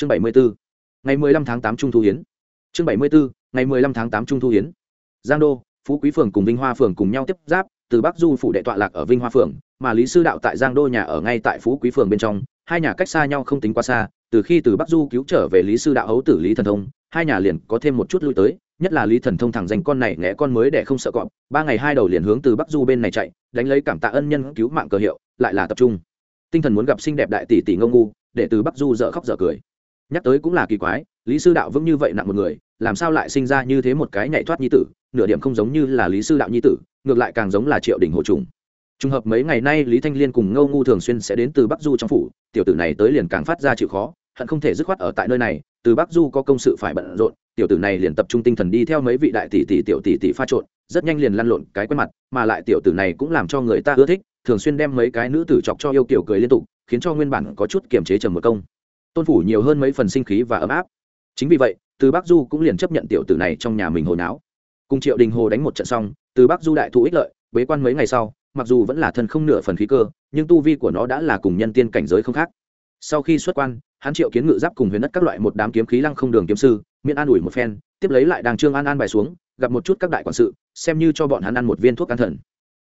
chương bảy mươi bốn ngày mười lăm tháng tám trung thu hiến. Chương bảy mươi bốn ngày mười lăm tháng tám trung thu hiến. Giang đô, phú quý phường cùng vinh hoa phường cùng nhau tiếp giáp, từ bắc du phủ đệ tọa lạc ở vinh hoa phường, mà lý sư đạo tại giang đô nhà ở ngay tại phú quý phường bên trong. Hai nhà cách xa nhau không tính quá xa, từ khi từ bắc du cứu trở về lý sư đạo hấu tử lý thần thông, hai nhà liền có thêm một chút lui tới, nhất là lý thần thông thẳng dành con này ngẽ con mới để không sợ cọp, ba ngày hai đầu liền hướng từ bắc du bên này chạy, đánh lấy cảm tạ ân nhân cứu mạng cờ hiệu, lại là tập trung. Tinh thần muốn gặp xinh đẹp đại tỷ tỷ ngông ngu, để từ bắc du dở khóc dở cười nhắc tới cũng là kỳ quái, lý sư đạo vững như vậy nặng một người, làm sao lại sinh ra như thế một cái nhảy thoát nhi tử, nửa điểm không giống như là lý sư đạo nhi tử, ngược lại càng giống là triệu đình hộ trùng. Trùng hợp mấy ngày nay lý thanh liên cùng ngâu ngu thường xuyên sẽ đến từ bắc du trong phủ, tiểu tử này tới liền càng phát ra chịu khó, hận không thể dứt khoát ở tại nơi này, từ bắc du có công sự phải bận rộn, tiểu tử này liền tập trung tinh thần đi theo mấy vị đại tỷ tỷ, tiểu tỷ tỷ pha trộn, rất nhanh liền lăn lộn cái quen mặt, mà lại tiểu tử này cũng làm cho người ta ưa thích, thường xuyên đem mấy cái nữ tử chọc cho yêu kiểu cười liên tục, khiến cho nguyên bản có chút kiềm chế trầm một công tôn phủ nhiều hơn mấy phần sinh khí và ấm áp. Chính vì vậy, từ bắc du cũng liền chấp nhận tiểu tử này trong nhà mình hồi náo. Cùng triệu đình hồ đánh một trận xong, từ bắc du đại thụ ích lợi, bế quan mấy ngày sau, mặc dù vẫn là thân không nửa phần khí cơ, nhưng tu vi của nó đã là cùng nhân tiên cảnh giới không khác. Sau khi xuất quan, hắn triệu kiến ngự giáp cùng huyền đất các loại một đám kiếm khí lăng không đường kiếm sư, miễn an ủi một phen, tiếp lấy lại đàng trương an an bài xuống, gặp một chút các đại quản sự, xem như cho bọn hắn ăn một viên thuốc an thần.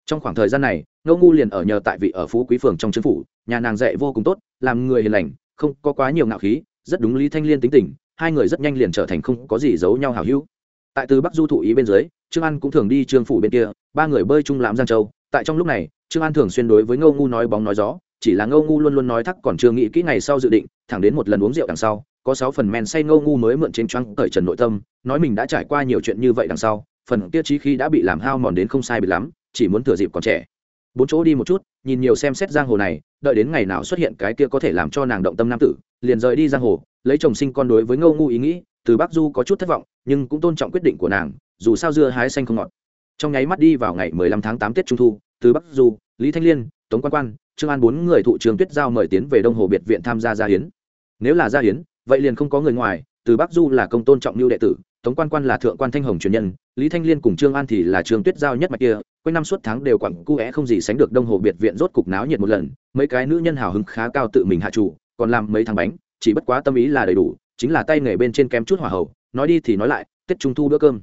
Trong khoảng thời gian này, ngô ngu liền ở nhờ tại vị ở phú quý phường trong chính phủ, nhà nàng dạy vô cùng tốt, làm người hiền lành không có quá nhiều ngạo khí, rất đúng lý thanh liên tính tình, hai người rất nhanh liền trở thành không có gì giấu nhau hào hữu. Tại từ bắc du thụ ý bên dưới, trương an cũng thường đi trương phủ bên kia, ba người bơi chung lãm giang châu. Tại trong lúc này, trương an thường xuyên đối với ngô ngu nói bóng nói gió, chỉ là ngô ngu luôn luôn nói thắc còn chưa nghĩ kỹ ngày sau dự định, thẳng đến một lần uống rượu đằng sau, có sáu phần men say ngô ngu mới mượn trên trăng cởi trần nội tâm, nói mình đã trải qua nhiều chuyện như vậy đằng sau, phần kia trí khi đã bị làm hao mòn đến không sai bị lắm, chỉ muốn thừa dịp còn trẻ bốn chỗ đi một chút, nhìn nhiều xem xét giang hồ này, đợi đến ngày nào xuất hiện cái kia có thể làm cho nàng động tâm nam tử, liền rời đi giang hồ, lấy chồng sinh con đối với ngô ngu ý nghĩ, từ bắc du có chút thất vọng, nhưng cũng tôn trọng quyết định của nàng, dù sao dưa hái xanh không ngọt. Trong nháy mắt đi vào ngày mười lăm tháng tám tết trung thu, từ bắc du, lý thanh liên, tống quan quan, trương an bốn người thụ trường tuyết giao mời tiến về đông hồ biệt viện tham gia gia hiến. Nếu là gia hiến, vậy liền không có người ngoài, từ bắc du là công tôn trọng lưu đệ tử, tống quan quan là thượng quan thanh hồng truyền nhân, lý thanh liên cùng trương an thì là trường tuyết giao nhất mạch kia quanh năm suốt tháng đều quẳng cu é không gì sánh được đông hồ biệt viện rốt cục náo nhiệt một lần, mấy cái nữ nhân hào hứng khá cao tự mình hạ chủ, còn làm mấy thằng bánh, chỉ bất quá tâm ý là đầy đủ, chính là tay nghề bên trên kém chút hỏa hậu, nói đi thì nói lại, tết trung thu bữa cơm.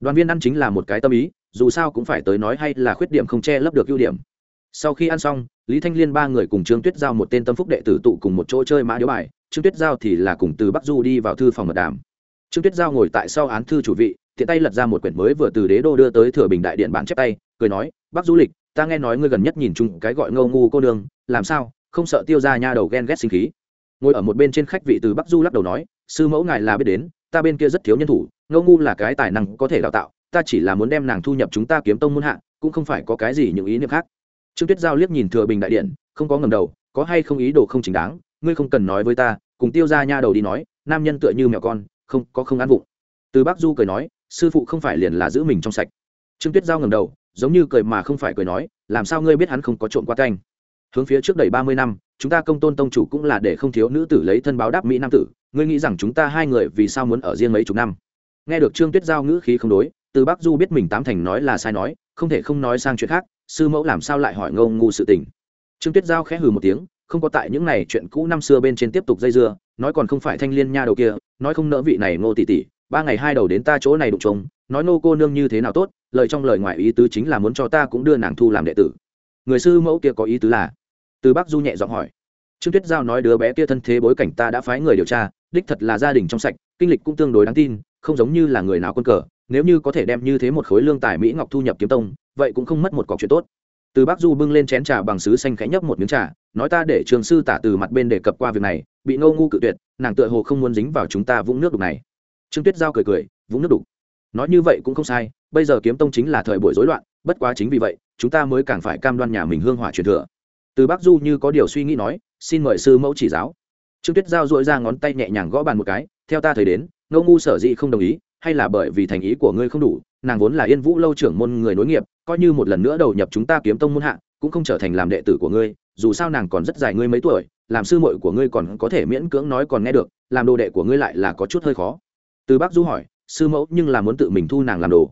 Đoàn viên ăn chính là một cái tâm ý, dù sao cũng phải tới nói hay là khuyết điểm không che lấp được ưu điểm. Sau khi ăn xong, lý thanh liên ba người cùng trương tuyết giao một tên tâm phúc đệ tử tụ cùng một chỗ chơi mã điếu bài, trương tuyết giao thì là cùng từ bắc du đi vào thư phòng mật đàm. Trương tuyết giao ngồi tại sau án thư chủ vị, tiện tay lật ra một quyển mới vừa từ đế đô đưa tới thừa bình đại điện bản chép tay cười nói bắc du lịch, ta nghe nói ngươi gần nhất nhìn chung cái gọi ngâu ngu cô đường làm sao, không sợ tiêu ra nha đầu ghen ghét sinh khí? Ngồi ở một bên trên khách vị từ bắc du lắc đầu nói, sư mẫu ngài là biết đến, ta bên kia rất thiếu nhân thủ ngâu ngu là cái tài năng có thể đào tạo, ta chỉ là muốn đem nàng thu nhập chúng ta kiếm tông muôn hạ, cũng không phải có cái gì những ý niệm khác. Trương tuyết giao liếc nhìn thừa bình đại điện, không có ngầm đầu, có hay không ý đồ không chính đáng, ngươi không cần nói với ta, cùng tiêu ra nha đầu đi nói, nam nhân tựa như mèo con, không, có không ăn vụng. Từ bác du cười nói, sư phụ không phải liền là giữ mình trong sạch. Trương tuyết giao ngầm đầu giống như cười mà không phải cười nói, làm sao ngươi biết hắn không có trộm qua canh? Hướng phía trước đầy ba mươi năm, chúng ta công tôn tông chủ cũng là để không thiếu nữ tử lấy thân báo đáp mỹ nam tử, ngươi nghĩ rằng chúng ta hai người vì sao muốn ở riêng mấy chục năm? Nghe được trương tuyết giao ngữ khí không đối, từ bắc du biết mình tám thành nói là sai nói, không thể không nói sang chuyện khác, sư mẫu làm sao lại hỏi ngâu ngu sự tình. Trương tuyết giao khẽ hừ một tiếng, không có tại những này chuyện cũ năm xưa bên trên tiếp tục dây dưa, nói còn không phải thanh liên nha đầu kia, nói không nỡ vị này ngô tỷ tỷ, ba ngày hai đầu đến ta chỗ này đụng trống nói nô cô nương như thế nào tốt lời trong lời ngoài ý tứ chính là muốn cho ta cũng đưa nàng thu làm đệ tử. Người sư mẫu kia có ý tứ là? Từ bác du nhẹ giọng hỏi. Trương tuyết giao nói đứa bé kia thân thế bối cảnh ta đã phái người điều tra, đích thật là gia đình trong sạch, kinh lịch cũng tương đối đáng tin, không giống như là người nào quân cờ. Nếu như có thể đem như thế một khối lương tài mỹ ngọc thu nhập kiếm tông, vậy cũng không mất một cọc chuyện tốt. Từ bác du bưng lên chén trà bằng sứ xanh khẽ nhấp một miếng trà, nói ta để trường sư tả từ mặt bên đề cập qua việc này, bị ngô ngu cự tuyệt, nàng tựa hồ không muốn dính vào chúng ta vũng nước đục này. Trương tuyết giao cười cười, vũng nước đục. Nói như vậy cũng không sai bây giờ kiếm tông chính là thời buổi rối loạn, bất quá chính vì vậy, chúng ta mới càng phải cam đoan nhà mình hương hỏa truyền thừa. Từ bác du như có điều suy nghĩ nói, xin mời sư mẫu chỉ giáo. Trương tuyết giao dội ra ngón tay nhẹ nhàng gõ bàn một cái, theo ta thấy đến, ngô ngu sở dĩ không đồng ý, hay là bởi vì thành ý của ngươi không đủ, nàng vốn là yên vũ lâu trưởng môn người nối nghiệp, coi như một lần nữa đầu nhập chúng ta kiếm tông môn hạ, cũng không trở thành làm đệ tử của ngươi, dù sao nàng còn rất dài ngươi mấy tuổi, làm sư muội của ngươi còn có thể miễn cưỡng nói còn nghe được, làm đồ đệ của ngươi lại là có chút hơi khó. Từ bác du hỏi, sư mẫu nhưng là muốn tự mình thu nàng làm đồ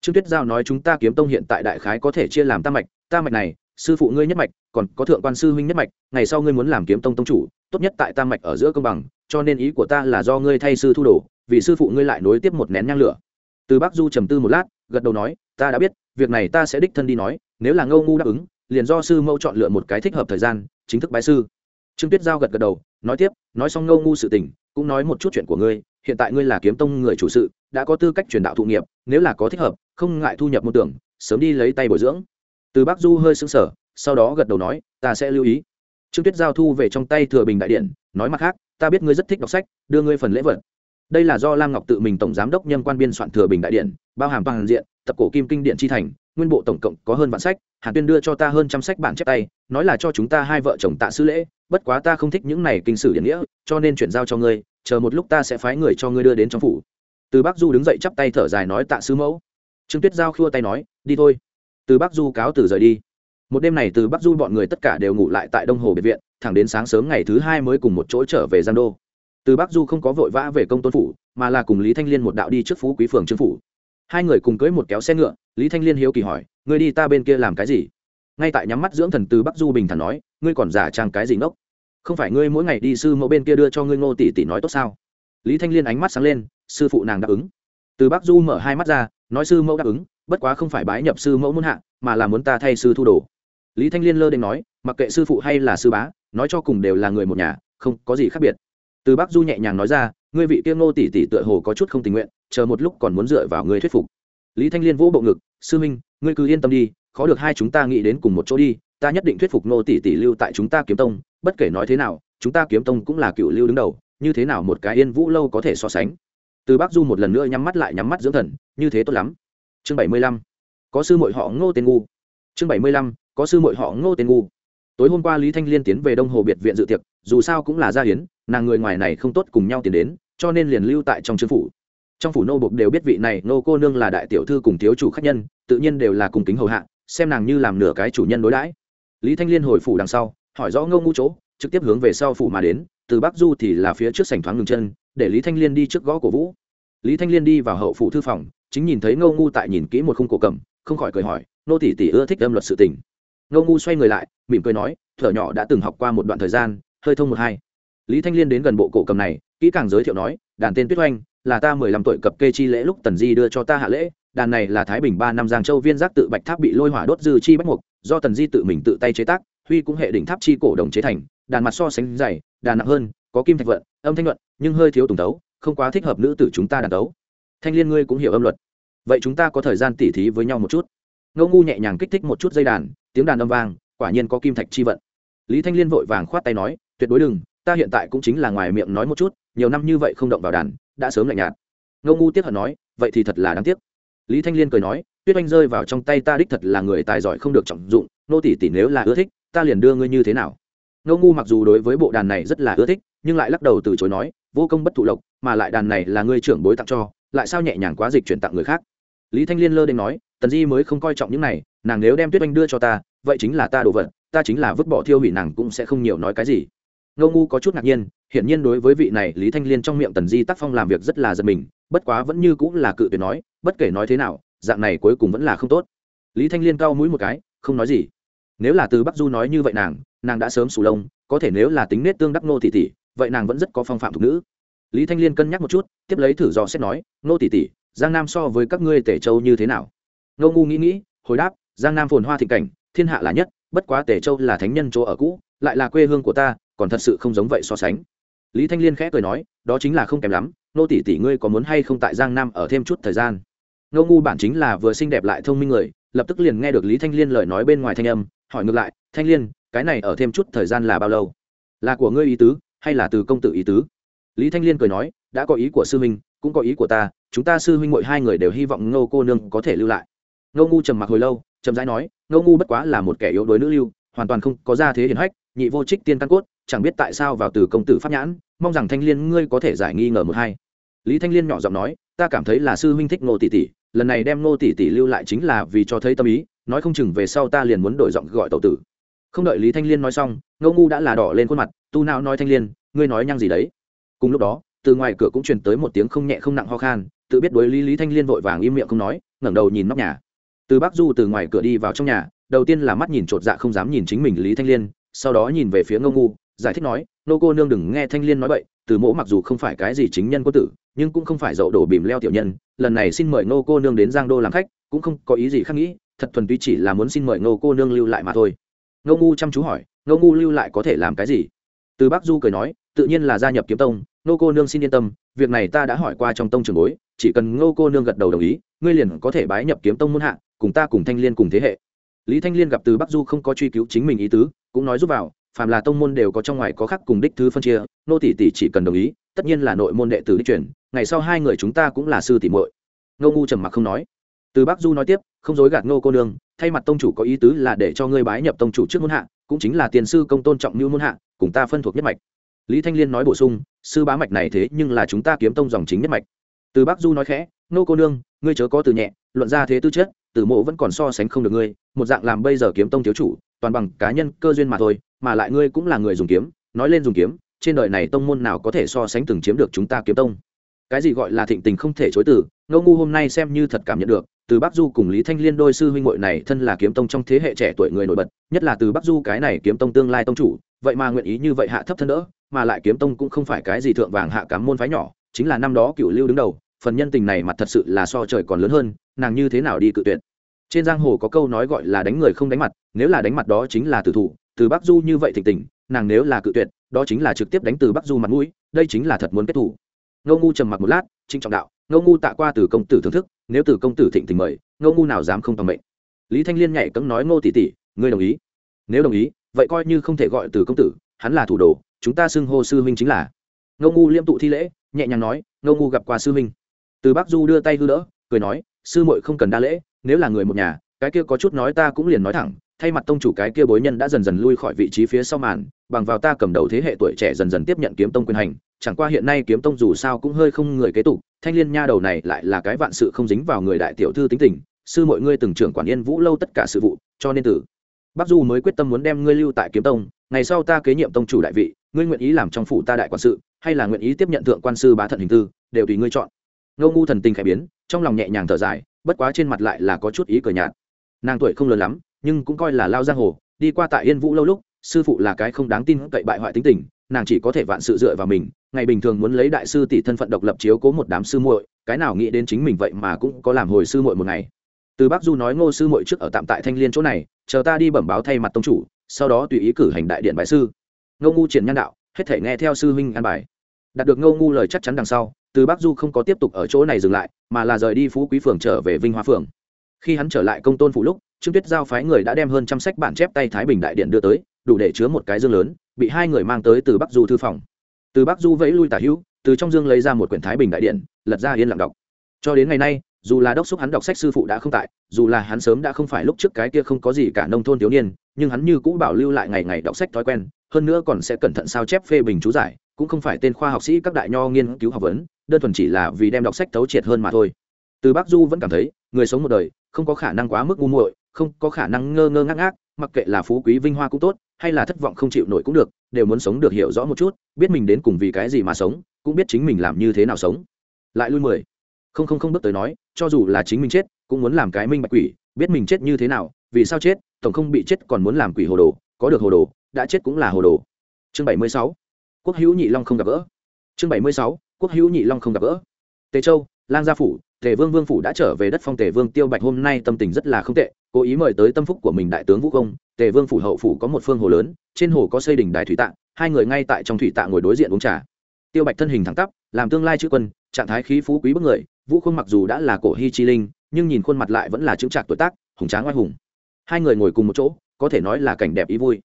trương tuyết giao nói chúng ta kiếm tông hiện tại đại khái có thể chia làm tam mạch tam mạch này, sư phụ ngươi nhất mạch, còn có thượng quan sư huynh nhất mạch, ngày sau ngươi muốn làm kiếm tông tông chủ, tốt nhất tại tam mạch ở giữa công bằng, cho nên ý của ta là do ngươi thay sư thu đồ, vì sư phụ ngươi lại nối tiếp một nén nhang lửa. Từ bắc du trầm tư một lát, gật đầu nói, ta đã biết, việc này ta sẽ đích thân đi nói, nếu là ngâu ngu đáp ứng, liền do sư mẫu chọn lựa một cái thích hợp thời gian, chính thức bái sư. Trương tuyết giao gật gật đầu, nói tiếp, nói xong ngâu ngu sự tình, cũng nói một chút chuyện của ngươi, hiện tại ngươi là kiếm tông người chủ sự đã có tư cách truyền đạo thụ nghiệp, nếu là có thích hợp, không ngại thu nhập môn tưởng, sớm đi lấy tay bồi dưỡng. Từ bác du hơi xứng sờ, sau đó gật đầu nói, ta sẽ lưu ý. Trương tuyết giao thu về trong tay thừa bình đại điện, nói mặt khác, ta biết ngươi rất thích đọc sách, đưa ngươi phần lễ vật. Đây là do lam ngọc tự mình tổng giám đốc nhân quan biên soạn thừa bình đại điện, bao hàm toàn diện, tập cổ kim kinh điện chi thành, nguyên bộ tổng cộng có hơn vạn sách, hàn tuyên đưa cho ta hơn trăm sách bản chép tay, nói là cho chúng ta hai vợ chồng tạ sư lễ, bất quá ta không thích những này kinh sử điện nghĩa, cho nên chuyển giao cho ngươi, chờ một lúc ta sẽ phái người cho ngươi đưa đến trong phủ từ bắc du đứng dậy chắp tay thở dài nói tạ sư mẫu. Trương tuyết giao khua tay nói, đi thôi. Từ bắc du cáo từ rời đi. Một đêm này từ bắc du bọn người tất cả đều ngủ lại tại đông hồ biệt viện, thẳng đến sáng sớm ngày thứ hai mới cùng một chỗ trở về giang đô. Từ bắc du không có vội vã về công tôn phủ, mà là cùng lý thanh liên một đạo đi trước phú quý phường trương phủ. Hai người cùng cưới một kéo xe ngựa, lý thanh liên hiếu kỳ hỏi, ngươi đi ta bên kia làm cái gì? Ngay tại nhắm mắt dưỡng thần từ bắc du bình thản nói, ngươi còn giả trang cái gì ngốc? Không phải ngươi mỗi ngày đi sư mẫu bên kia đưa cho ngươi ngô tỷ tỷ nói tốt sao? Lý thanh liên ánh mắt sáng lên sư phụ nàng đáp ứng. Từ bắc du mở hai mắt ra, nói sư mẫu đáp ứng, bất quá không phải bái nhập sư mẫu muốn hạ, mà là muốn ta thay sư thu đồ. Lý thanh liên lơ đ nói, mặc kệ sư phụ hay là sư bá, nói cho cùng đều là người một nhà, không có gì khác biệt. Từ bắc du nhẹ nhàng nói ra, ngươi vị kia ngô tỷ tỷ tựa hồ có chút không tình nguyện, chờ một lúc còn muốn dựa vào ngươi thuyết phục. Lý thanh liên vỗ bộ ngực, sư minh ngươi cứ yên tâm đi, khó được hai chúng ta nghĩ đến cùng một chỗ đi, ta nhất định thuyết phục ngô tỷ tỷ lưu tại chúng ta kiếm tông, bất kể nói thế nào, chúng ta kiếm tông cũng là cựu lưu đứng đầu, như thế nào một cái yên vũ lâu có thể so sánh từ bắc du một lần nữa nhắm mắt lại nhắm mắt dưỡng thần, như thế tốt lắm. Chương bảy mươi lăm, có sư mội họ ngô tên ngu. Chương bảy mươi lăm, có sư mội họ ngô tên ngu. Tối hôm qua lý thanh liên tiến về đông hồ biệt viện dự tiệc, dù sao cũng là gia hiến, nàng người ngoài này không tốt cùng nhau tiến đến, cho nên liền lưu tại trong chư phủ. Trong phủ nô bộc đều biết vị này nô cô nương là đại tiểu thư cùng thiếu chủ khách nhân, tự nhiên đều là cùng kính hầu hạ, xem nàng như làm nửa cái chủ nhân đối đãi. Lý thanh liên hồi phủ đằng sau, hỏi rõ ngô ngu chỗ, trực tiếp hướng về sau phủ mà đến, từ bắc du thì là phía trước sảnh thoáng ngừng chân để lý thanh liên đi trước gõ cổ vũ. Lý thanh liên đi vào hậu phủ thư phòng, chính nhìn thấy ngô ngu tại nhìn kỹ một khung cổ cầm, không khỏi cười hỏi, nô tỷ tỷ ưa thích âm luật sự tình. Ngô ngu xoay người lại, mỉm cười nói, thở nhỏ đã từng học qua một đoạn thời gian, hơi thông một hai. Lý thanh liên đến gần bộ cổ cầm này, kỹ càng giới thiệu nói, đàn tên tuyết oanh, là ta mười lăm tuổi cập kê chi lễ lúc tần di đưa cho ta hạ lễ. Đàn này là thái bình ba năm giang châu viên giác tự bạch tháp bị lôi hỏa đốt dư chi bách mục, do tần di tự mình tự tay chế tác, huy cũng hệ đỉnh tháp chi cổ đồng chế thành, đàn mặt so sánh dày, đàn nặng hơn, có kim thạch vận, âm thanh luận nhưng hơi thiếu tùng tấu, không quá thích hợp nữ tử chúng ta đàn tấu. Thanh liên ngươi cũng hiểu âm luật. Vậy chúng ta có thời gian tỉ thí với nhau một chút. Ngô ngu nhẹ nhàng kích thích một chút dây đàn, tiếng đàn âm vang, quả nhiên có kim thạch chi vận. Lý thanh liên vội vàng khoát tay nói, tuyệt đối đừng, ta hiện tại cũng chính là ngoài miệng nói một chút, nhiều năm như vậy không động vào đàn, đã sớm lạnh nhạt. Ngô ngu tiếc hận nói, vậy thì thật là đáng tiếc. Lý thanh liên cười nói, tuyết oanh rơi vào trong tay ta đích thật là người tài giỏi không được trọng dụng, nô tỷ tỷ nếu là ưa thích, ta liền đưa ngươi như thế nào. Ngô ngu mặc dù đối với bộ đàn này rất là ưa thích, nhưng lại lắc đầu từ chối nói vô công bất thụ lộc, mà lại đàn này là ngươi trưởng bối tặng cho, lại sao nhẹ nhàng quá dịch chuyển tặng người khác? Lý thanh liên lơ đ nói, tần di mới không coi trọng những này, nàng nếu đem tuyết oanh đưa cho ta, vậy chính là ta đồ vật, ta chính là vứt bỏ thiêu hủy nàng cũng sẽ không nhiều nói cái gì. Ngô ngu có chút ngạc nhiên, hiển nhiên đối với vị này lý thanh liên trong miệng tần di tác phong làm việc rất là giật mình, bất quá vẫn như cũng là cự tuyệt nói, bất kể nói thế nào, dạng này cuối cùng vẫn là không tốt. Lý thanh liên cau mũi một cái, không nói gì. Nếu là từ bắc du nói như vậy nàng nàng đã sớm sù lông, có thể nếu là tính nết tương đắc nô thị tỷ vậy nàng vẫn rất có phong phạm thục nữ. Lý thanh liên cân nhắc một chút, tiếp lấy thử dò xét nói, nô tỷ tỷ, giang nam so với các ngươi tể châu như thế nào? Ngô ngu nghĩ nghĩ, hồi đáp, giang nam phồn hoa thịnh cảnh, thiên hạ là nhất, bất quá tể châu là thánh nhân chỗ ở cũ, lại là quê hương của ta, còn thật sự không giống vậy so sánh. Lý thanh liên khẽ cười nói, đó chính là không kém lắm, nô tỷ tỷ ngươi có muốn hay không tại giang nam ở thêm chút thời gian? Ngô ngu bản chính là vừa xinh đẹp lại thông minh người, lập tức liền nghe được lý thanh liên lời nói bên ngoài thanh âm, hỏi ngược lại, thanh liên, cái này ở thêm chút thời gian là bao lâu? Là của ngươi ý tứ hay là từ công tử ý tứ? Lý thanh liên cười nói, đã có ý của sư huynh, cũng có ý của ta, chúng ta sư huynh mỗi hai người đều hy vọng ngô cô nương có thể lưu lại. Ngô ngu trầm mặc hồi lâu trầm rãi nói, ngô ngu bất quá là một kẻ yếu đuối nữ lưu, hoàn toàn không có ra thế hiển hách, nhị vô trích tiên căn cốt, chẳng biết tại sao vào từ công tử pháp nhãn, mong rằng thanh liên ngươi có thể giải nghi ngờ một hai. Lý thanh liên nhỏ giọng nói, ta cảm thấy là sư huynh thích ngô tỷ tỷ, lần này đem ngô tỷ tỷ lưu lại chính là vì cho thấy tâm ý, nói không chừng về sau ta liền muốn đổi giọng gọi tẩu tử không đợi lý thanh liên nói xong, ngô ngu đã là đỏ lên khuôn mặt, tu não nói thanh liên, ngươi nói nhăng gì đấy? Cùng lúc đó, từ ngoài cửa cũng truyền tới một tiếng không nhẹ không nặng ho khan, tự biết đối lý lý thanh liên vội vàng im miệng không nói, ngẩng đầu nhìn nóc nhà. Từ bắc du từ ngoài cửa đi vào trong nhà, đầu tiên là mắt nhìn chột dạ không dám nhìn chính mình lý thanh liên, sau đó nhìn về phía ngô ngu, giải thích nói, nô cô nương đừng nghe thanh liên nói vậy từ mỗ mặc dù không phải cái gì chính nhân quân tử, nhưng cũng không phải dậu đổ bìm leo tiểu nhân, lần này xin mời nô cô nương đến giang đô làm khách, cũng không có ý gì khác nghĩ, thật thuần túy chỉ là muốn xin mời nô cô nương lưu lại mà thôi ngô ngu chăm chú hỏi, ngô ngu lưu lại có thể làm cái gì? Từ bắc du cười nói, tự nhiên là gia nhập kiếm tông nô cô nương xin yên tâm, việc này ta đã hỏi qua trong tông trường bối, chỉ cần ngô cô nương gật đầu đồng ý, ngươi liền có thể bái nhập kiếm tông muôn hạ, cùng ta cùng thanh liên cùng thế hệ. Lý thanh liên gặp từ bắc du không có truy cứu chính mình ý tứ, cũng nói giúp vào, phàm là tông môn đều có trong ngoài có khác cùng đích thứ phân chia, nô tỷ tỷ chỉ cần đồng ý, tất nhiên là nội môn đệ tử đích truyền, ngày sau hai người chúng ta cũng là sư tỷ muội. Ngô ngu trầm mặc không nói từ bắc du nói tiếp, không dối gạt ngô cô nương, thay mặt tông chủ có ý tứ là để cho ngươi bái nhập tông chủ trước môn hạ, cũng chính là tiền sư công tôn trọng như môn hạ, cùng ta phân thuộc nhất mạch. Lý thanh liên nói bổ sung, sư bá mạch này thế nhưng là chúng ta kiếm tông dòng chính nhất mạch. Từ bắc du nói khẽ, ngô cô nương, ngươi chớ có từ nhẹ, luận ra thế tư chất tử mộ vẫn còn so sánh không được ngươi, một dạng làm bây giờ kiếm tông thiếu chủ, toàn bằng cá nhân cơ duyên mà thôi, mà lại ngươi cũng là người dùng kiếm, nói lên dùng kiếm, trên đời này tông môn nào có thể so sánh từng chiếm được chúng ta kiếm tông? Cái gì gọi là thịnh tình không thể chối từ, ngô ngu hôm nay xem như thật cảm nhận được từ bắc du cùng lý thanh liên đôi sư huynh hội này thân là kiếm tông trong thế hệ trẻ tuổi người nổi bật, nhất là từ bắc du cái này kiếm tông tương lai tông chủ, vậy mà nguyện ý như vậy hạ thấp thân đỡ, mà lại kiếm tông cũng không phải cái gì thượng vàng hạ cám môn phái nhỏ, chính là năm đó cựu lưu đứng đầu, phần nhân tình này mặt thật sự là so trời còn lớn hơn, nàng như thế nào đi cự tuyệt? Trên giang hồ có câu nói gọi là đánh người không đánh mặt, nếu là đánh mặt đó chính là tử thủ, từ bắc du như vậy thịnh tình, nàng nếu là cự tuyệt, đó chính là trực tiếp đánh từ bắc du mặt mũi, đây chính là thật muốn kết thủ. Ngô ngu trầm mặc một lát trinh trọng đạo ngô ngu tạ qua từ công tử thưởng thức, nếu từ công tử thịnh tình mời, ngô ngu nào dám không tầm mệnh. Lý thanh liên nhảy cấm nói, ngô tỷ tỷ, ngươi đồng ý? Nếu đồng ý, vậy coi như không thể gọi từ công tử, hắn là thủ đồ, chúng ta xưng hô sư huynh chính là. Ngô ngu liêm tụ thi lễ, nhẹ nhàng nói, ngô ngu gặp qua sư huynh. Từ bắc du đưa tay hư đỡ, cười nói, sư muội không cần đa lễ, nếu là người một nhà, cái kia có chút nói ta cũng liền nói thẳng, thay mặt tông chủ cái kia bối nhân đã dần dần lui khỏi vị trí phía sau màn, bằng vào ta cầm đầu thế hệ tuổi trẻ dần dần tiếp nhận kiếm tông quyền hành chẳng qua hiện nay kiếm tông dù sao cũng hơi không người kế tục, thanh liên nha đầu này lại là cái vạn sự không dính vào người đại tiểu thư tính tình, sư mọi ngươi từng trưởng quản yên vũ lâu tất cả sự vụ, cho nên tử. Bắc du mới quyết tâm muốn đem ngươi lưu tại kiếm tông, ngày sau ta kế nhiệm tông chủ đại vị, ngươi nguyện ý làm trong phủ ta đại quản sự, hay là nguyện ý tiếp nhận thượng quan sư bá thận hình tư đều tùy ngươi chọn. Ngô ngu thần tình khẽ biến, trong lòng nhẹ nhàng thở dài, bất quá trên mặt lại là có chút ý cờ nhạt. Nàng tuổi không lớn lắm, nhưng cũng coi là lao giang hồ, đi qua tại yên vũ lâu lúc, sư phụ là cái không đáng tin cậy bại hoại tính tình, nàng chỉ có thể vạn sự dựa vào mình ngày bình thường muốn lấy đại sư tỷ thân phận độc lập chiếu cố một đám sư muội, cái nào nghĩ đến chính mình vậy mà cũng có làm hồi sư muội một ngày. Từ bác du nói ngô sư muội trước ở tạm tại thanh liên chỗ này, chờ ta đi bẩm báo thay mặt tông chủ, sau đó tùy ý cử hành đại điện bài sư. Ngô ngu triển nhân đạo, hết thể nghe theo sư huynh an bài. Đạt được ngô ngu lời chắc chắn đằng sau, từ bắc du không có tiếp tục ở chỗ này dừng lại, mà là rời đi phú quý phường trở về vinh hoa phường. Khi hắn trở lại công tôn phủ lúc, trương tuyết giao phái người đã đem hơn trăm sách bản chép tay thái bình đại điện đưa tới, đủ để chứa một cái dương lớn, bị hai người mang tới từ bắc du thư phòng từ bắc du vẫy lui tả hữu, từ trong dương lấy ra một quyển thái bình đại điện, lật ra yên lặng đọc. Cho đến ngày nay, dù là đốc xúc hắn đọc sách sư phụ đã không tại, dù là hắn sớm đã không phải lúc trước cái kia không có gì cả nông thôn thiếu niên, nhưng hắn như cũ bảo lưu lại ngày ngày đọc sách thói quen, hơn nữa còn sẽ cẩn thận sao chép phê bình chú giải, cũng không phải tên khoa học sĩ các đại nho nghiên cứu học vấn, đơn thuần chỉ là vì đem đọc sách thấu triệt hơn mà thôi. Từ bắc du vẫn cảm thấy, người sống một đời, không có khả năng quá mức ngu muội, không có khả năng ngơ ngơ ngác ngác, mặc kệ là phú quý vinh hoa cũng tốt hay là thất vọng không chịu nổi cũng được, đều muốn sống được hiểu rõ một chút, biết mình đến cùng vì cái gì mà sống, cũng biết chính mình làm như thế nào sống. Lại lui mười. Không không không bước tới nói, cho dù là chính mình chết, cũng muốn làm cái minh bạch quỷ, biết mình chết như thế nào, vì sao chết, tổng không bị chết còn muốn làm quỷ hồ đồ, có được hồ đồ, đã chết cũng là hồ đồ. Chương bảy mươi sáu. Quốc hữu nhị long không gặp gỡ. Chương bảy mươi sáu. Quốc hữu nhị long không gặp gỡ. Tề châu, lang gia phủ, tề vương vương phủ đã trở về đất phong tề vương tiêu bạch hôm nay tâm tình rất là không tệ cố ý mời tới tâm phúc của mình đại tướng vũ công tề vương phủ hậu phủ có một phương hồ lớn, trên hồ có xây đình đài thủy tạ, hai người ngay tại trong thủy tạ ngồi đối diện uống trà. Tiêu bạch thân hình thẳng tắp, làm tương lai chữ quân, trạng thái khí phú quý bức người, vũ không mặc dù đã là cổ hy chi linh, nhưng nhìn khuôn mặt lại vẫn là chữ trạc tuổi tác, hùng tráng oai hùng. Hai người ngồi cùng một chỗ, có thể nói là cảnh đẹp ý vui.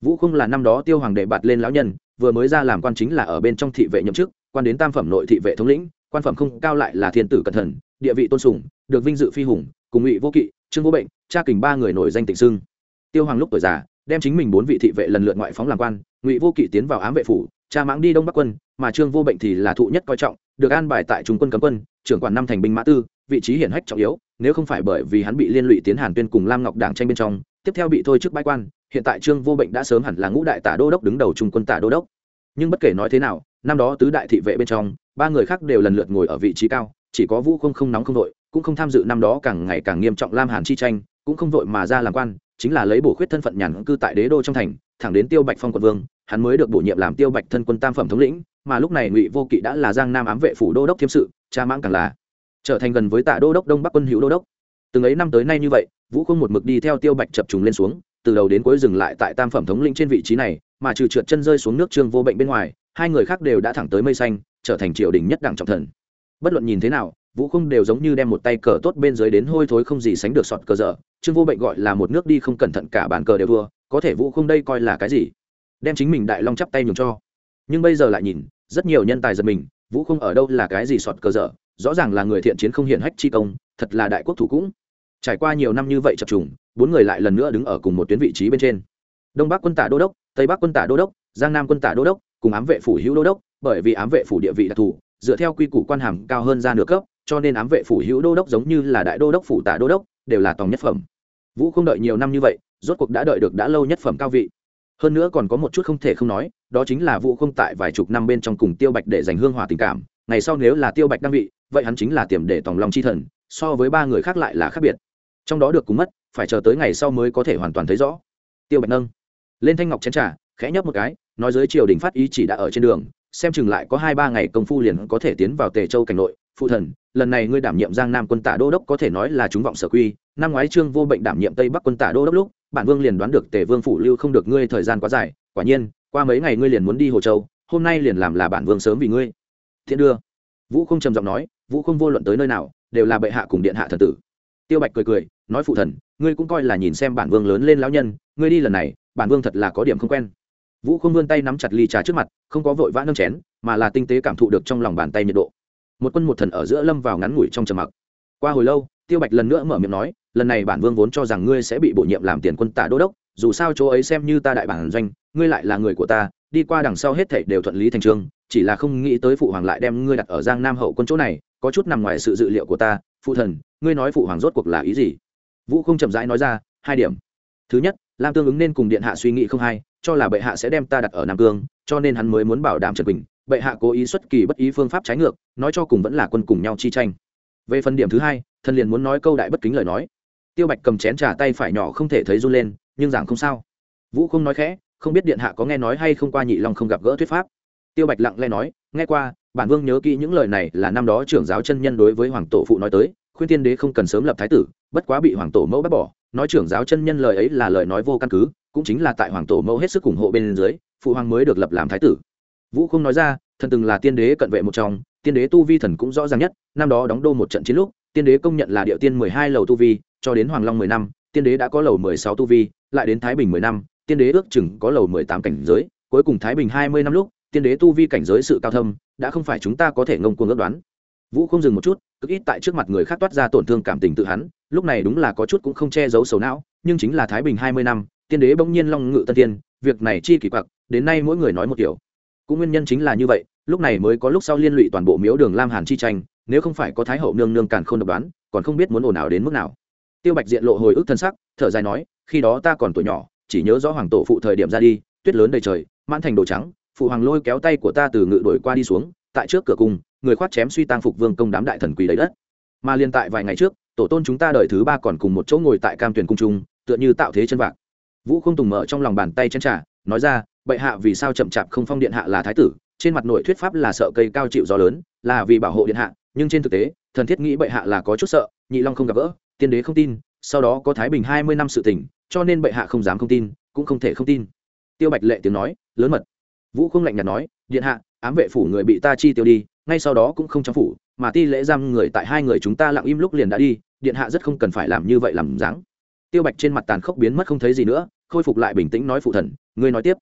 Vũ không là năm đó tiêu hoàng đệ bạt lên lão nhân, vừa mới ra làm quan chính là ở bên trong thị vệ nhậm chức, quan đến tam phẩm nội thị vệ thống lĩnh, quan phẩm không cao lại là thiên tử cẩn thận, địa vị tôn sùng, được vinh dự phi hùng, cùng ngụy vô kỵ trương vô bệnh, cha kình ba người nổi danh tịnh sưng. Tiêu hoàng lúc tuổi già, đem chính mình bốn vị thị vệ lần lượt ngoại phóng làm quan, ngụy vô kỵ tiến vào ám vệ phủ, cha mãng đi đông bắc quân, mà trương vô bệnh thì là thụ nhất coi trọng, được an bài tại trung quân cấm quân, trưởng quản năm thành binh mã tư, vị trí hiển hách trọng yếu, nếu không phải bởi vì hắn bị liên lụy tiến hàn tuyên cùng lam ngọc đảng tranh bên trong, tiếp theo bị thôi chức bãi quan, hiện tại trương vô bệnh đã sớm hẳn là ngũ đại tả đô đốc đứng đầu trung quân tả đô đốc. Nhưng bất kể nói thế nào, năm đó tứ đại thị vệ bên trong, ba người khác đều lần lượt ngồi ở vị trí cao, chỉ có vũ không không nóng không đội cũng không tham dự năm đó càng ngày càng nghiêm trọng lam hàn chi tranh, cũng không vội mà ra làm quan, chính là lấy bổ khuyết thân phận nhàn cư tại đế đô trong thành, thẳng đến tiêu bạch phong quận vương, hắn mới được bổ nhiệm làm tiêu bạch thân quân tam phẩm thống lĩnh, mà lúc này ngụy vô kỵ đã là giang nam ám vệ phủ đô đốc thiêm sự, cha mãng càng là trở thành gần với tạ đô đốc đông bắc quân hữu đô đốc. Từng ấy năm tới nay như vậy, vũ không một mực đi theo tiêu bạch chập trùng lên xuống, từ đầu đến cuối dừng lại tại tam phẩm thống lĩnh trên vị trí này, mà trừ trượt chân rơi xuống nước trương vô bệnh bên ngoài, hai người khác đều đã thẳng tới mây xanh, trở thành triều đình nhất đẳng trọng thần. Bất luận nhìn thế nào vũ không đều giống như đem một tay cờ tốt bên dưới đến hôi thối không gì sánh được sọt cờ dở. Trương vô bệnh gọi là một nước đi không cẩn thận cả bàn cờ đều thua, có thể vũ không đây coi là cái gì? Đem chính mình đại long chắp tay nhường cho. Nhưng bây giờ lại nhìn, rất nhiều nhân tài giật mình, vũ không ở đâu là cái gì sọt cờ dở, rõ ràng là người thiện chiến không hiển hách chi công, thật là đại quốc thủ cũng. Trải qua nhiều năm như vậy chập trùng, bốn người lại lần nữa đứng ở cùng một tuyến vị trí bên trên. Đông bắc quân tả đô đốc, tây bắc quân tả đô đốc, giang nam quân tả đô đốc, cùng ám vệ phủ hữu đô đốc, bởi vì ám vệ phủ địa vị đặc thù, dựa theo quy củ quan hàm cao hơn ra nửa cấp cho nên ám vệ phủ hữu đô đốc giống như là đại đô đốc phủ tả đô đốc, đều là tòng nhất phẩm. Vũ không đợi nhiều năm như vậy, rốt cuộc đã đợi được đã lâu nhất phẩm cao vị. Hơn nữa còn có một chút không thể không nói, đó chính là vũ không tại vài chục năm bên trong cùng tiêu bạch để giành hương hòa tình cảm, ngày sau nếu là tiêu bạch đăng vị, vậy hắn chính là tiềm để tòng lòng chi thần, so với ba người khác lại là khác biệt. Trong đó được cúng mất, phải chờ tới ngày sau mới có thể hoàn toàn thấy rõ. Tiêu bạch nâng lên thanh ngọc chén trà, khẽ nhấp một cái, nói dưới triều đình phát ý chỉ đã ở trên đường, xem chừng lại có hai ba ngày công phu liền có thể tiến vào tề châu cảnh nội phụ thần, lần này ngươi đảm nhiệm giang nam quân tả đô đốc có thể nói là chúng vọng sở quy. Năm ngoái trương vô bệnh đảm nhiệm tây bắc quân tả đô đốc lúc, bản vương liền đoán được tề vương phủ lưu không được ngươi thời gian quá dài. Quả nhiên, qua mấy ngày ngươi liền muốn đi hồ châu, hôm nay liền làm là bản vương sớm vì ngươi. Thiện đưa. Vũ không trầm giọng nói, vũ không vô luận tới nơi nào, đều là bệ hạ cùng điện hạ thần tử. Tiêu bạch cười cười, nói phụ thần, ngươi cũng coi là nhìn xem bản vương lớn lên lão nhân, ngươi đi lần này, bản vương thật là có điểm không quen. Vũ không vươn tay nắm chặt ly trà trước mặt, không có vội vã nâng chén, mà là tinh tế cảm thụ được trong lòng bàn tay nhiệt độ một quân một thần ở giữa lâm vào ngắn ngủi trong trầm mặc. Qua hồi lâu, tiêu bạch lần nữa mở miệng nói, lần này bản vương vốn cho rằng ngươi sẽ bị bổ nhiệm làm tiền quân tả đô đốc, dù sao chỗ ấy xem như ta đại bản doanh, ngươi lại là người của ta, đi qua đằng sau hết thảy đều thuận lý thành trương, chỉ là không nghĩ tới phụ hoàng lại đem ngươi đặt ở giang nam hậu quân chỗ này, có chút nằm ngoài sự dự liệu của ta, phụ thần, ngươi nói phụ hoàng rốt cuộc là ý gì? Vũ không chậm rãi nói ra, hai điểm. Thứ nhất, lam tương ứng nên cùng điện hạ suy nghĩ không hay cho là bệ hạ sẽ đem ta đặt ở nam cương, cho nên hắn mới muốn bảo đảm trần quỳnh bệ hạ cố ý xuất kỳ bất ý phương pháp trái ngược, nói cho cùng vẫn là quân cùng nhau chi tranh. Về phần điểm thứ hai, thần liền muốn nói câu đại bất kính lời nói. Tiêu bạch cầm chén trà tay phải nhỏ không thể thấy run lên, nhưng giảng không sao. Vũ không nói khẽ, không biết điện hạ có nghe nói hay không qua nhị long không gặp gỡ thuyết pháp. Tiêu bạch lặng lẽ nói, nghe qua, bản vương nhớ kỹ những lời này là năm đó trưởng giáo chân nhân đối với hoàng tổ phụ nói tới, khuyên tiên đế không cần sớm lập thái tử, bất quá bị hoàng tổ mẫu bác bỏ, nói trưởng giáo chân nhân lời ấy là lời nói vô căn cứ, cũng chính là tại hoàng tổ mẫu hết sức ủng hộ bên dưới, phụ hoàng mới được lập làm thái tử vũ không nói ra, thần từng là tiên đế cận vệ một trong, tiên đế tu vi thần cũng rõ ràng nhất, năm đó đóng đô một trận chiến lúc, tiên đế công nhận là điệu tiên mười hai lầu tu vi, cho đến hoàng long mười năm, tiên đế đã có lầu mười sáu tu vi, lại đến thái bình mười năm, tiên đế ước chừng có lầu mười tám cảnh giới, cuối cùng thái bình hai mươi năm lúc, tiên đế tu vi cảnh giới sự cao thâm, đã không phải chúng ta có thể ngông cuồng ước đoán. Vũ không dừng một chút, cực ít tại trước mặt người khác toát ra tổn thương cảm tình tự hắn, lúc này đúng là có chút cũng không che giấu sầu não, nhưng chính là thái bình hai mươi năm, tiên đế bỗng nhiên long ngự tân tiên, việc này chi kỳ quặc, đến nay mỗi người nói một kiểu cũng nguyên nhân chính là như vậy, lúc này mới có lúc sau liên lụy toàn bộ miếu đường lam hàn chi tranh, nếu không phải có thái hậu nương nương càn k h ô n độc đoán, còn không biết muốn ồn ào đến mức nào. Tiêu bạch diện lộ hồi ức thân sắc, thở dài nói, khi đó ta còn tuổi nhỏ, chỉ nhớ rõ hoàng tổ phụ thời điểm ra đi, tuyết lớn đầy trời, mãn thành đồ trắng, phụ hoàng lôi kéo tay của ta từ ngự đổi qua đi xuống, tại trước cửa cung, người khoát chém suy tang phục vương công đám đại thần quỳ lấy đất. Mà liên tại vài ngày trước, tổ tôn chúng ta đợi thứ ba còn cùng một chỗ ngồi tại cam tuyển cung trung, tựa như tạo thế chân vạc. Vũ không tùng mở trong lòng bàn tay chân trả nói ra bệ hạ vì sao chậm chạp không phong điện hạ là thái tử, trên mặt nội thuyết pháp là sợ cây cao chịu gió lớn, là vì bảo hộ điện hạ, nhưng trên thực tế, thần thiết nghĩ bệ hạ là có chút sợ, nhị long không gặp gỡ, tiên đế không tin, sau đó có thái bình hai mươi năm sự tỉnh cho nên bệ hạ không dám không tin, cũng không thể không tin. Tiêu bạch lệ tiếng nói, lớn mật. Vũ không lạnh nhạt nói, điện hạ, ám vệ phủ người bị ta chi tiêu đi, ngay sau đó cũng không trong phủ, mà ti lễ giam người tại hai người chúng ta lặng im lúc liền đã đi, điện hạ rất không cần phải làm như vậy làm dáng. Tiêu bạch trên mặt tàn khốc biến mất không thấy gì nữa, khôi phục lại bình tĩnh nói phụ thần, ngươi nói tiếp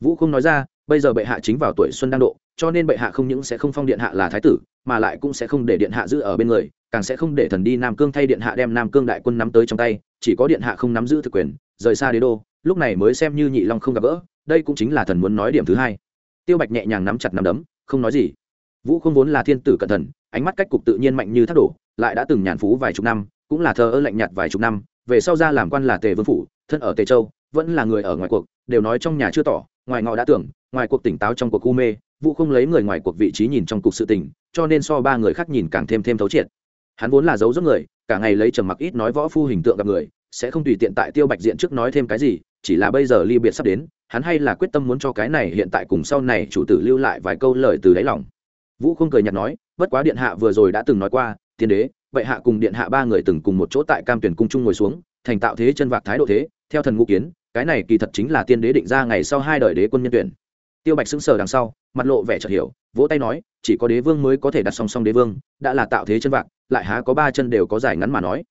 vũ không nói ra, bây giờ bệ hạ chính vào tuổi xuân đang độ, cho nên bệ hạ không những sẽ không phong điện hạ là thái tử, mà lại cũng sẽ không để điện hạ giữ ở bên người, càng sẽ không để thần đi nam cương thay điện hạ đem nam cương đại quân nắm tới trong tay, chỉ có điện hạ không nắm giữ thực quyền, rời xa đế đô, lúc này mới xem như nhị long không gặp gỡ, đây cũng chính là thần muốn nói điểm thứ hai. Tiêu bạch nhẹ nhàng nắm chặt nắm đấm, không nói gì. Vũ không vốn là thiên tử cẩn thận, ánh mắt cách cục tự nhiên mạnh như thác đổ, lại đã từng nhàn phú vài chục năm, cũng là thờ ơ lạnh nhạt vài chục năm, về sau ra làm quan là tề vương phủ, thân ở tề châu, vẫn là người ở ngoài cuộc, đều nói trong nhà chưa tỏ ngoài ngọ đã tưởng, ngoài cuộc tỉnh táo trong cuộc u mê, vũ không lấy người ngoài cuộc vị trí nhìn trong cuộc sự tình, cho nên so ba người khác nhìn càng thêm thêm thấu triệt. Hắn vốn là giấu giúp người, cả ngày lấy trầm mặc ít nói võ phu hình tượng gặp người, sẽ không tùy tiện tại tiêu bạch diện trước nói thêm cái gì, chỉ là bây giờ ly biệt sắp đến, hắn hay là quyết tâm muốn cho cái này hiện tại cùng sau này chủ tử lưu lại vài câu lời từ đáy lòng. Vũ không cười nhạt nói, bất quá điện hạ vừa rồi đã từng nói qua, tiên đế, vậy hạ cùng điện hạ ba người từng cùng một chỗ tại cam tuyển cung chung ngồi xuống, thành tạo thế chân vạc thái độ thế, theo thần ngũ kiến cái này kỳ thật chính là tiên đế định ra ngày sau hai đời đế quân nhân tuyển. Tiêu bạch sững sờ đằng sau, mặt lộ vẻ chợt hiểu, vỗ tay nói, chỉ có đế vương mới có thể đặt song song đế vương, đã là tạo thế chân vạc, lại há có ba chân đều có dài ngắn mà nói.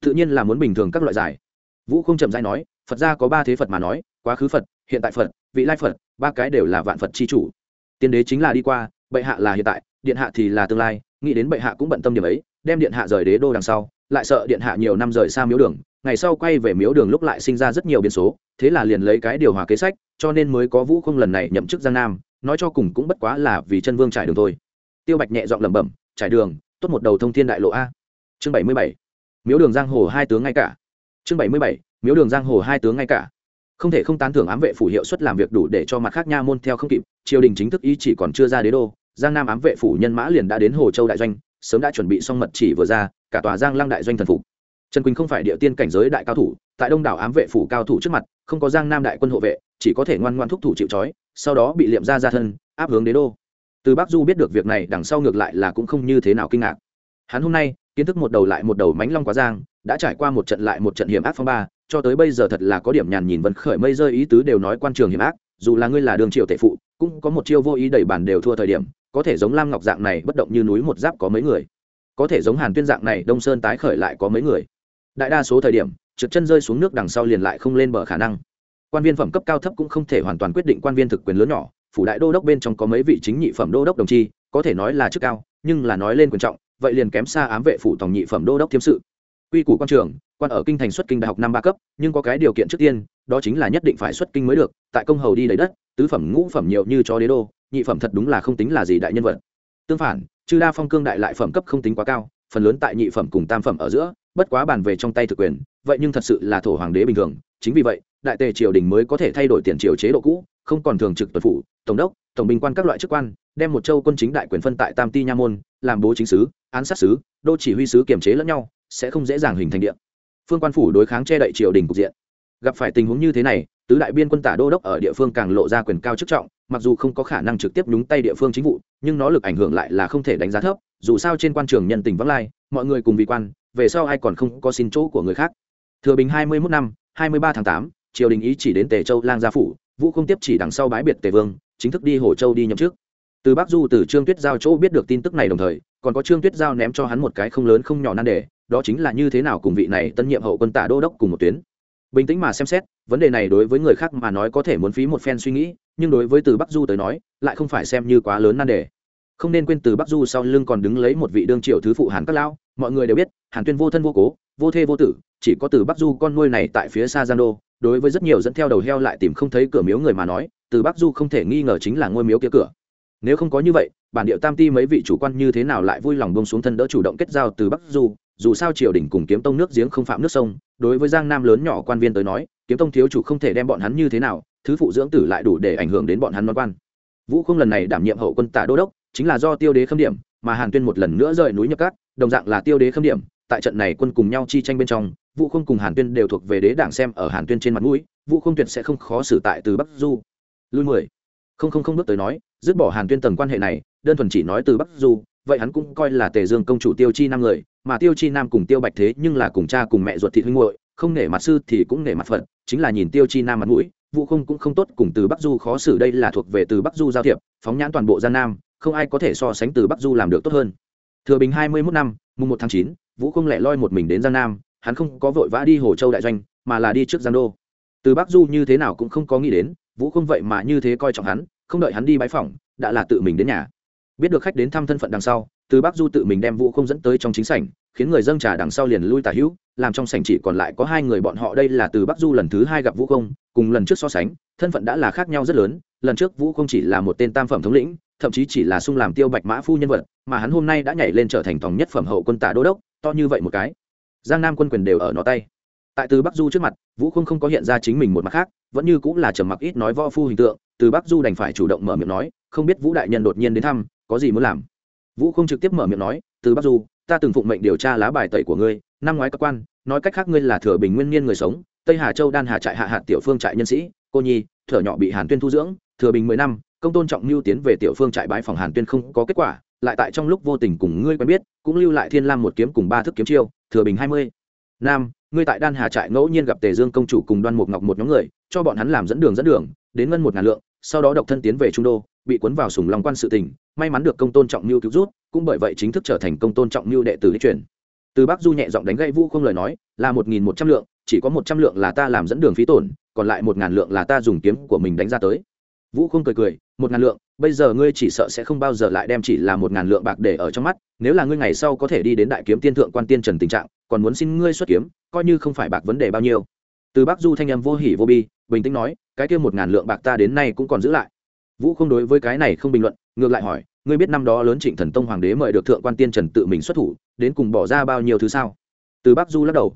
Tự nhiên là muốn bình thường các loại giải vũ không chậm dai nói, phật gia có ba thế phật mà nói, quá khứ phật, hiện tại phật, vị lai phật, ba cái đều là vạn phật c h i chủ. Tiên đế chính là đi qua, bệ hạ là hiện tại, điện hạ thì là tương lai, nghĩ đến bệ hạ cũng bận tâm điểm ấy, đem điện hạ rời đế đô đằng sau, lại sợ điện hạ nhiều năm rời xa miếu đường ngày sau quay về miếu đường lúc lại sinh ra rất nhiều biến số, thế là liền lấy cái điều hòa kế sách, cho nên mới có vũ không lần này nhậm chức giang nam, nói cho cùng cũng bất quá là vì chân vương trải đường thôi. Tiêu bạch nhẹ giọng lẩm bẩm, trải đường, tốt một đầu thông thiên đại lộ a. Chương bảy mươi bảy, miếu đường giang hồ hai tướng ngay cả. Chương bảy mươi bảy, miếu đường giang hồ hai tướng ngay cả. Không thể không tán thưởng ám vệ phủ hiệu suất làm việc đủ để cho mặt khác nha môn theo không kịp, triều đình chính thức ý chỉ còn chưa ra đế đô, giang nam ám vệ phủ nhân mã liền đã đến hồ châu đại doanh, sớm đã chuẩn bị xong mật chỉ vừa ra, cả tòa giang lăng đại doanh thần phục trần quỳnh không phải địa tiên cảnh giới đại cao thủ, tại đông đảo ám vệ phủ cao thủ trước mặt, không có giang nam đại quân hộ vệ, chỉ có thể ngoan ngoan thúc thủ chịu trói, sau đó bị liệm ra ra thân, áp hướng đế đô. Từ bắc du biết được việc này, đằng sau ngược lại là cũng không như thế nào kinh ngạc. Hắn hôm nay, kiến thức một đầu lại một đầu mánh long quá giang, đã trải qua một trận lại một trận hiểm ác phong ba, cho tới bây giờ thật là có điểm nhàn nhìn vân khởi mây rơi ý tứ đều nói quan trường hiểm ác, dù là ngươi là đường triều tể phụ, cũng có một chiêu vô ý đẩy bản đều thua thời điểm, có thể giống lam ngọc dạng này bất động như núi một giáp có mấy người. Có thể giống hàn tuyên dạng này, đông sơn tái khởi lại có mấy người đại đa số thời điểm, trượt chân rơi xuống nước đằng sau liền lại không lên bờ khả năng. Quan viên phẩm cấp cao thấp cũng không thể hoàn toàn quyết định quan viên thực quyền lớn nhỏ, phủ đại đô đốc bên trong có mấy vị chính nhị phẩm đô đốc đồng chi, có thể nói là chức cao, nhưng là nói lên quyền trọng, vậy liền kém xa ám vệ phủ tổng nhị phẩm đô đốc thiêm sự. Quy củ quan trường, quan ở kinh thành xuất kinh đại học năm ba cấp, nhưng có cái điều kiện trước tiên, đó chính là nhất định phải xuất kinh mới được, tại công hầu đi lấy đất, tứ phẩm ngũ phẩm nhiều như cho đế đô, nhị phẩm thật đúng là không tính là gì đại nhân vật. Tương phản chư đa phong cương đại lại phẩm cấp không tính quá cao, phần lớn tại nhị phẩm cùng tam phẩm ở giữa bất quá bàn về trong tay thực quyền, vậy nhưng thật sự là thổ hoàng đế bình thường, chính vì vậy, đại tề triều đình mới có thể thay đổi tiền triều chế độ cũ, không còn thường trực tuần phủ, tổng đốc, tổng binh quan các loại chức quan, đem một châu quân chính đại quyền phân tại tam ti nha môn, làm bố chính sứ, án sát sứ, đô chỉ huy sứ kiềm chế lẫn nhau, sẽ không dễ dàng hình thành điện. Phương quan phủ đối kháng che đậy triều đình cục diện. Gặp phải tình huống như thế này, tứ đại biên quân tả đô đốc ở địa phương càng lộ ra quyền cao chức trọng, mặc dù không có khả năng trực tiếp nhúng tay địa phương chính vụ, nhưng nó lực ảnh hưởng lại là không thể đánh giá thấp, dù sao trên quan trường nhân tình vắng lai, mọi người cùng vì quan về sau ai còn không có xin chỗ của người khác. Thừa bình hai mươi mốt năm, hai mươi ba tháng tám, triều đình ý chỉ đến tề châu lang gia phủ, vũ không tiếp chỉ đằng sau bái biệt tề vương, chính thức đi hồ châu đi nhậm chức. Từ bắc du từ trương tuyết giao chỗ biết được tin tức này đồng thời, còn có trương tuyết giao ném cho hắn một cái không lớn không nhỏ nan đề, đó chính là như thế nào cùng vị này tân nhiệm hậu quân tả đô đốc cùng một tuyến. Bình tĩnh mà xem xét, vấn đề này đối với người khác mà nói có thể muốn phí một phen suy nghĩ, nhưng đối với từ bắc du tới nói, lại không phải xem như quá lớn nan đề. Không nên quên từ bắc du sau lưng còn đứng lấy một vị đương triệu thứ phụ hàn các lão mọi người đều biết, hàn tuyên vô thân vô cố, vô thê vô tử, chỉ có từ bắc du con nuôi này tại phía xa gian đô, đối với rất nhiều dẫn theo đầu heo lại tìm không thấy cửa miếu người mà nói, từ bắc du không thể nghi ngờ chính là ngôi miếu kia cửa. Nếu không có như vậy, bản điệu tam ti mấy vị chủ quan như thế nào lại vui lòng bông xuống thân đỡ chủ động kết giao từ bắc du, dù sao triều đình cùng kiếm tông nước giếng không phạm nước sông, đối với giang nam lớn nhỏ quan viên tới nói, kiếm tông thiếu chủ không thể đem bọn hắn như thế nào, thứ phụ dưỡng tử lại đủ để ảnh hưởng đến bọn hắn món quan. Vũ không lần này đảm nhiệm hậu quân tả đô đốc, chính là do tiêu đế khâm điểm mà hàn tuyên một lần nữa rời núi nhập cát, đồng dạng là tiêu đế khâm điểm, tại trận này quân cùng nhau chi tranh bên trong, vũ không cùng hàn tuyên đều thuộc về đế đảng xem ở hàn tuyên trên mặt mũi, vũ không tuyệt sẽ không khó xử tại từ bắc du. Lui mười. Không không không bước tới nói, dứt bỏ hàn tuyên tầng quan hệ này, đơn thuần chỉ nói từ bắc du, vậy hắn cũng coi là tề dương công chủ tiêu chi năm người, mà tiêu chi nam cùng tiêu bạch thế nhưng là cùng cha cùng mẹ ruột thị huynh hội không nể mặt sư thì cũng nể mặt phật, chính là nhìn tiêu chi nam mặt mũi, vũ không cũng không tốt cùng từ bắc du khó xử, đây là thuộc về từ bắc du giao thiệp, phóng nhãn toàn bộ gian nam không ai có thể so sánh từ bắc du làm được tốt hơn. Thừa bình hai mươi mốt năm, mùng một tháng chín, vũ không lẻ loi một mình đến giang nam, hắn không có vội vã đi hồ châu đại doanh, mà là đi trước giang đô. Từ bắc du như thế nào cũng không có nghĩ đến, vũ không vậy mà như thế coi trọng hắn, không đợi hắn đi bãi phỏng, đã là tự mình đến nhà. Biết được khách đến thăm thân phận đằng sau, từ bắc du tự mình đem vũ không dẫn tới trong chính sảnh, khiến người dâng trà đằng sau liền lui tả hữu, làm trong sảnh chỉ còn lại có hai người bọn họ đây là từ bắc du lần thứ hai gặp vũ không, cùng lần trước so sánh, thân phận đã là khác nhau rất lớn, lần trước vũ không chỉ là một tên tam phẩm thống lĩnh thậm chí chỉ là sung làm tiêu bạch mã phu nhân vật, mà hắn hôm nay đã nhảy lên trở thành tòng nhất phẩm hậu quân tả đô đốc, to như vậy một cái. Giang nam quân quyền đều ở nó tay. Tại từ bắc du trước mặt, vũ không không có hiện ra chính mình một mặt khác, vẫn như cũng là trầm mặc ít nói võ phu hình tượng, từ bắc du đành phải chủ động mở miệng nói, không biết vũ đại nhân đột nhiên đến thăm, có gì muốn làm? Vũ không trực tiếp mở miệng nói, từ bắc du, ta từng phụng mệnh điều tra lá bài tẩy của ngươi, năm ngoái cơ quan, nói cách khác ngươi là thừa bình nguyên niên người sống, tây hà châu đan hà trại hạ hạt tiểu phương trại nhân sĩ, cô nhi, thở nhỏ bị hàn tuyên thu dưỡng, thừa bình mười năm công tôn trọng mưu tiến về tiểu phương trại bái phòng hàn tuyên không có kết quả, lại tại trong lúc vô tình cùng ngươi quen biết, cũng lưu lại thiên lam một kiếm cùng ba thức kiếm chiêu, thừa bình hai mươi. Nam, ngươi tại đan hà trại ngẫu nhiên gặp tề dương công chủ cùng đoan mục ngọc một nhóm người, cho bọn hắn làm dẫn đường dẫn đường, đến ngân một ngàn lượng, sau đó độc thân tiến về trung đô, bị cuốn vào sùng lòng quan sự tình, may mắn được công tôn trọng mưu cứu rút cũng bởi vậy chính thức trở thành công tôn trọng mưu đệ tử đi truyền. Từ bắc du nhẹ giọng đánh gậy vũ không lời nói, là một nghìn một trăm lượng, chỉ có một trăm lượng là ta làm dẫn đường phí tổn, còn lại một ngàn lượng là ta dùng kiếm của mình đánh ra tới vũ không cười cười, một ngàn lượng, bây giờ ngươi chỉ sợ sẽ không bao giờ lại đem chỉ là một ngàn lượng bạc để ở trong mắt, nếu là ngươi ngày sau có thể đi đến đại kiếm tiên thượng quan tiên trần tình trạng, còn muốn xin ngươi xuất kiếm, coi như không phải bạc vấn đề bao nhiêu. Từ bắc du thanh âm vô hỉ vô bi, bình tĩnh nói, cái kia một ngàn lượng bạc ta đến nay cũng còn giữ lại. Vũ không đối với cái này không bình luận, ngược lại hỏi, ngươi biết năm đó lớn trịnh thần tông hoàng đế mời được thượng quan tiên trần tự mình xuất thủ, đến cùng bỏ ra bao nhiêu thứ sao? Từ bắc du lắc đầu.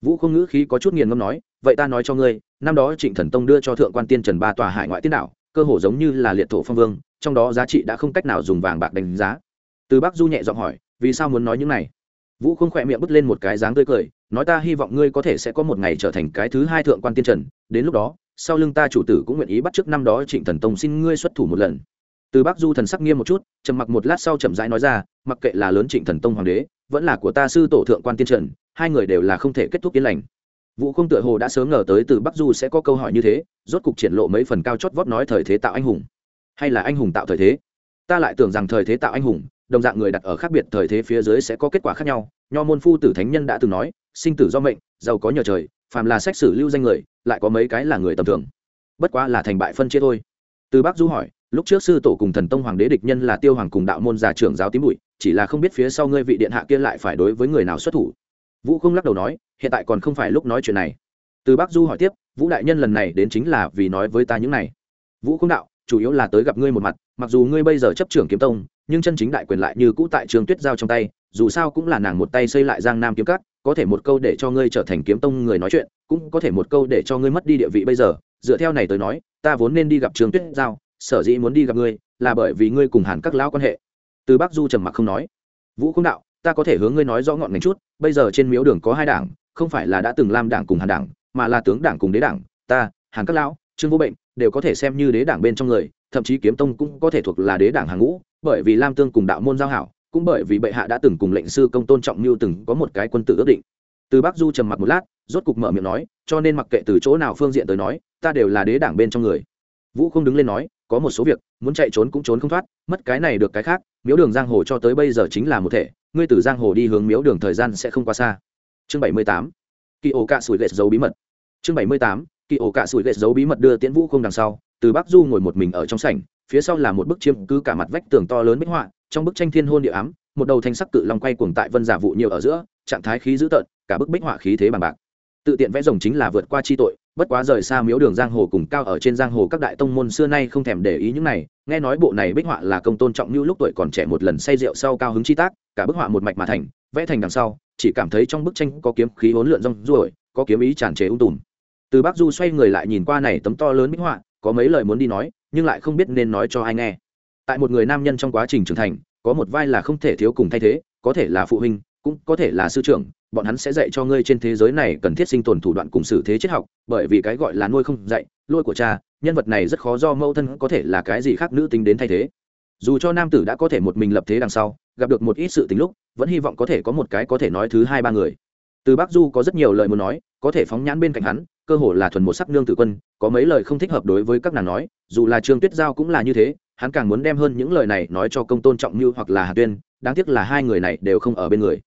Vũ không ngữ khí có chút nghiền ngâm nói, vậy ta nói cho ngươi, năm đó trịnh thần tông đưa cho thượng quan tiên trần ba tòa hải ngoại tiên đảo cơ hồ giống như là liệt thổ phong vương, trong đó giá trị đã không cách nào dùng vàng bạc đánh giá. Từ bắc du nhẹ giọng hỏi, vì sao muốn nói những này? Vũ không khỏe miệng bứt lên một cái dáng tươi cười, nói ta hy vọng ngươi có thể sẽ có một ngày trở thành cái thứ hai thượng quan tiên trần, đến lúc đó, sau lưng ta chủ tử cũng nguyện ý bắt trước năm đó trịnh thần tông xin ngươi xuất thủ một lần. Từ bắc du thần sắc nghiêm một chút, trầm mặc một lát sau chậm rãi nói ra, mặc kệ là lớn trịnh thần tông hoàng đế, vẫn là của ta sư tổ thượng quan tiên trần, hai người đều là không thể kết thúc yên lành vũ không tựa hồ đã sớm ngờ tới từ bắc du sẽ có câu hỏi như thế, rốt cục triển lộ mấy phần cao chót vót nói thời thế tạo anh hùng. Hay là anh hùng tạo thời thế? Ta lại tưởng rằng thời thế tạo anh hùng, đồng dạng người đặt ở khác biệt thời thế phía dưới sẽ có kết quả khác nhau. Nho môn phu tử thánh nhân đã từng nói, sinh tử do mệnh, giàu có nhờ trời, phàm là sách sử lưu danh người, lại có mấy cái là người tầm thường. Bất quá là thành bại phân chia thôi. Từ bác du hỏi, lúc trước sư tổ cùng thần tông hoàng đế địch nhân là tiêu hoàng cùng đạo môn già trưởng giáo tím bụi, chỉ là không biết phía sau ngươi vị điện hạ kia lại phải đối với người nào xuất thủ vũ không lắc đầu nói, hiện tại còn không phải lúc nói chuyện này. Từ bác du hỏi tiếp, vũ đại nhân lần này đến chính là vì nói với ta những này. Vũ không đạo, chủ yếu là tới gặp ngươi một mặt, mặc dù ngươi bây giờ chấp trưởng kiếm tông, nhưng chân chính đại quyền lại như cũ tại trường tuyết giao trong tay, dù sao cũng là nàng một tay xây lại giang nam kiếm cắt có thể một câu để cho ngươi trở thành kiếm tông người nói chuyện, cũng có thể một câu để cho ngươi mất đi địa vị bây giờ. Dựa theo này tới nói, ta vốn nên đi gặp trường tuyết giao, sở dĩ muốn đi gặp ngươi, là bởi vì ngươi cùng hàn các lão quan hệ. Từ bắc du trầm mặc không nói. Vũ không đạo ta có thể hướng ngươi nói rõ ngọn ngành chút, bây giờ trên miếu đường có hai đảng, không phải là đã từng làm đảng cùng hàn đảng, mà là tướng đảng cùng đế đảng, ta, hàn các lão, trương vô bệnh, đều có thể xem như đế đảng bên trong người, thậm chí kiếm tông cũng có thể thuộc là đế đảng hàng ngũ, bởi vì lam tương cùng đạo môn giao hảo, cũng bởi vì bệ hạ đã từng cùng lệnh sư công tôn trọng mưu từng có một cái quân tử ước định. Từ bắc du trầm mặc một lát, rốt cục mở miệng nói, cho nên mặc kệ từ chỗ nào phương diện tới nói, ta đều là đế đảng bên trong người. Vũ không đứng lên nói, có một số việc, muốn chạy trốn cũng trốn không thoát, mất cái này được cái khác, miếu đường giang hồ cho tới bây giờ chính là một thể ngươi từ giang hồ đi hướng miếu đường thời gian sẽ không quá xa. Chương bảy mươi tám, kỳ ổ cạ sủi lệ dấu bí mật. Chương bảy mươi tám, kỳ ổ cạ sủi lệ dấu bí mật đưa tiễn vũ không đằng sau, từ bắc du ngồi một mình ở trong sảnh, phía sau là một bức chiêm cứ cả mặt vách tường to lớn bích họa, trong bức tranh thiên hôn địa ám, một đầu thanh sắc cự long quay cuồng tại vân giả vụ nhiều ở giữa, trạng thái khí dữ tợn, cả bức bích họa khí thế bằng bạc. Tự tiện vẽ rồng chính là vượt qua chi tội bất quá rời xa miếu đường giang hồ cùng cao ở trên giang hồ các đại tông môn xưa nay không thèm để ý những này, nghe nói bộ này bích họa là công tôn trọng như lúc tuổi còn trẻ một lần say rượu sau cao hứng chi tác, cả bức họa một mạch mà thành, vẽ thành đằng sau, chỉ cảm thấy trong bức tranh có kiếm khí hỗn lượn rong ruổi, có kiếm ý tràn trề ung tùm. Từ bắc du xoay người lại nhìn qua này tấm to lớn bích họa, có mấy lời muốn đi nói, nhưng lại không biết nên nói cho ai nghe. Tại một người nam nhân trong quá trình trưởng thành, có một vai là không thể thiếu cùng thay thế, có thể là phụ huynh, cũng có thể là sư trưởng bọn hắn sẽ dạy cho ngươi trên thế giới này cần thiết sinh tồn thủ đoạn cùng xử thế triết học, bởi vì cái gọi là nuôi không dạy, lôi của cha, nhân vật này rất khó do mẫu thân có thể là cái gì khác nữ tính đến thay thế. Dù cho nam tử đã có thể một mình lập thế đằng sau, gặp được một ít sự tính lúc, vẫn hy vọng có thể có một cái có thể nói thứ hai ba người. Từ bắc du có rất nhiều lời muốn nói, có thể phóng nhãn bên cạnh hắn, cơ hồ là thuần một sắc nương tử quân, có mấy lời không thích hợp đối với các nàng nói, dù là trương tuyết giao cũng là như thế, hắn càng muốn đem hơn những lời này nói cho công tôn trọng như hoặc là hà tuyên, đáng tiếc là hai người này đều không ở bên người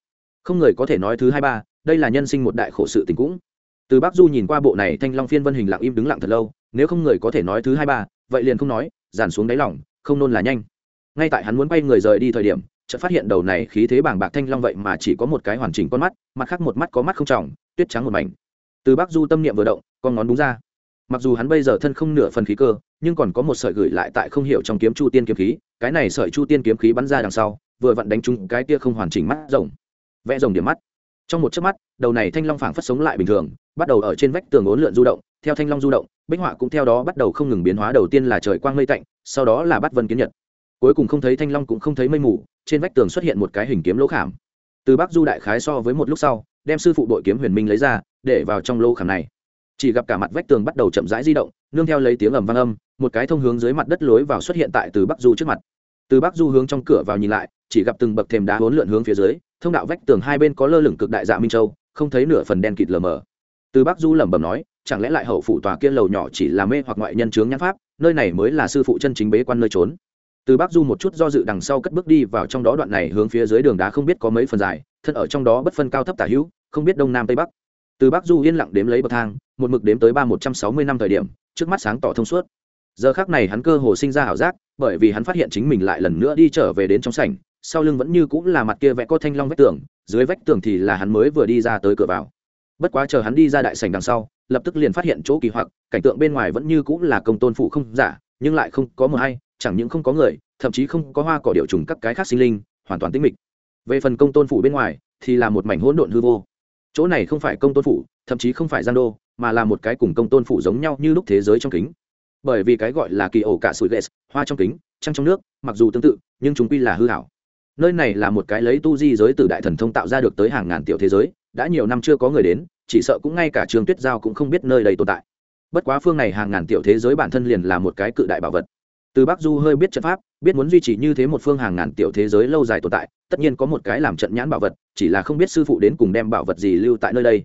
không người có thể nói thứ hai ba, đây là nhân sinh một đại khổ sự tình cũng. Từ bắc du nhìn qua bộ này thanh long phiên vân hình lặng im đứng lặng thật lâu, nếu không người có thể nói thứ hai ba, vậy liền không nói giàn xuống đáy lỏng không nôn là nhanh. Ngay tại hắn muốn bay người rời đi thời điểm, chợt phát hiện đầu này khí thế bảng bạc thanh long vậy mà chỉ có một cái hoàn chỉnh con mắt, mặt khác một mắt có mắt không trọng, tuyết trắng một mảnh. Từ bắc du tâm niệm vừa động, con ngón đúng ra. Mặc dù hắn bây giờ thân không nửa phần khí cơ, nhưng còn có một sợi gửi lại tại không hiểu trong kiếm chu tiên kiếm khí, cái này sợi chu tiên kiếm khí bắn ra đằng sau, vừa vặn đánh trúng cái kia không hoàn chỉnh mắt rồng vẽ rồng điểm mắt. Trong một chớp mắt, đầu này thanh long phảng phất sống lại bình thường, bắt đầu ở trên vách tường ốn lượn du động, theo thanh long du động, bích họa cũng theo đó bắt đầu không ngừng biến hóa. Đầu tiên là trời quang mây tạnh, sau đó là bắt vân kiến nhật. Cuối cùng không thấy thanh long cũng không thấy mây mù, trên vách tường xuất hiện một cái hình kiếm lỗ khảm. Từ bắc du đại khái so với một lúc sau, đem sư phụ đội kiếm huyền minh lấy ra, để vào trong lỗ khảm này. Chỉ gặp cả mặt vách tường bắt đầu chậm rãi di động, nương theo lấy tiếng ầm vang âm, một cái thông hướng dưới mặt đất lối vào xuất hiện tại từ bắc du trước mặt. Từ bắc du hướng trong cửa vào nhìn lại chỉ gặp từng bậc thềm đá hỗn lượn hướng phía dưới, thông đạo vách tường hai bên có lơ lửng cực đại dạ minh châu, không thấy nửa phần đen kịt lờ mờ. Từ bắc du lẩm bẩm nói, chẳng lẽ lại hậu phủ tòa kia lầu nhỏ chỉ là mê hoặc ngoại nhân chướng nhãn pháp, nơi này mới là sư phụ chân chính bế quan nơi trốn? Từ bắc du một chút do dự đằng sau cất bước đi vào trong đó đoạn này hướng phía dưới đường đá không biết có mấy phần dài, thân ở trong đó bất phân cao thấp tả hữu, không biết đông nam tây bắc. Từ bắc du yên lặng đếm lấy bậc thang, một mực đếm tới ba một trăm sáu mươi năm thời điểm, trước mắt sáng tỏ thông suốt. Giờ khác này hắn cơ hồ sinh ra ảo giác, bởi vì hắn phát hiện chính mình lại lần nữa đi trở về đến trong sảnh sau lưng vẫn như cũng là mặt kia vẽ có thanh long vách tường, dưới vách tường thì là hắn mới vừa đi ra tới cửa vào. Bất quá chờ hắn đi ra đại sảnh đằng sau, lập tức liền phát hiện chỗ kỳ hoặc, cảnh tượng bên ngoài vẫn như cũng là công tôn phụ không giả, nhưng lại không có mờ hay, chẳng những không có người, thậm chí không có hoa cỏ điệu trùng các cái khác sinh linh, hoàn toàn tĩnh mịch. Về phần công tôn phủ bên ngoài, thì là một mảnh hỗn độn hư vô. Chỗ này không phải công tôn phủ, thậm chí không phải giang đô, mà là một cái cùng công tôn phủ giống nhau như lúc thế giới trong kính. Bởi vì cái gọi là kỳ ổ cả sủi ghét hoa trong kính, trăng trong nước, mặc dù tương tự, nhưng chúng quy là hư hảo nơi này là một cái lấy tu di giới từ đại thần thông tạo ra được tới hàng ngàn tiểu thế giới, đã nhiều năm chưa có người đến, chỉ sợ cũng ngay cả trường tuyết giao cũng không biết nơi đây tồn tại. Bất quá phương này hàng ngàn tiểu thế giới bản thân liền là một cái cự đại bảo vật. Từ bắc du hơi biết trận pháp, biết muốn duy trì như thế một phương hàng ngàn tiểu thế giới lâu dài tồn tại, tất nhiên có một cái làm trận nhãn bảo vật, chỉ là không biết sư phụ đến cùng đem bảo vật gì lưu tại nơi đây.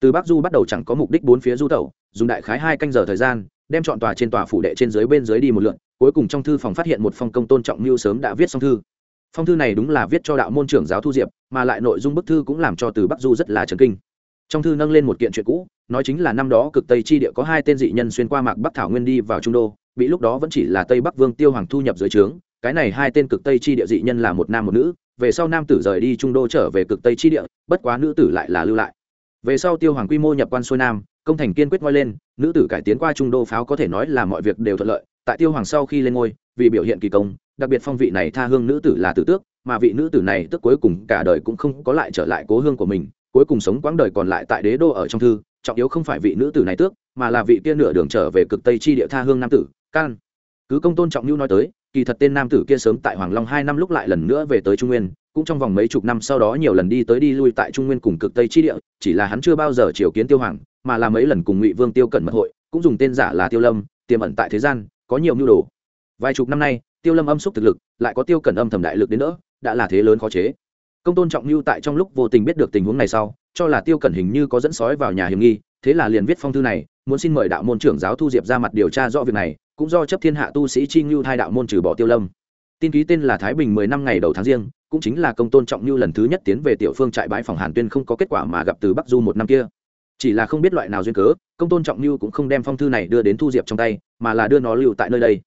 Từ bắc du bắt đầu chẳng có mục đích bốn phía du tẩu, dùng đại khái hai canh giờ thời gian, đem chọn tòa trên tòa phủ đệ trên dưới bên dưới đi một lượn, cuối cùng trong thư phòng phát hiện một phong công tôn trọng mưu sớm đã viết xong thư phong thư này đúng là viết cho đạo môn trưởng giáo thu diệp, mà lại nội dung bức thư cũng làm cho từ bắc du rất là trấn kinh. Trong thư nâng lên một kiện chuyện cũ, nói chính là năm đó cực tây chi địa có hai tên dị nhân xuyên qua mạc bắc thảo nguyên đi vào trung đô, bị lúc đó vẫn chỉ là tây bắc vương tiêu hoàng thu nhập dưới trướng. Cái này hai tên cực tây chi địa dị nhân là một nam một nữ, về sau nam tử rời đi trung đô trở về cực tây chi địa, bất quá nữ tử lại là lưu lại. Về sau tiêu hoàng quy mô nhập quan xuôi nam, công thành kiên quyết ngoi lên, nữ tử cải tiến qua trung đô pháo có thể nói là mọi việc đều thuận lợi, tại tiêu hoàng sau khi lên ngôi, vì biểu hiện kỳ công đặc biệt phong vị này tha hương nữ tử là tử tước, mà vị nữ tử này tức cuối cùng cả đời cũng không có lại trở lại cố hương của mình, cuối cùng sống quãng đời còn lại tại đế đô ở trong thư, trọng yếu không phải vị nữ tử này tước, mà là vị kia nửa đường trở về cực tây chi địa tha hương nam tử, can. Cứ công tôn trọng lưu nói tới, kỳ thật tên nam tử kia sớm tại hoàng long hai năm lúc lại lần nữa về tới trung nguyên, cũng trong vòng mấy chục năm sau đó nhiều lần đi tới đi lui tại trung nguyên cùng cực tây chi địa, chỉ là hắn chưa bao giờ triều kiến tiêu hoàng, mà là mấy lần cùng ngụy vương tiêu cẩn mật hội, cũng dùng tên giả là tiêu lâm, tiềm ẩn tại thế gian, có nhiều nhu đồ. Vài chục năm nay tiêu lâm âm xúc thực lực, lại có tiêu cẩn âm thầm đại lực đến nữa đã là thế lớn khó chế. Công tôn trọng lưu tại trong lúc vô tình biết được tình huống này sau, cho là tiêu cẩn hình như có dẫn sói vào nhà hiểm nghi, thế là liền viết phong thư này, muốn xin mời đạo môn trưởng giáo thu diệp ra mặt điều tra rõ việc này, cũng do chấp thiên hạ tu sĩ chi ngưu thai đạo môn trừ bỏ tiêu lâm. Tin ký tên là thái bình mười năm ngày đầu tháng riêng, cũng chính là công tôn trọng lưu lần thứ nhất tiến về tiểu phương trại bãi phòng hàn tuyên không có kết quả mà gặp từ bắc du một năm kia. Chỉ là không biết loại nào duyên cớ, công tôn trọng lưu cũng không đem phong thư này đưa đến thu diệp trong tay, mà là đưa nó lưu tại nơi đây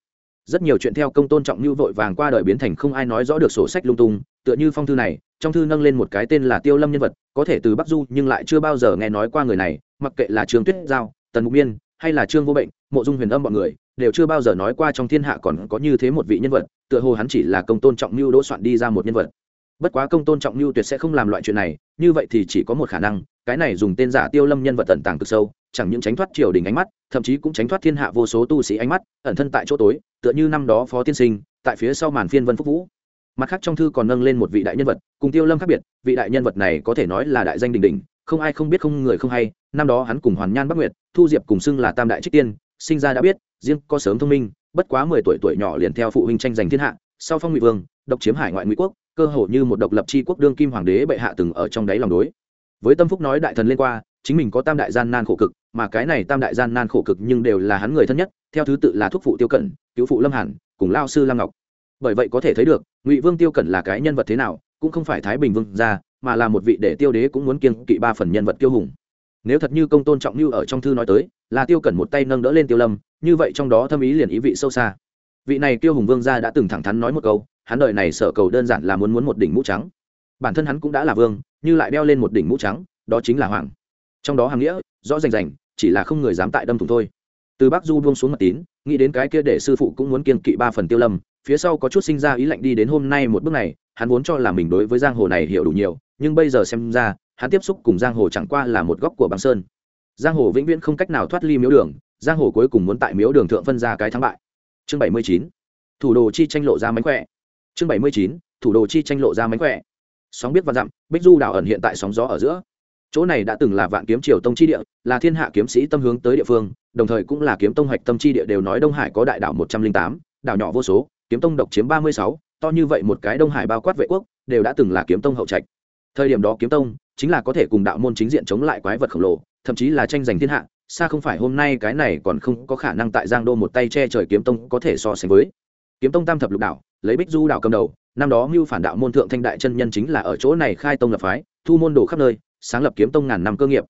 rất nhiều chuyện theo công tôn trọng như vội vàng qua đời biến thành không ai nói rõ được sổ sách lung tung, tựa như phong thư này, trong thư nâng lên một cái tên là tiêu lâm nhân vật, có thể từ bắc du nhưng lại chưa bao giờ nghe nói qua người này, mặc kệ là trường tuyết giao, tần mục miên, hay là trương vô bệnh, mộ dung huyền âm b ọ n người, đều chưa bao giờ nói qua trong thiên hạ còn có như thế một vị nhân vật, tựa hồ hắn chỉ là công tôn trọng mưu đỗ soạn đi ra một nhân vật. Bất quá công tôn trọng mưu tuyệt sẽ không làm loại chuyện này, như vậy thì chỉ có một khả năng, cái này dùng tên giả tiêu lâm nhân vật tận tàng cực sâu chẳng những tránh thoát triều đình ánh mắt, thậm chí cũng tránh thoát thiên hạ vô số tu sĩ ánh mắt, ẩn thân tại chỗ tối, tựa như năm đó phó tiên sinh, tại phía sau màn phiên vân phúc vũ. Mặt khác trong thư còn nâng lên một vị đại nhân vật, cùng tiêu lâm khác biệt, vị đại nhân vật này có thể nói là đại danh đình đình không ai không biết không người không hay, năm đó hắn cùng hoàn nhan bắc nguyệt, thu diệp cùng xưng là tam đại trích tiên, sinh ra đã biết, riêng có sớm thông minh, bất quá mười tuổi tuổi nhỏ liền theo phụ huynh tranh giành thiên hạ, sau phong ngụy vương, độc chiếm hải ngoại ngụy quốc, cơ hồ như một độc lập tri quốc đương kim hoàng đế bệ hạ từng ở trong đáy lòng đối. Với tâm phúc nói đại thần lên qua, chính mình có tam đại gian nan khổ cực mà cái này tam đại gian nan khổ cực nhưng đều là hắn người thân nhất, theo thứ tự là thuốc phụ tiêu cẩn, cứu phụ lâm hàn, cùng lao sư lam ngọc. Bởi vậy có thể thấy được, ngụy vương tiêu cẩn là cái nhân vật thế nào, cũng không phải thái bình vương gia, mà là một vị để tiêu đế cũng muốn kiêng kỵ ba phần nhân vật tiêu hùng. Nếu thật như công tôn trọng như ở trong thư nói tới, là tiêu cẩn một tay nâng đỡ lên tiêu lâm, như vậy trong đó thâm ý liền ý vị sâu xa. Vị này tiêu hùng vương gia đã từng thẳng thắn nói một câu, hắn đợi này sở cầu đơn giản là muốn muốn một đỉnh mũ trắng. Bản thân hắn cũng đã là vương, như lại đeo lên một đỉnh mũ trắng, đó chính là hoàng. Trong đó hàng nghĩa, rõ rành rành chỉ là không người dám tại đâm thủng thôi. Từ bắc du buông xuống mặt tín, nghĩ đến cái kia để sư phụ cũng muốn kiên kỵ ba phần tiêu lâm, phía sau có chút sinh ra ý lạnh đi đến hôm nay một bước này, hắn vốn cho là mình đối với giang hồ này hiểu đủ nhiều, nhưng bây giờ xem ra, hắn tiếp xúc cùng giang hồ chẳng qua là một góc của băng sơn. Giang hồ vĩnh viễn không cách nào thoát ly miếu đường, giang hồ cuối cùng muốn tại miếu đường thượng phân ra cái thắng bại. Chương bảy mươi chín, thủ đồ chi tranh lộ ra mánh khỏe. Chương bảy mươi chín, thủ đồ chi tranh lộ ra mánh khỏe. Sóng biết và dặm, bích du đảo ẩn hiện tại sóng gió ở giữa chỗ này đã từng là vạn kiếm triều tông chi địa, là thiên hạ kiếm sĩ tâm hướng tới địa phương, đồng thời cũng là kiếm tông hoạch tâm chi địa đều nói đông hải có đại đảo một trăm linh tám, đảo nhỏ vô số, kiếm tông độc chiếm ba mươi sáu, to như vậy một cái đông hải bao quát vệ quốc, đều đã từng là kiếm tông hậu trạch. Thời điểm đó kiếm tông chính là có thể cùng đạo môn chính diện chống lại quái vật khổng lồ, thậm chí là tranh giành thiên hạ, xa không phải hôm nay cái này còn không có khả năng tại giang đô một tay che trời kiếm tông có thể so sánh với. Kiếm tông tam thập lục đảo, lấy bích du đảo cầm đầu, năm đó mưu phản đạo môn thượng thanh đại chân nhân chính là ở chỗ này khai tông lập phái, thu môn đồ khắp nơi sáng lập kiếm tông ngàn năm cơ nghiệp.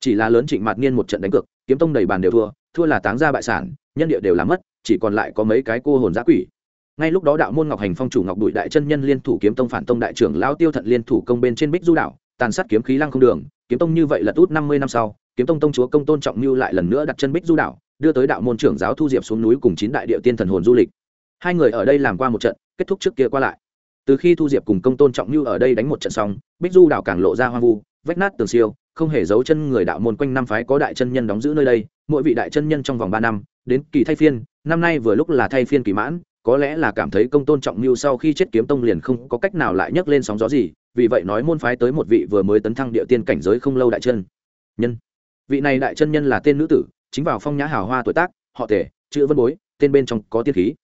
Chỉ là lớn trịnh mạt niên một trận đánh cược, kiếm tông đầy bàn đều thua thua là táng ra bại sản, nhân địa đều làm mất, chỉ còn lại có mấy cái cô hồn giã quỷ. Ngay lúc đó đạo môn ngọc hành phong chủ ngọc bụi đại chân nhân liên thủ kiếm tông phản tông đại trưởng lao tiêu thận liên thủ công bên trên bích du đảo tàn sát kiếm khí lăng không đường, kiếm tông như vậy là tốt năm mươi năm sau, kiếm tông tông chúa công tôn trọng như lại lần nữa đặt chân bích du đảo đưa tới đạo môn trưởng giáo thu diệp xuống núi cùng chín đại địa tiên thần hồn du lịch. Hai người ở đây làm qua một trận, kết thúc trước kia qua lại. Từ khi thu diệp cùng công tôn trọng như ở đây đánh một trận xong, bích du đảo càng lộ ra hoang vu vách nát tường siêu, không hề giấu chân người đạo môn quanh năm phái có đại chân nhân đóng giữ nơi đây, mỗi vị đại chân nhân trong vòng ba năm, đến kỳ thay phiên, năm nay vừa lúc là thay phiên kỳ mãn, có lẽ là cảm thấy công tôn trọng mưu sau khi chết kiếm tông liền không có cách nào lại nhấc lên sóng gió gì, vì vậy nói môn phái tới một vị vừa mới tấn thăng địa tiên cảnh giới không lâu đại chân. Nhân. Vị này đại chân nhân là tên nữ tử, chính vào phong nhã hào hoa tuổi tác, họ tề, chữ vân bối, tên bên trong có tiên khí.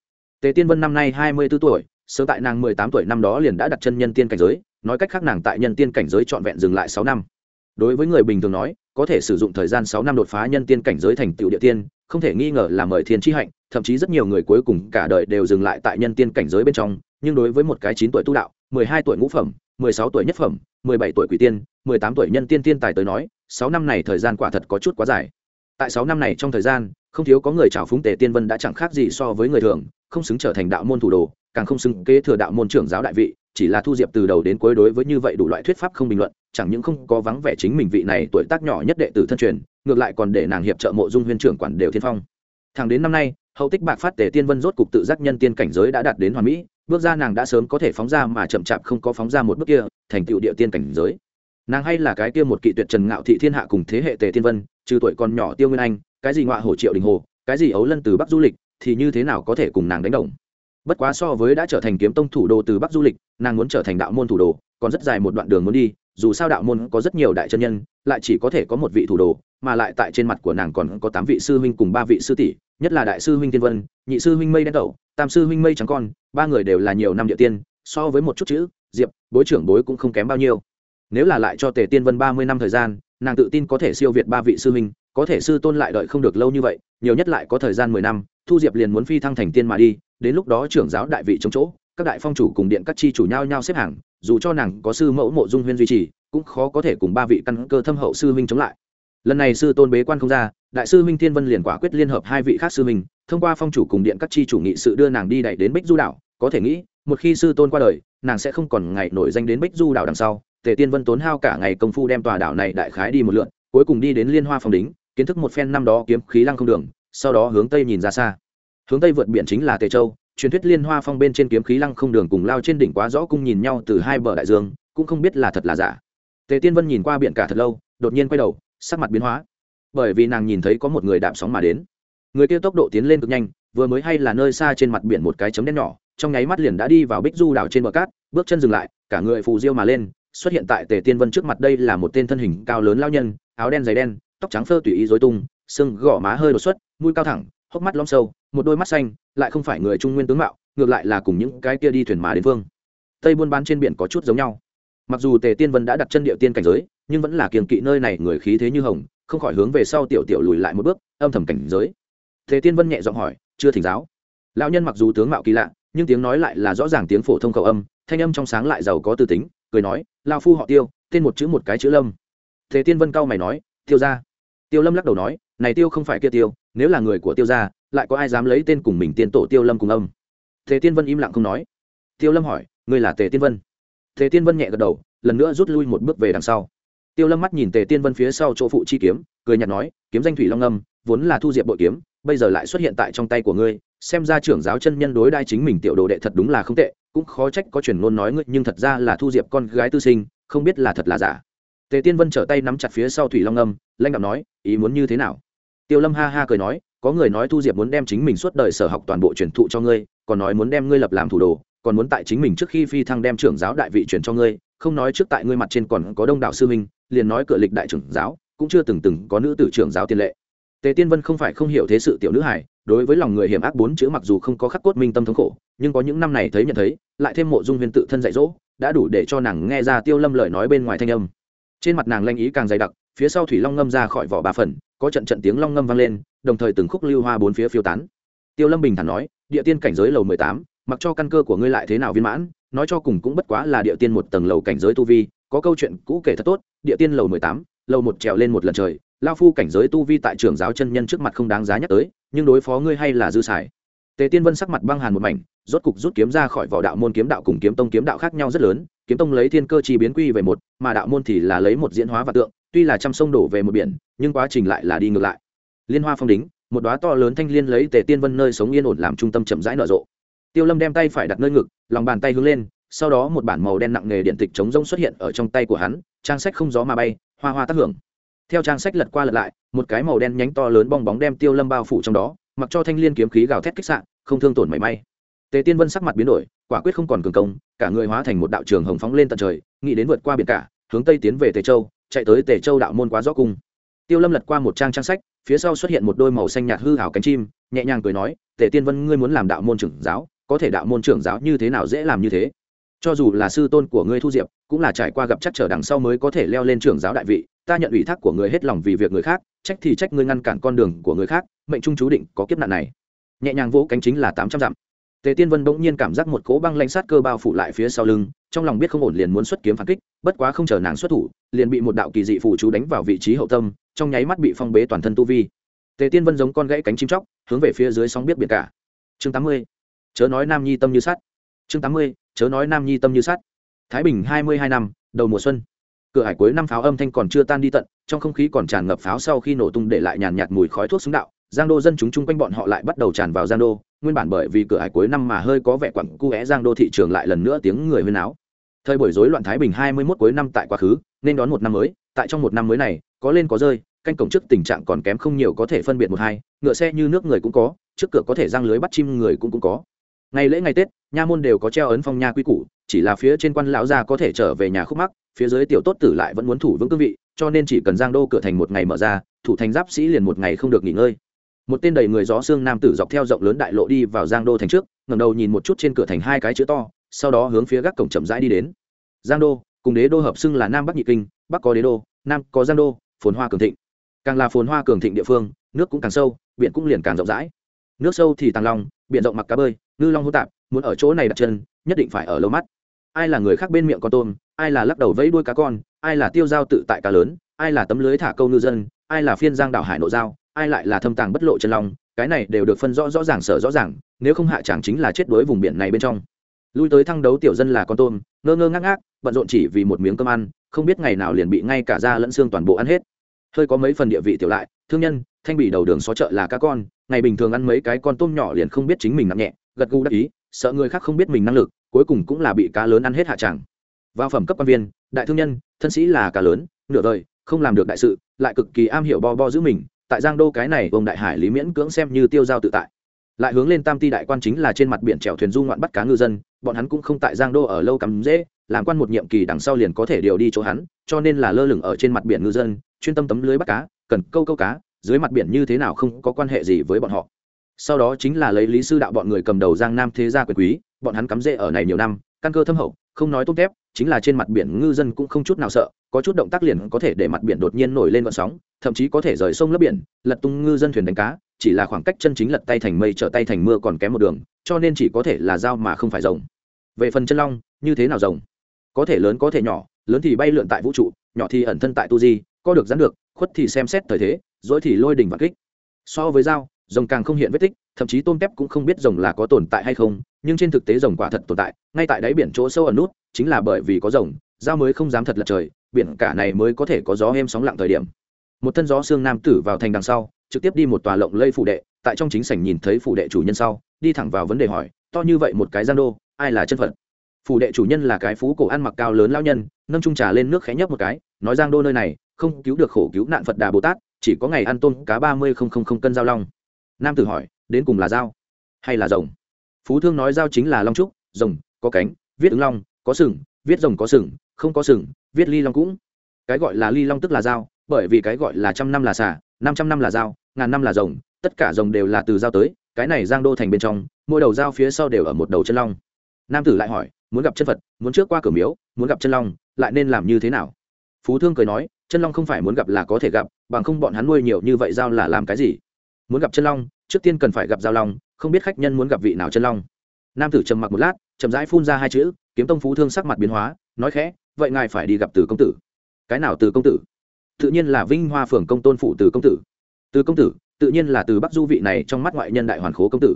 Tề tiên vân năm nay hai mươi b ố tuổi, sớm tại nàng mười tám tuổi năm đó liền đã đặt chân nhân tiên cảnh giới nói cách khác nàng tại nhân tiên cảnh giới trọn vẹn dừng lại sáu năm. Đối với người bình thường nói, có thể sử dụng thời gian sáu năm đột phá nhân tiên cảnh giới thành tựu địa tiên, không thể nghi ngờ là mời thiên tri hạnh, thậm chí rất nhiều người cuối cùng cả đời đều dừng lại tại nhân tiên cảnh giới bên trong, nhưng đối với một cái chín tuổi tu đạo, mười hai tuổi ngũ phẩm, mười sáu tuổi nhất phẩm, mười bảy tuổi quỷ tiên, mười tám tuổi nhân tiên tiên tài tới nói, sáu năm này thời gian quả thật có chút quá dài. Tại sáu năm này trong thời gian, không thiếu có người trào phúng tề tiên vân đã chẳng khác gì so với người thường không xứng trở thành đạo môn thủ đồ, càng không xứng kế thừa đạo môn trưởng giáo đại vị, chỉ là thu diệp từ đầu đến cuối đối với như vậy đủ loại thuyết pháp không bình luận, chẳng những không có vắng vẻ chính mình vị này tuổi tác nhỏ nhất đệ tử thân truyền, ngược lại còn để nàng hiệp trợ mộ dung huyên trưởng quản đều thiên phong. Thẳng đến năm nay, hậu tích bạc phát tề tiên vân rốt cục tự giác nhân tiên cảnh giới đã đạt đến hoàn mỹ, bước ra nàng đã sớm có thể phóng ra mà chậm chạp không có phóng ra một bước kia, thành tựu địa tiên cảnh giới. Nàng hay là cái kia một kỵ tuyệt trần ngạo thị thiên hạ cùng thế hệ tề tiên vân, trừ tuổi còn nhỏ tiêu nguyên anh, cái gì ngoại hồ triệu đình hồ, cái gì ấu lân từ bắc du lịch thì như thế nào có thể cùng nàng đánh đồng? Bất quá so với đã trở thành kiếm tông thủ đô từ bắc du lịch, nàng muốn trở thành đạo môn thủ đồ còn rất dài một đoạn đường muốn đi, dù sao đạo môn có rất nhiều đại chân nhân, lại chỉ có thể có một vị thủ đồ mà lại tại trên mặt của nàng còn có tám vị sư huynh cùng ba vị sư tỷ, nhất là đại sư huynh tiên vân, nhị sư huynh mây đen tẩu, tam sư huynh mây trắng con, ba người đều là nhiều năm địa tiên, so với một chút chữ, diệp, bối trưởng bối cũng không kém bao nhiêu. Nếu là lại cho tề tiên vân ba mươi năm thời gian, nàng tự tin có thể siêu việt ba vị sư huynh có thể sư tôn lại đợi không được lâu như vậy, nhiều nhất lại có thời gian mười năm, thu diệp liền muốn phi thăng thành tiên mà đi, đến lúc đó trưởng giáo đại vị chống chỗ, các đại phong chủ cùng điện các chi chủ nhau nhau xếp hàng, dù cho nàng có sư mẫu mộ dung huyên duy trì, cũng khó có thể cùng ba vị căn cơ thâm hậu sư huynh chống lại. Lần này sư tôn bế quan không ra, đại sư huynh thiên vân liền quả quyết liên hợp hai vị khác sư huynh, thông qua phong chủ cùng điện các chi chủ nghị sự đưa nàng đi đẩy đến bích du đảo, có thể nghĩ, một khi sư tôn qua đời, nàng sẽ không còn ngày nổi danh đến bích du đảo đằng sau, tề tiên vân tốn hao cả ngày công phu đem tòa đảo này đại khái đi một lượn, cuối cùng đi đến liên hoa phong đính kiến thức một phen năm đó kiếm khí lăng không đường, sau đó hướng tây nhìn ra xa. Hướng tây vượt biển chính là tề châu, truyền thuyết liên hoa phong bên trên kiếm khí lăng không đường cùng lao trên đỉnh quá rõ cung nhìn nhau từ hai bờ đại dương, cũng không biết là thật là giả. Tề tiên vân nhìn qua biển cả thật lâu, đột nhiên quay đầu, sắc mặt biến hóa. Bởi vì nàng nhìn thấy có một người đạp sóng mà đến. Người kia tốc độ tiến lên cực nhanh, vừa mới hay là nơi xa trên mặt biển một cái chấm đen nhỏ, trong nháy mắt liền đã đi vào bích du đảo trên bờ cát, bước chân dừng lại, cả người phù diêu mà lên, xuất hiện tại tề tiên vân trước mặt đây là một tên thân hình cao lớn lao nhân, áo đen dày đen tóc trắng phơ tùy ý dối tung, xương gò má hơi đột xuất, mũi cao thẳng, hốc mắt lõm sâu, một đôi mắt xanh, lại không phải người trung nguyên tướng mạo, ngược lại là cùng những cái kia đi thuyền má đến phương tây buôn bán trên biển có chút giống nhau. Mặc dù tề tiên vân đã đặt chân địa tiên cảnh giới, nhưng vẫn là kiềng kỵ nơi này người khí thế như hồng, không khỏi hướng về sau tiểu tiểu lùi lại một bước, âm thầm cảnh giới. Tề tiên vân nhẹ giọng hỏi, chưa thỉnh giáo? Lão nhân mặc dù tướng mạo kỳ lạ, nhưng tiếng nói lại là rõ ràng tiếng phổ thông khẩu âm, thanh âm trong sáng lại giàu có tư tính, cười nói lao phu họ tiêu, tên một chữ một cái chữ lâm. Tề tiên vân cao mày nói, tiêu ra tiêu lâm lắc đầu nói, này tiêu không phải kia tiêu, nếu là người của tiêu gia, lại có ai dám lấy tên cùng mình tiên tổ tiêu lâm cùng âm? Tề tiên vân im lặng không nói. Tiêu lâm hỏi, ngươi là tề tiên vân? Tề tiên vân nhẹ gật đầu, lần nữa rút lui một bước về đằng sau. Tiêu lâm mắt nhìn tề tiên vân phía sau chỗ phụ chi kiếm, cười nhạt nói, kiếm danh thủy long âm, vốn là thu diệp bội kiếm, bây giờ lại xuất hiện tại trong tay của ngươi, xem ra trưởng giáo chân nhân đối đai chính mình tiểu đồ đệ thật đúng là không tệ, cũng khó trách có truyền ngôn nói ngươi, nhưng thật ra là thu diệp con gái tư sinh, không biết là thật là giả tề tiên vân trở tay nắm chặt phía sau thủy long âm, lanh đạo nói, ý muốn như thế nào? Tiêu lâm ha ha cười nói, có người nói thu diệp muốn đem chính mình suốt đời sở học toàn bộ truyền thụ cho ngươi, còn nói muốn đem ngươi lập làm thủ đồ, còn muốn tại chính mình trước khi phi thăng đem trưởng giáo đại vị truyền cho ngươi, không nói trước tại ngươi mặt trên còn có đông đảo sư minh liền nói cửa lịch đại trưởng giáo, cũng chưa từng từng có nữ tử trưởng giáo tiền lệ. Tề tiên vân không phải không hiểu thế sự tiểu nữ hải đối với lòng người hiểm ác bốn chữ mặc dù không có khắc cốt minh tâm thống khổ, nhưng có những năm này thấy nhận thấy, lại thêm mộ dung huyền tự thân dạy dỗ, đã đủ để cho nàng nghe ra tiêu lâm lời nói bên ngoài thanh âm trên mặt nàng lanh ý càng dày đặc, phía sau thủy long ngâm ra khỏi vỏ bà phần, có trận trận tiếng long ngâm vang lên, đồng thời từng khúc lưu hoa bốn phía phiêu tán. Tiêu lâm bình thản nói, địa tiên cảnh giới lầu mười tám, mặc cho căn cơ của ngươi lại thế nào viên mãn, nói cho cùng cũng bất quá là địa tiên một tầng lầu cảnh giới tu vi, có câu chuyện cũ kể thật tốt, địa tiên lầu mười tám, lầu một trèo lên một lần trời, lao phu cảnh giới tu vi tại trường giáo chân nhân trước mặt không đáng giá nhắc tới, nhưng đối phó ngươi hay là dư xài. Tề tiên vân sắc mặt băng hàn một mảnh rốt cục rút kiếm ra khỏi vỏ đạo môn kiếm đạo cùng kiếm tông kiếm đạo khác nhau rất lớn, kiếm tông lấy thiên cơ chi biến quy về một, mà đạo môn thì là lấy một diễn hóa và tượng, tuy là trăm sông đổ về một biển, nhưng quá trình lại là đi ngược lại. Liên hoa phong đính, một đóa to lớn thanh liên lấy tề tiên vân nơi sống yên ổn làm trung tâm chậm rãi nở rộ. Tiêu lâm đem tay phải đặt nơi ngực, lòng bàn tay hướng lên, sau đó một bản màu đen nặng nghề điện tịch chống rông xuất hiện ở trong tay của hắn, trang sách không gió mà bay, hoa hoa tác hưởng. Theo trang sách lật qua lật lại, một cái màu đen nhánh to lớn bong bóng đem tiêu lâm bao phủ trong đó, mặc cho thanh liên kiếm khí gào thét kích sạn không thương tổn mảy may tề tiên vân sắc mặt biến đổi, quả quyết không còn cường công, cả người hóa thành một đạo trường hồng phóng lên tận trời, nghĩ đến vượt qua biển cả, hướng tây tiến về tề châu, chạy tới tề châu đạo môn quá rõ cung. Tiêu lâm lật qua một trang trang sách, phía sau xuất hiện một đôi màu xanh nhạt hư hảo cánh chim, nhẹ nhàng cười nói, tề tiên vân, ngươi muốn làm đạo môn trưởng giáo, có thể đạo môn trưởng giáo như thế nào dễ làm như thế? Cho dù là sư tôn của ngươi thu diệp, cũng là trải qua gặp chắc trở đằng sau mới có thể leo lên trưởng giáo đại vị, ta nhận ủy thác của người hết lòng vì việc người khác, trách thì trách ngươi ngăn cản con đường của người khác, mệnh trung chú định có kiếp nạn này. Nhẹ nhàng vỗ cánh chính là tám trăm dặm tề tiên vân bỗng nhiên cảm giác một cố băng lãnh sát cơ bao phủ lại phía sau lưng, trong lòng biết không ổn liền muốn xuất kiếm phản kích, bất quá không chờ nàng xuất thủ, liền bị một đạo kỳ dị phủ chú đánh vào vị trí hậu tâm, trong nháy mắt bị phong bế toàn thân tu vi. Tề tiên vân giống con gãy cánh chim chóc, hướng về phía dưới sóng biết biển cả. Chương tám mươi. Chớ nói nam nhi tâm như sắt. Chương tám mươi. Chớ nói nam nhi tâm như sắt. Thái bình hai mươi hai năm, đầu mùa xuân. Cửa hải cuối năm pháo âm thanh còn chưa tan đi tận, trong không khí còn tràn ngập pháo sau khi nổ tung để lại nhàn nhạt mùi khói thuốc súng đạo giang đô dân chúng chung quanh bọn họ lại bắt đầu tràn vào giang đô, nguyên bản bởi vì cửa hải cuối năm mà hơi có vẻ quặng cu é giang đô thị trường lại lần nữa tiếng người huyên áo. Thời buổi rối loạn thái bình hai mươi 21 cuối năm tại quá khứ, nên đón một năm mới, tại trong một năm mới này, có lên có rơi, canh cổng trước tình trạng còn kém không nhiều có thể phân biệt một hai, ngựa xe như nước người cũng có, trước cửa có thể răng lưới bắt chim người cũng cũng có. Ngày lễ ngày tết, nha môn đều có treo ấn phong nha quy củ, chỉ là phía trên quan lão gia có thể trở về nhà khúc mắc, phía dưới tiểu tốt tử lại vẫn muốn thủ vững cương vị, cho nên chỉ cần giang đô cửa thành một ngày mở ra, thủ thành giáp sĩ liền một ngày không được nghỉ ngơi một tên đầy người gió xương nam tử dọc theo rộng lớn đại lộ đi vào giang đô thành trước, ngẩng đầu nhìn một chút trên cửa thành hai cái chữ to, sau đó hướng phía gác cổng chậm rãi đi đến. Giang đô, cùng đế đô hợp xưng là nam bắc nhị kinh, bắc có đế đô, nam có giang đô, phồn hoa cường thịnh. Càng là phồn hoa cường thịnh địa phương, nước cũng càng sâu, biển cũng liền càng rộng rãi. Nước sâu thì tàng long, biển rộng mặc cá bơi, ngư long hô tạp, muốn ở chỗ này đặt chân, nhất định phải ở lâu mắt. Ai là người khác bên miệng con tôm, ai là lắc đầu vẫy đuôi cá con, ai là tiêu dao tự tại cá lớn, ai là tấm lưới thả câu ngư dân, ai là phiên giang đảo hải nộ dao ai lại là thâm tàng bất lộ chân long, cái này đều được phân rõ rõ ràng, sở rõ ràng, nếu không hạ chẳng chính là chết đuối vùng biển này bên trong lui tới thăng đấu tiểu dân là con tôm, ngơ ngơ ngác ngác, bận rộn chỉ vì một miếng cơm ăn, không biết ngày nào liền bị ngay cả da lẫn xương toàn bộ ăn hết hơi có mấy phần địa vị tiểu lại, thương nhân, thanh bị đầu đường xó chợ là cá con, ngày bình thường ăn mấy cái con tôm nhỏ liền không biết chính mình nặng nhẹ, gật gù đắc ý, sợ người khác không biết mình năng lực, cuối cùng cũng là bị cá lớn ăn hết hạ chẳng. vào phẩm cấp quan viên, đại thương nhân, thân sĩ là cá lớn, nửa đời, không làm được đại sự, lại cực kỳ am hiểu bo bo giữ mình tại giang đô cái này ông đại hải lý miễn cưỡng xem như tiêu giao tự tại. Lại hướng lên tam ti đại quan chính là trên mặt biển chèo thuyền du ngoạn bắt cá ngư dân, bọn hắn cũng không tại giang đô ở lâu cắm dễ, làm quan một nhiệm kỳ đằng sau liền có thể điều đi chỗ hắn, cho nên là lơ lửng ở trên mặt biển ngư dân, chuyên tâm tấm lưới bắt cá, cần câu câu cá, dưới mặt biển như thế nào không có quan hệ gì với bọn họ. Sau đó chính là lấy lý sư đạo bọn người cầm đầu giang nam thế gia quyền quý, bọn hắn cắm rễ ở này nhiều năm, căn cơ thâm hậu, không nói tốt thép chính là trên mặt biển ngư dân cũng không chút nào sợ có chút động tác liền có thể để mặt biển đột nhiên nổi lên vận sóng, thậm chí có thể rời sông lấp biển, lật tung ngư dân thuyền đánh cá, chỉ là khoảng cách chân chính lật tay thành mây trở tay thành mưa còn kém một đường, cho nên chỉ có thể là dao mà không phải rồng. Về phần chân long, như thế nào rồng? Có thể lớn có thể nhỏ, lớn thì bay lượn tại vũ trụ, nhỏ thì ẩn thân tại tu di, có được dán được, khuất thì xem xét thời thế dỗi thì lôi đỉnh và kích. So với dao, rồng càng không hiện vết tích, thậm chí tôm tép cũng không biết rồng là có tồn tại hay không, nhưng trên thực tế rồng quả thật tồn tại, ngay tại đáy biển chỗ sâu ẩn nút, chính là bởi vì có rồng, dao mới không dám thật lật trời biển cả này mới có thể có gió êm sóng lặng thời điểm. Một thân gió xương nam tử vào thành đằng sau, trực tiếp đi một tòa lộng lây phủ đệ, tại trong chính sảnh nhìn thấy phủ đệ chủ nhân sau, đi thẳng vào vấn đề hỏi, to như vậy một cái giang đô, ai là chân phận phủ đệ chủ nhân là cái phú cổ ăn mặc cao lớn lao nhân, nâng trung trà lên nước khẽ nhấp một cái, nói giang đô nơi này, không cứu được khổ cứu nạn phật đà bồ tát, chỉ có ngày ăn tôm cá ba mươi không không không cân giao long. Nam tử hỏi, đến cùng là dao hay là rồng? Phú thương nói dao chính là long trúc, rồng, có cánh, viết ứng long, có sừng, viết rồng có sừng không có sừng, viết ly long cũng. Cái gọi là ly long tức là dao, bởi vì cái gọi là trăm năm là xả năm trăm năm là dao, ngàn năm là rồng, tất cả rồng đều là từ dao tới, cái này giang đô thành bên trong, mỗi đầu dao phía sau đều ở một đầu chân long. Nam tử lại hỏi, muốn gặp chân phật, muốn trước qua cửa miếu, muốn gặp chân long, lại nên làm như thế nào? Phú thương cười nói, chân long không phải muốn gặp là có thể gặp, bằng không bọn hắn nuôi nhiều như vậy dao là làm cái gì? Muốn gặp chân long, trước tiên cần phải gặp giao long, không biết khách nhân muốn gặp vị nào chân long. Nam tử trầm mặc một lát, chậm rãi phun ra hai chữ, kiếm tông phú thương sắc mặt biến hóa, nói khẽ vậy ngài phải đi gặp từ công tử. Cái nào từ công tử? Tự nhiên là vinh hoa phường công tôn phụ từ công tử. Từ công tử, tự nhiên là từ bắc du vị này trong mắt ngoại nhân đại hoàn khố công tử.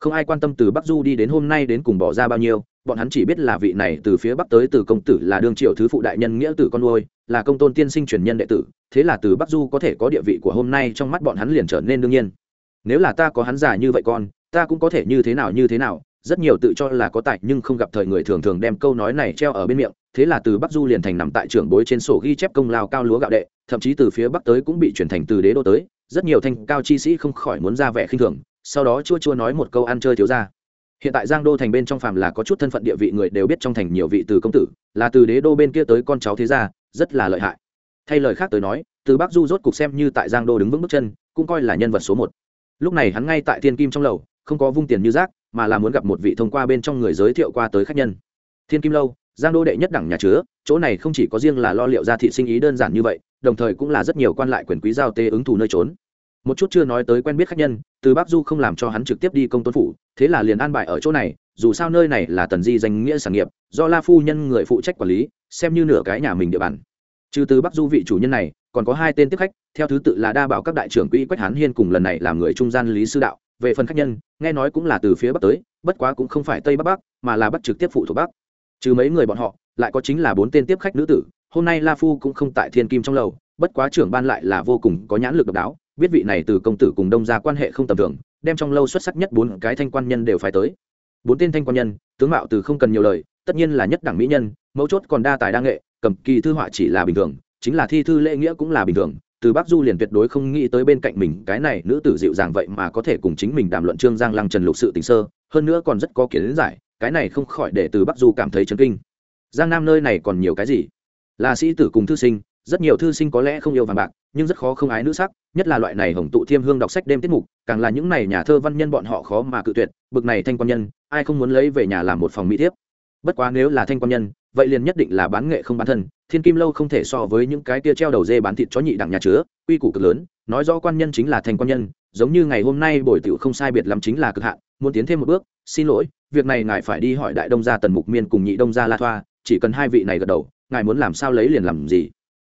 Không ai quan tâm từ bắc du đi đến hôm nay đến cùng bỏ ra bao nhiêu, bọn hắn chỉ biết là vị này từ phía bắc tới từ công tử là đương triệu thứ phụ đại nhân nghĩa tử con nuôi, là công tôn tiên sinh truyền nhân đệ tử, thế là từ bắc du có thể có địa vị của hôm nay trong mắt bọn hắn liền trở nên đương nhiên. Nếu là ta có hắn già như vậy con, ta cũng có thể như thế nào như thế nào rất nhiều tự cho là có tài nhưng không gặp thời người thường thường đem câu nói này treo ở bên miệng, thế là từ bắc du liền thành nằm tại trưởng bối trên sổ ghi chép công lao cao lúa gạo đệ, thậm chí từ phía bắc tới cũng bị chuyển thành từ đế đô tới, rất nhiều thanh cao chi sĩ không khỏi muốn ra vẻ khinh thường, sau đó chua chua nói một câu ăn chơi thiếu ra hiện tại giang đô thành bên trong phàm là có chút thân phận địa vị người đều biết trong thành nhiều vị từ công tử, là từ đế đô bên kia tới con cháu thế gia, rất là lợi hại. Thay lời khác tới nói, từ bắc du rốt cục xem như tại giang đô đứng vững bước chân, cũng coi là nhân vật số một. Lúc này hắn ngay tại thiên kim trong lầu, không có vung tiền như rác mà là muốn gặp một vị thông qua bên trong người giới thiệu qua tới khách nhân. Thiên kim lâu, giang đô đệ nhất đẳng nhà chứa, chỗ này không chỉ có riêng là lo liệu ra thị sinh ý đơn giản như vậy, đồng thời cũng là rất nhiều quan lại quyền quý giao tê ứng thủ nơi trốn. Một chút chưa nói tới quen biết khách nhân, từ bắc du không làm cho hắn trực tiếp đi công tôn phủ, thế là liền an bài ở chỗ này, dù sao nơi này là tần di danh nghĩa sản nghiệp, do la phu nhân người phụ trách quản lý, xem như nửa cái nhà mình địa bàn. Trừ từ bắc du vị chủ nhân này, còn có hai tên tiếp khách, theo thứ tự là đa bảo các đại trưởng quỹ quách hán hiên cùng lần này làm người trung gian lý sư đạo về phần khách nhân, nghe nói cũng là từ phía bắc tới, bất quá cũng không phải tây bắc bắc, mà là bắc trực tiếp phụ thuộc bắc. Trừ mấy người bọn họ, lại có chính là bốn tên tiếp khách nữ tử, hôm nay la phu cũng không tại thiên kim trong lầu, bất quá trưởng ban lại là vô cùng có nhãn lực độc đáo, biết vị này từ công tử cùng đông ra quan hệ không tầm thường, đem trong lâu xuất sắc nhất bốn cái thanh quan nhân đều phải tới. Bốn tên thanh quan nhân, tướng mạo từ không cần nhiều lời, tất nhiên là nhất đẳng mỹ nhân, mấu chốt còn đa tài đa nghệ, cầm kỳ thư họa chỉ là bình thường, chính là thi thư lễ nghĩa cũng là bình thường từ bắc du liền tuyệt đối không nghĩ tới bên cạnh mình cái này nữ tử dịu dàng vậy mà có thể cùng chính mình đàm luận trương giang lăng trần lục sự tình sơ, hơn nữa còn rất có kiến giải, cái này không khỏi để từ bắc du cảm thấy chấn kinh. Giang nam nơi này còn nhiều cái gì? Là sĩ tử cùng thư sinh, rất nhiều thư sinh có lẽ không yêu vàng bạc, nhưng rất khó không ái nữ sắc, nhất là loại này hồng tụ thiêm hương đọc sách đêm tiết mục, càng là những này nhà thơ văn nhân bọn họ khó mà cự tuyệt, bực này thanh quan nhân, ai không muốn lấy về nhà làm một phòng mỹ thiếp? Bất quá nếu là thanh quan nhân, vậy liền nhất định là bán nghệ không bán thân, thiên kim lâu không thể so với những cái tia treo đầu dê bán thịt chó nhị đẳng nhà chứa, quy củ cực lớn, nói rõ quan nhân chính là thanh quan nhân, giống như ngày hôm nay bồi tiểu không sai biệt lắm chính là cực hạn, muốn tiến thêm một bước, xin lỗi, việc này ngài phải đi hỏi đại đông gia tần mục miên cùng nhị đông gia la thoa, chỉ cần hai vị này gật đầu, ngài muốn làm sao lấy liền làm gì.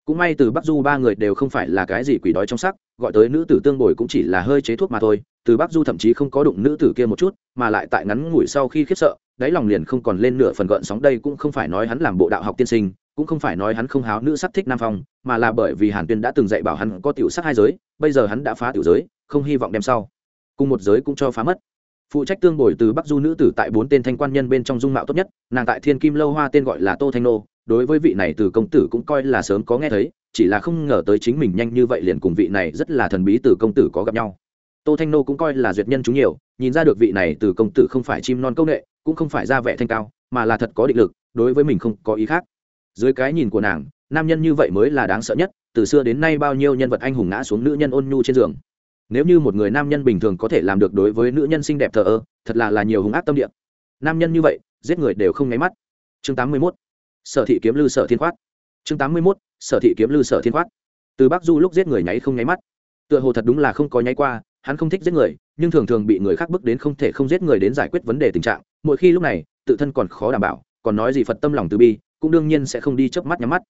Cũng may từ bắc du ba người đều không phải là cái gì quỷ đói trong sắc, gọi tới nữ tử tương bồi cũng chỉ là hơi chế thuốc mà thôi từ bắc du thậm chí không có đụng nữ tử kia một chút, mà lại tại ngắn ngủi sau khi khiếp sợ, đáy lòng liền không còn lên nửa phần gợn sóng. Đây cũng không phải nói hắn làm bộ đạo học tiên sinh, cũng không phải nói hắn không háo nữ sắc thích nam phong, mà là bởi vì hàn tuyên đã từng dạy bảo hắn có tiểu sắc hai giới, bây giờ hắn đã phá tiểu giới, không hy vọng đem sau. Cùng một giới cũng cho phá mất. Phụ trách tương bồi từ bắc du nữ tử tại bốn tên thanh quan nhân bên trong dung mạo tốt nhất, nàng tại thiên kim lâu hoa tên gọi là tô thanh nô, đối với vị này từ công tử cũng coi là sớm có nghe thấy, chỉ là không ngờ tới chính mình nhanh như vậy liền cùng vị này rất là thần bí từ công tử có gặp nhau tô thanh nô cũng coi là duyệt nhân chúng nhiều, nhìn ra được vị này từ công tử không phải chim non công nghệ cũng không phải ra vẻ thanh cao, mà là thật có định lực, đối với mình không có ý khác. Dưới cái nhìn của nàng, nam nhân như vậy mới là đáng sợ nhất, từ xưa đến nay bao nhiêu nhân vật anh hùng ngã xuống nữ nhân ôn nhu trên giường. Nếu như một người nam nhân bình thường có thể làm được đối với nữ nhân xinh đẹp thờ ơ, thật là là nhiều hùng ác tâm địa. Nam nhân như vậy, giết người đều không nháy mắt. Chương tám mươi 81. sở thị kiếm lư sở thiên khoát. Chương tám mươi 81. sở thị kiếm lư sở thiên khoát. Từ bắc du lúc giết người nháy không nháy mắt. Tựa hồ thật đúng là không có nháy qua hắn không thích giết người, nhưng thường thường bị người khác bức đến không thể không giết người đến giải quyết vấn đề tình trạng, mỗi khi lúc này, tự thân còn khó đảm bảo, còn nói gì phật tâm lòng từ bi, cũng đương nhiên sẽ không đi chớp mắt nhắm mắt.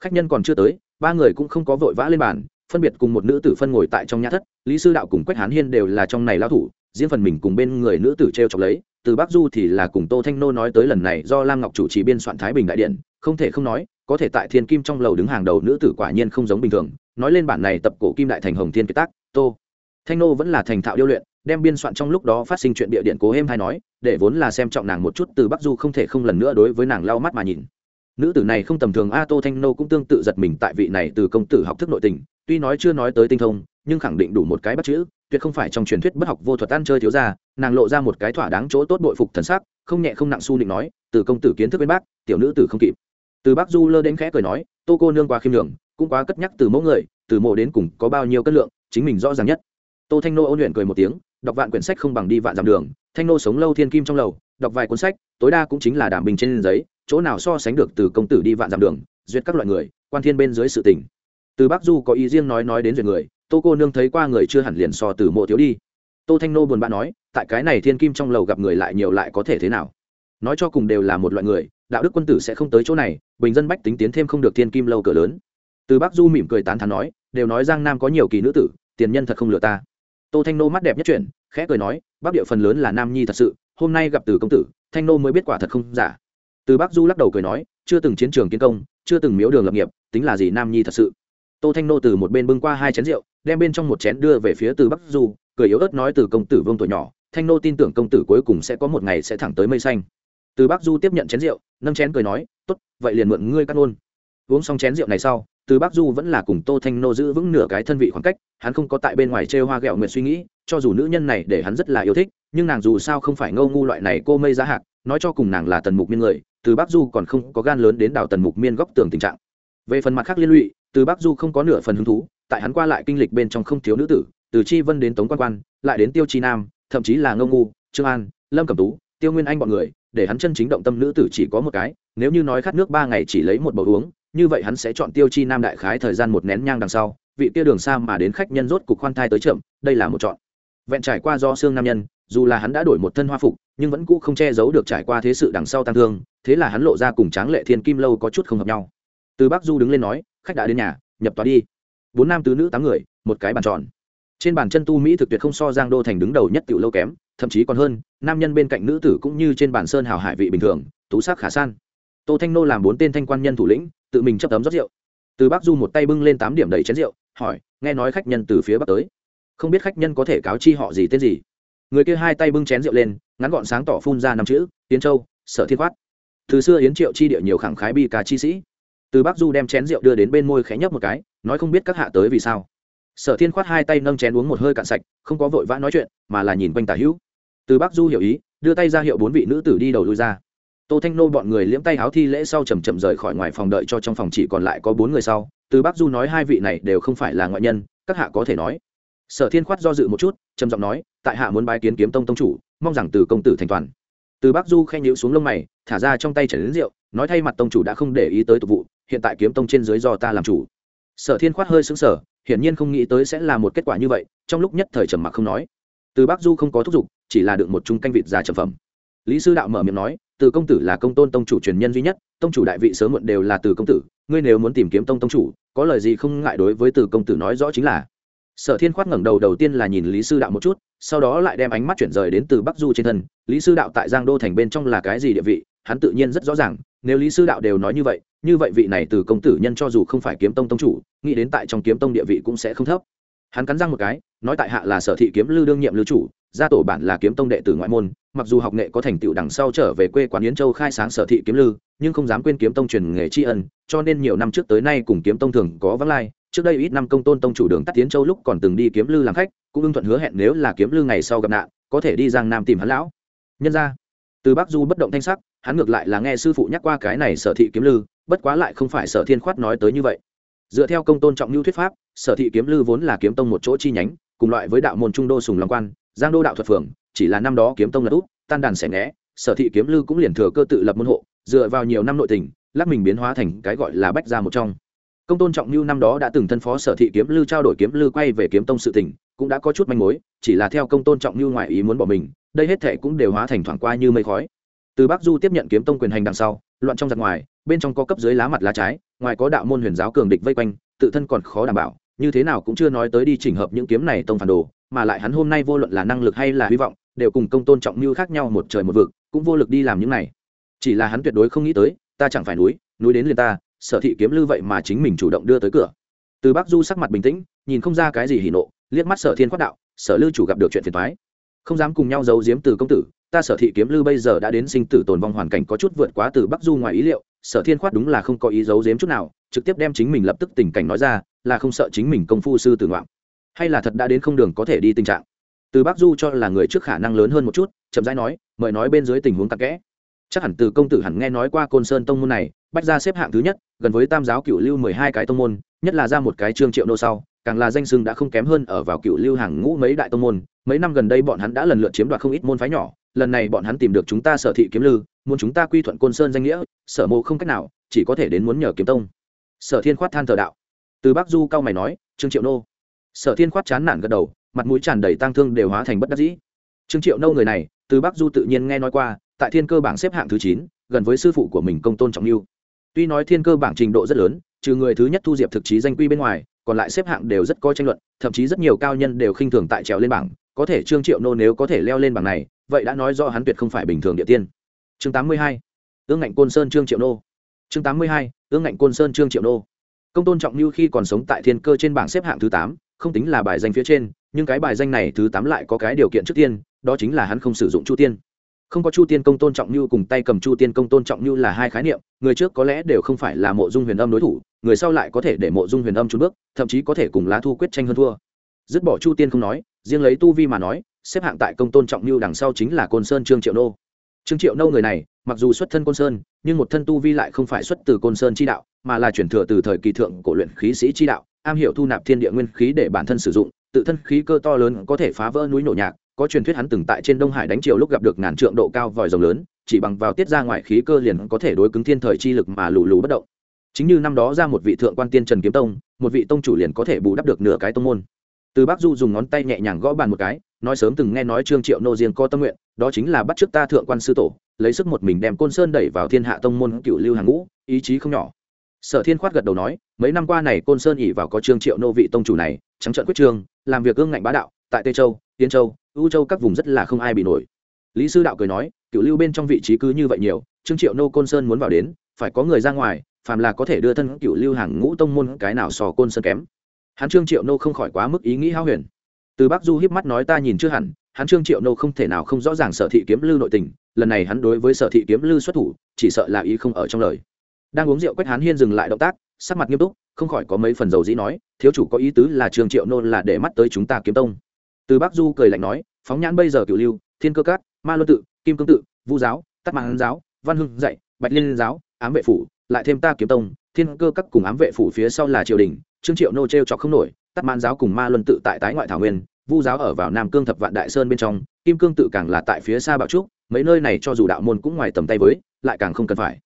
Khách nhân còn chưa tới, ba người cũng không có vội vã lên bàn, phân biệt cùng một nữ tử phân ngồi tại trong nhà thất, lý sư đạo cùng quách hán hiên đều là trong này lao thủ, riêng phần mình cùng bên người nữ tử t r e o chọc lấy, từ bắc du thì là cùng tô thanh nô nói tới lần này do lam ngọc chủ trì biên soạn thái bình đại điện, không thể không nói, có thể tại thiên kim trong lầu đứng hàng đầu nữ tử quả nhiên không giống bình thường, nói lên bản này tập cổ kim đại thành hồng thiên kiệt tác, tô thanh nô vẫn là thành thạo điêu luyện đem biên soạn trong lúc đó phát sinh chuyện địa điện cố êm hay nói để vốn là xem trọng nàng một chút từ bắc du không thể không lần nữa đối với nàng lau mắt mà nhìn. Nữ tử này không tầm thường a tô thanh nô cũng tương tự giật mình tại vị này từ công tử học thức nội tình tuy nói chưa nói tới tinh thông nhưng khẳng định đủ một cái bắt chữ tuyệt không phải trong truyền thuyết bất học vô thuật ăn chơi thiếu ra nàng lộ ra một cái thỏa đáng chỗ tốt bội phục thần sắc không nhẹ không nặng su định nói từ công tử kiến thức bên bác tiểu nữ tử không kịp. Từ bắc du lơ đến khẽ cười nói tô cô nương quá khiêm lượng, cũng quá cất nhắc từ mẫu người từ mộ đến cùng có bao nhiêu cân lượng chính mình rõ ràng nhất tô thanh nô ôn luyện cười một tiếng, đọc vạn quyển sách không bằng đi vạn dặm đường, thanh nô sống lâu thiên kim trong lầu, đọc vài cuốn sách, tối đa cũng chính là đảm bình trên giấy, chỗ nào so sánh được từ công tử đi vạn dặm đường, duyệt các loại người, quan thiên bên dưới sự tình. Từ bắc du có ý riêng nói nói đến duyệt người, tô cô nương thấy qua người chưa hẳn liền so từ mộ thiếu đi. Tô thanh nô buồn bã nói, tại cái này thiên kim trong lầu gặp người lại nhiều lại có thể thế nào? Nói cho cùng đều là một loại người, đạo đức quân tử sẽ không tới chỗ này, bình dân bách tính tiến thêm không được thiên kim lâu cửa lớn. Từ bắc du mỉm cười tán thán nói, đều nói giang nam có nhiều kỳ nữ tử, tiền nhân thật không lừa ta tô thanh nô mắt đẹp nhất chuyển, khẽ cười nói, bắc địa phần lớn là nam nhi thật sự, hôm nay gặp từ công tử, thanh nô mới biết quả thật không giả. Từ bắc du lắc đầu cười nói, chưa từng chiến trường kiến công, chưa từng miếu đường lập nghiệp, tính là gì nam nhi thật sự? Tô thanh nô từ một bên bưng qua hai chén rượu, đem bên trong một chén đưa về phía từ bắc du, cười yếu ớt nói, từ công tử vương tuổi nhỏ, thanh nô tin tưởng công tử cuối cùng sẽ có một ngày sẽ thẳng tới mây xanh. Từ bắc du tiếp nhận chén rượu, nâng chén cười nói, tốt, vậy liền mượn ngươi cắt nôn uống xong chén rượu này sau từ bắc du vẫn là cùng tô thanh nô giữ vững nửa cái thân vị khoảng cách, hắn không có tại bên ngoài chê hoa ghẹo nguyện suy nghĩ, cho dù nữ nhân này để hắn rất là yêu thích, nhưng nàng dù sao không phải ngâu ngu loại này cô mây giá hạc, nói cho cùng nàng là tần mục miên người, từ bắc du còn không có gan lớn đến đảo tần mục miên góc tường tình trạng. Về phần mặt khác liên lụy, từ bắc du không có nửa phần hứng thú, tại hắn qua lại kinh lịch bên trong không thiếu nữ tử, từ chi vân đến tống quan quan, lại đến tiêu chi nam, thậm chí là ngâu ngu, trương an, lâm cẩm tú, tiêu nguyên anh bọn người, để hắn chân chính động tâm nữ tử chỉ có một cái, nếu như nói khát nước ba ngày chỉ lấy một bầu uống như vậy hắn sẽ chọn tiêu chi nam đại khái thời gian một nén nhang đằng sau, vị kia đường xa mà đến khách nhân rốt cục khoan thai tới chậm, đây là một chọn. Vẹn trải qua do xương nam nhân, dù là hắn đã đổi một thân hoa phục, nhưng vẫn cũ không che giấu được trải qua thế sự đằng sau tăng thương, thế là hắn lộ ra cùng tráng lệ thiên kim lâu có chút không hợp nhau. Từ bác du đứng lên nói, khách đã đến nhà, nhập tòa đi. Bốn nam tứ nữ tám người, một cái bàn tròn. Trên bàn chân tu mỹ thực tuyệt không so giang đô thành đứng đầu nhất tiểu lâu kém, thậm chí còn hơn, nam nhân bên cạnh nữ tử cũng như trên bàn sơn hào hải vị bình thường, tú sắc khả san. Tô thanh nô làm bốn tên thanh quan nhân thủ lĩnh tự mình chấp tấm rót rượu. Từ bắc du một tay bưng lên tám điểm đầy chén rượu, hỏi, nghe nói khách nhân từ phía bắc tới. Không biết khách nhân có thể cáo chi họ gì tên gì. Người kia hai tay bưng chén rượu lên, ngắn gọn sáng tỏ phun ra năm chữ tiến châu, sở thiên khoát từ xưa yến triệu chi địa nhiều khẳng khái bi cả chi sĩ. Từ bắc du đem chén rượu đưa đến bên môi khẽ nhấp một cái, nói không biết các hạ tới vì sao. Sở thiên khoát hai tay nâng chén uống một hơi cạn sạch, không có vội vã nói chuyện, mà là nhìn quanh tả hữu. Từ bắc du hiểu ý, đưa tay ra hiệu bốn vị nữ tử đi đầu lui ra tô thanh nô bọn người liễm tay áo thi lễ sau chầm chậm rời khỏi ngoài phòng đợi cho trong phòng chỉ còn lại có bốn người sau. Từ Bác du nói hai vị này đều không phải là ngoại nhân, các hạ có thể nói. Sở thiên khoát do dự một chút, trầm giọng nói, tại hạ muốn bái kiến kiếm tông tông chủ, mong rằng từ công tử thành toàn. Từ Bác du khen nhữ xuống lông mày, thả ra trong tay chảy đến rượu, nói thay mặt tông chủ đã không để ý tới tục vụ, hiện tại kiếm tông trên dưới do ta làm chủ. Sở thiên khoát hơi xứng sở hiển nhiên không nghĩ tới sẽ là một kết quả như vậy, trong lúc nhất thời trầm mặc không nói. Từ Bác du không có thúc giục, chỉ là được một chung canh vịt già trầm phẩm. Lý sư đạo mở miệng nói từ công tử là công tôn tông chủ truyền nhân duy nhất, tông chủ đại vị sớm muộn đều là từ công tử, ngươi nếu muốn tìm kiếm tông tông chủ, có lời gì không ngại đối với từ công tử nói rõ chính là. Sở thiên khoát ngẩng đầu đầu tiên là nhìn lý sư đạo một chút, sau đó lại đem ánh mắt chuyển rời đến từ bắc du trên thân. Lý sư đạo tại giang đô thành bên trong là cái gì địa vị, hắn tự nhiên rất rõ ràng, nếu lý sư đạo đều nói như vậy như vậy vị này từ công tử nhân cho dù không phải kiếm tông tông chủ, nghĩ đến tại trong kiếm tông địa vị cũng sẽ không thấp hắn cắn răng một cái, nói tại hạ là sở thị kiếm lư đương nhiệm lưu chủ, gia tổ bản là kiếm tông đệ tử ngoại môn, mặc dù học nghệ có thành tựu đằng sau trở về quê quán yến châu khai sáng sở thị kiếm lư, nhưng không dám quên kiếm tông truyền nghề tri ân, cho nên nhiều năm trước tới nay cùng kiếm tông thường có vắng lai. Trước đây ít năm công tôn tông chủ đường tắt tiến châu lúc còn từng đi kiếm lư làm khách, cũng ưng thuận hứa hẹn nếu là kiếm lư ngày sau gặp nạn, có thể đi giang nam tìm hắn lão. Nhân ra, từ bắc du bất động thanh sắc, hắn ngược lại là nghe sư phụ nhắc qua cái này sở thị kiếm lư, bất quá lại không phải sở thiên khoát nói tới như vậy dựa theo công tôn trọng lưu thuyết pháp, sở thị kiếm lư vốn là kiếm tông một chỗ chi nhánh, cùng loại với đạo môn trung đô sùng long quan, giang đô đạo thuật phường, chỉ là năm đó kiếm tông là út tan đàn xẻ nghẽ sở thị kiếm lư cũng liền thừa cơ tự lập môn hộ, dựa vào nhiều năm nội tình, lắc mình biến hóa thành cái gọi là bách ra một trong. Công tôn trọng lưu năm đó đã từng thân phó sở thị kiếm lư trao đổi kiếm lư quay về kiếm tông sự tình, cũng đã có chút manh mối, chỉ là theo công tôn trọng lưu ngoại ý muốn bỏ mình, đây hết thệ cũng đều hóa thành thoảng qua như mây khói. Từ bắc du tiếp nhận kiếm tông quyền hành đằng sau, loạn trong giặc ngoài bên trong có cấp dưới lá mặt lá trái, ngoài có đạo môn huyền giáo cường địch vây quanh, tự thân còn khó đảm bảo, như thế nào cũng chưa nói tới đi chỉnh hợp những kiếm này tông phản đồ, mà lại hắn hôm nay vô luận là năng lực hay là hy vọng, đều cùng công tôn trọng mưu khác nhau một trời một vực, cũng vô lực đi làm những này. Chỉ là hắn tuyệt đối không nghĩ tới, ta chẳng phải núi núi đến liền ta, sở thị kiếm lư vậy mà chính mình chủ động đưa tới cửa. Từ bắc du sắc mặt bình tĩnh, nhìn không ra cái gì hỉ nộ, liếc mắt sở thiên quát đạo, sở lư chủ gặp được chuyện phiền thoái không dám cùng nhau giấu giếm từ công tử ta sở thị kiếm lư bây giờ đã đến sinh tử tồn vong hoàn cảnh có chút vượt quá từ bắc du ngoài ý liệu, sở thiên khoát đúng là không có ý giấu giếm chút nào, trực tiếp đem chính mình lập tức tình cảnh nói ra, là không sợ chính mình công phu sư tử ngoạm. Hay là thật đã đến không đường có thể đi tình trạng. Từ bắc du cho là người trước khả năng lớn hơn một chút, chậm rãi nói, mời nói bên dưới tình huống tắc kẽ. Chắc hẳn từ công tử hẳn nghe nói qua côn sơn tông môn này, bách gia xếp hạng thứ nhất, gần với tam giáo cựu lưu mười hai cái tông môn, nhất là ra một cái trương triệu nô sau, càng là danh sưng đã không kém hơn ở vào cựu lưu hàng ngũ mấy đại tông môn. Mấy năm gần đây bọn hắn đã lần lượt chiếm đoạt không ít môn phái nhỏ lần này bọn hắn tìm được chúng ta sở thị kiếm lư, muốn chúng ta quy thuận côn sơn danh nghĩa, sở mộ không cách nào, chỉ có thể đến muốn nhờ kiếm tông. Sở thiên khoát than thờ đạo. Từ bắc du cao mày nói, trương triệu nô. Sở thiên khoát chán nản gật đầu, mặt mũi tràn đầy tang thương đều hóa thành bất đắc dĩ. Trương triệu nô người này, từ bắc du tự nhiên nghe nói qua, tại thiên cơ bảng xếp hạng thứ chín, gần với sư phụ của mình công tôn trọng lưu. Tuy nói thiên cơ bảng trình độ rất lớn, trừ người thứ nhất thu diệp thực chí danh quy bên ngoài, còn lại xếp hạng đều rất có tranh luận, thậm chí rất nhiều cao nhân đều khinh thường tại trèo lên bảng, có thể trương triệu nô nếu có thể leo lên bảng này vậy đã nói do hắn tuyệt không phải bình thường địa tiên. Chương tám mươi hai, ương ngạnh côn sơn trương triệu nô. Chương tám mươi hai, ương ngạnh côn sơn trương triệu nô. Công tôn trọng như khi còn sống tại thiên cơ trên bảng xếp hạng thứ tám, không tính là bài danh phía trên, nhưng cái bài danh này thứ tám lại có cái điều kiện trước tiên, đó chính là hắn không sử dụng chu tiên. Không có chu tiên, công tôn trọng như cùng tay cầm chu tiên, công tôn trọng như là hai khái niệm, người trước có lẽ đều không phải là mộ dung huyền âm đối thủ, người sau lại có thể để mộ dung huyền âm trốn bước, thậm chí có thể cùng lá thu quyết tranh hơn thua. Dứt bỏ chu tiên không nói, riêng lấy tu vi mà nói xếp hạng tại công tôn trọng như đằng sau chính là côn sơn trương triệu nô. Trương triệu nô người này, mặc dù xuất thân côn sơn, nhưng một thân tu vi lại không phải xuất từ côn sơn chi đạo, mà là chuyển thừa từ thời kỳ thượng cổ luyện khí sĩ chi đạo, am hiểu thu nạp thiên địa nguyên khí để bản thân sử dụng, tự thân khí cơ to lớn có thể phá vỡ núi nổ nhạc, có truyền thuyết hắn từng tại trên đông hải đánh chiều lúc gặp được ngàn trượng độ cao vòi rồng lớn, chỉ bằng vào tiết ra ngoài khí cơ liền có thể đối cứng thiên thời chi lực mà lù lù bất động. Chính như năm đó ra một vị thượng quan tiên trần kiếm tông, một vị tông chủ liền có thể bù đắp được nửa cái tông môn. Từ bác du dùng ngón tay nhẹ nhàng gõ bàn một cái nói sớm từng nghe nói trương triệu nô riêng có tâm nguyện, đó chính là bắt t r ư ớ c ta thượng quan sư tổ, lấy sức một mình đem côn sơn đẩy vào thiên hạ tông môn cựu lưu hàng ngũ, ý chí không nhỏ. Sở thiên khoát gật đầu nói, mấy năm qua này côn sơn ỉ vào có trương triệu nô vị tông chủ này, trắng trận quyết trương làm việc gương ngạnh bá đạo, tại tây châu tiến châu ưu châu các vùng rất là không ai bị nổi. Lý sư đạo cười nói, cựu lưu bên trong vị trí cứ như vậy nhiều, trương triệu nô côn sơn muốn vào đến, phải có người ra ngoài, phàm là có thể đưa thân cựu lưu hàng ngũ tông môn cái nào sò côn sơn kém. Hắn trương triệu nô không khỏi quá mức ý nghĩ hao huyền từ bắc du hiếp mắt nói ta nhìn chưa hẳn, hắn trương triệu nô không thể nào không rõ ràng sở thị kiếm lư nội tình, lần này hắn đối với sở thị kiếm lư xuất thủ, chỉ sợ là ý không ở trong lời. Đang uống rượu quách hắn hiên dừng lại động tác, sắc mặt nghiêm túc, không khỏi có mấy phần dầu dĩ nói, thiếu chủ có ý tứ là trương triệu nô là để mắt tới chúng ta kiếm tông. Từ bắc du cười lạnh nói, phóng nhãn bây giờ cửu lưu, thiên cơ cát, ma luân tự, kim cương tự, vu giáo, tắc mạng giáo, văn hưng dạy, bạch liên giáo, ám vệ phủ, lại thêm ta kiếm tông, thiên cơ các cùng ám vệ phủ phía sau là triều đình, trương triệu nô t r e o chọc không nổi tắt man giáo cùng ma luân tự tại tái ngoại thảo nguyên, vu giáo ở vào nam cương thập vạn đại sơn bên trong, kim cương tự càng là tại phía xa bảo trúc, mấy nơi này cho dù đạo môn cũng ngoài tầm tay với, lại càng không cần phải.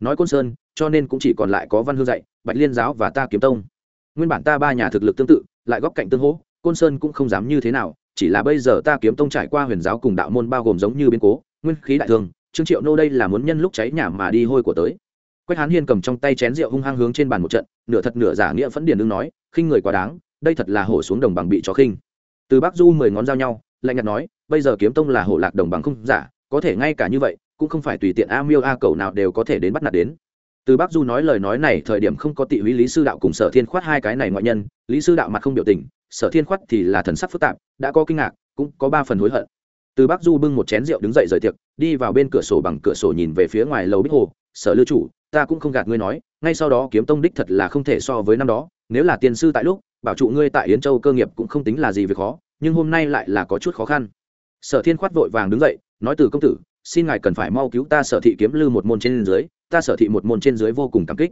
Nói côn sơn, cho nên cũng chỉ còn lại có văn hương dạy, bạch liên giáo và ta kiếm tông. Nguyên bản ta ba nhà thực lực tương tự, lại góc cạnh tương hỗ, côn sơn cũng không dám như thế nào, chỉ là bây giờ ta kiếm tông trải qua huyền giáo cùng đạo môn bao gồm giống như biến cố, nguyên khí đại thương trương triệu nô đây là muốn nhân lúc cháy nhà mà đi hôi của tới. Quách hán hiên cầm trong tay chén rượu hung hăng hướng trên bàn một trận, nửa thật nửa giả nghĩa phẫn điền đương nói, khinh người quá đáng đây thật là hổ xuống đồng bằng bị chó khinh. Từ bắc du mười ngón giao nhau, lạnh nhạt nói, bây giờ kiếm tông là hổ lạc đồng bằng không giả, có thể ngay cả như vậy, cũng không phải tùy tiện a miêu a cầu nào đều có thể đến bắt nạt đến. Từ bắc du nói lời nói này, thời điểm không có tị húy lý sư đạo cùng sở thiên khoát hai cái này ngoại nhân, lý sư đạo mặt không biểu tình, sở thiên khoát thì là thần sắc phức tạp, đã có kinh ngạc, cũng có ba phần hối hận. Từ bắc du bưng một chén rượu đứng dậy rời tiệc, đi vào bên cửa sổ bằng cửa sổ nhìn về phía ngoài lầu bích hồ, sở lưu chủ, ta cũng không gạt ngươi nói, ngay sau đó kiếm tông đích thật là không thể so với năm đó, nếu là tiên sư tại lúc bảo trụ ngươi tại yến châu cơ nghiệp cũng không tính là gì việc khó, nhưng hôm nay lại là có chút khó khăn. Sở thiên khoát vội vàng đứng dậy, nói từ công tử, xin ngài cần phải mau cứu ta sở thị kiếm lư một môn trên dưới, ta sở thị một môn trên dưới vô cùng cảm kích.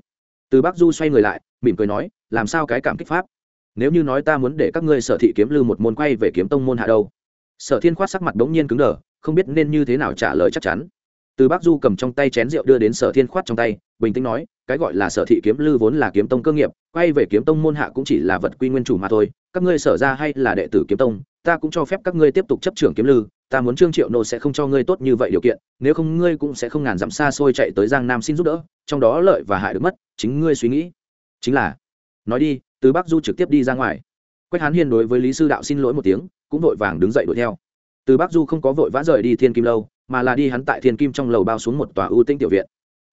Từ bắc du xoay người lại, mỉm cười nói, làm sao cái cảm kích pháp? Nếu như nói ta muốn để các ngươi sở thị kiếm lư một môn quay về kiếm tông môn hạ đâu? Sở thiên khoát sắc mặt đống nhiên cứng đờ, không biết nên như thế nào trả lời chắc chắn từ Bác du cầm trong tay chén rượu đưa đến sở thiên khoát trong tay, bình tĩnh nói, cái gọi là sở thị kiếm lư vốn là kiếm tông cơ nghiệp, quay về kiếm tông môn hạ cũng chỉ là vật quy nguyên chủ mà thôi. Các ngươi sở ra hay là đệ tử kiếm tông, ta cũng cho phép các ngươi tiếp tục chấp trưởng kiếm lư. Ta muốn trương triệu nô sẽ không cho ngươi tốt như vậy điều kiện, nếu không ngươi cũng sẽ không ngàn dặm xa xôi chạy tới giang nam xin giúp đỡ, trong đó lợi và hại được mất, chính ngươi suy nghĩ. Chính là. Nói đi. Từ bắc du trực tiếp đi ra ngoài. Quách hán hiên đối với lý sư đạo xin lỗi một tiếng, cũng vội vàng đứng dậy đuổi theo. Từ bắc du không có vội vã rời đi thiên kim lâu mà là đi hắn tại thiên kim trong lầu bao xuống một tòa ưu tĩnh tiểu viện.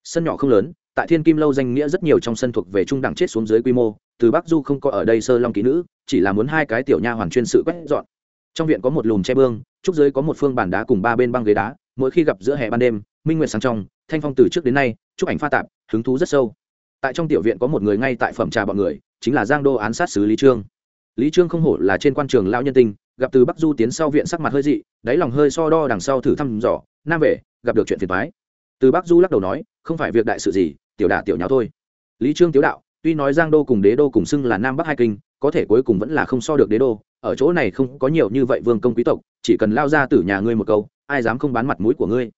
Sân nhỏ không lớn, tại thiên kim lâu danh nghĩa rất nhiều trong sân thuộc về trung đẳng chết xuống dưới quy mô, từ bắc du không có ở đây sơ long ký nữ, chỉ là muốn hai cái tiểu nha hoàn chuyên sự quét dọn. Trong viện có một lùm che bương, trúc dưới có một phương bàn đá cùng ba bên băng ghế đá, mỗi khi gặp giữa hè ban đêm, minh nguyệt sáng trong, thanh phong từ trước đến nay chúc ảnh pha tạp, hứng thú rất sâu. Tại trong tiểu viện có một người ngay tại phẩm trà bọn người, chính là giang đô án sát sứ lý trương. Lý trương không hổ là trên quan trường lao nhân tinh gặp từ bắc du tiến sau viện sắc mặt hơi dị đáy lòng hơi so đo đằng sau thử thăm dò, nam về gặp được chuyện phiền thoái từ bắc du lắc đầu nói, không phải việc đại sự gì, tiểu đả tiểu nháo thôi. Lý trương tiếu đạo, tuy nói giang đô cùng đế đô cùng xưng là nam bắc hai kinh, có thể cuối cùng vẫn là không so được đế đô, ở chỗ này không có nhiều như vậy vương công quý tộc, chỉ cần lao ra từ nhà ngươi một câu, ai dám không bán mặt mũi của ngươi?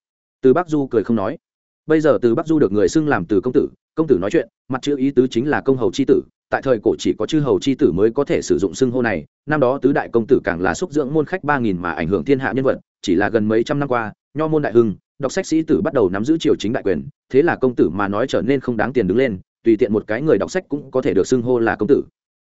Từ bắc du cười không nói. Bây giờ từ bắc du được người xưng làm từ công tử công tử nói chuyện, mặt chữ ý tứ chính là công hầu c h i tử, tại thời cổ chỉ có chư hầu c h i tử mới có thể sử dụng xưng hô này, năm đó tứ đại công tử càng là xúc dưỡng môn khách ba nghìn mà ảnh hưởng thiên hạ nhân vật, chỉ là gần mấy trăm năm qua, nho môn đại hưng, đọc sách sĩ tử bắt đầu nắm giữ triều chính đại quyền, thế là công tử mà nói trở nên không đáng tiền đứng lên, tùy tiện một cái người đọc sách cũng có thể được xưng hô là công tử.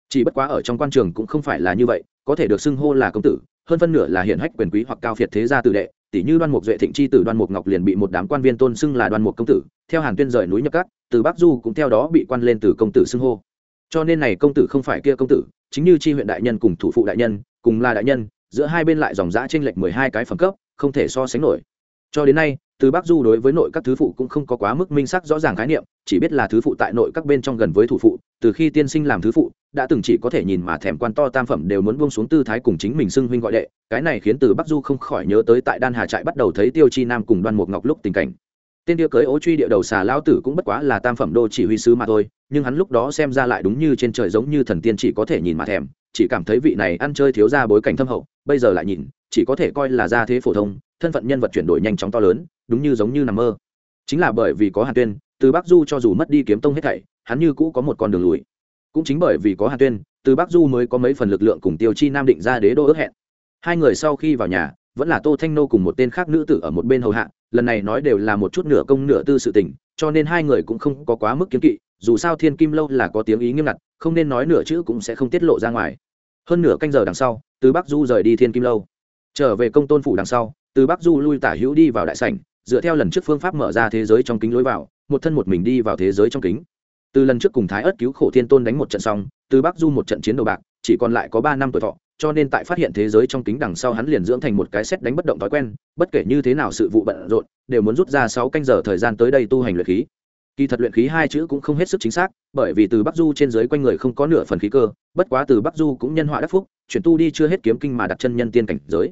Chỉ bất quá ở trong quan trường cũng không phải là như vậy, có thể được xưng hô là công tử, hơn phân nửa là hiện hách quyền quý hoặc cao phiệt thế gia tử đệ tỷ như đoan mục duệ thịnh chi tử đoan mục ngọc liền bị một đám quan viên tôn xưng là đoan mục công tử, theo hàn tuyên rời núi nhập cát từ bắc du cũng theo đó bị quan lên từ công tử xưng hô. Cho nên này công tử không phải kia công tử, chính như chi huyện đại nhân cùng thủ phụ đại nhân, cùng là đại nhân, giữa hai bên lại dòng giã trên lệch mười hai cái phẩm cấp, không thể so sánh nổi. Cho đến nay từ bắc du đối với nội các thứ phụ cũng không có quá mức minh sắc rõ ràng khái niệm, chỉ biết là thứ phụ tại nội các bên trong gần với thủ phụ, từ khi tiên sinh làm thứ phụ, đã từng chỉ có thể nhìn mà thèm quan to tam phẩm đều muốn buông xuống tư thái cùng chính mình xưng huynh gọi đệ, cái này khiến từ bắc du không khỏi nhớ tới tại đan hà trại bắt đầu thấy tiêu chi nam cùng đoan mục ngọc lúc tình cảnh. Tên tiêu cưới ố truy địa đầu xà lao tử cũng bất quá là tam phẩm đô chỉ huy sứ mà thôi, nhưng hắn lúc đó xem ra lại đúng như trên trời giống như thần tiên chỉ có thể nhìn mà thèm, chỉ cảm thấy vị này ăn chơi thiếu ra bối cảnh thâm hậu, bây giờ lại nhìn, chỉ có thể coi là gia thế phổ thông thân phận nhân vật chuyển đổi nhanh chóng to lớn, đúng như giống như nằm mơ. Chính là bởi vì có hàn tuyên, từ bắc du cho dù mất đi kiếm tông hết thảy, hắn như cũ có một con đường lùi. Cũng chính bởi vì có hàn tuyên, từ bắc du mới có mấy phần lực lượng cùng tiêu chi nam định ra đế đô ước hẹn. Hai người sau khi vào nhà, vẫn là tô thanh nô cùng một tên khác nữ tử ở một bên hầu hạ, lần này nói đều là một chút nửa công nửa tư sự tình, cho nên hai người cũng không có quá mức kiếm kỵ, dù sao thiên kim lâu là có tiếng ý nghiêm ngặt, không nên nói nửa chữ cũng sẽ không tiết lộ ra ngoài. Hơn nửa canh giờ đằng sau, từ bắc du rời đi thiên kim lâu. Trở về công tôn phủ đằng sau từ bắc du lui tả hữu đi vào đại sảnh, dựa theo lần trước phương pháp mở ra thế giới trong kính lối vào, một thân một mình đi vào thế giới trong kính. Từ lần trước cùng thái ớt cứu khổ thiên tôn đánh một trận xong, từ bắc du một trận chiến đầu bạc, chỉ còn lại có ba năm tuổi thọ, cho nên tại phát hiện thế giới trong kính đằng sau hắn liền dưỡng thành một cái xét đánh bất động thói quen, bất kể như thế nào sự vụ bận rộn, đều muốn rút ra sáu canh giờ thời gian tới đây tu hành luyện khí. Kỳ thật luyện khí hai chữ cũng không hết sức chính xác, bởi vì từ bắc du trên giới quanh người không có nửa phần khí cơ, bất quá từ bắc du cũng nhân họa đắc phúc, chuyển tu đi chưa hết kiếm kinh mà đặt chân nhân tiên cảnh giới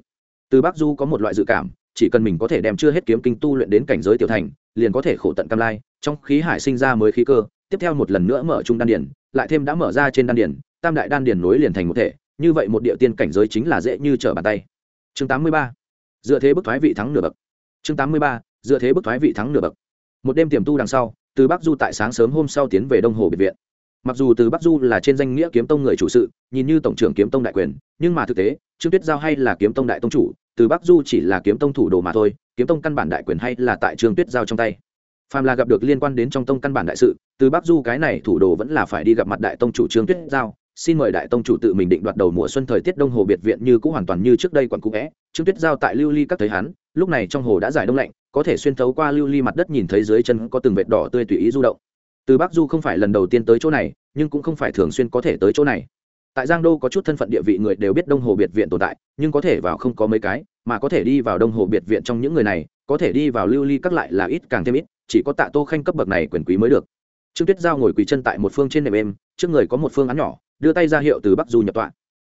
từ bắc du có một loại dự cảm, chỉ cần mình có thể đem chưa hết kiếm kinh tu luyện đến cảnh giới tiểu thành, liền có thể khổ tận cam lai, trong khí hải sinh ra mới khí cơ, tiếp theo một lần nữa mở trung đan điển lại thêm đã mở ra trên đan điển tam đại đan điển nối liền thành một thể, như vậy một địa tiên cảnh giới chính là dễ như trở bàn tay chương 83. dựa thế bức thoái vị thắng nửa bậc chương 83. dựa thế bức thoái vị thắng nửa bậc một đêm tiềm tu đằng sau, từ bắc du tại sáng sớm hôm sau tiến về đông hồ biệt viện mặc dù từ bắc du là trên danh nghĩa kiếm tông người chủ sự, nhìn như tổng trưởng kiếm tông đại quyền, nhưng mà thực tế trương tuyết giao hay là kiếm tông đại tông chủ, từ bắc du chỉ là kiếm tông thủ đồ mà thôi, kiếm tông căn bản đại quyền hay là tại trương tuyết giao trong tay. Phàm là gặp được liên quan đến trong tông căn bản đại sự, từ bắc du cái này thủ đồ vẫn là phải đi gặp mặt đại tông chủ trương tuyết giao. Xin mời đại tông chủ tự mình định đoạt đầu mùa xuân thời tiết đông hồ biệt viện như cũng hoàn toàn như trước đây quận cũ vẽ. Trương tuyết giao tại lưu ly các thấy hắn, lúc này trong hồ đã giải đông lạnh, có thể xuyên thấu qua lưu ly mặt đất nhìn thấy dưới chân có từng vệt đỏ tươi tùy ý du động. Từ bắc du không phải lần đầu tiên tới chỗ này, nhưng cũng không phải thường xuyên có thể tới chỗ này tại giang đô có chút thân phận địa vị người đều biết đông hồ biệt viện tồn tại, nhưng có thể vào không có mấy cái, mà có thể đi vào đông hồ biệt viện trong những người này, có thể đi vào lưu ly các lại là ít càng thêm ít, chỉ có tạ tô khanh cấp bậc này quyền quý mới được. Trương tuyết giao ngồi quỳ chân tại một phương trên nệm êm trước người có một phương án nhỏ, đưa tay ra hiệu từ bắc du nhập tọa.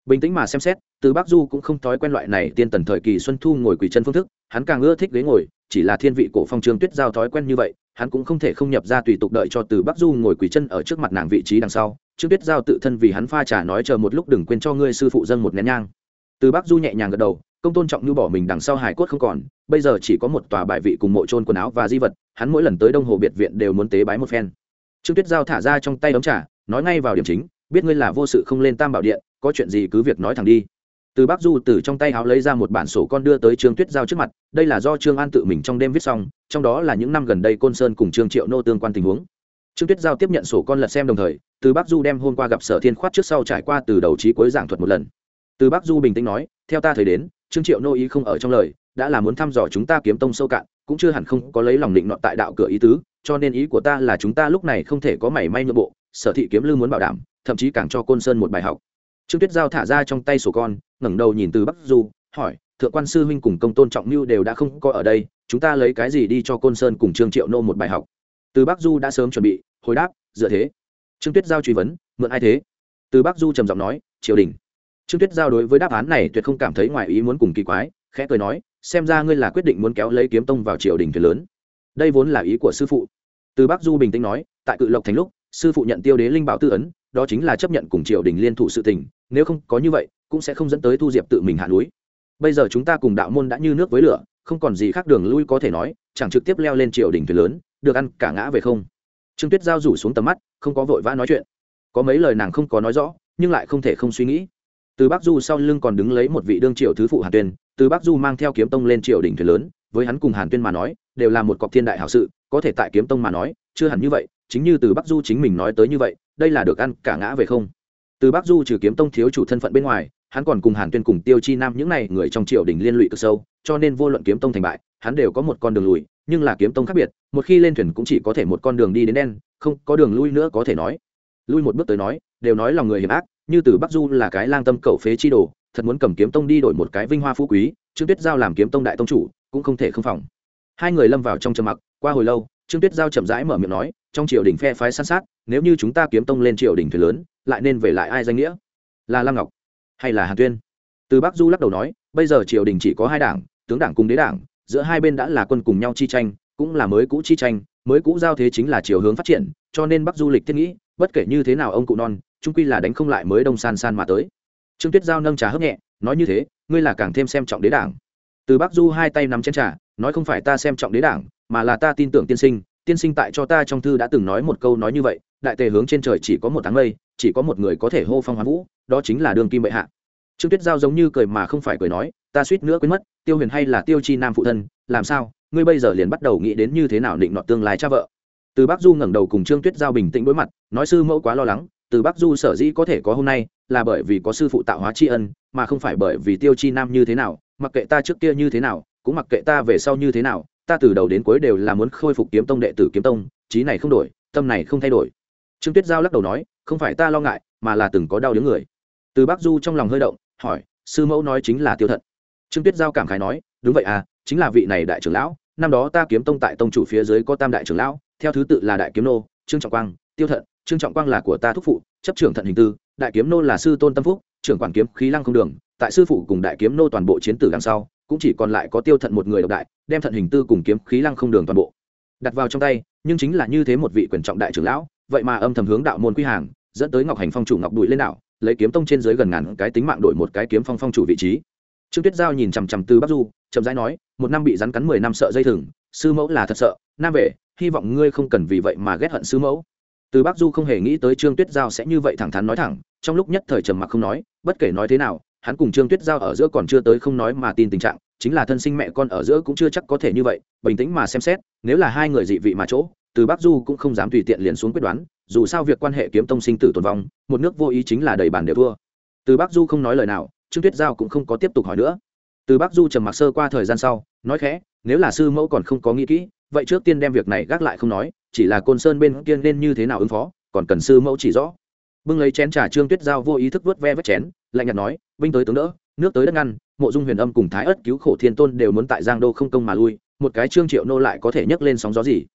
Bình tĩnh mà xem xét, từ bắc du cũng không thói quen loại này tiên tần thời kỳ xuân thu ngồi quỳ chân phương thức, hắn càng ưa thích ghế ngồi, chỉ là thiên vị cổ phong trương tuyết giao thói quen như vậy hắn cũng không thể không nhập ra tùy tục đợi cho từ bắc du ngồi quỳ chân ở trước mặt nàng vị trí đằng sau trương tuyết giao tự thân vì hắn pha trà nói chờ một lúc đừng quên cho ngươi sư phụ dân một nén nhang. Từ bắc du nhẹ nhàng gật đầu, công tôn trọng như bỏ mình đằng sau hải cốt không còn, bây giờ chỉ có một tòa bài vị cùng mộ trôn quần áo và di vật, hắn mỗi lần tới đông hồ biệt viện đều muốn tế bái một phen. Trương tuyết giao thả ra trong tay ấm trà, nói ngay vào điểm chính, biết ngươi là vô sự không lên tam bảo điện, có chuyện gì cứ việc nói thẳng đi từ bắc du từ trong tay áo lấy ra một bản sổ con đưa tới trương tuyết giao trước mặt, đây là do trương an tự mình trong đêm viết xong, trong đó là những năm gần đây côn sơn cùng trương triệu nô tương quan tình huống. Trương tuyết giao tiếp nhận sổ con lật xem đồng thời, từ bắc du đem hôm qua gặp sở thiên khoát trước sau trải qua từ đầu trí cuối giảng thuật một lần. Từ bắc du bình tĩnh nói, theo ta thời đến, trương triệu nô ý không ở trong lời, đã là muốn thăm dò chúng ta kiếm tông sâu cạn, cũng chưa hẳn không có lấy lòng định nọ tại đạo cửa ý tứ, cho nên ý của ta là chúng ta lúc này không thể có mảy may nội bộ, sở thị kiếm lư muốn bảo đảm, thậm chí càng cho côn sơn một bài học trương tuyết giao thả ra trong tay sổ con, ngẩng đầu nhìn từ bắc du, hỏi, thượng quan sư huynh cùng công tôn trọng mưu đều đã không có ở đây, chúng ta lấy cái gì đi cho côn sơn cùng trương triệu nô một bài học? Từ bắc du đã sớm chuẩn bị, hồi đáp, dựa thế. Trương tuyết giao truy vấn, mượn ai thế? Từ bắc du trầm giọng nói, triều đình. Trương tuyết giao đối với đáp án này tuyệt không cảm thấy ngoài ý muốn cùng kỳ quái, khẽ cười nói, xem ra ngươi là quyết định muốn kéo lấy kiếm tông vào triều đình thuyền lớn. Đây vốn là ý của sư phụ. Từ bắc du bình tĩnh nói, tại cự lộc thành lúc, sư phụ nhận tiêu đế linh bảo tư ấn đó chính là chấp nhận cùng triều đình liên thủ sự tình, nếu không có như vậy, cũng sẽ không dẫn tới thu diệp tự mình hạ núi. Bây giờ chúng ta cùng đạo môn đã như nước với lửa, không còn gì khác đường lui có thể nói, chẳng trực tiếp leo lên triều đình thuyền lớn, được ăn cả ngã về không. Trương tuyết giao rủ xuống tầm mắt, không có vội vã nói chuyện. Có mấy lời nàng không có nói rõ, nhưng lại không thể không suy nghĩ. Từ bắc du sau lưng còn đứng lấy một vị đương triều thứ phụ hàn tuyên, từ bắc du mang theo kiếm tông lên triều đình thuyền lớn, với hắn cùng hàn tuyên mà nói, đều là một cọc thiên đại hảo sự, có thể tại kiếm tông mà nói, chưa hẳn như vậy, chính như từ bắc du chính mình nói tới như vậy đây là được ăn cả ngã về không. Từ bắc du trừ kiếm tông thiếu chủ thân phận bên ngoài, hắn còn cùng hàn tuyên cùng tiêu chi nam những n à y người trong triều đình liên lụy cực sâu, cho nên vô luận kiếm tông thành bại, hắn đều có một con đường lùi, nhưng là kiếm tông khác biệt, một khi lên thuyền cũng chỉ có thể một con đường đi đến đen, không có đường lui nữa có thể nói. Lui một bước tới nói, đều nói lòng người hiểm ác, như từ bắc du là cái lang tâm cầu phế chi đồ, thật muốn cầm kiếm tông đi đổi một cái vinh hoa phú quý, trương tuyết giao làm kiếm tông đại tông chủ, cũng không thể không phòng. Hai người lâm vào trong trầm mặc, qua hồi lâu, trương tuyết giao chậm rãi mở miệng nói, trong triều đình phe phái san sát nếu như chúng ta kiếm tông lên triều đình thuyền lớn, lại nên về lại ai danh nghĩa? Là lam ngọc hay là hàn tuyên? Từ bắc du lắc đầu nói, bây giờ triều đình chỉ có hai đảng, tướng đảng cùng đế đảng, giữa hai bên đã là quân cùng nhau chi tranh, cũng là mới cũ chi tranh, mới cũ giao thế chính là chiều hướng phát triển, cho nên bắc du lịch thiết nghĩ, bất kể như thế nào ông cụ non trung quy là đánh không lại mới đông san san mà tới. Trương tuyết giao nâng trà hấp nhẹ, nói như thế, ngươi là càng thêm xem trọng đế đảng. Từ bắc du hai tay nắm chén trà, nói không phải ta xem trọng đế đảng, mà là ta tin tưởng tiên sinh tiên sinh tại cho ta trong thư đã từng nói một câu nói như vậy đại tề hướng trên trời chỉ có một tháng mây, chỉ có một người có thể hô phong hoán vũ, đó chính là đường kim bệ hạ. Trương tuyết giao giống như cười mà không phải cười nói, ta suýt nữa quên mất, tiêu huyền hay là tiêu chi nam phụ thân, làm sao, ngươi bây giờ liền bắt đầu nghĩ đến như thế nào định nọ tương lai cha vợ. Từ bắc du ngẩng đầu cùng trương tuyết giao bình tĩnh đối mặt, nói sư mẫu quá lo lắng, từ bắc du sở dĩ có thể có hôm nay, là bởi vì có sư phụ tạo hóa tri ân, mà không phải bởi vì tiêu chi nam như thế nào, mặc kệ ta trước kia như thế nào, cũng mặc kệ ta về sau như thế nào, ta từ đầu đến cuối đều là muốn khôi phục kiếm tông đệ tử kiếm tông trí này không đổi, tâm này không thay đổi trương tuyết giao lắc đầu nói, không phải ta lo ngại, mà là từng có đau đớn người. Từ bắc du trong lòng hơi động, hỏi, sư mẫu nói chính là tiêu thận. Trương tuyết giao cảm khái nói, đúng vậy à chính là vị này đại trưởng lão, năm đó ta kiếm tông tại tông chủ phía dưới có tam đại trưởng lão, theo thứ tự là đại kiếm nô, trương trọng quang, tiêu thận, trương trọng quang là của ta thúc phụ, chấp trưởng thận hình tư, đại kiếm nô là sư tôn tâm phúc, trưởng quản kiếm khí lăng không đường, tại sư phụ cùng đại kiếm nô toàn bộ chiến tử đằng sau, cũng chỉ còn lại có tiêu thận một người độc đại, đem thận hình tư cùng kiếm khí lăng không đường toàn bộ đặt vào trong tay, nhưng chính là như thế một vị quyền trọng đại trưởng lão vậy mà âm thầm hướng đạo môn quy hàng, dẫn tới ngọc hành phong chủ ngọc đùi lên đảo, lấy kiếm tông trên dưới gần ngàn cái tính mạng đổi một cái kiếm phong phong chủ vị trí. Trương tuyết giao nhìn chằm chằm từ bắc du, chậm rãi nói, một năm bị rắn cắn mười năm sợ dây thừng, sư mẫu là thật sợ, nam vệ, hy vọng ngươi không cần vì vậy mà ghét hận sư mẫu. Từ bắc du không hề nghĩ tới trương tuyết giao sẽ như vậy thẳng thắn nói thẳng, trong lúc nhất thời trầm mặc không nói, bất kể nói thế nào, hắn cùng trương tuyết giao ở giữa còn chưa tới không nói mà tin tình trạng, chính là thân sinh mẹ con ở giữa cũng chưa chắc có thể như vậy, bình tĩnh mà xem xét, nếu là hai người dị vị mà chỗ từ bắc du cũng không dám tùy tiện liền xuống quyết đoán, dù sao việc quan hệ kiếm tông sinh tử tồn vong, một nước vô ý chính là đầy bàn đều thua. Từ bắc du không nói lời nào, trương tuyết giao cũng không có tiếp tục hỏi nữa. Từ bắc du trầm mặc sơ qua thời gian sau, nói khẽ, nếu là sư mẫu còn không có nghĩ kỹ, vậy trước tiên đem việc này gác lại không nói, chỉ là côn sơn bên kia nên như thế nào ứng phó, còn cần sư mẫu chỉ rõ. Bưng lấy chén trà, trương tuyết giao vô ý thức vớt ve vớt chén, lạnh nhạt nói, binh tới tướng đỡ, nước tới đất ngăn, mộ dung huyền âm cùng thái ất cứu khổ thiên tôn đều muốn tại giang đô không công mà lui, một cái trương triệu nô lại có thể nhấc lên sóng gió gì?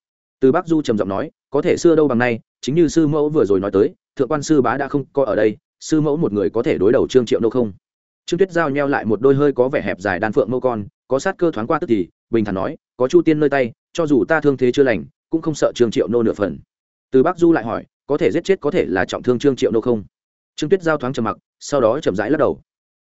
Từ bắc du trầm giọng nói, có thể xưa đâu bằng nay, chính như sư mẫu vừa rồi nói tới, thượng quan sư bá đã không có ở đây, sư mẫu một người có thể đối đầu trương triệu nô không? Trương tuyết giao nheo lại một đôi hơi có vẻ hẹp dài đan phượng mâu con, có sát cơ thoáng qua tức thì, bình thản nói, có chu tiên nơi tay, cho dù ta thương thế chưa lành, cũng không sợ trương triệu nô nửa phần. Từ bắc du lại hỏi, có thể giết chết có thể là trọng thương trương triệu nô không? Trương tuyết giao thoáng trầm mặc, sau đó chậm rãi lắc đầu.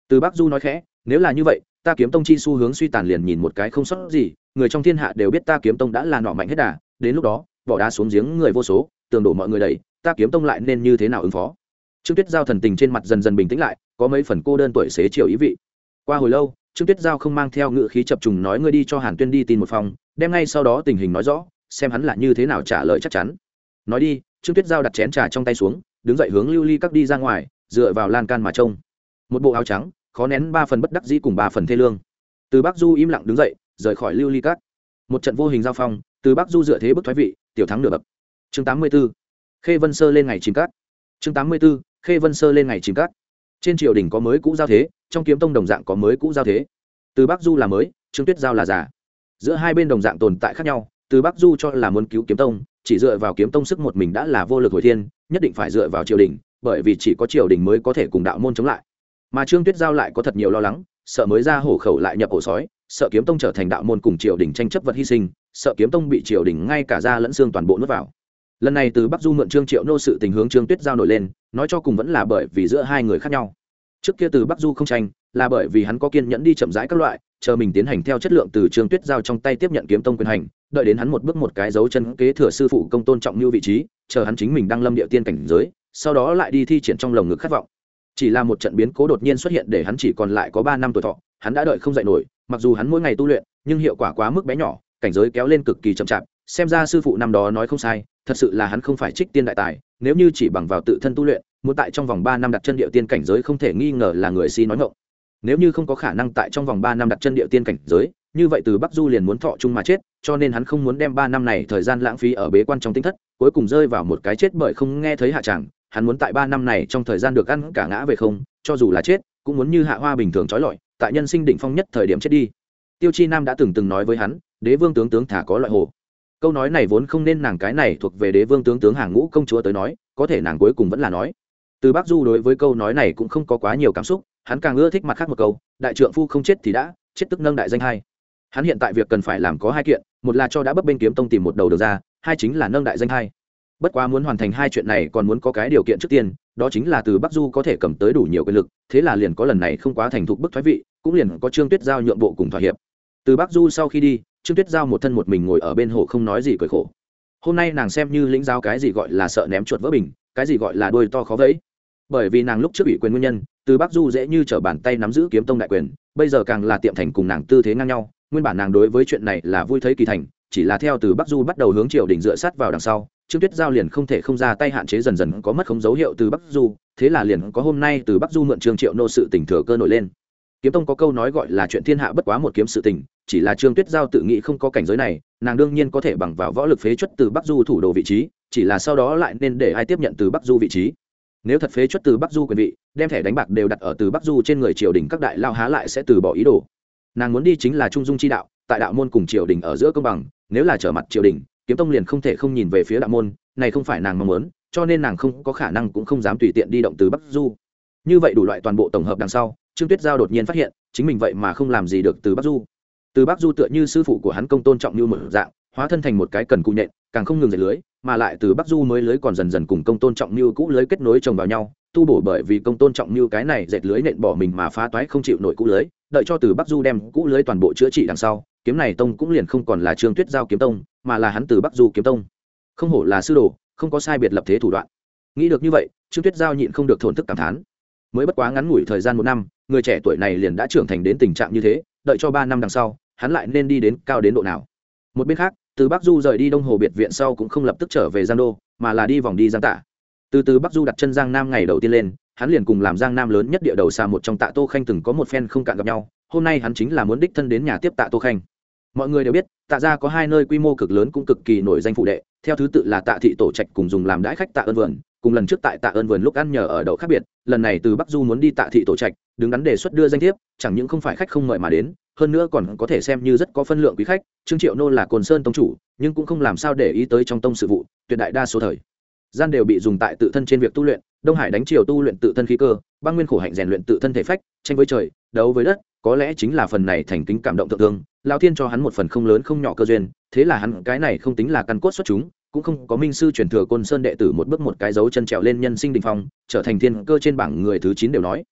Từ bắc du nói khẽ, nếu là như vậy, ta kiếm tông chi xu hướng suy tàn liền nhìn một cái không sót gì, người trong thiên hạ đều biết ta kiếm tông đã là nọ mạnh hết đà đến lúc đó bỏ đá xuống giếng người vô số, tường đổ mọi người đầy ta kiếm tông lại nên như thế nào ứng phó? Trương tuyết giao thần tình trên mặt dần dần bình tĩnh lại, có mấy phần cô đơn tuổi xế chiều ý vị. Qua hồi lâu, trương tuyết giao không mang theo ngự khí chập trùng nói ngươi đi cho hàn tuyên đi tin một phòng, đem ngay sau đó tình hình nói rõ, xem hắn là như thế nào trả lời chắc chắn. Nói đi, trương tuyết giao đặt chén trà trong tay xuống, đứng dậy hướng lưu ly các đi ra ngoài, dựa vào lan can mà trông. Một bộ áo trắng, khó nén ba phần bất đắc dĩ cùng ba phần thê lương. Từ bắc du im lặng đứng dậy, rời khỏi lưu ly các một trận vô hình giao phong, từ bắc du dựa thế bức thoái vị, tiểu thắng nửa bậc. Chương tám mươi b ố khê vân sơ lên ngày chìm cát. Chương tám mươi b ố khê vân sơ lên ngày chìm cát. Trên triều đình có mới cũ giao thế, trong kiếm tông đồng dạng có mới cũ giao thế. Từ bắc du là mới, trương tuyết giao là giả giữa hai bên đồng dạng tồn tại khác nhau, từ bắc du cho là muốn cứu kiếm tông, chỉ dựa vào kiếm tông sức một mình đã là vô lực hồi thiên, nhất định phải dựa vào triều đình, bởi vì chỉ có triều đình mới có thể cùng đạo môn chống lại. Mà trương tuyết giao lại có thật nhiều lo lắng, sợ mới ra hổ khẩu lại nhập ổ sói sợ kiếm tông trở thành đạo môn cùng triều đình tranh chấp vật hy sinh, sợ kiếm tông bị triều đình ngay cả ra lẫn xương toàn bộ nuốt vào. Lần này từ bắc du mượn trương triệu nô sự tình hướng trương tuyết giao nổi lên, nói cho cùng vẫn là bởi vì giữa hai người khác nhau. Trước kia từ bắc du không tranh, là bởi vì hắn có kiên nhẫn đi chậm rãi các loại, chờ mình tiến hành theo chất lượng từ trương tuyết giao trong tay tiếp nhận kiếm tông quyền hành, đợi đến hắn một bước một cái dấu chân kế thừa sư phụ công tôn trọng như vị trí, chờ hắn chính mình đang lâm địa tiên cảnh giới, sau đó lại đi thi triển trong lồng ngực khát vọng. Chỉ là một trận biến cố đột nhiên xuất hiện để hắn chỉ còn lại có ba năm tuổi thọ, hắn đã đợi không dạy nổi mặc dù hắn mỗi ngày tu luyện, nhưng hiệu quả quá mức bé nhỏ, cảnh giới kéo lên cực kỳ chậm chạp, xem ra sư phụ năm đó nói không sai, thật sự là hắn không phải trích tiên đại tài, nếu như chỉ bằng vào tự thân tu luyện, muốn tại trong vòng ba năm đặt chân địa tiên cảnh giới không thể nghi ngờ là người si nói ngộng. Nếu như không có khả năng tại trong vòng ba năm đặt chân địa tiên cảnh giới, như vậy từ bắc du liền muốn thọ chung mà chết, cho nên hắn không muốn đem ba năm này thời gian lãng phí ở bế quan trong tinh thất, cuối cùng rơi vào một cái chết bởi không nghe thấy hạ tràng, hắn muốn tại ba năm này trong thời gian được ăn cả ngã về không, cho dù là chết, cũng muốn như hạ hoa bình thường trói lọi tại nhân sinh đỉnh phong nhất thời điểm chết đi. Tiêu chi nam đã từng từng nói với hắn, đế vương tướng tướng thả có loại hồ. Câu nói này vốn không nên nàng cái này thuộc về đế vương tướng tướng hàng ngũ công chúa tới nói, có thể nàng cuối cùng vẫn là nói. Từ bắc du đối với câu nói này cũng không có quá nhiều cảm xúc, hắn càng ưa thích mặt khác một câu, đại trượng phu không chết thì đã, chết tức nâng đại danh hai. Hắn hiện tại việc cần phải làm có hai kiện, một là cho đã bấp bên kiếm tông tìm một đầu được ra, hai chính là nâng đại danh hai bất quá muốn hoàn thành hai chuyện này còn muốn có cái điều kiện trước tiên, đó chính là từ bắc du có thể cầm tới đủ nhiều quyền lực, thế là liền có lần này không quá thành thục bức thoái vị, cũng liền có trương tuyết giao nhượng bộ cùng thỏa hiệp. Từ bắc du sau khi đi, trương tuyết giao một thân một mình ngồi ở bên hồ không nói gì cười khổ. Hôm nay nàng xem như lĩnh giao cái gì gọi là sợ ném chuột vỡ bình, cái gì gọi là đôi to khó vẫy. Bởi vì nàng lúc trước ủy quyền nguyên nhân, từ bắc du dễ như t r ở bàn tay nắm giữ kiếm tông đại quyền, bây giờ càng là tiệm thành cùng nàng tư thế ngang nhau, nguyên bản nàng đối với chuyện này là vui thấy kỳ thành chỉ là theo từ bắc du bắt đầu hướng triều đình dựa sát vào đằng sau, trương tuyết giao liền không thể không ra tay hạn chế dần dần có mất không dấu hiệu từ bắc du, thế là liền có hôm nay từ bắc du mượn trương triệu nô sự tỉnh thừa cơ nổi lên. Kiếm tông có câu nói gọi là chuyện thiên hạ bất quá một kiếm sự tình, chỉ là trương tuyết giao tự nghĩ không có cảnh giới này, nàng đương nhiên có thể bằng vào võ lực phế chuất từ bắc du thủ đồ vị trí, chỉ là sau đó lại nên để ai tiếp nhận từ bắc du vị trí. Nếu thật phế chuất từ bắc du quyền vị, đem thẻ đánh bạc đều đặt ở từ bắc du trên người triều đình các đại lao há lại sẽ từ bỏ ý đồ. Nàng muốn đi chính là trung dung chi đạo, tại đạo môn cùng triều đình ở giữa công bằng nếu là trở mặt triều đình, kiếm tông liền không thể không nhìn về phía đạo môn, này không phải nàng mong muốn, cho nên nàng không có khả năng cũng không dám tùy tiện đi động từ bắc du. Như vậy đủ loại toàn bộ tổng hợp đằng sau, trương tuyết giao đột nhiên phát hiện, chính mình vậy mà không làm gì được từ bắc du. Từ bắc du tựa như sư phụ của hắn công tôn trọng như một dạng, hóa thân thành một cái cần cụ nhện, càng không ngừng dệt lưới, mà lại từ bắc du mới lưới còn dần dần cùng công tôn trọng như cũ lưới kết nối chồng vào nhau, tu bổ bởi vì công tôn trọng như cái này dệt lưới nện bỏ mình mà phá toái không chịu nổi cũ lưới đợi cho từ bắc du đem cũ lưới toàn bộ chữa trị đằng sau, kiếm này tông cũng liền không còn là trương tuyết giao kiếm tông, mà là hắn từ bắc du kiếm tông. Không hổ là sư đồ, không có sai biệt lập thế thủ đoạn. Nghĩ được như vậy, trương tuyết giao nhịn không được thổn thức cảm thán. Mới bất quá ngắn ngủi thời gian một năm, người trẻ tuổi này liền đã trưởng thành đến tình trạng như thế, đợi cho ba năm đằng sau, hắn lại nên đi đến cao đến độ nào. Một bên khác, từ bắc du rời đi đông hồ biệt viện sau cũng không lập tức trở về giang đô, mà là đi vòng đi giang tả từ từ bắc du đặt chân giang nam ngày đầu tiên lên hắn liền cùng làm giang nam lớn nhất địa đầu xa một trong tạ tô khanh từng có một phen không cạn gặp nhau, hôm nay hắn chính là muốn đích thân đến nhà tiếp tạ tô khanh. Mọi người đều biết, tạ ra có hai nơi quy mô cực lớn cũng cực kỳ nổi danh phụ đệ, theo thứ tự là tạ thị tổ trạch cùng dùng làm đãi khách tạ ơn vườn, cùng lần trước tại tạ ơn vườn lúc ăn nhờ ở đậu khác biệt, lần này từ bắc du muốn đi tạ thị tổ trạch, đứng đắn đề xuất đưa danh thiếp, chẳng những không phải khách không mời mà đến, hơn nữa còn có thể xem như rất có phân lượng quý khách, trương triệu nô là cồn sơn tông chủ, nhưng cũng không làm sao để ý tới trong tông sự vụ, tuyệt đại đa số thời gian đều bị dùng tại tự thân trên việc tu luyện đông hải đánh triều tu luyện tự thân khí cơ, băng nguyên khổ hạnh rèn luyện tự thân thể phách, tranh với trời, đấu với đất, có lẽ chính là phần này thành kính cảm động thượng thương. Lao thiên cho hắn một phần không lớn không nhỏ cơ duyên, thế là hắn cái này không tính là căn cốt xuất chúng, cũng không có minh sư truyền thừa côn sơn đệ tử một bước một cái dấu chân trèo lên nhân sinh đình phong, trở thành thiên cơ trên bảng người thứ chín đều nói.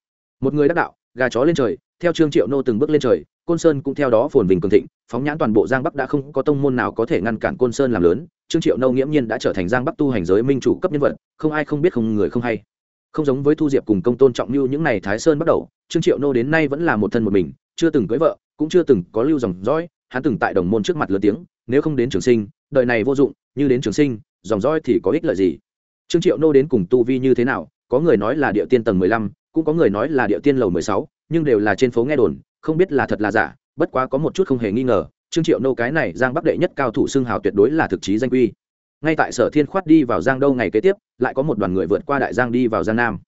Một người đắc đạo, gà chó lên trời, theo trương triệu nô từng bước lên trời, côn sơn cũng theo đó phồn vinh cường thịnh phóng nhãn toàn bộ giang bắc đã không có tông môn nào có thể ngăn cản côn sơn làm lớn, trương triệu nô nghiễm nhiên đã trở thành giang bắc tu hành giới minh chủ cấp nhân vật, không ai không biết không người không hay. Không giống với thu diệp cùng công tôn trọng như những này thái sơn bắt đầu, trương triệu nô đến nay vẫn là một thân một mình, chưa từng cưới vợ, cũng chưa từng có lưu dòng dõi, hắn từng tại đồng môn trước mặt lớn tiếng, nếu không đến trường sinh, đời này vô dụng, như đến trường sinh, dòng dõi thì có ích lợi gì? Trương triệu nô đến cùng tu vi như thế nào, có người nói là địa tiên tầng mười lăm, cũng có người nói là địa tiên lầu mười sáu, nhưng đều là trên phố nghe đồn, không biết là thật là giả bất quá có một chút không hề nghi ngờ, trương triệu nô cái này giang bắc đệ nhất cao thủ xưng hào tuyệt đối là thực chí danh quy. Ngay tại sở thiên khoát đi vào giang đâu ngày kế tiếp, lại có một đoàn người vượt qua đại giang đi vào giang nam.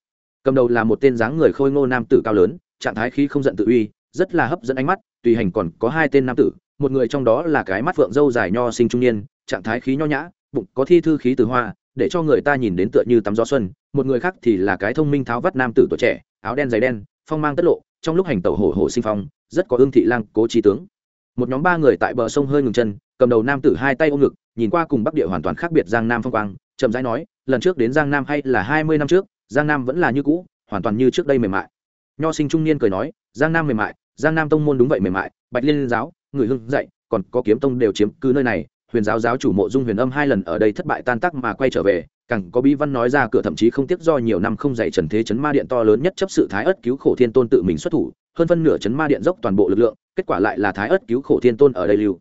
Cầm đầu là một tên dáng người khôi ngô nam tử cao lớn, trạng thái khí không giận tự uy, rất là hấp dẫn ánh mắt, tùy hành còn có hai tên nam tử, một người trong đó là cái mắt phượng dâu dài nho sinh trung niên, trạng thái khí nho nhã, bụng có thi thư khí từ hoa, để cho người ta nhìn đến tựa như tắm gió xuân, một người khác thì là cái thông minh tháo vắt nam tử tuổi trẻ, áo đen giày đen, phong mang tất lộ, trong lúc hành tẩu hổ hổ sinh phong rất có ương thị lang cố trí tướng. Một nhóm ba người tại bờ sông hơi ngừng chân, cầm đầu nam tử hai tay ôm ngực, nhìn qua cùng bắc địa hoàn toàn khác biệt giang nam phong quang, chậm rãi nói, lần trước đến giang nam hay là hai mươi năm trước, giang nam vẫn là như cũ, hoàn toàn như trước đây mềm mại. Nho sinh trung niên cười nói, giang nam mềm mại, giang nam tông môn đúng vậy mềm mại, bạch liên giáo, người hưng dạy, còn có kiếm tông đều chiếm cứ nơi này, huyền giáo giáo chủ mộ dung huyền âm hai lần ở đây thất bại tan tác mà quay trở về càng có bí văn nói ra cửa thậm chí không tiếc do nhiều năm không dạy trần thế chấn ma điện to lớn nhất chấp sự thái ất cứu khổ thiên tôn tự mình xuất thủ, hơn phân nửa chấn ma điện dốc toàn bộ lực lượng, kết quả lại là thái ất cứu khổ thiên tôn ở đây lưu.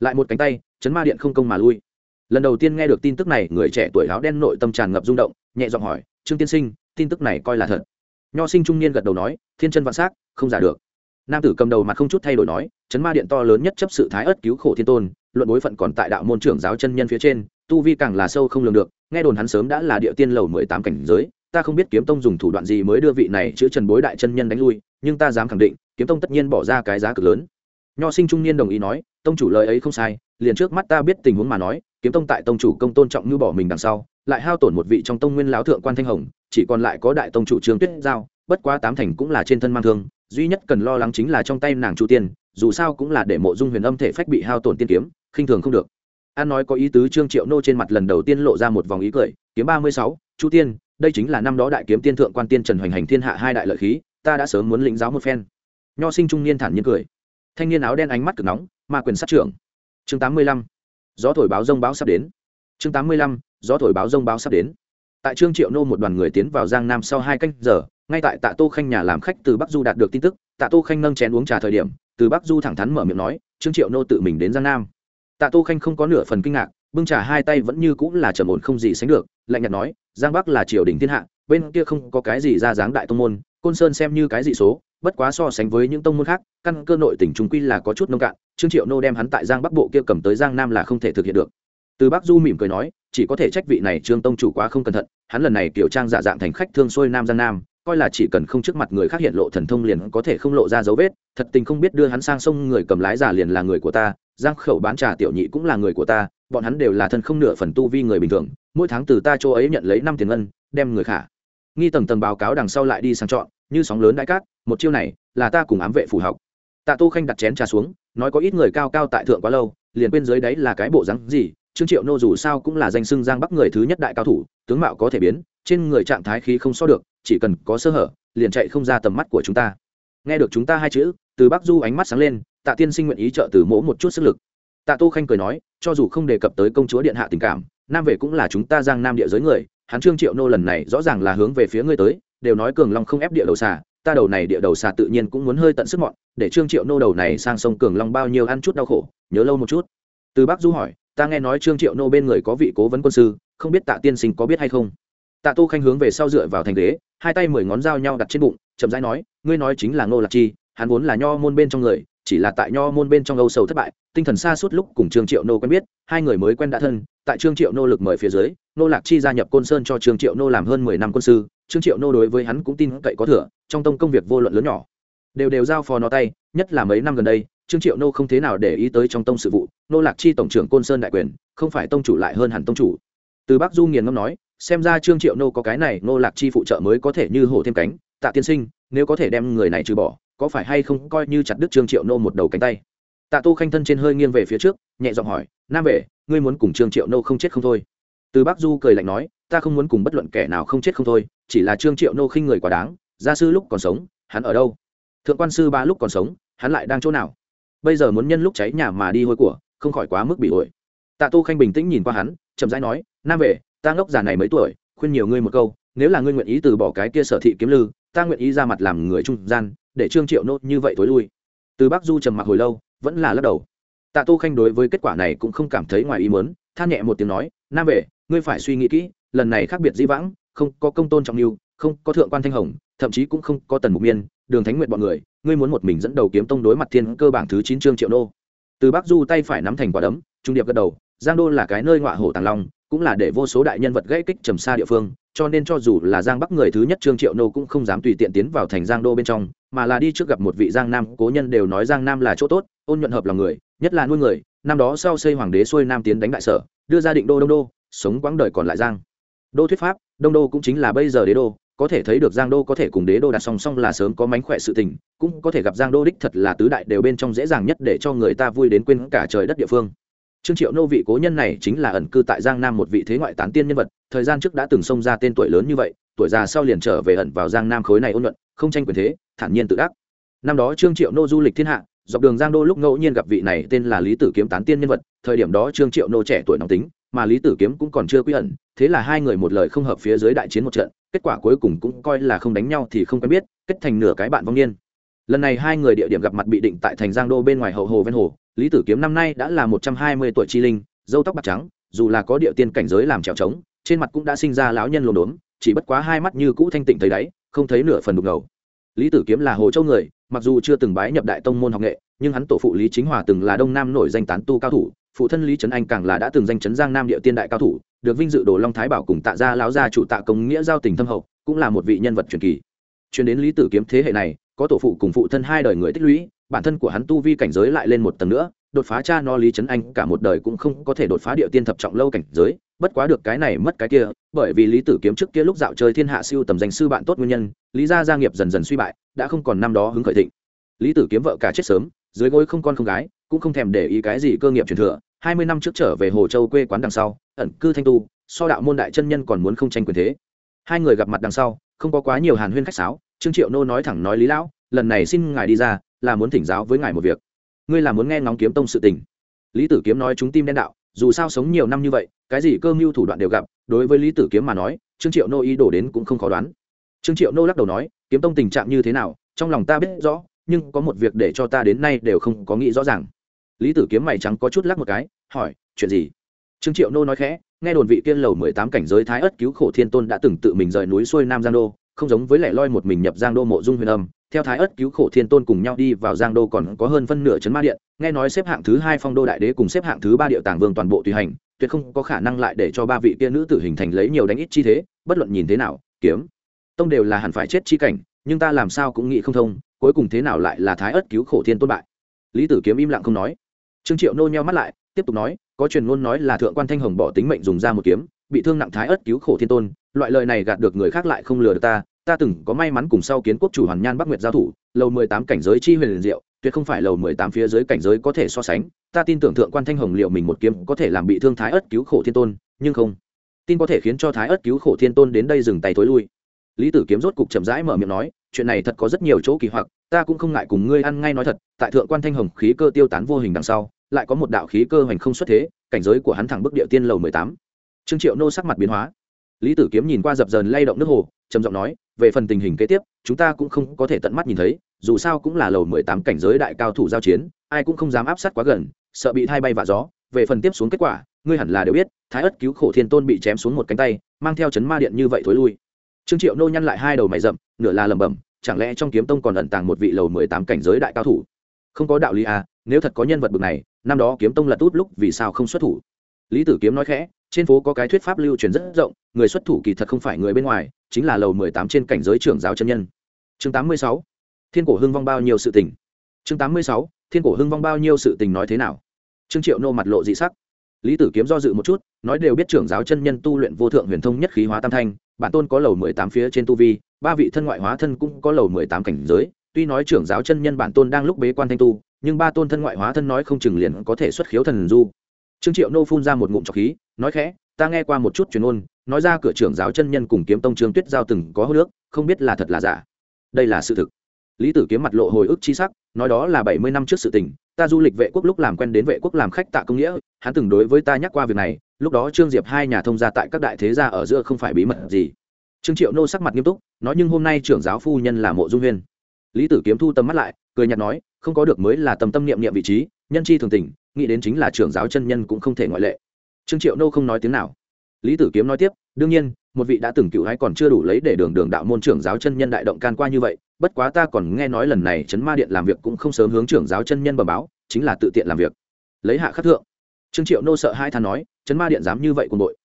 Lại một cánh tay, chấn ma điện không công mà lui. Lần đầu tiên nghe được tin tức này, người trẻ tuổi áo đen nội tâm tràn ngập rung động, nhẹ giọng hỏi, trương tiên sinh, tin tức này coi là thật? Nho sinh trung niên gật đầu nói, thiên chân vạn s á c không giả được. Nam tử cầm đầu mặt không chút thay đổi nói, chấn ma điện to lớn nhất chấp sự thái ất cứu khổ thiên tôn, luận bối phận còn tại đạo môn trưởng giáo chân nhân phía trên tu vi càng là sâu không lường được, nghe đồn hắn sớm đã là địa tiên lầu mười tám cảnh giới, ta không biết kiếm tông dùng thủ đoạn gì mới đưa vị này chữ trần bối đại chân nhân đánh lui, nhưng ta dám khẳng định, kiếm tông tất nhiên bỏ ra cái giá cực lớn. Nho sinh trung niên đồng ý nói, tông chủ lời ấy không sai, liền trước mắt ta biết tình huống mà nói, kiếm tông tại tông chủ công tôn trọng như bỏ mình đằng sau, lại hao tổn một vị trong tông nguyên lão thượng quan thanh hồng, chỉ còn lại có đại tông chủ trương tuyết giao, bất quá tám thành cũng là trên thân mang thương, duy nhất cần lo lắng chính là trong tay nàng chu tiên, dù sao cũng là để mộ dung huyền âm thể phách bị hao tổn tiên kiếm, khinh thường không được an nói có ý tứ trương triệu nô trên mặt lần đầu tiên lộ ra một vòng ý cười, kiếm ba mươi sáu, chu tiên, đây chính là năm đó đại kiếm tiên thượng quan tiên trần hoành hành thiên hạ hai đại lợi khí, ta đã sớm muốn lĩnh giáo một phen. Nho sinh trung niên thản nhiên cười. Thanh niên áo đen ánh mắt cực nóng, ma quyền sát trưởng. Chương tám mươi lăm, gió thổi báo rông báo sắp đến. Chương tám mươi lăm, gió thổi báo rông báo sắp đến. Tại trương triệu nô một đoàn người tiến vào giang nam sau hai canh giờ, ngay tại tạ tô khanh nhà làm khách từ bắc du đạt được tin tức, tạ tô khanh nâng chén uống trà thời điểm, từ bắc du thẳng thắn mở miệng nói, trương triệu nô tự mình đến giang nam tạ tô khanh không có nửa phần kinh ngạc, bưng trà hai tay vẫn như cũng là trầm ổn không gì sánh được, lạnh nhạt nói, giang bắc là triều đình thiên hạ, bên kia không có cái gì ra dáng đại tông môn, côn sơn xem như cái gì số, bất quá so sánh với những tông môn khác, căn cơ nội tỉnh trung quy là có chút nông cạn, trương triệu nô đem hắn tại giang bắc bộ kia cầm tới giang nam là không thể thực hiện được. Từ bắc du mỉm cười nói, chỉ có thể trách vị này trương tông chủ quá không cẩn thận, hắn lần này kiểu trang giả dạng thành khách thương xuôi nam giang nam, coi là chỉ cần không trước mặt người khác hiện lộ thần thông liền có thể không lộ ra dấu vết, thật tình không biết đưa hắn sang sông người cầm lái giả liền là người của ta giang khẩu bán trà tiểu nhị cũng là người của ta, bọn hắn đều là thân không nửa phần tu vi người bình thường, mỗi tháng từ ta chỗ ấy nhận lấy năm tiền ngân, đem người khả. Nghi tầng tầng báo cáo đằng sau lại đi sang chọn, như sóng lớn đại cát, một chiêu này, là ta cùng ám vệ phù học. Tạ tô khanh đặt chén trà xuống, nói có ít người cao cao tại thượng quá lâu, liền bên dưới đấy là cái bộ rắn gì, trương triệu nô dù sao cũng là danh xưng giang bắc người thứ nhất đại cao thủ, tướng mạo có thể biến, trên người trạng thái khí không so được, chỉ cần có sơ hở, liền chạy không ra tầm mắt của chúng ta. Nghe được chúng ta hai chữ, từ bắc du ánh mắt sáng lên tạ tiên sinh nguyện ý trợ từ mỗ một chút sức lực. Tạ tô khanh cười nói, cho dù không đề cập tới công chúa điện hạ tình cảm, nam về cũng là chúng ta giang nam địa giới người, hắn trương triệu nô lần này rõ ràng là hướng về phía ngươi tới, đều nói cường long không ép địa đầu xà, ta đầu này địa đầu xà tự nhiên cũng muốn hơi tận sức mọn, để trương triệu nô đầu này sang sông cường long bao nhiêu ăn chút đau khổ, nhớ lâu một chút. Từ bắc du hỏi, ta nghe nói trương triệu nô bên người có vị cố vấn quân sư, không biết tạ tiên sinh có biết hay không? Tạ tô khanh hướng về sau dựa vào thành ghế, hai tay mười ngón dao nhau đặt trên bụng, chậm rãi nói, ngươi nói chính là ngô lạc chi, hắn vốn là nho môn bên trong người chỉ là tại nho môn bên trong âu sầu thất bại, tinh thần xa suốt lúc cùng trương triệu nô quen biết, hai người mới quen đã thân, tại trương triệu nô lực mời phía dưới, nô lạc chi gia nhập côn sơn cho trương triệu nô làm hơn mười năm quân sư, trương triệu nô đối với hắn cũng tin cậy có thừa, trong tông công việc vô luận lớn nhỏ, đều đều giao phó nó tay, nhất là mấy năm gần đây, trương triệu nô không thế nào để ý tới trong tông sự vụ, nô lạc chi tổng trưởng côn sơn đại quyền, không phải tông chủ lại hơn hẳn tông chủ. Từ bắc du nghiền ngâm nói, xem ra trương triệu nô có cái này, nô lạc chi phụ trợ mới có thể như hổ thêm cánh, tạ tiên sinh, nếu có thể đem người này trừ bỏ có phải hay không coi như chặt đứt trương triệu nô một đầu cánh tay? Tạ tô khanh thân trên hơi nghiêng về phía trước, nhẹ giọng hỏi, nam vệ, ngươi muốn cùng trương triệu nô không chết không thôi? Từ bác du cười lạnh nói, ta không muốn cùng bất luận kẻ nào không chết không thôi, chỉ là trương triệu nô khinh người quá đáng, gia sư lúc còn sống, hắn ở đâu? Thượng quan sư ba lúc còn sống, hắn lại đang chỗ nào? Bây giờ muốn nhân lúc cháy nhà mà đi hôi của, không khỏi quá mức bị ổi. Tạ tô khanh bình tĩnh nhìn qua hắn, chậm rãi nói, nam vệ, ta ngốc già này mấy tuổi, khuyên nhiều ngươi một câu, nếu là ngươi nguyện ý từ bỏ cái kia sở thị kiếm lư ta nguyện ý ra mặt làm người trung gian để trương triệu nô như vậy tối lui. Từ bắc du trầm mặc hồi lâu vẫn là lắc đầu. Tạ tô khanh đối với kết quả này cũng không cảm thấy ngoài ý mớn than nhẹ một tiếng nói nam vệ ngươi phải suy nghĩ kỹ lần này khác biệt dĩ vãng không có công tôn trọng yêu, không có thượng quan thanh hồng thậm chí cũng không có tần mục miên đường thánh nguyện bọn người ngươi muốn một mình dẫn đầu kiếm tông đối mặt thiên cơ bảng thứ chín trương triệu nô. Từ bắc du tay phải nắm thành quả đấm trung điệp gật đầu giang đô là cái nơi ngọa hổ tàng long cũng là để vô số đại nhân vật gãy kích trầm xa địa phương, cho nên cho dù là giang bắc người thứ nhất trương triệu nô cũng không dám tùy tiện tiến vào thành giang đô bên trong, mà là đi trước gặp một vị giang nam, cố nhân đều nói giang nam là chỗ tốt, ôn nhuận hợp lòng người, nhất là nuôi người, năm đó sau xây hoàng đế xuôi nam tiến đánh đại sở, đưa ra định đô đông đô, sống quãng đời còn lại giang. Đô thuyết pháp, đông đô cũng chính là bây giờ đế đô, có thể thấy được giang đô có thể cùng đế đô đặt song song là sớm có mánh khỏe sự tình, cũng có thể gặp giang đô đích thật là tứ đại đều bên trong dễ dàng nhất để cho người ta vui đến quên cả trời đất địa phương trương triệu nô vị cố nhân này chính là ẩn cư tại giang nam một vị thế ngoại tán tiên nhân vật, thời gian trước đã từng xông ra tên tuổi lớn như vậy, tuổi già sau liền trở về ẩn vào giang nam khối này ôn luận, không tranh quyền thế, thản nhiên tự ác năm đó trương triệu nô du lịch thiên hạ, dọc đường giang đô lúc ngẫu nhiên gặp vị này tên là lý tử kiếm tán tiên nhân vật, thời điểm đó trương triệu nô trẻ tuổi nóng tính, mà lý tử kiếm cũng còn chưa quy ẩn, thế là hai người một lời không hợp phía dưới đại chiến một trận, kết quả cuối cùng cũng coi là không đánh nhau thì không quen biết, kết thành nửa cái bạn vong niên. Lần này hai người địa điểm gặp mặt bị định tại thành giang đô bên ngoài hậu hồ ven hồ lý tử kiếm năm nay đã là một trăm hai mươi tuổi chi linh dâu tóc bạc trắng, dù là có địa tiên cảnh giới làm trèo trống, trên mặt cũng đã sinh ra lão nhân lồn đốn chỉ bất quá hai mắt như cũ thanh tịnh thấy đáy, không thấy nửa phần đục ngầu. Lý tử kiếm là hồ châu người, mặc dù chưa từng bái nhập đại tông môn học nghệ, nhưng hắn tổ phụ lý chính hòa từng là đông nam nổi danh tán tu cao thủ, phụ thân lý trấn anh càng là đã từng danh chấn giang nam địa tiên đại cao thủ, được vinh dự đồ long thái bảo cùng tạ gia lão gia chủ tạ công nghĩa giao tình thâm hậu, cũng là một vị nhân vật truyền kỳ. Chuyên đến lý tử kiếm thế hệ này, có tổ phụ cùng phụ thân hai đời người tích lũy bản thân của hắn tu vi cảnh giới lại lên một tầng nữa, đột phá cha no lý trấn anh cả một đời cũng không có thể đột phá địa tiên thập trọng lâu cảnh giới, bất quá được cái này mất cái kia, bởi vì lý tử kiếm trước kia lúc dạo chơi thiên hạ siêu tầm danh sư bạn tốt nguyên nhân, lý gia gia nghiệp dần dần suy bại, đã không còn năm đó hứng khởi thịnh. Lý tử kiếm vợ cả chết sớm, dưới gối không con không gái, cũng không thèm để ý cái gì cơ nghiệp truyền thừa, hai mươi năm trước trở về hồ châu quê quán đằng sau, ẩn cư thanh tu, so đạo môn đại chân nhân còn muốn không tranh quyền thế. Hai người gặp mặt đằng sau, không có quá nhiều hàn huyên khách sáo, trương triệu nô nói thẳng nói lý lão lần này xin ngài đi ra, là muốn thỉnh giáo với ngài một việc. Ngươi là muốn nghe ngóng kiếm tông sự tình. Lý tử kiếm nói chúng tim đen đạo, dù sao sống nhiều năm như vậy, cái gì cơ mưu thủ đoạn đều gặp, đối với lý tử kiếm mà nói, trương triệu nô ý đổ đến cũng không khó đoán. Trương triệu nô lắc đầu nói, kiếm tông tình trạng như thế nào, trong lòng ta biết rõ, nhưng có một việc để cho ta đến nay đều không có nghĩ rõ ràng. Lý tử kiếm mày trắng có chút lắc một cái, hỏi, chuyện gì? Trương triệu nô nói khẽ, nghe đồn vị kiên lầu mười tám cảnh giới thái ất cứu khổ thiên tôn đã từng tự mình rời núi xuôi nam giang đô không giống với lẻ loi một mình nhập giang đô mộ dung huyền âm, theo thái ất cứu khổ thiên tôn cùng nhau đi vào giang đô còn có hơn phân nửa chấn ma điện, nghe nói xếp hạng thứ hai phong đô đại đế cùng xếp hạng thứ ba điệu tàng vương toàn bộ tùy hành, tuyệt không có khả năng lại để cho ba vị kia nữ tử hình thành lấy nhiều đánh ít chi thế, bất luận nhìn thế nào, kiếm, tông đều là hẳn phải chết chi cảnh, nhưng ta làm sao cũng nghĩ không thông, cuối cùng thế nào lại là thái ất cứu khổ thiên tôn bại? Lý tử kiếm im lặng không nói. Trương triệu nô nheo mắt lại, tiếp tục nói, có truyền ngôn nói là thượng quan thanh hồng bỏ tính mệnh dùng ra một kiếm bị thương nặng thái ất cứu khổ thiên tôn, loại lời này gạt được người khác lại không lừa được ta. Ta từng có may mắn cùng sau kiến quốc chủ hoàn nhan bắc nguyệt giao thủ, lầu mười tám cảnh giới chi huyền liền diệu, tuyệt không phải lầu mười tám phía dưới cảnh giới có thể so sánh. Ta tin tưởng thượng quan thanh hồng liệu mình một kiếm có thể làm bị thương thái ất cứu khổ thiên tôn, nhưng không. Tin có thể khiến cho thái ất cứu khổ thiên tôn đến đây dừng tay thối lui. Lý tử kiếm rốt cục chậm rãi mở miệng nói, chuyện này thật có rất nhiều chỗ kỳ hoặc, ta cũng không ngại cùng ngươi ăn ngay nói thật, tại thượng quan thanh hồng khí cơ tiêu tán vô hình đằng sau, lại có một đạo khí cơ hoành không xuất thế, cảnh giới của hắn thẳng bức địa tiên lầu mười tám trương triệu nô sắc mặt biến hóa. Lý tử kiếm nhìn qua dập dờn lay động nước hồ, trầm giọng nói, về phần tình hình kế tiếp, chúng ta cũng không có thể tận mắt nhìn thấy, dù sao cũng là lầu mười tám cảnh giới đại cao thủ giao chiến, ai cũng không dám áp sát quá gần, sợ bị thay bay vạ gió. Về phần tiếp xuống kết quả, ngươi hẳn là đều biết, thái ất cứu khổ thiên tôn bị chém xuống một cánh tay, mang theo chấn ma điện như vậy thối lui. Trương triệu nô nhăn lại hai đầu mày rậm, nửa là lẩm bẩm, chẳng lẽ trong kiếm tông còn ẩn tàng một vị lầu mười tám cảnh giới đại cao thủ? Không có đạo lý à nếu thật có nhân vật bực này, năm đó kiếm tông lật út lúc vì sao không xuất thủ? Lý tử kiếm nói khẽ, trên phố có cái thuyết pháp lưu truyền rất rộng, người xuất thủ kỳ thật không phải người bên ngoài, chính là lầu mười tám trên cảnh giới trưởng giáo chân nhân. Chương tám mươi sáu, thiên cổ hưng vong bao nhiêu sự tình? Chương tám mươi sáu, thiên cổ hưng vong bao nhiêu sự tình nói thế nào? Trương triệu nô mặt lộ dị sắc. Lý tử kiếm do dự một chút, nói đều biết trưởng giáo chân nhân tu luyện vô thượng huyền thông nhất khí hóa tam thanh, bản tôn có lầu mười tám phía trên tu vi, ba vị thân ngoại hóa thân cũng có lầu mười tám cảnh giới, tuy nói trưởng giáo chân nhân bản tôn đang lúc bế quan thanh tu, nhưng ba tôn thân ngoại hóa thân nói không chừng liền có thể xuất khiếu thần du trương triệu nô phun ra một ngụm trọc khí, nói khẽ, ta nghe qua một chút truyền ôn nói ra cửa trưởng giáo chân nhân cùng kiếm tông trương tuyết giao từng có hô nước, không biết là thật là giả. Đây là sự thực. Lý tử kiếm mặt lộ hồi ức chi sắc, nói đó là bảy mươi năm trước sự tình, ta du lịch vệ quốc lúc làm quen đến vệ quốc làm khách tạ công nghĩa, hắn từng đối với ta nhắc qua việc này, lúc đó trương diệp hai nhà thông gia tại các đại thế gia ở giữa không phải bí mật gì. Trương triệu nô sắc mặt nghiêm túc, nói, nhưng hôm nay trưởng giáo phu nhân là mộ dung huyên. Lý tử kiếm thu tầm mắt lại, cười nhạt nói, không có được mới là tầm tâm niệm niệm vị trí nhân chi thường tình, nghĩ đến chính là trưởng giáo chân nhân cũng không thể ngoại lệ. Trương triệu nô không nói tiếng nào. Lý tử kiếm nói tiếp, đương nhiên, một vị đã từng cựu hái còn chưa đủ lấy để đường đường đạo môn trưởng giáo chân nhân đại động can qua như vậy, bất quá ta còn nghe nói lần này trấn ma điện làm việc cũng không sớm hướng trưởng giáo chân nhân bẩm báo, chính là tự tiện làm việc. Lấy hạ khắc thượng. Trương triệu nô sợ hai than nói trấn ma điện dám như vậy cùng đội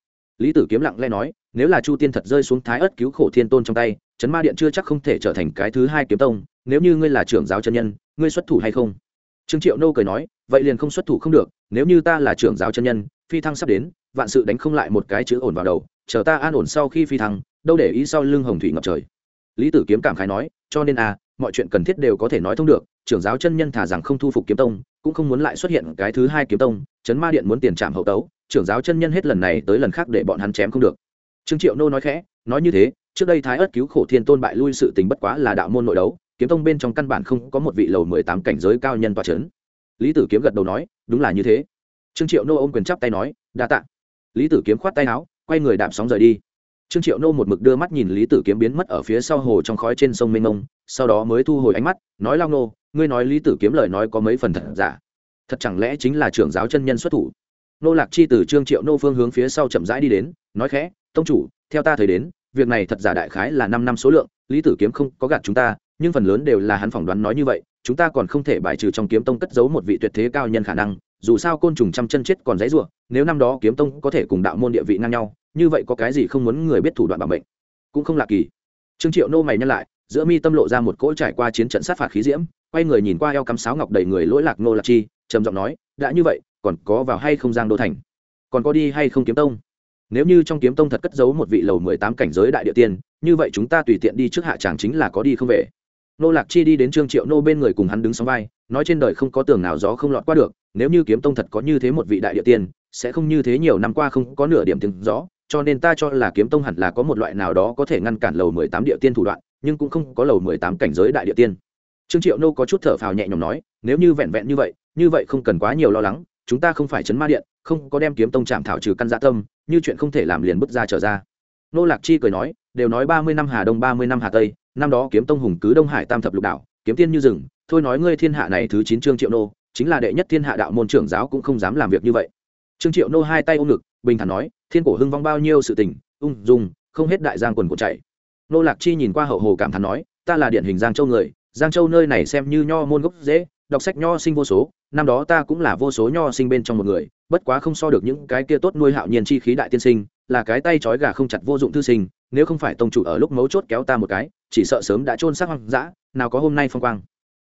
lý tử kiếm lặng lẽ nói, nếu là chu tiên thật rơi xuống thái ớt cứu khổ thiên tôn trong tay trấn ma điện chưa chắc không thể trở thành cái thứ hai kiếm tông, nếu như ngươi là trưởng giáo chân nhân, ngươi xuất thủ hay không? Trương triệu nô cười nói, vậy liền không xuất thủ không được, nếu như ta là trưởng giáo chân nhân, phi thăng sắp đến, vạn sự đánh không lại một cái chữ ổn vào đầu, chờ ta an ổn sau khi phi thăng, đâu để ý sau lưng hồng thủy ngập trời. Lý tử kiếm cảm khái nói, cho nên à mọi chuyện cần thiết đều có thể nói thông được, trưởng giáo chân nhân thả rằng không thu phục kiếm tông, cũng không muốn lại xuất hiện cái thứ hai kiếm tông, chấn ma điện muốn tiền trạm hậu tấu, trưởng giáo chân nhân hết lần này tới lần khác để bọn hắn chém không được. Trương triệu nô nói khẽ, nói như thế, trước đây thái ớt cứu khổ thiên tôn bại lui sự tình bất quá là đạo môn nội đấu kiếm tông bên trong căn bản không có một vị lầu mười tám cảnh giới cao nhân tòa c h ấ n lý tử kiếm gật đầu nói, đúng là như thế. Trương triệu nô ôm quyền chắp tay nói, đa t ạ lý tử kiếm khoát tay áo, quay người đạp sóng rời đi. Trương triệu nô một mực đưa mắt nhìn lý tử kiếm biến mất ở phía sau hồ trong khói trên sông mênh mông, sau đó mới thu hồi ánh mắt, nói lao nô, ngươi nói lý tử kiếm lời nói có mấy phần thật giả? Thật chẳng lẽ chính là trưởng giáo chân nhân xuất thủ? Nô lạc chi từ trương triệu nô phương hướng phía sau chậm rãi đi đến, nói khẽ, tông chủ, theo ta thấy đến, việc này thật giả đại khái là năm năm số lượng, lý tử kiếm không có gạt chúng ta nhưng phần lớn đều là hắn phỏng đoán nói như vậy, chúng ta còn không thể bài trừ trong kiếm tông cất giấu một vị tuyệt thế cao nhân khả năng, dù sao côn trùng trăm chân chết còn dãy ruộng nếu năm đó kiếm tông có thể cùng đạo môn địa vị ngang nhau, như vậy có cái gì không muốn người biết thủ đoạn bảo mệnh? Cũng không lạ kỳ. Trương triệu nô mày nhân lại, giữa mi tâm lộ ra một cỗ trải qua chiến trận sát phạt khí diễm, quay người nhìn qua eo cắm sáo ngọc đầy người lỗi lạc nô lạc chi, trầm giọng nói, đã như vậy, còn có vào hay không giang đô thành? Còn có đi hay không kiếm tông? Nếu như trong kiếm tông thật cất giấu một vị lầu mười tám cảnh giới đại địa tiên, như vậy chúng ta tùy tiện đi trước hạ tràng chính là có đi không về nô lạc chi đi đến trương triệu nô bên người cùng hắn đứng sóng vai, nói trên đời không có tường nào gió không lọt qua được, nếu như kiếm tông thật có như thế một vị đại địa tiên, sẽ không như thế nhiều năm qua không có nửa điểm tiếng gió, cho nên ta cho là kiếm tông hẳn là có một loại nào đó có thể ngăn cản lầu mười tám địa tiên thủ đoạn, nhưng cũng không có lầu mười tám cảnh giới đại địa tiên. Trương triệu nô có chút thở phào nhẹ nhõm nói, nếu như vẹn vẹn như vậy như vậy không cần quá nhiều lo lắng, chúng ta không phải chấn ma điện, không có đem kiếm tông chạm thảo trừ căn dạ tâm, như chuyện không thể làm liền bước ra trở ra. Nô lạc chi cười nói, đều nói ba mươi năm hà đông, ba mươi năm hà tây năm đó kiếm tông hùng cứ đông hải tam thập lục đảo, kiếm tiên như rừng, thôi nói ngươi thiên hạ này thứ chín trương triệu nô, chính là đệ nhất thiên hạ đạo môn trưởng giáo cũng không dám làm việc như vậy. Trương triệu nô hai tay ôm ngực, bình thản nói, thiên cổ hưng vong bao nhiêu sự tình, ung dung, không hết đại giang quần của chạy nô lạc chi nhìn qua hậu hồ cảm thán nói, ta là điện hình giang châu người, giang châu nơi này xem như nho môn gốc dễ đọc sách nho sinh vô số, năm đó ta cũng là vô số nho sinh bên trong một người, bất quá không so được những cái kia tốt nuôi hạo nhiên chi khí đại tiên sinh là cái tay trói gà không chặt vô dụng thư sinh, nếu không phải tông chủ ở lúc mấu chốt kéo ta một cái, chỉ sợ sớm đã trôn xác hoang dã, nào có hôm nay phong quang.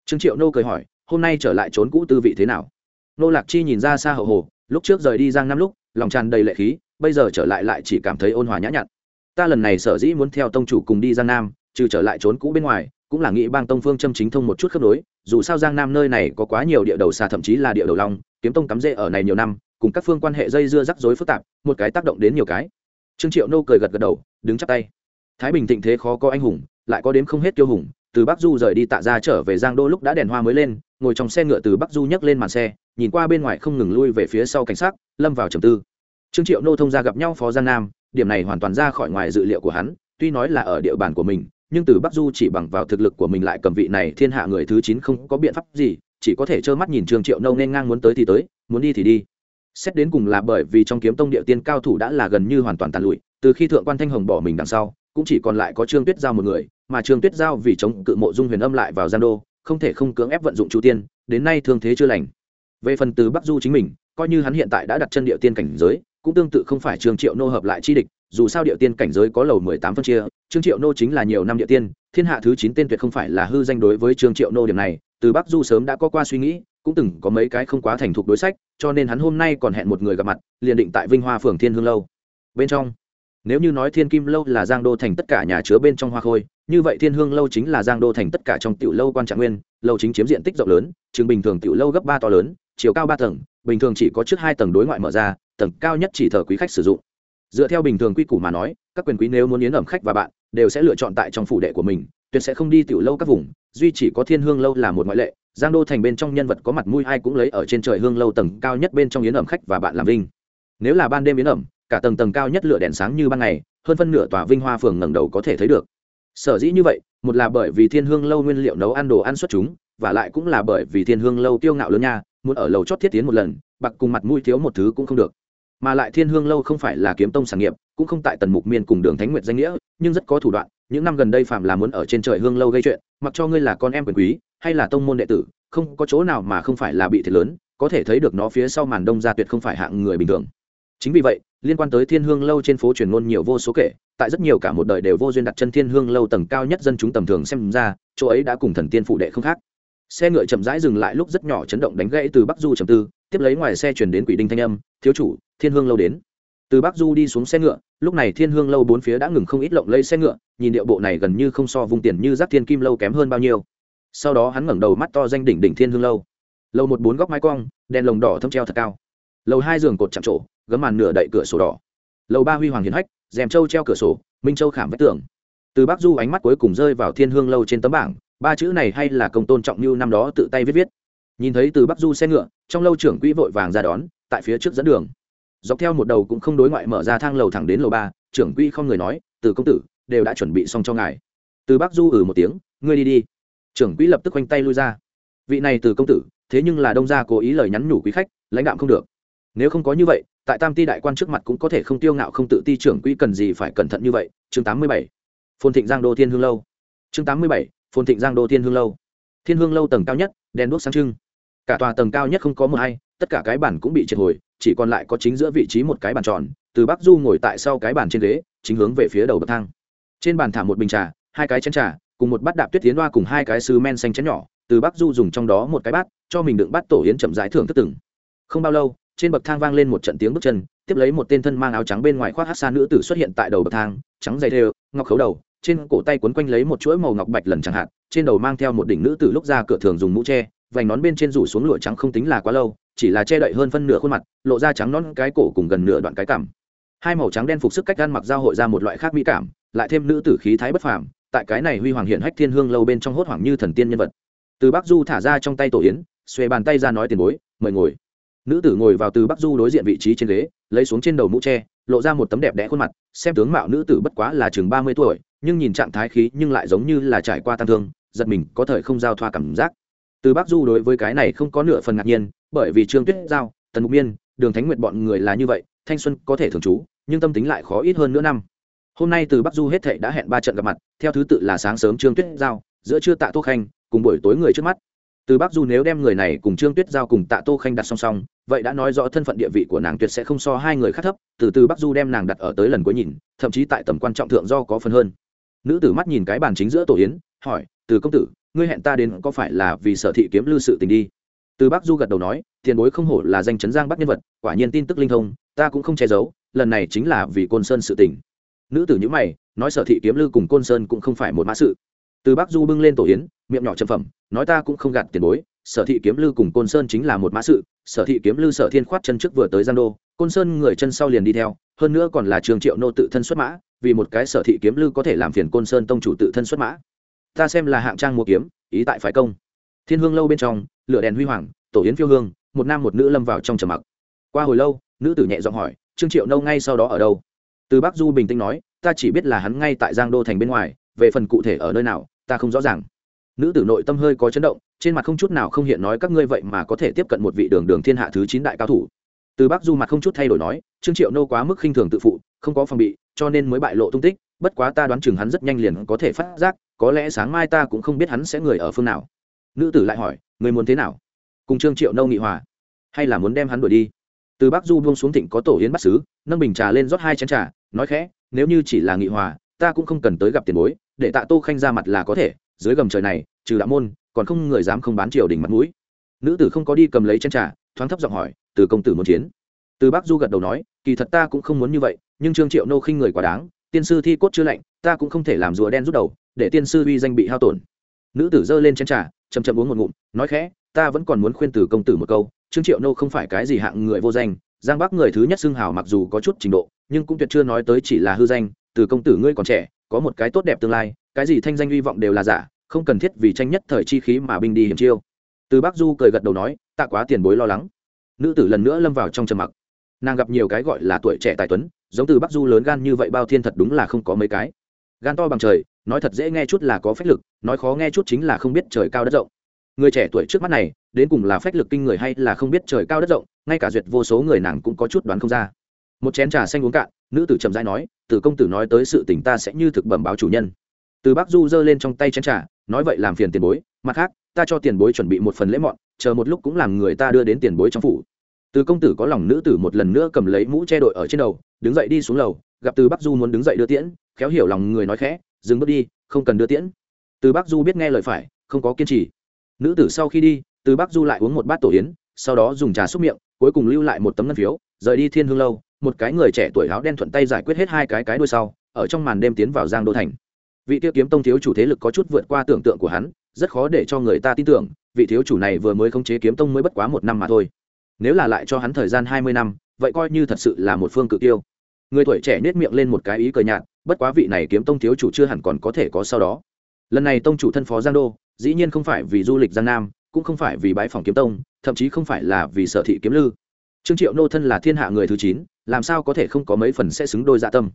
Trương triệu nô cười hỏi, hôm nay trở lại trốn cũ tư vị thế nào? Nô lạc chi nhìn ra xa hậu hồ, lúc trước rời đi giang năm lúc, lòng tràn đầy lệ khí, bây giờ trở lại lại chỉ cảm thấy ôn hòa nhã nhặn. Ta lần này sở dĩ muốn theo tông chủ cùng đi giang nam, trừ trở lại trốn cũ bên ngoài, cũng là nghĩ bang tông phương châm chính thông một chút khớp nối, dù sao giang nam nơi này có quá nhiều địa đầu xa thậm chí là địa đầu long, kiếm tông cắm rễ ở này nhiều năm cùng các phương quan hệ dây dưa rắc rối phức tạp, một cái tác động đến nhiều cái. Trương triệu nô cười gật gật đầu, đứng chắp tay. Thái bình thịnh thế khó có anh hùng, lại có đến không hết tiêu hùng, từ bắc du rời đi tạ ra trở về giang đô lúc đã đèn hoa mới lên, ngồi trong xe ngựa từ bắc du nhấc lên màn xe, nhìn qua bên ngoài không ngừng lui về phía sau cảnh sát, lâm vào trầm tư. Trương triệu nô thông ra gặp nhau phó giang nam, điểm này hoàn toàn ra khỏi ngoài dự liệu của hắn, tuy nói là ở địa bàn của mình, nhưng từ bắc du chỉ bằng vào thực lực của mình lại cầm vị này thiên hạ người thứ chín không có biện pháp gì, chỉ có thể trơ mắt nhìn trương triệu nâu nên ngang muốn tới thì tới, muốn đi thì đi xét đến cùng là bởi vì trong kiếm tông địa tiên cao thủ đã là gần như hoàn toàn tàn lụi, từ khi thượng quan thanh hồng bỏ mình đằng sau, cũng chỉ còn lại có trương tuyết giao một người, mà trương tuyết giao vì chống cự mộ dung huyền âm lại vào gian đô, không thể không cưỡng ép vận dụng chu tiên, đến nay thương thế chưa lành. Về phần từ bắc du chính mình, coi như hắn hiện tại đã đặt chân địa tiên cảnh giới, cũng tương tự không phải trương triệu nô hợp lại chi địch, dù sao địa tiên cảnh giới có lầu mười tám phân chia, trương triệu nô chính là nhiều năm địa tiên, thiên hạ thứ chín tên tuyệt không phải là hư danh đối với trương triệu nô điểm này, từ bắc du sớm đã có qua suy nghĩ cũng từng có mấy cái không quá thành thục đối sách, cho nên hắn hôm nay còn hẹn một người gặp mặt, liền định tại vinh hoa phường thiên hương lâu. Bên trong, nếu như nói thiên kim lâu là giang đô thành tất cả nhà chứa bên trong hoa khôi, như vậy thiên hương lâu chính là giang đô thành tất cả trong tiểu lâu quan trạng nguyên, lâu chính chiếm diện tích rộng lớn chừng bình thường tiểu lâu gấp ba to lớn, chiều cao ba tầng, bình thường chỉ có trước hai tầng đối ngoại mở ra, tầng cao nhất chỉ thờ quý khách sử dụng. Dựa theo bình thường quy củ mà nói, các quyền quý nếu muốn yến ẩm khách và bạn, đều sẽ lựa chọn tại trong phủ đệ của mình, tuyệt sẽ không đi tiểu lâu các vùng, duy chỉ có thiên hương lâu là một ngoại lệ giang đô thành bên trong nhân vật có mặt mũi ai cũng lấy ở trên trời hương lâu tầng cao nhất bên trong yến ẩm khách và bạn làm vinh. Nếu là ban đêm yến ẩm, cả tầng tầng cao nhất lửa đèn sáng như ban ngày, hơn phân nửa tòa vinh hoa phường ngẩng đầu có thể thấy được. Sở dĩ như vậy, một là bởi vì thiên hương lâu nguyên liệu nấu ăn đồ ăn xuất chúng, và lại cũng là bởi vì thiên hương lâu tiêu ngạo lớn nha, muốn ở lầu chót thiết tiến một lần, bạc cùng mặt mũi thiếu một thứ cũng không được. Mà lại thiên hương lâu không phải là kiếm tông sản nghiệp, cũng không tại tần mục miên cùng đường thánh nguyệt danh nghĩa, nhưng rất có thủ đoạn, những năm gần đây phạm là muốn ở trên trời hương lâu gây chuyện, mặc cho ngươi là con em quyền quý hay là tông môn đệ tử, không có chỗ nào mà không phải là bị thiệt lớn, có thể thấy được nó phía sau màn đông gia tuyệt không phải hạng người bình thường. Chính vì vậy, liên quan tới thiên hương lâu trên phố truyền ngôn nhiều vô số kể, tại rất nhiều cả một đời đều vô duyên đặt chân thiên hương lâu tầng cao nhất dân chúng tầm thường xem ra, chỗ ấy đã cùng thần tiên phụ đệ không khác. Xe ngựa chậm rãi dừng lại lúc rất nhỏ chấn động đánh gãy từ bắc du trầm tư, tiếp lấy ngoài xe chuyển đến quỷ đinh thanh âm, thiếu chủ, thiên hương lâu đến. Từ bắc du đi xuống xe ngựa, lúc này thiên hương lâu bốn phía đã ngừng không ít lộng lây xe ngựa, nhìn điệu bộ này gần như không so vùng tiền như giáp thiên kim lâu kém hơn bao nhiêu sau đó hắn ngẩng đầu mắt to danh đỉnh đỉnh thiên hương lâu. Lầu một bốn góc mái cong, đèn lồng đỏ thâm treo thật cao. Lầu hai giường cột chạm trổ, gấm màn nửa đậy cửa sổ đỏ. Lầu ba huy hoàng hiền hách, rèm trâu treo cửa sổ, minh châu khảm vách tường. Từ bắc du ánh mắt cuối cùng rơi vào thiên hương lâu trên tấm bảng, ba chữ này hay là công tôn trọng như năm đó tự tay viết viết. Nhìn thấy từ bắc du xe ngựa, trong lâu trưởng quỹ vội vàng ra đón, tại phía trước dẫn đường. Dọc theo một đầu cũng không đối ngoại mở ra thang lầu thẳng đến lầu ba, trưởng quỹ không người nói, từ công tử, đều đã chuẩn bị xong cho ngài. Từ bắc du ừ một tiếng, ngươi đi đi trưởng quỹ lập tức khoanh tay lui ra. Vị này từ công tử, thế nhưng là đông gia cố ý lời nhắn nhủ quý khách, lãnh đạm không được. Nếu không có như vậy, tại tam ti đại quan trước mặt cũng có thể không tiêu ngạo không tự ti trưởng quỹ cần gì phải cẩn thận như vậy. Chương tám mươi bảy. Phồn thịnh giang đô thiên hương lâu. Chương tám mươi bảy. Phồn thịnh giang đô thiên hương lâu. Thiên hương lâu tầng cao nhất, đèn đuốc sáng trưng. Cả tòa tầng cao nhất không có một hay, tất cả cái bản cũng bị triệt hồi, chỉ còn lại có chính giữa vị trí một cái bàn tròn, từ bắc du ngồi tại sau cái bàn trên ghế, chính hướng về phía đầu bậc thang. Trên bàn thả một bình trà, hai cái chén trà cùng một bát đạp tuyết tiến đoa cùng hai cái sứ men xanh chén nhỏ, từ bắc du dùng trong đó một cái bát, cho mình đựng bát tổ yến chậm rãi thưởng thức từng. Không bao lâu, trên bậc thang vang lên một trận tiếng bước chân, tiếp lấy một tên thân mang áo trắng bên ngoài khoác hát xa nữ tử xuất hiện tại đầu bậc thang, trắng dày đều, ngọc khấu đầu, trên cổ tay quấn quanh lấy một chuỗi màu ngọc bạch lần chẳng hạn, trên đầu mang theo một đỉnh nữ tử lúc ra cửa thường dùng mũ tre vành nón bên trên rủ xuống lụa trắng không tính là quá lâu, chỉ là che đậy hơn phân nửa khuôn mặt, lộ ra trắng nón cái cổ cùng gần nửa đoạn cái cảm. Hai màu trắng đen phục sức cách gan mặc giao hội ra một loại khác mỹ cảm, lại thêm nữ tử khí thái bất phàm tại cái này huy hoàng hiện hách thiên hương lâu bên trong hốt hoảng như thần tiên nhân vật. Từ bắc du thả ra trong tay tổ yến, xuề bàn tay ra nói tiền bối, mời ngồi. Nữ tử ngồi vào từ bắc du đối diện vị trí trên ghế, lấy xuống trên đầu mũ tre, lộ ra một tấm đẹp đẽ khuôn mặt, xem tướng mạo nữ tử bất quá là chừng ba mươi tuổi, nhưng nhìn trạng thái khí nhưng lại giống như là trải qua tăng thương, giật mình, có thời không giao thoa cảm giác. Từ bắc du đối với cái này không có nửa phần ngạc nhiên, bởi vì trương tuyết giao, tần mục miên, đường thánh nguyệt bọn người là như vậy, thanh xuân có thể thường trú, nhưng tâm tính lại khó ít hơn nửa năm hôm nay từ bắc du hết thệ đã hẹn ba trận gặp mặt, theo thứ tự là sáng sớm trương tuyết giao, giữa trưa tạ tô khanh, cùng buổi tối người trước mắt. Từ bắc du nếu đem người này cùng trương tuyết giao cùng tạ tô khanh đặt song song, vậy đã nói rõ thân phận địa vị của nàng tuyệt sẽ không so hai người khác thấp, từ từ bắc du đem nàng đặt ở tới lần cuối nhìn, thậm chí tại tầm quan trọng thượng do có phần hơn. Nữ tử mắt nhìn cái bàn chính giữa tổ yến, hỏi, từ công tử, ngươi hẹn ta đến có phải là vì sở thị kiếm lưu sự tình đi? Từ bắc du gật đầu nói, tiền bối không hổ là danh chấn giang bắc nhân vật, quả nhiên tin tức linh thông, ta cũng không che giấu, lần này chính là vì côn sơn sự tình nữ tử nhữ mày, nói sở thị kiếm lưu cùng côn sơn cũng không phải một mã sự. Từ bắc du bưng lên tổ yến, miệng nhỏ trầm phẩm, nói ta cũng không gạt tiền bối, sở thị kiếm lưu cùng côn sơn chính là một mã sự, sở thị kiếm lưu sở thiên khoát chân trước vừa tới giang đô, côn sơn người chân sau liền đi theo, hơn nữa còn là trường triệu nô tự thân xuất mã, vì một cái sở thị kiếm lưu có thể làm phiền côn sơn tông chủ tự thân xuất mã. Ta xem là hạng trang mua kiếm, ý tại phái công. Thiên hương lâu bên trong, lửa đèn huy hoàng, tổ yến phiêu hương, một nam một nữ lâm vào trong trầm mặc. Qua hồi lâu, nữ tử nhẹ giọng hỏi, trương triệu nâu ngay sau đó ở đâu? Từ bắc du bình tĩnh nói, ta chỉ biết là hắn ngay tại giang đô thành bên ngoài, về phần cụ thể ở nơi nào, ta không rõ ràng. Nữ tử nội tâm hơi có chấn động, trên mặt không chút nào không hiện nói các ngươi vậy mà có thể tiếp cận một vị đường đường thiên hạ thứ chín đại cao thủ. Từ bắc du mặt không chút thay đổi nói, trương triệu nô quá mức khinh thường tự phụ, không có phòng bị, cho nên mới bại lộ tung tích, bất quá ta đoán chừng hắn rất nhanh liền có thể phát giác, có lẽ sáng mai ta cũng không biết hắn sẽ người ở phương nào. Nữ tử lại hỏi, người muốn thế nào? Cùng trương triệu nâu nghị hòa, hay là muốn đem hắn đuổi đi? Từ bắc du buông xuống thịnh có tổ yến bắt xứ, nâng bình trà lên rót hai chén trà nói khẽ, nếu như chỉ là nghị hòa, ta cũng không cần tới gặp tiền bối, để tạ tô khanh ra mặt là có thể, dưới gầm trời này, trừ đạo môn, còn không người dám không bán triều đình mặt mũi. Nữ tử không có đi cầm lấy chén trà, thoáng thấp giọng hỏi, từ công tử muốn chiến? Từ bác du gật đầu nói, kỳ thật ta cũng không muốn như vậy, nhưng trương triệu nô khinh người quá đáng, tiên sư thi cốt chưa lạnh, ta cũng không thể làm rùa đen rút đầu, để tiên sư uy danh bị hao tổn. Nữ tử giơ lên chén trà chầm chậm uống một ngụm, nói khẽ, ta vẫn còn muốn khuyên từ công tử một câu, trương triệu nô không phải cái gì hạng người vô danh giang bắc người thứ nhất xưng hào mặc dù có chút trình độ, nhưng cũng tuyệt chưa nói tới chỉ là hư danh, từ công tử ngươi còn trẻ, có một cái tốt đẹp tương lai, cái gì thanh danh hy vọng đều là giả, không cần thiết vì tranh nhất thời chi khí mà binh đi hiểm chiêu. Từ bắc du cười gật đầu nói, tạ quá tiền bối lo lắng. Nữ tử lần nữa lâm vào trong trầm mặc. Nàng gặp nhiều cái gọi là tuổi trẻ tài tuấn, giống từ bắc du lớn gan như vậy bao thiên thật đúng là không có mấy cái. Gan to bằng trời, nói thật dễ nghe chút là có phách lực, nói khó nghe chút chính là không biết trời cao đất rộng người trẻ tuổi trước mắt này, đến cùng là phách lực kinh người hay là không biết trời cao đất rộng, ngay cả duyệt vô số người nàng cũng có chút đoán không ra. Một chén trà xanh uống cạn, nữ tử trầm rãi nói từ công tử nói tới sự tình ta sẽ như thực bẩm báo chủ nhân. Từ bắc du giơ lên trong tay chén trà, nói vậy làm phiền tiền bối, mặt khác, ta cho tiền bối chuẩn bị một phần lễ mọn, chờ một lúc cũng làm người ta đưa đến tiền bối trong phủ. Từ công tử có lòng nữ tử một lần nữa cầm lấy mũ che đội ở trên đầu, đứng dậy đi xuống lầu, gặp từ bắc du muốn đứng dậy đưa tiễn, khéo hiểu lòng người nói khẽ, dừng bước đi, không cần đưa tiễn. Từ bắc du biết nghe lời phải, không có kiên trì nữ tử sau khi đi, từ bắc du lại uống một bát tổ yến, sau đó dùng trà xúc miệng, cuối cùng lưu lại một tấm ngân phiếu, rời đi thiên hương lâu. Một cái người trẻ tuổi áo đen thuận tay giải quyết hết hai cái cái đuôi sau, ở trong màn đêm tiến vào giang đô thành. Vị tiêu kiếm tông thiếu chủ thế lực có chút vượt qua tưởng tượng của hắn, rất khó để cho người ta tin tưởng, vị thiếu chủ này vừa mới khống chế kiếm tông mới bất quá một năm mà thôi. Nếu là lại cho hắn thời gian hai mươi năm, vậy coi như thật sự là một phương cự tiêu. Người tuổi trẻ nết miệng lên một cái ý cờ nhạt, bất quá vị này kiếm tông thiếu chủ chưa hẳn còn có thể có sau đó. Lần này tông chủ thân phó giang đô dĩ nhiên không phải vì du lịch giang nam, cũng không phải vì bãi phòng kiếm tông, thậm chí không phải là vì sở thị kiếm lư. Trương triệu nô thân là thiên hạ người thứ chín, làm sao có thể không có mấy phần sẽ xứng đôi dạ tâm?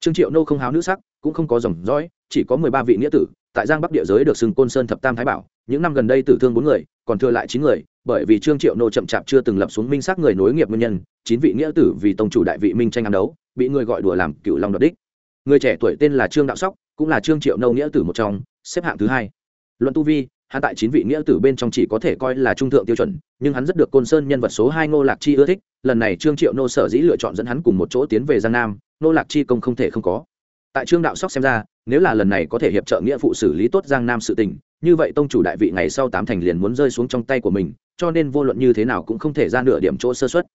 Trương triệu nô không háo nữ sắc, cũng không có dòng dõi, chỉ có mười ba vị nghĩa tử, tại giang bắc địa giới được xưng côn sơn thập tam thái bảo, những năm gần đây tử thương bốn người, còn thừa lại chín người, bởi vì trương triệu nô chậm chạp chưa từng lập xuống minh xác người nối nghiệp nguyên nhân, chín vị nghĩa tử vì tông chủ đại vị minh tranh ăn đấu, bị người gọi đùa làm cựu long đoạt đích. Người trẻ tuổi tên là trương đạo sóc, cũng là trương triệu nô nghĩa tử một trong, xếp hạng thứ hai luận tu vi, hắn tại chín vị nghĩa tử bên trong chỉ có thể coi là trung thượng tiêu chuẩn, nhưng hắn rất được côn sơn nhân vật số hai ngô lạc chi ưa thích, lần này trương triệu nô sở dĩ lựa chọn dẫn hắn cùng một chỗ tiến về giang nam, ngô lạc chi công không thể không có. Tại trương đạo sóc xem ra, nếu là lần này có thể hiệp trợ nghĩa phụ xử lý tốt giang nam sự tình, như vậy tông chủ đại vị ngày sau tám thành liền muốn rơi xuống trong tay của mình, cho nên vô luận như thế nào cũng không thể ra nửa điểm chỗ sơ xuất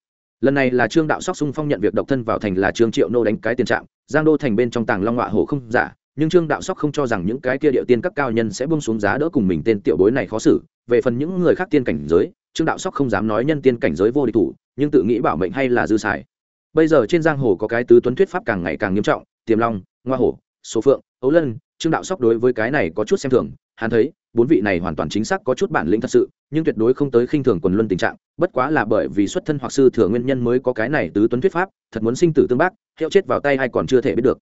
lần này là trương đạo sóc sung phong nhận việc độc thân vào thành là trương triệu nô đánh cái tiền trạng, giang đô thành bên trong tàng long họa hồ không giả nhưng trương đạo sóc không cho rằng những cái kia điệu tiên các cao nhân sẽ bông xuống giá đỡ cùng mình tên tiểu bối này khó xử. Về phần những người khác tiên cảnh giới, trương đạo sóc không dám nói nhân tiên cảnh giới vô địch thủ, nhưng tự nghĩ bảo mệnh hay là dư xài. Bây giờ trên giang hồ có cái tứ tuấn thuyết pháp càng ngày càng nghiêm trọng, tiềm long, ngoa hổ, số phượng, ấu lân, trương đạo sóc đối với cái này có chút xem thường. Hắn thấy, bốn vị này hoàn toàn chính xác có chút bản lĩnh thật sự, nhưng tuyệt đối không tới khinh thường quần luân tình trạng, bất quá là bởi vì xuất thân hoặc sư thừa nguyên nhân mới có cái này tứ tuấn thuyết pháp, thật muốn sinh tử tương bác, hiệu chết vào tay hay còn chưa thể biết được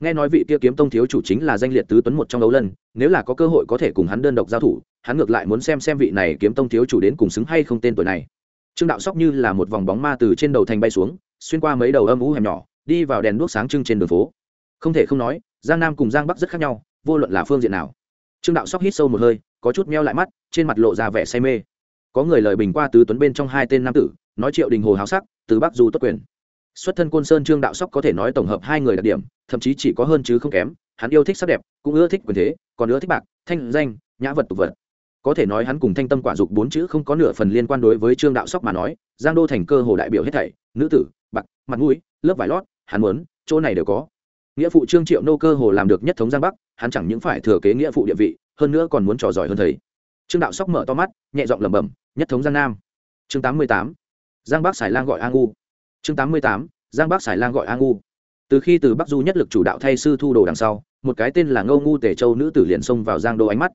nghe nói vị kia kiếm tông thiếu chủ chính là danh liệt tứ tuấn một trong đấu lần, nếu là có cơ hội có thể cùng hắn đơn độc giao thủ hắn ngược lại muốn xem xem vị này kiếm tông thiếu chủ đến cùng xứng hay không tên tuổi này. Trương đạo sóc như là một vòng bóng ma từ trên đầu thành bay xuống xuyên qua mấy đầu âm ú hẻm nhỏ đi vào đèn đuốc sáng trưng trên đường phố. Không thể không nói giang nam cùng giang bắc rất khác nhau vô luận là phương diện nào. Trương đạo sóc hít sâu một hơi có chút meo lại mắt trên mặt lộ ra vẻ say mê. Có người lời bình qua tứ tuấn bên trong hai tên nam tử nói triệu đình hồ háo sắc từ bắc du tốt quyền xuất thân côn sơn trương đạo sóc có thể nói tổng hợp hai người đặc điểm, thậm chí chỉ có hơn chứ không kém, hắn yêu thích sắc đẹp, cũng ưa thích quyền thế, còn ưa thích bạc, thanh, danh, nhã vật tục vật. Có thể nói hắn cùng thanh tâm quả dục bốn chữ không có nửa phần liên quan đối với trương đạo sóc mà nói, giang đô thành cơ hồ đại biểu hết thảy, nữ tử, bạc, mặt mũi, lớp vải lót, hắn muốn, chỗ này đều có. Nghĩa phụ trương triệu nô cơ hồ làm được nhất thống giang bắc, hắn chẳng những phải thừa kế nghĩa phụ địa vị, hơn nữa còn muốn trò giỏi hơn thầy. Trương đạo sóc mở to mắt, nhẹ giọng lẩm bẩm, nhất thống giang nam. Chương tám mươi tám, giang bắc xài lang gọi a ngu chương tám mươi tám, giang bắc xài lang gọi a ngu. Từ khi từ bắc du nhất lực chủ đạo thay sư thu đồ đằng sau, một cái tên là ngâu ngu tể châu nữ tử liền xông vào giang đô ánh mắt.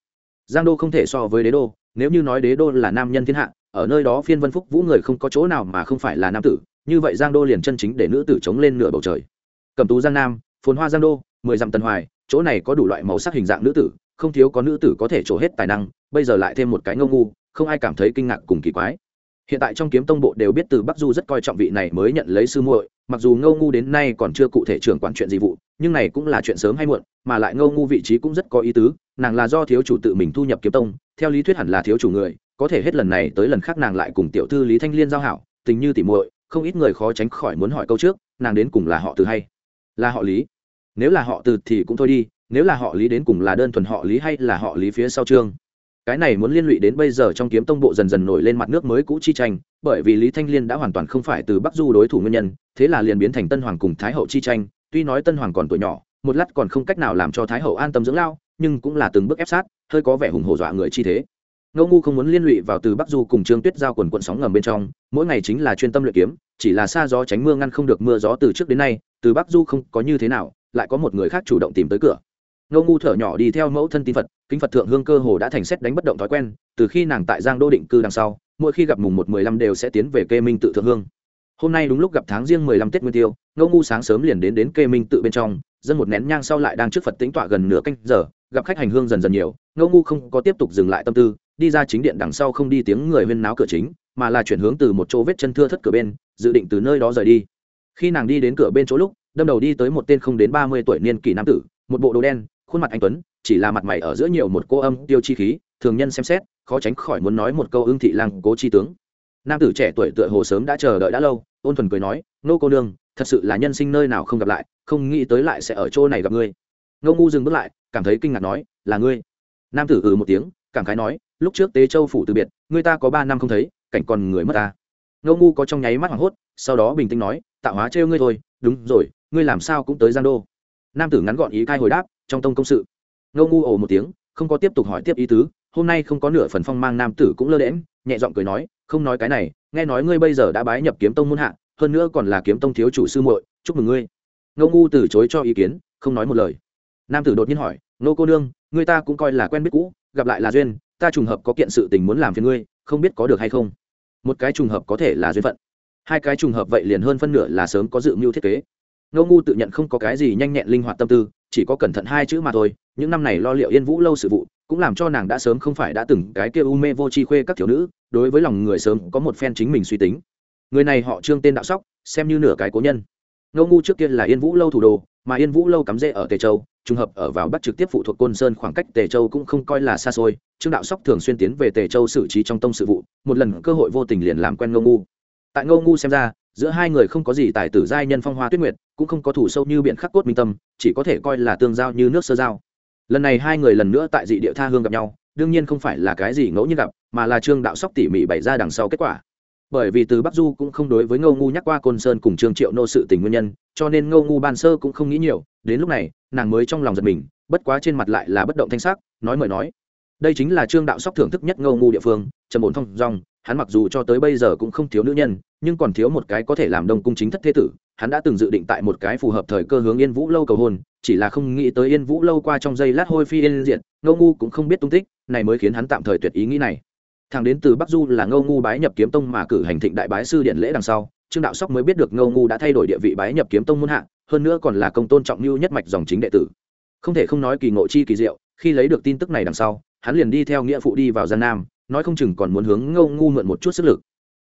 Giang đô không thể so với đế đô, nếu như nói đế đô là nam nhân thiên hạ, ở nơi đó phiên vân phúc vũ người không có chỗ nào mà không phải là nam tử, như vậy giang đô liền chân chính để nữ tử chống lên nửa bầu trời. Cầm tú giang nam, phồn hoa giang đô, mười dặm tân hoài, chỗ này có đủ loại màu sắc hình dạng nữ tử, không thiếu có nữ tử có thể trổ hết tài năng, bây giờ lại thêm một cái ngâu ngu, không ai cảm thấy kinh ngạc cùng kỳ quái hiện tại trong kiếm tông bộ đều biết từ bắc du rất coi trọng vị này mới nhận lấy sư muội, mặc dù ngô ngu đến nay còn chưa cụ thể trưởng quản chuyện gì vụ, nhưng này cũng là chuyện sớm hay muộn, mà lại ngô ngu vị trí cũng rất có ý tứ, nàng là do thiếu chủ tự mình thu nhập kiếm tông, theo lý thuyết hẳn là thiếu chủ người, có thể hết lần này tới lần khác nàng lại cùng tiểu thư lý thanh liên giao hảo, tình như tỉ muội, không ít người khó tránh khỏi muốn hỏi câu trước, nàng đến cùng là họ từ hay là họ lý? Nếu là họ từ thì cũng thôi đi, nếu là họ lý đến cùng là đơn thuần họ lý hay là họ lý phía sau chương cái này muốn liên lụy đến bây giờ trong kiếm tông bộ dần dần nổi lên mặt nước mới cũ chi tranh, bởi vì lý thanh liên đã hoàn toàn không phải từ bắc du đối thủ nguyên nhân, thế là liền biến thành tân hoàng cùng thái hậu chi tranh. Tuy nói tân hoàng còn tuổi nhỏ, một lát còn không cách nào làm cho thái hậu an tâm dưỡng lao, nhưng cũng là từng bước ép sát, hơi có vẻ hùng hổ dọa người chi thế. Ngô ngu không muốn liên lụy vào từ bắc du cùng trương tuyết giao quần quận sóng ngầm bên trong, mỗi ngày chính là chuyên tâm luyện kiếm, chỉ là xa gió tránh mưa ngăn không được mưa gió từ trước đến nay, từ bắc du không có như thế nào, lại có một người khác chủ động tìm tới cửa ngô ngu thở nhỏ đi theo mẫu thân tín phật, kính phật thượng hương cơ hồ đã thành xét đánh bất động thói quen, từ khi nàng tại giang đô định cư đằng sau, mỗi khi gặp mùng một mười lăm đều sẽ tiến về kê minh tự thượng hương. Hôm nay đúng lúc gặp tháng riêng mười lăm tết nguyên tiêu, ngô ngu sáng sớm liền đến đến kê minh tự bên trong, dân một nén nhang sau lại đang trước phật tính tọa gần nửa canh giờ, gặp khách hành hương dần dần nhiều, ngô ngu không có tiếp tục dừng lại tâm tư, đi ra chính điện đằng sau không đi tiếng người huyên náo cửa chính, mà là chuyển hướng từ một chỗ vết chân thưa thất cửa bên, dự định từ nơi đó rời đi. Khi nàng đi đến cửa bên chỗ lúc, đâm đầu đi tới một tên không đến ba mươi tuổi niên kỷ nam tử, một bộ đồ đen khuôn mặt anh tuấn, chỉ là mặt mày ở giữa nhiều một cô âm tiêu chi khí, thường nhân xem xét, khó tránh khỏi muốn nói một câu ưng thị lăng cố chi tướng. Nam tử trẻ tuổi tựa hồ sớm đã chờ đợi đã lâu, ôn thuần cười nói nô cô nương, thật sự là nhân sinh nơi nào không gặp lại, không nghĩ tới lại sẽ ở chỗ này gặp ngươi. Ngô ngu dừng bước lại, cảm thấy kinh ngạc nói, là ngươi? Nam tử ừ một tiếng, cảm khái nói, lúc trước tế châu phủ từ biệt, ngươi ta có ba năm không thấy, cảnh còn người mất ta. Ngô ngu có trong nháy mắt hoảng hốt, sau đó bình tĩnh nói, tạo hóa trêu ngươi thôi, đúng rồi, ngươi làm sao cũng tới giang đô. Nam tử ngắn gọn ý cai hồi đáp trong tông công sự. Ngô ngu ồ một tiếng, không có tiếp tục hỏi tiếp ý tứ, hôm nay không có nửa phần phong mang nam tử cũng lơ đễm nhẹ giọng cười nói, không nói cái này, nghe nói ngươi bây giờ đã bái nhập kiếm tông muôn hạ, hơn nữa còn là kiếm tông thiếu chủ sư muội, chúc mừng ngươi. Ngô ngu từ chối cho ý kiến, không nói một lời. Nam tử đột nhiên hỏi nô cô nương người ta cũng coi là quen biết cũ, gặp lại là duyên, ta trùng hợp có kiện sự tình muốn làm phiền ngươi, không biết có được hay không? Một cái trùng hợp có thể là duyên phận. Hai cái trùng hợp vậy liền hơn phân nửa là sớm có dự mưu thiết kế. Ngô ngu tự nhận không có cái gì nhanh nhẹn linh hoạt tâm tư chỉ có cẩn thận hai chữ mà thôi, những năm này lo liệu yên vũ lâu sự vụ, cũng làm cho nàng đã sớm không phải đã từng cái kia u mê vô chi khuê các thiếu nữ, đối với lòng người sớm có một phen chính mình suy tính. Người này họ trương tên đạo sóc, xem như nửa cái cố nhân. Ngô ngu trước kia là yên vũ lâu thủ đồ mà yên vũ lâu cắm rễ ở tề châu, trùng hợp ở vào bắc trực tiếp phụ thuộc côn sơn khoảng cách tề châu cũng không coi là xa xôi, trương đạo sóc thường xuyên tiến về tề châu xử trí trong tông sự vụ, một lần cơ hội vô tình liền làm quen ngô ngu. Tại ngô ngu xem ra giữa hai người không có gì tài tử giai nhân phong hoa tuyết nguyệt, cũng không có thủ sâu như biện khắc cốt minh tâm, chỉ có thể coi là tương giao như nước sơ giao. Lần này hai người lần nữa tại dị địa tha hương gặp nhau, đương nhiên không phải là cái gì ngẫu nhiên gặp, mà là trương đạo sóc tỉ mỉ bày ra đằng sau kết quả. Bởi vì từ bắc du cũng không đối với ngô ngu nhắc qua côn sơn cùng trương triệu nô sự tình nguyên nhân, cho nên ngô ngu ban sơ cũng không nghĩ nhiều, đến lúc này, nàng mới trong lòng giật mình, bất quá trên mặt lại là bất động thanh sắc, nói mời nói đây chính là trương đạo sóc thưởng thức nhất ngô ngu địa phương, trầm ổn thông dong hắn mặc dù cho tới bây giờ cũng không thiếu nữ nhân, nhưng còn thiếu một cái có thể làm đông cung chính thất thế tử, hắn đã từng dự định tại một cái phù hợp thời cơ hướng yên vũ lâu cầu hôn, chỉ là không nghĩ tới yên vũ lâu qua trong giây lát hôi phi yên diện ngô ngu cũng không biết tung tích, này mới khiến hắn tạm thời tuyệt ý nghĩ này. Thằng đến từ bắc du là ngô ngu bái nhập kiếm tông mà cử hành thịnh đại bái sư điện lễ đằng sau, trương đạo sóc mới biết được ngô ngu đã thay đổi địa vị bái nhập kiếm tông muôn hạ, hơn nữa còn là công tôn trọng lưu nhất mạch dòng chính đệ tử. Không thể không nói kỳ ngộ chi kỳ diệu, khi lấy được tin tức này đằng sau hắn liền đi theo nghĩa phụ đi vào gian nam, nói không chừng còn muốn hướng ngô ngu mượn một chút sức lực.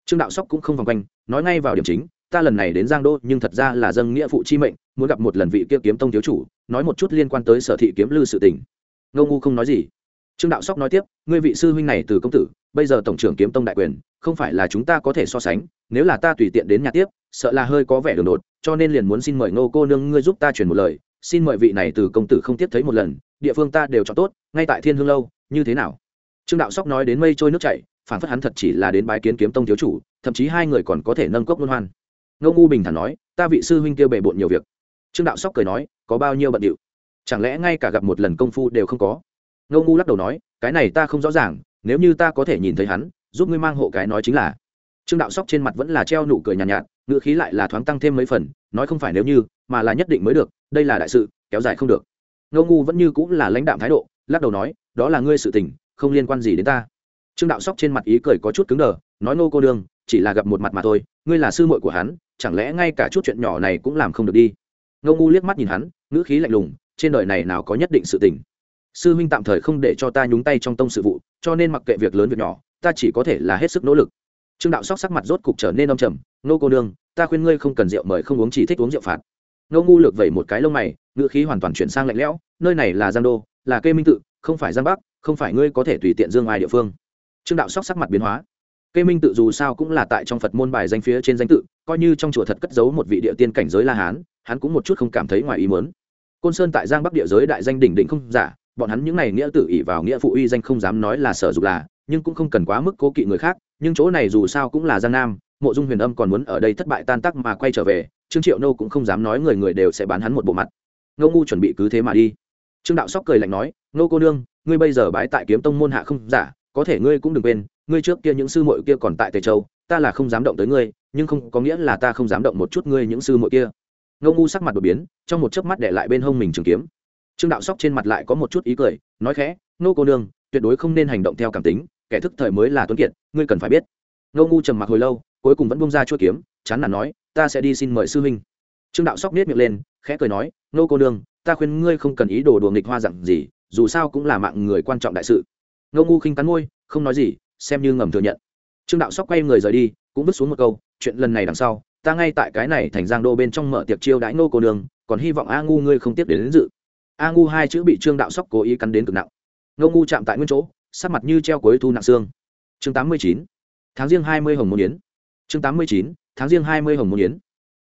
Trương đạo sóc cũng không vòng quanh, nói ngay vào điểm chính, ta lần này đến giang đô, nhưng thật ra là dâng nghĩa phụ chi mệnh, muốn gặp một lần vị kia kiếm tông thiếu chủ, nói một chút liên quan tới sở thị kiếm lư sự tình. Ngô ngu không nói gì. Trương đạo sóc nói tiếp, ngươi vị sư huynh này từ công tử, bây giờ tổng trưởng kiếm tông đại quyền, không phải là chúng ta có thể so sánh, nếu là ta tùy tiện đến nhà tiếp, sợ là hơi có vẻ đường đột, cho nên liền muốn xin mời ngô cô nương ngươi giúp ta truyền một lời, xin mời vị này từ công tử không tiếp thấy một lần, địa phương ta đều chọn tốt, ngay tại thiên hương lâu như thế nào? Trương đạo sóc nói đến mây trôi nước chảy phản phất hắn thật chỉ là đến bái kiến kiếm tông thiếu chủ thậm chí hai người còn có thể nâng cốc luân hoan. Ngô ngu bình thản nói ta vị sư huynh kia bề bộn nhiều việc. Trương đạo sóc cười nói có bao nhiêu bận điệu? Chẳng lẽ ngay cả gặp một lần công phu đều không có? Ngô ngu lắc đầu nói cái này ta không rõ ràng nếu như ta có thể nhìn thấy hắn giúp ngươi mang hộ cái nói chính là. Trương đạo sóc trên mặt vẫn là treo nụ cười nhàn nhạt, nhạt ngữ khí lại là thoáng tăng thêm mấy phần nói không phải nếu như mà là nhất định mới được đây là đại sự kéo dài không được. Ngô ngu vẫn như cũng là lãnh đạm thái độ lắc đầu nói, đó là ngươi sự tình, không liên quan gì đến ta. Trương đạo sóc trên mặt ý cười có chút cứng đờ, nói, nô cô đương chỉ là gặp một mặt mà thôi, ngươi là sư muội của hắn, chẳng lẽ ngay cả chút chuyện nhỏ này cũng làm không được đi? Ngô ngu liếc mắt nhìn hắn, ngữ khí lạnh lùng, trên đời này nào có nhất định sự tình? Sư huynh tạm thời không để cho ta nhúng tay trong tông sự vụ, cho nên mặc kệ việc lớn việc nhỏ, ta chỉ có thể là hết sức nỗ lực. Trương đạo sóc sắc mặt rốt cục trở nên âm trầm, nô cô nương, ta khuyên ngươi không cần rượu mời không uống chỉ thích uống rượu phạt. Ngô ngu lược vẩy một cái lông mày, ngữ khí hoàn toàn chuyển sang lạnh lẽo, nơi này là giang đô là kê minh tự, không phải giang bắc, không phải ngươi có thể tùy tiện dương ai địa phương. Trương đạo sóc sắc mặt biến hóa. Kê minh tự dù sao cũng là tại trong phật môn bài danh phía trên danh tự, coi như trong chùa thật cất giấu một vị địa tiên cảnh giới la hán, hắn cũng một chút không cảm thấy ngoài ý mớn côn sơn tại giang bắc địa giới đại danh đỉnh đỉnh không giả, bọn hắn những này nghĩa tự ỷ vào nghĩa phụ uy danh không dám nói là sở dục là, nhưng cũng không cần quá mức cố kỵ người khác, nhưng chỗ này dù sao cũng là giang nam, mộ dung huyền âm còn muốn ở đây thất bại tan tắc mà quay trở về, trương triệu nô cũng không dám nói người người đều sẽ bán hắn một bộ mặt. Ngô ngu chuẩn bị cứ thế mà đi trương đạo sóc cười lạnh nói nô cô nương, ngươi bây giờ bái tại kiếm tông môn hạ không giả, có thể ngươi cũng đừng quên, ngươi trước kia những sư muội kia còn tại tề châu, ta là không dám động tới ngươi, nhưng không, có nghĩa là ta không dám động một chút ngươi những sư muội kia. Ngô ngu sắc mặt đột biến, trong một chớp mắt để lại bên hông mình trường kiếm. Trương đạo sóc trên mặt lại có một chút ý cười, nói khẽ nô cô nương, tuyệt đối không nên hành động theo cảm tính, kẻ thức thời mới là tuấn kiệt, ngươi cần phải biết. Ngô ngu trầm mặc hồi lâu, cuối cùng vẫn bung ra chuỗi kiếm, chán nản nói, ta sẽ đi xin mời sư huynh. Trương đạo sóc nết miệng lên, khẽ cười nói nô cô nương ta khuyên ngươi không cần ý đồ đùa nghịch hoa dặn gì dù sao cũng là mạng người quan trọng đại sự. Ngô ngu khinh cắn môi không nói gì xem như ngầm thừa nhận. Trương đạo sóc quay người rời đi cũng vứt xuống một câu chuyện lần này đằng sau ta ngay tại cái này thành giang đô bên trong mở tiệc chiêu đãi nô cô nương còn hy vọng a ngu ngươi không tiếp đến, đến dự. A ngu hai chữ bị trương đạo sóc cố ý cắn đến cực nặng. Ngô ngu chạm tại nguyên chỗ sắc mặt như treo cuối thu nặng xương. Chương tám mươi chín tháng riêng hai mươi hồng môn yến. Chương tám mươi chín tháng riêng hai mươi hồng môn yến.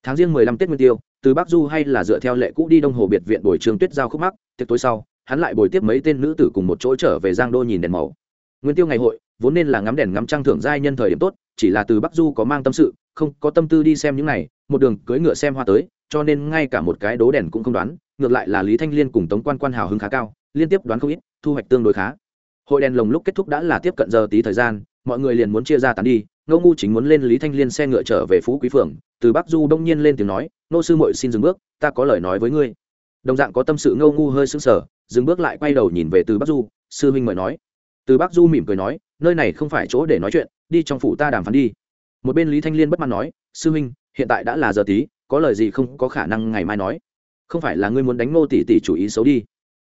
Tháng riêng mười lăm tết nguyên tiêu từ bắc du hay là dựa theo lệ cũ đi đông hồ biệt viện bồi trường tuyết giao khúc mắc, tiệc tối sau, hắn lại bồi tiếp mấy tên nữ tử cùng một chỗ trở về giang đô nhìn đèn màu. Nguyên tiêu ngày hội, vốn nên là ngắm đèn ngắm trăng thưởng giai nhân thời điểm tốt, chỉ là từ bắc du có mang tâm sự, không có tâm tư đi xem những này, một đường cưỡi ngựa xem hoa tới, cho nên ngay cả một cái đố đèn cũng không đoán, ngược lại là lý thanh liên cùng tống quan quan hào hứng khá cao, liên tiếp đoán không ít, thu hoạch tương đối khá. Hội đèn lồng lúc kết thúc đã là tiếp cận giờ tí thời gian, mọi người liền muốn chia ra tán đi ngô ngu chính muốn lên lý thanh liên xe ngựa trở về phú quý phường, từ bắc du đông nhiên lên tiếng nói nô sư mội xin dừng bước, ta có lời nói với ngươi. Đồng dạng có tâm sự ngô ngu hơi sững sờ, dừng bước lại quay đầu nhìn về từ bắc du, sư huynh mời nói. Từ bắc du mỉm cười nói, nơi này không phải chỗ để nói chuyện, đi trong phủ ta đàm phán đi. Một bên lý thanh liên bất mãn nói, sư huynh, hiện tại đã là giờ tí, có lời gì không có khả năng ngày mai nói. Không phải là ngươi muốn đánh ngô tỷ tỷ chủ ý xấu đi.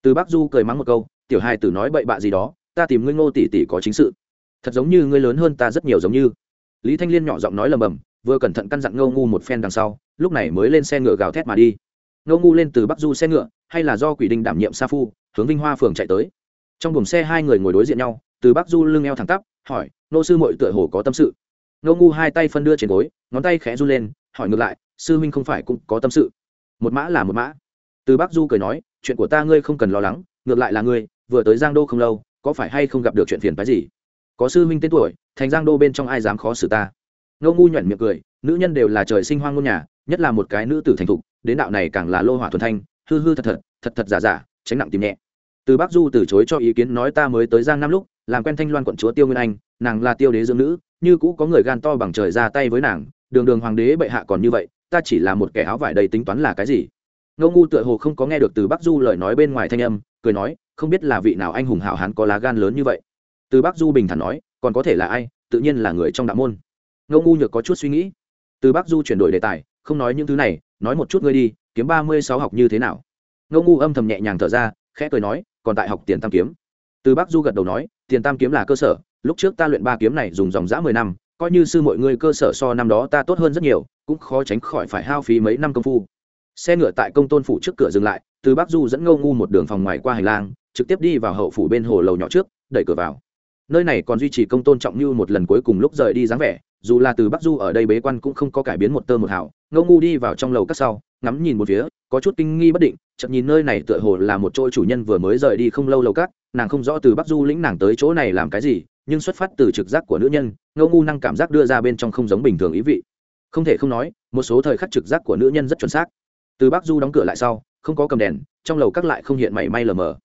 Từ bắc du cười mắng một câu, tiểu hai tử nói bậy bạ gì đó, ta tìm ngươi ngô tỷ tỷ có chính sự. Thật giống như ngươi lớn hơn ta rất nhiều giống như lý thanh liên nhỏ giọng nói lầm bầm, vừa cẩn thận căn dặn ngô ngu một phen đằng sau, lúc này mới lên xe ngựa gào thét mà đi. Ngô ngu lên từ bắc du xe ngựa, hay là do quỷ đinh đảm nhiệm sa phu, hướng vinh hoa phường chạy tới. Trong buồng xe hai người ngồi đối diện nhau, từ bắc du lưng eo thẳng tắp, hỏi nô sư mội tựa hồ có tâm sự? Ngô ngu hai tay phân đưa trên gối, ngón tay khẽ run lên, hỏi ngược lại, sư huynh không phải cũng có tâm sự? Một mã là một mã. Từ bắc du cười nói, chuyện của ta ngươi không cần lo lắng, ngược lại là ngươi, vừa tới giang đô không lâu, có phải hay không gặp được chuyện phiền phái gì? Có sư huynh tên tuổi, thành giang đô bên trong ai dám khó xử ta? Ngô ngu nhuận miệng cười, nữ nhân đều là trời sinh hoang ngôn nhà, nhất là một cái nữ tử thành thục, đến đạo này càng là lô hỏa thuần thanh, hư hư thật thật thật thật giả giả, tránh nặng tìm nhẹ. Từ bắc du từ chối cho ý kiến nói ta mới tới giang nam lúc, làm quen thanh loan quận chúa tiêu nguyên anh, nàng là tiêu đế dương nữ, như cũ có người gan to bằng trời ra tay với nàng, đường đường hoàng đế bệ hạ còn như vậy, ta chỉ là một kẻ áo vải đầy tính toán là cái gì? Ngô ngu tựa hồ không có nghe được từ bắc du lời nói bên ngoài thanh âm, cười nói, không biết là vị nào anh hùng hảo hán có lá gan lớn như vậy từ Bác du bình thản nói, còn có thể là ai? Tự nhiên là người trong đạo môn. Ngô ngu nhược có chút suy nghĩ. Từ Bác du chuyển đổi đề tài, không nói những thứ này, nói một chút ngươi đi, kiếm ba mươi sáu học như thế nào? Ngô ngu âm thầm nhẹ nhàng thở ra, khẽ cười nói, còn tại học tiền tam kiếm. Từ Bác du gật đầu nói, tiền tam kiếm là cơ sở, lúc trước ta luyện ba kiếm này dùng dòng dã mười năm, coi như sư mọi ngươi cơ sở so năm đó ta tốt hơn rất nhiều, cũng khó tránh khỏi phải hao phí mấy năm công phu. Xe ngựa tại công tôn phủ trước cửa dừng lại, từ Bác du dẫn ngâu ngu một đường phòng ngoài qua hành lang, trực tiếp đi vào hậu phủ bên hồ lầu nhỏ trước, đẩy cửa vào nơi này còn duy trì công tôn trọng như một lần cuối cùng lúc rời đi dáng vẻ, dù là từ bắc du ở đây bế quan cũng không có cải biến một tơ một hào. Ngô ngu đi vào trong lầu các sau, ngắm nhìn một phía, có chút kinh nghi bất định chậm nhìn nơi này tựa hồ là một chỗ chủ nhân vừa mới rời đi không lâu lầu các, nàng không rõ từ bắc du lĩnh nàng tới chỗ này làm cái gì, nhưng xuất phát từ trực giác của nữ nhân, ngô ngu năng cảm giác đưa ra bên trong không giống bình thường ý vị. Không thể không nói, một số thời khắc trực giác của nữ nhân rất chuẩn xác. Từ bắc du đóng cửa lại sau, không có cầm đèn, trong lầu các lại không hiện mảy may lờ mờ.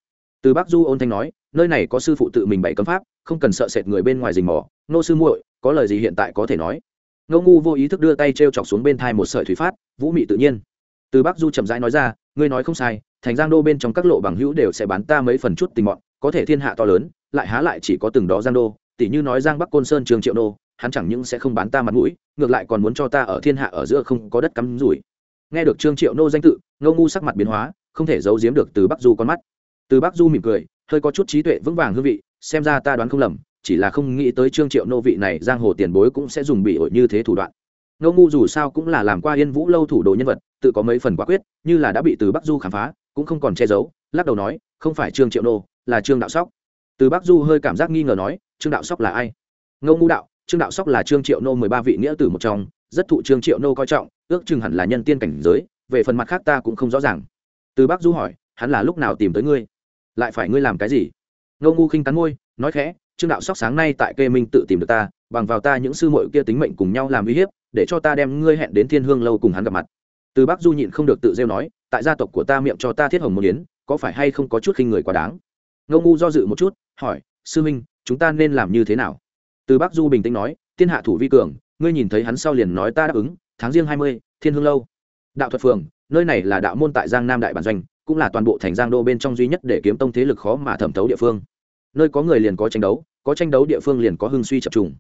Từ bắc du ôn thanh nói nơi này có sư phụ tự mình bày cấm pháp, không cần sợ sệt người bên ngoài rình mò. Nô sư muội, có lời gì hiện tại có thể nói? Ngô ngu vô ý thức đưa tay t r e o chọc xuống bên thai một sợi thủy phát, vũ mị tự nhiên. Từ bắc du chậm rãi nói ra, ngươi nói không sai, thành giang đô bên trong các lộ bằng hữu đều sẽ bán ta mấy phần chút tình mọn, có thể thiên hạ to lớn, lại há lại chỉ có từng đó giang đô tỷ như nói giang bắc côn sơn trường triệu đô hắn chẳng những sẽ không bán ta mặt mũi, ngược lại còn muốn cho ta ở thiên hạ ở giữa không có đất cắm rủi. Nghe được trương triệu nô danh tự, ngô ngu sắc mặt biến hóa, không thể giấu giếm được từ bắc du con mắt. Từ bắc du mỉm cười hơi có chút trí tuệ vững vàng hương vị, xem ra ta đoán không lầm, chỉ là không nghĩ tới trương triệu nô vị này giang hồ tiền bối cũng sẽ dùng bị ổi như thế thủ đoạn. Ngô ngu dù sao cũng là làm qua yên vũ lâu thủ đồ nhân vật, tự có mấy phần quả quyết, như là đã bị từ bắc du khám phá, cũng không còn che giấu, lắc đầu nói, không phải trương triệu nô, là trương đạo sóc. Từ bắc du hơi cảm giác nghi ngờ nói, trương đạo sóc là ai? Ngô ngu đạo, trương đạo sóc là trương triệu nô mười ba vị nghĩa tử một trong, rất thụ trương triệu nô coi trọng, ước chừng hẳn là nhân tiên cảnh giới, về phần mặt khác ta cũng không rõ ràng. Từ bắc du hỏi, hắn là lúc nào tìm tới ngươi? Lại phải ngươi làm cái gì? Ngô ngu khinh cắn môi, nói khẽ, trương đạo sóc sáng nay tại kê minh tự tìm được ta, bằng vào ta những sư muội kia tính mệnh cùng nhau làm uy hiếp, để cho ta đem ngươi hẹn đến thiên hương lâu cùng hắn gặp mặt. Từ bắc du nhịn không được tự rêu nói, tại gia tộc của ta miệng cho ta thiết hồng một yến, có phải hay không có chút khinh người quá đáng? Ngô ngu do dự một chút, hỏi, sư minh, chúng ta nên làm như thế nào? Từ bắc du bình tĩnh nói, thiên hạ thủ vi cường, ngươi nhìn thấy hắn sau liền nói ta đáp ứng, tháng riêng hai mươi, thiên hương lâu. Đạo thuật phường, nơi này là đạo môn tại giang nam đại bản doanh cũng là toàn bộ thành giang đô bên trong duy nhất để kiếm tông thế lực khó mà thẩm thấu địa phương. Nơi có người liền có tranh đấu, có tranh đấu địa phương liền có hưng suy chập trùng.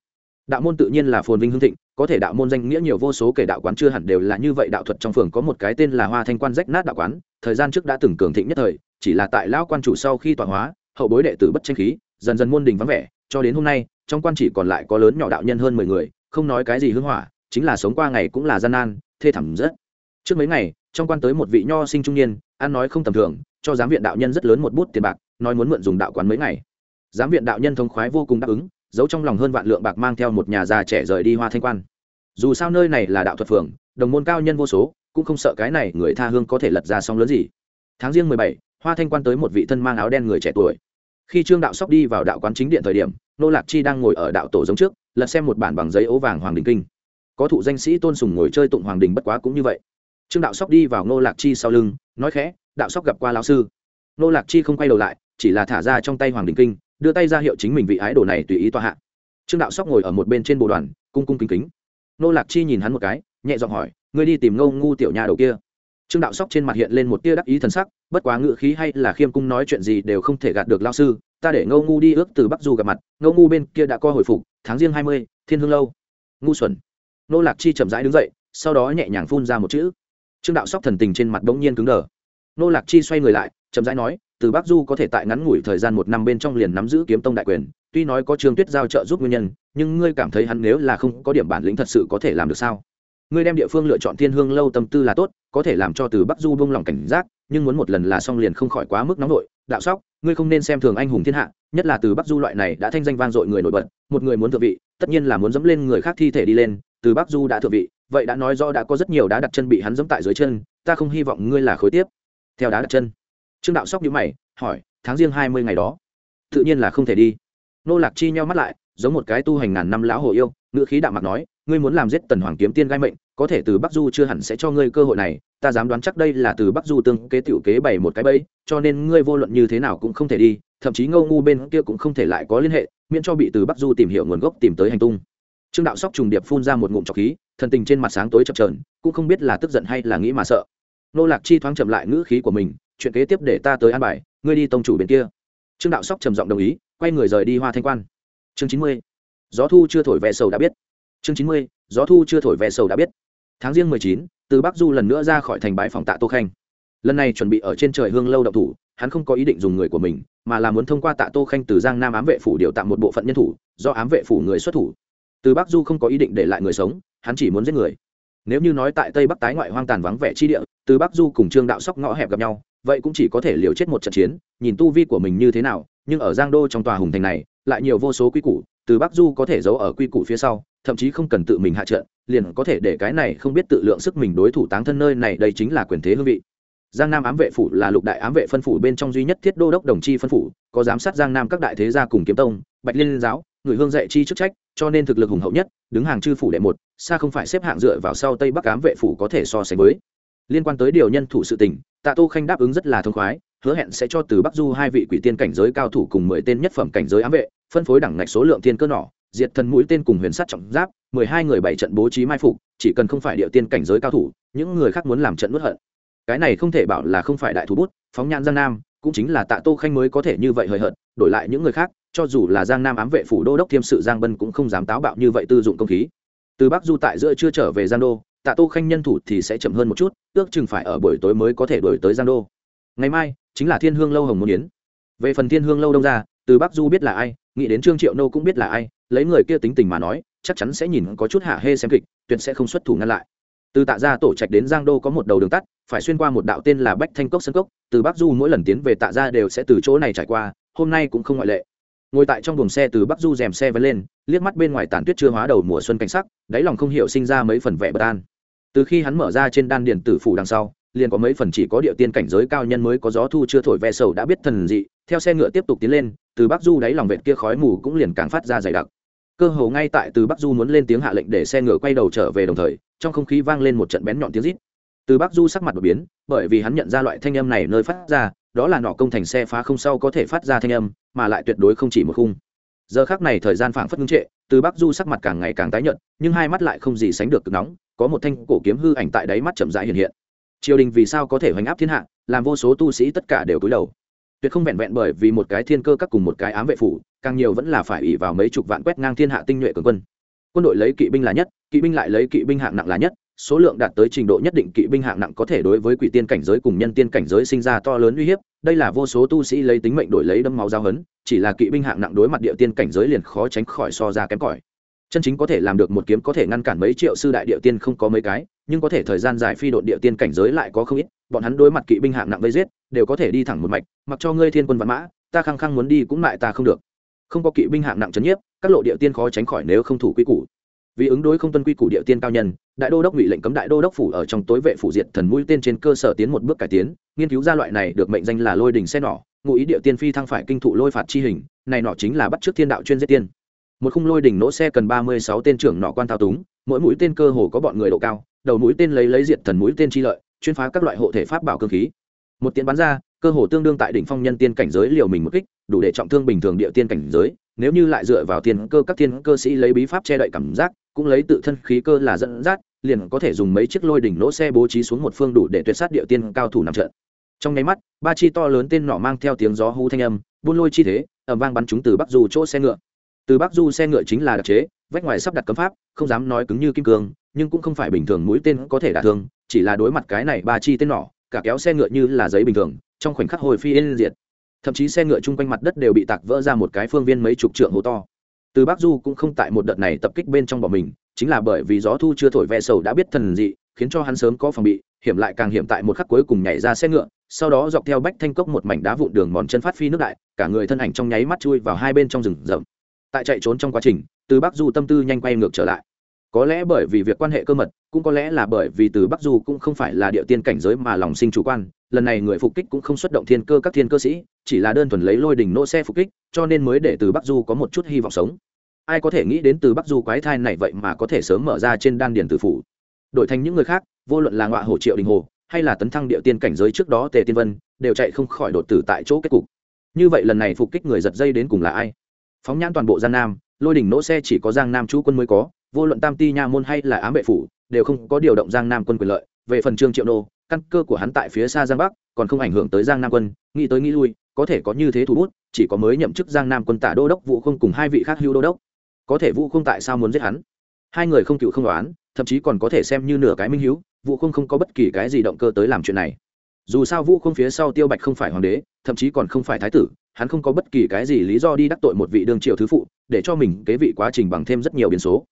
Đạo môn tự nhiên là phồn vinh hưng thịnh, có thể đạo môn danh nghĩa nhiều vô số kể đạo quán chưa hẳn đều là như vậy đạo thuật trong phường có một cái tên là hoa thanh quan rách nát đạo quán, thời gian trước đã từng cường thịnh nhất thời, chỉ là tại lão quan chủ sau khi tọa hóa, hậu bối đệ tử bất tranh khí, dần dần môn đình vắng vẻ, cho đến hôm nay, trong quan chỉ còn lại có lớn nhỏ đạo nhân hơn mười người, không nói cái gì hưng hỏa, chính là sống qua ngày cũng là gian nan, thê thảm rất. Trước mấy ngày trong quan tới một vị nho sinh trung niên, ăn nói không tầm thường, cho giám viện đạo nhân rất lớn một bút tiền bạc, nói muốn mượn dùng đạo quán mấy ngày. Giám viện đạo nhân thông khoái vô cùng đáp ứng, giấu trong lòng hơn vạn lượng bạc mang theo một nhà già trẻ rời đi hoa thanh quan. Dù sao nơi này là đạo thuật phường, đồng môn cao nhân vô số, cũng không sợ cái này người tha hương có thể lật ra song lớn gì. Tháng riêng mười bảy, hoa thanh quan tới một vị thân mang áo đen người trẻ tuổi. Khi trương đạo sóc đi vào đạo quán chính điện thời điểm, nô lạc chi đang ngồi ở đạo tổ giống trước, lật xem một bản bằng giấy ố vàng hoàng đình kinh. Có thụ danh sĩ tôn sùng ngồi chơi tụng hoàng đình bất quá cũng như vậy trương đạo sóc đi vào nô lạc chi sau lưng, nói khẽ, đạo sóc gặp qua lão sư. Nô lạc chi không quay đầu lại, chỉ là thả ra trong tay hoàng đình kinh, đưa tay ra hiệu chính mình vị ái đồ này tùy ý tòa hạ. Trương đạo sóc ngồi ở một bên trên bộ đoàn, cung cung kính kính. Nô lạc chi nhìn hắn một cái, nhẹ giọng hỏi, ngươi đi tìm ngô ngu tiểu nhà đầu kia? Trương đạo sóc trên mặt hiện lên một tia đắc ý thần sắc, bất quá ngự khí hay là khiêm cung nói chuyện gì đều không thể gạt được lao sư, ta để ngô ngu đi ước từ bắc du gặp mặt, ngô ngu bên kia đã co hồi phục, tháng riêng hai mươi, thiên hương lâu. Ngu xuẩn. Nô lạc chi chậm rãi đứng dậy, sau đó nhẹ nhàng phun ra một chữ trương đạo sóc thần tình trên mặt bỗng nhiên cứng đờ. Nô lạc chi xoay người lại, chậm rãi nói, từ bắc du có thể tại ngắn ngủi thời gian một năm bên trong liền nắm giữ kiếm tông đại quyền, tuy nói có trương tuyết giao trợ giúp nguyên nhân, nhưng ngươi cảm thấy hắn nếu là không có điểm bản lĩnh thật sự có thể làm được sao? Ngươi đem địa phương lựa chọn thiên hương lâu tâm tư là tốt, có thể làm cho từ bắc du bông lòng cảnh giác, nhưng muốn một lần là xong liền không khỏi quá mức nóng nổi đạo sóc, ngươi không nên xem thường anh hùng thiên hạ, nhất là từ bắc du loại này đã thanh danh vang dội người nổi bật, một người muốn thượng vị, tất nhiên là muốn dẫm lên người khác thi thể đi lên, từ bắc du đã thượng vị vậy đã nói rõ đã có rất nhiều đá đặt chân bị hắn giẫm tại dưới chân, ta không hy vọng ngươi là khối tiếp. Theo đá đặt chân. Trương đạo sóc nhữ mày, hỏi, tháng riêng hai mươi ngày đó, tự nhiên là không thể đi. Nô lạc chi nhau mắt lại, giống một cái tu hành ngàn năm lão hồ yêu, ngữ khí đạo mặt nói, ngươi muốn làm giết tần hoàng kiếm tiên gai mệnh, có thể từ bắc du chưa hẳn sẽ cho ngươi cơ hội này, ta dám đoán chắc đây là từ bắc du tương kế tiểu kế bày một cái bẫy, cho nên ngươi vô luận như thế nào cũng không thể đi, thậm chí ngâu ngu bên kia cũng không thể lại có liên hệ, miễn cho bị từ bắc du tìm hiểu nguồn gốc tìm tới hành tung trương đạo sóc trùng điệp phun ra một ngụm trọc khí, thần tình trên mặt sáng tối chập trờn cũng không biết là tức giận hay là nghĩ mà sợ. Nô lạc chi thoáng chậm lại ngữ khí của mình, chuyện kế tiếp để ta tới an bài, ngươi đi tông chủ bên kia. Trương đạo sóc trầm giọng đồng ý, quay người rời đi hoa thanh quan. Chương chín mươi, gió thu chưa thổi ve sầu đã biết. Chương chín mươi, gió thu chưa thổi ve sầu đã biết. Tháng riêng mười chín, từ bắc du lần nữa ra khỏi thành bãi phòng tạ tô khanh. Lần này chuẩn bị ở trên trời hương lâu đậu thủ, hắn không có ý định dùng người của mình, mà là muốn thông qua tạ tô khanh từ giang nam ám vệ phủ điều tạm một bộ phận nhân thủ, do ám vệ phủ người xuất thủ từ bắc du không có ý định để lại người sống, hắn chỉ muốn giết người. Nếu như nói tại tây bắc tái ngoại hoang tàn vắng vẻ chi địa, từ bắc du cùng trương đạo sóc ngõ hẹp gặp nhau, vậy cũng chỉ có thể liều chết một trận chiến, nhìn tu vi của mình như thế nào, nhưng ở giang đô trong tòa hùng thành này, lại nhiều vô số quy củ, từ bắc du có thể giấu ở quy củ phía sau, thậm chí không cần tự mình hạ trận, liền có thể để cái này không biết tự lượng sức mình đối thủ táng thân nơi này, đây chính là quyền thế hương vị. Giang nam ám vệ phủ là lục đại ám vệ phân phủ bên trong duy nhất thiết đô đốc đồng chi phân phủ, có giám sát giang nam các đại thế gia cùng kiếm tông, bạch liên giáo người hương dạy chi chức trách, cho nên thực lực hùng hậu nhất, đứng hàng chư phủ đệ một, xa không phải xếp hạng dựa vào sau tây bắc ám vệ phủ có thể so sánh với. Liên quan tới điều nhân thủ sự tình, tạ tô khanh đáp ứng rất là thông khoái, hứa hẹn sẽ cho từ bắc du hai vị quỷ tiên cảnh giới cao thủ cùng mười tên nhất phẩm cảnh giới ám vệ, phân phối đẳng ngạch số lượng thiên cơ nỏ, diệt thần mũi tên cùng huyền sắt trọng giáp, mười hai người bảy trận bố trí mai phục, chỉ cần không phải địa tiên cảnh giới cao thủ, những người khác muốn làm trận nuốt hận. Cái này không thể bảo là không phải đại thủ bút, phóng nhãn giang nam, cũng chính là tạ tô khanh mới có thể như vậy hời hợt, đổi lại những người khác cho dù là giang nam ám vệ phủ đô đốc thiêm sự giang bân cũng không dám táo bạo như vậy tư dụng công khí. Từ bắc du tại giữa chưa trở về giang đô, tạ tô khanh nhân thủ thì sẽ chậm hơn một chút, ước chừng phải ở buổi tối mới có thể đổi tới giang đô. Ngày mai, chính là thiên hương lâu hồng môn yến. Về phần thiên hương lâu đông ra từ bắc du biết là ai, nghĩ đến trương triệu nô cũng biết là ai, lấy người kia tính tình mà nói, chắc chắn sẽ nhìn có chút hạ hê xem kịch, tuyệt sẽ không xuất thủ ngăn lại. Từ tạ gia tổ trạch đến giang đô có một đầu đường tắt, phải xuyên qua một đạo tên là bách thanh cốc sân cốc, từ bắc du mỗi lần tiến về tạ gia đều sẽ từ chỗ này trải qua, hôm nay cũng không ngoại lệ ngồi tại trong buồng xe từ bắc du rèm xe vẫn lên, liếc mắt bên ngoài tàn tuyết chưa hóa đầu mùa xuân cảnh sắc, đáy lòng không hiểu sinh ra mấy phần vẻ bất an. Từ khi hắn mở ra trên đan điền tử phủ đằng sau, liền có mấy phần chỉ có địa tiên cảnh giới cao nhân mới có gió thu chưa thổi ve sầu đã biết thần dị, theo xe ngựa tiếp tục tiến lên, từ bắc du đáy lòng vệt kia khói mù cũng liền càng phát ra dày đặc. Cơ hồ ngay tại từ bắc du muốn lên tiếng hạ lệnh để xe ngựa quay đầu trở về đồng thời, trong không khí vang lên một trận bén nhọn tiếng rít. Từ bắc du sắc mặt đột biến, bởi vì hắn nhận ra loại thanh âm này nơi phát ra đó là nọ công thành xe phá không sau có thể phát ra thanh âm, mà lại tuyệt đối không chỉ một khung. Giờ khác này thời gian phảng phất ngưng trệ, từ bắc du sắc mặt càng ngày càng tái nhợt, nhưng hai mắt lại không gì sánh được cực nóng, có một thanh cổ kiếm hư ảnh tại đáy mắt chậm rãi hiện hiện. Triều đình vì sao có thể hoành áp thiên hạ, làm vô số tu sĩ tất cả đều cúi đầu. Tuyệt không vẹn vẹn bởi vì một cái thiên cơ các cùng một cái ám vệ phủ, càng nhiều vẫn là phải ỉ vào mấy chục vạn quét ngang thiên hạ tinh nhuệ cường quân. Quân đội lấy kỵ binh là nhất, kỵ binh lại lấy kỵ binh hạng nặng là nhất số lượng đạt tới trình độ nhất định kỵ binh hạng nặng có thể đối với quỷ tiên cảnh giới cùng nhân tiên cảnh giới sinh ra to lớn uy hiếp. Đây là vô số tu sĩ lấy tính mệnh đổi lấy đâm máu giao hấn, chỉ là kỵ binh hạng nặng đối mặt địa tiên cảnh giới liền khó tránh khỏi so ra kém cỏi. Chân chính có thể làm được một kiếm có thể ngăn cản mấy triệu sư đại địa tiên không có mấy cái, nhưng có thể thời gian dài phi đội địa tiên cảnh giới lại có không ít, bọn hắn đối mặt kỵ binh hạng nặng vây giết, đều có thể đi thẳng một mạch, mặc cho ngươi thiên quân văn mã, ta khăng khăng muốn đi cũng lại ta không được. Không có kỵ binh hạng nặng chấn nhiếp, các lộ địa tiên khó tránh khỏi nếu không thủ quy củ vì ứng đối không tuân quy củ địa tiên cao nhân, đại đô đốc ngụy lệnh cấm đại đô đốc phủ ở trong tối vệ phủ diệt thần mũi tên trên cơ sở tiến một bước cải tiến, nghiên cứu ra loại này được mệnh danh là lôi đình xe nỏ, ngụ ý địa tiên phi thăng phải kinh thụ lôi phạt chi hình, này nọ chính là bắt trước thiên đạo chuyên giết tiên. Một khung lôi đỉnh nỗ xe cần ba mươi sáu tên trưởng nọ quan thao túng, mỗi mũi tên cơ hồ có bọn người độ cao, đầu mũi tên lấy lấy diệt thần mũi tên chi lợi, chuyên phá các loại hộ thể pháp bảo cơ khí. Một tiến bắn ra, cơ hồ tương đương tại đỉnh phong nhân tiên cảnh giới liều mình một kích, đủ để trọng thương bình thường địa tiên cảnh giới, nếu như lại dựa vào tiên cơ các tiên cơ sĩ lấy bí pháp che đậy cảm giác cũng lấy tự thân khí cơ là dẫn dắt, liền có thể dùng mấy chiếc lôi đỉnh nỗ xe bố trí xuống một phương đủ để tuyệt sát địa tiên cao thủ nằm trận. Trong nháy mắt, ba chi to lớn tên nỏ mang theo tiếng gió hú thanh âm, buôn lôi chi thế ẩm vang bắn chúng từ bắc du chỗ xe ngựa. Từ bắc du xe ngựa chính là đặc chế, vách ngoài sắp đặt cấm pháp, không dám nói cứng như kim cương, nhưng cũng không phải bình thường mũi tên có thể đả thương, chỉ là đối mặt cái này ba chi tên nỏ, cả kéo xe ngựa như là giấy bình thường, trong khoảnh khắc hồi phi yên diệt. Thậm chí xe ngựa chung quanh mặt đất đều bị tạc vỡ ra một cái phương viên mấy chục trượng hố to từ bắc du cũng không tại một đợt này tập kích bên trong bỏ mình, chính là bởi vì gió thu chưa thổi ve sầu đã biết thần dị, khiến cho hắn sớm có phòng bị, hiểm lại càng hiểm tại một khắc cuối cùng nhảy ra xe ngựa, sau đó dọc theo bách thanh cốc một mảnh đá vụn đường mòn chân phát phi nước đại, cả người thân ảnh trong nháy mắt chui vào hai bên trong rừng rậm. Tại chạy trốn trong quá trình, từ bắc du tâm tư nhanh quay ngược trở lại. Có lẽ bởi vì việc quan hệ cơ mật, cũng có lẽ là bởi vì từ bắc du cũng không phải là địa tiên cảnh giới mà lòng sinh chủ quan, lần này người phục kích cũng không xuất động thiên cơ các thiên cơ sĩ, chỉ là đơn thuần lấy lôi đỉnh nỗ xe phục kích, cho nên mới để từ bắc du có một chút hy vọng sống ai có thể nghĩ đến từ bắc du quái thai này vậy mà có thể sớm mở ra trên đan điền tử phủ. Đổi thành những người khác, vô luận là ngọa hổ triệu đình hồ, hay là tấn thăng địa tiên cảnh giới trước đó tề tiên vân, đều chạy không khỏi đột tử tại chỗ kết cục. Như vậy lần này phục kích người giật dây đến cùng là ai? Phóng nhãn toàn bộ gian nam, lôi đỉnh nỗ xe chỉ có giang nam chú quân mới có, vô luận tam ti nha môn hay là ám bệ phủ, đều không có điều động giang nam quân quyền lợi. Về phần trương triệu nô, căn cơ của hắn tại phía xa giang bắc, còn không ảnh hưởng tới giang nam quân, nghĩ tới nghĩ lui, có thể có như thế thủ bút, chỉ có mới nhậm chức giang nam quân tả đô đốc vụ không cùng hai vị khác hưu đô đốc có thể vũ không tại sao muốn giết hắn? Hai người không cựu không đoán, thậm chí còn có thể xem như nửa cái minh hữu vũ không không có bất kỳ cái gì động cơ tới làm chuyện này. Dù sao vũ không phía sau tiêu bạch không phải hoàng đế, thậm chí còn không phải thái tử, hắn không có bất kỳ cái gì lý do đi đắc tội một vị đương triều thứ phụ, để cho mình kế vị quá trình bằng thêm rất nhiều biến số.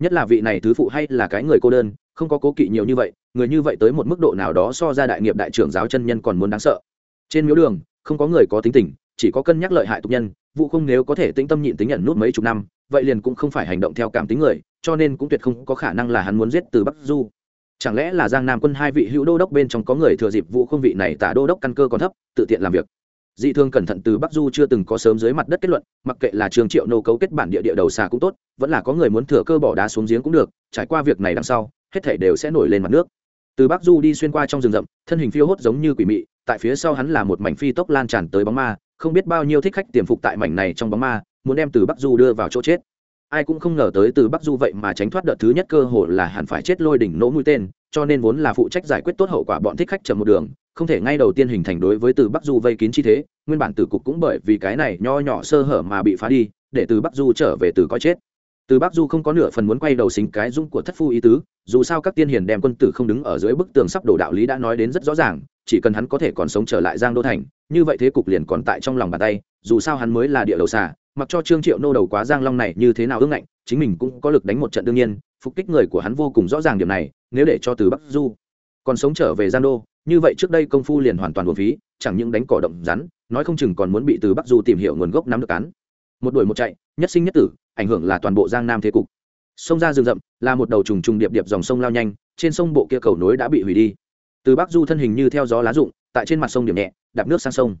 Nhất là vị này thứ phụ hay là cái người cô đơn, không có cố kỵ nhiều như vậy, người như vậy tới một mức độ nào đó so ra đại nghiệp đại trưởng giáo chân nhân còn muốn đáng sợ. Trên miếu đường, không có người có tính tình, chỉ có cân nhắc lợi hại tục nhân vụ không nếu có thể tĩnh tâm nhịn tính nhận nút mấy chục năm vậy liền cũng không phải hành động theo cảm tính người, cho nên cũng tuyệt không có khả năng là hắn muốn giết từ bắc du. Chẳng lẽ là giang nam quân hai vị hữu đô đốc bên trong có người thừa dịp vụ không vị này tả đô đốc căn cơ còn thấp, tự tiện làm việc? Dị thương cẩn thận từ bắc du chưa từng có sớm dưới mặt đất kết luận, mặc kệ là trường triệu nô cấu kết bản địa địa đầu xà cũng tốt, vẫn là có người muốn thừa cơ bỏ đá xuống giếng cũng được, trải qua việc này đằng sau, hết thể đều sẽ nổi lên mặt nước. Từ bắc du đi xuyên qua trong rừng rậm, thân hình phiêu hốt giống như quỷ mị, tại phía sau hắn là một mảnh phi tốc lan tràn tới bóng ma, không biết bao nhiêu thích khách tiềm phục tại mảnh này trong bóng ma muốn đem từ bắc du đưa vào chỗ chết. Ai cũng không ngờ tới từ bắc du vậy mà tránh thoát đợt thứ nhất cơ hội là hẳn phải chết lôi đỉnh nỗ mũi tên, cho nên vốn là phụ trách giải quyết tốt hậu quả bọn thích khách chậm một đường, không thể ngay đầu tiên hình thành đối với từ bắc du vây kín chi thế, nguyên bản tử cục cũng bởi vì cái này nho nhỏ sơ hở mà bị phá đi, để từ bắc du trở về từ coi chết. Từ bắc du không có nửa phần muốn quay đầu xính cái dung của thất phu ý tứ, dù sao các tiên hiền đem quân tử không đứng ở dưới bức tường sắp đổ đạo lý đã nói đến rất rõ ràng, chỉ cần hắn có thể còn sống trở lại giang đô thành, như vậy thế cục liền còn tại trong lòng bàn tay, dù sao hắn mới là địa đầu xà mặc cho trương triệu nô đầu quá giang long này như thế nào ương ngạnh, chính mình cũng có lực đánh một trận đương nhiên, phục kích người của hắn vô cùng rõ ràng điểm này, nếu để cho từ bắc du còn sống trở về giang đô, như vậy trước đây công phu liền hoàn toàn buồn phí, chẳng những đánh cỏ động rắn, nói không chừng còn muốn bị từ bắc du tìm hiểu nguồn gốc nắm được cán một đuổi một chạy, nhất sinh nhất tử, ảnh hưởng là toàn bộ giang nam thế cục. Sông ra rừng rậm, là một đầu trùng trùng điệp điệp dòng sông lao nhanh, trên sông bộ kia cầu nối đã bị hủy đi. Từ bắc du thân hình như theo gió lá rụng, tại trên mặt sông điểm nhẹ, đạp nước sang sông.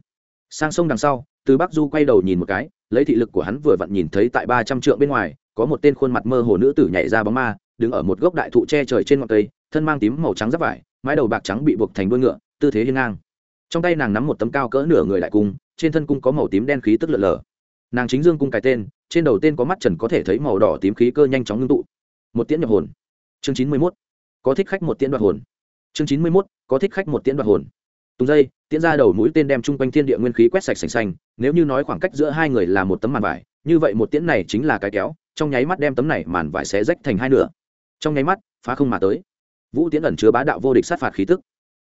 Sang sông đằng sau từ bắc du quay đầu nhìn một cái, lấy thị lực của hắn vừa vặn nhìn thấy tại ba trăm trượng bên ngoài, có một tên khuôn mặt mơ hồ nữ tử nhảy ra bóng ma, đứng ở một gốc đại thụ che trời trên ngọn cây, thân mang tím màu trắng giáp vải, mái đầu bạc trắng bị buộc thành đuôi ngựa, tư thế hiên ngang. Trong tay nàng nắm một tấm cao cỡ nửa người đại cung, trên thân cung có màu tím đen khí tức lợn lờ. Nàng chính dương cung cái tên, trên đầu tên có mắt trần có thể thấy màu đỏ tím khí cơ nhanh chóng ngưng tụ. Một tiễn nhập hồn. Chương chín mươi mốt. Có thích khách một tiễn đoạt hồn. Chương chín mươi mốt. Có thích khách một tiễn đoạt hồn tùng dây, tiễn ra đầu mũi tên đem chung quanh thiên địa nguyên khí quét sạch sành xanh nếu như nói khoảng cách giữa hai người là một tấm màn vải, như vậy một tiễn này chính là cái kéo, trong nháy mắt đem tấm này màn vải xé rách thành hai nửa. Trong nháy mắt, phá không mà tới. Vũ tiễn ẩn chứa bá đạo vô địch sát phạt khí tức.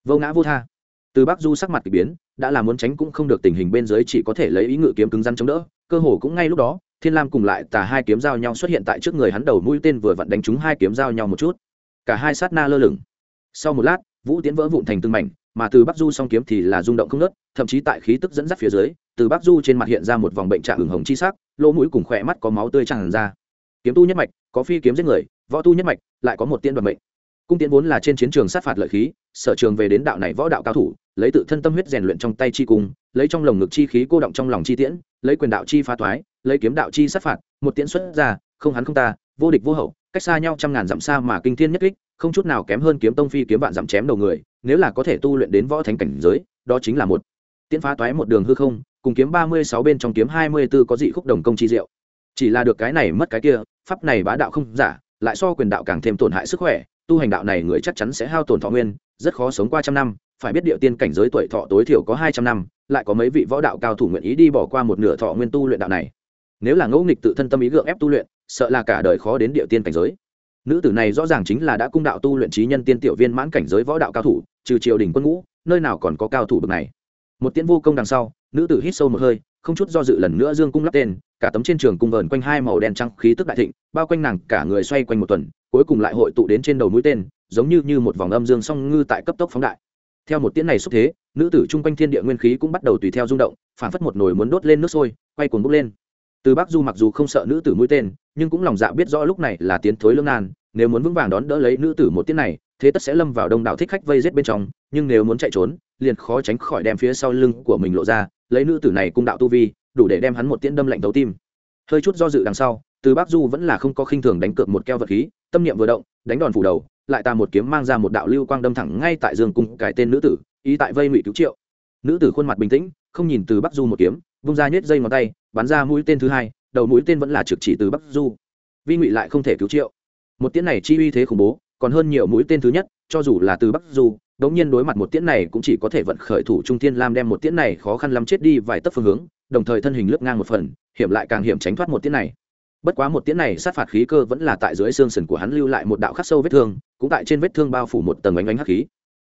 Vô ngã vô tha. Từ bắc du sắc mặt k ỳ biến, đã là muốn tránh cũng không được tình hình bên dưới chỉ có thể lấy ý ngự kiếm cứng rắn chống đỡ, cơ hồ cũng ngay lúc đó, thiên lam cùng lại tà hai kiếm giao nhau xuất hiện tại trước người hắn đầu mũi tên vừa vặn đánh trúng hai kiếm giao nhau một chút. Cả hai sát na lơ lửng. Sau một lát, vũ tiễn vỡ vụn thành từng mảnh mà từ bắc du song kiếm thì là rung động không nớt thậm chí tại khí tức dẫn dắt phía dưới, từ bắc du trên mặt hiện ra một vòng bệnh trạng hừng hồng chi sắc, lỗ mũi cùng khỏe mắt có máu tươi tràn ra. Kiếm tu nhất mạch, có phi kiếm giết người, võ tu nhất mạch, lại có một tiên đoàn mệnh. Cung tiễn vốn là trên chiến trường sát phạt lợi khí, sở trường về đến đạo này võ đạo cao thủ, lấy tự thân tâm huyết rèn luyện trong tay chi cung, lấy trong lồng ngực chi khí cô động trong lòng chi tiễn, lấy quyền đạo chi phá thoái, lấy kiếm đạo chi sát phạt, một tiễn xuất ra, không hắn không ta, vô địch vô hậu cách xa nhau trăm ngàn dặm xa mà kinh thiên nhất kích, không chút nào kém hơn kiếm tông phi kiếm vạn dặm chém đầu người, nếu là có thể tu luyện đến võ thánh cảnh giới, đó chính là một. Tiễn phá toái một đường hư không, cùng kiếm ba mươi sáu bên trong kiếm hai mươi b ố có dị khúc đồng công chi diệu. Chỉ là được cái này mất cái kia, pháp này bá đạo không giả, lại so quyền đạo càng thêm tổn hại sức khỏe, tu hành đạo này người chắc chắn sẽ hao tổn thọ nguyên, rất khó sống qua trăm năm, phải biết địa tiên cảnh giới tuổi thọ tối thiểu có hai trăm năm, lại có mấy vị võ đạo cao thủ nguyện ý đi bỏ qua một nửa thọ nguyên tu luyện đạo này. Nếu là ngẫu nghịch tự thân tâm ý gượng ép tu luyện sợ là cả đời khó đến địa tiên cảnh giới. Nữ tử này rõ ràng chính là đã cung đạo tu luyện trí nhân tiên tiểu viên mãn cảnh giới võ đạo cao thủ, trừ triều đình quân ngũ, nơi nào còn có cao thủ bậc này. Một tiễn vô công đằng sau, nữ tử hít sâu một hơi, không chút do dự lần nữa dương cung lắp tên, cả tấm trên trường cung vờn quanh hai màu đen trắng khí tức đại thịnh, bao quanh nàng cả người xoay quanh một tuần, cuối cùng lại hội tụ đến trên đầu mũi tên, giống như như một vòng âm dương song ngư tại cấp tốc phóng đại. Theo một tiễn này xúc thế, nữ tử trung quanh thiên địa nguyên khí cũng bắt đầu tùy theo rung động, phản phất một nồi muốn đốt lên nước sôi, quay cuồng bốc lên. Từ bắc du mặc dù không sợ nữ tử mũi tên nhưng cũng lòng dạ biết rõ lúc này là tiến thối lương nan, nếu muốn vững vàng đón đỡ lấy nữ tử một tiễn này, thế tất sẽ lâm vào đông đảo thích khách vây rết bên trong, nhưng nếu muốn chạy trốn, liền khó tránh khỏi đem phía sau lưng của mình lộ ra, lấy nữ tử này cung đạo tu vi, đủ để đem hắn một tiễn đâm lạnh thấu tim. Hơi chút do dự đằng sau, từ Bác du vẫn là không có khinh thường đánh cược một keo vật khí, tâm niệm vừa động, đánh đòn phủ đầu, lại ta một kiếm mang ra một đạo lưu quang đâm thẳng ngay tại dương cung cái tên nữ tử, ý tại vây ngụy cứu triệu. Nữ tử khuôn mặt bình tĩnh, không nhìn từ bắc du một kiếm, vung ra nhét dây ngón tay, bắn ra mũi tên thứ hai đầu mũi tên vẫn là trực chỉ từ bắc du. Vi ngụy lại không thể cứu triệu. Một tiễn này chi uy thế khủng bố, còn hơn nhiều mũi tên thứ nhất, cho dù là từ bắc du, đống nhiên đối mặt một tiễn này cũng chỉ có thể vận khởi thủ trung thiên lam đem một tiễn này khó khăn lắm chết đi vài tấc phương hướng, đồng thời thân hình lướt ngang một phần, hiểm lại càng hiểm tránh thoát một tiễn này. Bất quá một tiễn này sát phạt khí cơ vẫn là tại dưới xương sườn của hắn lưu lại một đạo khắc sâu vết thương, cũng tại trên vết thương bao phủ một tầng ánh ánh hắc khí.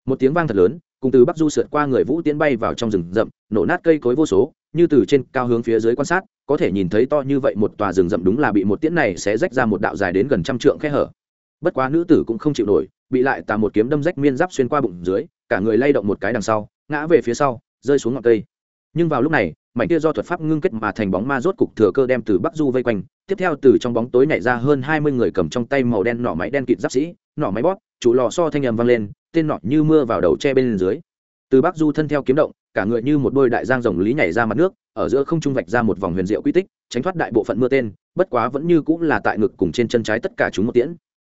Một tiếng vang thật lớn, cùng từ bắc du sượt qua người vũ tiễn bay vào trong rừng rậm, nổ nát cây cối vô số như từ trên cao hướng phía dưới quan sát, có thể nhìn thấy to như vậy một tòa rừng rậm đúng là bị một tiễn này sẽ rách ra một đạo dài đến gần trăm trượng khe hở. Bất quá nữ tử cũng không chịu nổi, bị lại tà một kiếm đâm rách miên giáp xuyên qua bụng dưới, cả người lay động một cái đằng sau, ngã về phía sau, rơi xuống ngọn cây. Nhưng vào lúc này, mảnh kia do thuật pháp ngưng kết mà thành bóng ma rốt cục thừa cơ đem từ bắc du vây quanh, tiếp theo từ trong bóng tối nhảy ra hơn hai mươi người cầm trong tay màu đen nỏ máy đen kịt giáp sĩ, nỏ máy bóp, chủ lò so thanh nhầm vang lên, tên nọ như mưa vào đầu che bên dưới. Từ bắc du thân theo kiếm động cả người như một đôi đại giang rồng lý nhảy ra mặt nước, ở giữa không trung vạch ra một vòng huyền diệu quy tích, tránh thoát đại bộ phận mưa tên, bất quá vẫn như cũng là tại ngực cùng trên chân trái tất cả chúng một tiễn.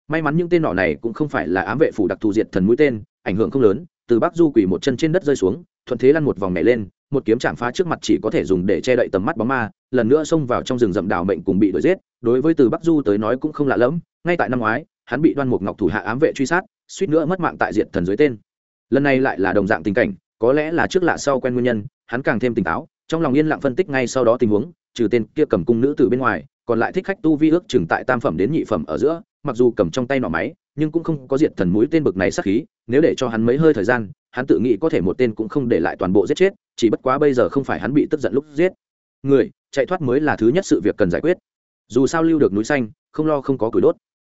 May mắn những tên nỏ này cũng không phải là ám vệ phủ đặc thù diệt thần mũi tên, ảnh hưởng không lớn, từ bắc du quỳ một chân trên đất rơi xuống, thuận thế lăn một vòng nhảy lên, một kiếm chạm phá trước mặt chỉ có thể dùng để che đậy tầm mắt bóng ma, lần nữa xông vào trong rừng rậm đảo mệnh cùng bị đuổi giết, đối với từ bắc du tới nói cũng không lạ lẫm, ngay tại năm ngoái, hắn bị đoan mục ngọc thủ hạ ám vệ truy sát, suýt nữa mất mạng tại diệt thần dưới tên. Lần này lại là đồng dạng tình cảnh có lẽ là trước lạ sau quen nguyên nhân, hắn càng thêm tỉnh táo, trong lòng yên lặng phân tích ngay sau đó tình huống, trừ tên kia cầm cung nữ từ bên ngoài, còn lại thích khách tu vi ước chừng tại tam phẩm đến nhị phẩm ở giữa, mặc dù cầm trong tay nỏ máy, nhưng cũng không có diệt thần mũi tên bực này sắc khí, nếu để cho hắn mấy hơi thời gian, hắn tự nghĩ có thể một tên cũng không để lại toàn bộ giết chết, chỉ bất quá bây giờ không phải hắn bị tức giận lúc giết. Người, chạy thoát mới là thứ nhất sự việc cần giải quyết. Dù sao lưu được núi xanh, không lo không có củi đốt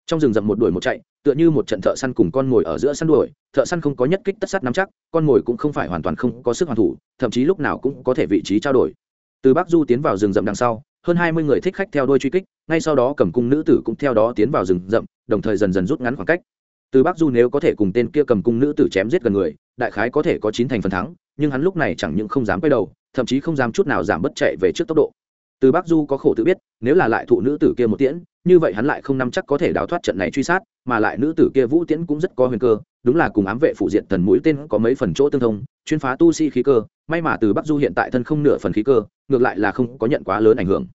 trong rừng rậm một đuổi một chạy, tựa như một trận thợ săn cùng con mồi ở giữa săn đuổi, thợ săn không có nhất kích tất sát nắm chắc, con mồi cũng không phải hoàn toàn không có sức hoàn thủ, thậm chí lúc nào cũng có thể vị trí trao đổi. Từ bắc du tiến vào rừng rậm đằng sau, hơn hai mươi người thích khách theo đuôi truy kích, ngay sau đó cầm cung nữ tử cũng theo đó tiến vào rừng rậm, đồng thời dần dần rút ngắn khoảng cách. Từ bắc du nếu có thể cùng tên kia cầm cung nữ tử chém giết gần người, đại khái có thể có chín thành phần thắng, nhưng hắn lúc này chẳng những không dám quay đầu, thậm chí không dám chút nào giảm bất chạy về trước tốc độ. Từ bắc du có khổ tự biết, nếu là lại thụ nữ tử kia một tiễn như vậy hắn lại không nắm chắc có thể đào thoát trận này truy sát, mà lại nữ tử kia vũ tiễn cũng rất có huyền cơ, đúng là cùng ám vệ phụ diện thần mũi tên có mấy phần chỗ tương thông, chuyên phá tu si khí cơ, may mà từ bắc du hiện tại thân không nửa phần khí cơ, ngược lại là không có nhận quá lớn ảnh hưởng.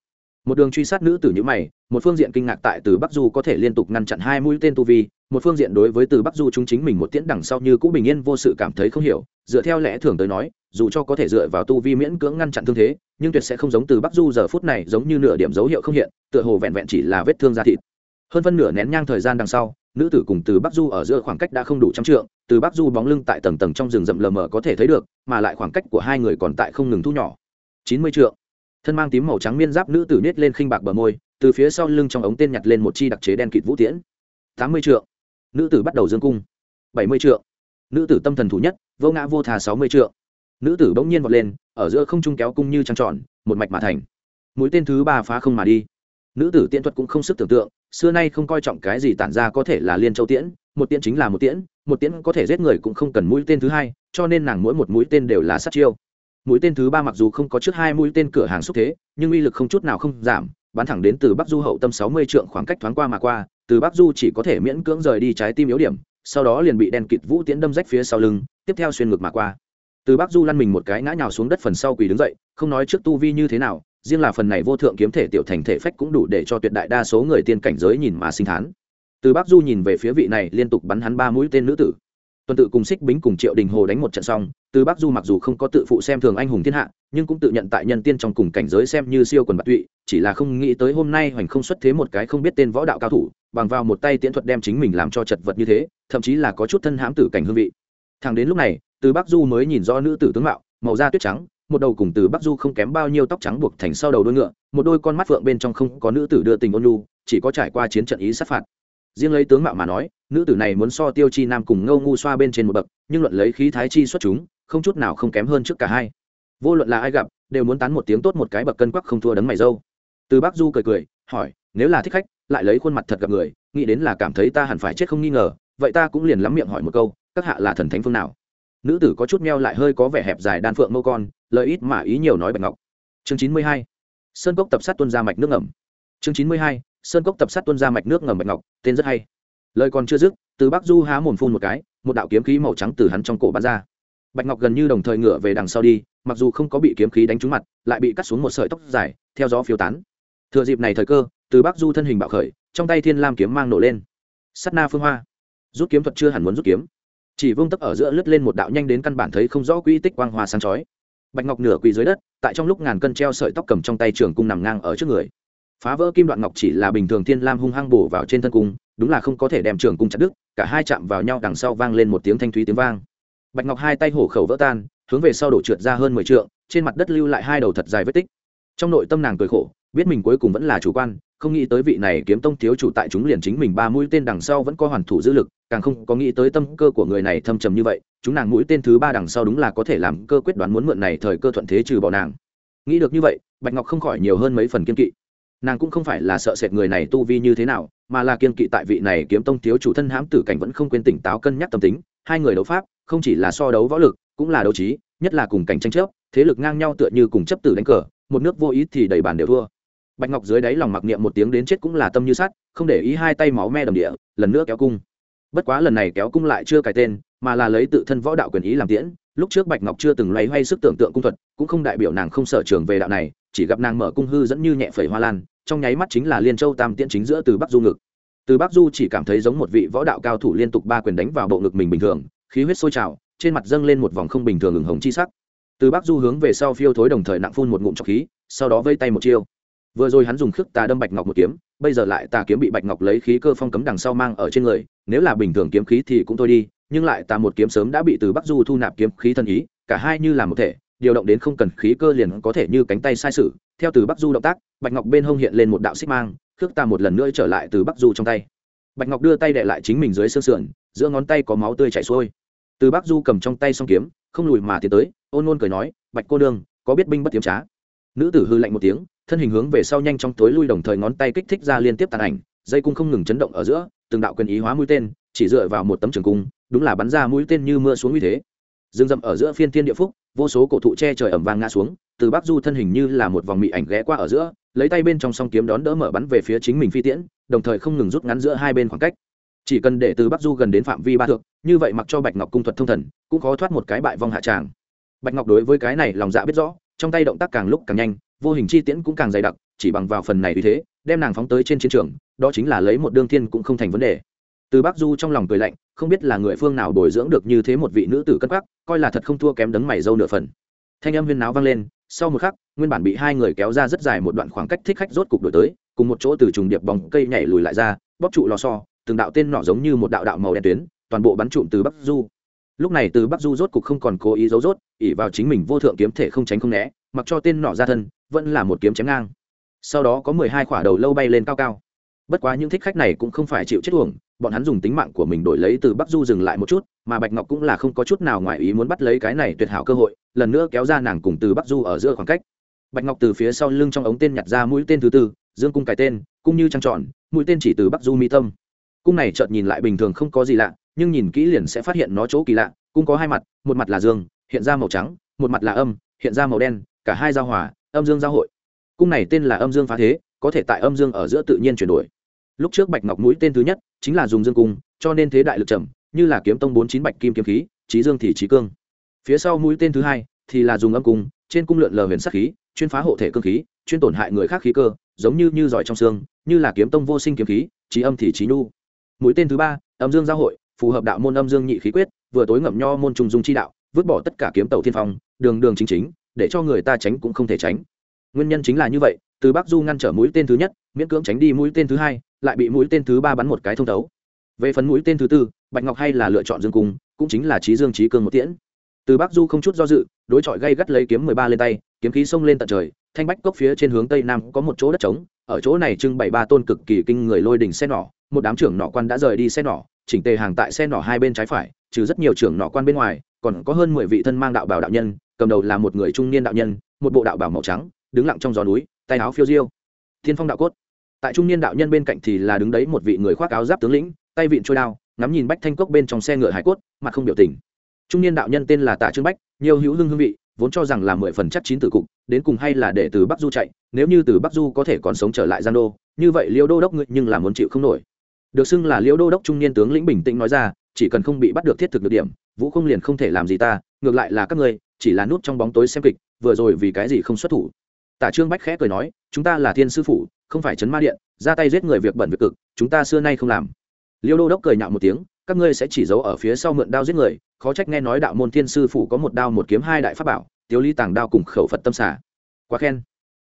Một đường truy sát nữ tử như mày, một phương diện kinh ngạc tại từ bắc du có thể liên tục ngăn chặn hai mũi tên tu vi, một phương diện đối với từ bắc du chúng chính mình một tiễn đằng sau như cũ bình yên vô sự cảm thấy không hiểu, dựa theo lẽ thường tới nói dù cho có thể dựa vào tu vi miễn cưỡng ngăn chặn thương thế, nhưng tuyệt sẽ không giống từ bắc du giờ phút này giống như nửa điểm dấu hiệu không hiện, tựa hồ vẹn vẹn chỉ là vết thương da thịt. Hơn phân nửa nén nhang thời gian đằng sau, nữ tử cùng từ bắc du ở giữa khoảng cách đã không đủ trăm trượng, từ bắc du bóng lưng tại tầng tầng trong rừng rậm lờ mờ có thể thấy được, mà lại khoảng cách của hai người còn tại không ngừng thu nhỏ. Chín mươi trượng. Thân mang tím màu trắng miên giáp nữ tử nết lên khinh bạc bờ môi, từ phía sau lưng trong ống tên nhặt lên một chi đặc chế đen kịt vũ tiễn. Tám mươi trượng. Nữ tử bắt đầu dương cung. Bảy mươi trượng. Nữ tử tâm thần thủ nhất, vô ngã vô thà sáu mươi trượng nữ tử bỗng nhiên vọt lên, ở giữa không trung kéo cung như trăng tròn, một mạch mà thành. Mũi tên thứ ba phá không mà đi. Nữ tử tiễn thuật cũng không sức tưởng tượng, xưa nay không coi trọng cái gì tản ra có thể là liên châu tiễn, một tiễn chính là một tiễn một tiễn có thể giết người cũng không cần mũi tên thứ hai, cho nên nàng mỗi một mũi tên đều là sát chiêu. Mũi tên thứ ba mặc dù không có trước hai mũi tên cửa hàng xúc thế, nhưng uy lực không chút nào không giảm, bắn thẳng đến từ bắc du hậu tâm sáu mươi trượng khoảng cách thoáng qua mà qua, từ bắc du chỉ có thể miễn cưỡng rời đi trái tim yếu điểm, sau đó liền bị đen kịt vũ tiễn đâm rách phía sau lưng, tiếp theo xuyên ngực mà qua từ Bác du lăn mình một cái ngã nhào xuống đất phần sau quỳ đứng dậy, không nói trước tu vi như thế nào, riêng là phần này vô thượng kiếm thể tiểu thành thể phách cũng đủ để cho tuyệt đại đa số người tiên cảnh giới nhìn mà sinh thán. Từ Bác du nhìn về phía vị này liên tục bắn hắn ba mũi tên nữ tử. Tuần tự cùng xích bính cùng triệu đình hồ đánh một trận xong, từ Bác du mặc dù không có tự phụ xem thường anh hùng thiên hạ, nhưng cũng tự nhận tại nhân tiên trong cùng cảnh giới xem như siêu quần bạc tụy, chỉ là không nghĩ tới hôm nay hoành không xuất thế một cái không biết tên võ đạo cao thủ, bằng vào một tay tiễn thuật đem chính mình làm cho chật vật như thế, thậm chí là có chút thân hãm tử cảnh hương vị. Thằng đến lúc này từ bắc du mới nhìn rõ nữ tử tướng mạo, màu da tuyết trắng, một đầu cùng từ bắc du không kém bao nhiêu tóc trắng buộc thành sau đầu đôi ngựa, một đôi con mắt phượng bên trong không có nữ tử đưa tình ôn lu chỉ có trải qua chiến trận ý sát phạt. Riêng lấy tướng mạo mà nói, nữ tử này muốn so tiêu chi nam cùng ngâu ngu xoa bên trên một bậc, nhưng luận lấy khí thái chi xuất chúng, không chút nào không kém hơn trước cả hai. Vô luận là ai gặp, đều muốn tán một tiếng tốt một cái bậc cân quắc không thua đấng mày dâu. Từ bắc du cười cười, hỏi, nếu là thích khách, lại lấy khuôn mặt thật gặp người, nghĩ đến là cảm thấy ta hẳn phải chết không nghi ngờ, vậy ta cũng liền lắm miệng hỏi một câu, các hạ là thần thánh phương nào? Nữ tử có chút meo lại hơi có vẻ hẹp dài đan phượng mâu con lợi ít mà ý nhiều nói bạch ngọc. Chương chín mươi hai. Sơn cốc tập sát tuân ra mạch nước ngầm. Chương chín mươi hai. Sơn cốc tập sát tuân ra mạch nước ngầm bạch ngọc, tên rất hay. Lời còn chưa dứt, từ bắc du há mồm phun một cái, một đạo kiếm khí màu trắng từ hắn trong cổ bắn ra. Bạch ngọc gần như đồng thời ngựa về đằng sau đi, mặc dù không có bị kiếm khí đánh trúng mặt, lại bị cắt xuống một sợi tóc dài, theo gió phiêu tán. Thừa dịp này thời cơ, từ bắc du thân hình bạo khởi, trong tay thiên lam kiếm mang nổ lên. Sắt na phương hoa. Rút kiếm thuật chưa hẳn muốn rút kiếm chỉ vương tấp ở giữa lướt lên một đạo nhanh đến căn bản thấy không rõ quy tích quang hoa sáng chói. Bạch ngọc nửa quỳ dưới đất, tại trong lúc ngàn cân treo sợi tóc cầm trong tay trường cung nằm ngang ở trước người. Phá vỡ kim đoạn ngọc chỉ là bình thường thiên lam hung hăng bổ vào trên thân cung, đúng là không có thể đem trường cung chặt đứt, cả hai chạm vào nhau đằng sau vang lên một tiếng thanh thúy tiếng vang. Bạch ngọc hai tay hổ khẩu vỡ tan, hướng về sau đổ trượt ra hơn mười trượng, trên mặt đất lưu lại hai đầu thật dài vết tích. Trong nội tâm nàng cười khổ biết mình cuối cùng vẫn là chủ quan, không nghĩ tới vị này kiếm tông thiếu chủ tại chúng liền chính mình ba mũi tên đằng sau vẫn có hoàn thủ dữ lực, càng không có nghĩ tới tâm cơ của người này thâm trầm như vậy, chúng nàng mũi tên thứ ba đằng sau đúng là có thể làm cơ quyết đoán muốn mượn này thời cơ thuận thế trừ bỏ nàng. Nghĩ được như vậy, bạch ngọc không khỏi nhiều hơn mấy phần kiên kỵ. Nàng cũng không phải là sợ sệt người này tu vi như thế nào, mà là kiên kỵ tại vị này kiếm tông thiếu chủ thân hãm tử cảnh vẫn không quên tỉnh táo cân nhắc tâm tính, hai người đấu pháp, không chỉ là so đấu võ lực, cũng là đấu trí, nhất là cùng cảnh tranh chấp, thế lực ngang nhau tựa như cùng chấp tử đánh cờ, một nước vô ý thì đầy bàn đều thua bạch ngọc dưới đáy lòng mặc niệm một tiếng đến chết cũng là tâm như sắt, không để ý hai tay máu me đầm địa, lần nữa kéo cung. Bất quá lần này kéo cung lại chưa cài tên, mà là lấy tự thân võ đạo quyền ý làm tiễn. Lúc trước bạch ngọc chưa từng loay hoay sức tưởng tượng cung thuật, cũng không đại biểu nàng không sở trường về đạo này, chỉ gặp nàng mở cung hư dẫn như nhẹ phẩy hoa lan, trong nháy mắt chính là liên châu tam tiễn chính giữa từ bắc du ngực. Từ bắc du chỉ cảm thấy giống một vị võ đạo cao thủ liên tục ba quyền đánh vào bộ ngực mình bình thường, khí huyết sôi trào, trên mặt dâng lên một vòng không bình thường ửng hồng chi sắc. Từ bắc du hướng về sau phiêu thối đồng thời nặng phun một ngụm trọc khí, sau đó vây tay một chiêu vừa rồi hắn dùng khước tà đâm bạch ngọc một kiếm, bây giờ lại tà kiếm bị bạch ngọc lấy khí cơ phong cấm đằng sau mang ở trên người, nếu là bình thường kiếm khí thì cũng thôi đi, nhưng lại tà một kiếm sớm đã bị từ bắc du thu nạp kiếm khí thân ý, cả hai như là một thể, điều động đến không cần khí cơ liền có thể như cánh tay sai sử. theo từ bắc du động tác, bạch ngọc bên hông hiện lên một đạo xích mang, khước tà một lần nữa trở lại từ bắc du trong tay. Bạch ngọc đưa tay đệ lại chính mình dưới xương sườn, giữa ngón tay có máu tươi chảy xuôi. Từ bắc du cầm trong tay xong kiếm, không lùi mà tiến tới, ôn ôn cười nói, bạch cô đương có biết binh bất tiếm trá? Nữ tử hư lạnh một tiếng thân hình hướng về sau nhanh trong tối lui đồng thời ngón tay kích thích ra liên tiếp tàn ảnh, dây cung không ngừng chấn động ở giữa, từng đạo quyền ý hóa mũi tên, chỉ dựa vào một tấm trường cung, đúng là bắn ra mũi tên như mưa xuống như thế. Dương dậm ở giữa phiên thiên địa phúc, vô số cổ thụ che trời ẩm vang ngã xuống, từ bắc du thân hình như là một vòng mị ảnh ghé qua ở giữa, lấy tay bên trong song kiếm đón đỡ mở bắn về phía chính mình phi tiễn, đồng thời không ngừng rút ngắn giữa hai bên khoảng cách. Chỉ cần để từ bắc du gần đến phạm vi ba thượng như vậy mặc cho bạch ngọc cung thuật thông thần, cũng khó thoát một cái bại vong hạ tràng. Bạch ngọc đối với cái này lòng dạ biết rõ, trong tay động tác càng lúc càng nhanh vô hình chi tiễn cũng càng dày đặc chỉ bằng vào phần này vì thế đem nàng phóng tới trên chiến trường đó chính là lấy một đương thiên cũng không thành vấn đề. Từ bắc du trong lòng cười lạnh không biết là người phương nào bồi dưỡng được như thế một vị nữ tử cất bắc, coi là thật không thua kém đấng mày dâu nửa phần. Thanh âm huyên náo vang lên sau một khắc nguyên bản bị hai người kéo ra rất dài một đoạn khoảng cách thích khách rốt cục đổi tới cùng một chỗ từ trùng điệp bóng cây nhảy lùi lại ra bóp trụ lò so từng đạo tên nọ giống như một đạo đạo màu đen tuyến toàn bộ bắn trụm từ bắc du. Lúc này từ bắc du rốt cục không còn cố ý giấu rốt ỉ vào chính mình vô thượng kiếm thể không tránh không né mặc cho tên nọ ra thân vẫn là một kiếm chém ngang. Sau đó có mười hai khỏa đầu lâu bay lên cao cao. Bất quá những thích khách này cũng không phải chịu chết uổng, bọn hắn dùng tính mạng của mình đổi lấy từ bắc du dừng lại một chút, mà bạch ngọc cũng là không có chút nào ngoài ý muốn bắt lấy cái này tuyệt hảo cơ hội, lần nữa kéo ra nàng cùng từ bắc du ở giữa khoảng cách. Bạch ngọc từ phía sau lưng trong ống tên nhặt ra mũi tên thứ tư, dương cung cái tên, cung như trăng tròn, mũi tên chỉ từ bắc du mi tâm. Cung này chợt nhìn lại bình thường không có gì lạ, nhưng nhìn kỹ liền sẽ phát hiện nó chỗ kỳ lạ, cung có hai mặt, một mặt là dương, hiện ra màu trắng, một mặt là âm, hiện ra màu đen, cả hai giao hòa âm dương giao hội. Cung này tên là âm dương phá thế, có thể tại âm dương ở giữa tự nhiên chuyển đổi. Lúc trước bạch ngọc mũi tên thứ nhất chính là dùng dương cung, cho nên thế đại lực trầm, như là kiếm tông bốn chín bạch kim kiếm khí trí dương thì trí cương. Phía sau mũi tên thứ hai thì là dùng âm cung, trên cung lượn lờ huyền sắc khí, chuyên phá hộ thể cương khí, chuyên tổn hại người khác khí cơ, giống như như giỏi trong xương, như là kiếm tông vô sinh kiếm khí trí âm thì trí nhu. Mũi tên thứ ba, âm dương giao hội, phù hợp đạo môn âm dương nhị khí quyết, vừa tối ngậm nho môn trùng dung chi đạo, vứt bỏ tất cả kiếm tàu thiên phong, đường đường chính chính để cho người ta tránh cũng không thể tránh. Nguyên nhân chính là như vậy, từ bắc du ngăn trở mũi tên thứ nhất, miễn cưỡng tránh đi mũi tên thứ hai, lại bị mũi tên thứ ba bắn một cái thông thấu. Về phần mũi tên thứ tư, bạch ngọc hay là lựa chọn dương cung, cũng chính là trí dương trí cương một tiễn. Từ bắc du không chút do dự, đối chọi gây gắt lấy kiếm mười ba lên tay, kiếm khí xông lên tận trời, thanh bách cốc phía trên hướng tây nam có một chỗ đất trống, ở chỗ này trưng bày ba tôn cực kỳ kinh người lôi đỉnh xe nỏ, một đám trưởng nỏ quan đã rời đi xe nỏ, chỉnh tề hàng tại xe nỏ hai bên trái phải, trừ rất nhiều trưởng nỏ quan bên ngoài, còn có hơn mười vị thân mang đạo bảo đạo nhân cầm đầu là một người trung niên đạo nhân, một bộ đạo bảo màu trắng, đứng lặng trong gió núi, tay áo phiêu diêu. Thiên phong đạo cốt. Tại trung niên đạo nhân bên cạnh thì là đứng đấy một vị người khoác áo giáp tướng lĩnh, tay vịn trôi đao, ngắm nhìn bách thanh cốc bên trong xe ngựa hải cốt, mặt không biểu tình. Trung niên đạo nhân tên là tạ trương bách, nhiều hữu hưng hương vị, vốn cho rằng là mười phần chắc chín tử cục, đến cùng hay là để từ bắc du chạy, nếu như từ bắc du có thể còn sống trở lại gian đô, như vậy liêu đô đốc ngự nhưng là muốn chịu không nổi. Được xưng là liêu đô đốc trung niên tướng lĩnh bình tĩnh nói ra, chỉ cần không bị bắt được thiết thực được điểm, vũ không liền không thể làm gì ta, ngược lại là các ngươi chỉ là nút trong bóng tối xem kịch, vừa rồi vì cái gì không xuất thủ? Tả trương bách khẽ cười nói, chúng ta là thiên sư phụ, không phải chấn ma điện, ra tay giết người việc bẩn việc cực, chúng ta xưa nay không làm. Liêu đô đốc cười nhạo một tiếng, các ngươi sẽ chỉ giấu ở phía sau mượn đao giết người, khó trách nghe nói đạo môn thiên sư phủ có một đao một kiếm hai đại pháp bảo, tiếu ly tàng đao cùng khẩu phật tâm xả quá khen.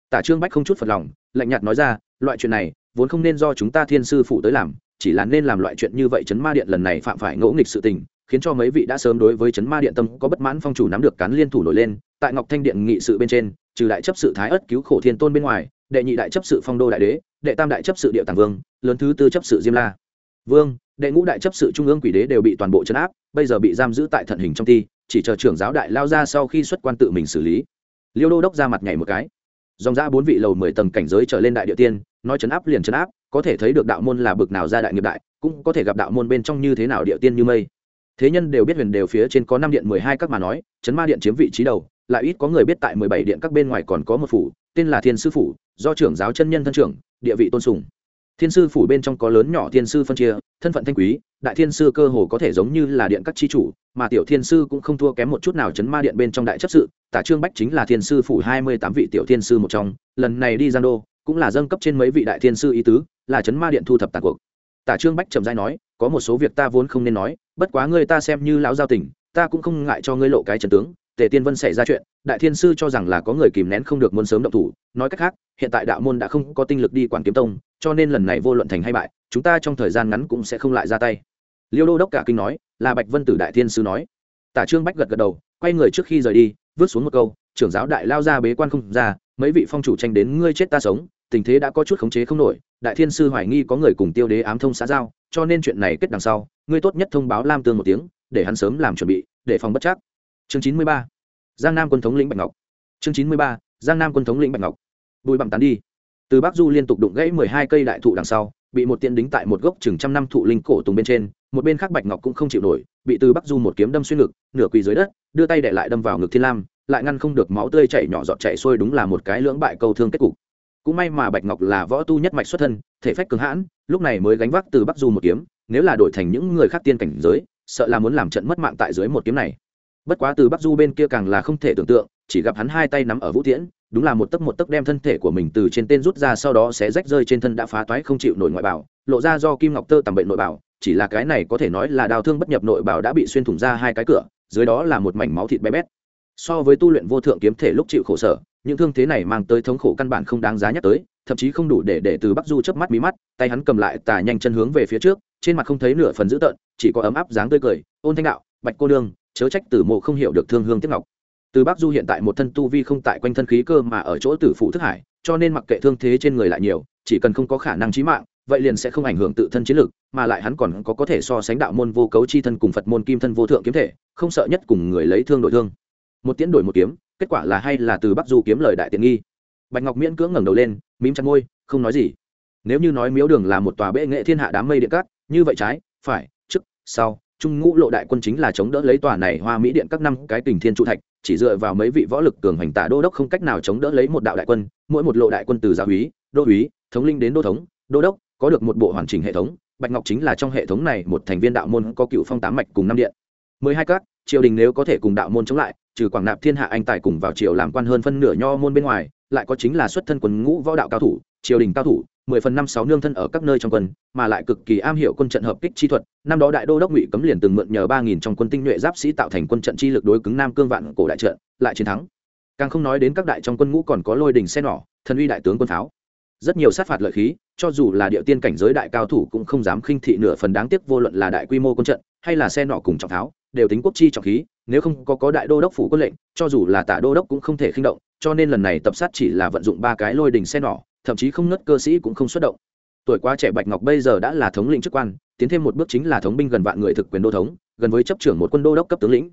Tả trương bách không chút phật lòng, lạnh nhạt nói ra, loại chuyện này, vốn không nên do chúng ta thiên sư phụ tới làm, chỉ là nên làm loại chuyện như vậy chấn ma điện lần này phạm phải ngỗ nghịch sự tình khiến cho mấy vị đã sớm đối với chấn ma điện tâm có bất mãn phong chủ nắm được cán liên thủ nổi lên, tại ngọc thanh điện nghị sự bên trên, trừ đại chấp sự thái ất cứu khổ thiên tôn bên ngoài, đệ nhị đại chấp sự phong đô đại đế, đệ tam đại chấp sự địa tàng vương, lớn thứ tư chấp sự diêm la. Vương, đệ ngũ đại chấp sự trung ương quỷ đế đều bị toàn bộ chấn áp, bây giờ bị giam giữ tại thận hình trong ti, chỉ chờ trưởng giáo đại lao ra sau khi xuất quan tự mình xử lý. Liêu đô đốc ra mặt nhảy một cái. Dòng ra bốn vị lầu mười tầng cảnh giới trở lên đại địa tiên, nói chấn áp liền chấn áp, có thể thấy được đạo môn là bực nào ra đại nghiệp đại, cũng có thể gặp đạo môn bên trong như thế nào địa tiên như mây thế nhân đều biết huyền đều phía trên có năm điện mười hai các mà nói, chấn ma điện chiếm vị trí đầu, lại ít có người biết tại mười bảy điện các bên ngoài còn có một phủ, tên là thiên sư phủ, do trưởng giáo chân nhân thân trưởng, địa vị tôn sùng. Thiên sư phủ bên trong có lớn nhỏ thiên sư phân chia, thân phận thanh quý, đại thiên sư cơ hồ có thể giống như là điện các chi chủ, mà tiểu thiên sư cũng không thua kém một chút nào chấn ma điện bên trong đại chấp sự, tả trương bách chính là thiên sư phủ hai mươi tám vị tiểu thiên sư một trong, lần này đi gian đô, cũng là dâng cấp trên mấy vị đại thiên sư ý tứ, là chấn ma điện thu thập tàn cuộc. Tả trương bách trầm giai nói có một số việc ta vốn không nên nói, bất quá ngươi ta xem như lão giao tình, ta cũng không ngại cho ngươi lộ cái trần tướng, tề tiên vân xảy ra chuyện, đại thiên sư cho rằng là có người kìm nén không được muốn sớm động thủ, nói cách khác, hiện tại đạo môn đã không có tinh lực đi quản kiếm tông, cho nên lần này vô luận thành hay bại, chúng ta trong thời gian ngắn cũng sẽ không lại ra tay. Liêu đô đốc cả kinh nói, là bạch vân tử đại thiên sư nói. Tả trương bách gật gật đầu, quay người trước khi rời đi, vứt xuống một câu, trưởng giáo đại lao ra bế quan không ra, mấy vị phong chủ tranh đến ngươi chết ta sống, tình thế đã có chút khống chế không nổi, đại thiên sư hoài nghi có người cùng tiêu đế ám thông xã giao cho nên chuyện này kết đằng sau, ngươi tốt nhất thông báo lam tương một tiếng, để hắn sớm làm chuẩn bị, để phòng bất chắc. Chương chín mươi ba, giang nam quân thống lĩnh bạch ngọc. Chương chín mươi ba, giang nam quân thống lĩnh bạch ngọc. Bùi bằng tán đi. Từ bắc du liên tục đụng gãy mười hai cây đại thụ đằng sau, bị một tiện đính tại một gốc chừng trăm năm thụ linh cổ tùng bên trên, một bên khác bạch ngọc cũng không chịu nổi, bị từ bắc du một kiếm đâm xuyên ngực, nửa quỳ dưới đất, đưa tay để lại đâm vào ngực thiên lam, lại ngăn không được máu tươi chảy nhỏ giọt chảy xuôi đúng là một cái lưỡng bại câu thương kết cục cũng may mà bạch ngọc là võ tu nhất mạch xuất thân, thể phách cường hãn, lúc này mới gánh vác từ bắc du một kiếm, nếu là đổi thành những người khác tiên cảnh giới, sợ là muốn làm trận mất mạng tại dưới một kiếm này. Bất quá từ bắc du bên kia càng là không thể tưởng tượng, chỉ gặp hắn hai tay nắm ở vũ tiễn, đúng là một tấc một tấc đem thân thể của mình từ trên tên rút ra sau đó sẽ rách rơi trên thân đã phá toái không chịu nổi ngoại bảo lộ ra do kim ngọc tơ tầm bệnh nội bảo chỉ là cái này có thể nói là đào thương bất nhập nội bảo đã bị xuyên thủng ra hai cái cửa, dưới đó là một mảnh máu thịt bé bét so với tu luyện vô thượng kiếm thể lúc chịu khổ sở, những thương thế này mang tới thống khổ căn bản không đáng giá nhắc tới, thậm chí không đủ để để từ bắc du chớp mắt mí mắt, tay hắn cầm lại tà nhanh chân hướng về phía trước, trên mặt không thấy nửa phần dữ tợn, chỉ có ấm áp dáng tươi cười, ôn thanh đạo, bạch cô đương chớ trách tử mộ không hiểu được thương hương tiếc ngọc. Từ bắc du hiện tại một thân tu vi không tại quanh thân khí cơ mà ở chỗ tử phụ thức hải, cho nên mặc kệ thương thế trên người lại nhiều, chỉ cần không có khả năng chí mạng, vậy liền sẽ không ảnh hưởng tự thân chiến lực, mà lại hắn còn có có thể so sánh đạo môn vô cấu chi thân cùng phật môn kim thân vô thượng kiếm thể, không sợ nhất cùng người lấy thương đổi thương một tiến đổi một kiếm, kết quả là hay là từ bắc du kiếm lời đại tiện nghi. Bạch ngọc miễn cưỡng ngẩng đầu lên, mím chặt môi, không nói gì. Nếu như nói miếu đường là một tòa bệ nghệ thiên hạ đám mây điện cát như vậy trái, phải, trước, sau, trung ngũ lộ đại quân chính là chống đỡ lấy tòa này hoa mỹ điện các năm cái tình thiên trụ thạch, chỉ dựa vào mấy vị võ lực cường hành tả đô đốc không cách nào chống đỡ lấy một đạo đại quân, mỗi một lộ đại quân từ giáo úy, đô úy, thống linh đến đô thống, đô đốc, có được một bộ hoàn chỉnh hệ thống. Bạch ngọc chính là trong hệ thống này một thành viên đạo môn có cựu phong tám mạch cùng năm điện. Mười hai các, triều đình nếu có thể cùng đạo môn chống lại trừ quảng nạp thiên hạ anh tài cùng vào triều làm quan hơn phân nửa nho môn bên ngoài, lại có chính là xuất thân quần ngũ võ đạo cao thủ, triều đình cao thủ, mười phần năm sáu nương thân ở các nơi trong quân, mà lại cực kỳ am hiểu quân trận hợp kích chi thuật. Năm đó đại đô đốc ngụy cấm liền từng mượn nhờ ba nghìn trong quân tinh nhuệ giáp sĩ tạo thành quân trận chi lực đối cứng nam cương vạn cổ đại trận, lại chiến thắng. Càng không nói đến các đại trong quân ngũ còn có lôi đình xe nỏ thần uy đại tướng quân pháo rất nhiều sát phạt lợi khí, cho dù là địa tiên cảnh giới đại cao thủ cũng không dám khinh thị nửa phần đáng tiếc vô luận là đại quy mô quân trận, hay là xe nọ cùng trọng tháo, đều tính quốc chi trọng khí nếu không có có đại đô đốc phủ quân lệnh, cho dù là tả đô đốc cũng không thể khinh động, cho nên lần này tập sát chỉ là vận dụng ba cái lôi đình xe nỏ thậm chí không ngất cơ sĩ cũng không xuất động. Tuổi quá trẻ bạch ngọc bây giờ đã là thống lĩnh chức quan, tiến thêm một bước chính là thống binh gần vạn người thực quyền đô thống, gần với chấp trưởng một quân đô đốc cấp tướng lĩnh.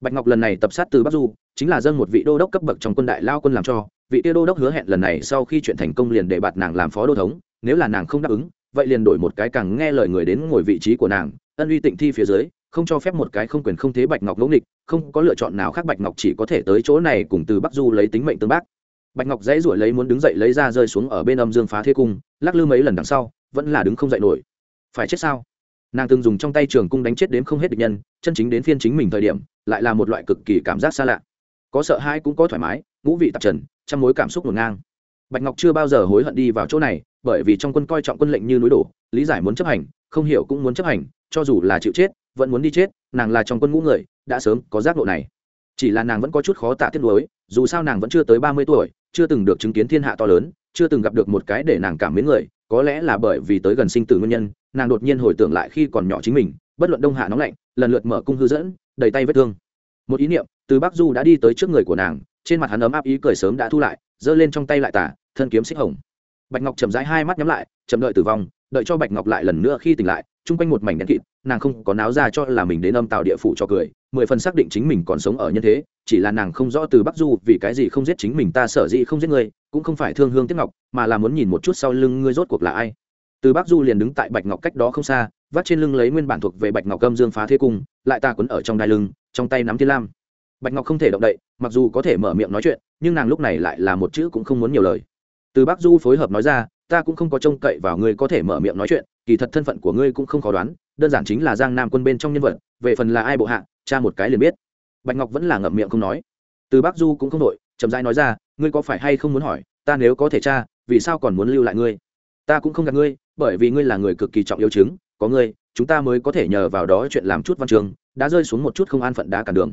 Bạch ngọc lần này tập sát từ bắc du, chính là dân một vị đô đốc cấp bậc trong quân đại lao quân làm cho, vị tiêu đô đốc hứa hẹn lần này sau khi chuyện thành công liền để bạt nàng làm phó đô thống, nếu là nàng không đáp ứng, vậy liền đổi một cái càng nghe lời người đến ngồi vị trí của nàng, ân uy tịnh thi phía dưới không cho phép một cái không quyền không thế bạch ngọc ngẫu nghịch, không có lựa chọn nào khác bạch ngọc chỉ có thể tới chỗ này cùng từ bắc du lấy tính mệnh tương bác. Bạch ngọc dãy ruổi lấy muốn đứng dậy lấy ra rơi xuống ở bên âm dương phá thế cung, lắc lư mấy lần đằng sau, vẫn là đứng không dậy nổi. Phải chết sao? Nàng từng dùng trong tay trường cung đánh chết đến không hết địch nhân, chân chính đến phiên chính mình thời điểm, lại là một loại cực kỳ cảm giác xa lạ. Có sợ hãi cũng có thoải mái, ngũ vị tạp trần, trăm mối cảm xúc ngổn ngang. Bạch ngọc chưa bao giờ hối hận đi vào chỗ này, bởi vì trong quân coi trọng quân lệnh như núi đổ, lý giải muốn chấp hành, không hiểu cũng muốn chấp hành, cho dù là chịu chết vẫn muốn đi chết, nàng là trong quân ngũ người, đã sớm có giác ngộ này. Chỉ là nàng vẫn có chút khó tạ tiết lối dù sao nàng vẫn chưa tới ba mươi tuổi, chưa từng được chứng kiến thiên hạ to lớn, chưa từng gặp được một cái để nàng cảm mến người, có lẽ là bởi vì tới gần sinh tử nguyên nhân, nàng đột nhiên hồi tưởng lại khi còn nhỏ chính mình, bất luận đông hạ nóng lạnh, lần lượt mở cung hư dẫn, đầy tay vết thương. Một ý niệm, từ bắc du đã đi tới trước người của nàng, trên mặt hắn ấm áp ý cười sớm đã thu lại, giơ lên trong tay lại tả, thân kiếm xích hồng. Bạch ngọc chậm rãi hai mắt nhắm lại, chậm đợi tử vong, đợi cho bạch ngọc lại lần nữa khi tỉnh lại chung quanh một mảnh đen kịt, nàng không có náo ra cho là mình đến âm tạo địa phủ cho cười, mười phần xác định chính mình còn sống ở nhân thế, chỉ là nàng không rõ từ bắc du vì cái gì không giết chính mình ta sở dĩ không giết ngươi cũng không phải thương hương tiếc ngọc, mà là muốn nhìn một chút sau lưng ngươi rốt cuộc là ai. Từ bắc du liền đứng tại bạch ngọc cách đó không xa, vắt trên lưng lấy nguyên bản thuộc về bạch ngọc âm dương phá thế cung, lại ta quấn ở trong đai lưng, trong tay nắm thiên lam. Bạch ngọc không thể động đậy, mặc dù có thể mở miệng nói chuyện, nhưng nàng lúc này lại là một chữ cũng không muốn nhiều lời. Từ bắc du phối hợp nói ra, ta cũng không có trông cậy vào ngươi có thể mở miệng nói chuyện kỳ thật thân phận của ngươi cũng không khó đoán, đơn giản chính là giang nam quân bên trong nhân vật, về phần là ai bộ hạ, cha một cái liền biết. Bạch ngọc vẫn là ngậm miệng không nói. Từ bắc du cũng không đội chậm rãi nói ra, ngươi có phải hay không muốn hỏi, ta nếu có thể cha, vì sao còn muốn lưu lại ngươi? Ta cũng không gạt ngươi, bởi vì ngươi là người cực kỳ trọng yêu chứng, có ngươi, chúng ta mới có thể nhờ vào đó chuyện làm chút văn trường, đã rơi xuống một chút không an phận đá cản đường.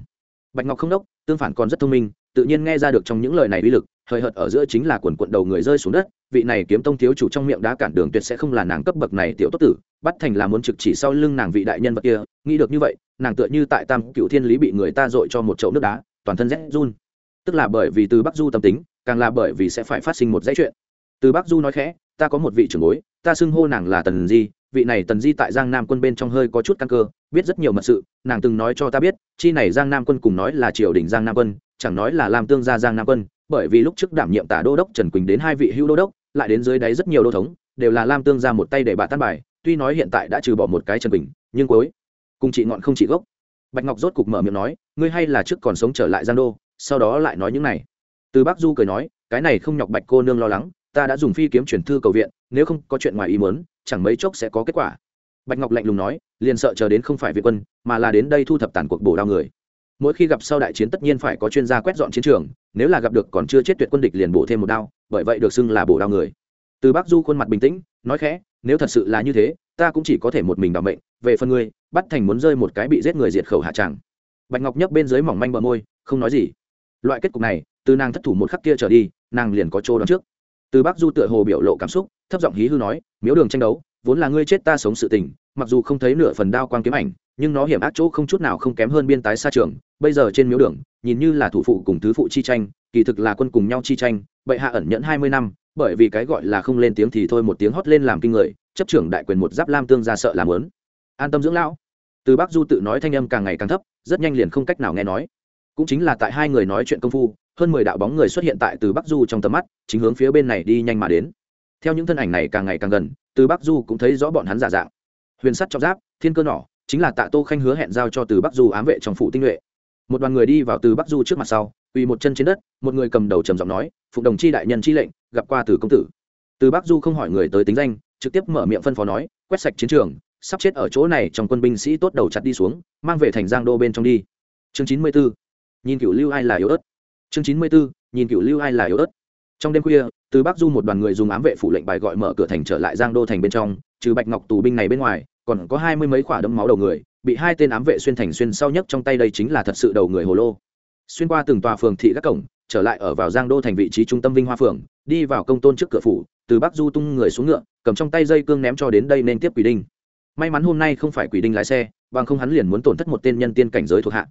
Bạch ngọc không đốc, tương phản còn rất thông minh, tự nhiên nghe ra được trong những lời này uy lực hời hợt ở giữa chính là quần quận đầu người rơi xuống đất, vị này kiếm tông thiếu chủ trong miệng đã cản đường tuyệt sẽ không là nàng cấp bậc này tiểu tốt tử, bắt thành là muốn trực chỉ sau lưng nàng vị đại nhân vật kia, nghĩ được như vậy, nàng tựa như tại tam cựu thiên lý bị người ta dội cho một chậu nước đá, toàn thân rét run. Tức là bởi vì từ bắc du tâm tính, càng là bởi vì sẽ phải phát sinh một dãy chuyện. Từ bắc du nói khẽ, ta có một vị trưởng bối, ta xưng hô nàng là tần di, vị này tần di tại giang nam quân bên trong hơi có chút căn cơ, biết rất nhiều mật sự, nàng từng nói cho ta biết, chi này giang nam quân cùng nói là triều đình giang nam quân, chẳng nói là làm tương gia giang nam quân bởi vì lúc trước đảm nhiệm tả đô đốc trần quỳnh đến hai vị hưu đô đốc, lại đến dưới đáy rất nhiều đô thống, đều là lam tương ra một tay để bà tan bài, tuy nói hiện tại đã trừ bỏ một cái trần quỳnh, nhưng cuối cùng chị ngọn không chị gốc. Bạch ngọc rốt cục mở miệng nói, ngươi hay là trước còn sống trở lại giang đô, sau đó lại nói những này. Từ bác du cười nói, cái này không nhọc bạch cô nương lo lắng, ta đã dùng phi kiếm chuyển thư cầu viện, nếu không có chuyện ngoài ý muốn, chẳng mấy chốc sẽ có kết quả. Bạch ngọc lạnh lùng nói, liền sợ chờ đến không phải việt quân, mà là đến đây thu thập tàn cuộc bổ đao người mỗi khi gặp sau đại chiến tất nhiên phải có chuyên gia quét dọn chiến trường, nếu là gặp được còn chưa chết tuyệt quân địch liền bổ thêm một đao, bởi vậy được xưng là bổ đao người. Từ bắc du khuôn mặt bình tĩnh, nói khẽ, nếu thật sự là như thế, ta cũng chỉ có thể một mình bảo mệnh, về phần ngươi, bắt thành muốn rơi một cái bị giết người diệt khẩu hạ tràng bạch ngọc nhấp bên dưới mỏng manh bờ môi, không nói gì. Loại kết cục này, từ nàng thất thủ một khắc kia trở đi, nàng liền có chỗ đón trước. Từ bắc du tựa hồ biểu lộ cảm xúc, thấp giọng hí hư nói, miếu đường tranh đấu, vốn là ngươi chết ta sống sự tình, mặc dù không thấy nửa phần đao quang kiếm ảnh nhưng nó hiểm ác chỗ không chút nào không kém hơn biên tái xa trường, bây giờ trên miếu đường, nhìn như là thủ phụ cùng thứ phụ chi tranh, kỳ thực là quân cùng nhau chi tranh, bệ hạ ẩn nhẫn hai mươi năm, bởi vì cái gọi là không lên tiếng thì thôi một tiếng hót lên làm kinh người, chấp trưởng đại quyền một giáp lam tương ra sợ làm lớn. An tâm dưỡng lão. Từ bắc du tự nói thanh âm càng ngày càng thấp, rất nhanh liền không cách nào nghe nói. Cũng chính là tại hai người nói chuyện công phu, hơn mười đạo bóng người xuất hiện tại từ bắc du trong tầm mắt, chính hướng phía bên này đi nhanh mà đến. Theo những thân ảnh này càng ngày càng gần, từ bắc du cũng thấy rõ bọn hắn giả dạng. Huyền sắt trong giáp, thiên cơ nỏ chính là tạ tô khanh hứa hẹn giao cho từ bắc du ám vệ trong phủ tinh nhuệ. Một đoàn người đi vào từ bắc du trước mặt sau uy một chân trên đất, một người cầm đầu trầm giọng nói phụ đồng chi đại nhân chi lệnh, gặp qua từ công tử. Từ bắc du không hỏi người tới tính danh, trực tiếp mở miệng phân phó nói, quét sạch chiến trường, sắp chết ở chỗ này trong quân binh sĩ tốt đầu chặt đi xuống, mang về thành giang đô bên trong đi. Chương chín mươi bốn nhìn cựu lưu ai là yếu ớt. Chương chín mươi bốn nhìn cựu lưu ai là yếu ớt. Trong đêm khuya, từ bắc du một đoàn người dùng ám vệ phủ lệnh bài gọi mở cửa thành trở lại giang đô thành bên trong, trừ bạch ngọc tù binh này bên ngoài còn có hai mươi mấy quả đấm máu đầu người, bị hai tên ám vệ xuyên thành xuyên sau nhất trong tay đây chính là thật sự đầu người hồ lô. Xuyên qua từng tòa phường thị các cổng, trở lại ở vào giang đô thành vị trí trung tâm vinh hoa phường, đi vào công tôn trước cửa phủ, từ bắc du tung người xuống ngựa, cầm trong tay dây cương ném cho đến đây nên tiếp quỷ đinh. May mắn hôm nay không phải quỷ đinh lái xe, bằng không hắn liền muốn tổn thất một tên nhân tiên cảnh giới thuộc hạ.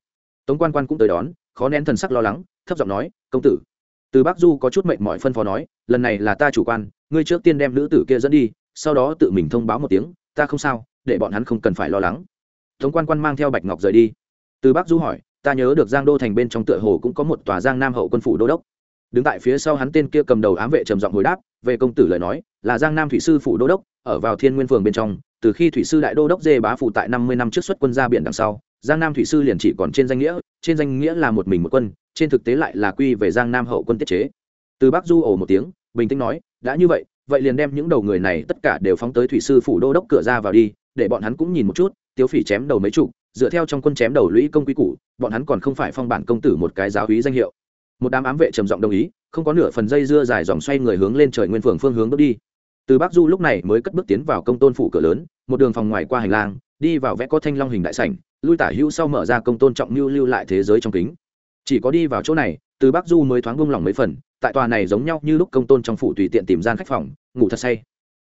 Tống quan quan cũng tới đón, khó nén thần sắc lo lắng, thấp giọng nói, công tử. Từ bắc du có chút mệnh mọi phân phó nói, lần này là ta chủ quan, ngươi trước tiên đem nữ tử kia dẫn đi, sau đó tự mình thông báo một tiếng, ta không sao để bọn hắn không cần phải lo lắng. Tống quan quan mang theo bạch ngọc rời đi. Từ bắc du hỏi, ta nhớ được giang đô thành bên trong tựa hồ cũng có một tòa giang nam hậu quân phủ đô đốc. Đứng tại phía sau hắn tên kia cầm đầu ám vệ trầm giọng hồi đáp, về công tử lời nói, là giang nam thủy sư phủ đô đốc, ở vào thiên nguyên phường bên trong, từ khi thủy sư đại đô đốc dê bá phụ tại năm mươi năm trước xuất quân ra biển đằng sau, giang nam thủy sư liền chỉ còn trên danh nghĩa, trên danh nghĩa là một mình một quân, trên thực tế lại là quy về giang nam hậu quân tiết chế. Từ bắc du ổ một tiếng, bình tĩnh nói, đã như vậy vậy liền đem những đầu người này tất cả đều phóng tới thủy sư phủ đô đốc cửa ra vào đi để bọn hắn cũng nhìn một chút, tiếu phỉ chém đầu mấy chục, dựa theo trong quân chém đầu lũy công quy củ, bọn hắn còn không phải phong bản công tử một cái giáo hí danh hiệu. Một đám ám vệ trầm giọng đồng ý, không có nửa phần dây dưa dài dòng xoay người hướng lên trời nguyên phường phương hướng bước đi. Từ bắc du lúc này mới cất bước tiến vào công tôn phủ cửa lớn, một đường phòng ngoài qua hành lang, đi vào vẽ có thanh long hình đại sảnh, lui tả hữu sau mở ra công tôn trọng lưu lưu lại thế giới trong kính. Chỉ có đi vào chỗ này, từ bắc du mới thoáng bông lòng mấy phần, tại tòa này giống nhau như lúc công tôn trong phủ tùy tiện tìm gian khách phòng, ngủ thật say.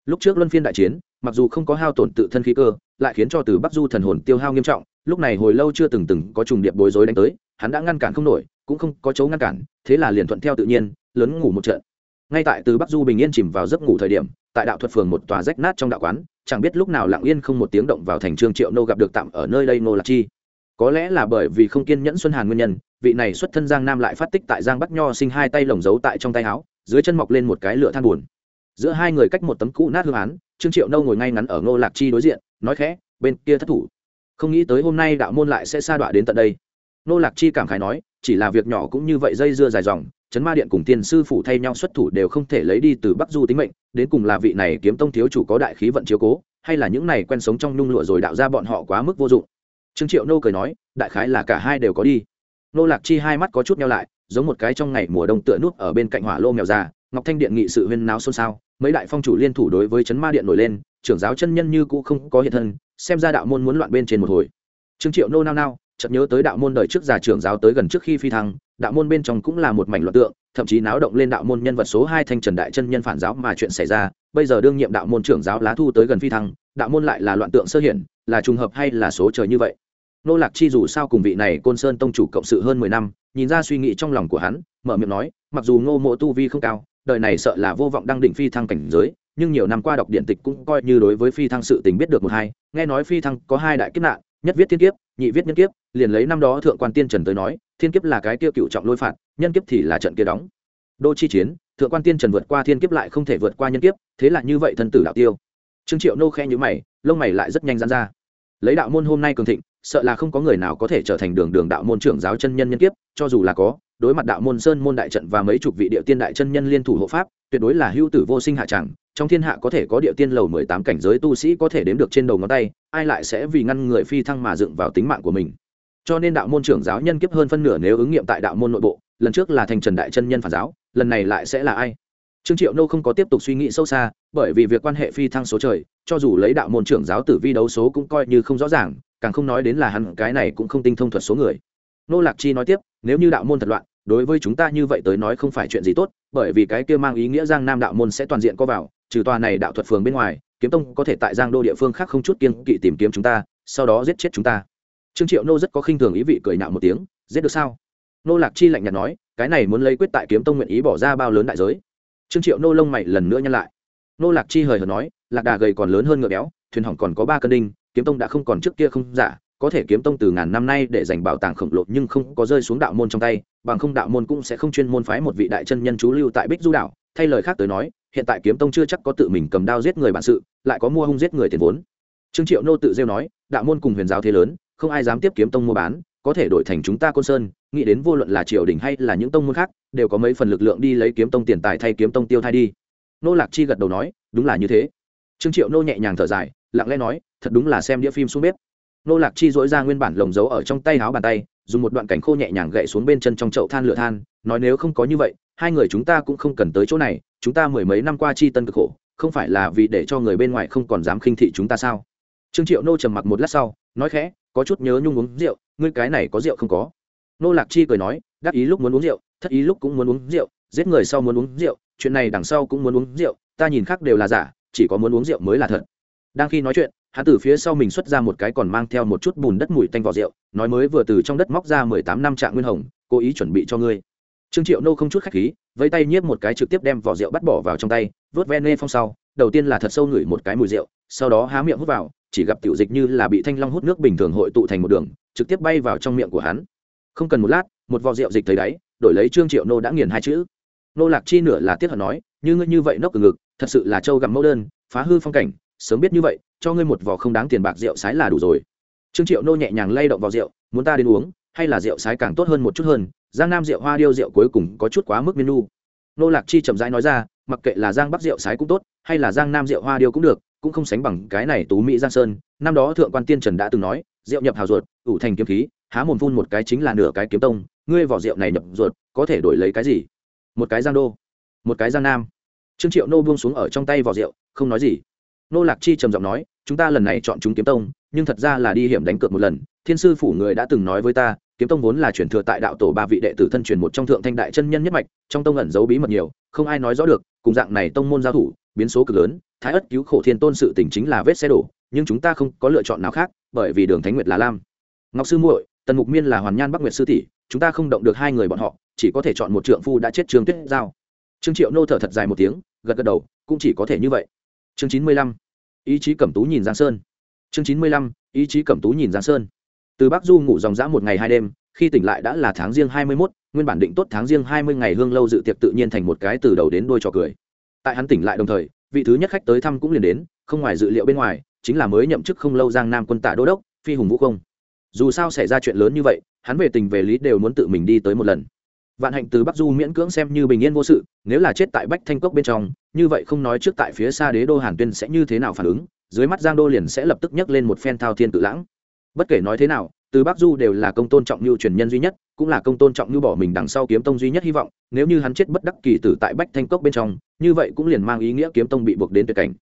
Lúc trước luân phiên đại chiến mặc dù không có hao tổn tự thân khí cơ, lại khiến cho từ bắc du thần hồn tiêu hao nghiêm trọng, lúc này hồi lâu chưa từng từng có trùng điệp bối rối đánh tới, hắn đã ngăn cản không nổi, cũng không có chỗ ngăn cản, thế là liền thuận theo tự nhiên, lớn ngủ một trận. Ngay tại từ bắc du bình yên chìm vào giấc ngủ thời điểm, tại đạo thuật phường một tòa rách nát trong đạo quán, chẳng biết lúc nào lặng yên không một tiếng động vào thành trương triệu nô gặp được tạm ở nơi đây nô lạc chi. Có lẽ là bởi vì không kiên nhẫn xuân hàn nguyên nhân, vị này xuất thân giang nam lại phát tích tại giang bắc nho sinh hai tay lồng giấu tại trong tay áo, dưới chân mọc lên một cái lửa than buồn. Giữa hai người cách một tấm cũ nát hương án trương triệu nâu ngồi ngay ngắn ở ngô lạc chi đối diện, nói khẽ, bên kia thất thủ. Không nghĩ tới hôm nay đạo môn lại sẽ sa đọa đến tận đây. Ngô lạc chi cảm khái nói, chỉ là việc nhỏ cũng như vậy dây dưa dài dòng, chấn ma điện cùng tiên sư phủ thay nhau xuất thủ đều không thể lấy đi từ bắc du tính mệnh, đến cùng là vị này kiếm tông thiếu chủ có đại khí vận chiếu cố, hay là những này quen sống trong nhung lụa rồi đạo ra bọn họ quá mức vô dụng. Trương triệu nô cười nói, đại khái là cả hai đều có đi. Nô lạc chi hai mắt có chút nhau lại, giống một cái trong ngày mùa đông tựa nút ở bên cạnh hỏa lô mèo già, ngọc thanh điện nghị sự huyên náo xôn xao mấy đại phong chủ liên thủ đối với chấn ma điện nổi lên, trưởng giáo chân nhân như cũ không có hiện thân, xem ra đạo môn muốn loạn bên trên một hồi. Trương triệu nô nao nao, chợt nhớ tới đạo môn đời trước già trưởng giáo tới gần trước khi phi thăng, đạo môn bên trong cũng là một mảnh loạn tượng, thậm chí náo động lên đạo môn nhân vật số hai thanh trần đại chân nhân phản giáo mà chuyện xảy ra, bây giờ đương nhiệm đạo môn trưởng giáo lá thu tới gần phi thăng, đạo môn lại là loạn tượng sơ hiển, là trùng hợp hay là số trời như vậy? Nô lạc chi dù sao cùng vị này côn sơn tông chủ cộng sự hơn mười năm, nhìn ra suy nghĩ trong lòng của hắn, mở miệng nói, mặc dù ngô mộ tu vi không cao đời này sợ là vô vọng đăng định phi thăng cảnh giới, nhưng nhiều năm qua đọc điện tịch cũng coi như đối với phi thăng sự tình biết được một hai. Nghe nói phi thăng có hai đại kiếp nạn, nhất viết thiên kiếp, nhị viết nhân kiếp, liền lấy năm đó thượng quan tiên trần tới nói, thiên kiếp là cái tiêu cựu trọng lôi phạt, nhân kiếp thì là trận kia đóng. Đô chi chiến, thượng quan tiên trần vượt qua thiên kiếp lại không thể vượt qua nhân kiếp, thế là như vậy thân tử đạo tiêu. Trương triệu nô khe nhữ mày, lông mày lại rất nhanh dán ra. Lấy đạo môn hôm nay cường thịnh, sợ là không có người nào có thể trở thành đường đường đạo môn trưởng giáo chân nhân nhân kiếp, cho dù là có đối mặt đạo môn sơn môn đại trận và mấy chục vị địa tiên đại chân nhân liên thủ hộ pháp, tuyệt đối là hữu tử vô sinh hạ chẳng, trong thiên hạ có thể có địa tiên lầu mười tám cảnh giới tu sĩ có thể đếm được trên đầu ngón tay, ai lại sẽ vì ngăn người phi thăng mà dựng vào tính mạng của mình. Cho nên đạo môn trưởng giáo nhân kiếp hơn phân nửa nếu ứng nghiệm tại đạo môn nội bộ, lần trước là thành trần đại chân nhân phản giáo, lần này lại sẽ là ai? Trương triệu nô không có tiếp tục suy nghĩ sâu xa, bởi vì việc quan hệ phi thăng số trời, cho dù lấy đạo môn trưởng giáo tử vi đấu số cũng coi như không rõ ràng, càng không nói đến là hắn, cái này cũng không tinh thông thuật số người nô lạc chi nói tiếp, nếu như đạo môn thật loạn, đối với chúng ta như vậy tới nói không phải chuyện gì tốt, bởi vì cái kia mang ý nghĩa giang nam đạo môn sẽ toàn diện có vào, trừ tòa này đạo thuật phường bên ngoài, kiếm tông có thể tại giang đô địa phương khác không chút kiên kỵ tìm kiếm chúng ta, sau đó giết chết chúng ta. Trương triệu nô rất có khinh thường ý vị cười nạo một tiếng, giết được sao? Nô lạc chi lạnh nhạt nói, cái này muốn lấy quyết tại kiếm tông nguyện ý bỏ ra bao lớn đại giới? Trương triệu nô lông mày lần nữa nhăn lại. Nô lạc chi hời hợt nói, lạc đà gầy còn lớn hơn ngựa béo, thuyền hỏng còn có ba cân đinh, kiếm tông đã không còn trước kia không giả có thể kiếm tông từ ngàn năm nay để giành bảo tàng khổng lồ nhưng không có rơi xuống đạo môn trong tay, bằng không đạo môn cũng sẽ không chuyên môn phái một vị đại chân nhân chú lưu tại bích du đảo. Thay lời khác tới nói, hiện tại kiếm tông chưa chắc có tự mình cầm đao giết người bản sự, lại có mua hung giết người tiền vốn. Trương triệu nô tự rêu nói, đạo môn cùng huyền giáo thế lớn, không ai dám tiếp kiếm tông mua bán, có thể đổi thành chúng ta côn sơn, nghĩ đến vô luận là triều đình hay là những tông môn khác, đều có mấy phần lực lượng đi lấy kiếm tông tiền tài thay kiếm tông tiêu thai đi. Nô lạc chi gật đầu nói, đúng là như thế. Trương triệu nô nhẹ nhàng thở dài, lặng lẽ nói, thật đúng là xem đĩa phim xuống bếp nô lạc chi dỗi ra nguyên bản lồng giấu ở trong tay áo bàn tay, dùng một đoạn cảnh khô nhẹ nhàng gậy xuống bên chân trong chậu than lửa than, nói nếu không có như vậy, hai người chúng ta cũng không cần tới chỗ này, chúng ta mười mấy năm qua chi tân cực khổ, không phải là vì để cho người bên ngoài không còn dám khinh thị chúng ta sao? Trương triệu nô trầm mặc một lát sau, nói khẽ, có chút nhớ nhung uống rượu, ngươi cái này có rượu không có? Nô lạc chi cười nói, đắc ý lúc muốn uống rượu, thất ý lúc cũng muốn uống rượu, giết người sau muốn uống rượu, chuyện này đằng sau cũng muốn uống rượu, ta nhìn khác đều là giả, chỉ có muốn uống rượu mới là thật. Đang khi nói chuyện hắn từ phía sau mình xuất ra một cái còn mang theo một chút bùn đất mùi tanh vỏ rượu, nói mới vừa từ trong đất móc ra mười tám năm trạng nguyên hồng, cố ý chuẩn bị cho ngươi. Trương triệu nô không chút khách khí với tay nhiếp một cái trực tiếp đem vỏ rượu bắt bỏ vào trong tay, vớt ven nê phong sau, đầu tiên là thật sâu ngửi một cái mùi rượu, sau đó há miệng hút vào, chỉ gặp tiểu dịch như là bị thanh long hút nước bình thường hội tụ thành một đường, trực tiếp bay vào trong miệng của hắn. Không cần một lát, một vò rượu dịch thấy đáy, đổi lấy trương triệu nô đã nghiền hai chữ. Nô lạc chi nửa là tiếc hận nói, như ngươi như vậy nốc từ ngực, thật sự là trâu gặm mẫu đơn, phá hư phong cảnh, sớm biết như vậy cho ngươi một vò không đáng tiền bạc rượu sái là đủ rồi. Trương triệu nô nhẹ nhàng lay động vào rượu, muốn ta đến uống, hay là rượu sái càng tốt hơn một chút hơn, giang nam rượu hoa điêu rượu cuối cùng có chút quá mức miên nu. Nô lạc chi chậm rãi nói ra, mặc kệ là giang bắc rượu sái cũng tốt, hay là giang nam rượu hoa điêu cũng được, cũng không sánh bằng cái này tú mỹ giang sơn. Năm đó thượng quan tiên trần đã từng nói, rượu nhập hào ruột, ủ thành kiếm khí, há mồm phun một cái chính là nửa cái kiếm tông, ngươi vỏ rượu này nhập ruột, có thể đổi lấy cái gì? Một cái giang đô, một cái giang nam. Trương triệu nô buông xuống ở trong tay vỏ rượu, không nói gì nô lạc chi trầm giọng nói, chúng ta lần này chọn chúng kiếm tông, nhưng thật ra là đi hiểm đánh cược một lần. Thiên sư phủ người đã từng nói với ta, kiếm tông vốn là chuyển thừa tại đạo tổ ba vị đệ tử thân truyền một trong thượng thanh đại chân nhân nhất mạch, trong tông ẩn giấu bí mật nhiều, không ai nói rõ được, cùng dạng này tông môn giao thủ, biến số cực lớn, thái ất cứu khổ thiên tôn sự tỉnh chính là vết xe đổ, nhưng chúng ta không có lựa chọn nào khác, bởi vì đường thánh nguyệt là lam. Ngọc sư muội, tần mục miên là hoàn nhan bắc nguyệt sư tỷ, chúng ta không động được hai người bọn họ, chỉ có thể chọn một trượng phu đã chết trương tuyết giao. Trương triệu nô thở thật dài một tiếng, gật gật đầu, cũng chỉ có thể như vậy chương chín mươi lăm. Ý chí cẩm tú nhìn giang sơn. Chương chín mươi lăm. Ý chí cẩm tú nhìn giang sơn. Từ bắc du ngủ dòng dã một ngày hai đêm, khi tỉnh lại đã là tháng riêng hai mươi mốt, nguyên bản định tốt tháng riêng hai mươi ngày hương lâu dự tiệc tự nhiên thành một cái từ đầu đến đôi trò cười. Tại hắn tỉnh lại đồng thời, vị thứ nhất khách tới thăm cũng liền đến, không ngoài dự liệu bên ngoài, chính là mới nhậm chức không lâu giang nam quân tả đô đốc, phi hùng vũ không. Dù sao xảy ra chuyện lớn như vậy, hắn về tình về lý đều muốn tự mình đi tới một lần vạn hạnh từ bắc du miễn cưỡng xem như bình yên vô sự, nếu là chết tại bách thanh cốc bên trong, như vậy không nói trước tại phía xa đế đô hàn tuyên sẽ như thế nào phản ứng, dưới mắt giang đô liền sẽ lập tức nhấc lên một phen thao thiên tự lãng. Bất kể nói thế nào, từ bắc du đều là công tôn trọng lưu truyền nhân duy nhất, cũng là công tôn trọng lưu bỏ mình đằng sau kiếm tông duy nhất hy vọng, nếu như hắn chết bất đắc kỳ tử tại bách thanh cốc bên trong, như vậy cũng liền mang ý nghĩa kiếm tông bị buộc đến tuyệt cảnh.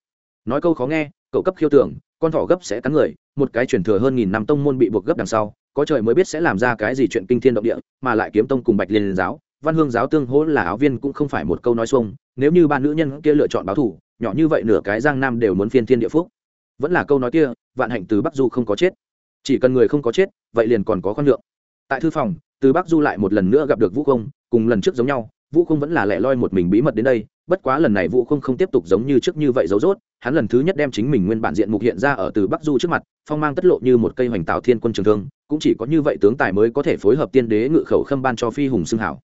Nói câu khó nghe, cậu cấp khiêu tưởng, con thỏ gấp sẽ cắn người một cái truyền thừa hơn nghìn năm tông môn bị buộc gấp đằng sau có trời mới biết sẽ làm ra cái gì chuyện kinh thiên động địa mà lại kiếm tông cùng bạch liên giáo văn hương giáo tương hỗ là áo viên cũng không phải một câu nói xuông nếu như ba nữ nhân kia lựa chọn báo thủ nhỏ như vậy nửa cái giang nam đều muốn phiên thiên địa phúc. Vẫn là câu nói kia vạn hạnh từ bắc du không có chết. Chỉ cần người không có chết vậy liền còn có con lượng tại thư phòng từ bắc du lại một lần nữa gặp được vũ công, cùng lần trước giống nhau vũ không vẫn là lẻ loi một mình bí mật đến đây, bất quá lần này vũ không không tiếp tục giống như trước như vậy dấu dốt hắn lần thứ nhất đem chính mình nguyên bản diện mục hiện ra ở từ bắc du trước mặt, phong mang tất lộ như một cây hoành tạo thiên quân trường thương, cũng chỉ có như vậy tướng tài mới có thể phối hợp tiên đế ngự khẩu khâm ban cho phi hùng xưng hảo.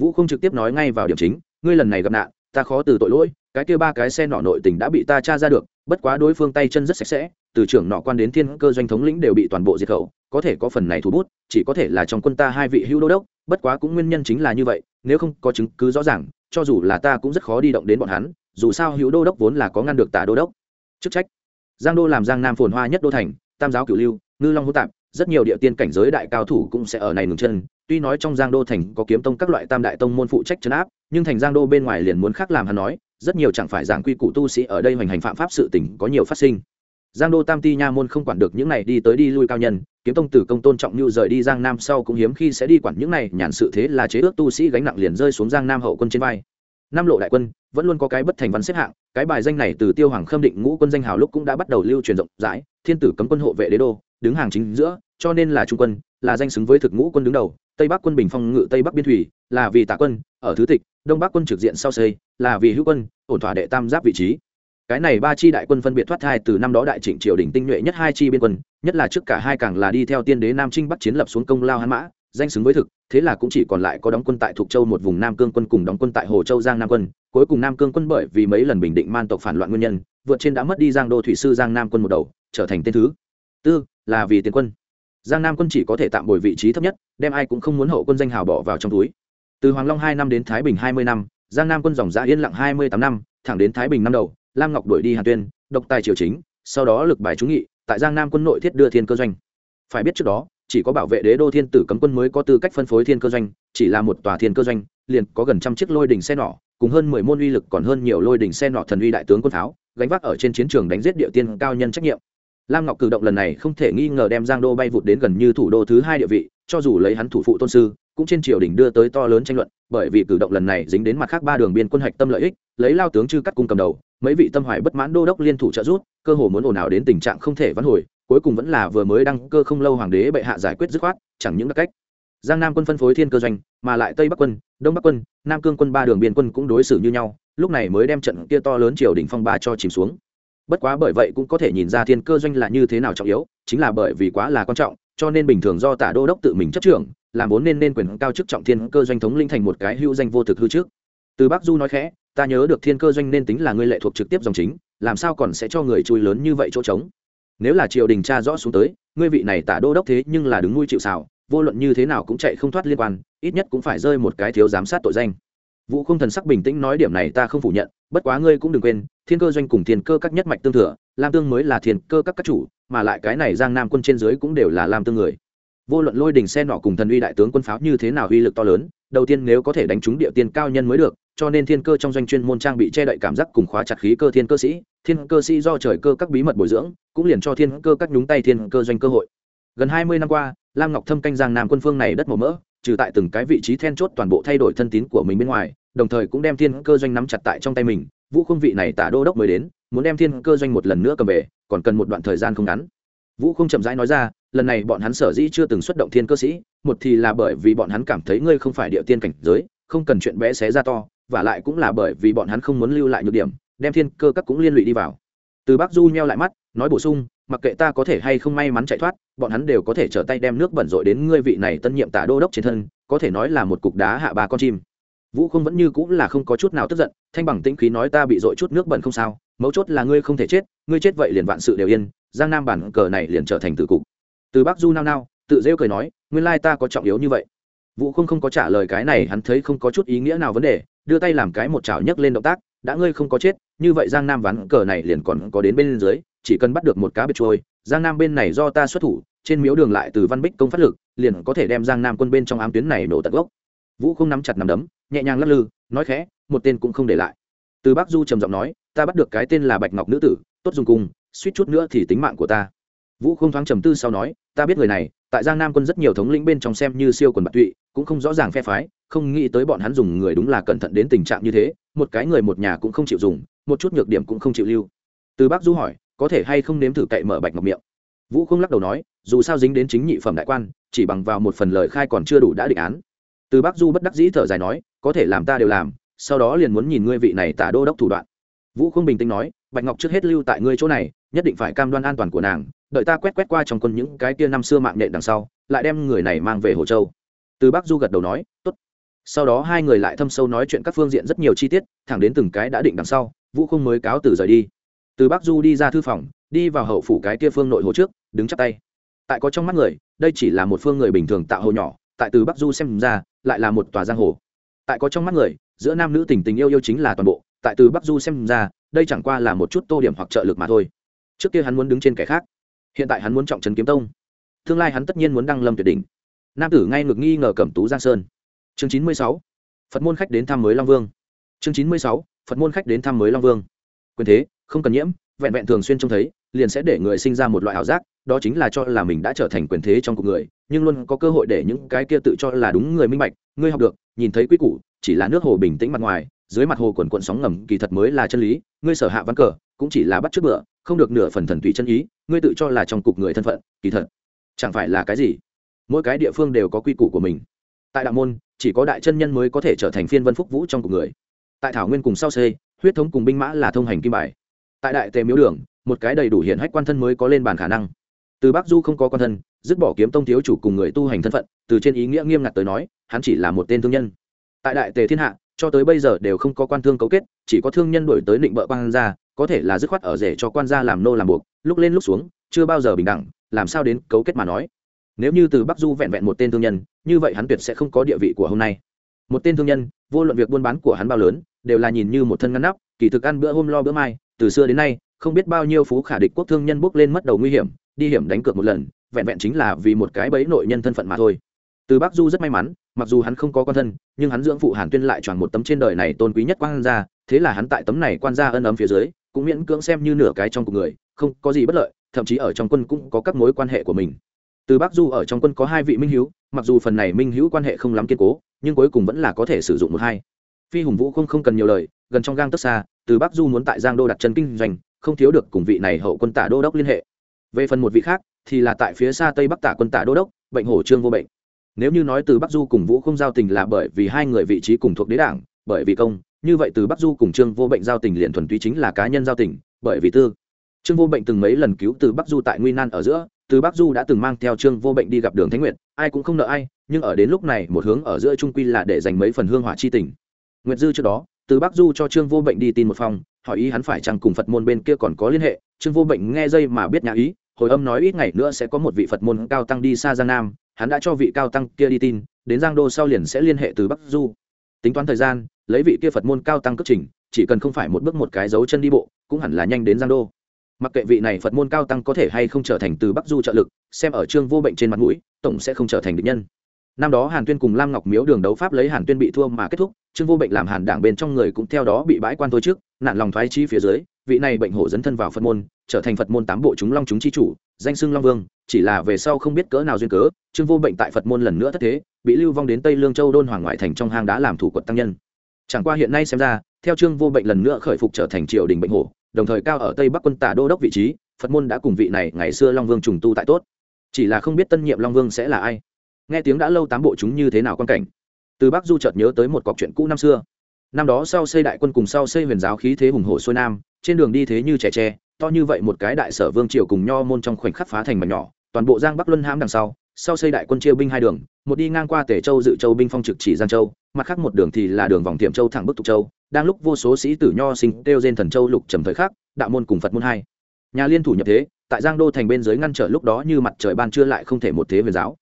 Vũ không trực tiếp nói ngay vào điểm chính, ngươi lần này gặp nạn, ta khó từ tội lỗi, cái kia ba cái xe nọ nội tình đã bị ta tra ra được, bất quá đối phương tay chân rất sạch sẽ, từ trưởng nọ quan đến thiên cơ doanh thống lĩnh đều bị toàn bộ diệt khẩu, có thể có phần này thủ bút, chỉ có thể là trong quân ta hai vị hữu đô đốc, bất quá cũng nguyên nhân chính là như vậy nếu không có chứng cứ rõ ràng, cho dù là ta cũng rất khó đi động đến bọn hắn, dù sao hữu đô đốc vốn là có ngăn được tả đô đốc. Chức trách. Giang đô làm giang nam phồn hoa nhất đô thành, tam giáo cửu lưu, ngư long hô tạp, rất nhiều địa tiên cảnh giới đại cao thủ cũng sẽ ở này ngừng chân. Tuy nói trong giang đô thành có kiếm tông các loại tam đại tông môn phụ trách chấn áp, nhưng thành giang đô bên ngoài liền muốn khác làm hắn nói, rất nhiều chẳng phải giảng quy củ tu sĩ ở đây hoành hành phạm pháp sự tình có nhiều phát sinh giang đô tam ti nha môn không quản được những này đi tới đi lui cao nhân, kiếm tông tử công tôn trọng như rời đi giang nam sau cũng hiếm khi sẽ đi quản những này, nhàn sự thế là chế ước tu sĩ gánh nặng liền rơi xuống giang nam hậu quân trên vai. Nam lộ đại quân, vẫn luôn có cái bất thành văn xếp hạng, cái bài danh này từ tiêu hoàng khâm định ngũ quân danh hào lúc cũng đã bắt đầu lưu truyền rộng rãi, thiên tử cấm quân hộ vệ đế đô, đứng hàng chính giữa, cho nên là trung quân, là danh xứng với thực ngũ quân đứng đầu, tây bắc quân bình phong ngự tây bắc biên thủy, là vì tạ quân, ở thứ tịch, đông bắc quân trực diện sau xây, là vì hữu quân, ổn thỏa đệ tam giáp vị trí cái này ba chi đại quân phân biệt thoát thai từ năm đó đại trịnh triều đình tinh nhuệ nhất hai chi biên quân, nhất là trước cả hai càng là đi theo tiên đế nam trinh bắc chiến lập xuống công lao hán mã, danh xứng với thực, thế là cũng chỉ còn lại có đóng quân tại thuộc châu một vùng nam cương quân cùng đóng quân tại hồ châu giang nam quân. Cuối cùng nam cương quân bởi vì mấy lần bình định man tộc phản loạn nguyên nhân, vượt trên đã mất đi giang đô thủy sư giang nam quân một đầu, trở thành tên thứ tư là vì tiền quân. Giang nam quân chỉ có thể tạm bồi vị trí thấp nhất, đem ai cũng không muốn hậu quân danh hào bỏ vào trong túi. Từ hoàng long hai năm đến thái bình hai mươi năm, giang nam quân dòng giã yên lặng hai mươi tám năm, thẳng đến thái bình năm đầu lam ngọc đuổi đi hàn tuyên, độc tài triều chính, sau đó lực bài trúng nghị, tại giang nam quân nội thiết đưa thiên cơ doanh. Phải biết trước đó, chỉ có bảo vệ đế đô thiên tử cấm quân mới có tư cách phân phối thiên cơ doanh, chỉ là một tòa thiên cơ doanh, liền có gần trăm chiếc lôi đỉnh xe nỏ, cùng hơn mười môn uy lực còn hơn nhiều lôi đỉnh xe nỏ thần uy đại tướng quân pháo, gánh vác ở trên chiến trường đánh giết địa tiên cao nhân trách nhiệm. Lam ngọc cử động lần này không thể nghi ngờ đem giang đô bay vụt đến gần như thủ đô thứ hai địa vị, cho dù lấy hắn thủ phụ tôn sư, cũng trên triều đình đưa tới to lớn tranh luận, bởi vì cử động lần này dính đến mặt khác ba đường biên quân hạch tâm lợi ích, lấy lao tướng chư cắt cung cầm đầu mấy vị tâm hoài bất mãn đô đốc liên thủ trợ giúp, cơ hồ muốn ồn ào đến tình trạng không thể vãn hồi, cuối cùng vẫn là vừa mới đăng cơ không lâu hoàng đế bệ hạ giải quyết dứt khoát, chẳng những đặc cách. Giang nam quân phân phối thiên cơ doanh, mà lại tây bắc quân, đông bắc quân, nam cương quân ba đường biên quân cũng đối xử như nhau, lúc này mới đem trận kia to lớn triều đình phong ba cho chìm xuống. Bất quá bởi vậy cũng có thể nhìn ra thiên cơ doanh là như thế nào trọng yếu, chính là bởi vì quá là quan trọng, cho nên bình thường do tả đô đốc tự mình chấp trưởng, làm vốn nên nên quyền cao chức trọng thiên cơ doanh thống linh thành một cái hữu danh vô thực hư trước. Từ bắc du nói khẽ ta nhớ được thiên cơ doanh nên tính là ngươi lệ thuộc trực tiếp dòng chính, làm sao còn sẽ cho người chui lớn như vậy chỗ trống? Nếu là triều đình tra rõ xuống tới, ngươi vị này tả đô đốc thế nhưng là đứng nuôi chịu xào vô luận như thế nào cũng chạy không thoát liên quan, ít nhất cũng phải rơi một cái thiếu giám sát tội danh. Vũ không thần sắc bình tĩnh nói điểm này ta không phủ nhận, bất quá ngươi cũng đừng quên, thiên cơ doanh cùng thiên cơ các nhất mạch tương thừa, lam tương mới là thiên cơ các các chủ, mà lại cái này giang nam quân trên dưới cũng đều là lam tương người. Vô luận lôi đình xe nọ cùng thần uy đại tướng quân pháo như thế nào uy lực to lớn, đầu tiên nếu có thể đánh trúng địa tiên cao nhân mới được cho nên thiên cơ trong doanh chuyên môn trang bị che đậy cảm giác cùng khóa chặt khí cơ thiên cơ sĩ. Thiên cơ sĩ do trời cơ các bí mật bồi dưỡng, cũng liền cho thiên cơ các nhúng tay thiên cơ doanh cơ hội. Gần hai mươi năm qua, lam ngọc thâm canh giang nam quân phương này đất màu mỡ, trừ tại từng cái vị trí then chốt toàn bộ thay đổi thân tín của mình bên ngoài, đồng thời cũng đem thiên cơ doanh nắm chặt tại trong tay mình, vũ không vị này tả đô đốc mới đến, muốn đem thiên cơ doanh một lần nữa cầm về, còn cần một đoạn thời gian không ngắn. Vũ không chậm rãi nói ra, lần này bọn hắn sở dĩ chưa từng xuất động thiên cơ sĩ, một thì là bởi vì bọn hắn cảm thấy ngươi không phải địa tiên cảnh giới, không cần chuyện bé xé ra to và lại cũng là bởi vì bọn hắn không muốn lưu lại nhược điểm, đem thiên cơ các cũng liên lụy đi vào. Từ bắc du nheo lại mắt, nói bổ sung, mặc kệ ta có thể hay không may mắn chạy thoát, bọn hắn đều có thể trở tay đem nước bẩn rội đến ngươi vị này tân nhiệm tả đô đốc trên thân, có thể nói là một cục đá hạ ba con chim. Vũ không vẫn như cũng là không có chút nào tức giận, thanh bằng tĩnh khí nói ta bị dội chút nước bẩn không sao, mấu chốt là ngươi không thể chết, ngươi chết vậy liền vạn sự đều yên, giang nam bản cờ này liền trở thành tử cục. Từ bắc du nao nao, tự rêu cười nói, nguyên lai ta có trọng yếu như vậy. Vũ không không có trả lời cái này, hắn thấy không có chút ý nghĩa nào vấn đề đưa tay làm cái một chảo nhấc lên động tác, đã ngươi không có chết, như vậy giang nam ván cờ này liền còn có đến bên dưới, chỉ cần bắt được một cá biệt trôi, giang nam bên này do ta xuất thủ, trên miếu đường lại từ văn bích công phát lực, liền có thể đem giang nam quân bên trong ám tuyến này nổ tận gốc. Vũ không nắm chặt nắm đấm, nhẹ nhàng lắc lư, nói khẽ, một tên cũng không để lại. Từ bắc du trầm giọng nói, ta bắt được cái tên là bạch ngọc nữ tử, tốt dùng cung suýt chút nữa thì tính mạng của ta. Vũ không thoáng trầm tư sau nói, ta biết người này, tại giang nam quân rất nhiều thống lĩnh bên trong xem như siêu quần bạc tụy, cũng không rõ ràng phe phái không nghĩ tới bọn hắn dùng người đúng là cẩn thận đến tình trạng như thế, một cái người một nhà cũng không chịu dùng, một chút nhược điểm cũng không chịu lưu. Từ bác du hỏi, có thể hay không nếm thử cậy mở bạch ngọc miệng? Vũ không lắc đầu nói, dù sao dính đến chính nhị phẩm đại quan, chỉ bằng vào một phần lời khai còn chưa đủ đã định án. Từ bác du bất đắc dĩ thở dài nói, có thể làm ta đều làm, sau đó liền muốn nhìn ngươi vị này tả đô đốc thủ đoạn. Vũ không bình tĩnh nói, bạch ngọc trước hết lưu tại ngươi chỗ này, nhất định phải cam đoan an toàn của nàng, đợi ta quét quét qua trong quân những cái kia năm xưa mạng nhện đằng sau, lại đem người này mang về hồ châu. Từ bác du gật đầu nói, tốt sau đó hai người lại thâm sâu nói chuyện các phương diện rất nhiều chi tiết, thẳng đến từng cái đã định đằng sau, vũ không mới cáo từ rời đi. Từ bắc du đi ra thư phòng, đi vào hậu phủ cái kia phương nội hồ trước, đứng chắp tay. Tại có trong mắt người, đây chỉ là một phương người bình thường tạo hồ nhỏ, tại từ bắc du xem ra, lại là một tòa giang hồ. Tại có trong mắt người, giữa nam nữ tình tình yêu yêu chính là toàn bộ, tại từ bắc du xem ra, đây chẳng qua là một chút tô điểm hoặc trợ lực mà thôi. Trước kia hắn muốn đứng trên kẻ khác, hiện tại hắn muốn trọng trấn kiếm tông. Tương lai hắn tất nhiên muốn đăng lâm tuyệt đỉnh. Nam tử ngay ngược nghi ngờ cẩm tú giang sơn chương chín mươi sáu, phật môn khách đến thăm mới long vương. Chương chín mươi sáu, phật môn khách đến thăm mới long vương. Quyền thế, không cần nhiễm, vẹn vẹn thường xuyên trông thấy, liền sẽ để người sinh ra một loại ảo giác, đó chính là cho là mình đã trở thành quyền thế trong cuộc người, nhưng luôn có cơ hội để những cái kia tự cho là đúng người minh bạch, ngươi học được, nhìn thấy quy củ, chỉ là nước hồ bình tĩnh mặt ngoài, dưới mặt hồ quần quận sóng ngầm kỳ thật mới là chân lý, ngươi sở hạ văn cờ, cũng chỉ là bắt trước bữa không được nửa phần thần tùy chân ý, ngươi tự cho là trong cục người thân phận, kỳ thật, chẳng phải là cái gì. Mỗi cái địa phương đều có quy củ của mình tại đạo môn, chỉ có đại chân nhân mới có thể trở thành phiên vân phúc vũ trong cuộc người. Tại thảo nguyên cùng sau xê huyết thống cùng binh mã là thông hành kim bài. Tại đại tề miếu đường, một cái đầy đủ hiện hách quan thân mới có lên bàn khả năng. Từ bắc du không có quan thân, dứt bỏ kiếm tông thiếu chủ cùng người tu hành thân phận, từ trên ý nghĩa nghiêm ngặt tới nói, hắn chỉ là một tên thương nhân. Tại đại tề thiên hạ, cho tới bây giờ đều không có quan thương cấu kết, chỉ có thương nhân đổi tới định bợ quan gia, có thể là dứt khoát ở rể cho quan gia làm nô làm buộc, lúc lên lúc xuống, chưa bao giờ bình đẳng, làm sao đến cấu kết mà nói nếu như từ bắc du vẹn vẹn một tên thương nhân, như vậy hắn tuyệt sẽ không có địa vị của hôm nay. Một tên thương nhân, vô luận việc buôn bán của hắn bao lớn, đều là nhìn như một thân ngăn nắp, kỳ thực ăn bữa hôm lo bữa mai, từ xưa đến nay, không biết bao nhiêu phú khả địch quốc thương nhân bước lên mất đầu nguy hiểm, đi hiểm đánh cược một lần, vẹn vẹn chính là vì một cái bẫy nội nhân thân phận mà thôi. Từ bắc du rất may mắn, mặc dù hắn không có con thân, nhưng hắn dưỡng phụ hàn tuyên lại chọn một tấm trên đời này tôn quý nhất quan gia, thế là hắn tại tấm này quan gia ân ấm phía dưới, cũng miễn cưỡng xem như nửa cái trong cuộc người, không có gì bất lợi, thậm chí ở trong quân cũng có các mối quan hệ của mình từ bắc du ở trong quân có hai vị minh hữu mặc dù phần này minh hữu quan hệ không lắm kiên cố, nhưng cuối cùng vẫn là có thể sử dụng một hai. Phi hùng vũ không không cần nhiều lời, gần trong gang tức xa, từ bắc du muốn tại giang đô đặt chân kinh doanh, không thiếu được cùng vị này hậu quân tả đô đốc liên hệ. Về phần một vị khác, thì là tại phía xa tây bắc tả quân tả đô đốc, bệnh hổ trương vô bệnh. Nếu như nói từ bắc du cùng vũ không giao tình là bởi vì hai người vị trí cùng thuộc đế đảng, bởi vì công, như vậy từ bắc du cùng trương vô bệnh giao tình liền thuần túy chính là cá nhân giao tình, bởi vì tư. Trương vô bệnh từng mấy lần cứu từ bắc du tại nguy nan ở giữa từ bắc du đã từng mang theo trương vô bệnh đi gặp đường thánh Nguyệt, ai cũng không nợ ai nhưng ở đến lúc này một hướng ở giữa trung quy là để dành mấy phần hương hỏa chi tình. Nguyệt dư trước đó từ bắc du cho trương vô bệnh đi tin một phòng hỏi ý hắn phải chăng cùng phật môn bên kia còn có liên hệ. Trương vô bệnh nghe dây mà biết nhà ý hồi âm nói ít ngày nữa sẽ có một vị phật môn cao tăng đi xa giang nam hắn đã cho vị cao tăng kia đi tin đến giang đô sau liền sẽ liên hệ từ bắc du. Tính toán thời gian lấy vị kia phật môn cao tăng cất trình chỉ cần không phải một bước một cái dấu chân đi bộ cũng hẳn là nhanh đến giang đô mặc kệ vị này phật môn cao tăng có thể hay không trở thành từ bắc du trợ lực, xem ở trương vô bệnh trên mặt mũi, tổng sẽ không trở thành định nhân. Năm đó hàn tuyên cùng lam ngọc miếu đường đấu pháp lấy hàn tuyên bị thua mà kết thúc, trương vô bệnh làm hàn đảng bên trong người cũng theo đó bị bãi quan thôi trước, nạn lòng thoái chi phía dưới, vị này bệnh hổ dấn thân vào phật môn, trở thành phật môn tám bộ chúng long chúng chi chủ, danh xưng long vương, chỉ là về sau không biết cỡ nào duyên cớ, trương vô bệnh tại phật môn lần nữa thất thế, bị lưu vong đến tây lương châu đôn hoàng ngoại thành trong hang đá làm thủ quật tăng nhân. Chẳng qua hiện nay xem ra, theo trương vô bệnh lần nữa khởi phục trở thành triều đình bệnh hổ đồng thời cao ở tây bắc quân tả đô đốc vị trí, phật môn đã cùng vị này ngày xưa long vương trùng tu tại tốt. Chỉ là không biết tân nhiệm long vương sẽ là ai. Nghe tiếng đã lâu tám bộ chúng như thế nào quan cảnh. Từ bắc du chợt nhớ tới một cọc chuyện cũ năm xưa. Năm đó sau xây đại quân cùng sau xây huyền giáo khí thế hùng hổ xuôi nam, trên đường đi thế như trẻ tre, to như vậy một cái đại sở vương triều cùng nho môn trong khoảnh khắc phá thành mà nhỏ, toàn bộ giang bắc luân hãm đằng sau sau xây đại quân chia binh hai đường, một đi ngang qua tể châu dự châu binh phong trực chỉ giang châu, mặt khác một đường thì là đường vòng tiệm châu thẳng bức tục châu đang lúc vô số sĩ tử nho sinh kêu trên thần châu lục trầm thời khắc, đạo môn cùng phật môn hai. Nhà liên thủ nhập thế, tại giang đô thành bên dưới ngăn trở lúc đó như mặt trời ban trưa lại không thể một thế huyền giáo.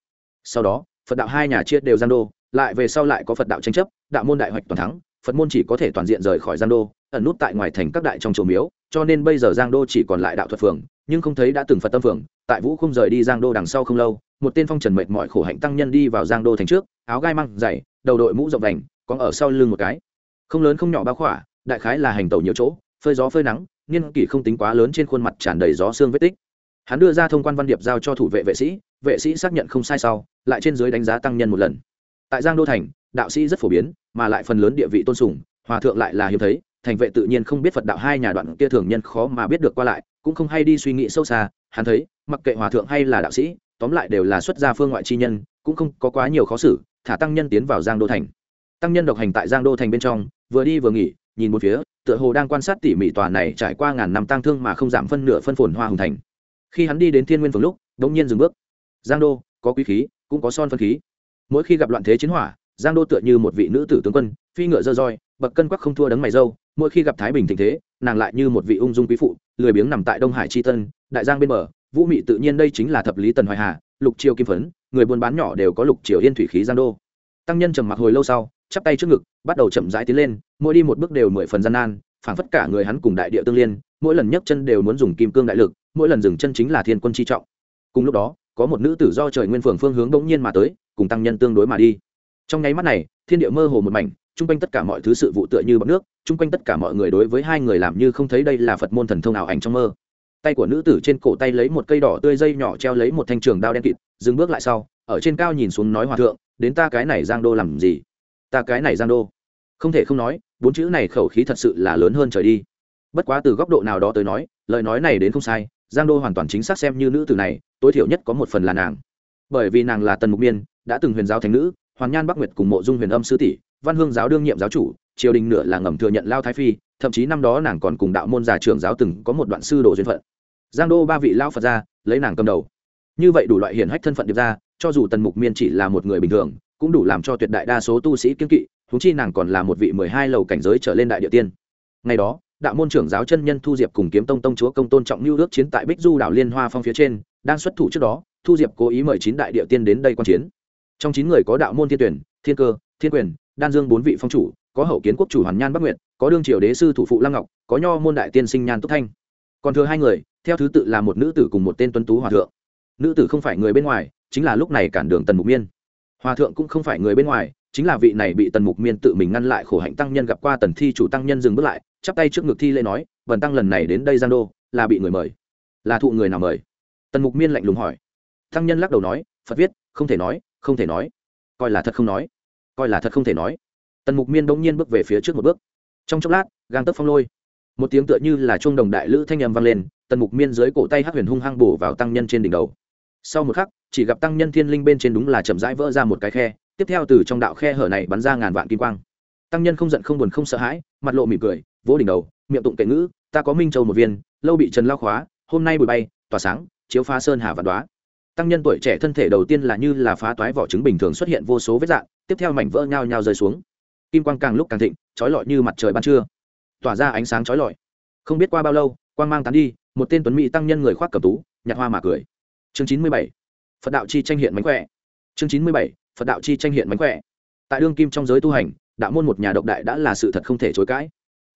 Sau đó, phật đạo hai nhà chia đều giang đô, lại về sau lại có phật đạo tranh chấp, đạo môn đại hoạch toàn thắng, phật môn chỉ có thể toàn diện rời khỏi giang đô, ẩn nút tại ngoài thành các đại trong chùa miếu, cho nên bây giờ giang đô chỉ còn lại đạo thuật phường, nhưng không thấy đã từng phật tâm phường. Tại vũ không rời đi giang đô đằng sau không lâu, một tên phong trần mệt mỏi khổ hạnh tăng nhân đi vào giang đô thành trước, áo gai măng dày, đầu đội mũ rộng vành có ở sau lưng một cái không lớn không nhỏ bao khỏa, đại khái là hành tẩu nhiều chỗ, phơi gió phơi nắng nghiên kỷ không tính quá lớn trên khuôn mặt tràn đầy gió xương vết tích. Hắn đưa ra thông quan văn điệp giao cho thủ vệ vệ sĩ vệ sĩ xác nhận không sai sau, lại trên dưới đánh giá tăng nhân một lần. Tại giang đô thành, đạo sĩ rất phổ biến, mà lại phần lớn địa vị tôn sùng, hòa thượng lại là hiếm thấy, thành vệ tự nhiên không biết phật đạo hai nhà đoạn kia thường nhân khó mà biết được qua lại, cũng không hay đi suy nghĩ sâu xa, hắn thấy, mặc kệ hòa thượng hay là đạo sĩ, tóm lại đều là xuất gia phương ngoại chi nhân, cũng không có quá nhiều khó xử, thả tăng nhân tiến vào giang đô thành tăng nhân độc hành tại giang đô thành bên trong, vừa đi vừa nghỉ, nhìn một phía, tựa hồ đang quan sát tỉ mỉ tòa này trải qua ngàn năm tang thương mà không giảm phân nửa phân phồn hoa hùng thành. Khi hắn đi đến thiên nguyên phường lúc đ ỗ n g nhiên dừng bước. Giang đô, có quý khí, cũng có son phân khí. Mỗi khi gặp loạn thế chiến hỏa, giang đô tựa như một vị nữ tử tướng quân, phi ngựa dơ roi, bậc cân quắc không thua đấng mày dâu. Mỗi khi gặp thái bình thịnh thế, nàng lại như một vị ung dung quý phụ, lười biếng nằm tại đông hải tri tân, đại giang bên bờ. Vũ mị tự nhiên đây chính là thập lý tần hoài hà, lục triều kim phấn, người buôn bán nhỏ đều có lục triều yên thủy khí giang đô. Tăng nhân trầm mặc hồi lâu sau chắp tay trước ngực, bắt đầu chậm rãi tiến lên, mỗi đi một bước đều mười phần gian nan, phảng phất cả người hắn cùng đại địa tương liên, mỗi lần nhấc chân đều muốn dùng kim cương đại lực, mỗi lần dừng chân chính là thiên quân chi trọng. Cùng lúc đó, có một nữ tử do trời nguyên phường phương hướng bỗng nhiên mà tới, cùng tăng nhân tương đối mà đi. Trong nháy mắt này, thiên địa mơ hồ một mảnh, chung quanh tất cả mọi thứ sự vụ tựa như bọc nước, chung quanh tất cả mọi người đối với hai người làm như không thấy đây là phật môn thần thông ảo ảnh trong mơ. Tay của nữ tử trên cổ tay lấy một cây đỏ tươi dây nhỏ treo lấy một thanh trường đao đen kịt, dừng bước lại sau, ở trên cao nhìn xuống nói hòa thượng, đến ta cái này giang đô làm gì? Ta cái này giang đô. Không thể không nói, bốn chữ này khẩu khí thật sự là lớn hơn trời đi. Bất quá từ góc độ nào đó tới nói, lời nói này đến không sai, giang đô hoàn toàn chính xác xem như nữ tử này, tối thiểu nhất có một phần là nàng. Bởi vì nàng là tần mục miên, đã từng huyền giáo thành nữ hoàn nhan bắc nguyệt cùng mộ dung huyền âm sư tỷ, văn hương giáo đương nhiệm giáo chủ, triều đình nửa là ngầm thừa nhận lao thái phi, thậm chí năm đó nàng còn cùng đạo môn già trường giáo từng có một đoạn sư đồ duyên phận. Giang đô ba vị lao phật ra, lấy nàng cầm đầu. Như vậy đủ loại hiển hách thân phận điệp ra, cho dù tần mục miên chỉ là một người bình thường cũng đủ làm cho tuyệt đại đa số tu sĩ kiên kỵ húng chi nàng còn là một vị mười hai lầu cảnh giới trở lên đại địa tiên. Ngày đó, đạo môn trưởng giáo chân nhân thu diệp cùng kiếm tông tông chúa công tôn trọng lưu ước chiến tại bích du đảo liên hoa phong phía trên, đang xuất thủ trước đó, thu diệp cố ý mời chín đại địa tiên đến đây quan chiến. Trong chín người có đạo môn thiên tuyển, thiên cơ, thiên quyền, đan dương bốn vị phong chủ, có hậu kiến quốc chủ hoàn nhan bắc nguyệt, có đương triều đế sư thủ phụ lăng ngọc, có nho môn đại tiên sinh nhan túc thanh. Còn thừa hai người, theo thứ tự là một nữ tử cùng một tên tuấn tú hòa thượng. Nữ tử không phải người bên ngoài, chính là lúc này cản đường tần mục miên hòa thượng cũng không phải người bên ngoài, chính là vị này bị tần mục miên tự mình ngăn lại khổ hạnh tăng nhân gặp qua tần thi chủ tăng nhân dừng bước lại, chắp tay trước ngực thi lễ nói vần tăng lần này đến đây giang đô, là bị người mời. Là thụ người nào mời? Tần mục miên lạnh lùng hỏi. Tăng nhân lắc đầu nói, phật viết, không thể nói, không thể nói. Coi là thật không nói, coi là thật không thể nói. Tần mục miên bỗng nhiên bước về phía trước một bước. Trong chốc lát, gang tấp phong lôi. Một tiếng tựa như là chuông đồng đại lữ thanh âm vang lên, tần mục miên dưới cổ tay hắc huyền hung hăng bổ vào tăng nhân trên đỉnh đầu sau một khắc, chỉ gặp tăng nhân thiên linh bên trên đúng là chậm rãi vỡ ra một cái khe, tiếp theo từ trong đạo khe hở này bắn ra ngàn vạn kim quang. Tăng nhân không giận không buồn không sợ hãi, mặt lộ mỉm cười, vỗ đỉnh đầu, miệng tụng kệ ngữ, ta có minh châu một viên, lâu bị trần lao khóa, hôm nay bụi bay, tỏa sáng, chiếu phá sơn hà vạn đoá tăng nhân tuổi trẻ thân thể đầu tiên là như là phá toái vỏ trứng bình thường xuất hiện vô số vết dạng, tiếp theo mảnh vỡ nhao nhao rơi xuống. Kim quang càng lúc càng thịnh, trói lọi như mặt trời ban trưa. Tỏa ra ánh sáng trói lọi. Không biết qua bao lâu, quang mang tán đi, một tên tuấn mỹ tăng nhân người khoác cầm tú nhặt hoa mà cười chương chín mươi bảy, phật đạo chi tranh hiện mánh khỏe. Chương chín mươi bảy, phật đạo chi tranh hiện mánh khỏe. Tại đương kim trong giới tu hành, đạo môn một nhà độc đại đã là sự thật không thể chối cãi.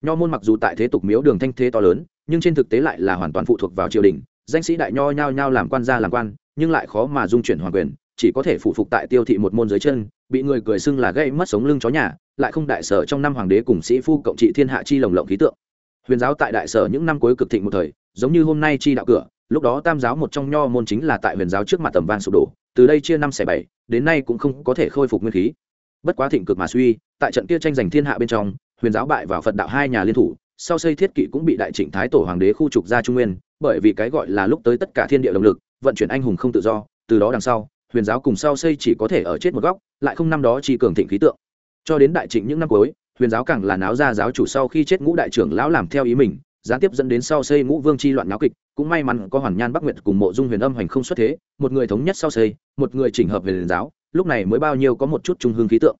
Nho môn mặc dù tại thế tục miếu đường thanh thế to lớn, nhưng trên thực tế lại là hoàn toàn phụ thuộc vào triều đình. Danh sĩ đại nho nhao nhao làm quan gia làm quan, nhưng lại khó mà dung chuyển hoàng quyền, chỉ có thể phụ phục tại tiêu thị một môn dưới chân, bị người cười xưng là gây mất sống lưng chó nhà, lại không đại sở trong năm hoàng đế cùng sĩ phu cộng trị thiên hạ chi lồng lộng khí tượng. Huyền giáo tại đại sở những năm cuối cực thịnh một thời, giống như hôm nay chi đạo cửa lúc đó tam giáo một trong nho môn chính là tại huyền giáo trước mặt tầm vang sụp đổ, từ đây chia năm xẻ bảy, đến nay cũng không có thể khôi phục nguyên khí. Bất quá thịnh cực mà suy, tại trận kia tranh giành thiên hạ bên trong, huyền giáo bại vào phật đạo hai nhà liên thủ, sau xây thiết kỵ cũng bị đại trịnh thái tổ hoàng đế khu trục ra trung nguyên, bởi vì cái gọi là lúc tới tất cả thiên địa động lực, vận chuyển anh hùng không tự do, từ đó đằng sau, huyền giáo cùng sau xây chỉ có thể ở chết một góc, lại không năm đó chỉ cường thịnh khí tượng. Cho đến đại trịnh những năm cuối, huyền giáo càng là náo ra giáo chủ sau khi chết ngũ đại trưởng lão làm theo ý mình gián tiếp dẫn đến sau xây ngũ vương chi loạn náo kịch, cũng may mắn có hoàn nhan bắc nguyệt cùng mộ dung huyền âm hành không xuất thế, một người thống nhất sau xây, một người chỉnh hợp huyền giáo, lúc này mới bao nhiêu có một chút trung hương khí tượng.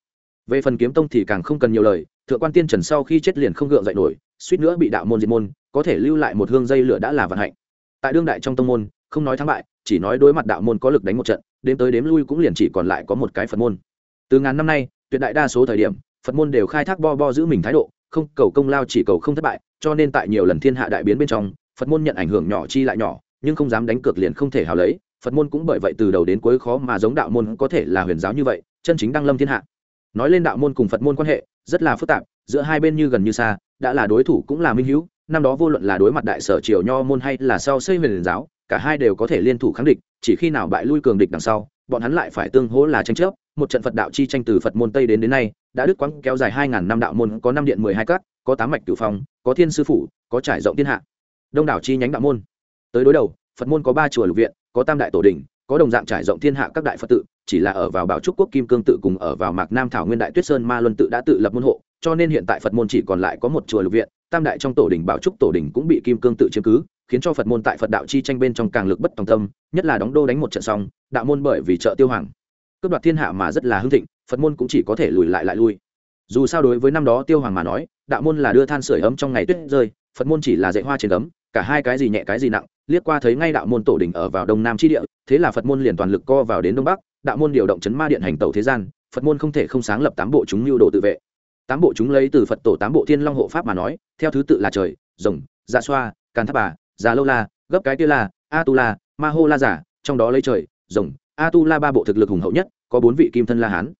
Về phần kiếm tông thì càng không cần nhiều lời, thượng quan tiên trần sau khi chết liền không gượng dậy nổi, suýt nữa bị đạo môn diệt môn, có thể lưu lại một hương dây lửa đã là vận hạnh. Tại đương đại trong tông môn, không nói thắng bại, chỉ nói đối mặt đạo môn có lực đánh một trận đến tới đếm lui cũng liền chỉ còn lại có một cái phật môn. Từ ngàn năm nay, tuyệt đại đa số thời điểm, phật môn đều khai thác bo bo giữ mình thái độ không, cầu công lao chỉ cầu không thất bại, cho nên tại nhiều lần thiên hạ đại biến bên trong, phật môn nhận ảnh hưởng nhỏ chi lại nhỏ, nhưng không dám đánh cược liền không thể hào lấy. Phật môn cũng bởi vậy từ đầu đến cuối khó mà giống đạo môn có thể là huyền giáo như vậy, chân chính đăng lâm thiên hạ. Nói lên đạo môn cùng phật môn quan hệ, rất là phức tạp, giữa hai bên như gần như xa, đã là đối thủ cũng là minh hữu, năm đó vô luận là đối mặt đại sở triều nho môn hay là sau xây huyền giáo, cả hai đều có thể liên thủ kháng địch, chỉ khi nào bại lui cường địch đằng sau bọn hắn lại phải tương hỗ là tranh chấp. Một trận phật đạo chi tranh từ phật môn tây đến đến nay, đã đứt quãng kéo dài hai ngàn năm đạo môn, có năm điện mười hai cát có tám mạch cửu phong, có thiên sư phủ, có trải rộng thiên hạ. Đông đảo chi nhánh đạo môn. Tới đối đầu, phật môn có ba chùa lục viện, có tam đại tổ đình có đồng dạng trải rộng thiên hạ các đại phật tự, chỉ là ở vào bảo trúc quốc kim cương tự cùng ở vào mạc nam thảo nguyên đại tuyết sơn ma luân tự đã tự lập môn hộ, cho nên hiện tại phật môn chỉ còn lại có một chùa lục viện, tam đại trong tổ đình bảo trúc tổ đình cũng bị kim cương tự chiếm cứ khiến cho phật môn tại phật đạo chi tranh bên trong càng lực bất tòng tâm, nhất là đóng đô đánh một trận xong, đạo môn bởi vì trợ tiêu hoàng, cướp đoạt thiên hạ mà rất là hưng thịnh, phật môn cũng chỉ có thể lùi lại lại lui. Dù sao đối với năm đó tiêu hoàng mà nói, đạo môn là đưa than sửa ấm trong ngày tuyết rơi, phật môn chỉ là dạy hoa trên ấm, cả hai cái gì nhẹ cái gì nặng, liếc qua thấy ngay đạo môn tổ đình ở vào đông nam tri địa, thế là phật môn liền toàn lực co vào đến đông bắc, đạo môn điều động chấn ma điện hành tẩu thế gian, phật môn không thể không sáng lập tám bộ chúng lưu đồ tự vệ. Tám bộ chúng lấy từ phật tổ tám bộ thiên long hộ pháp mà nói, theo thứ tự là trời, rồng dạ xoa, càn tháp bà già lâu la, gấp cái kia la a tu la ma hô la giả, trong đó lấy trời, rồng a tu la ba bộ thực lực hùng hậu nhất, có bốn vị kim thân la hán.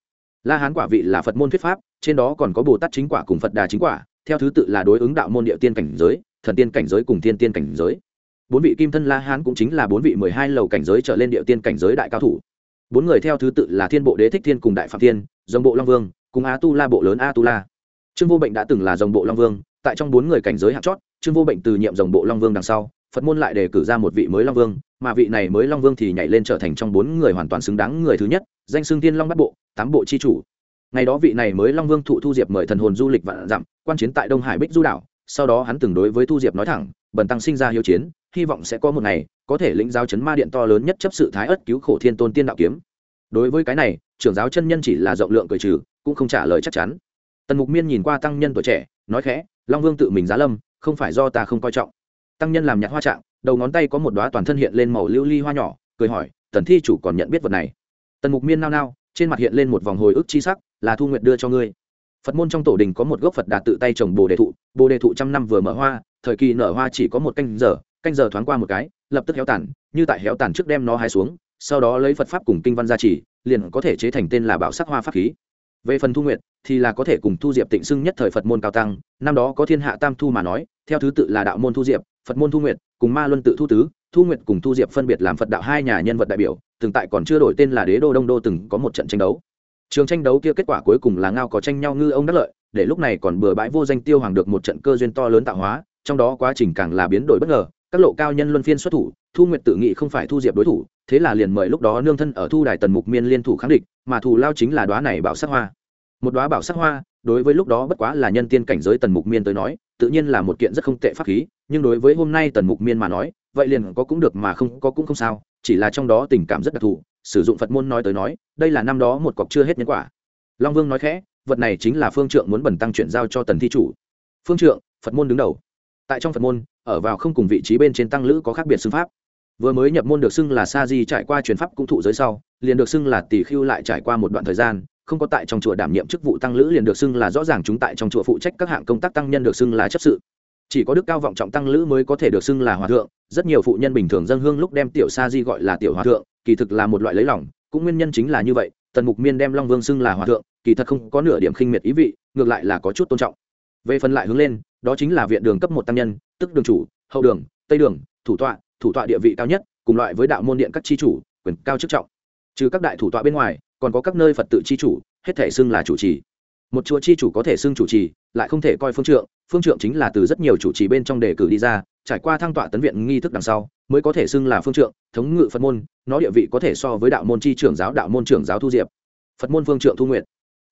La hán quả vị là phật môn thuyết pháp, trên đó còn có bồ tát chính quả cùng phật đà chính quả, theo thứ tự là đối ứng đạo môn địa tiên cảnh giới, thần tiên cảnh giới cùng thiên tiên cảnh giới. Bốn vị kim thân la hán cũng chính là bốn vị mười hai lầu cảnh giới trở lên địa tiên cảnh giới đại cao thủ. Bốn người theo thứ tự là thiên bộ đế thích thiên cùng đại phạm thiên dòng bộ long vương, cùng a tu la bộ lớn a tu la trương vô bệnh đã từng là dòng bộ long vương, tại trong bốn người cảnh giới hạt chót trương vô bệnh từ nhiệm dòng bộ long vương đằng sau, phật môn lại đề cử ra một vị mới long vương, mà vị này mới long vương thì nhảy lên trở thành trong bốn người hoàn toàn xứng đáng người thứ nhất, danh xưng tiên long bắt bộ, tám bộ chi chủ. Ngày đó vị này mới long vương thụ thu diệp mời thần hồn du lịch vạn dặm, quan chiến tại đông hải bích du đảo, sau đó hắn từng đối với thu diệp nói thẳng, bần tăng sinh ra hiếu chiến, hy vọng sẽ có một ngày, có thể lĩnh giáo chấn ma điện to lớn nhất chấp sự thái ất cứu khổ thiên tôn tiên đạo kiếm. Đối với cái này, trưởng giáo chân nhân chỉ là rộng lượng cười trừ, cũng không trả lời chắc chắn. Tần mục miên nhìn qua tăng nhân tuổi trẻ, nói khẽ, long vương tự mình giá lâm không phải do ta không coi trọng. Tăng nhân làm nhặt hoa trạng, đầu ngón tay có một đoá toàn thân hiện lên màu lưu ly hoa nhỏ, cười hỏi, tần thi chủ còn nhận biết vật này? Tần mục miên nao nao, trên mặt hiện lên một vòng hồi ức chi sắc, là thu nguyệt đưa cho ngươi. Phật môn trong tổ đình có một gốc phật đạt tự tay trồng bồ đề thụ, bồ đề thụ trăm năm vừa mở hoa, thời kỳ nở hoa chỉ có một canh giờ canh giờ thoáng qua một cái, lập tức héo tàn, như tại héo tàn trước đem nó hái xuống, sau đó lấy phật pháp cùng kinh văn gia trì, liền có thể chế thành tên là bảo sắc hoa pháp khí về phần thu nguyện thì là có thể cùng thu diệp tịnh xưng nhất thời phật môn cao tăng, năm đó có thiên hạ tam thu mà nói, theo thứ tự là đạo môn thu diệp, phật môn thu nguyện cùng ma luân tự thu tứ, thu nguyện cùng thu diệp phân biệt làm phật đạo hai nhà nhân vật đại biểu, từng tại còn chưa đổi tên là đế đô đông đô từng có một trận tranh đấu. Trường tranh đấu kia kết quả cuối cùng là ngao có tranh nhau ngư ông đắc lợi, để lúc này còn bừa bãi vô danh tiêu hoàng được một trận cơ duyên to lớn tạo hóa, trong đó quá trình càng là biến đổi bất ngờ, các lộ cao nhân luân phiên xuất thủ, thu nguyệt tự nghĩ không phải thu diệp đối thủ thế là liền mời lúc đó nương thân ở thu đài tần mục miên liên thủ kháng địch, mà thù lao chính là đoá này bảo sắc hoa. Một đoá bảo sắc hoa, đối với lúc đó bất quá là nhân tiên cảnh giới tần mục miên tới nói, tự nhiên là một kiện rất không tệ pháp khí, nhưng đối với hôm nay tần mục miên mà nói, vậy liền có cũng được mà không, có cũng không sao, chỉ là trong đó tình cảm rất đặc thù, sử dụng phật môn nói tới nói, đây là năm đó một cọc chưa hết nhân quả. Long vương nói khẽ, vật này chính là phương trượng muốn bẩn tăng chuyển giao cho tần thi chủ. Phương trượng, phật môn đứng đầu. Tại trong phật môn, ở vào không cùng vị trí bên trên tăng lữ có khác biệt xưng pháp vừa mới nhập môn được xưng là sa di trải qua truyền pháp cũng thụ giới sau, liền được xưng là tỷ khưu lại trải qua một đoạn thời gian, không có tại trong chùa đảm nhiệm chức vụ tăng lữ liền được xưng là rõ ràng chúng tại trong chùa phụ trách các hạng công tác tăng nhân được xưng là chấp sự. Chỉ có đức cao vọng trọng tăng lữ mới có thể được xưng là hòa thượng, rất nhiều phụ nhân bình thường dân hương lúc đem tiểu sa di gọi là tiểu hòa thượng, kỳ thực là một loại lấy lòng, cũng nguyên nhân chính là như vậy, tần mục miên đem long vương xưng là hòa thượng, kỳ thật không có nửa điểm khinh miệt ý vị, ngược lại là có chút tôn trọng. Về phần lại hướng lên, đó chính là viện đường cấp một tăng nhân, tức đường chủ, hậu đường, tây đường, thủ tọa thủ tọa địa vị cao nhất, cùng loại với đạo môn điện các tri chủ, quyền cao chức trọng. Trừ các đại thủ tọa bên ngoài, còn có các nơi phật tự tri chủ, hết thể xưng là chủ trì. Một chùa chi chủ có thể xưng chủ trì, lại không thể coi phương trượng phương trượng chính là từ rất nhiều chủ trì bên trong đề cử đi ra, trải qua thăng tọa tấn viện nghi thức đằng sau, mới có thể xưng là phương trượng, thống ngự phật môn, nó địa vị có thể so với đạo môn chi trưởng giáo, đạo môn trưởng giáo thu diệp. Phật môn phương trượng thu nguyện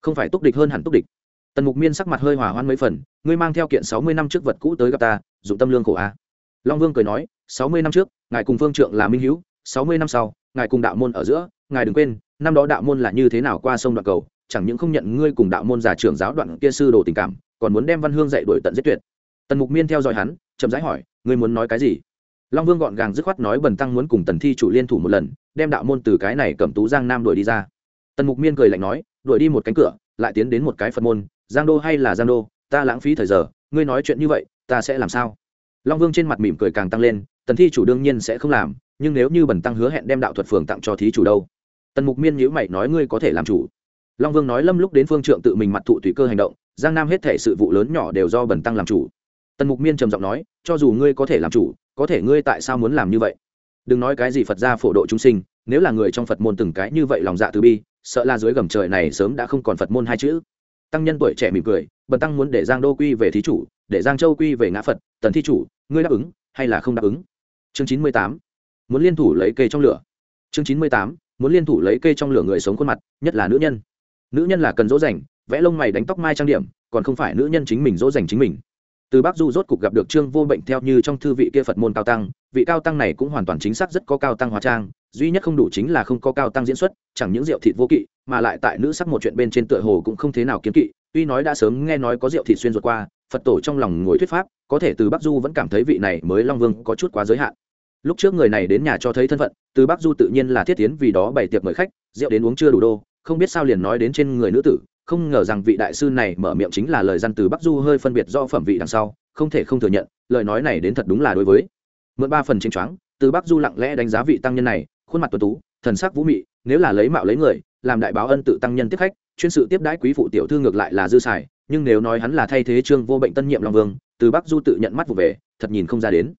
không phải túc địch hơn hẳn túc địch. Tần mục miên sắc mặt hơi hỏa hoan mấy phần, ngươi mang theo kiện sáu mươi năm trước vật cũ tới gặp ta, dụng tâm lương khổ a. Long vương cười nói sáu mươi năm trước, ngài cùng phương trượng là minh hữu sáu mươi năm sau, ngài cùng đạo môn ở giữa, ngài đừng quên, năm đó đạo môn là như thế nào qua sông đoạn cầu, chẳng những không nhận ngươi cùng đạo môn giả trưởng giáo đoạn kia sư đồ tình cảm, còn muốn đem văn hương dạy đổi tận giết tuyệt. Tần mục miên theo dõi hắn, chậm rãi hỏi, ngươi muốn nói cái gì? Long vương gọn gàng dứt khoát nói, bần tăng muốn cùng tần thi chủ liên thủ một lần, đem đạo môn từ cái này cầm tú giang nam đuổi đi ra. Tần mục miên cười lạnh nói, đuổi đi một cánh cửa, lại tiến đến một cái phật môn, giang đô hay là giang đô, ta lãng phí thời giờ, ngươi nói chuyện như vậy, ta sẽ làm sao? Long vương trên mặt mỉm cười càng tăng lên, tần thi chủ đương nhiên sẽ không làm, nhưng nếu như bần tăng hứa hẹn đem đạo thuật phường tặng cho thí chủ đâu? Tần mục miên nhữ mày nói ngươi có thể làm chủ. Long vương nói lâm lúc đến phương trượng tự mình mặt thụ tùy cơ hành động, giang nam hết thể sự vụ lớn nhỏ đều do bần tăng làm chủ. Tần mục miên trầm giọng nói, cho dù ngươi có thể làm chủ, có thể ngươi tại sao muốn làm như vậy? Đừng nói cái gì phật ra phổ độ chúng sinh, nếu là người trong phật môn từng cái như vậy lòng dạ từ bi, sợ là dưới gầm trời này sớm đã không còn phật môn hai chữ. Tăng nhân tuổi trẻ mỉm cười, bần tăng muốn để giang đô quy về thí chủ để giang châu quy về ngã phật, tần thi chủ, ngươi đáp ứng hay là không đáp ứng? Chương chín mươi tám, muốn liên thủ lấy cây trong lửa. Chương chín mươi tám, muốn liên thủ lấy cây trong lửa người sống khuôn mặt, nhất là nữ nhân. Nữ nhân là cần dỗ dành, vẽ lông mày đánh tóc mai trang điểm, còn không phải nữ nhân chính mình dỗ dành chính mình. Từ bác du rốt cục gặp được trương vô bệnh theo như trong thư vị kia phật môn cao tăng, vị cao tăng này cũng hoàn toàn chính xác rất có cao tăng hóa trang, duy nhất không đủ chính là không có cao tăng diễn xuất, chẳng những rượu thịt vô kỵ, mà lại tại nữ sắc một chuyện bên trên tựa hồ cũng không thế nào kiếm kỵ, tuy nói đã sớm nghe nói có rượu thịt xuyên ruột qua phật tổ trong lòng ngồi thuyết pháp, có thể từ bắc du vẫn cảm thấy vị này mới long vương có chút quá giới hạn. Lúc trước người này đến nhà cho thấy thân phận, từ bắc du tự nhiên là thiết tiến vì đó bày tiệc mời khách, rượu đến uống chưa đủ đô, không biết sao liền nói đến trên người nữ tử, không ngờ rằng vị đại sư này mở miệng chính là lời dân từ bắc du hơi phân biệt do phẩm vị đằng sau, không thể không thừa nhận, lời nói này đến thật đúng là đối với. Mượn ba phần chính choáng, từ bắc du lặng lẽ đánh giá vị tăng nhân này, khuôn mặt tuần tú, thần sắc vũ mị, nếu là lấy mạo lấy người, làm đại báo ân tự tăng nhân tiếp khách, chuyên sự tiếp đãi quý phụ tiểu thư ngược lại là dư xài nhưng nếu nói hắn là thay thế trương vô bệnh tân nhiệm long vương, từ bắc du tự nhận mắt vụ về, thật nhìn không ra đến.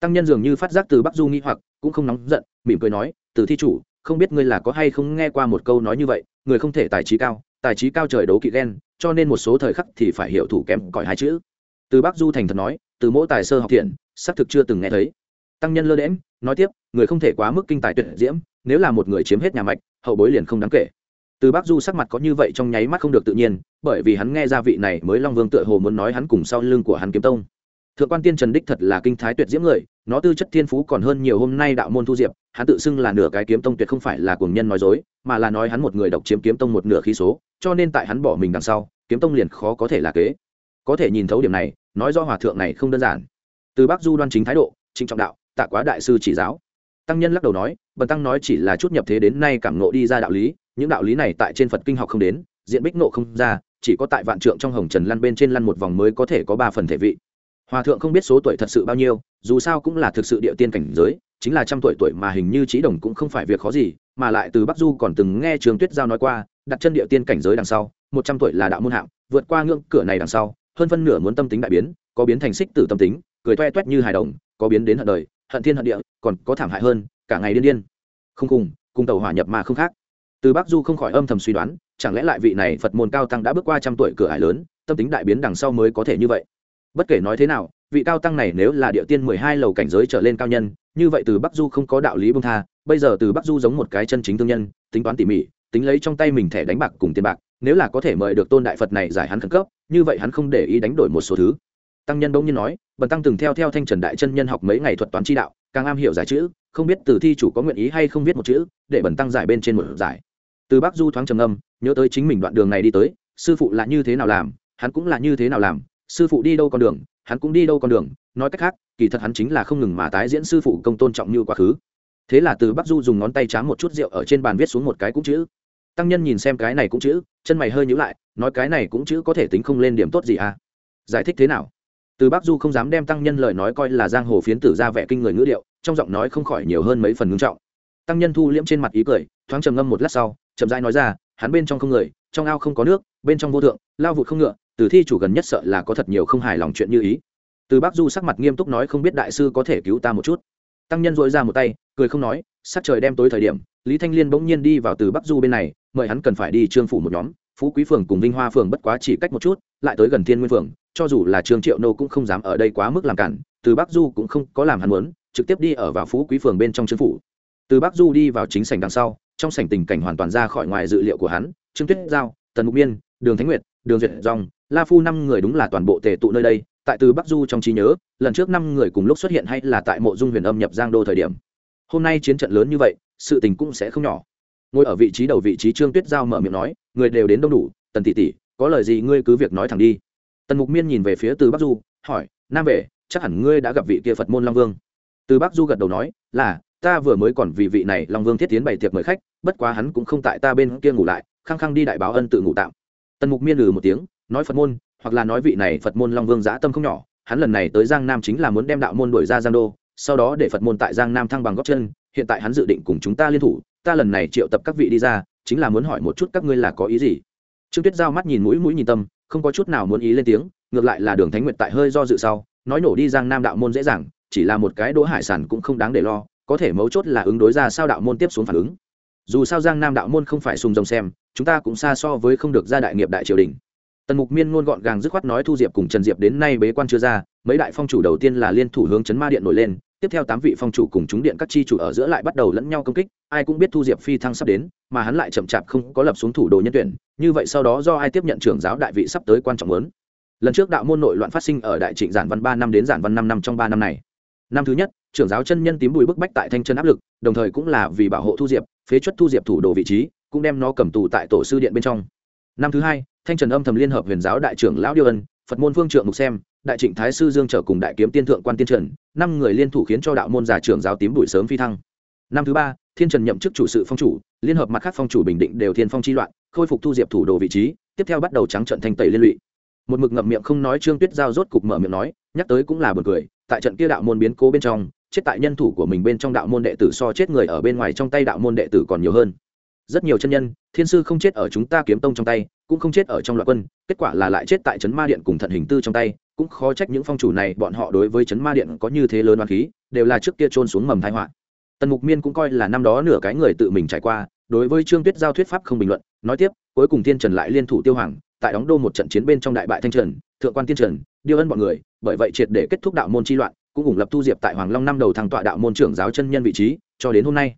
Tăng nhân dường như phát giác từ bắc du nghĩ hoặc, cũng không nóng giận, mỉm cười nói, từ thi chủ, không biết ngươi là có hay không nghe qua một câu nói như vậy, người không thể tài trí cao, tài trí cao trời đấu kỵ ghen cho nên một số thời khắc thì phải hiểu thủ kém cỏi hai chữ. Từ bắc du thành thật nói, từ mỗi tài sơ học thiện, xác thực chưa từng nghe thấy. Tăng nhân lơ đễm nói tiếp, người không thể quá mức kinh tài tuyệt diễm, nếu là một người chiếm hết nhà mạch, hậu bối liền không đáng kể từ Bác du sắc mặt có như vậy trong nháy mắt không được tự nhiên, bởi vì hắn nghe ra vị này mới long vương tựa hồ muốn nói hắn cùng sau lưng của hắn kiếm tông. Thượng quan tiên trần đích thật là kinh thái tuyệt diễm người, nó tư chất thiên phú còn hơn nhiều hôm nay đạo môn thu diệp, hắn tự xưng là nửa cái kiếm tông tuyệt không phải là cuồng nhân nói dối, mà là nói hắn một người độc chiếm kiếm tông một nửa khí số, cho nên tại hắn bỏ mình đằng sau, kiếm tông liền khó có thể là kế. Có thể nhìn thấu điểm này, nói do hòa thượng này không đơn giản. Từ Bác du đoan chính thái độ, trịnh trọng đạo, tạ quá đại sư chỉ giáo tăng nhân lắc đầu nói, bần tăng nói chỉ là chút nhập thế đến nay cảm nộ đi ra đạo lý, những đạo lý này tại trên phật kinh học không đến, diện bích nộ không ra, chỉ có tại vạn trượng trong hồng trần lăn bên trên lăn một vòng mới có thể có ba phần thể vị. Hòa thượng không biết số tuổi thật sự bao nhiêu, dù sao cũng là thực sự địa tiên cảnh giới, chính là trăm tuổi tuổi mà hình như trí đồng cũng không phải việc khó gì, mà lại từ bắc du còn từng nghe trường tuyết giao nói qua, đặt chân địa tiên cảnh giới đằng sau, một trăm tuổi là đạo môn hạng, vượt qua ngưỡng cửa này đằng sau, hơn phân nửa muốn tâm tính đại biến, có biến thành xích tử tâm tính, cười toe toét như hài đồng, có biến đến hận đời hận thiên hận địa, còn có thảm hại hơn, cả ngày điên điên. Không cùng cùng tàu hỏa nhập mà không khác. Từ bắc du không khỏi âm thầm suy đoán, chẳng lẽ lại vị này phật môn cao tăng đã bước qua trăm tuổi cửa ải lớn, tâm tính đại biến đằng sau mới có thể như vậy? Bất kể nói thế nào, vị cao tăng này nếu là địa tiên mười hai lầu cảnh giới trở lên cao nhân, như vậy từ bắc du không có đạo lý bông tha, bây giờ từ bắc du giống một cái chân chính thương nhân, tính toán tỉ mỉ, tính lấy trong tay mình thẻ đánh bạc cùng tiền bạc, nếu là có thể mời được tôn đại phật này giải hắn khẩn cấp, như vậy hắn không để ý đánh đổi một số thứ tăng nhân bỗng nhiên nói, bần tăng từng theo theo thanh trần đại chân nhân học mấy ngày thuật toán chi đạo, càng am hiểu giải chữ, không biết từ thi chủ có nguyện ý hay không viết một chữ, để bần tăng giải bên trên một giải. Từ bác du thoáng trầm âm nhớ tới chính mình đoạn đường này đi tới, sư phụ là như thế nào làm, hắn cũng là như thế nào làm, sư phụ đi đâu con đường, hắn cũng đi đâu con đường, nói cách khác, kỳ thật hắn chính là không ngừng mà tái diễn sư phụ công tôn trọng như quá khứ. Thế là từ bắc du dùng ngón tay chám một chút rượu ở trên bàn viết xuống một cái cũng chữ. Tăng nhân nhìn xem cái này cũng chữ, chân mày hơi nhữ lại, nói cái này cũng chữ có thể tính không lên điểm tốt gì à? Giải thích thế nào? Từ bắc du không dám đem tăng nhân lời nói coi là giang hồ phiến tử ra vẻ kinh người ngữ điệu, trong giọng nói không khỏi nhiều hơn mấy phần ngưng trọng. Tăng nhân thu liễm trên mặt ý cười, thoáng trầm ngâm một lát sau, chậm rãi nói ra, hắn bên trong không người, trong ao không có nước, bên trong vô thượng, lao vụt không ngựa, từ thi chủ gần nhất sợ là có thật nhiều không hài lòng chuyện như ý. Từ bắc du sắc mặt nghiêm túc nói không biết đại sư có thể cứu ta một chút. Tăng nhân dội ra một tay, cười không nói, sắc trời đem tối thời điểm, lý thanh liên bỗng nhiên đi vào từ bắc du bên này, mời hắn cần phải đi trương phủ một nhóm, phú quý phường cùng vinh hoa phường bất quá chỉ cách một chút, lại tới gần thiên nguyên phường cho dù là trương triệu nô cũng không dám ở đây quá mức làm cản từ bắc du cũng không có làm hắn muốn trực tiếp đi ở vào phú quý phường bên trong trương phủ. Từ bắc du đi vào chính sảnh đằng sau trong sảnh tình cảnh hoàn toàn ra khỏi ngoài dự liệu của hắn trương tuyết giao tần mục biên, đường thánh nguyệt đường duyệt dòng la phu năm người đúng là toàn bộ tề tụ nơi đây tại từ bắc du trong trí nhớ lần trước năm người cùng lúc xuất hiện hay là tại mộ dung huyền âm nhập giang đô thời điểm. Hôm nay chiến trận lớn như vậy sự tình cũng sẽ không nhỏ. Ngồi ở vị trí đầu vị trí trương tuyết giao mở miệng nói người đều đến đông đủ tần tỷ tỷ có lời gì ngươi cứ việc nói thẳng đi tần mục miên nhìn về phía từ bắc du, hỏi, nam vệ chắc hẳn ngươi đã gặp vị kia phật môn long vương? Từ bắc du gật đầu nói, là, ta vừa mới còn vì vị này long vương thiết tiến bày tiệc mời khách, bất quá hắn cũng không tại ta bên kia ngủ lại, khăng khăng đi đại báo ân tự ngủ tạm. Tần mục miên lừ một tiếng, nói phật môn, hoặc là nói vị này phật môn long vương giã tâm không nhỏ, hắn lần này tới giang nam chính là muốn đem đạo môn đuổi ra giang đô, sau đó để phật môn tại giang nam thăng bằng góc chân, hiện tại hắn dự định cùng chúng ta liên thủ, ta lần này triệu tập các vị đi ra, chính là muốn hỏi một chút các ngươi là có ý gì. Trương tuyết giao mắt nhìn mũi mũi nhìn tâm không có chút nào muốn ý lên tiếng, ngược lại là đường thánh nguyệt tại hơi do dự sau, nói nổ đi giang nam đạo môn dễ dàng, chỉ là một cái đỗ hải sản cũng không đáng để lo, có thể mấu chốt là ứng đối ra sao đạo môn tiếp xuống phản ứng. Dù sao giang nam đạo môn không phải sùng rồng xem, chúng ta cũng xa so với không được ra đại nghiệp đại triều đình. Tần mục miên ngôn gọn gàng dứt khoát nói thu diệp cùng trần diệp đến nay bế quan chưa ra, mấy đại phong chủ đầu tiên là liên thủ hướng chấn ma điện nổi lên tiếp theo tám vị phong chủ cùng chúng điện các chi chủ ở giữa lại bắt đầu lẫn nhau công kích, ai cũng biết thu diệp phi thăng sắp đến, mà hắn lại chậm chạp không có lập xuống thủ đồ nhân tuyển, như vậy sau đó do ai tiếp nhận trưởng giáo đại vị sắp tới quan trọng lớn. Lần trước đạo môn nội loạn phát sinh ở đại trịnh giản văn ba năm đến giản văn năm năm trong ba năm này. Năm thứ nhất, trưởng giáo chân nhân tím bùi bức bách tại thanh chân áp lực, đồng thời cũng là vì bảo hộ thu diệp, phế chuất thu diệp thủ đồ vị trí, cũng đem nó cầm tù tại tổ sư điện bên trong. Năm thứ hai, thanh trần âm thầm liên hợp huyền giáo đại trưởng lão điêu ân, phật môn phương trượng mục xem, đại trịnh thái sư dương trở cùng đại kiếm tiên thượng quan tiên trần năm người liên thủ khiến cho đạo môn giả trưởng giáo tím bụi sớm phi thăng. Năm thứ ba, thiên trần nhậm chức chủ sự phong chủ, liên hợp mặt khác phong chủ bình định đều thiên phong chi loạn, khôi phục thu diệp thủ đồ vị trí, tiếp theo bắt đầu trắng trận thanh tẩy liên lụy. Một mực ngậm miệng không nói trương tuyết giao rốt cục mở miệng nói, nhắc tới cũng là buồn cười, tại trận kia đạo môn biến cố bên trong, chết tại nhân thủ của mình bên trong đạo môn đệ tử so chết người ở bên ngoài trong tay đạo môn đệ tử còn nhiều hơn. Rất nhiều chân nhân, thiên sư không chết ở chúng ta kiếm tông trong tay, cũng không chết ở trong loại quân, kết quả là lại chết tại trấn ma điện cùng thận hình tư trong tay cũng khó trách những phong chủ này, bọn họ đối với chấn ma điện có như thế lớn oan khí, đều là trước kia trôn xuống mầm thái họa. Tần mục miên cũng coi là năm đó nửa cái người tự mình trải qua, đối với trương tuyết giao thuyết pháp không bình luận, nói tiếp, cuối cùng tiên trần lại liên thủ tiêu hoàng, tại đóng đô một trận chiến bên trong đại bại thanh trần, thượng quan tiên trần, điêu ân bọn người, bởi vậy triệt để kết thúc đạo môn chi loạn, cũng ủng lập thu diệp tại hoàng long năm đầu thăng tọa đạo môn trưởng giáo chân nhân vị trí, cho đến hôm nay.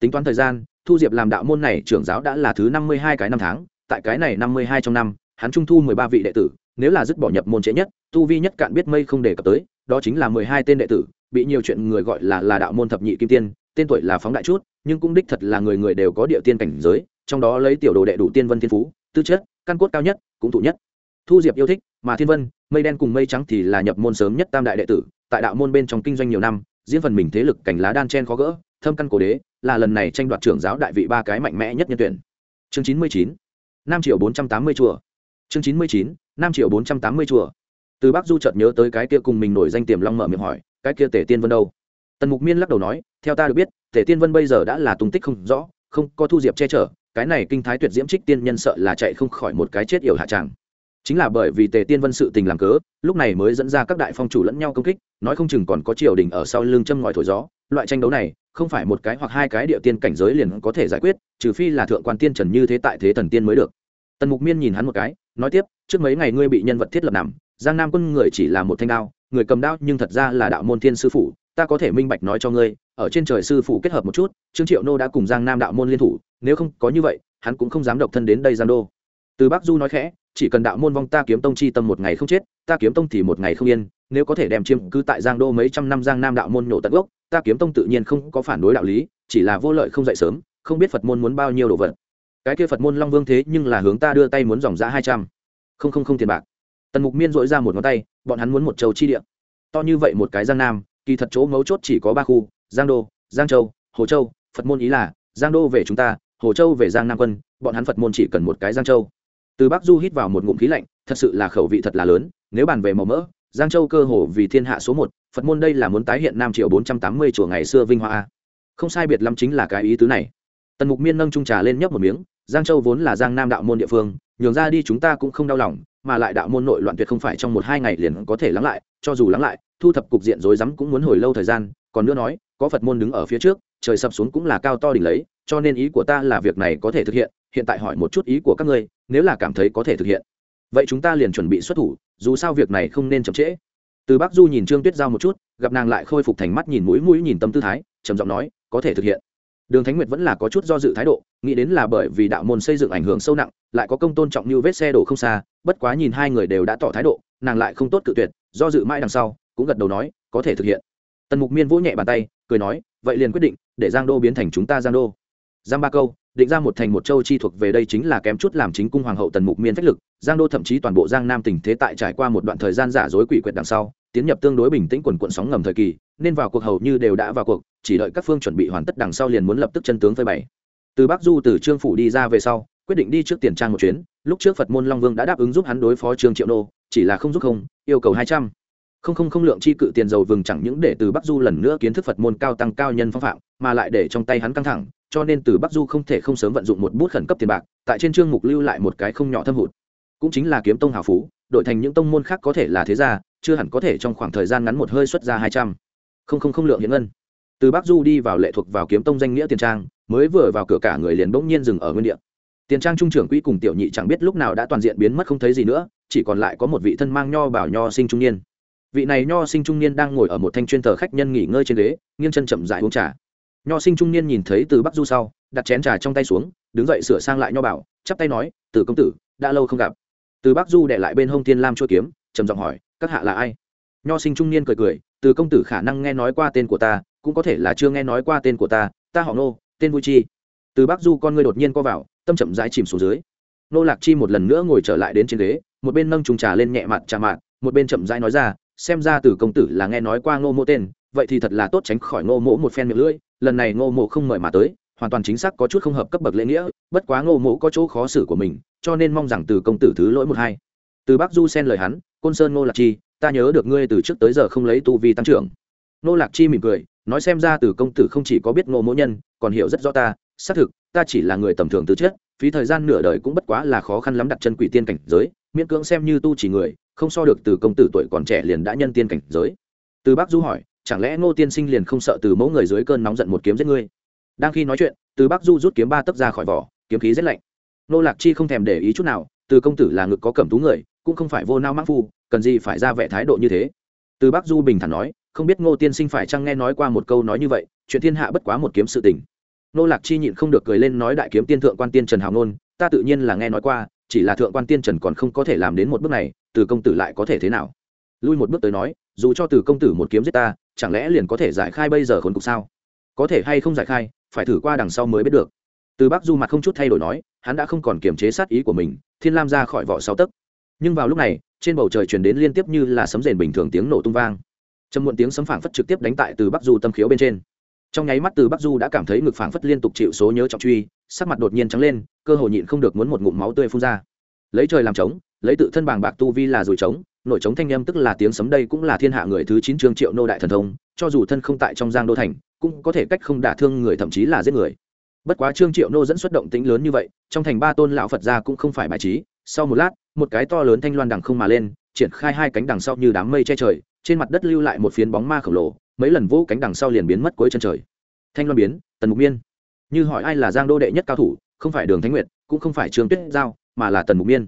Tính toán thời gian, thu diệp làm đạo môn này trưởng giáo đã là thứ năm mươi hai cái năm tháng, tại cái này năm mươi hai trong năm, hắn trung thu mười ba vị đệ tử nếu là dứt bỏ nhập môn trễ nhất, tu vi nhất cạn biết mây không đề cập tới, đó chính là mười hai tên đệ tử, bị nhiều chuyện người gọi là là đạo môn thập nhị kim tiên, tên tuổi là phóng đại chút, nhưng cũng đích thật là người người đều có địa tiên cảnh giới, trong đó lấy tiểu đồ đệ đủ tiên vân thiên phú, tư chất, căn cốt cao nhất, cũng thụ nhất. Thu diệp yêu thích, mà thiên vân, mây đen cùng mây trắng thì là nhập môn sớm nhất tam đại đệ tử, tại đạo môn bên trong kinh doanh nhiều năm, diễn phần mình thế lực cảnh lá đan chen khó gỡ, thâm căn cổ đế, là lần này tranh đoạt trưởng giáo đại vị ba cái mạnh mẽ nhất nhân tuyển. Chương chín mươi chín năm triệu bốn trăm tám mươi chùa chương chín mươi chín, năm triệu bốn trăm tám mươi chùa. Từ bắc du chợt nhớ tới cái kia cùng mình nổi danh tiềm long mở miệng hỏi, cái kia tể tiên vân đâu? Tần mục miên lắc đầu nói, theo ta được biết tể tiên vân bây giờ đã là tung tích không rõ, không có thu diệp che chở, cái này kinh thái tuyệt diễm trích tiên nhân sợ là chạy không khỏi một cái chết yểu hạ tràng. Chính là bởi vì tề tiên vân sự tình làm cớ, lúc này mới dẫn ra các đại phong chủ lẫn nhau công kích, nói không chừng còn có triều đình ở sau lưng châm ngòi thổi gió, loại tranh đấu này, không phải một cái hoặc hai cái địa tiên cảnh giới liền có thể giải quyết, trừ phi là thượng quan tiên trần như thế tại thế thần tiên mới được tần mục miên nhìn hắn một cái, nói tiếp, trước mấy ngày ngươi bị nhân vật thiết lập nằm, giang nam quân người chỉ là một thanh đao, người cầm đao nhưng thật ra là đạo môn thiên sư phụ, ta có thể minh bạch nói cho ngươi, ở trên trời sư phụ kết hợp một chút, trương triệu nô đã cùng giang nam đạo môn liên thủ, nếu không có như vậy, hắn cũng không dám độc thân đến đây giang đô. Từ bắc du nói khẽ, chỉ cần đạo môn vong ta kiếm tông chi tâm một ngày không chết, ta kiếm tông thì một ngày không yên, nếu có thể đem chiêm cứ tại giang đô mấy trăm năm giang nam đạo môn nhổ tận gốc, ta kiếm tông tự nhiên không có phản đối đạo lý, chỉ là vô lợi không dậy sớm, không biết phật môn muốn bao nhiêu đồ vật cái kia phật môn long vương thế nhưng là hướng ta đưa tay muốn dòng ra hai trăm. Không không không tiền bạc. Tần mục miên dội ra một ngón tay, bọn hắn muốn một châu chi địa. To như vậy một cái giang nam, kỳ thật chỗ ngấu chốt chỉ có ba khu, giang đô, giang châu, hồ châu. Phật môn ý là, giang đô về chúng ta, hồ châu về giang nam quân, bọn hắn phật môn chỉ cần một cái giang châu. Từ bắc du hít vào một ngụm khí lạnh, thật sự là khẩu vị thật là lớn, nếu bàn về màu mỡ, giang châu cơ hồ vì thiên hạ số một, phật môn đây là muốn tái hiện nam triệu bốn trăm tám mươi chùa ngày xưa vinh hoa. Không sai biệt lắm chính là cái ý tứ này. Tần mục miên nâng trung trà lên nhấp một miếng giang châu vốn là giang nam đạo môn địa phương, nhường ra đi chúng ta cũng không đau lòng, mà lại đạo môn nội loạn tuyệt không phải trong một hai ngày liền có thể lắng lại, cho dù lắng lại, thu thập cục diện rối rắm cũng muốn hồi lâu thời gian, còn nữa nói, có phật môn đứng ở phía trước, trời sập xuống cũng là cao to đỉnh lấy, cho nên ý của ta là việc này có thể thực hiện hiện tại hỏi một chút ý của các ngươi, nếu là cảm thấy có thể thực hiện. Vậy chúng ta liền chuẩn bị xuất thủ, dù sao việc này không nên chậm trễ. Từ bắc du nhìn trương tuyết giao một chút, gặp nàng lại khôi phục thành mắt nhìn mũi mũi nhìn tâm tư thái, trầm giọng nói, có thể thực hiện đường thánh nguyệt vẫn là có chút do dự thái độ, nghĩ đến là bởi vì đạo môn xây dựng ảnh hưởng sâu nặng, lại có công tôn trọng như vết xe đổ không xa, bất quá nhìn hai người đều đã tỏ thái độ, nàng lại không tốt cự tuyệt, do dự mãi đằng sau, cũng gật đầu nói, có thể thực hiện. Tần mục miên vỗ nhẹ bàn tay, cười nói, vậy liền quyết định, để giang đô biến thành chúng ta giang đô. Giang ba câu, định ra một thành một châu chi thuộc về đây chính là kém chút làm chính cung hoàng hậu tần mục miên phách lực giang đô thậm chí toàn bộ giang nam tình thế tại trải qua một đoạn thời gian giả dối quỷ quyệt đằng sau, tiến nhập tương đối bình tĩnh quần quận sóng ngầm thời kỳ, nên vào cuộc hầu như đều đã vào cuộc, chỉ đợi các phương chuẩn bị hoàn tất đằng sau liền muốn lập tức chân tướng phơi bày. Từ bắc du, từ trương phủ đi ra về sau, quyết định đi trước tiền trang một chuyến, lúc trước phật môn long vương đã đáp ứng giúp hắn đối phó trương triệu nô, chỉ là không giúp không, yêu cầu hai trăm. Không không không lượng chi cự tiền dầu vừng chẳng những để từ bắc du lần nữa kiến thức phật môn cao tăng cao nhân phong phạm, mà lại để trong tay hắn căng thẳng, cho nên từ bắc du không thể không sớm vận dụng một bút khẩn cấp tiền bạc, tại trên chương mục lưu lại một cái không nhỏ thâm hụt cũng chính là kiếm tông hào phú, đổi thành những tông môn khác có thể là thế gia, chưa hẳn có thể trong khoảng thời gian ngắn một hơi xuất ra hai trăm. Không không không lượng hiện ngân. Từ bắc du đi vào lệ thuộc vào kiếm tông danh nghĩa tiền trang, mới vừa vào cửa cả người liền bỗng nhiên dừng ở nguyên địa. Tiền trang trung trưởng quỹ cùng tiểu nhị chẳng biết lúc nào đã toàn diện biến mất không thấy gì nữa, chỉ còn lại có một vị thân mang nho bảo nho sinh trung niên. Vị này nho sinh trung niên đang ngồi ở một thanh chuyên thờ khách nhân nghỉ ngơi trên ghế, nghiêng chân chậm dại uống trà. Nho sinh trung niên nhìn thấy từ bắc du sau, đặt chén trà trong tay xuống, đứng dậy sửa sang lại nho bảo, chắp tay nói, từ công tử, đã lâu không gặp từ bắc du để lại bên hông thiên lam chua kiếm, trầm giọng hỏi, các hạ là ai? Nho sinh trung niên cười cười, từ công tử khả năng nghe nói qua tên của ta, cũng có thể là chưa nghe nói qua tên của ta ta họ nô, tên vui chi. Từ bắc du con ngươi đột nhiên co vào, tâm chậm rãi chìm xuống dưới. Nô lạc chi một lần nữa ngồi trở lại đến trên ghế, một bên nâng trùng trà lên nhẹ mặt trà mạn một bên chậm rãi nói ra, xem ra từ công tử là nghe nói qua ngô mộ tên, vậy thì thật là tốt tránh khỏi ngô mộ một phen miệng lưỡi, lần này ngô mộ không mời mà tới hoàn toàn chính xác có chút không hợp cấp bậc lễ nghĩa, bất quá ngô mỗ có chỗ khó xử của mình, cho nên mong rằng từ công tử thứ lỗi một hai. Từ bác du xen lời hắn, côn sơn ngô lạc chi, ta nhớ được ngươi từ trước tới giờ không lấy tu vi tăng trưởng. Ngô lạc chi mỉm cười, nói xem ra từ công tử không chỉ có biết ngô mỗ nhân, còn hiểu rất rõ ta, xác thực, ta chỉ là người tầm thường từ trước phí thời gian nửa đời cũng bất quá là khó khăn lắm đặt chân quỷ tiên cảnh giới, miễn cưỡng xem như tu chỉ người, không so được từ công tử tuổi còn trẻ liền đã nhân tiên cảnh giới. Từ bác du hỏi, chẳng lẽ ngô tiên sinh liền không sợ từ mẫu người dưới cơn nóng giận một kiếm giết ngươi? Đang khi nói chuyện, từ Bắc du rút kiếm ba tấc ra khỏi vỏ, kiếm khí rét lạnh. Nô lạc chi không thèm để ý chút nào, từ công tử là ngực có cẩm tú người, cũng không phải vô nao mắc phu, cần gì phải ra vẻ thái độ như thế? Từ Bắc du bình thản nói, không biết ngô tiên sinh phải chăng nghe nói qua một câu nói như vậy, chuyện thiên hạ bất quá một kiếm sự tình. Nô lạc chi nhịn không được cười lên nói đại kiếm tiên thượng quan tiên trần hào nôn, ta tự nhiên là nghe nói qua, chỉ là thượng quan tiên trần còn không có thể làm đến một bước này, từ công tử lại có thể thế nào? Lui một bước tới nói, dù cho từ công tử một kiếm giết ta, chẳng lẽ liền có thể giải khai bây giờ khốn cục sao? Có thể hay không giải khai phải thử qua đằng sau mới biết được. Từ bắc du mặt không chút thay đổi nói, hắn đã không còn kiềm chế sát ý của mình, thiên lam ra khỏi vỏ sáu tấc. Nhưng vào lúc này, trên bầu trời chuyển đến liên tiếp như là sấm rền bình thường tiếng nổ tung vang. Trầm muộn tiếng sấm phảng phất trực tiếp đánh tại từ bắc du tâm khiếu bên trên. Trong nháy mắt từ bắc du đã cảm thấy ngực phảng phất liên tục chịu số nhớ trọng truy, sắc mặt đột nhiên trắng lên, cơ hồ nhịn không được muốn một ngụm máu tươi phun ra. Lấy trời làm trống, lấy tự thân bàng bạc tu vi là rồi trống nổi trống thanh âm tức là tiếng sấm đây cũng là thiên hạ người thứ chín trương triệu nô đại thần thông, cho dù thân không tại trong giang đô thành, cũng có thể cách không đả thương người thậm chí là giết người. Bất quá trương triệu nô dẫn xuất động tính lớn như vậy, trong thành ba tôn lão phật gia cũng không phải bài trí, sau một lát, một cái to lớn thanh loan đằng không mà lên, triển khai hai cánh đằng sau như đám mây che trời, trên mặt đất lưu lại một phiến bóng ma khổng lồ, mấy lần vỗ cánh đằng sau liền biến mất cuối chân trời. Thanh loan biến, tần mục miên. Như hỏi ai là giang đô đệ nhất cao thủ, không phải đường thánh nguyệt, cũng không phải trương tuyết giao, mà là tần mục miên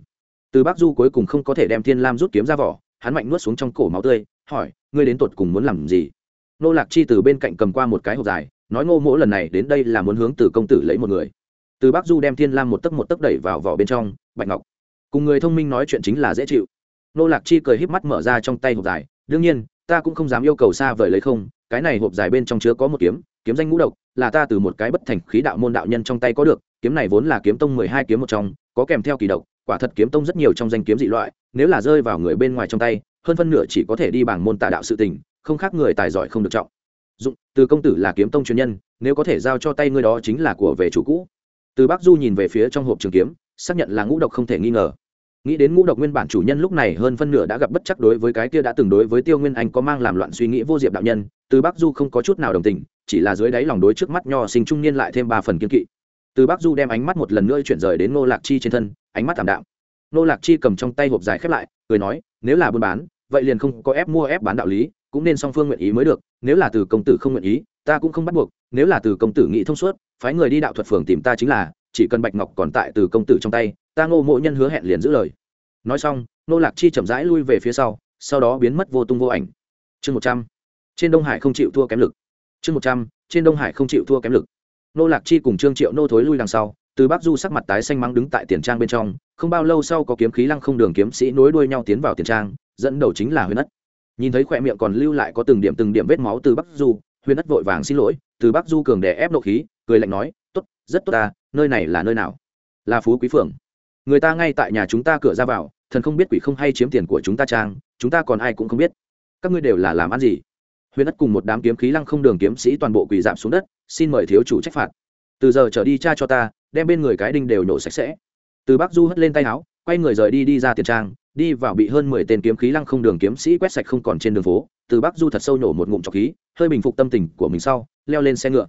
từ bắc du cuối cùng không có thể đem thiên lam rút kiếm ra vỏ, hắn mạnh nuốt xuống trong cổ máu tươi, hỏi, ngươi đến tột cùng muốn làm gì? Nô lạc chi từ bên cạnh cầm qua một cái hộp dài, nói, ngô mỗ lần này đến đây là muốn hướng từ công tử lấy một người. Từ bắc du đem thiên lam một tấc một tấc đẩy vào vỏ bên trong, bạch ngọc. Cùng người thông minh nói chuyện chính là dễ chịu. Nô lạc chi cười híp mắt mở ra trong tay hộp dài, đương nhiên, ta cũng không dám yêu cầu xa vời lấy không, cái này hộp dài bên trong chứa có một kiếm kiếm danh ngũ độc, là ta từ một cái bất thành khí đạo môn đạo nhân trong tay có được, kiếm này vốn là kiếm tông mười hai kiếm một trong, có kèm theo kỳ độc quả thật kiếm tông rất nhiều trong danh kiếm dị loại, nếu là rơi vào người bên ngoài trong tay, hơn phân nửa chỉ có thể đi bằng môn tà đạo sự tình, không khác người tài giỏi không được trọng. Dụng, từ công tử là kiếm tông chuyên nhân, nếu có thể giao cho tay ngươi đó chính là của về chủ cũ. Từ bắc du nhìn về phía trong hộp trường kiếm, xác nhận là ngũ độc không thể nghi ngờ. Nghĩ đến ngũ độc nguyên bản chủ nhân lúc này hơn phân nửa đã gặp bất chắc đối với cái kia đã từng đối với tiêu nguyên anh có mang làm loạn suy nghĩ vô diệp đạo nhân, từ bắc du không có chút nào đồng tình, chỉ là dưới đáy lòng đối trước mắt nho sinh trung niên lại thêm ba phần kiên kỵ. Từ bắc du đem ánh mắt một lần nữa chuyển rời đến ngô lạc chi trên thân ánh mắt thảm đạm. Nô lạc chi cầm trong tay hộp dài khép lại, cười nói, nếu là buôn bán, vậy liền không có ép mua ép bán đạo lý, cũng nên song phương nguyện ý mới được. Nếu là từ công tử không nguyện ý, ta cũng không bắt buộc. Nếu là từ công tử nghĩ thông suốt, phái người đi đạo thuật phường tìm ta chính là, chỉ cần bạch ngọc còn tại từ công tử trong tay, ta ngô mộ nhân hứa hẹn liền giữ lời. Nói xong, nô lạc chi chậm rãi lui về phía sau sau đó biến mất vô tung vô ảnh. Chương một trăm. Trên đông hải không chịu thua kém lực. Chương một trăm. Trên đông hải không chịu thua kém lực. Nô lạc chi cùng trương triệu nô thối lui đằng sau từ bắc du sắc mặt tái xanh mắng đứng tại tiền trang bên trong, không bao lâu sau có kiếm khí lăng không đường kiếm sĩ nối đuôi nhau tiến vào tiền trang, dẫn đầu chính là huyền ất. Nhìn thấy khỏe miệng còn lưu lại có từng điểm từng điểm vết máu từ bắc du, huyền ất vội vàng xin lỗi, từ bắc du cường đè ép nộ khí, cười lạnh nói, tốt, rất tốt ta, nơi này là nơi nào? Là phú quý phượng người ta ngay tại nhà chúng ta cửa ra vào, thần không biết quỷ không hay chiếm tiền của chúng ta trang, chúng ta còn ai cũng không biết. Các ngươi đều là làm ăn gì? Huyền ất cùng một đám kiếm khí lăng không đường kiếm sĩ toàn bộ quỳ giảm xuống đất, xin mời thiếu chủ trách phạt từ giờ trở đi cha cho ta, đem bên người cái đinh đều nổ sạch sẽ. Từ bắc du hất lên tay áo, quay người rời đi đi ra tiền trang, đi vào bị hơn mười tên kiếm khí lăng không đường kiếm sĩ quét sạch không còn trên đường phố. Từ bắc du thật sâu nổ một ngụm trọc khí, hơi bình phục tâm tình của mình sau, leo lên xe ngựa.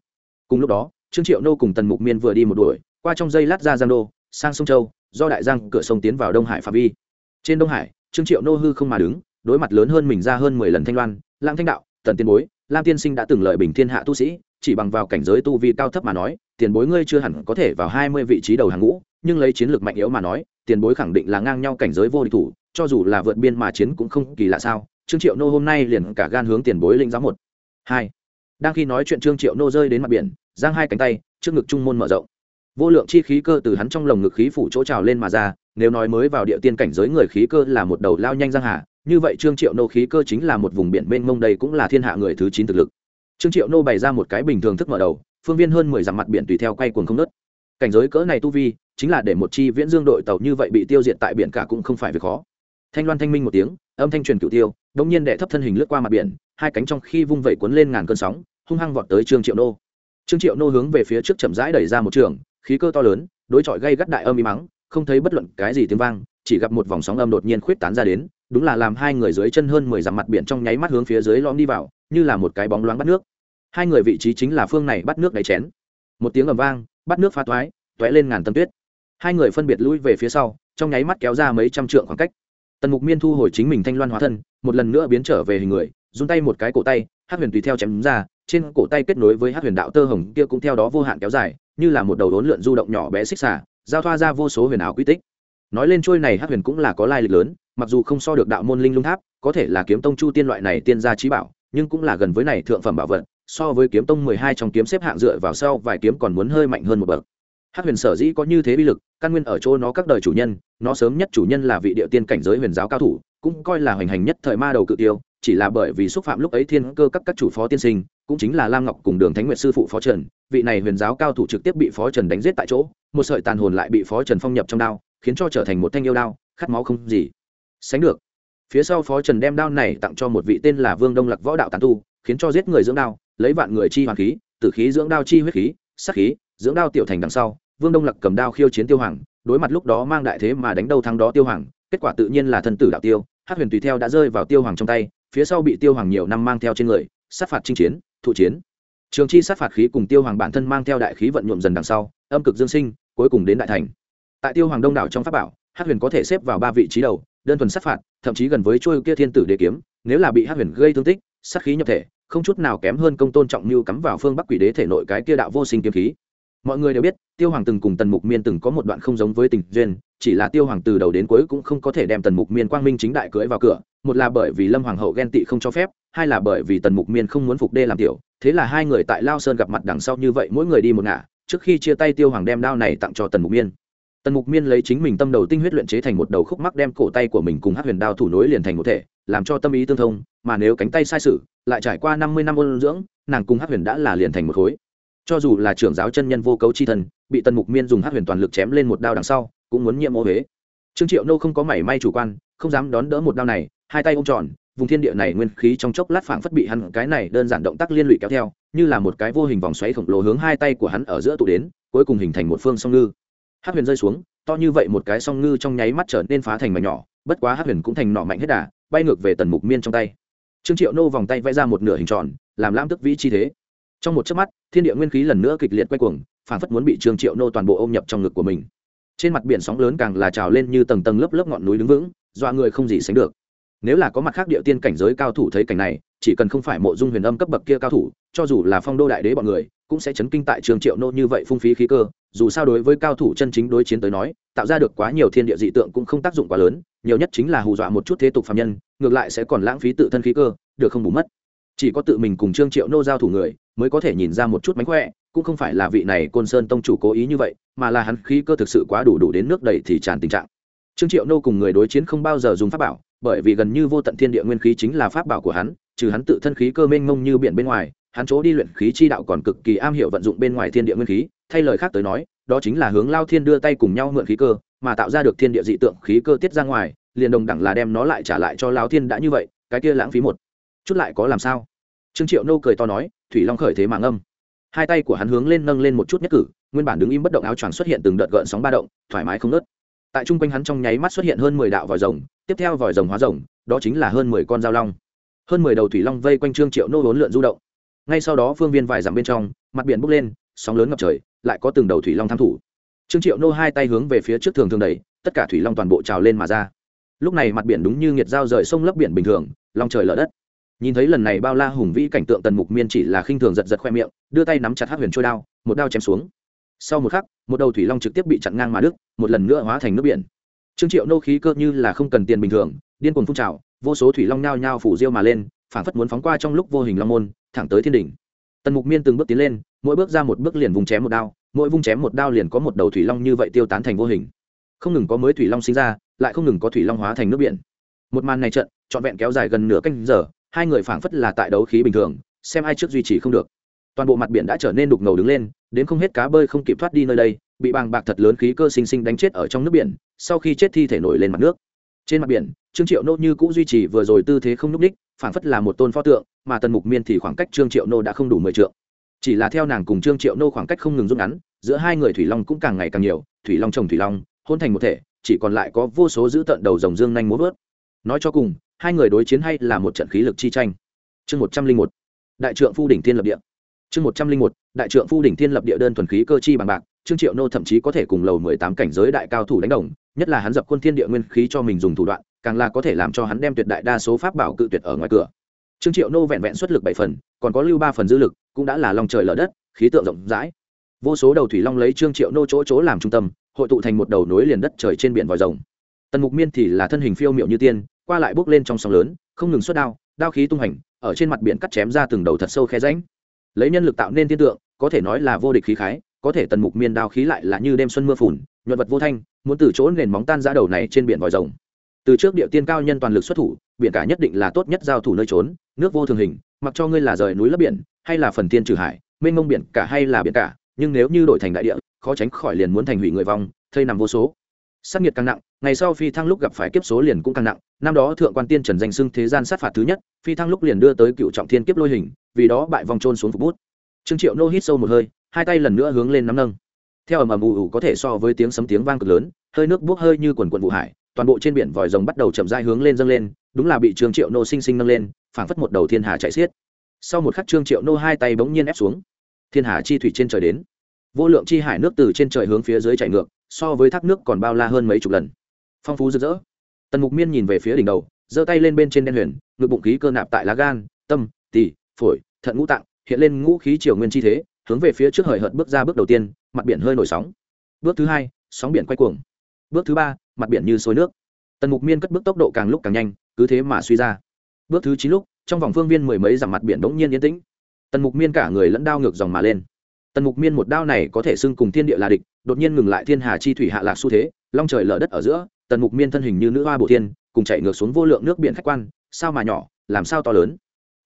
Cùng lúc đó, trương triệu nô cùng tần mục miên vừa đi một đuổi, qua trong dây lát ra giang đô, sang sông châu, do đại giang cửa sông tiến vào đông hải phạm vi. Trên đông hải, trương triệu nô hư không mà đứng, đối mặt lớn hơn mình ra hơn mười lần thanh loan lãng thanh đạo, tần tiên bối, lam tiên sinh đã từng lợi bình thiên hạ tu sĩ chỉ bằng vào cảnh giới tu vi cao thấp mà nói, tiền bối ngươi chưa hẳn có thể vào hai mươi vị trí đầu hàng ngũ, nhưng lấy chiến lược mạnh yếu mà nói, tiền bối khẳng định là ngang nhau cảnh giới vô địch thủ, cho dù là vượt biên mà chiến cũng không kỳ lạ sao. Trương triệu nô hôm nay liền cả gan hướng tiền bối linh giáo một, hai. Đang khi nói chuyện trương triệu nô rơi đến mặt biển, giang hai cánh tay, trước ngực trung môn mở rộng. Vô lượng chi khí cơ từ hắn trong lồng ngực khí phủ chỗ trào lên mà ra, nếu nói mới vào địa tiên cảnh giới người khí cơ là một đầu lao nhanh giang hà, như vậy trương triệu nô khí cơ chính là một vùng biển mênh mông đây cũng là thiên hạ người thứ chín thực lực trương triệu nô bày ra một cái bình thường thức mở đầu, phương viên hơn mười dặm mặt biển tùy theo quay cuồng không nớt cảnh giới cỡ này tu vi, chính là để một chi viễn dương đội tàu như vậy bị tiêu diệt tại biển cả cũng không phải việc khó. Thanh loan thanh minh một tiếng, âm thanh truyền cửu tiêu đống nhiên đệ thấp thân hình lướt qua mặt biển, hai cánh trong khi vung vẩy cuốn lên ngàn cơn sóng, hung hăng vọt tới trương triệu nô. Trương triệu nô hướng về phía trước chậm rãi đẩy ra một trường, khí cơ to lớn, đối chọi gây gắt đại âm y mắng, không thấy bất luận cái gì tiếng vang, chỉ gặp một vòng sóng âm đột nhiên khuyết tán ra đến đúng là làm hai người dưới chân hơn mười dặm mặt biển trong nháy mắt hướng phía dưới lõm đi vào, như là một cái bóng loáng bắt nước. Hai người vị trí chính là phương này bắt nước đáy chén. Một tiếng ầm vang, bắt nước phá toái toé lên ngàn tấm tuyết. Hai người phân biệt lui về phía sau, trong nháy mắt kéo ra mấy trăm trượng khoảng cách. Tần mục miên thu hồi chính mình thanh loan hóa thân, một lần nữa biến trở về hình người, run tay một cái cổ tay hát huyền tùy theo chém ra, trên cổ tay kết nối với hát huyền đạo tơ hồng kia cũng theo đó vô hạn kéo dài, như là một đầu đốn lượn du động nhỏ bé xích xả giao thoa ra vô số huyền ảo quy tích. Nói lên trôi này hát huyền cũng là có lai lịch lớn mặc dù không so được đạo môn linh lung tháp, có thể là kiếm tông chu tiên loại này tiên gia trí bảo, nhưng cũng là gần với này thượng phẩm bảo vật, so với kiếm tông mười hai trong kiếm xếp hạng dựa vào sau vài kiếm còn muốn hơi mạnh hơn một bậc. Hát huyền sở dĩ có như thế bi lực, căn nguyên ở chỗ nó các đời chủ nhân, nó sớm nhất chủ nhân là vị địa tiên cảnh giới huyền giáo cao thủ, cũng coi là hoành hành nhất thời ma đầu cự tiêu, chỉ là bởi vì xúc phạm lúc ấy thiên cơ các các chủ phó tiên sinh, cũng chính là lam ngọc cùng đường thánh nguyện sư phụ phó trần, vị này huyền giáo cao thủ trực tiếp bị phó trần đánh giết tại chỗ, một sợi tàn hồn lại bị phó trần phong nhập trong đao, khiến cho trở thành một thanh yêu đao, khát máu không gì sánh được. Phía sau phó trần đem đao này tặng cho một vị tên là vương đông lạc võ đạo tàn tu, khiến cho giết người dưỡng đao, lấy vạn người chi hoàng khí, tử khí dưỡng đao chi huyết khí sắc khí, dưỡng đao tiểu thành đằng sau, vương đông lạc cầm đao khiêu chiến tiêu hoàng, đối mặt lúc đó mang đại thế mà đánh đầu thắng đó tiêu hoàng, kết quả tự nhiên là thân tử đạo tiêu hát huyền tùy theo đã rơi vào tiêu hoàng trong tay, phía sau bị tiêu hoàng nhiều năm mang theo trên người, sát phạt chinh chiến, thụ chiến. Trường chi sát phạt khí cùng tiêu hoàng bản thân mang theo đại khí vận nhuộm dần đằng sau, âm cực dương sinh, cuối cùng đến đại thành. Tại tiêu hoàng đông đảo trong pháp bảo hát huyền có thể xếp vào ba vị trí đầu đơn thuần sát phạt, thậm chí gần với trôi kia thiên tử đế kiếm, nếu là bị hát huyền gây thương tích, sát khí nhập thể, không chút nào kém hơn công tôn trọng mưu cắm vào phương bắc quỷ đế thể nội cái kia đạo vô sinh kiếm khí. Mọi người đều biết, tiêu hoàng từng cùng tần mục miên từng có một đoạn không giống với tình duyên, chỉ là tiêu hoàng từ đầu đến cuối cũng không có thể đem tần mục miên quang minh chính đại cưỡi vào cửa, một là bởi vì lâm hoàng hậu ghen tị không cho phép, hai là bởi vì tần mục miên không muốn phục đê làm tiểu, thế là hai người tại lao sơn gặp mặt đằng sau như vậy mỗi người đi một ngả, trước khi chia tay tiêu hoàng đem đao này tặng cho tần mục miên tần mục miên lấy chính mình tâm đầu tinh huyết luyện chế thành một đầu khúc mắc đem cổ tay của mình cùng hát huyền đao thủ nối liền thành một thể, làm cho tâm ý tương thông, mà nếu cánh tay sai sự, lại trải qua năm mươi năm ôn dưỡng, nàng cùng hát huyền đã là liền thành một khối. Cho dù là trưởng giáo chân nhân vô cấu chi thần, bị tần mục miên dùng hát huyền toàn lực chém lên một đao đằng sau, cũng muốn nhiễm ô huế. Trương triệu nô không có mảy may chủ quan, không dám đón đỡ một đao này, hai tay ôm tròn, vùng thiên địa này nguyên khí trong chốc lát phảng phất bị hắn, cái này đơn giản động tác liên lụy kéo theo, như là một cái vô hình vòng xoáy khổng lồ hướng hai tay của hắn ở giữa tụ đến, cuối cùng hình thành một phương song ngư hát huyền rơi xuống, to như vậy một cái song ngư trong nháy mắt trở nên phá thành mảnh nhỏ, bất quá hát huyền cũng thành nọ mạnh hết đà, bay ngược về tần mục miên trong tay. Trương triệu nô vòng tay vẽ ra một nửa hình tròn, làm lam tức vĩ chi thế. Trong một chớp mắt, thiên địa nguyên khí lần nữa kịch liệt quay cuồng, phảng phất muốn bị trương triệu nô toàn bộ ôm nhập trong ngực của mình. Trên mặt biển sóng lớn càng là trào lên như tầng tầng lớp lớp ngọn núi đứng vững, dọa người không gì sánh được. Nếu là có mặt khác địa tiên cảnh giới cao thủ thấy cảnh này, chỉ cần không phải mộ dung huyền âm cấp bậc kia cao thủ, cho dù là phong đô đại đế bọn người cũng sẽ chấn kinh tại trường triệu nô như vậy phung phí khí cơ, dù sao đối với cao thủ chân chính đối chiến tới nói, tạo ra được quá nhiều thiên địa dị tượng cũng không tác dụng quá lớn, nhiều nhất chính là hù dọa một chút thế tục phạm nhân, ngược lại sẽ còn lãng phí tự thân khí cơ, được không bù mất. Chỉ có tự mình cùng trương triệu nô giao thủ người, mới có thể nhìn ra một chút mánh khỏe, cũng không phải là vị này côn sơn tông chủ cố ý như vậy, mà là hắn khí cơ thực sự quá đủ đủ đến nước đầy thì tràn tình trạng. Trương triệu nô cùng người đối chiến không bao giờ dùng pháp bảo, bởi vì gần như vô tận thiên địa nguyên khí chính là pháp bảo của hắn, trừ hắn tự thân khí cơ mênh mông như biển bên ngoài hắn chỗ đi luyện khí chi đạo còn cực kỳ am hiểu vận dụng bên ngoài thiên địa nguyên khí, thay lời khác tới nói, đó chính là hướng lao thiên đưa tay cùng nhau mượn khí cơ, mà tạo ra được thiên địa dị tượng khí cơ tiết ra ngoài, liền đồng đẳng là đem nó lại trả lại cho lao thiên đã như vậy, cái kia lãng phí một. Chút lại có làm sao? Trương triệu nô cười to nói, thủy long khởi thế mạng âm hai tay của hắn hướng lên nâng lên một chút nhất cử, nguyên bản đứng im bất động áo choàng xuất hiện từng đợt gợn sóng ba động, thoải mái không nớt tại trung quanh hắn trong nháy mắt xuất hiện hơn mười đạo vòi rồng, tiếp theo vòi rồng hóa rồng, đó chính là hơn mười con dao long. Hơn mười đầu thủy long vây quanh trương triệu nô vốn lượn du động ngay sau đó phương viên vài dặm bên trong, mặt biển bốc lên, sóng lớn ngập trời, lại có từng đầu thủy long tham thủ. Trương triệu nô hai tay hướng về phía trước thường thường đầy tất cả thủy long toàn bộ trào lên mà ra. Lúc này mặt biển đúng như nghiệt dao rời sông lấp biển bình thường, long trời lở đất. Nhìn thấy lần này bao la hùng vĩ cảnh tượng tần mục miên chỉ là khinh thường giật giật khoe miệng, đưa tay nắm chặt hát huyền trôi đao, một đao chém xuống. Sau một khắc, một đầu thủy long trực tiếp bị chặn ngang mà đứt, một lần nữa hóa thành nước biển. Trương triệu nô khí cơ như là không cần tiền bình thường, điên cuồng phun trào, vô số thủy long nhao nhao phủ riêu mà lên phản phất muốn phóng qua trong lúc vô hình long môn thẳng tới thiên đỉnh. Tần mục miên từng bước tiến lên, mỗi bước ra một bước liền vùng chém một đao, mỗi vung chém một đao liền có một đầu thủy long như vậy tiêu tán thành vô hình. Không ngừng có mới thủy long sinh ra, lại không ngừng có thủy long hóa thành nước biển. Một màn này trận, trọn vẹn kéo dài gần nửa canh giờ, hai người phảng phất là tại đấu khí bình thường, xem ai trước duy trì không được. Toàn bộ mặt biển đã trở nên đục ngầu đứng lên, đến không hết cá bơi không kịp thoát đi nơi đây, bị bàng bạc thật lớn khí cơ sinh sinh đánh chết ở trong nước biển, sau khi chết thi thể nổi lên mặt nước. Trên mặt biển, trương triệu nô như cũng duy trì vừa rồi tư thế không n ú c ních phảng phất là một tôn pho tượng, mà tần mục miên thì khoảng cách trương triệu nô đã không đủ mười trượng. Chỉ là theo nàng cùng trương triệu nô khoảng cách không ngừng rút ngắn, giữa hai người thủy long cũng càng ngày càng nhiều, thủy long chồng thủy long, hôn thành một thể, chỉ còn lại có vô số giữ tận đầu dòng dương nhanh múa vớt. Nói cho cùng, hai người đối chiến hay là một trận khí lực chi tranh. Chương một trăm linh một, đại trượng phu đỉnh thiên lập địa. Chương một trăm linh một, đại trượng phu đỉnh thiên lập địa đơn thuần khí cơ chi bằng bạc, trương triệu nô thậm chí có thể cùng lầu mười tám cảnh giới đại cao thủ đánh đồng, nhất là hắn dập quân thiên địa nguyên khí cho mình dùng thủ đoạn càng là có thể làm cho hắn đem tuyệt đại đa số pháp bảo cự tuyệt ở ngoài cửa. Trương triệu nô vẹn vẹn xuất lực bảy phần, còn có lưu ba phần dư lực, cũng đã là lòng trời lở đất, khí tượng rộng rãi. Vô số đầu thủy long lấy trương triệu nô chỗ chỗ làm trung tâm, hội tụ thành một đầu nối liền đất trời trên biển vòi rồng. Tần mục miên thì là thân hình phiêu miệu như tiên, qua lại bước lên trong sóng lớn, không ngừng xuất đao đao khí tung hành, ở trên mặt biển cắt chém ra từng đầu thật sâu khe ránh lấy nhân lực tạo nên thiên tượng, có thể nói là vô địch khí khái, có thể tần mục miên đao khí lại là như đêm xuân mưa phùn, nhuận vật vô thanh, muốn từ chỗ nền móng tan ra đầu này trên biển vòi rồng từ trước địa tiên cao nhân toàn lực xuất thủ, biển cả nhất định là tốt nhất giao thủ nơi trốn, nước vô thường hình, mặc cho ngươi là rời núi lấp biển, hay là phần tiên trừ hải, mênh mông biển cả hay là biển cả, nhưng nếu như đổi thành đại địa, khó tránh khỏi liền muốn thành hủy người vong, thây nằm vô số. Sát nhiệt càng nặng, ngày sau phi thăng lúc gặp phải kiếp số liền cũng càng nặng, năm đó thượng quan tiên trần danh xưng thế gian sát phạt thứ nhất, phi thăng lúc liền đưa tới cựu trọng thiên kiếp lôi hình, vì đó bại vòng trôn xuống phục bút. Trương triệu nô hít sâu một hơi, hai tay lần nữa hướng lên nắm nâng. Theo ầm ầm ù ù có thể so với tiếng sấm tiếng vang cực lớn, hơi nước buốc hơi như quần quần vụ hải toàn bộ trên biển vòi rồng bắt đầu chậm rãi hướng lên dâng lên, đúng là bị trương triệu nô sinh sinh nâng lên, phảng phất một đầu thiên hà chạy xiết. Sau một khắc trương triệu nô hai tay bỗng nhiên ép xuống. Thiên hà chi thủy trên trời đến. Vô lượng chi hải nước từ trên trời hướng phía dưới chạy ngược, so với thác nước còn bao la hơn mấy chục lần. Phong phú rực rỡ. Tần mục miên nhìn về phía đỉnh đầu, giơ tay lên bên trên đen huyền, ngực bụng khí cơ nạp tại lá gan, tâm, tỳ, phổi, thận ngũ tạng, hiện lên ngũ khí triều nguyên chi thế, hướng về phía trước hời hợt bước ra bước đầu tiên, mặt biển hơi nổi sóng. Bước thứ hai, sóng biển quay cuồng bước thứ ba, mặt biển như sôi nước. Tần mục miên cất bước tốc độ càng lúc càng nhanh, cứ thế mà suy ra. Bước thứ chín lúc, trong vòng phương viên mười mấy dặm mặt biển đống nhiên yên tĩnh. Tần mục miên cả người lẫn đao ngược dòng mà lên. Tần mục miên một đao này có thể xưng cùng thiên địa là địch, đột nhiên ngừng lại thiên hà chi thủy hạ lạc xu thế, long trời lở đất ở giữa, tần mục miên thân hình như nữ hoa bổ thiên, cùng chạy ngược xuống vô lượng nước biển khách quan, sao mà nhỏ, làm sao to lớn?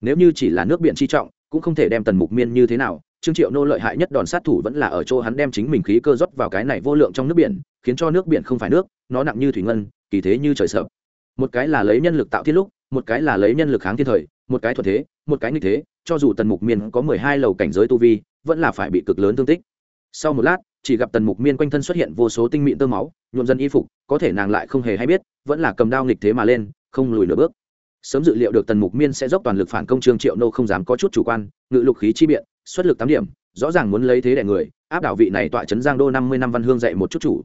Nếu như chỉ là nước biển chi trọng, cũng không thể đem tần mục miên như thế nào, trương triệu nô lợi hại nhất đòn sát thủ vẫn là ở chỗ hắn đem chính mình khí cơ rót vào cái này vô lượng trong nước biển khiến cho nước biển không phải nước, nó nặng như thủy ngân, kỳ thế như trời sợp một cái là lấy nhân lực tạo thiên lúc, một cái là lấy nhân lực kháng thiên thời, một cái thuận thế, một cái nghịch thế, cho dù tần mục miên có mười hai lầu cảnh giới tu vi, vẫn là phải bị cực lớn thương tích. Sau một lát, chỉ gặp tần mục miên quanh thân xuất hiện vô số tinh mịn tơ máu, nhuộm dân y phục, có thể nàng lại không hề hay biết, vẫn là cầm đao nghịch thế mà lên, không lùi nửa bước. Sớm dự liệu được tần mục miên sẽ dốc toàn lực phản công trương triệu nô không dám có chút chủ quan, ngự lục khí chi biện, xuất lực tám điểm, rõ ràng muốn lấy thế đẻ người, áp đảo vị này tọa trấn giang đô năm mươi năm văn hương dạy một chút chủ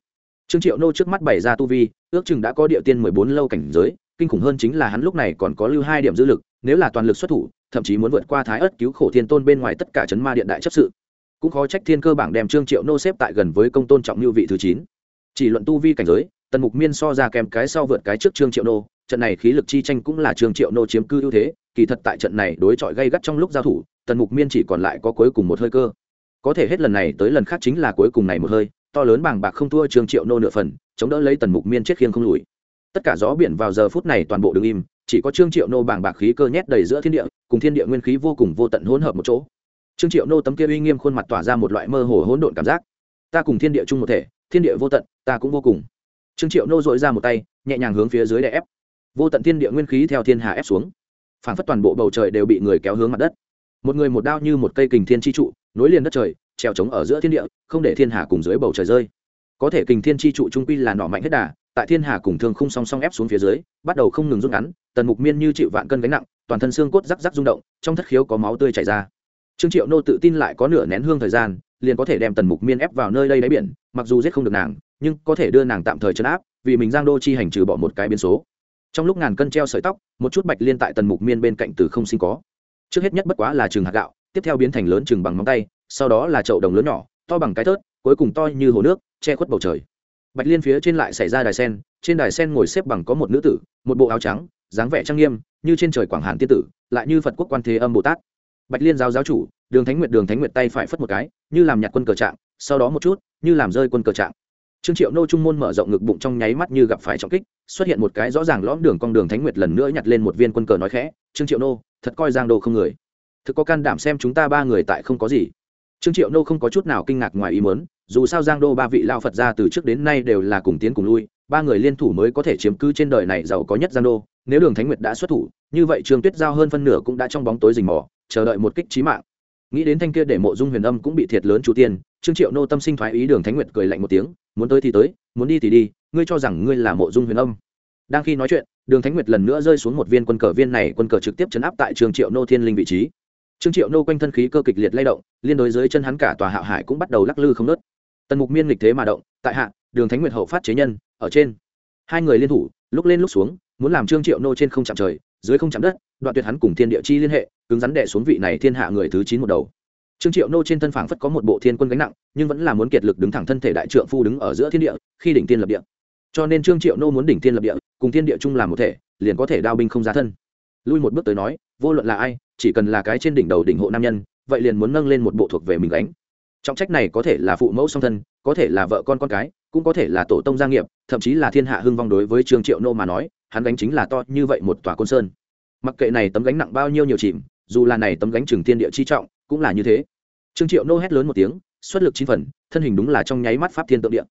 trương triệu nô trước mắt bày ra tu vi, ước chừng đã có địa tiên mười bốn lâu cảnh giới, kinh khủng hơn chính là hắn lúc này còn có lưu hai điểm dư lực, nếu là toàn lực xuất thủ, thậm chí muốn vượt qua thái ất cứu khổ thiên tôn bên ngoài tất cả chấn ma điện đại chấp sự. Cũng khó trách thiên cơ bảng đem trương triệu nô xếp tại gần với công tôn trọng lưu vị thứ chín. Chỉ luận tu vi cảnh giới, tần mục miên so ra kèm cái sau vượt cái trước trương triệu nô, trận này khí lực chi tranh cũng là trương triệu nô chiếm cư ưu thế, kỳ thật tại trận này đối chọi gây gắt trong lúc giao thủ, tần mục miên chỉ còn lại có cuối cùng một hơi cơ. Có thể hết lần này tới lần khác chính là cuối cùng này một hơi to lớn bàng bạc không thua trương triệu nô nửa phần, chống đỡ lấy tần mục miên chết khiêng không lùi. Tất cả gió biển vào giờ phút này toàn bộ đứng im, chỉ có trương triệu nô bàng bạc khí cơ nhét đầy giữa thiên địa, cùng thiên địa nguyên khí vô cùng vô tận hỗn hợp một chỗ. Trương triệu nô tấm kia uy nghiêm khuôn mặt tỏa ra một loại mơ hồ hỗn độn cảm giác. Ta cùng thiên địa chung một thể, thiên địa vô tận, ta cũng vô cùng. Trương triệu nô dội ra một tay, nhẹ nhàng hướng phía dưới đè ép. Vô tận thiên địa nguyên khí theo thiên hà ép xuống. Phản phất toàn bộ bầu trời đều bị người kéo hướng mặt đất. Một người một đao như một cây kình thiên chi trụ, nối liền đất trời treo trống ở giữa thiên địa, không để thiên hà cùng dưới bầu trời rơi. Có thể kình thiên chi trụ trung quy là nỏ mạnh hết đà, tại thiên hà cùng thương khung song song ép xuống phía dưới, bắt đầu không ngừng rút ngắn, tần mục miên như chịu vạn cân gánh nặng, toàn thân xương cốt rắc rắc rung động, trong thất khiếu có máu tươi chảy ra. Trương triệu nô tự tin lại có nửa nén hương thời gian, liền có thể đem tần mục miên ép vào nơi đây đáy biển, mặc dù giết không được nàng, nhưng có thể đưa nàng tạm thời chấn áp, vì mình giang đô chi hành trừ bỏ một cái biến số. Trong lúc ngàn cân treo sợi tóc, một chút bạch liên tại tần mục miên bên cạnh từ không sinh có. Trước hết nhất bất quá là trường hạt gạo, tiếp theo biến thành lớn chừng bằng móng tay sau đó là chậu đồng lớn nhỏ, to bằng cái thớt, cuối cùng to như hồ nước, che khuất bầu trời. Bạch liên phía trên lại xảy ra đài sen, trên đài sen ngồi xếp bằng có một nữ tử, một bộ áo trắng, dáng vẻ trang nghiêm, như trên trời quảng hàn tiên tử, lại như phật quốc quan thế âm bồ tát. Bạch liên giáo giáo chủ, đường thánh nguyệt đường thánh nguyệt tay phải phất một cái, như làm nhặt quân cờ trạng, sau đó một chút, như làm rơi quân cờ trạng. Trương triệu nô trung môn mở rộng ngực bụng trong nháy mắt như gặp phải trọng kích, xuất hiện một cái rõ ràng lõm đường con đường thánh nguyệt lần nữa nhặt lên một viên quân cờ nói khẽ, trương triệu nô, thật coi giang đồ không người. Thực có can đảm xem chúng ta ba người tại không có gì trương triệu nô không có chút nào kinh ngạc ngoài ý muốn, dù sao giang đô ba vị lao phật ra từ trước đến nay đều là cùng tiến cùng lui, ba người liên thủ mới có thể chiếm cứ trên đời này giàu có nhất giang đô, nếu đường thánh nguyệt đã xuất thủ, như vậy trương tuyết giao hơn phân nửa cũng đã trong bóng tối rình mò, chờ đợi một kích trí mạng. Nghĩ đến thanh kia để mộ dung huyền âm cũng bị thiệt lớn chủ tiên, trương triệu nô tâm sinh thoái ý đường thánh nguyệt cười lạnh một tiếng, muốn tới thì tới, muốn đi thì đi, ngươi cho rằng ngươi là mộ dung huyền âm. Đang khi nói chuyện, đường thánh nguyệt lần nữa rơi xuống một viên quân cờ, viên này quân cờ trực tiếp chấn áp tại trương triệu nô thiên linh vị trí trương triệu nô quanh thân khí cơ kịch liệt lay động, liên đối dưới chân hắn cả tòa hạo hải cũng bắt đầu lắc lư không nớt tần mục miên lịch thế mà động, tại hạ, đường thánh nguyệt hậu phát chế nhân, ở trên. Hai người liên thủ, lúc lên lúc xuống, muốn làm trương triệu nô trên không chạm trời, dưới không chạm đất, đoạn tuyệt hắn cùng thiên địa chi liên hệ, cứng rắn đệ xuống vị này thiên hạ người thứ chín một đầu. Trương triệu nô trên thân phảng phất có một bộ thiên quân gánh nặng, nhưng vẫn là muốn kiệt lực đứng thẳng thân thể đại trượng phu đứng ở giữa thiên địa, khi đỉnh tiên lập địa. Cho nên trương triệu nô muốn đỉnh tiên lập địa, cùng thiên địa chung làm một thể, liền có thể đao binh không ra thân. Lui một bước tới nói, vô luận là ai chỉ cần là cái trên đỉnh đầu đỉnh hộ nam nhân, vậy liền muốn nâng lên một bộ thuộc về mình gánh. Trọng trách này có thể là phụ mẫu song thân, có thể là vợ con con cái, cũng có thể là tổ tông gia nghiệp, thậm chí là thiên hạ hưng vong đối với trương triệu nô mà nói, hắn gánh chính là to như vậy một tòa côn sơn. Mặc kệ này tấm gánh nặng bao nhiêu nhiều chìm, dù là này tấm gánh trừng thiên địa chi trọng, cũng là như thế. Trương triệu nô hét lớn một tiếng, xuất lực chín phần, thân hình đúng là trong nháy mắt pháp thiên tượng địa.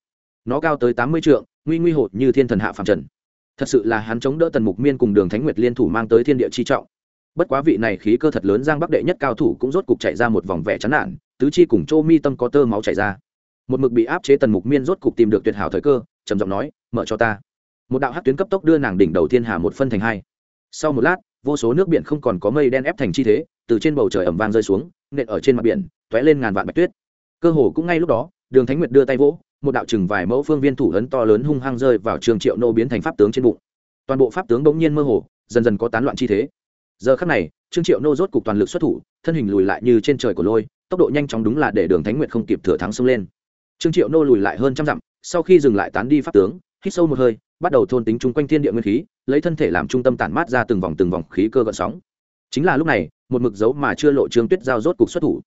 Nó cao tới tám mươi trượng, nguy nguy hột như thiên thần hạ phạm trần. Thật sự là hắn chống đỡ tần mục miên cùng đường thánh nguyệt liên thủ mang tới thiên địa chi trọng bất quá vị này khí cơ thật lớn giang bắc đệ nhất cao thủ cũng rốt cục chạy ra một vòng vẻ chán nản, tứ chi cùng châu mi tâm có tơ máu chảy ra. Một mực bị áp chế tần mục miên rốt cục tìm được tuyệt hảo thời cơ, trầm giọng nói, mở cho ta. Một đạo hát tuyến cấp tốc đưa nàng đỉnh đầu thiên hà một phân thành hai. Sau một lát, vô số nước biển không còn có mây đen ép thành chi thế, từ trên bầu trời ẩm vang rơi xuống, nện ở trên mặt biển t ó é lên ngàn vạn bạch tuyết. Cơ hồ cũng ngay lúc đó, đường thánh nguyệt đưa tay vỗ, một đạo chừng vài mẫu phương viên thủ ấn to lớn hung hăng rơi vào trường triệu nô biến thành pháp tướng trên bụng. Toàn bộ pháp tướng bỗng nhiên mơ hồ, dần dần có tán loạn chi thế giờ khắc này, trương triệu nô rốt cục toàn lực xuất thủ, thân hình lùi lại như trên trời của lôi, tốc độ nhanh chóng đúng là để đường thánh nguyệt không kịp thừa thắng xông lên. Trương triệu nô lùi lại hơn trăm dặm, sau khi dừng lại tán đi pháp tướng, hít sâu một hơi, bắt đầu thôn tính chung quanh thiên địa nguyên khí, lấy thân thể làm trung tâm tản mát ra từng vòng từng vòng khí cơ gợn sóng. Chính là lúc này, một mực dấu mà chưa lộ trương tuyết giao rốt cục xuất thủ.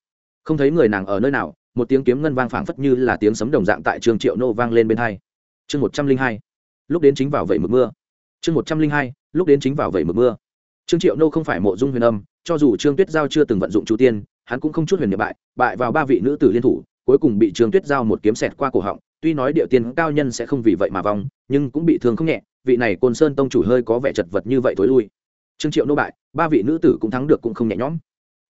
Không thấy người nàng ở nơi nào, một tiếng kiếm ngân vang phảng phất như là tiếng sấm đồng dạng tại trương triệu nô vang lên bên hai. Chương một trăm linh hai, lúc đến chính vào vậy mực mưa. Chương một trăm linh hai, lúc đến chính vào vậy mực mưa trương triệu nô không phải mộ dung huyền âm, cho dù trương tuyết giao chưa từng vận dụng chu tiên, hắn cũng không chút huyền nhiệm bại bại vào ba vị nữ tử liên thủ, cuối cùng bị trương tuyết giao một kiếm xẹt qua cổ họng. Tuy nói địa tiên cao nhân sẽ không vì vậy mà vong, nhưng cũng bị thương không nhẹ, vị này côn sơn tông chủ hơi có vẻ chật vật như vậy thối lui. Trương triệu nô bại, ba vị nữ tử cũng thắng được cũng không nhẹ nhõm.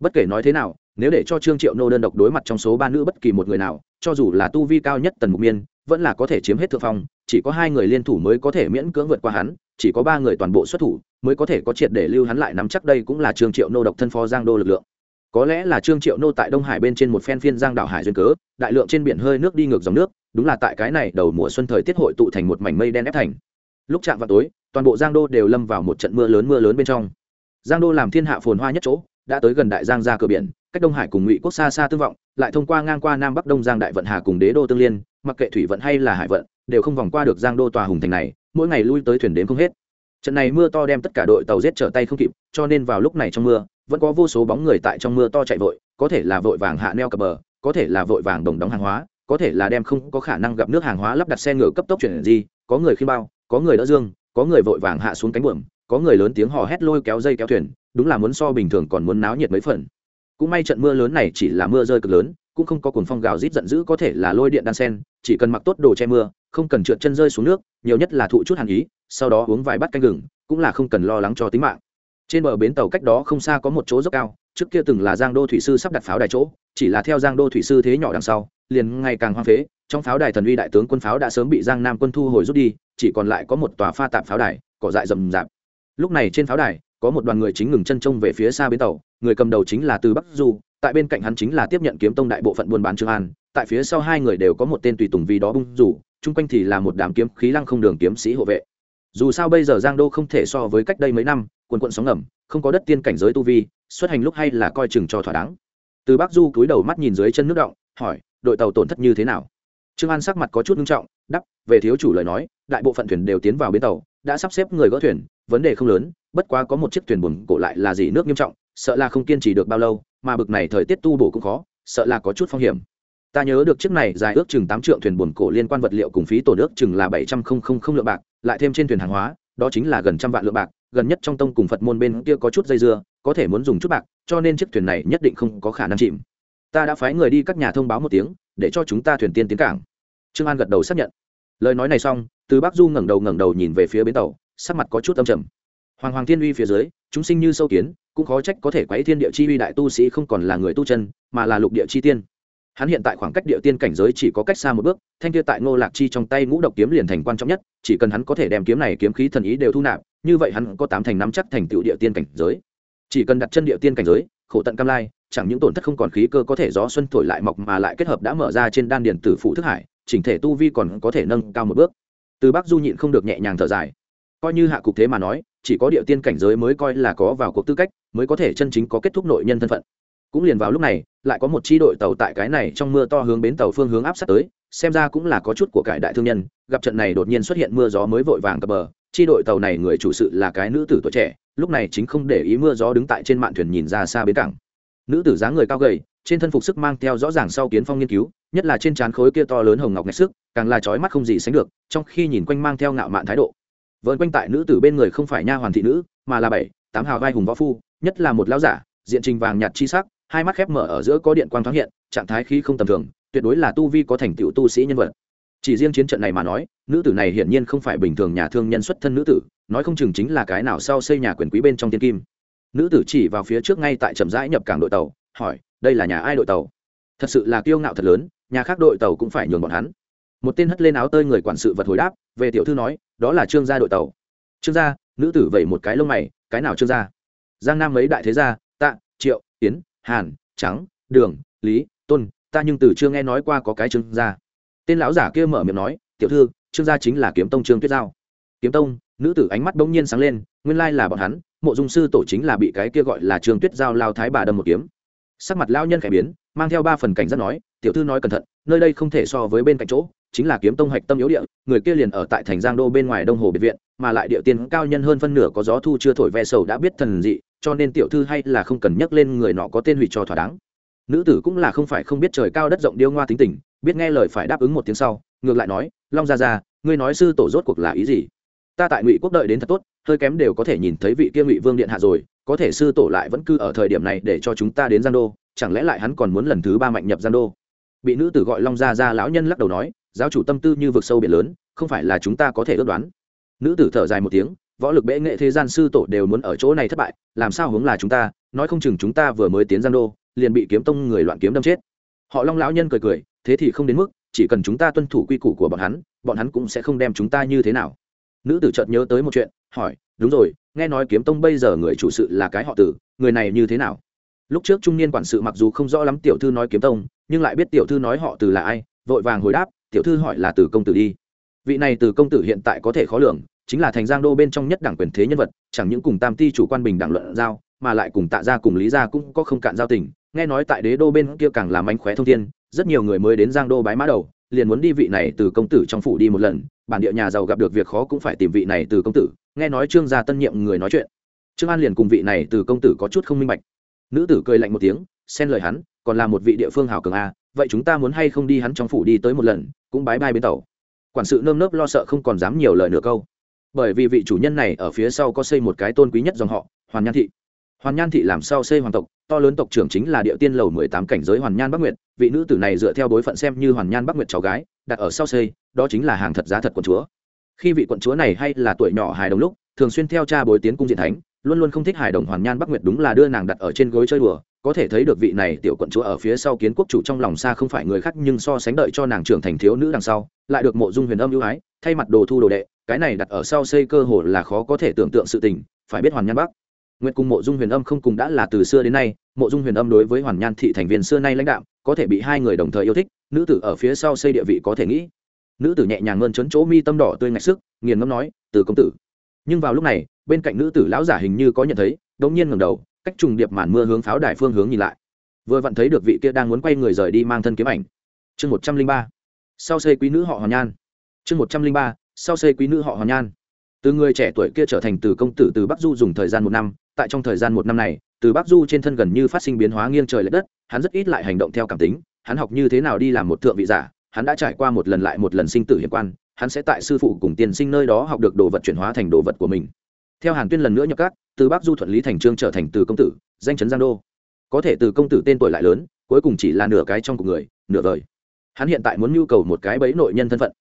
Bất kể nói thế nào, nếu để cho trương triệu nô đơn độc đối mặt trong số ba nữ bất kỳ một người nào, cho dù là tu vi cao nhất tần mục miên, vẫn là có thể chiếm hết thượng phong chỉ có hai người liên thủ mới có thể miễn cưỡng vượt qua hắn, chỉ có ba người toàn bộ xuất thủ mới có thể có triệt để lưu hắn lại nắm chắc. Đây cũng là trương triệu nô độc thân phó giang đô lực lượng. Có lẽ là trương triệu nô tại đông hải bên trên một phen phiên giang đảo hải duyên cớ, đại lượng trên biển hơi nước đi ngược dòng nước, đúng là tại cái này đầu mùa xuân thời tiết hội tụ thành một mảnh mây đen ép thành. Lúc chạm vào tối, toàn bộ giang đô đều lâm vào một trận mưa lớn mưa lớn bên trong. Giang đô làm thiên hạ phồn hoa nhất chỗ, đã tới gần đại giang ra cửa biển, cách đông hải cùng ngụy quốc xa xa tương vọng, lại thông qua ngang qua nam bắc đông giang đại vận hà cùng đế đô tương liên, mặc kệ thủy vận hay là hải vận đều không vòng qua được giang đô tòa hùng thành này, mỗi ngày lui tới thuyền đến không hết. Trận này mưa to đem tất cả đội tàu giết trở tay không kịp, cho nên vào lúc này trong mưa, vẫn có vô số bóng người tại trong mưa to chạy vội, có thể là vội vàng hạ neo cập bờ, có thể là vội vàng đồng đóng hàng hóa, có thể là đem không có khả năng gặp nước hàng hóa lắp đặt xe ngựa cấp tốc chuyển gì có người khi bao, có người đỡ dương, có người vội vàng hạ xuống cánh buồm, có người lớn tiếng hò hét lôi kéo dây kéo thuyền, đúng là muốn so bình thường còn muốn náo nhiệt mấy phần. Cũng may trận mưa lớn này chỉ là mưa rơi cực lớn, cũng không có cuồng phong gào rít giận dữ có thể là lôi điện đan sen, chỉ cần mặc tốt đồ che mưa không cần trượt chân rơi xuống nước, nhiều nhất là thụ chút hàn ý, sau đó uống vài bát canh gừng, cũng là không cần lo lắng cho tính mạng. Trên bờ bến tàu cách đó không xa có một chỗ dốc cao, trước kia từng là giang đô thủy sư sắp đặt pháo đài chỗ, chỉ là theo giang đô thủy sư thế nhỏ đằng sau, liền ngày càng hoang phế, trong pháo đài thần uy đại tướng quân pháo đã sớm bị giang nam quân thu hồi rút đi, chỉ còn lại có một tòa pha tạm pháo đài, cỏ dại rầm rạp. Lúc này trên pháo đài, có một đoàn người chính ngừng chân trông về phía xa bến tàu, người cầm đầu chính là từ bắc du, tại bên cạnh hắn chính là tiếp nhận kiếm tông đại bộ phận buôn bán trương an tại phía sau hai người đều có một tên tùy tùng vì đó bung rủ, chung quanh thì là một đám kiếm khí lăng không đường kiếm sĩ hộ vệ. Dù sao bây giờ giang đô không thể so với cách đây mấy năm, quần quận sóng ngầm, không có đất tiên cảnh giới tu vi, xuất hành lúc hay là coi chừng cho thỏa đáng. Từ bắc du cúi đầu mắt nhìn dưới chân nước động, hỏi, đội tàu tổn thất như thế nào? Trương an sắc mặt có chút nghiêm trọng đắp về thiếu chủ lời nói, đại bộ phận thuyền đều tiến vào bến tàu, đã sắp xếp người gỡ thuyền, vấn đề không lớn, bất quá có một chiếc thuyền buồn cổ lại là gì nước nghiêm trọng, sợ là không kiên trì được bao lâu, mà bực này thời tiết tu bổ cũng khó, sợ là có chút phong hiểm ta nhớ được chiếc này dài ước chừng tám trượng thuyền buồn cổ liên quan vật liệu cùng phí tổ nước chừng là bảy trăm không không không lượng bạc, lại thêm trên thuyền hàng hóa, đó chính là gần trăm vạn lượng bạc, gần nhất trong tông cùng phật môn bên kia có chút dây dưa, có thể muốn dùng chút bạc, cho nên chiếc thuyền này nhất định không có khả năng chìm. Ta đã phái người đi các nhà thông báo một tiếng, để cho chúng ta thuyền tiên tiến cảng. Trương an gật đầu xác nhận. Lời nói này xong, từ bắc du ngẩng đầu ngẩng đầu nhìn về phía bến tàu, sắc mặt có chút âm trầm. Hoàng hoàng thiên uy phía dưới, chúng sinh như sâu kiến, cũng khó trách có thể quấy thiên địa chi uy đại tu sĩ không còn là người tu chân, mà là lục địa chi tiên hắn hiện tại khoảng cách địa tiên cảnh giới chỉ có cách xa một bước, thanh kia tại ngô lạc chi trong tay ngũ độc kiếm liền thành quan trọng nhất, chỉ cần hắn có thể đem kiếm này kiếm khí thần ý đều thu nạp, như vậy hắn có tám thành nắm chắc thành tựu địa tiên cảnh giới. Chỉ cần đặt chân địa tiên cảnh giới, khổ tận cam lai, chẳng những tổn thất không còn khí cơ có thể gió xuân thổi lại mọc mà lại kết hợp đã mở ra trên đan điền tử phụ thức hải, chỉnh thể tu vi còn có thể nâng cao một bước. Từ bắc du nhịn không được nhẹ nhàng thở dài. Coi như hạ cục thế mà nói, chỉ có địa tiên cảnh giới mới coi là có vào cuộc tư cách, mới có thể chân chính có kết thúc nội nhân thân phận cũng liền vào lúc này, lại có một chi đội tàu tại cái này trong mưa to hướng bến tàu phương hướng áp sát tới, xem ra cũng là có chút của cải đại thương nhân. Gặp trận này đột nhiên xuất hiện mưa gió mới vội vàng cập bờ, chi đội tàu này người chủ sự là cái nữ tử tuổi trẻ, lúc này chính không để ý mưa gió đứng tại trên mạn thuyền nhìn ra xa bến cảng. Nữ tử dáng người cao gầy, trên thân phục sức mang theo rõ ràng sau kiến phong nghiên cứu, nhất là trên trán khối kia to lớn hồng ngọc ngạch sức, càng là trói mắt không gì sánh được, trong khi nhìn quanh mang theo ngạo mạn thái độ. Vợn quanh tại nữ tử bên người không phải nha hoàn thị nữ, mà là bảy, tám hào vai hùng võ phu, nhất là một lão giả, diện trình vàng nhạt chi sắc hai mắt khép mở ở giữa có điện quang thoáng hiện, trạng thái khí không tầm thường, tuyệt đối là tu vi có thành tựu tu sĩ nhân vật. Chỉ riêng chiến trận này mà nói, nữ tử này hiển nhiên không phải bình thường nhà thương nhân xuất thân nữ tử, nói không chừng chính là cái nào sau xây nhà quyền quý bên trong tiên kim. Nữ tử chỉ vào phía trước ngay tại trầm rãi nhập cảng đội tàu, hỏi, đây là nhà ai đội tàu? Thật sự là kiêu ngạo thật lớn, nhà khác đội tàu cũng phải nhường bọn hắn. Một tên hất lên áo tơi người quản sự vật hồi đáp, về tiểu thư nói, đó là trương gia đội tàu. Trương gia? Nữ tử vẩy một cái lông mày, cái nào trương gia? Giang nam mấy đại thế gia, tạ, triệu tiến hàn, trắng, đường, lý, tôn, ta nhưng từ chưa nghe nói qua có cái trương gia. Tên lão giả kia mở miệng nói, tiểu thư, trương gia chính là kiếm tông trương tuyết giao. Kiếm tông, nữ tử ánh mắt bỗng nhiên sáng lên, nguyên lai là bọn hắn, mộ dung sư tổ chính là bị cái kia gọi là trương tuyết giao lao thái bà đâm một kiếm. Sắc mặt lao nhân khẽ biến, mang theo ba phần cảnh giác nói, tiểu thư nói cẩn thận, nơi đây không thể so với bên cạnh chỗ, chính là kiếm tông hạch tâm yếu địa, người kia liền ở tại thành giang đô bên ngoài đông hồ biệt viện mà lại địa tiên cao nhân hơn phân nửa có gió thu chưa thổi ve sầu đã biết thần dị, cho nên tiểu thư hay là không cần nhắc lên người nọ có tên hủy cho thỏa đáng. Nữ tử cũng là không phải không biết trời cao đất rộng điêu ngoa tính tình, biết nghe lời phải đáp ứng một tiếng sau, ngược lại nói, long gia gia, ngươi nói sư tổ rốt cuộc là ý gì? Ta tại ngụy quốc đợi đến thật tốt, hơi kém đều có thể nhìn thấy vị kia ngụy vương điện hạ rồi, có thể sư tổ lại vẫn cư ở thời điểm này để cho chúng ta đến giang đô, chẳng lẽ lại hắn còn muốn lần thứ ba mạnh nhập giang đô? Bị nữ tử gọi long gia gia lão nhân lắc đầu nói, giáo chủ tâm tư như vực sâu biển lớn, không phải là chúng ta có thể ước đoán nữ tử thở dài một tiếng, võ lực bệ nghệ thế gian sư tổ đều muốn ở chỗ này thất bại, làm sao hướng là chúng ta, nói không chừng chúng ta vừa mới tiến giang đô, liền bị kiếm tông người loạn kiếm đâm chết. Họ long lão nhân cười cười, thế thì không đến mức, chỉ cần chúng ta tuân thủ quy củ của bọn hắn bọn hắn cũng sẽ không đem chúng ta như thế nào. Nữ tử chợt nhớ tới một chuyện, hỏi, đúng rồi, nghe nói kiếm tông bây giờ người chủ sự là cái họ tử, người này như thế nào? Lúc trước trung niên quản sự mặc dù không rõ lắm tiểu thư nói kiếm tông, nhưng lại biết tiểu thư nói họ từ là ai, vội vàng hồi đáp, tiểu thư hỏi là từ công tử đi. Vị này từ công tử hiện tại có thể khó lường chính là thành giang đô bên trong nhất đảng quyền thế nhân vật, chẳng những cùng tam ti chủ quan bình đảng luận giao, mà lại cùng tạ gia cùng lý gia cũng có không cạn giao tình. Nghe nói tại đế đô bên kia càng làm anh khóe thông thiên, rất nhiều người mới đến giang đô bái mã đầu, liền muốn đi vị này từ công tử trong phủ đi một lần. Bản địa nhà giàu gặp được việc khó cũng phải tìm vị này từ công tử. Nghe nói trương gia tân nhiệm người nói chuyện. Trương an liền cùng vị này từ công tử có chút không minh bạch. Nữ tử cười lạnh một tiếng, xen lời hắn, còn là một vị địa phương hào cường a, vậy chúng ta muốn hay không đi hắn trong phủ đi tới một lần, cũng bái bai bên tàu. Quản sự nơm nớp lo sợ không còn dám nhiều lời nửa câu bởi vì vị chủ nhân này ở phía sau có xây một cái tôn quý nhất dòng họ, hoàn nhan thị. Hoàn nhan thị làm sao xây hoàng tộc? To lớn tộc trưởng chính là địa tiên lầu mười tám cảnh giới hoàn nhan bắc nguyệt. Vị nữ tử này dựa theo bối phận xem như hoàn nhan bắc nguyệt cháu gái, đặt ở sau xây, đó chính là hàng thật giá thật quận chúa. Khi vị quận chúa này hay là tuổi nhỏ hài đồng lúc, thường xuyên theo cha bối tiến cung diện thánh, luôn luôn không thích hài đồng hoàn nhan bắc nguyệt đúng là đưa nàng đặt ở trên gối chơi đùa. Có thể thấy được vị này tiểu quận chúa ở phía sau kiến quốc chủ trong lòng xa không phải người khác nhưng so sánh đợi cho nàng trưởng thành thiếu nữ đằng sau, lại được mộ dung huyền âm ưu ái, thay mặt đồ thu đồ đệ cái này đặt ở sau xây cơ hồ là khó có thể tưởng tượng sự tình, phải biết hoàn nhan bắc. Nguyệt cùng mộ dung huyền âm không cùng đã là từ xưa đến nay, mộ dung huyền âm đối với hoàn nhan thị thành viên xưa nay lãnh đạo có thể bị hai người đồng thời yêu thích, nữ tử ở phía sau xây địa vị có thể nghĩ. Nữ tử nhẹ nhàng hơn trấn chỗ mi tâm đỏ tươi ngạch sức, nghiền ngâm nói, từ công tử. Nhưng vào lúc này, bên cạnh nữ tử lão giả hình như có nhận thấy, đống nhiên ngẩng đầu, cách trùng điệp màn mưa hướng pháo đài phương hướng nhìn lại. Vừa vặn thấy được vị kia đang muốn quay người rời đi mang thân kiếm ảnh. Chương một trăm linh ba. Sau xây quý nữ họ hoàn nhan. Chương một trăm linh ba sau xây quý nữ họ hoàn nhan. Từ người trẻ tuổi kia trở thành từ công tử từ bắc du dùng thời gian một năm, tại trong thời gian một năm này, từ bắc du trên thân gần như phát sinh biến hóa nghiêng trời l ệ đất, hắn rất ít lại hành động theo cảm tính, hắn học như thế nào đi làm một thượng vị giả, hắn đã trải qua một lần lại một lần sinh tử hiệp quan, hắn sẽ tại sư phụ cùng tiên sinh nơi đó học được đồ vật chuyển hóa thành đồ vật của mình. Theo hàn tuyên lần nữa nhập các, từ bắc du thuận lý thành trương trở thành từ công tử, danh chấn giang đô. Có thể từ công tử tên tuổi lại lớn, cuối cùng chỉ là nửa cái trong cuộc người, nửa vời. Hắn hiện tại muốn nhu cầu một cái bẫy nội nhân thân phận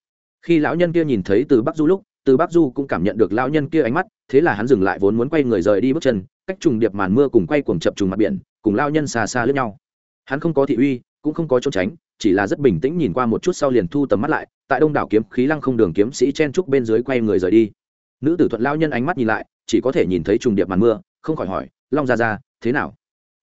khi lão nhân kia nhìn thấy từ bắc du lúc, từ bắc du cũng cảm nhận được lão nhân kia ánh mắt, thế là hắn dừng lại vốn muốn quay người rời đi bước chân, cách trùng điệp màn mưa cùng quay cuồng chập trùng mặt biển, cùng lão nhân xa xa lướt nhau. Hắn không có thị uy, cũng không có trốn tránh, chỉ là rất bình tĩnh nhìn qua một chút sau liền thu tầm mắt lại, tại đông đảo kiếm khí lăng không đường kiếm sĩ chen trúc bên dưới quay người rời đi. Nữ tử thuận lão nhân ánh mắt nhìn lại, chỉ có thể nhìn thấy trùng điệp màn mưa, không khỏi hỏi, long ra ra thế nào?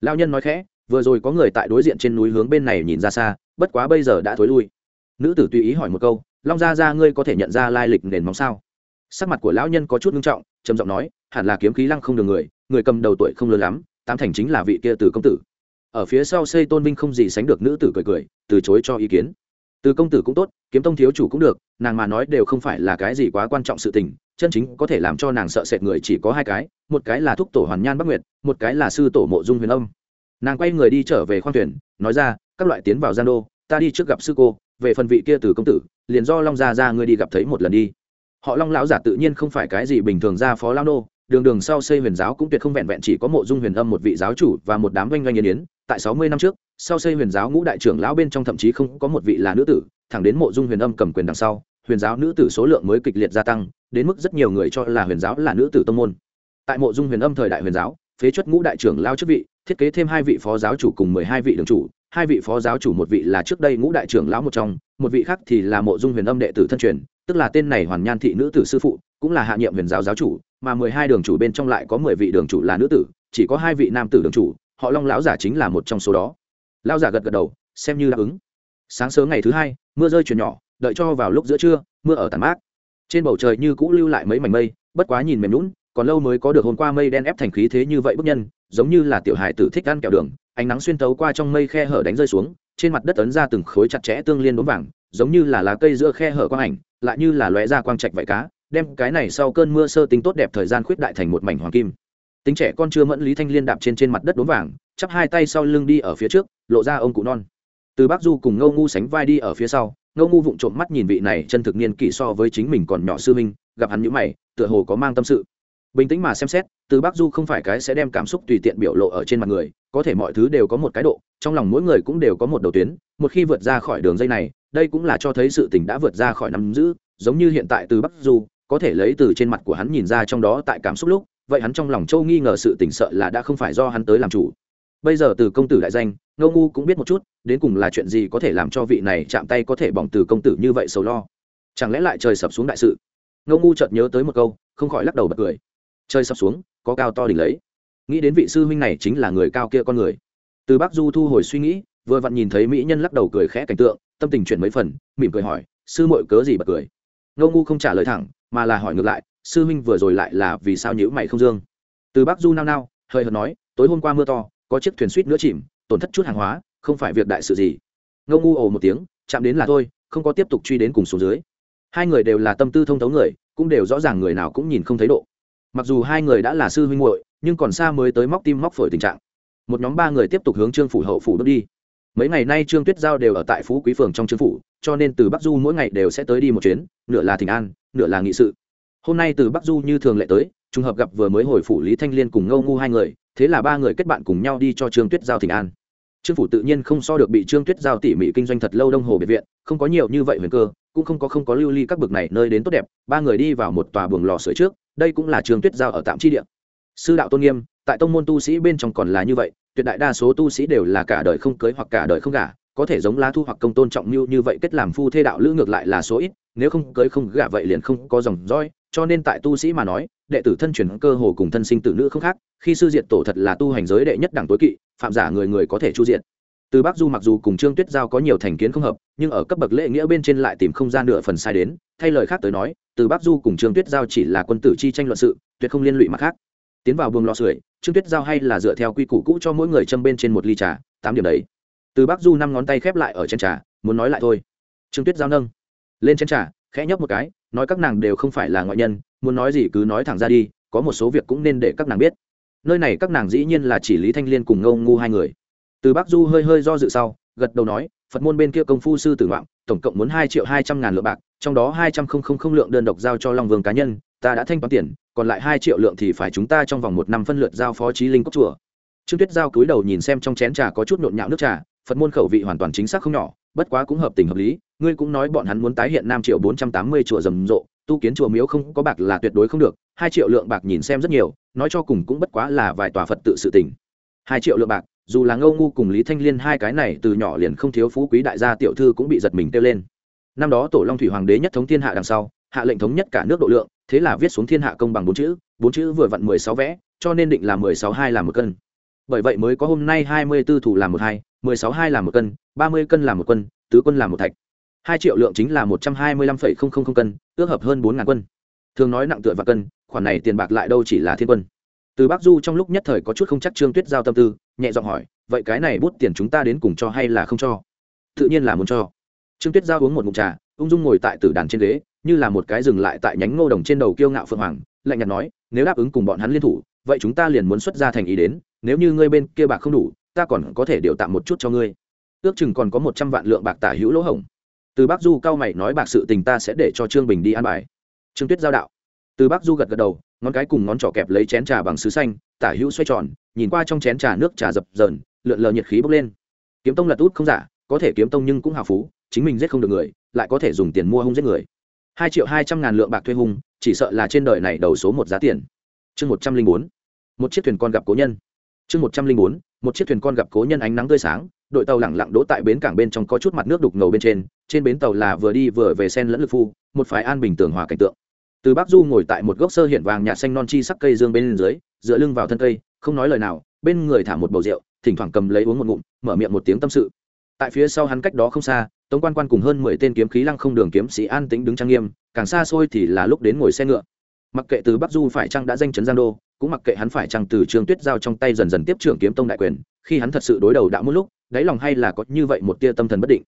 Lão nhân nói khẽ, vừa rồi có người tại đối diện trên núi hướng bên này nhìn ra xa, bất quá bây giờ đã thối lui. Nữ tử tùy ý hỏi một câu long gia gia, ngươi có thể nhận ra lai lịch nền móng sao? Sắc mặt của lão nhân có chút nghiêm trọng trầm giọng nói hẳn là kiếm khí lăng không được người người cầm đầu tuổi không lớn lắm tám thành chính là vị kia từ công tử. Ở phía sau xây tôn vinh không gì sánh được nữ tử cười cười từ chối cho ý kiến. Từ công tử cũng tốt kiếm tông thiếu chủ cũng được nàng mà nói đều không phải là cái gì quá quan trọng sự tình chân chính có thể làm cho nàng sợ sệt người chỉ có hai cái một cái là thúc tổ hoàn nhan bắc nguyệt một cái là sư tổ mộ dung huyền âm. Nàng quay người đi trở về khoang thuyền nói ra các loại tiến vào gian đô ta đi trước gặp sư cô về phần vị kia từ công tử liền do long gia ra ngươi đi gặp thấy một lần đi. Họ long lão giả tự nhiên không phải cái gì bình thường ra phó lao nô, đường đường sau xây huyền giáo cũng tuyệt không vẹn vẹn chỉ có mộ dung huyền âm một vị giáo chủ và một đám doanh doanh yên yến. Tại sáu mươi năm trước, sau xây huyền giáo ngũ đại trưởng lão bên trong thậm chí không có một vị là nữ tử, thẳng đến mộ dung huyền âm cầm quyền đằng sau, huyền giáo nữ tử số lượng mới kịch liệt gia tăng, đến mức rất nhiều người cho là huyền giáo là nữ tử tông môn. Tại mộ dung huyền âm thời đại huyền giáo, phế chuất ngũ đại trưởng lao chức vị, thiết kế thêm hai vị phó giáo chủ cùng mười hai vị đường chủ hai vị phó giáo chủ một vị là trước đây ngũ đại trưởng lão một trong, một vị khác thì là mộ dung huyền âm đệ tử thân truyền, tức là tên này hoàn nhan thị nữ tử sư phụ, cũng là hạ nhiệm huyền giáo giáo chủ, mà mười hai đường chủ bên trong lại có mười vị đường chủ là nữ tử, chỉ có hai vị nam tử đường chủ, họ long lão giả chính là một trong số đó. Lão giả gật gật đầu, xem như đáp ứng. Sáng sớm ngày thứ hai, mưa rơi chuyển nhỏ, đợi cho vào lúc giữa trưa, mưa ở tàn mát. Trên bầu trời như cũ lưu lại mấy mảnh mây, bất quá nhìn mềm lún còn lâu mới có được hôm qua mây đen ép thành khí thế như vậy bức nhân, giống như là tiểu hài tử thích ăn kẹo đường ánh nắng xuyên tấu qua trong mây khe hở đánh rơi xuống, trên mặt đất ấn ra từng khối chặt chẽ tương liên đốm vàng, giống như là lá cây giữa khe hở quang ảnh, lại như là lóe ra quang trạch vậy cá, đem cái này sau cơn mưa sơ tính tốt đẹp thời gian khuyết đại thành một mảnh hoàng kim. Tính trẻ con chưa mẫn lý thanh liên đạp trên trên mặt đất đốm vàng, chắp hai tay sau lưng đi ở phía trước, lộ ra ông cụ non. Từ bắc du cùng ngâu ngu sánh vai đi ở phía sau ngâu ngu vụng trộm mắt nhìn vị này chân thực niên kỷ so với chính mình còn nhỏ sư minh gặp hắn nhữ mày, tựa hồ có mang tâm sự bình tĩnh mà xem xét, từ bắc du không phải cái sẽ đem cảm xúc tùy tiện biểu lộ ở trên mặt người, có thể mọi thứ đều có một cái độ, trong lòng mỗi người cũng đều có một đầu tuyến, một khi vượt ra khỏi đường dây này, đây cũng là cho thấy sự tình đã vượt ra khỏi nắm giữ, giống như hiện tại từ bắc du, có thể lấy từ trên mặt của hắn nhìn ra trong đó tại cảm xúc lúc, vậy hắn trong lòng châu nghi ngờ sự tỉnh sợ là đã không phải do hắn tới làm chủ. Bây giờ từ công tử đại danh, ngô ngu cũng biết một chút, đến cùng là chuyện gì có thể làm cho vị này chạm tay có thể bỏng từ công tử như vậy sầu lo? Chẳng lẽ lại trời sập xuống đại sự? Ngô ngu chợt nhớ tới một câu, không khỏi lắc đầu bật cười chơi sập xuống, có cao to đỉnh lấy. Nghĩ đến vị sư huynh này chính là người cao kia con người. Từ bắc du thu hồi suy nghĩ, vừa vặn nhìn thấy mỹ nhân lắc đầu cười khẽ cảnh tượng, tâm tình chuyển mấy phần, mỉm cười hỏi, sư mội cớ gì bật cười? Ngô ngu không trả lời thẳng, mà là hỏi ngược lại, sư huynh vừa rồi lại là vì sao nhữ mày không dương? Từ bắc du nao nao, hơi hợt nói, tối hôm qua mưa to, có chiếc thuyền suýt nữa chìm, tổn thất chút hàng hóa, không phải việc đại sự gì. Ngô ngu ồ một tiếng, chạm đến là thôi, không có tiếp tục truy đến cùng xuống dưới. Hai người đều là tâm tư thông thấu người, cũng đều rõ ràng người nào cũng nhìn không thấy độ mặc dù hai người đã là sư huynh muội, nhưng còn xa mới tới móc tim móc phổi tình trạng. Một nhóm ba người tiếp tục hướng trương phủ hậu phủ bước đi. Mấy ngày nay trương tuyết giao đều ở tại phú quý phường trong trương phủ, cho nên từ bắc du mỗi ngày đều sẽ tới đi một chuyến, nửa là thỉnh an, nửa là nghị sự. Hôm nay từ bắc du như thường lệ tới, trùng hợp gặp vừa mới hồi phủ lý thanh liên cùng ngâu ngu hai người, thế là ba người kết bạn cùng nhau đi cho trương tuyết giao thỉnh an. Trương phủ tự nhiên không so được bị trương tuyết giao tỉ mỉ kinh doanh thật lâu đông hồ biệt viện, không có nhiều như vậy huyền cơ, cũng không có không có lưu ly các bực này nơi đến tốt đẹp, ba người đi vào một tòa buồng lò sưởi trước đây cũng là trường tuyết giao ở tạm chi địa. Sư đạo tôn nghiêm, tại tông môn tu sĩ bên trong còn là như vậy, tuyệt đại đa số tu sĩ đều là cả đời không cưới hoặc cả đời không gả, có thể giống lá thu hoặc công tôn trọng mưu như vậy kết làm phu thê đạo lữ ngược lại là số ít, nếu không cưới không gả vậy liền không có dòng roi cho nên tại tu sĩ mà nói, đệ tử thân truyền cơ hồ cùng thân sinh tử nữ không khác, khi sư diện tổ thật là tu hành giới đệ nhất đẳng tối kỵ, phạm giả người người có thể chu diện từ bắc du mặc dù cùng trương tuyết giao có nhiều thành kiến không hợp, nhưng ở cấp bậc lễ nghĩa bên trên lại tìm không gian nửa phần sai đến, thay lời khác tới nói, từ bắc du cùng trương tuyết giao chỉ là quân tử chi tranh luận sự, tuyệt không liên lụy mặt khác. Tiến vào buồng lò sưởi, trương tuyết giao hay là dựa theo quy củ cũ cho mỗi người châm bên trên một ly trà, tám điểm đấy. Từ bắc du năm ngón tay khép lại ở trên trà, muốn nói lại thôi. Trương tuyết giao nâng lên trên trà, khẽ nhấp một cái, nói các nàng đều không phải là ngoại nhân, muốn nói gì cứ nói thẳng ra đi, có một số việc cũng nên để các nàng biết. Nơi này các nàng dĩ nhiên là chỉ lý thanh liên cùng ngâu ngu hai người từ bắc du hơi hơi do dự sau, gật đầu nói, phật môn bên kia công phu sư tử ngoạm, tổng cộng muốn hai triệu hai trăm ngàn lượng bạc, trong đó hai trăm không không không lượng đơn độc giao cho long vương cá nhân, ta đã thanh toán tiền, còn lại hai triệu lượng thì phải chúng ta trong vòng một năm phân lượt giao phó trí linh cốc chùa. Trương tuyết giao cúi đầu nhìn xem trong chén trà có chút nhộn nhạo nước trà, phật môn khẩu vị hoàn toàn chính xác không nhỏ, bất quá cũng hợp tình hợp lý, ngươi cũng nói bọn hắn muốn tái hiện năm triệu bốn trăm tám mươi chùa rầm rộ, tu kiến chùa miếu không có bạc là tuyệt đối không được, hai triệu lượng bạc nhìn xem rất nhiều, nói cho cùng cũng bất quá là vài tòa phật tự sự tình. Hai triệu lượng bạc dù là ngâu ngu cùng lý thanh liên hai cái này từ nhỏ liền không thiếu phú quý đại gia tiểu thư cũng bị giật mình kêu lên. Năm đó tổ long thủy hoàng đế nhất thống thiên hạ đằng sau, hạ lệnh thống nhất cả nước độ lượng, thế là viết xuống thiên hạ công bằng bốn chữ bốn chữ vừa vặn mười sáu vẽ, cho nên định là mười sáu hai làm một cân. Bởi vậy mới có hôm nay hai mươi b ố thủ làm một hai, mười sáu hai làm một cân, ba mươi cân làm một quân, tứ quân làm một thạch. Hai triệu lượng chính là một trăm hai mươi lăm phẩy không không không cân, ước hợp hơn bốn ngàn quân. Thường nói nặng tựa và cân, khoản này tiền bạc lại đâu chỉ là thiên quân. Từ bắc du trong lúc nhất thời có chút không chắc trương tuyết giao tâm tư nhẹ giọng hỏi, vậy cái này bút tiền chúng ta đến cùng cho hay là không cho? Tự nhiên là muốn cho. Trương tuyết giao uống một mụn trà, ung dung ngồi tại tử đàn trên ghế, như là một cái dừng lại tại nhánh ngô đồng trên đầu kiêu ngạo phượng hoàng, lạnh nhạt nói, nếu đáp ứng cùng bọn hắn liên thủ, vậy chúng ta liền muốn xuất ra thành ý đến, nếu như ngươi bên kia bạc không đủ, ta còn có thể điều tạm một chút cho ngươi. Ước chừng còn có một trăm vạn lượng bạc tả hữu lỗ hổng. Từ bác du cao mày nói bạc sự tình ta sẽ để cho trương bình đi an bài. Trương tuyết giao đạo. Từ bác du gật gật đầu ngón cái cùng ngón trỏ kẹp lấy chén trà bằng sứ xanh, tả hữu xoay tròn, nhìn qua trong chén trà nước trà dập dờn, lượn lờ nhiệt khí bốc lên. Kiếm tông lật út không giả, có thể kiếm tông nhưng cũng hào phú, chính mình giết không được người, lại có thể dùng tiền mua hung giết người. Hai triệu hai trăm ngàn lượng bạc thuê hung, chỉ sợ là trên đời này đầu số một giá tiền. Chương một trăm linh bốn, một chiếc thuyền con gặp cố nhân. Chương một trăm linh bốn, một chiếc thuyền con gặp cố nhân ánh nắng tươi sáng, đội tàu lẳng lặng đỗ tại bến cảng bên trong có chút mặt nước đục ngầu bên trên trên bến tàu là vừa đi vừa về sen lẫn lực phu, một phái an bình tường hòa cảnh tượng từ bắc du ngồi tại một gốc sơ hiện vàng nhạt xanh non chi sắc cây dương bên dưới, dựa lưng vào thân cây, không nói lời nào, bên người thả một bầu rượu, thỉnh thoảng cầm lấy uống một ngụm, mở miệng một tiếng tâm sự. Tại phía sau hắn cách đó không xa, tống quan quan cùng hơn mười tên kiếm khí lăng không đường kiếm sĩ an tĩnh đứng trang nghiêm, càng xa xôi thì là lúc đến ngồi xe ngựa. Mặc kệ từ bắc du phải chăng đã danh chấn giang đô, cũng mặc kệ hắn phải chăng từ trường tuyết giao trong tay dần dần tiếp trưởng kiếm tông đại quyền, khi hắn thật sự đối đầu đã một lúc, đáy lòng hay là có như vậy một tia tâm thần bất định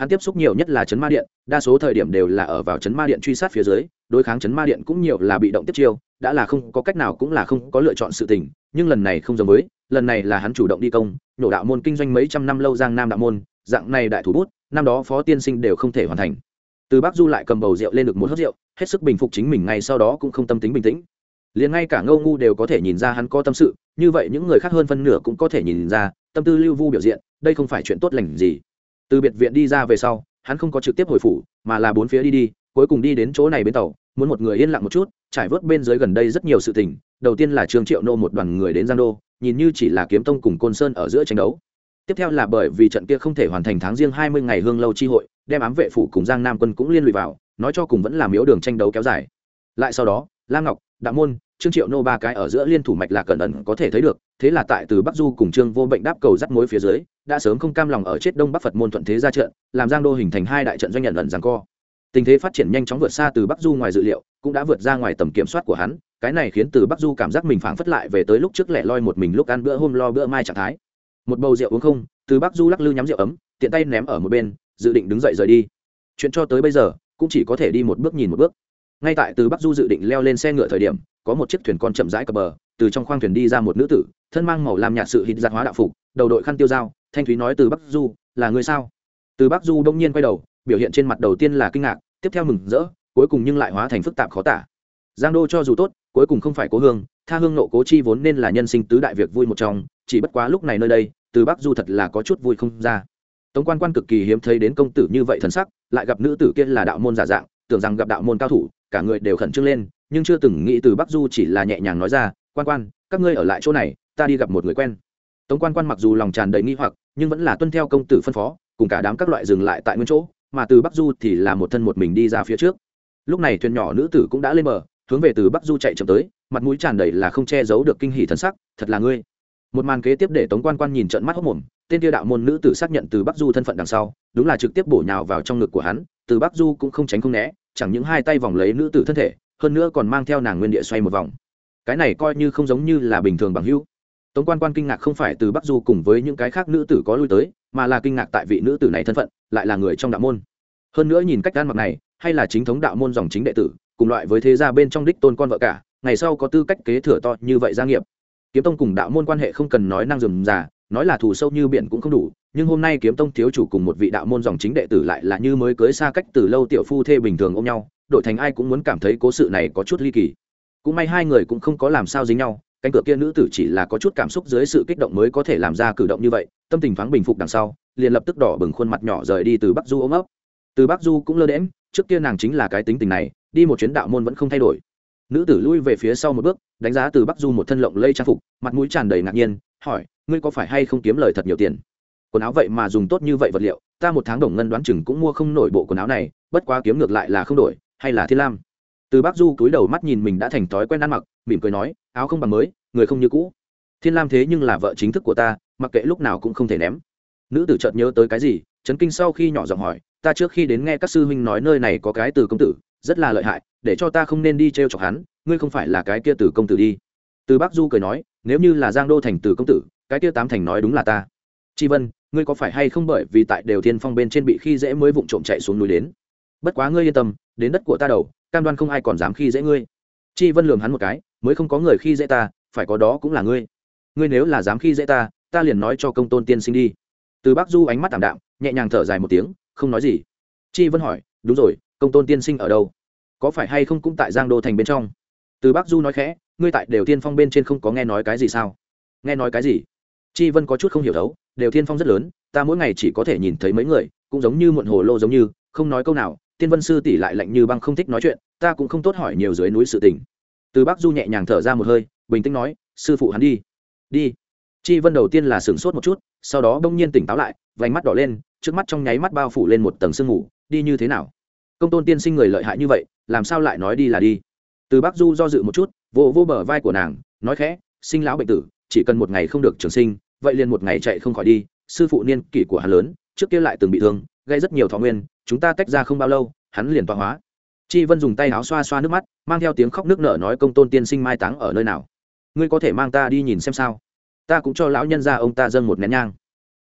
hắn tiếp xúc nhiều nhất là chấn ma điện, đa số thời điểm đều là ở vào chấn ma điện truy sát phía dưới, đối kháng chấn ma điện cũng nhiều là bị động tiếp chiêu, đã là không có cách nào cũng là không có lựa chọn sự tình, nhưng lần này không giống với, lần này là hắn chủ động đi công nhổ đạo môn kinh doanh mấy trăm năm lâu giang nam đạo môn, dạng này đại thủ bút, năm đó phó tiên sinh đều không thể hoàn thành. Từ bắc du lại cầm bầu rượu lên được một hớt rượu, hết sức bình phục chính mình ngay sau đó cũng không tâm tính bình tĩnh. Liền ngay cả ngâu ngu đều có thể nhìn ra hắn có tâm sự, như vậy những người khác hơn phân nửa cũng có thể nhìn ra, tâm tư lưu vu biểu diện, đây không phải chuyện tốt lành gì từ biệt viện đi ra về sau, hắn không có trực tiếp hồi phủ, mà là bốn phía đi đi, cuối cùng đi đến chỗ này bên tàu, muốn một người yên lặng một chút, trải vớt bên dưới gần đây rất nhiều sự tình. Đầu tiên là trương triệu nô một đoàn người đến giang đô, nhìn như chỉ là kiếm tông cùng côn sơn ở giữa tranh đấu. Tiếp theo là bởi vì trận kia không thể hoàn thành tháng riêng hai mươi ngày hương lâu chi hội, đem ám vệ phủ cùng giang nam quân cũng liên lụy vào, nói cho cùng vẫn làm yếu đường tranh đấu kéo dài. Lại sau đó, lam ngọc đạo môn trương triệu nô ba cái ở giữa liên thủ mạch là cẩn ẩn có thể thấy được, thế là tại từ bắc du cùng trương vô bệnh đáp cầu dắt mối phía dưới, đã sớm không cam lòng ở chết đông bắc phật môn thuận thế ra trận, làm giang đô hình thành hai đại trận doanh nhận ẩn rằng co. Tình thế phát triển nhanh chóng vượt xa từ bắc du ngoài dự liệu, cũng đã vượt ra ngoài tầm kiểm soát của hắn, cái này khiến từ bắc du cảm giác mình phảng phất lại về tới lúc trước lẻ loi một mình lúc ăn bữa hôm lo bữa mai trạng thái. Một bầu rượu uống không, từ bắc du lắc lư nhắm rượu ấm, tiện tay ném ở một bên, dự định đứng dậy rời đi. Chuyện cho tới bây giờ, cũng chỉ có thể đi một bước nhìn một bước. Ngay tại từ bắc du dự định leo lên xe ngựa thời điểm có một chiếc thuyền con chậm rãi cập bờ, từ trong khoang thuyền đi ra một nữ tử, thân mang màu làm nhạt sự hít giặt hóa đạo phục, đầu đội khăn tiêu dao, thanh thúy nói từ bắc du, là người sao? Từ bắc du đông nhiên quay đầu, biểu hiện trên mặt đầu tiên là kinh ngạc, tiếp theo mừng rỡ, cuối cùng nhưng lại hóa thành phức tạp khó tả. Giang đô cho dù tốt, cuối cùng không phải cố hương, tha hương nộ cố chi vốn nên là nhân sinh tứ đại việc vui một trong, chỉ bất quá lúc này nơi đây, từ bắc du thật là có chút vui không ra. Tống quan quan cực kỳ hiếm thấy đến công tử như vậy thần sắc, lại gặp nữ tử kia là đạo môn giả dạng, tưởng rằng gặp đạo môn cao thủ, cả người đều khẩn trương lên nhưng chưa từng nghĩ từ bắc du chỉ là nhẹ nhàng nói ra, quan quan, các ngươi ở lại chỗ này, ta đi gặp một người quen. Tống quan quan mặc dù lòng tràn đầy nghi hoặc, nhưng vẫn là tuân theo công tử phân phó, cùng cả đám các loại dừng lại tại nguyên chỗ, mà từ bắc du thì là một thân một mình đi ra phía trước. Lúc này thuyền nhỏ nữ tử cũng đã lên bờ, hướng về từ bắc du chạy chậm tới, mặt mũi tràn đầy là không che giấu được kinh hỉ thân sắc, thật là ngươi. Một màn kế tiếp để tống quan quan nhìn trận mắt hốc mồm tên tiêu đạo môn nữ tử xác nhận từ bắc du thân phận đằng sau, đúng là trực tiếp bổ nhào vào trong ngực của hắn, từ bắc du cũng không tránh không né, chẳng những hai tay vòng lấy nữ tử thân thể hơn nữa còn mang theo nàng nguyên địa xoay một vòng. Cái này coi như không giống như là bình thường bằng hữu. Tống quan quan kinh ngạc không phải từ bắc du cùng với những cái khác nữ tử có lui tới, mà là kinh ngạc tại vị nữ tử này thân phận, lại là người trong đạo môn. Hơn nữa nhìn cách ăn mặc này, hay là chính thống đạo môn dòng chính đệ tử, cùng loại với thế gia bên trong đích tôn con vợ cả, ngày sau có tư cách kế thừa to như vậy gia nghiệp. Kiếm tông cùng đạo môn quan hệ không cần nói năng dườm già, nói là thù sâu như biển cũng không đủ, nhưng hôm nay kiếm tông thiếu chủ cùng một vị đạo môn dòng chính đệ tử lại là như mới cưới xa cách từ lâu tiểu phu thê bình thường ôm nhau đội thành ai cũng muốn cảm thấy cố sự này có chút ly kỳ. Cũng may hai người cũng không có làm sao dính nhau, cánh cửa kia nữ tử chỉ là có chút cảm xúc dưới sự kích động mới có thể làm ra cử động như vậy, tâm tình thoáng bình phục đằng sau, liền lập tức đỏ bừng khuôn mặt nhỏ rời đi từ bắc du ôm ấp. Từ bắc du cũng lơ đễm trước kia nàng chính là cái tính tình này, đi một chuyến đạo môn vẫn không thay đổi. Nữ tử lui về phía sau một bước, đánh giá từ bắc du một thân lộng lây trang phục, mặt mũi tràn đầy ngạc nhiên, hỏi, ngươi có phải hay không kiếm lời thật nhiều tiền? Quần áo vậy mà dùng tốt như vậy vật liệu, ta một tháng đồng ngân đoán chừng cũng mua không nổi bộ quần áo này, bất quá kiếm ngược lại là không đổi hay là thiên lam? Từ Bác du cúi đầu mắt nhìn mình đã thành thói quen ăn mặc, mỉm cười nói, áo không bằng mới, người không như cũ. Thiên lam thế nhưng là vợ chính thức của ta, mặc kệ lúc nào cũng không thể ném. Nữ tử chợt nhớ tới cái gì, chấn kinh sau khi nhỏ giọng hỏi, ta trước khi đến nghe các sư huynh nói nơi này có cái từ công tử, rất là lợi hại, để cho ta không nên đi t r e o chọc hắn, ngươi không phải là cái kia từ công tử đi. Từ Bác du cười nói, nếu như là giang đô thành từ công tử, cái kia tám thành nói đúng là ta. Chi vân, ngươi có phải hay không bởi vì tại đều thiên phong bên trên bị khi dễ mới vụng trộm chạy xuống núi đến? Bất quá ngươi yên tâm, đến đất của ta đầu, cam đoan không ai còn dám khi dễ ngươi. Chi vân lường hắn một cái, mới không có người khi dễ ta, phải có đó cũng là ngươi. Ngươi nếu là dám khi dễ ta ta liền nói cho công tôn tiên sinh đi. Từ bác du ánh mắt tảm đạm, nhẹ nhàng thở dài một tiếng, không nói gì. Chi vân hỏi, đúng rồi, công tôn tiên sinh ở đâu? Có phải hay không cũng tại giang đô thành bên trong? Từ bác du nói khẽ, ngươi tại đều thiên phong bên trên không có nghe nói cái gì sao? Nghe nói cái gì? Chi vân có chút không hiểu thấu, đều thiên phong rất lớn, ta mỗi ngày chỉ có thể nhìn thấy mấy người, cũng giống như muộn hồ lô giống như, không nói câu nào tiên vân sư tỷ lại lạnh như băng không thích nói chuyện, ta cũng không tốt hỏi nhiều dưới núi sự tình. Từ bác du nhẹ nhàng thở ra một hơi, bình tĩnh nói, sư phụ hắn đi. Đi. Chi vân đầu tiên là sửng sốt một chút, sau đó bỗng nhiên tỉnh táo lại, vành mắt đỏ lên, trước mắt trong nháy mắt bao phủ lên một tầng sương mù, đi như thế nào? Công tôn tiên sinh người lợi hại như vậy, làm sao lại nói đi là đi? Từ bắc du do dự một chút, vô vô bờ vai của nàng, nói khẽ, sinh lão bệnh tử, chỉ cần một ngày không được trường sinh, vậy liền một ngày chạy không khỏi đi, sư phụ niên kỷ của hắn lớn, trước kia lại từng bị thương, gây rất nhiều thọ nguyên chúng ta tách ra không bao lâu, hắn liền tọa hóa. Chi vân dùng tay áo xoa xoa nước mắt, mang theo tiếng khóc nước nở nói công tôn tiên sinh mai táng ở nơi nào? Ngươi có thể mang ta đi nhìn xem sao? Ta cũng cho lão nhân ra ông ta dâng một nén nhang.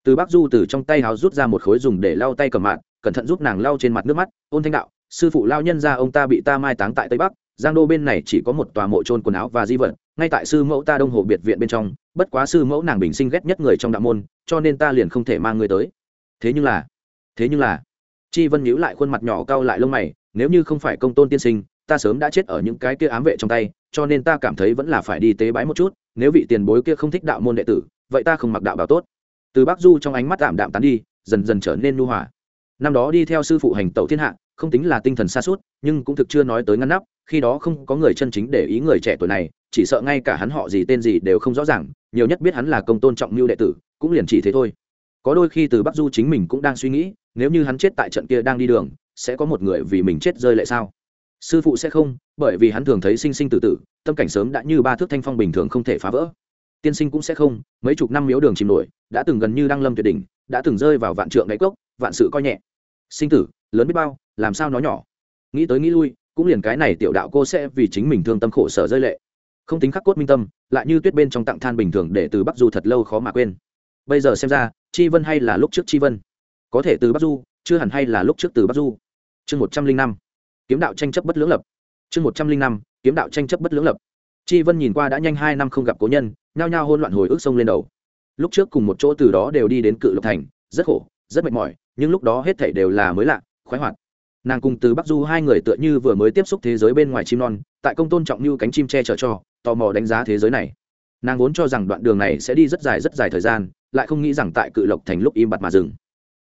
Từ bác du từ trong tay áo rút ra một khối dùng để lau tay cầm mạng, cẩn thận giúp nàng lau trên mặt nước mắt, ôn thanh đạo, sư phụ lao nhân ra ông ta bị ta mai táng tại tây bắc, giang đô bên này chỉ có một tòa mộ trôn quần áo và di vật, ngay tại sư mẫu ta đông hồ biệt viện bên trong, bất quá sư mẫu nàng bình sinh ghét nhất người trong đạo môn, cho nên ta liền không thể mang người tới. Thế nhưng là, thế nhưng là chi vân nhíu lại khuôn mặt nhỏ cau lại lông mày, nếu như không phải công tôn tiên sinh, ta sớm đã chết ở những cái kia ám vệ trong tay, cho nên ta cảm thấy vẫn là phải đi tế bái một chút, nếu vị tiền bối kia không thích đạo môn đệ tử, vậy ta không mặc đạo bảo tốt. Từ bắc du trong ánh mắt tạm đạm tán đi, dần dần trở nên nu hòa. Năm đó đi theo sư phụ hành tẩu thiên hạ, không tính là tinh thần xa suốt, nhưng cũng thực chưa nói tới ngăn nắp, khi đó không có người chân chính để ý người trẻ tuổi này, chỉ sợ ngay cả hắn họ gì tên gì đều không rõ ràng, nhiều nhất biết hắn là công tôn trọng mưu đệ tử, cũng liền chỉ thế thôi. Có đôi khi từ bắc du chính mình cũng đang suy nghĩ nếu như hắn chết tại trận kia đang đi đường, sẽ có một người vì mình chết rơi lại sao? Sư phụ sẽ không, bởi vì hắn thường thấy sinh sinh tử tử, tâm cảnh sớm đã như ba thước thanh phong bình thường không thể phá vỡ. Tiên sinh cũng sẽ không, mấy chục năm miếu đường chìm nổi, đã từng gần như đang lâm tuyệt đỉnh, đã từng rơi vào vạn trượng đáy cốc, vạn sự coi nhẹ. Sinh tử, lớn biết bao, làm sao nó nhỏ? Nghĩ tới nghĩ lui, cũng liền cái này tiểu đạo cô sẽ vì chính mình thương tâm khổ sở rơi lệ. Không tính khắc cốt minh tâm, lại như tuyết bên trong tặng than bình thường để từ bắc du thật lâu khó mà quên. Bây giờ xem ra, chi vân hay là lúc trước chi vân? Có thể từ bắc du, chưa hẳn hay là lúc trước từ bắc du. Chương một trăm linh năm, kiếm đạo tranh chấp bất lưỡng lập. Chương một trăm linh năm, kiếm đạo tranh chấp bất lưỡng lập. Chi vân nhìn qua đã nhanh hai năm không gặp cố nhân, nhao nhao hôn loạn hồi ức sông lên đầu. Lúc trước cùng một chỗ từ đó đều đi đến cự lộc thành, rất khổ, rất mệt mỏi, nhưng lúc đó hết thảy đều là mới lạ, khoái hoạt. Nàng cùng từ bắc du hai người tựa như vừa mới tiếp xúc thế giới bên ngoài chim non, tại công tôn trọng như cánh chim che chở cho, tò mò đánh giá thế giới này. Nàng vốn cho rằng đoạn đường này sẽ đi rất dài rất dài thời gian, lại không nghĩ rằng tại cự lộc thành lúc im bặt mà dừng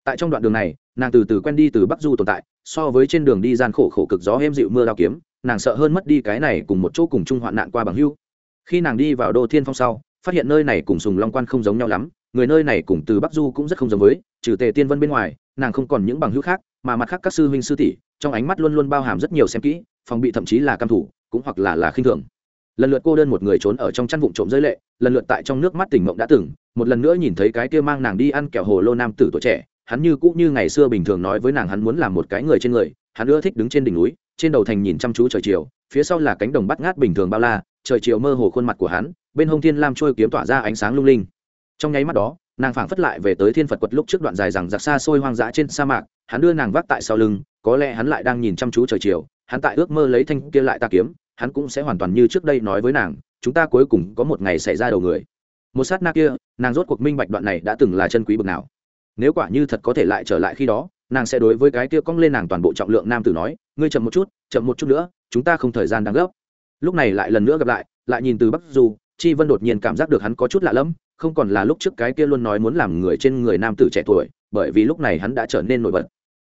tại trong đoạn đường này, nàng từ từ quen đi từ bắc du tồn tại, so với trên đường đi gian khổ khổ cực gió êm dịu mưa đao kiếm, nàng sợ hơn mất đi cái này cùng một chỗ cùng chung hoạn nạn qua bằng hưu. Khi nàng đi vào đô thiên phong sau, phát hiện nơi này cùng sùng long quan không giống nhau lắm, người nơi này cùng từ bắc du cũng rất không giống với, trừ tề tiên vân bên ngoài, nàng không còn những bằng hữu khác, mà mặt khác các sư huynh sư tỷ, trong ánh mắt luôn luôn bao hàm rất nhiều xem kỹ, phòng bị thậm chí là cam thủ, cũng hoặc là là khinh thường. Lần lượt cô đơn một người trốn ở trong chăn vụn trộm giới lệ, lần lượt tại trong nước mắt tỉnh mộng đã từng, một lần nữa nhìn thấy cái kia mang nàng đi ăn kẹo hồ lô nam tử tuổi trẻ hắn như cũ như ngày xưa bình thường nói với nàng hắn muốn làm một cái người trên người, hắn ưa thích đứng trên đỉnh núi, trên đầu thành nhìn chăm chú trời chiều, phía sau là cánh đồng bắt ngát bình thường bao la, trời chiều mơ hồ khuôn mặt của hắn, bên hông thiên lam trôi kiếm tỏa ra ánh sáng lung linh. Trong nháy mắt đó, nàng phảng phất lại về tới thiên phật quật lúc trước đoạn dài rằng giặc xa xôi hoang dã trên sa mạc, hắn đưa nàng vác tại sau lưng, có lẽ hắn lại đang nhìn chăm chú trời chiều, hắn tại ước mơ lấy thanh kia lại ta kiếm, hắn cũng sẽ hoàn toàn như trước đây nói với nàng, chúng ta cuối cùng có một ngày xảy ra đầu người. Một sát na kia, nàng rốt cuộc minh bạch đoạn này đã từng là chân quý bực nào nếu quả như thật có thể lại trở lại khi đó, nàng sẽ đối với cái kia cong lên nàng toàn bộ trọng lượng nam tử nói, ngươi chậm một chút, chậm một chút nữa, chúng ta không thời gian đang gấp. Lúc này lại lần nữa gặp lại lại nhìn từ bắc du, chi vân đột nhiên cảm giác được hắn có chút lạ lẫm, không còn là lúc trước cái kia luôn nói muốn làm người trên người nam tử trẻ tuổi, bởi vì lúc này hắn đã trở nên nổi bật.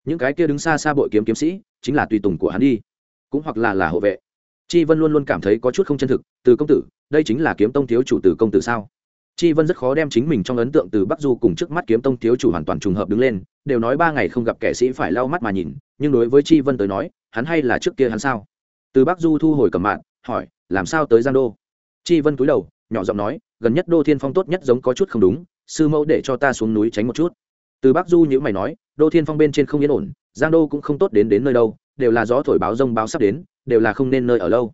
Những cái kia đứng xa xa bội kiếm kiếm sĩ, chính là tùy tùng của hắn đi, cũng hoặc là là hộ vệ. Chi vân luôn luôn cảm thấy có chút không chân thực, từ công tử, đây chính là kiếm tông thiếu chủ từ công tử sao? Chi vân rất khó đem chính mình trong ấn tượng từ bắc du cùng trước mắt kiếm tông thiếu chủ hoàn toàn trùng hợp đứng lên, đều nói ba ngày không gặp kẻ sĩ phải lau mắt mà nhìn, nhưng đối với chi vân tới nói, hắn hay là trước kia hắn sao? Từ bắc du thu hồi cầm mạng, hỏi, làm sao tới giang đô? Chi vân cúi đầu, nhỏ giọng nói, gần nhất đô thiên phong tốt nhất giống có chút không đúng, sư mẫu để cho ta xuống núi tránh một chút. Từ bắc du nhữ mày nói, đô thiên phong bên trên không yên ổn, giang đô cũng không tốt đến đến nơi đâu, đều là gió thổi báo rông báo sắp đến, đều là không nên nơi ở lâu.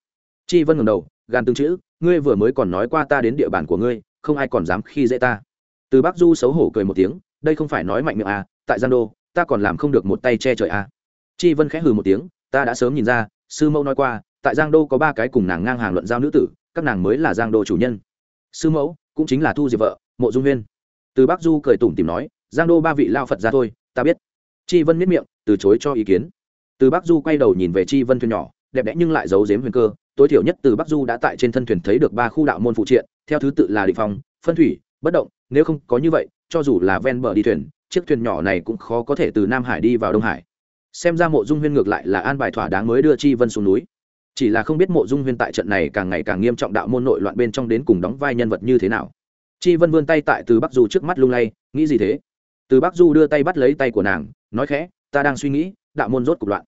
Chi vân ngầm đầu gan tương chữ, ngươi vừa mới còn nói qua ta đến địa bàn của ngươi không ai còn dám khi dễ ta. Từ bắc du xấu hổ cười một tiếng, đây không phải nói mạnh miệng à tại giang đô, ta còn làm không được một tay che trời à. Chi vân khẽ hừ một tiếng, ta đã sớm nhìn ra, sư mẫu nói qua, tại giang đô có ba cái cùng nàng ngang hàng luận giao nữ tử, các nàng mới là giang đô chủ nhân. Sư mẫu, cũng chính là thu diệp vợ, mộ dung huyên. Từ bắc du cười tủm tìm nói, giang đô ba vị lao phật ra thôi, ta biết. Chi vân miết miệng, từ chối cho ý kiến. Từ bắc du quay đầu nhìn về chi vân thuyền nhỏ, đẹp đẽ nhưng lại giấu giếm huyền cơ. Tối thiểu nhất từ bắc du đã tại trên thân thuyền thấy được ba khu đạo môn phụ triện theo thứ tự là định phong, phân thủy, bất động, nếu không có như vậy, cho dù là ven bờ đi thuyền, chiếc thuyền nhỏ này cũng khó có thể từ nam hải đi vào đông hải. Xem ra mộ dung huyên ngược lại là an bài thỏa đáng mới đưa chi vân xuống núi. Chỉ là không biết mộ dung huyên tại trận này càng ngày càng nghiêm trọng đạo môn nội loạn bên trong đến cùng đóng vai nhân vật như thế nào. Chi vân vươn tay tại từ bắc du trước mắt lung lay, nghĩ gì thế? Từ bắc du đưa tay bắt lấy tay của nàng, nói khẽ, ta đang suy nghĩ, đạo môn rốt cục loạn.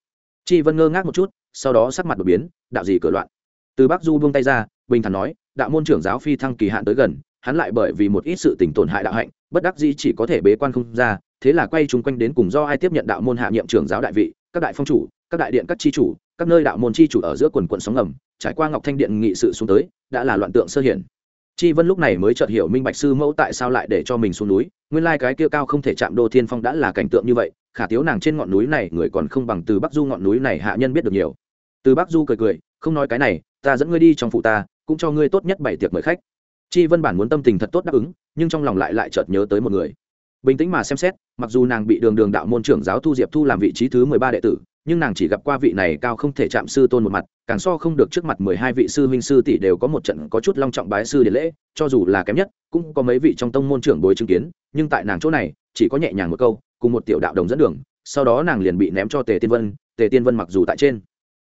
Chi vân ngơ ngác một chút, sau đó sắc mặt đột biến, đạo gì cửa loạn? Từ bắc du buông tay ra, bình thản nói đạo môn trưởng giáo phi thăng kỳ hạn tới gần, hắn lại bởi vì một ít sự tình tổn hại đạo hạnh, bất đắc dĩ chỉ có thể bế quan không ra, thế là quay chung quanh đến cùng do ai tiếp nhận đạo môn hạ nhiệm trưởng giáo đại vị, các đại phong chủ, các đại điện các tri chủ, các nơi đạo môn tri chủ ở giữa quần quận sóng ngầm, trải qua ngọc thanh điện nghị sự xuống tới, đã là loạn tượng sơ hiển. Chi vân lúc này mới chợt hiểu minh bạch sư mẫu tại sao lại để cho mình xuống núi, nguyên lai cái kia cao không thể chạm đô thiên phong đã là cảnh tượng như vậy, khả tiếu nàng trên ngọn núi này người còn không bằng từ bắc du ngọn núi này hạ nhân biết được nhiều. Từ bắc du cười cười, không nói cái này, ta dẫn ngươi đi trong phụ ta cũng cho ngươi tốt nhất bảy tiệc mời khách. Chi vân bản muốn tâm tình thật tốt đáp ứng, nhưng trong lòng lại lại chợt nhớ tới một người. Bình tĩnh mà xem xét, mặc dù nàng bị đường đường đạo môn trưởng giáo thu diệp thu làm vị trí thứ mười ba đệ tử, nhưng nàng chỉ gặp qua vị này cao không thể chạm sư tôn một mặt, càng so không được trước mặt mười hai vị sư huynh sư tỷ đều có một trận có chút long trọng bái sư điện lễ, cho dù là kém nhất, cũng có mấy vị trong tông môn trưởng bồi chứng kiến, nhưng tại nàng chỗ này, chỉ có nhẹ nhàng một câu, cùng một tiểu đạo đồng dẫn đường, sau đó nàng liền bị ném cho tề tiên vân, tề tiên vân mặc dù tại trên.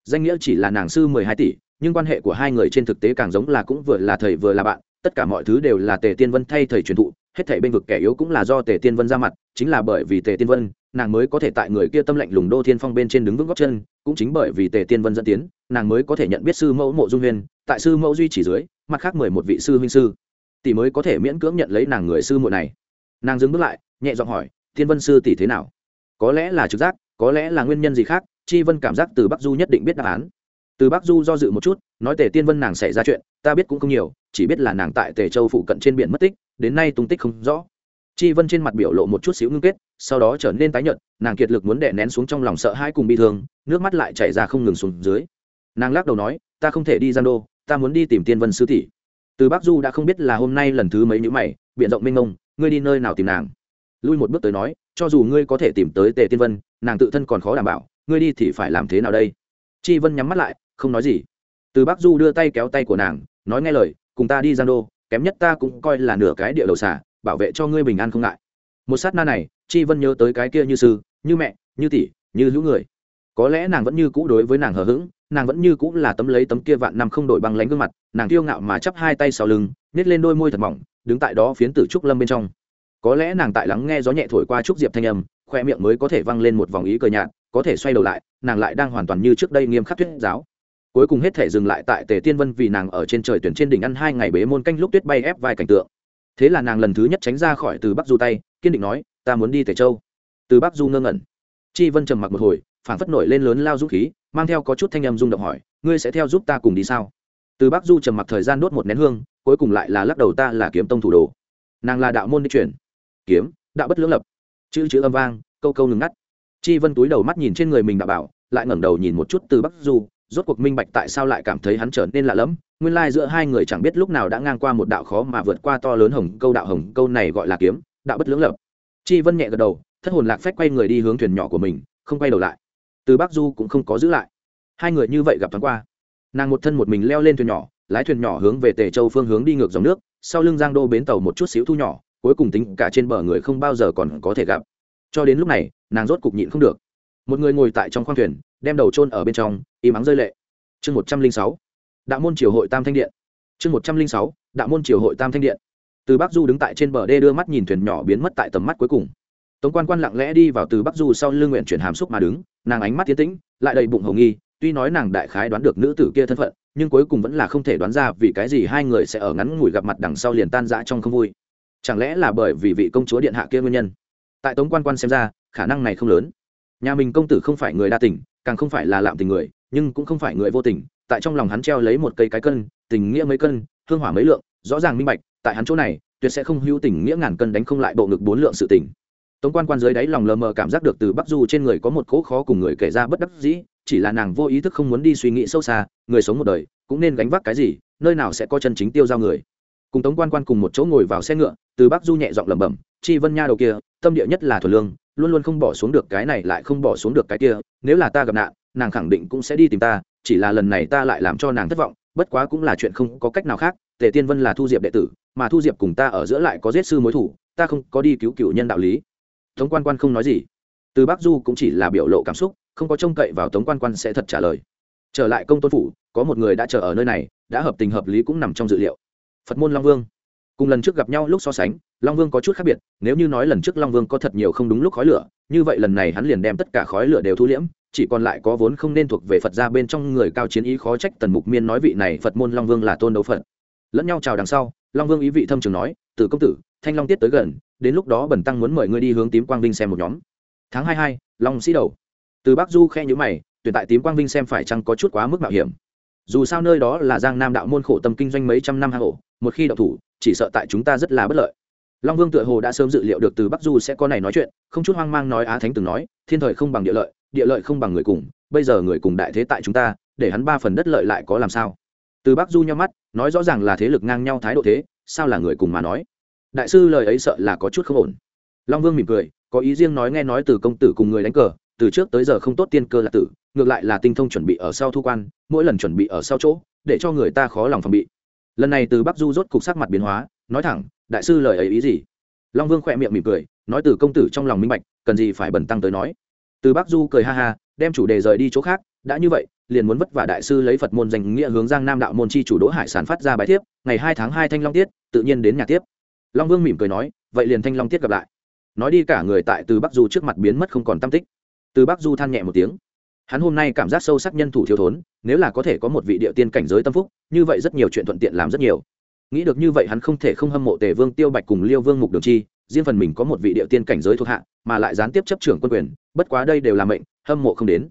Danh nghĩa chỉ là nàng sư mười hai tỷ nhưng quan hệ của hai người trên thực tế càng giống là cũng vừa là thầy vừa là bạn, tất cả mọi thứ đều là tề tiên vân thay thầy truyền thụ, hết thảy bên vực kẻ yếu cũng là do tề tiên vân ra mặt, chính là bởi vì tề tiên vân, nàng mới có thể tại người kia tâm lệnh lùng đô thiên phong bên trên đứng vững góc chân, cũng chính bởi vì tề tiên vân dẫn tiến, nàng mới có thể nhận biết sư mẫu mộ dung huyên tại sư mẫu duy chỉ dưới, mặt khác mười một vị sư huynh sư, tỷ mới có thể miễn cưỡng nhận lấy nàng người sư muội này. Nàng dừng bước lại, nhẹ giọng hỏi, tiên vân sư tỷ thế nào? Có lẽ là trực giác, có lẽ là nguyên nhân gì khác, chi vân cảm giác từ bắc du nhất định biết đáp án từ bắc du do dự một chút, nói tề tiên vân nàng xảy ra chuyện, ta biết cũng không nhiều, chỉ biết là nàng tại tề châu phụ cận trên biển mất tích, đến nay tung tích không rõ. Chi vân trên mặt biểu lộ một chút xíu ngưng kết, sau đó trở nên tái nhợt, nàng kiệt lực muốn đè nén xuống trong lòng sợ hãi cùng bi thương, nước mắt lại chảy ra không ngừng xuống dưới. Nàng lắc đầu nói, ta không thể đi gian đô, ta muốn đi tìm tiên vân sư tỷ. Từ bắc du đã không biết là hôm nay lần thứ mấy nhữ mày biện rộng mênh mông, ngươi đi nơi nào tìm nàng? Lui một bước tới nói, cho dù ngươi có thể tìm tới tề tiên vân, nàng tự thân còn khó đảm bảo, ngươi đi thì phải làm thế nào đây? Chi vân nhắm mắt lại không nói gì. Từ bắc du đưa tay kéo tay của nàng, nói nghe lời, cùng ta đi giang đô, kém nhất ta cũng coi là nửa cái địa đầu xả bảo vệ cho ngươi bình an không ngại. Một sát na này, chi vân nhớ tới cái kia như sư, như mẹ, như tỷ, như hữu người. Có lẽ nàng vẫn như cũ đối với nàng hờ hững, nàng vẫn như cũ là tấm lấy tấm kia vạn năm không đổi băng lánh gương mặt, nàng kiêu ngạo mà chắp hai tay sau lưng nhét lên đôi môi thật mỏng, đứng tại đó phiến tử trúc lâm bên trong. Có lẽ nàng tại lắng nghe gió nhẹ thổi qua trúc diệp thanh âm, khoe miệng mới có thể văng lên một vòng ý cờ nhạt, có thể xoay đầu lại, nàng lại đang hoàn toàn như trước đây nghiêm khắc thuyết giáo cuối cùng hết thể dừng lại tại tề tiên vân vì nàng ở trên trời tuyển trên đỉnh ăn hai ngày bế môn canh lúc tuyết bay ép vai cảnh tượng. Thế là nàng lần thứ nhất tránh ra khỏi từ bắc du tay, kiên định nói, ta muốn đi tề châu. Từ bắc du ngơ ngẩn. Chi vân trầm mặc một hồi phản phất nổi lên lớn lao dũng khí, mang theo có chút thanh âm rung động hỏi, ngươi sẽ theo giúp ta cùng đi sao? Từ bắc du trầm mặc thời gian đốt một nén hương, cuối cùng lại là lắc đầu, ta là kiếm tông thủ đồ. Nàng là đạo môn đi chuyển. Kiếm, đạo bất lưỡng lập. Chữ chữ âm vang, câu câu ngừng ngắt. Chi vân túi đầu mắt nhìn trên người mình đạo bảo, lại ngẩng đầu nhìn một chút từ bắc du rốt cuộc minh bạch tại sao lại cảm thấy hắn trở nên lạ lẫm. Nguyên lai giữa hai người chẳng biết lúc nào đã ngang qua một đạo khó mà vượt qua to lớn hồng câu đạo hồng câu này gọi là kiếm, đạo bất lưỡng lập. Chi vân nhẹ gật đầu, thất hồn lạc phách quay người đi hướng thuyền nhỏ của mình, không quay đầu lại. Từ bắc du cũng không có giữ lại. Hai người như vậy gặp thoáng qua. Nàng một thân một mình leo lên thuyền nhỏ, lái thuyền nhỏ hướng về tề châu phương hướng đi ngược dòng nước, sau lưng giang đô bến tàu một chút xíu thu nhỏ, cuối cùng tính cả trên bờ người không bao giờ còn có thể gặp. Cho đến lúc này, nàng rốt cục nhịn không được. Một người ngồi tại trong khoang thuyền đem đầu trôn ở bên trong im ắng rơi lệ. Chương một trăm linh sáu, đạo môn triều hội tam thanh điện. Chương một trăm linh sáu, đạo môn triều hội tam thanh điện. Từ bắc du đứng tại trên bờ đê đưa mắt nhìn thuyền nhỏ biến mất tại tầm mắt cuối cùng. Tống quan quan lặng lẽ đi vào từ bắc du sau lưng nguyện chuyển hàm xúc mà đứng, nàng ánh mắt tiến tĩnh, lại đầy bụng hầu nghi, tuy nói nàng đại khái đoán được nữ tử kia thân phận, nhưng cuối cùng vẫn là không thể đoán ra vì cái gì hai người sẽ ở ngắn ngủi gặp mặt đằng sau liền tan rã trong không vui. Chẳng lẽ là bởi vì vị công chúa điện hạ kia nguyên nhân? Tại tống quan quan xem ra, khả năng này không lớn. Nhà mình công tử không phải người đa tình càng không phải là lạm tình người, nhưng cũng không phải người vô tình, tại trong lòng hắn treo lấy một cây cái cân, tình nghĩa mấy cân, hương hỏa mấy lượng, rõ ràng minh bạch, tại hắn chỗ này, tuyệt sẽ không hữu tình nghĩa ngàn cân đánh không lại bộ ngực bốn lượng sự tình. Tống quan quan dưới đáy lòng lờ mờ cảm giác được từ bắc du trên người có một cỗ khó cùng người kể ra bất đắc dĩ, chỉ là nàng vô ý thức không muốn đi suy nghĩ sâu xa, người sống một đời, cũng nên gánh vác cái gì, nơi nào sẽ có chân chính tiêu giao người. Cùng tống quan quan cùng một chỗ ngồi vào xe ngựa, từ bắc du nhẹ giọng lẩm bẩm, chi vân nha đầu kia, tâm địa nhất là thuần lương luôn luôn không bỏ xuống được cái này lại không bỏ xuống được cái kia, nếu là ta gặp nạn, nàng khẳng định cũng sẽ đi tìm ta, chỉ là lần này ta lại làm cho nàng thất vọng, bất quá cũng là chuyện không có cách nào khác, tề tiên vân là thu diệp đệ tử, mà thu diệp cùng ta ở giữa lại có giết sư mối thủ, ta không có đi cứu cựu nhân đạo lý. Tống quan quan không nói gì. Từ bắc du cũng chỉ là biểu lộ cảm xúc, không có trông cậy vào tống quan quan sẽ thật trả lời. Trở lại công tôn phủ, có một người đã chờ ở nơi này, đã hợp tình hợp lý cũng nằm trong dự liệu. Phật môn long vương. Cùng lần trước gặp nhau lúc so sánh long vương có chút khác biệt, nếu như nói lần trước long vương có thật nhiều không đúng lúc khói lửa, như vậy lần này hắn liền đem tất cả khói lửa đều thu liễm, chỉ còn lại có vốn không nên thuộc về phật ra bên trong người cao chiến ý khó trách tần mục miên nói vị này phật môn long vương là tôn đấu phật. Lẫn nhau chào đằng sau, long vương ý vị thâm trường nói từ công tử, thanh long tiết tới gần, đến lúc đó bẩn tăng muốn mời ngươi đi hướng tím quang vinh xem một nhóm. Tháng hai hai, long sĩ đầu. Từ bắc du khe nhữ mày, tuyển tại tím quang vinh xem phải chăng có chút quá mức mạo hiểm. Dù sao nơi đó là giang nam đạo môn khổ tâm kinh doanh mấy trăm năm hang hộ một khi đạo thủ, chỉ sợ tại chúng ta rất là bất lợi long vương tựa hồ đã sớm dự liệu được từ bắc du sẽ có này nói chuyện, không chút hoang mang nói á thánh từng nói, thiên thời không bằng địa lợi địa lợi không bằng người cùng, bây giờ người cùng đại thế tại chúng ta, để hắn ba phần đất lợi lại có làm sao? Từ bắc du nhau mắt, nói rõ ràng là thế lực ngang nhau thái độ thế, sao là người cùng mà nói? Đại sư lời ấy sợ là có chút không ổn. Long vương mỉm cười, có ý riêng nói nghe nói từ công tử cùng người đánh cờ, từ trước tới giờ không tốt tiên cơ là tử, ngược lại là tinh thông chuẩn bị ở sau thu quan, mỗi lần chuẩn bị ở sau chỗ, để cho người ta khó lòng phòng bị. Lần này từ bắc du rốt cục sắc mặt biến hóa nói thẳng, đại sư lời ấy ý gì? Long vương khỏe miệng mỉm cười, nói từ công tử trong lòng minh bạch, cần gì phải bẩn tăng tới nói. Từ bắc du cười ha ha, đem chủ đề rời đi chỗ khác, đã như vậy, liền muốn vất vả đại sư lấy phật môn danh nghĩa hướng giang nam đạo môn chi chủ đỗ hải sản phát ra bài thiếp, ngày hai tháng hai thanh long tiết, tự nhiên đến nhà tiếp. Long vương mỉm cười nói, vậy liền thanh long tiết gặp lại. Nói đi cả người tại từ bắc du trước mặt biến mất không còn tâm tích. Từ bắc du than nhẹ một tiếng. Hắn hôm nay cảm giác sâu sắc nhân thủ thiếu thốn, nếu là có thể có một vị địa tiên cảnh giới tâm phúc, như vậy rất nhiều chuyện thuận tiện làm rất nhiều nghĩ được như vậy hắn không thể không hâm mộ tề vương, tiêu bạch cùng liêu vương mục đường chi, riêng phần mình có một vị địa tiên cảnh giới thuộc hạ, mà lại gián tiếp chấp trưởng quân quyền, bất quá đây đều là mệnh, hâm mộ không đến.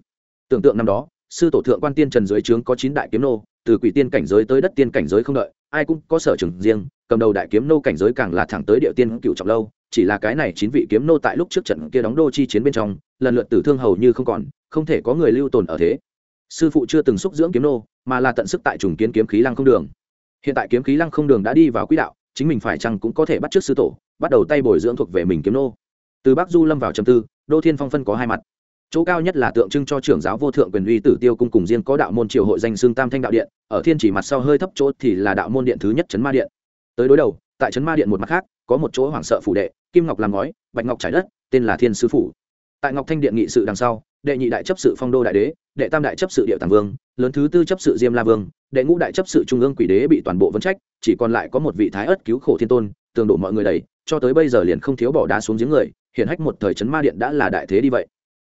Tưởng tượng năm đó, sư tổ thượng quan tiên trần dưới trướng có chín đại kiếm nô, từ quỷ tiên cảnh giới tới đất tiên cảnh giới không đợi, ai cũng có sở trường riêng, cầm đầu đại kiếm nô cảnh giới càng là thẳng tới địa tiên cựu trọng lâu, chỉ là cái này chín vị kiếm nô tại lúc trước trận kia đóng đô chi chiến bên trong, lần lượt tử thương hầu như không còn, không thể có người lưu tồn ở thế. Sư phụ chưa từng xúc dưỡng kiếm nô, mà là tận sức tại trùng kiến kiếm khí lăng không đường hiện tại kiếm khí lăng không đường đã đi vào quỹ đạo, chính mình phải chăng cũng có thể bắt trước sư tổ, bắt đầu tay bồi dưỡng thuộc về mình kiếm nô. Từ bắc du lâm vào trầm tư, đô thiên phong phân có hai mặt. Chỗ cao nhất là tượng trưng cho trưởng giáo vô thượng quyền uy tử tiêu cung cùng riêng có đạo môn triều hội danh xương tam thanh đạo điện, ở thiên chỉ mặt sau hơi thấp chỗ thì là đạo môn điện thứ nhất trấn ma điện. Tới đối đầu, tại trấn ma điện một mặt khác, có một chỗ hoảng sợ phủ đệ, kim ngọc làm ngói, bạch ngọc trải đất, tên là thiên sứ phủ. Tại ngọc thanh điện nghị sự đằng sau, đệ nhị đại chấp sự phong đô đại đế đệ tam đại chấp sự địa tàng vương, lớn thứ tư chấp sự diêm la vương, đệ ngũ đại chấp sự trung ương quỷ đế bị toàn bộ vấn trách, chỉ còn lại có một vị thái ất cứu khổ thiên tôn, tường đổ mọi người đầy, cho tới bây giờ liền không thiếu bỏ đá xuống giếng người hiện hách một thời chấn ma điện đã là đại thế đi vậy.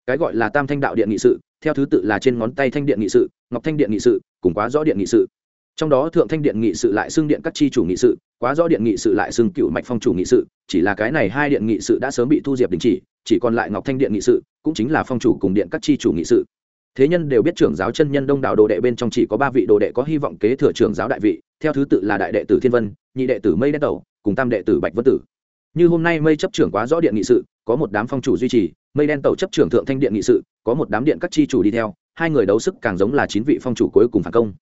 Cái gọi là tam thanh đạo điện nghị sự, theo thứ tự là trên ngón tay thanh điện nghị sự, ngọc thanh điện nghị sự, cùng quá rõ điện nghị sự. Trong đó thượng thanh điện nghị sự lại xưng điện các chi chủ nghị sự, quá rõ điện nghị sự lại xưng cựu mạch phong chủ nghị sự, chỉ là cái này hai điện nghị sự đã sớm bị thu diệp đình chỉ chỉ còn lại ngọc thanh điện nghị sự, cũng chính là phong chủ cùng điện các chi chủ nghị sự thế nhân đều biết trưởng giáo chân nhân đông đạo đồ đệ bên trong chỉ có ba vị đồ đệ có hy vọng kế thừa trưởng giáo đại vị, theo thứ tự là đại đệ tử thiên vân, nhị đệ tử mây đen tẩu, cùng tam đệ tử bạch vân tử. Như hôm nay mây chấp trưởng quá rõ điện nghị sự, có một đám phong chủ duy trì, mây đen tẩu chấp trưởng thượng thanh điện nghị sự, có một đám điện các chi chủ đi theo, hai người đấu sức càng giống là chín vị phong chủ cuối cùng phản công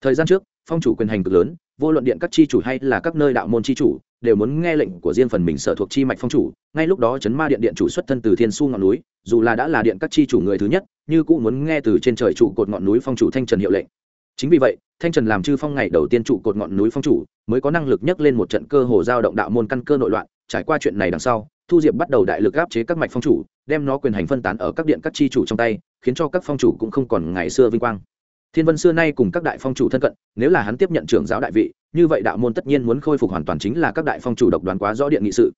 thời gian trước, phong chủ quyền hành cực lớn, vô luận điện các chi chủ hay là các nơi đạo môn chi chủ, đều muốn nghe lệnh của riêng phần mình sở thuộc chi mạch phong chủ. Ngay lúc đó, chấn ma điện điện chủ xuất thân từ thiên su ngọn núi, dù là đã là điện các chi chủ người thứ nhất, như cũng muốn nghe từ trên trời trụ cột ngọn núi phong chủ thanh trần hiệu lệnh. Chính vì vậy, thanh trần làm chư phong ngày đầu tiên trụ cột ngọn núi phong chủ, mới có năng lực nhấc lên một trận cơ hồ giao động đạo môn căn cơ nội loạn, trải qua chuyện này đằng sau, thu diệp bắt đầu đại lực áp chế các mạch phong chủ, đem nó quyền hành phân tán ở các điện các chi chủ trong tay, khiến cho các phong chủ cũng không còn ngày xưa vinh quang thiên vân xưa nay cùng các đại phong chủ thân cận, nếu là hắn tiếp nhận trưởng giáo đại vị, như vậy đạo môn tất nhiên muốn khôi phục hoàn toàn chính là các đại phong chủ độc đoán quá rõ điện nghị sự.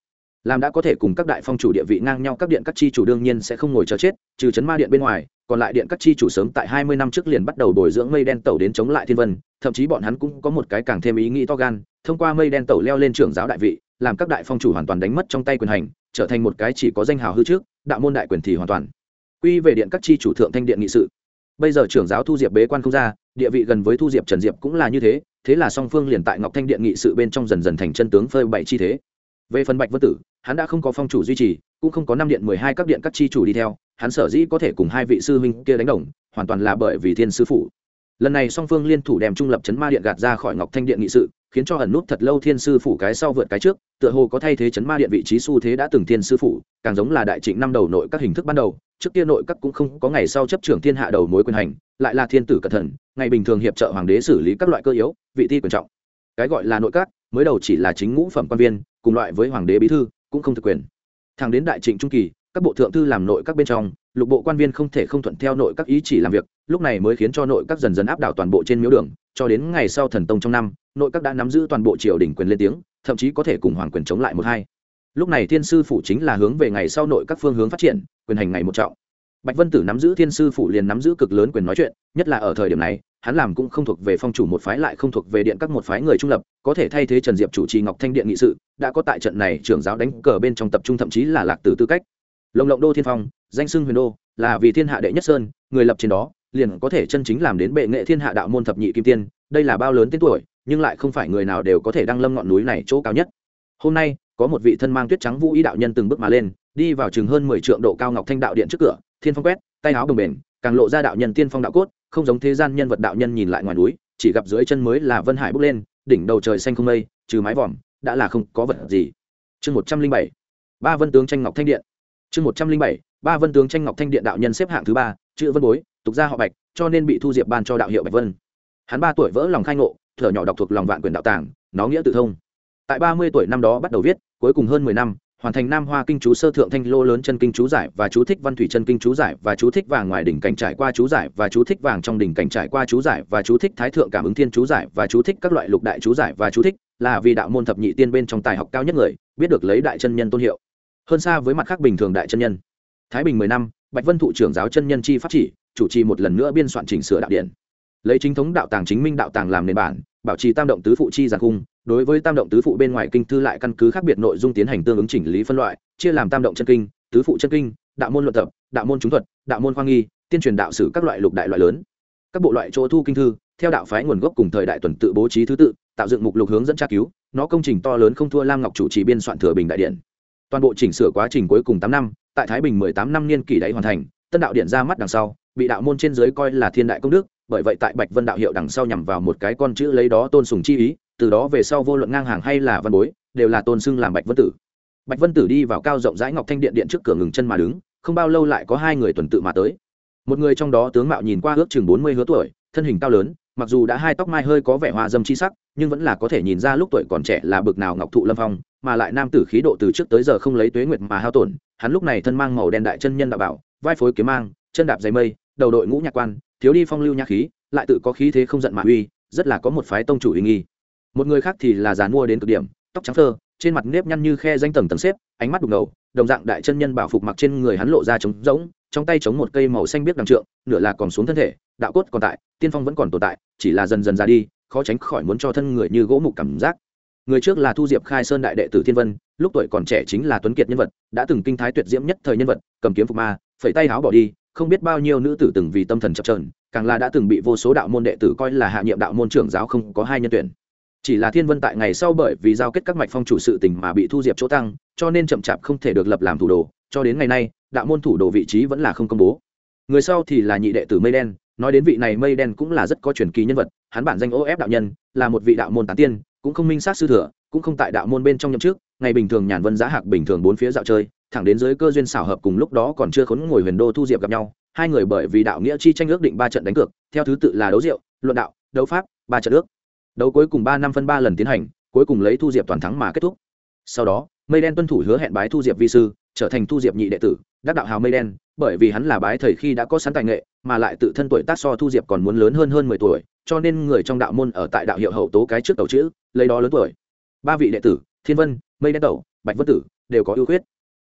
Làm đã có thể cùng các đại phong chủ địa vị ngang nhau, các điện các chi chủ đương nhiên sẽ không ngồi chờ chết, trừ chấn ma điện bên ngoài, còn lại điện các chi chủ sớm tại hai mươi năm trước liền bắt đầu bồi dưỡng mây đen tẩu đến chống lại thiên vân, thậm chí bọn hắn cũng có một cái càng thêm ý nghĩ to gan, thông qua mây đen tẩu leo lên trưởng giáo đại vị, làm các đại phong chủ hoàn toàn đánh mất trong tay quyền hành, trở thành một cái chỉ có danh hào hư trước, đạo môn đại quyền thì hoàn toàn. Quy về điện các chi chủ thượng thanh điện nghị sự bây giờ trưởng giáo thu diệp bế quan không ra, địa vị gần với thu diệp, trần diệp cũng là như thế thế là song phương liền tại ngọc thanh điện nghị sự bên trong dần dần thành chân tướng phơi bậy chi thế. Về phần bạch vân tử, hắn đã không có phong chủ duy trì, cũng không có năm điện mười hai các điện các chi chủ đi theo, hắn sở dĩ có thể cùng hai vị sư huynh kia đánh đồng, hoàn toàn là bởi vì thiên sư phụ. Lần này song phương liên thủ đem trung lập chấn ma điện gạt ra khỏi ngọc thanh điện nghị sự khiến cho ẩn nút thật lâu thiên sư phủ cái sau vượt cái trước, tựa hồ có thay thế chấn ma điện vị trí xu thế đã từng thiên sư phủ, càng giống là đại trịnh năm đầu nội các hình thức ban đầu, trước kia nội các cũng không có ngày sau chấp trưởng thiên hạ đầu mối quyền hành, lại là thiên tử cẩn thận, ngày bình thường hiệp trợ hoàng đế xử lý các loại cơ yếu, vị ti quan trọng. Cái gọi là nội các, mới đầu chỉ là chính ngũ phẩm quan viên, cùng loại với hoàng đế bí thư, cũng không thực quyền. Thẳng đến đại trịnh trung kỳ, các bộ thượng thư làm nội các bên trong lục bộ quan viên không thể không thuận theo nội các ý chỉ làm việc, lúc này mới khiến cho nội các dần dần áp đảo toàn bộ trên miếu đường, cho đến ngày sau thần tông trong năm, nội các đã nắm giữ toàn bộ triều đình quyền lên tiếng, thậm chí có thể cùng hoàng quyền chống lại một hai. Lúc này thiên sư phủ chính là hướng về ngày sau nội các phương hướng phát triển, quyền hành ngày một trọng. Bạch vân tử nắm giữ thiên sư phủ liền nắm giữ cực lớn quyền nói chuyện, nhất là ở thời điểm này, hắn làm cũng không thuộc về phong chủ một phái lại không thuộc về điện các một phái người trung lập, có thể thay thế trần diệp chủ trì ngọc thanh điện nghị sự, đã có tại trận này trưởng giáo đánh cờ bên trong tập trung thậm chí là lạc tử tư cách. Lồng lộng đô thiên phong danh xưng huyền đô, là vì thiên hạ đệ nhất sơn, người lập trên đó, liền có thể chân chính làm đến bệ nghệ thiên hạ đạo môn thập nhị kim tiên. Đây là bao lớn tên tuổi, nhưng lại không phải người nào đều có thể đăng lâm ngọn núi này chỗ cao nhất. Hôm nay, có một vị thân mang tuyết trắng vũ ý đạo nhân từng bước mà lên, đi vào chừng hơn mười trượng độ cao ngọc thanh đạo điện trước cửa, thiên phong quét, tay áo bồng bền càng lộ ra đạo nhân tiên phong đạo cốt, không giống thế gian nhân vật đạo nhân nhìn lại ngoài núi, chỉ gặp dưới chân mới là vân hải bước lên, đỉnh đầu trời xanh không mây, trừ mái vòm, đã là không có vật gì. Chương một trăm linh bảy, ba vân tướng tranh ngọc thanh điện. Chương một trăm linh bảy ba vân tướng tranh ngọc thanh điện đạo nhân xếp hạng thứ ba, chữ vân bối, tục gia họ bạch, cho nên bị thu diệp ban cho đạo hiệu bạch vân. Hắn ba tuổi vỡ lòng khai ngộ, thở nhỏ đọc thuộc lòng vạn quyền đạo tàng, nó nghĩa tự thông. Tại ba mươi tuổi năm đó bắt đầu viết, cuối cùng hơn mười năm, hoàn thành nam hoa kinh chú sơ thượng thanh lô lớn chân kinh chú giải và chú thích văn thủy chân kinh chú giải và chú thích vàng ngoài đỉnh cảnh trải qua chú giải và chú thích vàng trong đỉnh cảnh trải qua chú giải và chú thích thái thượng cảm ứng thiên chú giải và chú thích các loại lục đại chú giải và chú thích, là vì đạo môn thập nhị tiên bên trong tài học cao nhất người, biết được lấy đại chân nhân tôn hiệu. Hơn xa với mặt khác bình thường đại chân nhân thái bình mười năm bạch vân thụ trưởng giáo chân nhân chi pháp chỉ chủ trì một lần nữa biên soạn chỉnh sửa đạo điển, lấy chính thống đạo tàng chính minh đạo tàng làm nền bản bảo trì tam động tứ phụ chi giàn cung đối với tam động tứ phụ bên ngoài kinh thư lại căn cứ khác biệt nội dung tiến hành tương ứng chỉnh lý phân loại chia làm tam động chân kinh tứ phụ chân kinh đạo môn luận tập đạo môn chúng thuật đạo môn khoa nghi tiên truyền đạo sử các loại lục đại loại lớn. Các bộ loại chỗ thu kinh thư theo đạo phái nguồn gốc cùng thời đại tuần tự bố trí thứ tự tạo dựng mục lục hướng dẫn tra cứu nó công trình to lớn không thua lam ngọc chủ trì biên soạn thừa bình đại điện. Toàn bộ chỉnh sửa quá trình cuối cùng tám năm tại thái bình mười tám năm niên kỷ đáy hoàn thành, tân đạo điện ra mắt đằng sau, bị đạo môn trên dưới coi là thiên đại công đức, bởi vậy tại bạch vân đạo hiệu đằng sau nhằm vào một cái con chữ lấy đó tôn sùng chi ý, từ đó về sau vô luận ngang hàng hay là văn bối, đều là tôn xưng làm bạch vân tử. Bạch vân tử đi vào cao rộng rãi ngọc thanh điện điện trước cửa ngừng chân mà đứng, không bao lâu lại có hai người tuần tự mà tới. Một người trong đó tướng mạo nhìn qua ước chừng bốn mươi hứa tuổi, thân hình cao lớn, mặc dù đã hai tóc mai hơi có vẻ hoa dâm chi sắc nhưng vẫn là có thể nhìn ra lúc tuổi còn trẻ là bực nào ngọc thụ lâm phong, mà lại nam tử khí độ từ trước tới giờ không lấy tuế nguyệt mà hao tổn, hắn lúc này thân mang màu đen đại chân nhân đạo bảo, vai phối kiếm mang, chân đạp dày mây, đầu đội ngũ nhạc quan, thiếu đi phong lưu nhạc khí, lại tự có khí thế không giận mà uy, rất là có một phái tông chủ uy nghi. Một người khác thì là già mua đến cực điểm, tóc trắng thơ trên mặt nếp nhăn như khe danh tầng tầng xếp, ánh mắt đục ngầu, đồng dạng đại chân nhân bảo phục mặc trên người hắn lộ ra trống rỗng, trong tay chống một cây màu xanh biết đằng trượng, nửa là còn xuống thân thể, đạo cốt còn tại, tiên phong vẫn còn tồn tại, chỉ là dần dần ra đi khó tránh khỏi muốn cho thân người như gỗ mục cảm giác. Người trước là thu diệp khai sơn đại đệ tử thiên vân, lúc tuổi còn trẻ chính là tuấn kiệt nhân vật, đã từng kinh thái tuyệt diễm nhất thời nhân vật, cầm kiếm phục ma, phẩy tay háo bỏ đi, không biết bao nhiêu nữ tử từng vì tâm thần chập trờn càng là đã từng bị vô số đạo môn đệ tử coi là hạ nhiệm đạo môn trưởng giáo không có hai nhân tuyển. Chỉ là thiên vân tại ngày sau bởi vì giao kết các mạch phong chủ sự tình mà bị thu diệp chỗ tăng, cho nên chậm chạp không thể được lập làm thủ đồ, cho đến ngày nay, đạo môn thủ đồ vị trí vẫn là không công bố. Người sau thì là nhị đệ tử mây đen nói đến vị này mây đen cũng là rất có truyền kỳ nhân vật, hắn bản danh ô ép đạo nhân, là một vị đạo môn tán tiên, cũng không minh sát sư thừa, cũng không tại đạo môn bên trong nhậm trước ngày bình thường nhàn vân giá hạc bình thường bốn phía dạo chơi, thẳng đến dưới cơ duyên xảo hợp cùng lúc đó còn chưa khốn ngồi huyền đô thu diệp gặp nhau, hai người bởi vì đạo nghĩa chi tranh ước định ba trận đánh cược, theo thứ tự là đấu rượu luận đạo, đấu pháp, ba trận ước. Đấu cuối cùng ba năm phân ba lần tiến hành, cuối cùng lấy thu diệp toàn thắng mà kết thúc. Sau đó, mây đen tuân thủ hứa hẹn bái thu diệp vi sư, trở thành thu diệp nhị đệ tử, đắc đạo hào mây đen, bởi vì hắn là bái thầy khi đã có sẵn tài nghệ mà lại tự thân tuổi tác so thu diệp còn muốn lớn hơn hơn mười tuổi, cho nên người trong đạo môn ở tại đạo hiệu hậu tố cái trước tàu chữ, lấy đó lớn tuổi. Ba vị đệ tử, thiên vân, mây đen tẩu, bạch vân tử, đều có ưu khuyết.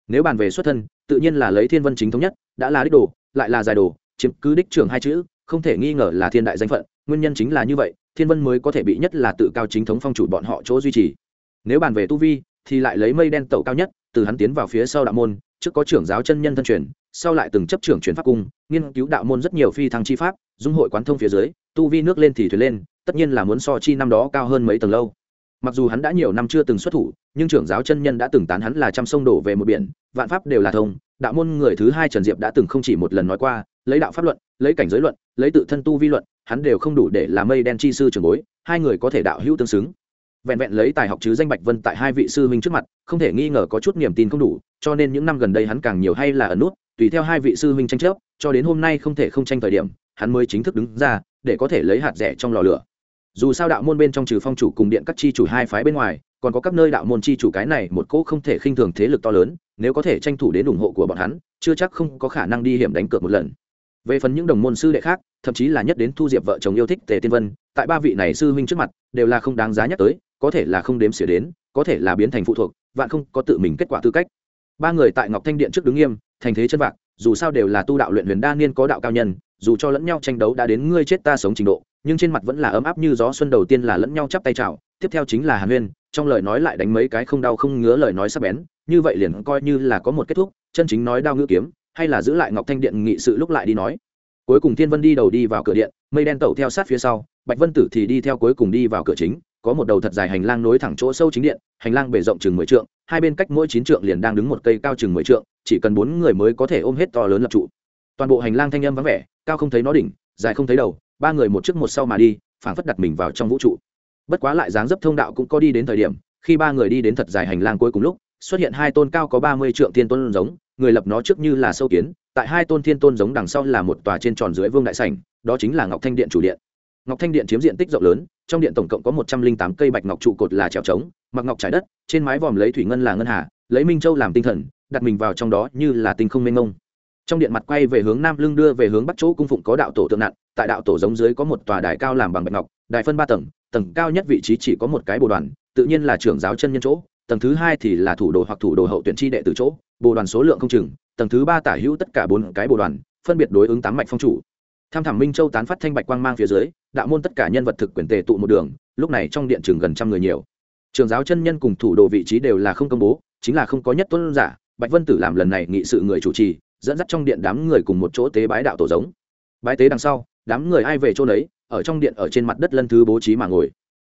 Nếu bàn về xuất thân, tự nhiên là lấy thiên vân chính thống nhất, đã là đích đồ, lại là giải đồ, chiếm cứ đích trường hai chữ, không thể nghi ngờ là thiên đại danh phận, nguyên nhân chính là như vậy, thiên vân mới có thể bị nhất là tự cao chính thống phong chủ bọn họ chỗ duy trì. Nếu bàn về tu vi, thì lại lấy mây đen tẩu cao nhất, từ hắn tiến vào phía sau đạo môn, trước có trưởng giáo chân nhân thân truyền sau lại từng chấp trưởng truyền pháp cung, nghiên cứu đạo môn rất nhiều phi thăng chi pháp, dung hội quán thông phía dưới, tu vi nước lên thì thuyền lên, tất nhiên là muốn so chi năm đó cao hơn mấy tầng lâu. Mặc dù hắn đã nhiều năm chưa từng xuất thủ, nhưng trưởng giáo chân nhân đã từng tán hắn là trăm sông đổ về một biển, vạn pháp đều là thông, đạo môn người thứ hai trần diệp đã từng không chỉ một lần nói qua, lấy đạo pháp luận, lấy cảnh giới luận, lấy tự thân tu vi luận, hắn đều không đủ để làm mây đen chi sư trường bối, hai người có thể đạo hữu tương xứng. Vẹn vẹn lấy tài học chứ danh bạch vân tại hai vị sư huynh trước mặt, không thể nghi ngờ có chút niềm tin không đủ, cho nên những năm gần đây hắn càng nhiều hay là ẩn nút tùy theo hai vị sư huynh tranh chấp, cho đến hôm nay không thể không tranh thời điểm, hắn mới chính thức đứng ra, để có thể lấy hạt rẻ trong lò lửa. Dù sao đạo môn bên trong trừ phong chủ cùng điện các chi chủ hai phái bên ngoài, còn có các nơi đạo môn chi chủ cái này một cỗ không thể khinh thường thế lực to lớn, nếu có thể tranh thủ đến ủng hộ của bọn hắn, chưa chắc không có khả năng đi hiểm đánh cược một lần. Về phần những đồng môn sư đệ khác, thậm chí là nhất đến thu diệp vợ chồng yêu thích tề tiên vân, tại ba vị này sư huynh trước mặt, đều là không đáng giá nhắc tới, có thể là không đếm xỉa đến, có thể là biến thành phụ thuộc, vạn không có tự mình kết quả tư cách. Ba người tại ngọc thanh điện trước đứng nghiêm thành thế chân vạc, dù sao đều là tu đạo luyện huyền đa niên có đạo cao nhân, dù cho lẫn nhau tranh đấu đã đến ngươi chết ta sống trình độ, nhưng trên mặt vẫn là ấm áp như gió xuân đầu tiên là lẫn nhau chắp tay chào, tiếp theo chính là hàn huyên, trong lời nói lại đánh mấy cái không đau không ngứa lời nói sắc bén, như vậy liền coi như là có một kết thúc, chân chính nói đao ngữ kiếm, hay là giữ lại ngọc thanh điện nghị sự lúc lại đi nói. Cuối cùng thiên vân đi đầu đi vào cửa điện, mây đen tẩu theo sát phía sau, bạch vân tử thì đi theo cuối cùng đi vào cửa chính có một đầu thật dài hành lang nối thẳng chỗ sâu chính điện, hành lang bề rộng chừng mười trượng, hai bên cách mỗi chín trượng liền đang đứng một cây cao chừng mười trượng, chỉ cần bốn người mới có thể ôm hết to lớn lập trụ. Toàn bộ hành lang thanh âm vắng vẻ, cao không thấy nó đỉnh, dài không thấy đầu, ba người một trước một sau mà đi, phảng phất đặt mình vào trong vũ trụ. Bất quá lại dáng dấp thông đạo cũng có đi đến thời điểm, khi ba người đi đến thật dài hành lang cuối cùng lúc, xuất hiện hai tôn cao có ba mươi trượng thiên tôn giống, người lập nó trước như là sâu kiến, tại hai tôn thiên tôn giống đằng sau là một tòa trên tròn dưới vương đại sảnh, đó chính là ngọc thanh điện chủ điện ngọc thanh điện chiếm diện tích rộng lớn, trong điện tổng cộng có một trăm linh tám cây bạch ngọc trụ cột là trèo trống, mặc ngọc trái đất, trên mái vòm lấy thủy ngân là ngân hà, lấy minh châu làm tinh thần, đặt mình vào trong đó như là tinh không mênh ngông. trong điện mặt quay về hướng nam, lưng đưa về hướng bắc chỗ cung phụng có đạo tổ tượng nặng, tại đạo tổ giống dưới có một tòa đài cao làm bằng bạch ngọc, đài phân ba tầng tầng cao nhất vị trí chỉ có một cái bồ đoàn, tự nhiên là trưởng giáo chân nhân chỗ, tầng thứ hai thì là thủ đồ hoặc thủ đồ hậu tuyển tri đệ từ chỗ, bồ đoàn số lượng không chừng, tầng thứ ba tả hữu tất cả bốn cái bồ đoàn, phân biệt đối ứng tám mạch phong chủ tham thảm minh châu tán phát thanh bạch quang mang phía dưới, đạo môn tất cả nhân vật thực quyền tề tụ một đường, lúc này trong điện trường gần trăm người nhiều. Trường giáo chân nhân cùng thủ đồ vị trí đều là không công bố, chính là không có nhất tuân giả, bạch vân tử làm lần này nghị sự người chủ trì, dẫn dắt trong điện đám người cùng một chỗ tế bái đạo tổ giống. Bái tế đằng sau, đám người ai về chỗ đấy ở trong điện ở trên mặt đất lân thứ bố trí mà ngồi.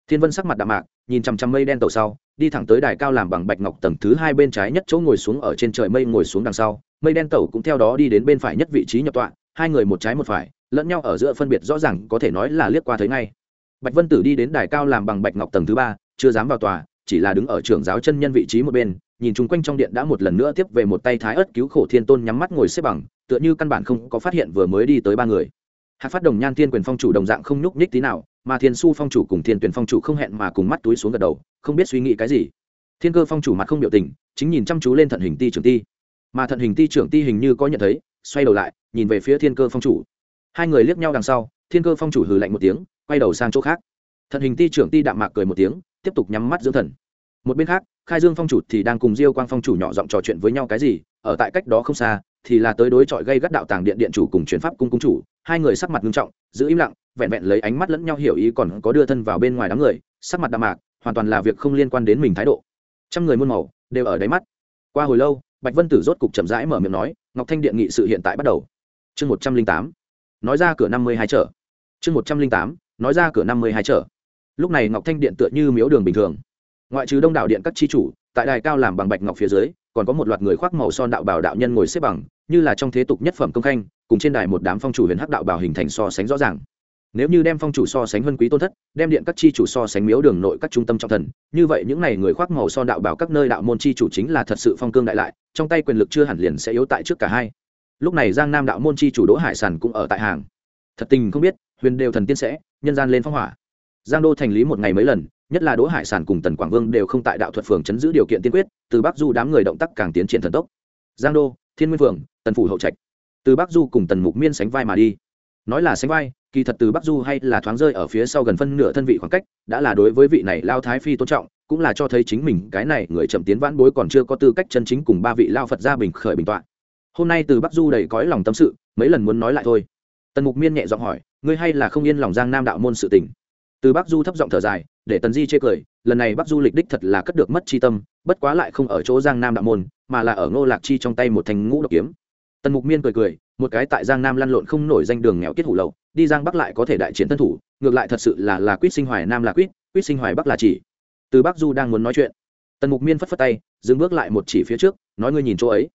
Thiên vân sắc mặt đạm mạc, nhìn chằm chằm mây đen tàu sau, đi thẳng tới đài cao làm bằng bạch ngọc tầng thứ hai bên trái nhất chỗ ngồi xuống ở trên trời mây ngồi xuống đằng sau. Mây đen tàu cũng theo đó đi đến bên phải nhất vị trí nhập tọa, hai người một trái một phải lẫn nhau ở giữa phân biệt rõ ràng có thể nói là liếc qua thấy ngay. Bạch vân tử đi đến đài cao làm bằng bạch ngọc tầng thứ ba, chưa dám vào tòa, chỉ là đứng ở trưởng giáo chân nhân vị trí một bên, nhìn chung quanh trong điện đã một lần nữa tiếp về một tay thái ớt cứu khổ thiên tôn nhắm mắt ngồi xếp bằng, tựa như căn bản không có phát hiện vừa mới đi tới ba người. Hạc phát đồng nhan thiên quyền phong chủ đồng dạng không nhúc nhích tí nào, mà thiên su phong chủ cùng thiên tuyển phong chủ không hẹn mà cùng mắt túi xuống gật đầu, không biết suy nghĩ cái gì. Thiên cơ phong chủ mặt không biểu tình, chính nhìn chăm chú lên thận hình ti trưởng ti. Mà thận hình ti trưởng ti hình như có nhận thấy, xoay đầu lại, nhìn về phía thiên cơ phong chủ hai người liếc nhau đằng sau, thiên cơ phong chủ hừ lạnh một tiếng, quay đầu sang chỗ khác. Thần hình ti trưởng ti đạm mạc cười một tiếng, tiếp tục nhắm mắt dưỡng thần. Một bên khác, khai dương phong chủ thì đang cùng diêu quang phong chủ nhỏ giọng trò chuyện với nhau cái gì, ở tại cách đó không xa, thì là tới đối chọi gây gắt đạo tàng điện điện chủ cùng chuyển pháp cung cung chủ. Hai người sắc mặt nghiêm trọng, giữ im lặng, vẹn vẹn lấy ánh mắt lẫn nhau hiểu ý còn có đưa thân vào bên ngoài đám người, sắc mặt đạm mạc, hoàn toàn là việc không liên quan đến mình thái độ. Trăm người muôn màu, đều ở đáy mắt. Qua hồi lâu, bạch vân tử rốt cục chậm rãi mở miệng nói, ngọc thanh điện nghị sự hiện tại bắt đầu. Chương một trăm linh tám nói ra cửa năm mươi hai chợ. Chương một trăm linh tám, nói ra cửa năm mươi hai chợ. Lúc này ngọc thanh điện tựa như miếu đường bình thường. Ngoại trừ đông đảo điện các chi chủ, tại đài cao làm bằng bạch ngọc phía dưới, còn có một loạt người khoác màu son đạo bảo đạo nhân ngồi xếp bằng, như là trong thế tục nhất phẩm công khanh, cùng trên đài một đám phong chủ huyền hắc đạo bảo hình thành so sánh rõ ràng. Nếu như đem phong chủ so sánh vân quý tôn thất, đem điện các chi chủ so sánh miếu đường nội các trung tâm trọng thần, như vậy những n à y người khoác màu son đạo bảo các nơi đạo môn chi chủ chính là thật sự phong cương đại lại, trong tay quyền lực chưa hẳn liền sẽ yếu tại trước cả hai lúc này giang nam đạo môn chi chủ đỗ hải sản cũng ở tại hàng. Thật tình không biết, huyền đều thần tiên sẽ, nhân gian lên phong hỏa. Giang đô thành lý một ngày mấy lần, nhất là đỗ hải sản cùng tần quảng vương đều không tại đạo thuật phường chấn giữ điều kiện tiên quyết, từ bắc du đám người động tác càng tiến triển thần tốc. Giang đô, thiên nguyên phường tần phủ hậu trạch. Từ bắc du cùng tần mục miên sánh vai mà đi. Nói là sánh vai, kỳ thật từ bắc du hay là thoáng rơi ở phía sau gần phân nửa thân vị khoảng cách, đã là đối với vị này lao thái phi tôn trọng, cũng là cho thấy chính mình cái này người chậm tiến vãn bối còn chưa có tư cách chân chính cùng ba vị lao phật gia bình khởi bình tọa hôm nay từ bắc du đầy cõi lòng tâm sự, mấy lần muốn nói lại thôi. Tần mục miên nhẹ giọng hỏi, ngươi hay là không yên lòng giang nam đạo môn sự tình? Từ bắc du thấp giọng thở dài, để tần di chê cười, lần này bắc du lịch đích thật là cất được mất chi tâm, bất quá lại không ở chỗ giang nam đạo môn, mà là ở ngô lạc chi trong tay một thành ngũ độc kiếm. Tần mục miên cười cười, một cái tại giang nam lăn lộn không nổi danh đường nghèo kết hủ lậu, đi giang bắc lại có thể đại chiến thân thủ, ngược lại thật sự là là quýt sinh hoài nam là quýt quýt sinh hoài bắc là chỉ. Từ bắc du đang muốn nói chuyện, tần mục miên phất phất tay, dừng bước lại một chỉ phía trước, nói, ngươi nhìn chỗ ấy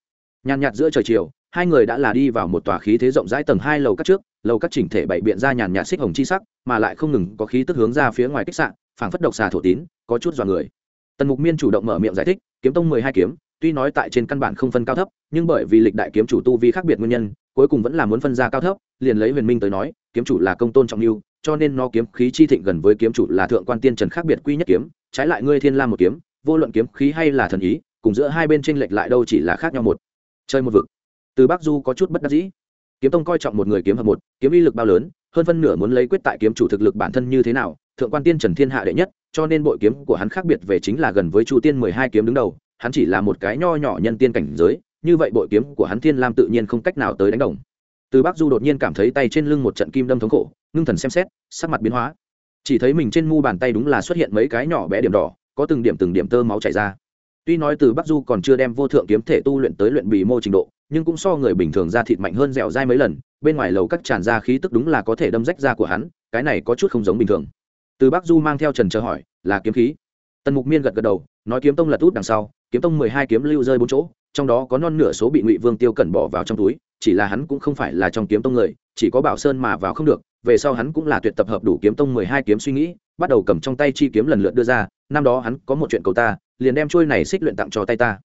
nhàn nhạt giữa trời chiều, hai người đã là đi vào một tòa khí thế rộng rãi tầng hai lầu các trước, lầu các chỉnh thể bảy biện ra nhàn nhạt xích hồng chi sắc, mà lại không ngừng có khí tức hướng ra phía ngoài khách sạn phảng phất độc xà thổ tín, có chút dọa người. Tần mục miên chủ động mở miệng giải thích, kiếm tông mười hai kiếm, tuy nói tại trên căn bản không phân cao thấp, nhưng bởi vì lịch đại kiếm chủ tu vi khác biệt nguyên nhân, cuối cùng vẫn là muốn phân ra cao thấp, liền lấy huyền minh tới nói, kiếm chủ là công tôn trọng lưu, cho nên nó kiếm khí chi thịnh gần với kiếm chủ là thượng quan tiên trần khác biệt quy nhất kiếm, trái lại ngươi thiên la một kiếm, vô luận kiếm khí hay là thần ý, cùng giữa hai bên tranh lệch lại đâu chỉ là khác nhau một chơi một vực. Từ bắc du có chút bất đắc dĩ. Kiếm tông coi trọng một người kiếm hợp một, kiếm uy lực bao lớn, hơn phân nửa muốn lấy quyết tại kiếm chủ thực lực bản thân như thế nào, thượng quan tiên trần thiên hạ đệ nhất, cho nên bội kiếm của hắn khác biệt về chính là gần với chu tiên mười hai kiếm đứng đầu, hắn chỉ là một cái nho nhỏ nhân tiên cảnh giới, như vậy bội kiếm của hắn thiên lam tự nhiên không cách nào tới đánh đồng. Từ bắc du đột nhiên cảm thấy tay trên lưng một trận kim đâm thống khổ, ngưng thần xem xét, sắc mặt biến hóa. Chỉ thấy mình trên mu bàn tay đúng là xuất hiện mấy cái nhỏ bé điểm đỏ, có từng điểm từng điểm tơ máu chảy ra tuy nói từ bắc du còn chưa đem vô thượng kiếm thể tu luyện tới luyện bì mô trình độ, nhưng cũng so người bình thường ra thịt mạnh hơn dẻo dai mấy lần, bên ngoài lầu các tràn ra khí tức đúng là có thể đâm rách da của hắn, cái này có chút không giống bình thường. Từ bắc du mang theo trần chờ hỏi, là kiếm khí? Tần mục miên gật gật đầu, nói, kiếm tông lật út đằng sau, kiếm tông mười hai kiếm lưu rơi bốn chỗ, trong đó có non nửa số bị ngụy vương tiêu cẩn bỏ vào trong túi, chỉ là hắn cũng không phải là trong kiếm tông người, chỉ có bảo sơn mà vào không được, về sau hắn cũng là tuyệt tập hợp đủ kiếm tông mười hai kiếm suy nghĩ bắt đầu cầm trong tay chi kiếm lần lượt đưa ra, năm đó hắn có một chuyện cầu ta, liền đem trôi này xích luyện tặng cho tay ta.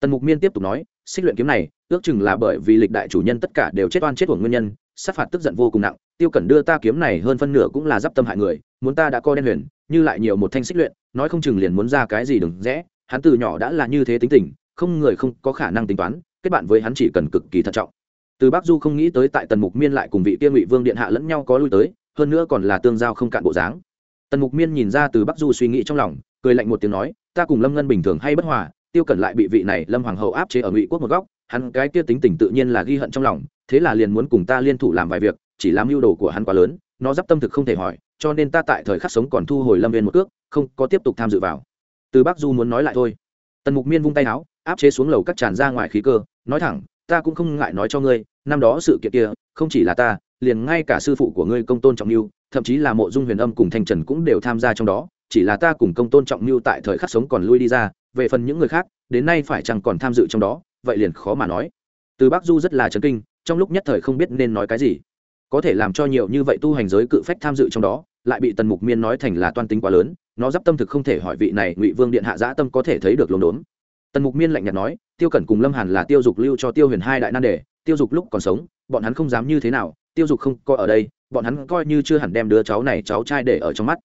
Tần mục miên tiếp tục nói, xích luyện kiếm này, ước chừng là bởi vì lịch đại chủ nhân tất cả đều chết oan chết của nguyên nhân, sát phạt tức giận vô cùng nặng, tiêu cẩn đưa ta kiếm này hơn phân nửa cũng là d i p tâm hại người, muốn ta đã co đen huyền, như lại nhiều một thanh xích luyện, nói không chừng liền muốn ra cái gì đừng rẽ, hắn từ nhỏ đã là như thế tính tình, không người không có khả năng tính toán, kết bạn với hắn chỉ cần cực kỳ thận trọng. Từ bắc du không nghĩ tới tại tần mục miên lại cùng vị tiên ngụy vương điện hạ lẫn nhau có lui tới, hơn nữa còn là tương giao không cạn bộ dáng tần mục miên nhìn ra từ bắc du suy nghĩ trong lòng cười lạnh một tiếng nói ta cùng lâm ngân bình thường hay bất hòa tiêu cẩn lại bị vị này lâm hoàng hậu áp chế ở ngụy quốc một góc hắn cái kia tính tình tự nhiên là ghi hận trong lòng thế là liền muốn cùng ta liên thủ làm vài việc chỉ làm mưu đồ của hắn quá lớn nó d i p tâm thực không thể hỏi cho nên ta tại thời khắc sống còn thu hồi lâm viên một cước, không có tiếp tục tham dự vào. Từ bắc du muốn nói lại thôi. Tần mục miên vung tay áo áp chế xuống lầu các tràn ra ngoài khí cơ nói thẳng ta cũng không ngại nói cho ngươi năm đó sự kiện kia không chỉ là ta liền ngay cả sư phụ của ngươi công tôn trọng mưu thậm chí là mộ dung huyền âm cùng thanh trần cũng đều tham gia trong đó, chỉ là ta cùng công tôn trọng mưu tại thời khắc sống còn lui đi ra, về phần những người khác, đến nay phải chẳng còn tham dự trong đó, vậy liền khó mà nói. Từ bắc du rất là chấn kinh, trong lúc nhất thời không biết nên nói cái gì. Có thể làm cho nhiều như vậy tu hành giới cự phách tham dự trong đó, lại bị tần mục miên nói thành là toan tính quá lớn, nó d i p tâm thực không thể hỏi vị này ngụy vương điện hạ giã tâm có thể thấy được lốm đốm. Tần mục miên lạnh nhạt nói, tiêu cẩn cùng lâm hàn là tiêu dục lưu cho tiêu huyền hai đại nan đề, tiêu dục lúc còn sống bọn hắn không dám như thế nào, tiêu dục không coi ở đây, bọn hắn coi như chưa hẳn đem đứa cháu này, cháu trai để ở trong mắt.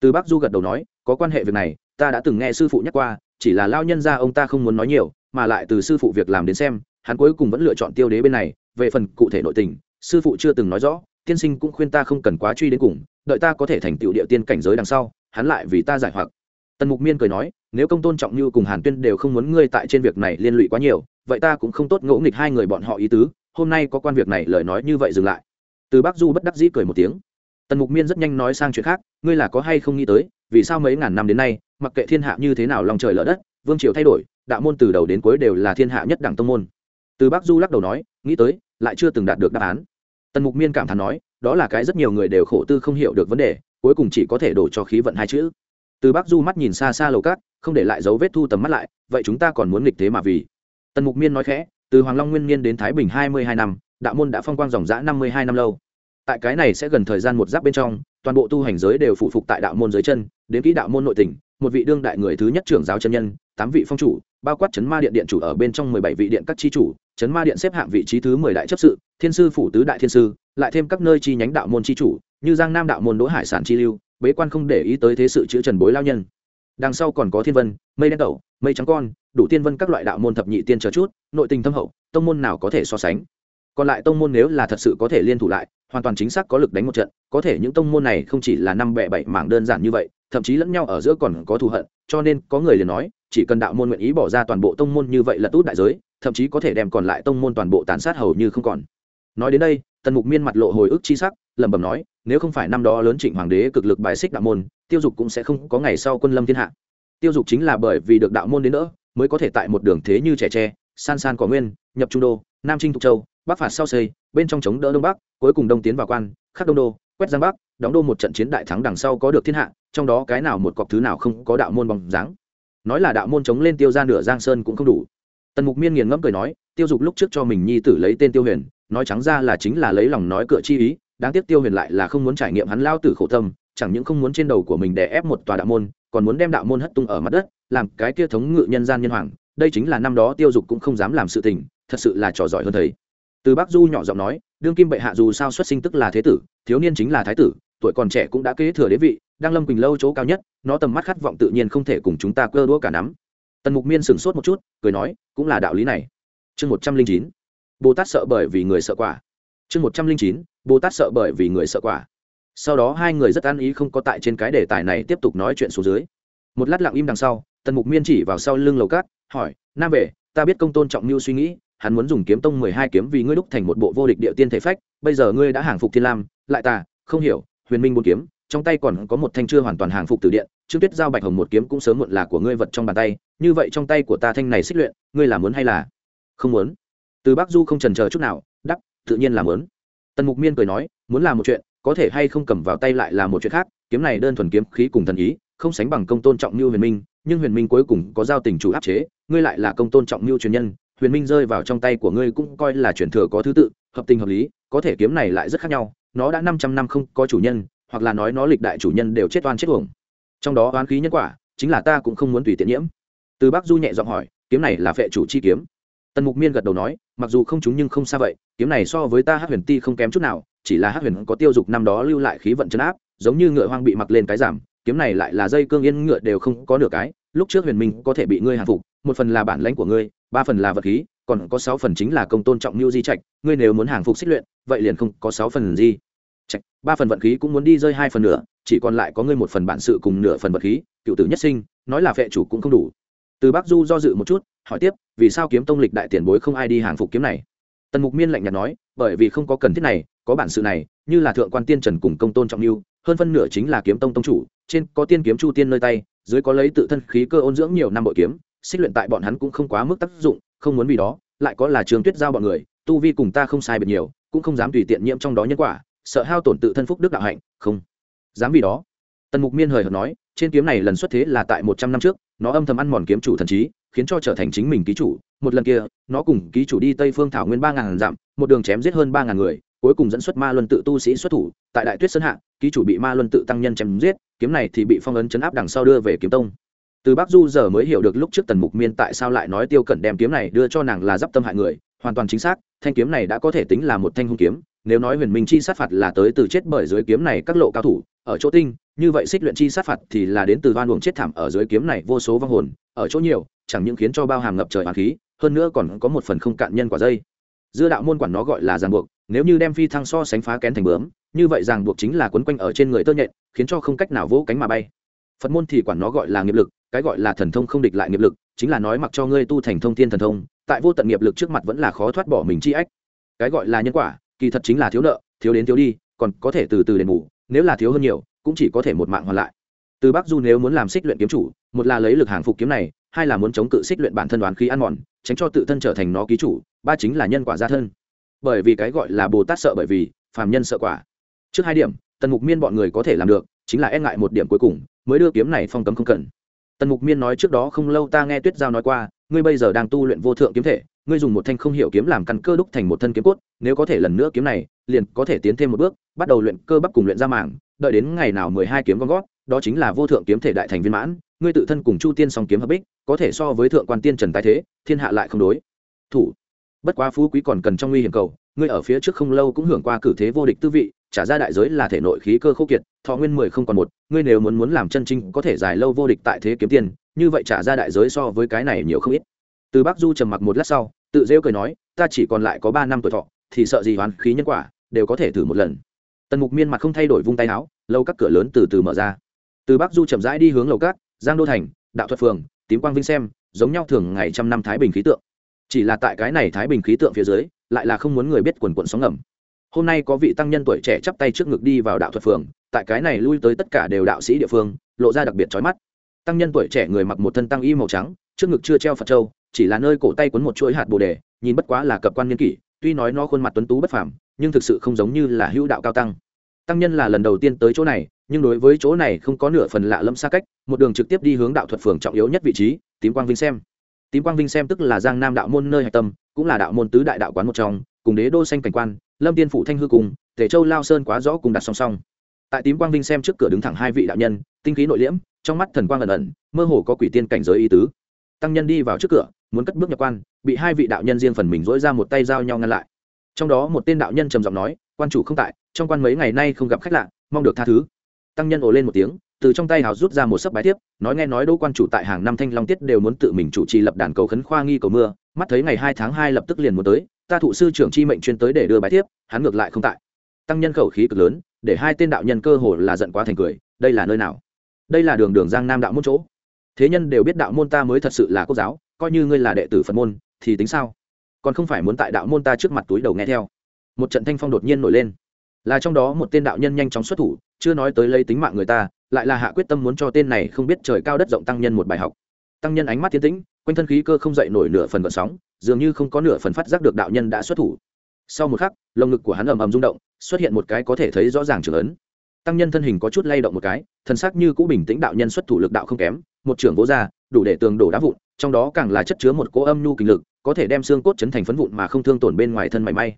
Từ bác du gật đầu nói, có quan hệ việc này, ta đã từng nghe sư phụ nhắc qua, chỉ là lao nhân ra ông ta không muốn nói nhiều, mà lại từ sư phụ việc làm đến xem, hắn cuối cùng vẫn lựa chọn tiêu đế bên này, về phần cụ thể nội tình, sư phụ chưa từng nói rõ, tiên sinh cũng khuyên ta không cần quá truy đến cùng, đợi ta có thể thành tựu địa tiên cảnh giới đằng sau, hắn lại vì ta giải hoặc. Tần mục miên cười nói, nếu công tôn trọng như cùng hàn tuyên đều không muốn ngươi tại trên việc này liên lụy quá nhiều, vậy ta cũng không tốt ngỗ nghịch hai người bọn họ ý tứ hôm nay có quan việc này lời nói như vậy dừng lại. Từ bác du bất đắc dĩ cười một tiếng. Tần mục miên rất nhanh nói sang chuyện khác, ngươi là có hay không nghĩ tới, vì sao mấy ngàn năm đến nay, mặc kệ thiên hạ như thế nào lòng trời lỡ đất, vương triều thay đổi, đạo môn từ đầu đến cuối đều là thiên hạ nhất đẳng tông môn. Từ bác du lắc đầu nói, nghĩ tới, lại chưa từng đạt được đáp án. Tần mục miên cảm thán nói, đó là cái rất nhiều người đều khổ tư không hiểu được vấn đề, cuối cùng chỉ có thể đổ cho khí vận hai chữ. Từ bác du mắt nhìn xa xa lầu cát, không để lại dấu vết thu tầm mắt lại, vậy chúng ta còn muốn nghịch thế mà vì? Tần mục miên nói khẽ từ hoàng long nguyên niên đến thái bình hai mươi hai năm, đạo môn đã phong quang dòng dã năm mươi hai năm lâu. Tại cái này sẽ gần thời gian một giáp bên trong, toàn bộ tu hành giới đều phụ phục tại đạo môn dưới chân, đến kỹ đạo môn nội tỉnh, một vị đương đại người thứ nhất trưởng giáo chân nhân, tám vị phong chủ, bao quát chấn ma điện điện chủ ở bên trong mười bảy vị điện các chi chủ, chấn ma điện xếp hạng vị trí thứ mười đại chấp sự, thiên sư phủ tứ đại thiên sư, lại thêm các nơi chi nhánh đạo môn chi chủ, như giang nam đạo môn đỗ hải sản chi lưu, bế quan không để ý tới thế sự chữ trần bối lao nhân đằng sau còn có thiên vân, mây đen tẩu, mây trắng con, đủ tiên vân các loại đạo môn thập nhị tiên chờ chút, nội tình thâm hậu, tông môn nào có thể so sánh. Còn lại tông môn nếu là thật sự có thể liên thủ lại, hoàn toàn chính xác có lực đánh một trận, có thể những tông môn này không chỉ là năm bẻ bảy mảng đơn giản như vậy, thậm chí lẫn nhau ở giữa còn có thù hận, cho nên có người liền nói, chỉ cần đạo môn nguyện ý bỏ ra toàn bộ tông môn như vậy là tốt đại giới, thậm chí có thể đem còn lại tông môn toàn bộ tàn sát hầu như không còn. Nói đến đây, tần mục miên mặt lộ hồi ức chi sắc, lẩm bẩm nói, nếu không phải năm đó lớn trịnh hoàng đế cực lực bài xích đạo môn tiêu dục cũng sẽ không có ngày sau quân lâm thiên hạ. Tiêu dục chính là bởi vì được đạo môn đến nữa mới có thể tại một đường thế như trẻ tre, san san cỏ nguyên, nhập trung đô, nam trinh thục châu, bắc phạt sau xây, bên trong chống đỡ đông bắc, cuối cùng đông tiến vào quan khắc đông đô, quét giang bắc, đóng đô một trận chiến đại thắng đằng sau có được thiên hạ, trong đó cái nào một cọc thứ nào không có đạo môn bằng dáng. Nói là đạo môn chống lên tiêu ra nửa giang sơn cũng không đủ. Tần mục miên nghiền ngẫm cười nói, tiêu dục lúc trước cho mình nhi tử lấy tên tiêu huyền, nói trắng ra là chính là lấy lòng nói cửa chi ý, đáng tiếc tiêu huyền lại là không muốn trải nghiệm hắn lao tử khổ tâm chẳng những không muốn trên đầu của mình đè ép một tòa đạo môn, còn muốn đem đạo môn hất tung ở mặt đất, làm cái kia thống ngự nhân gian nhân hoàng. Đây chính là năm đó tiêu dục cũng không dám làm sự tình, thật sự là trò giỏi hơn thấy. từ bắc du nhỏ giọng nói, đương kim bệ hạ dù sao xuất sinh tức là thế tử, thiếu niên chính là thái tử, tuổi còn trẻ cũng đã kế thừa đế vị, đang lâm quỳnh lâu chỗ cao nhất, nó tầm mắt khát vọng tự nhiên không thể cùng chúng ta cơ đũa cả nắm. Tần mục miên sửng sốt một chút, cười nói, cũng là đạo lý này. Chương một trăm linh chín, bồ tát sợ bởi vì người sợ quả. Chương một trăm linh chín, bồ tát sợ bởi vì người sợ quả sau đó hai người rất an ý không có tại trên cái đề tài này tiếp tục nói chuyện xuống dưới. Một lát lặng im đằng sau, tần mục miên chỉ vào sau lưng lầu cát, hỏi, nam về ta biết công tôn trọng mưu suy nghĩ, hắn muốn dùng kiếm tông mười hai kiếm vì ngươi đúc thành một bộ vô địch địa tiên thể phách, bây giờ ngươi đã hàng phục thiên lam, lại ta, không hiểu, huyền minh bốn kiếm, trong tay còn có một thanh chưa hoàn toàn hàng phục từ điện, trương tuyết giao bạch hồng một kiếm cũng sớm muộn là của ngươi vật trong bàn tay, như vậy trong tay của ta thanh này xích luyện, ngươi là muốn hay là? Không muốn. Từ bắc du không trần chờ chút nào đắp tự nhiên là muốn. Tần mục miên cười nói, muốn làm một chuyện có thể hay không cầm vào tay lại là một chuyện khác, kiếm này đơn thuần kiếm khí cùng thần ý, không sánh bằng công tôn trọng như huyền minh, nhưng huyền minh cuối cùng có giao tình chủ áp chế, ngươi lại là công tôn trọng như truyền nhân, huyền minh rơi vào trong tay của ngươi cũng coi là truyền thừa có thứ tự, hợp tình hợp lý, có thể kiếm này lại rất khác nhau, nó đã năm trăm năm không có chủ nhân, hoặc là nói nó lịch đại chủ nhân đều chết oan chết uổng. Trong đó oán khí nhân quả, chính là ta cũng không muốn tùy tiện nhiễm. Từ bác du nhẹ giọng hỏi, kiếm này là phệ chủ chi kiếm? Tần mục miên gật đầu nói, mặc dù không chúng nhưng không xa vậy, kiếm này so với ta hát huyền ti không kém chút nào chỉ là hắc huyền có tiêu dục năm đó lưu lại khí vận chấn áp, giống như ngựa hoang bị mặc lên cái giảm, kiếm này lại là dây cương yên ngựa đều không có nửa cái, lúc trước huyền minh có thể bị ngươi hàng phục, một phần là bản lãnh của ngươi, ba phần là vật khí, còn có sáu phần chính là công tôn trọng mưu di trạch, ngươi nếu muốn hàng phục xích luyện, vậy liền không có sáu phần gì. Trạch, ba phần vận khí cũng muốn đi rơi hai phần nữa, chỉ còn lại có ngươi một phần bản sự cùng nửa phần vật khí, cựu tử nhất sinh, nói là phệ chủ cũng không đủ. Từ bắc du do dự một chút, hỏi tiếp, vì sao kiếm tông lịch đại tiền bối không ai đi hàng phục kiếm này? Tần mục miên lạnh nhạt nói bởi vì không có cần thiết này, có bản sự này, như là thượng quan tiên trần cùng công tôn trọng lưu, hơn phân nửa chính là kiếm tông tông chủ, trên có tiên kiếm chu tiên nơi tay, dưới có lấy tự thân khí cơ ôn dưỡng nhiều năm bội kiếm, xích luyện tại bọn hắn cũng không quá mức tác dụng, không muốn vì đó, lại có là trường tuyết giao bọn người, tu vi cùng ta không sai biệt nhiều, cũng không dám tùy tiện nhiễm trong đó nhân quả, sợ hao tổn tự thân phúc đức đạo hạnh, không dám vì đó. Tần mục miên hời hợt nói, trên kiếm này lần xuất thế là tại một trăm năm trước, nó âm thầm ăn mòn kiếm chủ thần trí khiến cho trở thành chính mình ký chủ. Một lần kia, nó cùng ký chủ đi tây phương thảo nguyên ba ngàn dặm, một đường chém giết hơn ba ngàn người, cuối cùng dẫn xuất ma luân tự tu sĩ xuất thủ. Tại đại tuyết sơn hạ, ký chủ bị ma luân tự tăng nhân chém giết, kiếm này thì bị phong ấn chấn áp đằng sau đưa về kiếm tông. Từ bắc du giờ mới hiểu được lúc trước tần mục miên tại sao lại nói tiêu cẩn đem kiếm này đưa cho nàng là d i p tâm hại người, hoàn toàn chính xác, thanh kiếm này đã có thể tính là một thanh hung kiếm. Nếu nói huyền minh chi sát phạt là tới từ chết bởi dưới kiếm này các lộ cao thủ, ở chỗ tinh, như vậy xích luyện chi sát phạt thì là đến từ van luồng chết thảm ở dưới kiếm này vô số vong hồn, ở chỗ nhiều chẳng những khiến cho bao hàm ngập trời hoàn khí, hơn nữa còn có một phần không cạn nhân quả dây. Dưa đạo môn quản nó gọi là ràng buộc, nếu như đem phi thăng so sánh phá kén thành bướm, như vậy ràng buộc chính là quấn quanh ở trên người tơ nhện, khiến cho không cách nào vỗ cánh mà bay. Phật môn thì quản nó gọi là nghiệp lực, cái gọi là thần thông không địch lại nghiệp lực, chính là nói mặc cho ngươi tu thành thông thiên thần thông, tại vô tận nghiệp lực trước mặt vẫn là khó thoát bỏ mình chi ách. Cái gọi là nhân quả, kỳ thật chính là thiếu nợ, thiếu đến thiếu đi, còn có thể từ từ đền bù, nếu là thiếu hơn nhiều, cũng chỉ có thể một mạng hoàn lại. Từ bắc du nếu muốn làm xích luyện kiếm chủ, một là lấy lực hàng phục kiếm này hai là muốn chống cự xích luyện bản thân đoán khí ăn mòn, tránh cho tự thân trở thành nó ký chủ, ba chính là nhân quả gia thân. Bởi vì cái gọi là bồ tát sợ bởi vì, phàm nhân sợ quả. Trước hai điểm, tần mục miên bọn người có thể làm được, chính là e ngại một điểm cuối cùng, mới đưa kiếm này phong cấm không cần. Tần mục miên nói trước đó không lâu ta nghe tuyết giao nói qua, ngươi bây giờ đang tu luyện vô thượng kiếm thể, ngươi dùng một thanh không hiểu kiếm làm căn cơ đúc thành một thân kiếm cốt, nếu có thể lần nữa kiếm này, liền có thể tiến thêm một bước, bắt đầu luyện cơ bắp cùng luyện ra mảng đợi đến ngày nào mười hai kiếm con gót đó chính là vô thượng kiếm thể đại thành viên mãn, ngươi tự thân cùng chu tiên song kiếm hợp bích, có thể so với thượng quan tiên trần tái thế, thiên hạ lại không đối. Thủ, bất quá phú quý còn cần trong nguy hiểm cầu, ngươi ở phía trước không lâu cũng hưởng qua cử thế vô địch tư vị, trả ra đại giới là thể nội khí cơ khô kiệt, thọ nguyên mười không còn một, ngươi nếu muốn muốn làm chân chính có thể dài lâu vô địch tại thế kiếm tiền, như vậy trả ra đại giới so với cái này nhiều không ít. Từ bắc du trầm mặc một lát sau, tự rêu cười nói, ta chỉ còn lại có ba năm tuổi thọ, thì sợ gì hoán khí nhân quả, đều có thể thử một lần. Tần mục miên mặt không thay đổi vung tay áo lâu các cửa lớn từ từ mở ra từ bắc du chậm rãi đi hướng lầu cát, giang đô thành, đạo thuật phường, tím quang vinh xem, giống nhau thường ngày trăm năm thái bình khí tượng. Chỉ là tại cái này thái bình khí tượng phía dưới, lại là không muốn người biết quần quận sóng ngầm. Hôm nay có vị tăng nhân tuổi trẻ chắp tay trước ngực đi vào đạo thuật phường, tại cái này lui tới tất cả đều đạo sĩ địa phương, lộ ra đặc biệt trói mắt. Tăng nhân tuổi trẻ người mặc một thân tăng y màu trắng, trước ngực chưa treo phật trâu chỉ là nơi cổ tay quấn một chuỗi hạt bồ đề, nhìn bất quá là cập quan niên kỷ, tuy nói nó khuôn mặt tuấn tú bất phàm, nhưng thực sự không giống như là hữu đạo cao tăng. Tăng nhân là lần đầu tiên tới chỗ này nhưng đối với chỗ này không có nửa phần lạ lẫm xa cách, một đường trực tiếp đi hướng đạo thuật phường trọng yếu nhất vị trí, tím quang vinh xem. Tím quang vinh xem tức là giang nam đạo môn nơi hạch tâm, cũng là đạo môn tứ đại đạo quán một trong, cùng đế đô xanh cảnh quan, lâm tiên phủ thanh hư cùng tể châu lao sơn quá rõ cùng đặt song song. Tại tím quang vinh xem trước cửa đứng thẳng hai vị đạo nhân, tinh khí nội liễm, trong mắt thần quang ẩn ẩn, mơ hồ có quỷ tiên cảnh giới ý tứ. Tăng nhân đi vào trước cửa, muốn cất bước nhập quan, bị hai vị đạo nhân riêng phần mình dỗi ra một tay giao nhau ngăn lại. Trong đó một tên đạo nhân trầm giọng nói, quan chủ không tại, trong quan mấy ngày nay không gặp khách lạ, mong được tha thứ tăng nhân ồ lên một tiếng, từ trong tay hào rút ra một sấp bài tiếp nói nghe nói đỗ quan chủ tại hàng năm thanh long tiết đều muốn tự mình chủ trì lập đàn cầu khấn khoa nghi cầu mưa, mắt thấy ngày hai tháng hai lập tức liền muốn tới, ta thụ sư trưởng chi mệnh chuyên tới để đưa bài tiếp hắn ngược lại không tại. Tăng nhân khẩu khí cực lớn, để hai tên đạo nhân cơ hồ là giận quá thành cười, đây là nơi nào? Đây là đường đường giang nam đạo môn chỗ. Thế nhân đều biết đạo môn ta mới thật sự là quốc giáo, coi như ngươi là đệ tử phật môn, thì tính sao? Còn không phải muốn tại đạo môn ta trước mặt túi đầu nghe theo. Một trận thanh phong đột nhiên nổi lên. Là trong đó một tên đạo nhân nhanh chóng xuất thủ chưa nói tới lấy tính mạng người ta, lại là hạ quyết tâm muốn cho tên này không biết trời cao đất rộng tăng nhân một bài học. Tăng nhân ánh mắt tiến tĩnh, quanh thân khí cơ không dậy nổi nửa phần vận sóng, dường như không có nửa phần phát giác được đạo nhân đã xuất thủ. Sau một khắc, lồng ngực của hắn ầm ầm rung động, xuất hiện một cái có thể thấy rõ ràng trưởng ấn. Tăng nhân thân hình có chút lay động một cái, thân xác như cũ bình tĩnh đạo nhân xuất thủ lực đạo không kém, một trưởng vỗ ra, đủ để tường đổ đá vụn, trong đó càng là chất chứa một cỗ âm nhu kinh lực, có thể đem xương cốt chấn thành phấn vụn mà không thương tổn bên ngoài thân mảy may.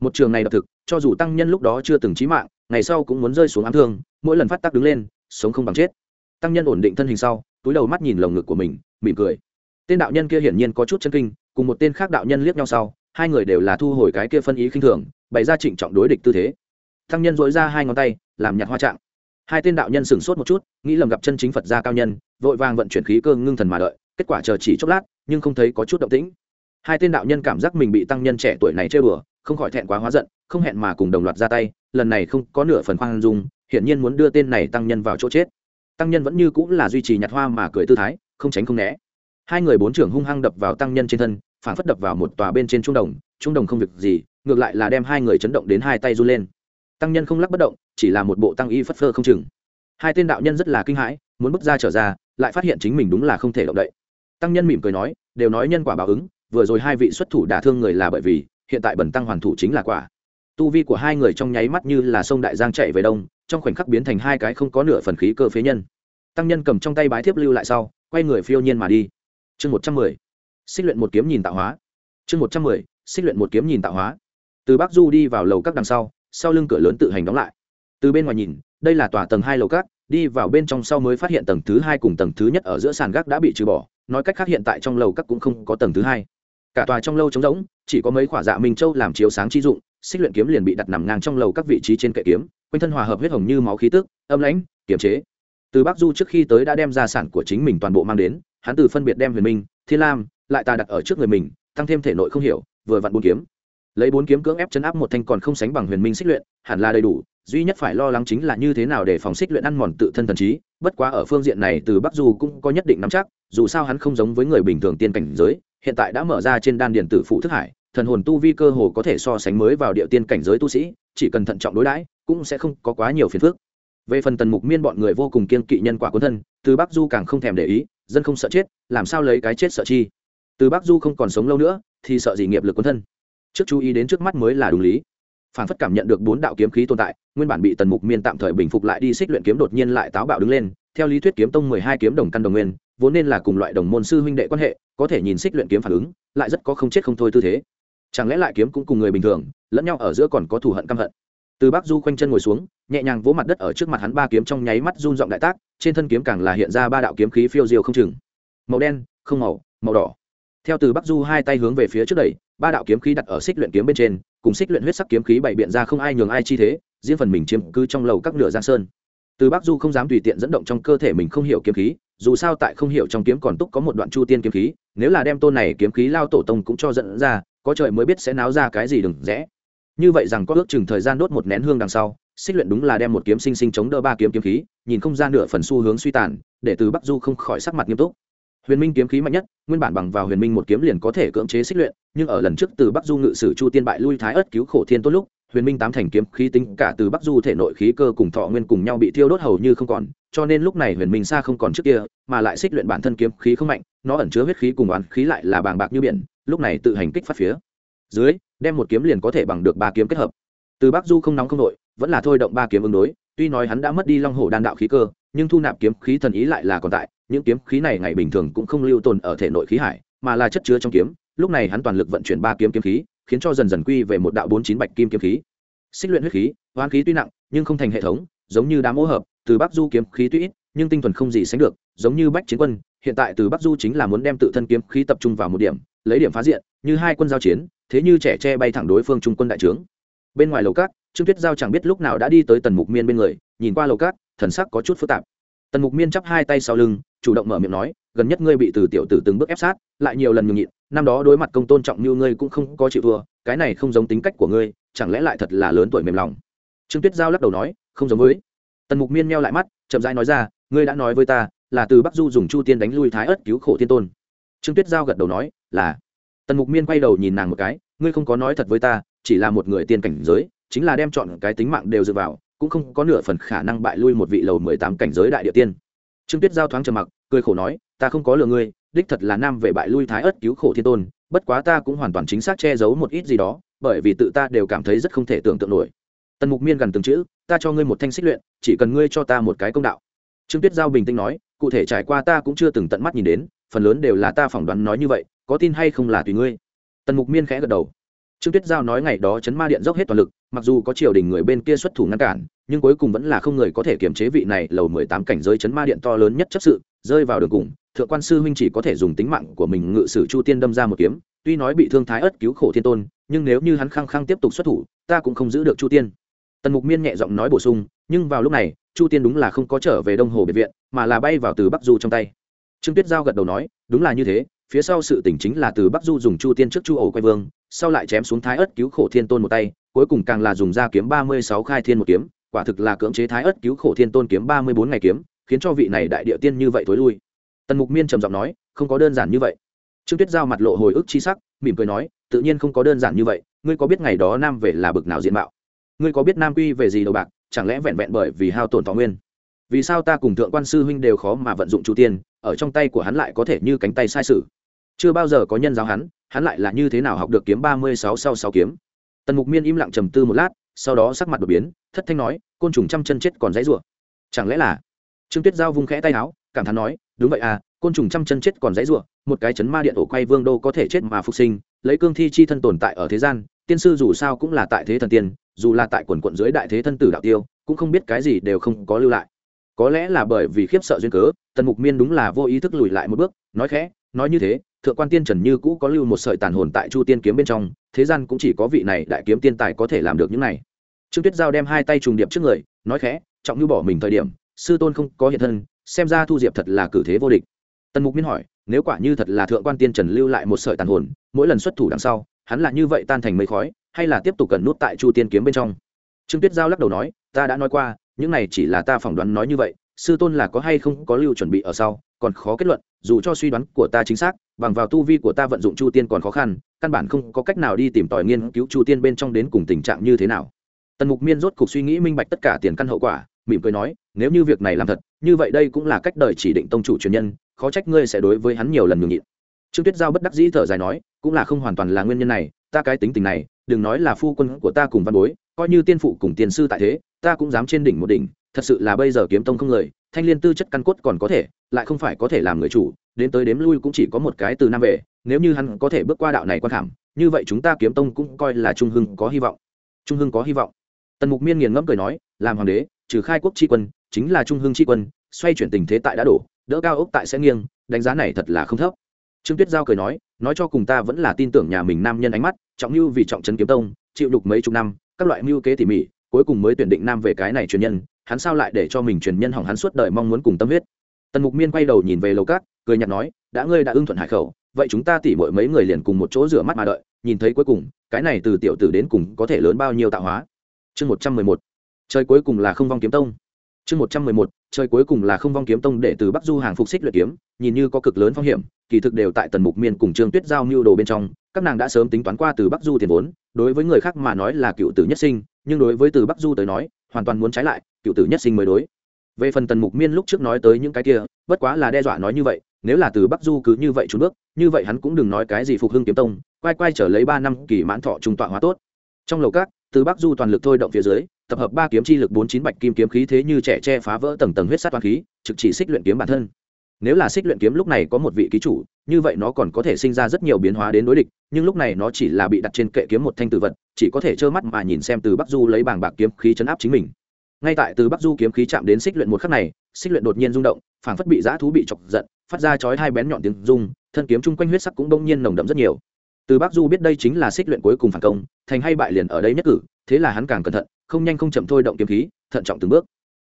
Một trường này độc thực, cho dù tăng nhân lúc đó chưa từng chí mạng ngày sau cũng muốn rơi xuống ám thương, mỗi lần phát tác đứng lên, sống không bằng chết. Tăng nhân ổn định thân hình sau, túi đầu mắt nhìn lồng ngực của mình, mỉm cười. Tên đạo nhân kia hiển nhiên có chút chân kinh, cùng một tên khác đạo nhân liếc nhau sau, hai người đều là thu hồi cái kia phân ý khinh thường, bày ra trịnh trọng đối địch tư thế. Tăng nhân dối ra hai ngón tay, làm nhặt hoa trạng. Hai tên đạo nhân sửng sốt một chút, nghĩ lầm gặp chân chính phật gia cao nhân, vội vàng vận chuyển khí cơ ngưng thần mà đợi, kết quả chờ chỉ chốc lát, nhưng không thấy có chút động tĩnh. Hai tên đạo nhân cảm giác mình bị tăng nhân trẻ tuổi này chơi bừa, không khỏi thẹn quá hóa giận, không hẹn mà cùng đồng loạt ra tay lần này không có nửa phần khoan dung, hiển nhiên muốn đưa tên này tăng nhân vào chỗ chết. Tăng nhân vẫn như cũng là duy trì nhặt hoa mà cười tư thái, không tránh không né. Hai người bốn trưởng hung hăng đập vào tăng nhân trên thân, phản phất đập vào một tòa bên trên trung đồng trung đồng không việc gì, ngược lại là đem hai người chấn động đến hai tay run lên. Tăng nhân không lắc bất động, chỉ là một bộ tăng y phất phơ không chừng. Hai tên đạo nhân rất là kinh hãi, muốn bước ra trở ra, lại phát hiện chính mình đúng là không thể động đậy. Tăng nhân mỉm cười nói, đều nói nhân quả báo ứng, vừa rồi hai vị xuất thủ đả thương người là bởi vì, hiện tại bẩn tăng hoàn thủ chính là quả tu vi của hai người trong nháy mắt như là sông đại giang chạy về đông, trong khoảnh khắc biến thành hai cái không có nửa phần khí cơ phế nhân. Tăng nhân cầm trong tay bái thiếp lưu lại sau, quay người phiêu nhiên mà đi. Chương một trăm mười, xích luyện một kiếm nhìn tạo hóa. Chương một trăm mười, xích luyện một kiếm nhìn tạo hóa. Từ bắc du đi vào lầu các đằng sau sau lưng cửa lớn tự hành đóng lại. Từ bên ngoài nhìn, đây là tòa tầng hai lầu các, đi vào bên trong sau mới phát hiện tầng thứ hai cùng tầng thứ nhất ở giữa sàn gác đã bị trừ bỏ, nói cách khác hiện tại trong lầu các cũng không có tầng thứ hai cả tòa trong lâu trống rỗng, chỉ có mấy khỏa dạ minh châu làm chiếu sáng chi dụng, xích luyện kiếm liền bị đặt nằm ngang trong lầu các vị trí trên kệ kiếm, quanh thân hòa hợp huyết hồng như máu khí tức, âm lãnh, kiềm chế. Từ bắc du trước khi tới đã đem gia sản của chính mình toàn bộ mang đến, hắn từ phân biệt đem huyền minh, thiên lam, lại ta đặt ở trước người mình, tăng thêm thể nội không hiểu, vừa vặn bốn kiếm. Lấy bốn kiếm cưỡng ép chấn áp một thanh còn không sánh bằng huyền minh xích luyện, hẳn là đầy đủ, duy nhất phải lo lắng chính là như thế nào để phòng xích luyện ăn mòn tự thân thần trí, bất quá ở phương diện này từ bắc du cũng có nhất định nắm chắc, dù sao hắn không giống với người bình thường tiên cảnh giới hiện tại đã mở ra trên đan điền tử phụ thức hải, thần hồn tu vi cơ hồ có thể so sánh mới vào địa tiên cảnh giới tu sĩ, chỉ cần thận trọng đối đãi, cũng sẽ không có quá nhiều phiền phức. Về phần tần mục miên bọn người vô cùng kiên kỵ nhân quả quân thân, từ bắc du càng không thèm để ý, dân không sợ chết, làm sao lấy cái chết sợ chi? Từ bắc du không còn sống lâu nữa, thì sợ gì nghiệp lực quân thân. Trước chú ý đến trước mắt mới là đúng lý. Phản phất cảm nhận được bốn đạo kiếm khí tồn tại, nguyên bản bị tần mục miên tạm thời bình phục lại đi xích luyện kiếm đột nhiên lại táo bạo đứng lên, theo lý thuyết kiếm tông mười hai kiếm đồng căn đồng nguyên vốn nên là cùng loại đồng môn sư huynh đệ quan hệ, có thể nhìn xích luyện kiếm phản ứng, lại rất có không chết không thôi tư thế. Chẳng lẽ lại kiếm cũng cùng người bình thường, lẫn nhau ở giữa còn có thù hận căm hận? Từ bắc du khoanh chân ngồi xuống, nhẹ nhàng vỗ mặt đất ở trước mặt hắn ba kiếm trong nháy mắt run giọng đại tác, trên thân kiếm càng là hiện ra ba đạo kiếm khí phiêu diều không chừng. Màu đen, không màu màu đỏ. Theo từ bắc du hai tay hướng về phía trước đẩy, ba đạo kiếm khí đặt ở xích luyện kiếm bên trên, cùng xích luyện huyết sắc kiếm khí bày biện ra không ai nhường ai chi thế, riêng phần mình chiếm cứ trong lầu các nửa giang sơn. Từ bắc du không dám tùy tiện dẫn động trong cơ thể mình không hiểu kiếm khí dù sao tại không hiểu trong kiếm còn túc có một đoạn chu tiên kiếm khí, nếu là đem tôn này kiếm khí lao tổ tông cũng cho dẫn ra, có trời mới biết sẽ náo ra cái gì đừng rẽ. Như vậy rằng có ước chừng thời gian đốt một nén hương đằng sau, xích luyện đúng là đem một kiếm sinh sinh chống đỡ ba kiếm kiếm khí, nhìn không gian nửa phần xu hướng suy tàn, để từ bắc du không khỏi sắc mặt nghiêm túc. Huyền minh kiếm khí mạnh nhất, nguyên bản bằng vào huyền minh một kiếm liền có thể cưỡng chế xích luyện, nhưng ở lần trước từ bắc du ngự sử chu tiên bại lui thái ớt cứu khổ thiên tốt lúc huyền minh tám thành kiếm khí tính cả từ bắc du thể nội khí cơ cùng thọ nguyên cùng nhau bị thiêu đốt hầu như không còn, cho nên lúc này huyền minh xa không còn trước kia, mà lại xích luyện bản thân kiếm khí không mạnh, nó ẩn chứa huyết khí cùng oán khí lại là bàng bạc như biển, lúc này tự hành kích phát phía dưới, đem một kiếm liền có thể bằng được ba kiếm kết hợp. Từ bắc du không nóng không nội, vẫn là thôi động ba kiếm ứng đối, tuy nói hắn đã mất đi long hổ đan đạo khí cơ, nhưng thu nạp kiếm khí thần ý lại là còn tại, những kiếm khí này ngày bình thường cũng không lưu tồn ở thể nội khí hải, mà là chất chứa trong kiếm, lúc này hắn toàn lực vận chuyển ba kiếm kiếm khí khiến cho dần dần quy về một đạo bốn chín bạch kim kiếm khí. Xích luyện huyết khí, hoán khí tuy nặng, nhưng không thành hệ thống, giống như đám hỗ hợp, từ bắc du kiếm khí tuy ít, nhưng tinh thuần không gì sánh được, giống như bách chiến quân, hiện tại từ bắc du chính là muốn đem tự thân kiếm khí tập trung vào một điểm, lấy điểm phá diện, như hai quân giao chiến, thế như trẻ tre bay thẳng đối phương trung quân đại trướng. Bên ngoài lầu cát trương tuyết giao chẳng biết lúc nào đã đi tới tần mục miên bên người, nhìn qua lầu cát thần sắc có chút phức tạp. Tần mục miên chắp hai tay sau lưng, chủ động mở miệng nói, gần nhất ngươi bị từ tiểu tử từng bước ép sát, lại nhiều lần nhường nhịn năm đó đối mặt công tôn trọng như ngươi cũng không có chịu thua, cái này không giống tính cách của ngươi, chẳng lẽ lại thật là lớn tuổi mềm lòng? Trương tuyết giao lắc đầu nói, không giống với. Tần mục miên meo lại mắt, chậm rãi nói ra, ngươi đã nói với ta, là từ bắc du dùng chu tiên đánh lui thái ớt cứu khổ thiên tôn. Trương tuyết giao gật đầu nói, là. Tần mục miên quay đầu nhìn nàng một cái, ngươi không có nói thật với ta, chỉ là một người tiên cảnh giới, chính là đem chọn cái tính mạng đều dựa vào, cũng không có nửa phần khả năng bại lui một vị lầu mười tám cảnh giới đại địa tiên. Trương tuyết giao thoáng trầm mặc, cười khổ nói, ta không có lừa ngươi đích thật là nam về bại lui thái ất cứu khổ thiên tôn, bất quá ta cũng hoàn toàn chính xác che giấu một ít gì đó, bởi vì tự ta đều cảm thấy rất không thể tưởng tượng nổi. Tần mục miên gần từng chữ, ta cho ngươi một thanh xích luyện, chỉ cần ngươi cho ta một cái công đạo. Trương tuyết giao bình tĩnh nói, cụ thể trải qua ta cũng chưa từng tận mắt nhìn đến, phần lớn đều là ta phỏng đoán nói như vậy, có tin hay không là tùy ngươi. Tần mục miên khẽ gật đầu. Trương tuyết giao nói ngày đó chấn ma điện dốc hết toàn lực, mặc dù có triều đình người bên kia xuất thủ ngăn cản, nhưng cuối cùng vẫn là không người có thể kiềm chế vị này lầu mười tám cảnh giới chấn ma điện to lớn nhất chấp sự rơi vào đường cùng, thượng quan sư huynh chỉ có thể dùng tính mạng của mình ngự sử chu tiên đâm ra một kiếm, tuy nói bị thương thái ất cứu khổ thiên tôn, nhưng nếu như hắn khăng khăng tiếp tục xuất thủ, ta cũng không giữ được chu tiên. Tần mục miên nhẹ giọng nói bổ sung, nhưng vào lúc này, chu tiên đúng là không có trở về đông hồ biệt viện, mà là bay vào từ bắc du trong tay. Trương tuyết giao gật đầu nói, đúng là như thế, phía sau sự tỉnh chính là từ bắc du dùng chu tiên trước chu ổ quay vương, sau lại chém xuống thái ất cứu khổ thiên tôn một tay, cuối cùng càng là dùng ra kiếm ba mươi sáu khai thiên một kiếm, quả thực là cưỡng chế thái ất cứu khổ thiên tôn kiếm ba mươi bốn ngày kiếm khiến cho vị này đại địa tiên như vậy thối lui. Tần mục miên trầm giọng nói, không có đơn giản như vậy. Trương tuyết giao mặt lộ hồi ức chi sắc, mỉm cười nói, tự nhiên không có đơn giản như vậy, ngươi có biết ngày đó nam về là bực nào diện mạo? Ngươi có biết nam quy về gì đầu bạc, chẳng lẽ vẹn vẹn bởi vì hao tổn thọ nguyên? Vì sao ta cùng thượng quan sư huynh đều khó mà vận dụng chu tiên, ở trong tay của hắn lại có thể như cánh tay sai sự? Chưa bao giờ có nhân giáo hắn hắn lại là như thế nào học được kiếm ba mươi sáu sau sáu kiếm? Tần mục miên im lặng trầm tư một lát, sau đó sắc mặt đột biến, thất thanh nói, côn trùng trăm chân chết còn dãy rủa. Chẳng lẽ là trương tuyết giao vung khẽ tay áo, cảm thán nói, đúng vậy à côn trùng trăm chân chết còn dãy ruộng một cái chấn ma điện ổ quay vương đô có thể chết mà phục sinh, lấy cương thi chi thân tồn tại ở thế gian, tiên sư dù sao cũng là tại thế thần tiên, dù là tại quần quận dưới đại thế thân tử đạo tiêu, cũng không biết cái gì đều không có lưu lại. Có lẽ là bởi vì khiếp sợ duyên cớ, tần mục miên đúng là vô ý thức lùi lại một bước, nói khẽ, nói như thế, thượng quan tiên trần như cũ có lưu một sợi tàn hồn tại chu tiên kiếm bên trong, thế gian cũng chỉ có vị này đại kiếm tiên tài có thể làm được những này. Trương tuyết giao đem hai tay trùng điệp trước người, nói khẽ, trọng như bỏ mình thời điểm sư tôn không có hiện thân, xem ra thu diệp thật là cử thế vô địch. Tần mục miên hỏi, nếu quả như thật là thượng quan tiên trần lưu lại một sợi tàn hồn, mỗi lần xuất thủ đằng sau, hắn là như vậy tan thành mây khói, hay là tiếp tục cần nút tại chu tiên kiếm bên trong? Trương tuyết giao lắc đầu nói, ta đã nói qua, những này chỉ là ta phỏng đoán nói như vậy, sư tôn là có hay không có lưu chuẩn bị ở sau, còn khó kết luận, dù cho suy đoán của ta chính xác, bằng vào tu vi của ta vận dụng chu tiên còn khó khăn, căn bản không có cách nào đi tìm tòi nghiên cứu chu tiên bên trong đến cùng tình trạng như thế nào. Tần mục miên rốt cuộc suy nghĩ minh bạch tất cả tiền căn hậu quả, mỉm cười nói nếu như việc này làm thật, như vậy đây cũng là cách đời chỉ định tông chủ truyền nhân, khó trách ngươi sẽ đối với hắn nhiều lần nhường nhịn. Trương tuyết giao bất đắc dĩ thở dài nói, cũng là không hoàn toàn là nguyên nhân này, ta cái tính tình này, đừng nói là phu quân của ta cùng văn bối, coi như tiên phụ cùng tiền sư tại thế, ta cũng dám trên đỉnh một đỉnh, thật sự là bây giờ kiếm tông không lợi thanh liên tư chất căn cốt còn có thể, lại không phải có thể làm người chủ, đến tới đếm lui cũng chỉ có một cái từ nam về, nếu như hắn có thể bước qua đạo này quan khảm, như vậy chúng ta kiếm tông cũng coi là trung hưng có hy vọng. Trung hưng có hy vọng. Tần mục miên nghiền ngẫm cười nói, làm hoàng đế, trừ khai quốc tri quân chính là trung hưng tri quân, xoay chuyển tình thế tại đã đổ, đỡ cao ốc tại sẽ nghiêng, đánh giá này thật là không thấp. Trương tuyết giao cười nói nói cho cùng ta vẫn là tin tưởng nhà mình nam nhân ánh mắt, trọng mưu vì trọng trấn kiếm tông, chịu đục mấy chục năm, các loại mưu kế tỉ mỉ, cuối cùng mới tuyển định nam về cái này truyền nhân, hắn sao lại để cho mình truyền nhân hỏng hắn suốt đời mong muốn cùng tâm huyết. Tần mục miên quay đầu nhìn về lầu cát cười nhạt nói, đã ngươi đã ưng thuận hải khẩu, vậy chúng ta tỉ mọi mấy người liền cùng một chỗ rửa mắt mà đợi, nhìn thấy cuối cùng, cái này từ tiểu tử đến cùng có thể lớn bao nhiêu tạo hóa. Chương một trăm mười một. Trời cuối cùng là không vong kiếm tông chương một trăm mười một trời cuối cùng là không vong kiếm tông để từ bắc du hàng phục xích luyện kiếm nhìn như có cực lớn phong hiểm kỳ thực đều tại tần mục miên cùng trương tuyết giao mưu đồ bên trong các nàng đã sớm tính toán qua từ bắc du tiền vốn đối với người khác mà nói là cựu tử nhất sinh nhưng đối với từ bắc du tới nói hoàn toàn muốn trái lại cựu tử nhất sinh mới đối. Về phần tần mục miên lúc trước nói tới những cái kia bất quá là đe dọa nói như vậy nếu là từ bắc du cứ như vậy trốn bước như vậy hắn cũng đừng nói cái gì phục hưng kiếm tông quay quay trở lấy ba năm kỳ mãn thọ trung tọa hóa tốt. Trong lầu các, từ bắc du toàn lực thôi động phía dưới tập hợp ba kiếm chi lực bốn chín bạch kim kiếm khí thế như trẻ che phá vỡ tầng tầng huyết sát toàn khí, trực chỉ xích luyện kiếm bản thân. Nếu là xích luyện kiếm lúc này có một vị ký chủ, như vậy nó còn có thể sinh ra rất nhiều biến hóa đến đối địch, nhưng lúc này nó chỉ là bị đặt trên kệ kiếm một thanh tử vật, chỉ có thể trơ mắt mà nhìn xem từ bắc du lấy bảng bạc kiếm khí chấn áp chính mình. Ngay tại từ bắc du kiếm khí chạm đến xích luyện một khắc này, xích luyện đột nhiên rung động, phảng phất bị dã thú bị chọc giận, phát ra chói hai bén nhọn tiếng rung, thân kiếm chung quanh huyết sắc cũng bỗng nhiên nồng đậm rất nhiều. Từ bắc du biết đây chính là xích luyện cuối cùng phản công, thành hay bại liền ở đây nhất cử, thế là hắn càng cẩn thận không nhanh không chậm thôi động kiếm khí, thận trọng từng bước.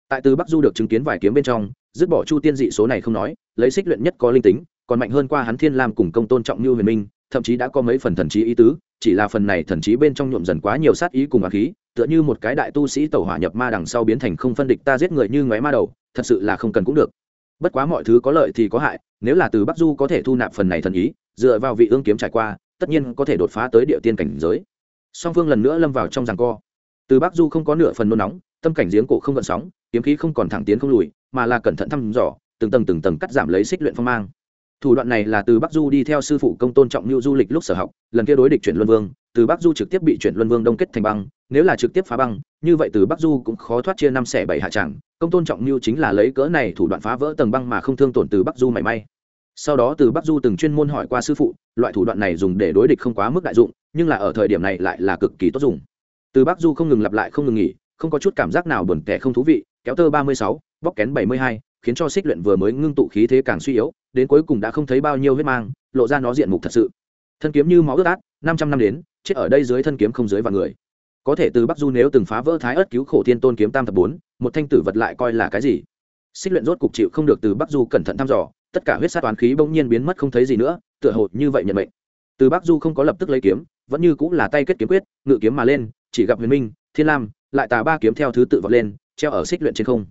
Tại từ bắc du được chứng kiến vài kiếm bên trong, dứt bỏ chu tiên dị số này không nói, lấy xích luyện nhất có linh tính, còn mạnh hơn qua hắn thiên lam cùng công tôn trọng như huyền minh, thậm chí đã có mấy phần thần trí ý tứ, chỉ là phần này thần trí bên trong nhuộm dần quá nhiều sát ý cùng á khí, tựa như một cái đại tu sĩ tẩu hỏa nhập ma đằng sau biến thành không phân địch ta giết người như ngoé ma đầu, thật sự là không cần cũng được. Bất quá mọi thứ có lợi thì có hại, nếu là từ bắc du có thể thu nạp phần này thần ý, dựa vào vị ương kiếm trải qua, tất nhiên có thể đột phá tới địa tiên cảnh giới. Song phương lần nữa lâm vào trong giằng co từ bắc du không có nửa phần nôn nóng, tâm cảnh giếng cổ không gợn sóng, kiếm khí không còn thẳng tiến không lùi, mà là cẩn thận thăm dò, từng tầng từng tầng cắt giảm lấy xích luyện phong mang. Thủ đoạn này là từ bắc du đi theo sư phụ công tôn trọng lưu du lịch lúc sở học, lần kia đối địch chuyển luân vương, từ bắc du trực tiếp bị chuyển luân vương đông kết thành băng, nếu là trực tiếp phá băng, như vậy từ bắc du cũng khó thoát chia năm xẻ bảy hạ tràng, công tôn trọng lưu chính là lấy cỡ này thủ đoạn phá vỡ tầng băng mà không thương tổn từ bắc du mảy may. Sau đó từ bắc du từng chuyên môn hỏi qua sư phụ, loại thủ đoạn này dùng để đối địch không quá mức đại dụng, nhưng là ở thời điểm này lại là cực kỳ tốt dùng từ bắc du không ngừng lặp lại không ngừng nghỉ, không có chút cảm giác nào buồn tẻ không thú vị, kéo tơ ba mươi sáu bóc kén bảy mươi hai, khiến cho xích luyện vừa mới ngưng tụ khí thế càng suy yếu, đến cuối cùng đã không thấy bao nhiêu huyết mang, lộ ra nó diện mục thật sự. Thân kiếm như máu ướt át, năm trăm năm đến, chết ở đây dưới thân kiếm không dưới và người. Có thể từ bắc du nếu từng phá vỡ thái ớt cứu khổ thiên tôn kiếm tam thập bốn, một thanh tử vật lại coi là cái gì? Xích luyện rốt cục chịu không được từ bắc du cẩn thận thăm dò, tất cả huyết sát toán khí bỗng nhiên biến mất không thấy gì nữa, tựa hồ như vậy nhận mệnh. Từ bắc du không có lập tức lấy kiếm, vẫn như cũng là tay kết kiếm quyết, ngự kiếm mà lên chỉ gặp huyền minh, thiên lam, lại tà ba kiếm theo thứ tự vọt lên, treo ở xích luyện trên không.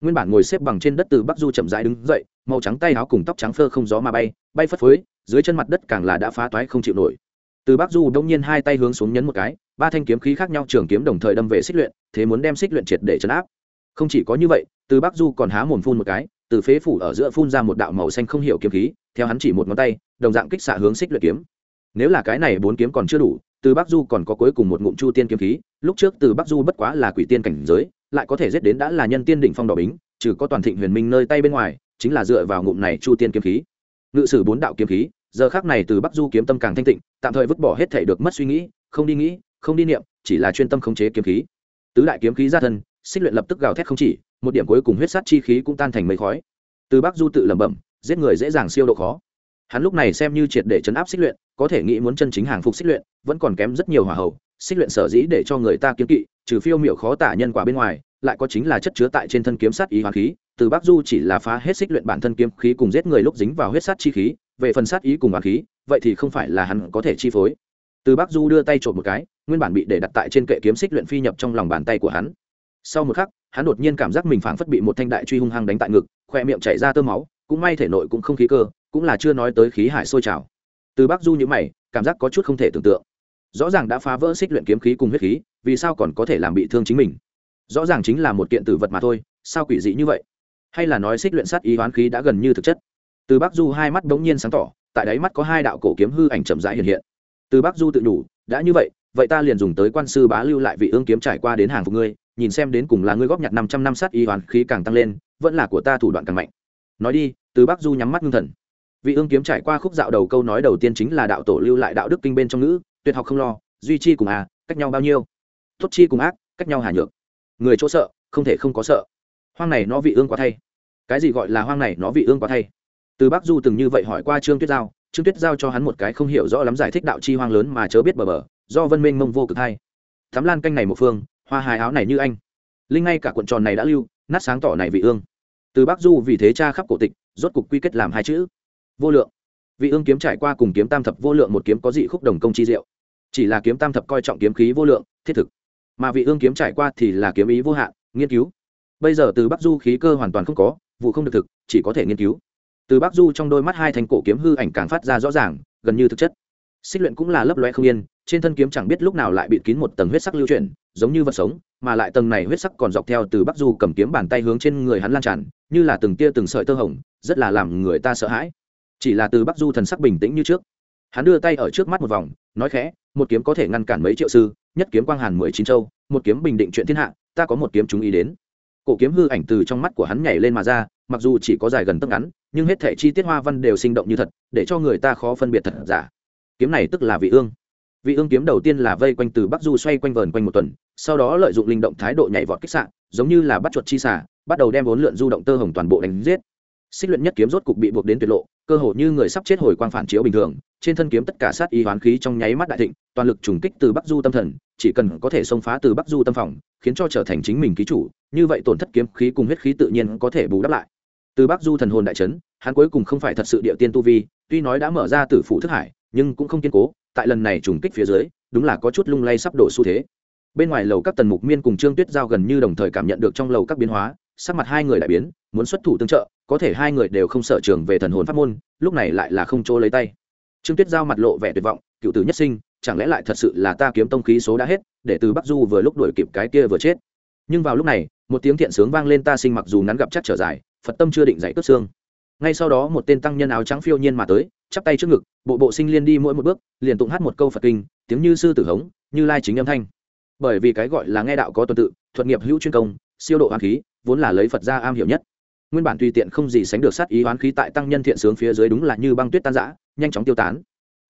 Nguyên bản ngồi xếp bằng trên đất từ bắc du chậm rãi đứng dậy, màu trắng tay áo cùng tóc trắng phơ không gió mà bay bay phất phới, dưới chân mặt đất càng là đã phá toái không chịu nổi. Từ bắc du đông nhiên hai tay hướng xuống nhấn một cái, ba thanh kiếm khí khác nhau trường kiếm đồng thời đâm về xích luyện, thế muốn đem xích luyện triệt để chấn áp. Không chỉ có như vậy, từ bắc du còn há mồm phun một cái, từ phế phủ ở giữa phun ra một đạo màu xanh không hiểu kiếm khí, theo hắn chỉ một ngón tay, đồng dạng kích xạ hướng xích luyện kiếm. Nếu là cái này bốn kiếm còn chưa đủ từ bắc du còn có cuối cùng một ngụm chu tiên kiếm khí, lúc trước từ bắc du bất quá là quỷ tiên cảnh giới, lại có thể giết đến đã là nhân tiên đỉnh phong đỏ bính, trừ có toàn thịnh huyền minh nơi tay bên ngoài, chính là dựa vào ngụm này chu tiên kiếm khí. Ngự sử bốn đạo kiếm khí, giờ khác này từ bắc du kiếm tâm càng thanh tịnh, tạm thời vứt bỏ hết thể được mất suy nghĩ, không đi nghĩ, không đi niệm, chỉ là chuyên tâm khống chế kiếm khí. Tứ đại kiếm khí ra thân, xích luyện lập tức gào thét không chỉ, một điểm cuối cùng huyết sát chi khí cũng tan thành mây khói. Từ bắc du tự lẩm bẩm, giết người dễ dàng siêu độ khó. Hắn lúc này xem như triệt để chấn áp xích luyện, có thể nghĩ muốn chân chính hàng phục xích luyện vẫn còn kém rất nhiều hỏa hầu, xích luyện sở dĩ để cho người ta kiếm kỵ trừ phiêu miệu khó tả nhân quả bên ngoài lại có chính là chất chứa tại trên thân kiếm sát ý hoàng khí từ bắc du chỉ là phá hết xích luyện bản thân kiếm khí cùng giết người lúc dính vào huyết sát chi khí về phần sát ý cùng hoàng khí vậy thì không phải là hắn có thể chi phối. Từ bắc du đưa tay trộm một cái nguyên bản bị để đặt tại trên kệ kiếm xích luyện phi nhập trong lòng bàn tay của hắn. Sau một khắc hắn đột nhiên cảm giác mình phảng phất bị một thanh đại truy hung hăng đánh tại ngực khoe miệng chảy ra tơ máu cũng may thể nội cũng không khí cơ cũng là chưa nói tới khí hải sôi trào. Từ bắc du nhữ mày cảm giác có chút không thể tưởng tượng rõ ràng đã phá vỡ xích luyện kiếm khí cùng huyết khí, vì sao còn có thể làm bị thương chính mình? Rõ ràng chính là một kiện tử vật mà thôi, sao quỷ dị như vậy? Hay là nói xích luyện sát ý hoán khí đã gần như thực chất? Từ bắc du hai mắt bỗng nhiên sáng tỏ, tại đáy mắt có hai đạo cổ kiếm hư ảnh chậm rãi hiện hiện. Từ bắc du tự đủ đã như vậy vậy ta liền dùng tới quan sư bá lưu lại vị ương kiếm trải qua đến hàng phục ngươi, nhìn xem đến cùng là ngươi góp nhặt năm trăm năm sát ý hoán khí càng tăng lên, vẫn là của ta thủ đoạn càng mạnh. Nói đi, từ bắc du nhắm mắt ngưng thần. Vị ương kiếm trải qua khúc dạo đầu câu nói đầu tiên chính là đạo tổ lưu lại đạo đức kinh bên trong ngữ tuyệt học không lo, duy chi cùng à cách nhau bao nhiêu? Tốt chi cùng ác, cách nhau hà nhược. Người chỗ sợ, không thể không có sợ. Hoang này nó vị ương quá thay. Cái gì gọi là hoang này nó vị ương quá thay? Từ bắc du từng như vậy hỏi qua trương tuyết giao, trương tuyết giao cho hắn một cái không hiểu rõ lắm giải thích đạo chi hoang lớn mà chớ biết bờ bờ, do vân minh mông vô cực hay thắm lan canh này một phương, hoa hài áo này như anh. Linh ngay cả cuộn tròn này đã lưu, nát sáng tỏ này vị ương. Từ bắc du vì thế cha khắp cổ tịch, rốt cục quy kết làm hai chữ. Vô lượng. Vị ương kiếm trải qua cùng kiếm tam thập vô lượng một kiếm có dị khúc đồng công chi diệu chỉ là kiếm tam thập coi trọng kiếm khí vô lượng, thiết thực. Mà vị ương kiếm trải qua thì là kiếm ý vô hạn, nghiên cứu. Bây giờ từ bắc du khí cơ hoàn toàn không có, vụ không được thực, chỉ có thể nghiên cứu. Từ bắc du trong đôi mắt hai thành cổ kiếm hư ảnh càng phát ra rõ ràng, gần như thực chất. Xích luyện cũng là lấp loe không yên, trên thân kiếm chẳng biết lúc nào lại bị kín một tầng huyết sắc lưu chuyển, giống như vật sống, mà lại tầng này huyết sắc còn dọc theo từ bắc du cầm kiếm bàn tay hướng trên người hắn lan tràn, như là từng tia từng sợi tơ hồng, rất là làm người ta sợ hãi. Chỉ là từ bắc du thần sắc bình tĩnh như trước. Hắn đưa tay ở trước mắt một vòng, nói khẽ một kiếm có thể ngăn cản mấy triệu sư, nhất kiếm quang hàn mười chín châu, một kiếm bình định chuyện thiên hạ, ta có một kiếm chúng ý đến. Cổ kiếm hư ảnh từ trong mắt của hắn nhảy lên mà ra, mặc dù chỉ có dài gần tấc ngắn, nhưng hết thể chi tiết hoa văn đều sinh động như thật, để cho người ta khó phân biệt thật giả. Kiếm này tức là vị ương. Vị ương kiếm đầu tiên là vây quanh từ bắc du xoay quanh vờn quanh một tuần, sau đó lợi dụng linh động thái độ nhảy vọt kích sạn giống như là bắt chuột chi xả bắt đầu đem vốn lượn du động tơ hồng toàn bộ đánh giết xích luyện nhất kiếm rốt cục bị buộc đến tuyệt lộ, cơ hồ như người sắp chết hồi quang phản chiếu bình thường, trên thân kiếm tất cả sát y hoán khí trong nháy mắt đại thịnh, toàn lực trùng kích từ bắc du tâm thần, chỉ cần có thể xông phá từ bắc du tâm phòng, khiến cho trở thành chính mình ký chủ, như vậy tổn thất kiếm khí cùng huyết khí tự nhiên có thể bù đắp lại. Từ bắc du thần hồn đại trấn hắn cuối cùng không phải thật sự địa tiên tu vi, tuy nói đã mở ra từ phủ thức hải, nhưng cũng không kiên cố, tại lần này trùng kích phía dưới, đúng là có chút lung lay sắp đổ xu thế. Bên ngoài lầu các tần mục miên cùng trương tuyết giao gần như đồng thời cảm nhận được trong lầu các biến hóa, sắc mặt hai người đại biến, muốn xuất thủ tương trợ có thể hai người đều không sợ trường về thần hồn pháp môn, lúc này lại là không chỗ lấy tay. Trương tuyết giao mặt lộ vẻ tuyệt vọng, cựu tử nhất sinh, chẳng lẽ lại thật sự là ta kiếm tông khí số đã hết, để từ bắc du vừa lúc đuổi kịp cái kia vừa chết? Nhưng vào lúc này, một tiếng thiện sướng vang lên ta sinh mặc dù ngắn gặp chắc trở dài, phật tâm chưa định dạy cướp xương. Ngay sau đó một tên tăng nhân áo trắng phiêu nhiên mà tới, chắp tay trước ngực, bộ bộ sinh liên đi mỗi một bước, liền tụng hát một câu phật kinh, tiếng như sư tử hống, như lai chính âm thanh. Bởi vì cái gọi là nghe đạo có tuần tự, thuật nghiệp hữu chuyên công, siêu độ an khí, vốn là lấy phật gia am hiểu nhất nguyên bản tùy tiện không gì sánh được sát ý oán khí tại tăng nhân thiện sướng phía dưới đúng là như băng tuyết tan rã, nhanh chóng tiêu tán.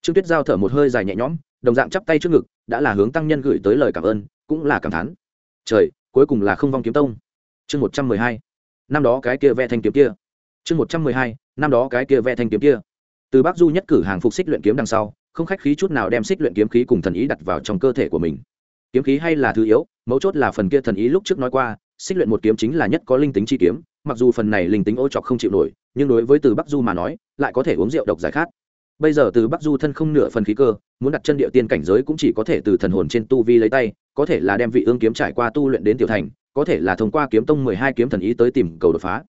Trương tuyết giao thở một hơi dài nhẹ nhõm đồng dạng chắp tay trước ngực đã là hướng tăng nhân gửi tới lời cảm ơn cũng là cảm thán. Trời cuối cùng là không vong kiếm tông. Chương một trăm mười hai năm đó cái kia ve thanh kiếm kia. Chương một trăm mười hai năm đó cái kia ve thanh kiếm kia. Từ bắc du nhất cử hàng phục xích luyện kiếm đằng sau không khách khí chút nào đem xích luyện kiếm khí cùng thần ý đặt vào trong cơ thể của mình. Kiếm khí hay là thứ yếu mấu chốt là phần kia thần ý lúc trước nói qua xích luyện một kiếm chính là nhất có linh tính chi kiếm mặc dù phần này linh tính ô chọc không chịu nổi, nhưng đối với từ bắc du mà nói, lại có thể uống rượu độc giải khát. Bây giờ từ bắc du thân không nửa phần khí cơ, muốn đặt chân địa tiên cảnh giới cũng chỉ có thể từ thần hồn trên tu vi lấy tay, có thể là đem vị ương kiếm trải qua tu luyện đến tiểu thành, có thể là thông qua kiếm tông mười hai kiếm thần ý tới tìm cầu đột phá.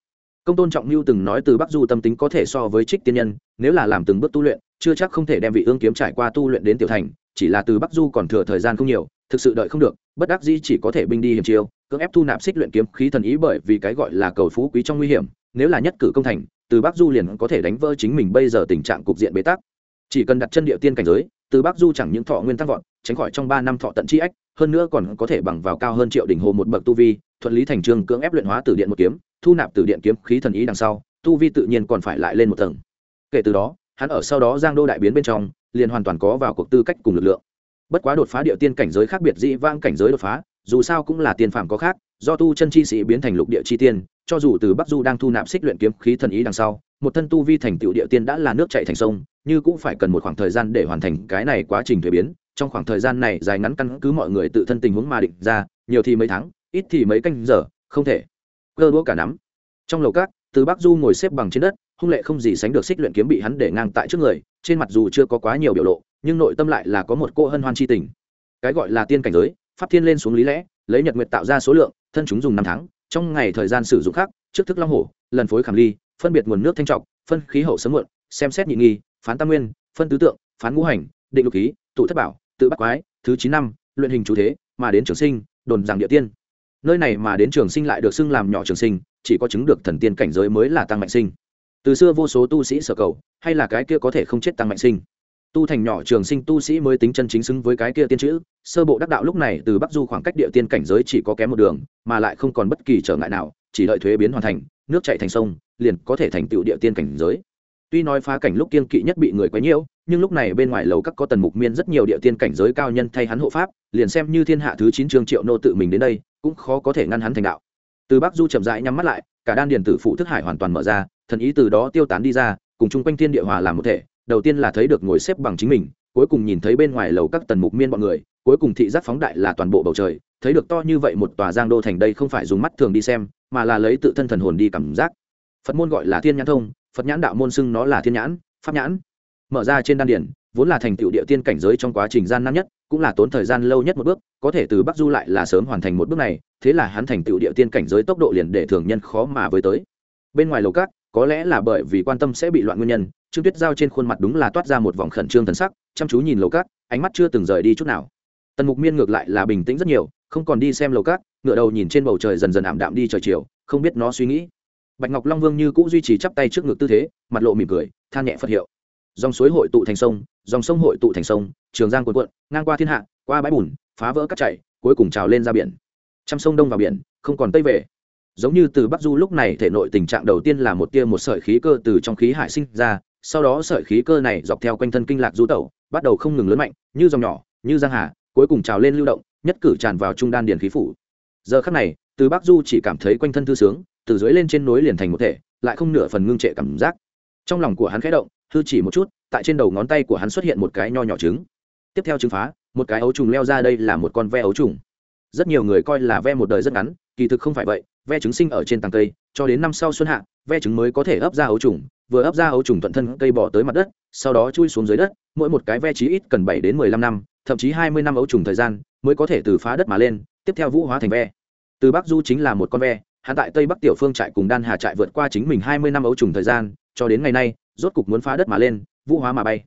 Công tôn trọng mưu từng nói từ bắc du tâm tính có thể so với trích tiên nhân, nếu là làm từng bước tu luyện, chưa chắc không thể đem vị ương kiếm trải qua tu luyện đến tiểu thành, chỉ là từ bắc du còn thừa thời gian không nhiều thực sự đợi không được, bất đắc dĩ chỉ có thể binh đi hiểm chiêu, cưỡng ép thu nạp xích luyện kiếm khí thần ý bởi vì cái gọi là cầu phú quý trong nguy hiểm, nếu là nhất cử công thành, từ bắc du liền có thể đánh vỡ chính mình bây giờ tình trạng cục diện bế tắc. Chỉ cần đặt chân địa tiên cảnh giới, từ bắc du chẳng những thọ nguyên tăng vọt, tránh khỏi trong ba năm thọ tận chi ách, hơn nữa còn có thể bằng vào cao hơn triệu đỉnh hồ một bậc tu vi, thuận lý thành trường cưỡng ép luyện hóa từ điện một kiếm, thu nạp từ điện kiếm khí thần ý đằng sau, tu vi tự nhiên còn phải lại lên một tầng. Kể từ đó, hắn ở sau đó giang đô đại biến bên trong, liền hoàn toàn có vào cuộc tư cách cùng lực lượng bất quá đột phá địa tiên cảnh giới khác biệt dĩ vang cảnh giới đột phá, dù sao cũng là tiền phàm có khác, do tu chân chi sĩ biến thành lục địa chi tiên, cho dù từ bắc du đang thu nạp xích luyện kiếm khí thần ý đằng sau, một thân tu vi thành tựu địa tiên đã là nước chạy thành sông, như cũng phải cần một khoảng thời gian để hoàn thành cái này quá trình thuế biến. Trong khoảng thời gian này dài ngắn căn cứ mọi người tự thân tình huống mà định ra, nhiều thì mấy tháng, ít thì mấy canh giờ, không thể cơ đũa cả nắm. Trong lầu cát từ bắc du ngồi xếp bằng trên đất, hung lệ không gì sánh được xích luyện kiếm bị hắn để ngang tại trước người, trên mặt dù chưa có quá nhiều biểu lộ nhưng nội tâm lại là có một cô hân hoan chi tình. Cái gọi là tiên cảnh giới, pháp thiên lên xuống lý lẽ, lấy nhật nguyệt tạo ra số lượng, thân chúng dùng năm tháng, trong ngày thời gian sử dụng khác, trước thức long hổ, lần phối khảm ly, phân biệt nguồn nước thanh trọc, phân khí hậu sớm muộn, xem xét nhị nghi, phán tam nguyên, phân tứ tượng, phán ngũ hành, định lục khí, tụ thất bảo, tự bắt quái, thứ chín năm, luyện hình chủ thế, mà đến trường sinh, đồn giảng địa tiên. Nơi này mà đến trường sinh lại được xưng làm nhỏ trường sinh, chỉ có chứng được thần tiên cảnh giới mới là tăng mạnh sinh. Từ xưa vô số tu sĩ sở cầu, hay là cái kia có thể không chết tăng mạnh sinh tu thành nhỏ trường sinh tu sĩ mới tính chân chính xứng với cái kia tiên chữ, sơ bộ đắc đạo lúc này từ bắc du khoảng cách địa tiên cảnh giới chỉ có kém một đường, mà lại không còn bất kỳ trở ngại nào, chỉ đợi thuế biến hoàn thành, nước chạy thành sông, liền có thể thành tựu địa tiên cảnh giới. Tuy nói phá cảnh lúc kiên kỵ nhất bị người quấy nhiễu, nhưng lúc này bên ngoài lầu các có tần mục miên rất nhiều địa tiên cảnh giới cao nhân thay hắn hộ pháp, liền xem như thiên hạ thứ chín trương triệu nô tự mình đến đây, cũng khó có thể ngăn hắn thành đạo. Từ bắc du chậm rãi nhắm mắt lại, cả đan điền tử phụ thức hải hoàn toàn mở ra, thần ý từ đó tiêu tán đi ra, cùng chung quanh thiên địa hòa làm một thể đầu tiên là thấy được ngồi xếp bằng chính mình, cuối cùng nhìn thấy bên ngoài lầu các tần mục miên bọn người, cuối cùng thị giác phóng đại là toàn bộ bầu trời, thấy được to như vậy một tòa giang đô thành đây không phải dùng mắt thường đi xem, mà là lấy tự thân thần hồn đi cảm giác. Phật môn gọi là thiên nhãn thông, phật nhãn đạo môn xưng nó là thiên nhãn, pháp nhãn. Mở ra trên đan điển vốn là thành tựu địa tiên cảnh giới trong quá trình gian nan nhất, cũng là tốn thời gian lâu nhất một bước, có thể từ bắc du lại là sớm hoàn thành một bước này, thế là hắn thành tựu địa tiên cảnh giới tốc độ liền để thường nhân khó mà với tới. Bên ngoài lầu các, có lẽ là bởi vì quan tâm sẽ bị loạn nguyên nhân trương tuyết giao trên khuôn mặt đúng là toát ra một vòng khẩn trương thần sắc, chăm chú nhìn lầu cát, ánh mắt chưa từng rời đi chút nào. Tần mục miên ngược lại là bình tĩnh rất nhiều, không còn đi xem lầu cát ngựa đầu nhìn trên bầu trời dần dần ảm đạm đi trời chiều, không biết nó suy nghĩ. Bạch ngọc long vương như cũ duy trì chắp tay trước ngực tư thế, mặt lộ mỉm cười, than nhẹ phật hiệu. Dòng suối hội tụ thành sông, dòng sông hội tụ thành sông, trường giang cuộn cuộn, ngang qua thiên hạ, qua bãi bùn, phá vỡ cắt chảy, cuối cùng trào lên ra biển. Trăm sông đông vào biển, không còn tây về. Giống như từ bắc du lúc này, thể nội tình trạng đầu tiên là một tia một sợi khí cơ từ trong khí hải sinh ra sau đó sợi khí cơ này dọc theo quanh thân kinh lạc du tẩu, bắt đầu không ngừng lớn mạnh, như dòng nhỏ, như giang hà, cuối cùng trào lên lưu động, nhất cử tràn vào trung đan điền khí phủ. Giờ khắc này, từ bắc du chỉ cảm thấy quanh thân thư sướng, từ dưới lên trên núi liền thành một thể, lại không nửa phần ngưng trệ cảm giác. Trong lòng của hắn khẽ động thư chỉ một chút, tại trên đầu ngón tay của hắn xuất hiện một cái nho nhỏ trứng. Tiếp theo trứng phá, một cái ấu trùng leo ra đây là một con ve ấu trùng. Rất nhiều người coi là ve một đời rất ngắn, kỳ thực không phải vậy ve trứng sinh ở trên tàng cây, cho đến năm sau xuân hạ, ve trứng mới có thể ấp ra ấu trùng, vừa ấp ra ấu trùng thuận thân cây bỏ tới mặt đất, sau đó chui xuống dưới đất, mỗi một cái ve chí ít cần bảy đến mười lăm năm, thậm chí hai mươi năm ấu trùng thời gian mới có thể từ phá đất mà lên, tiếp theo vũ hóa thành ve. Từ bắc du chính là một con ve, hắn tại tây bắc tiểu phương trại cùng đan hà trại vượt qua chính mình hai mươi năm ấu trùng thời gian, cho đến ngày nay, rốt cục muốn phá đất mà lên, vũ hóa mà bay.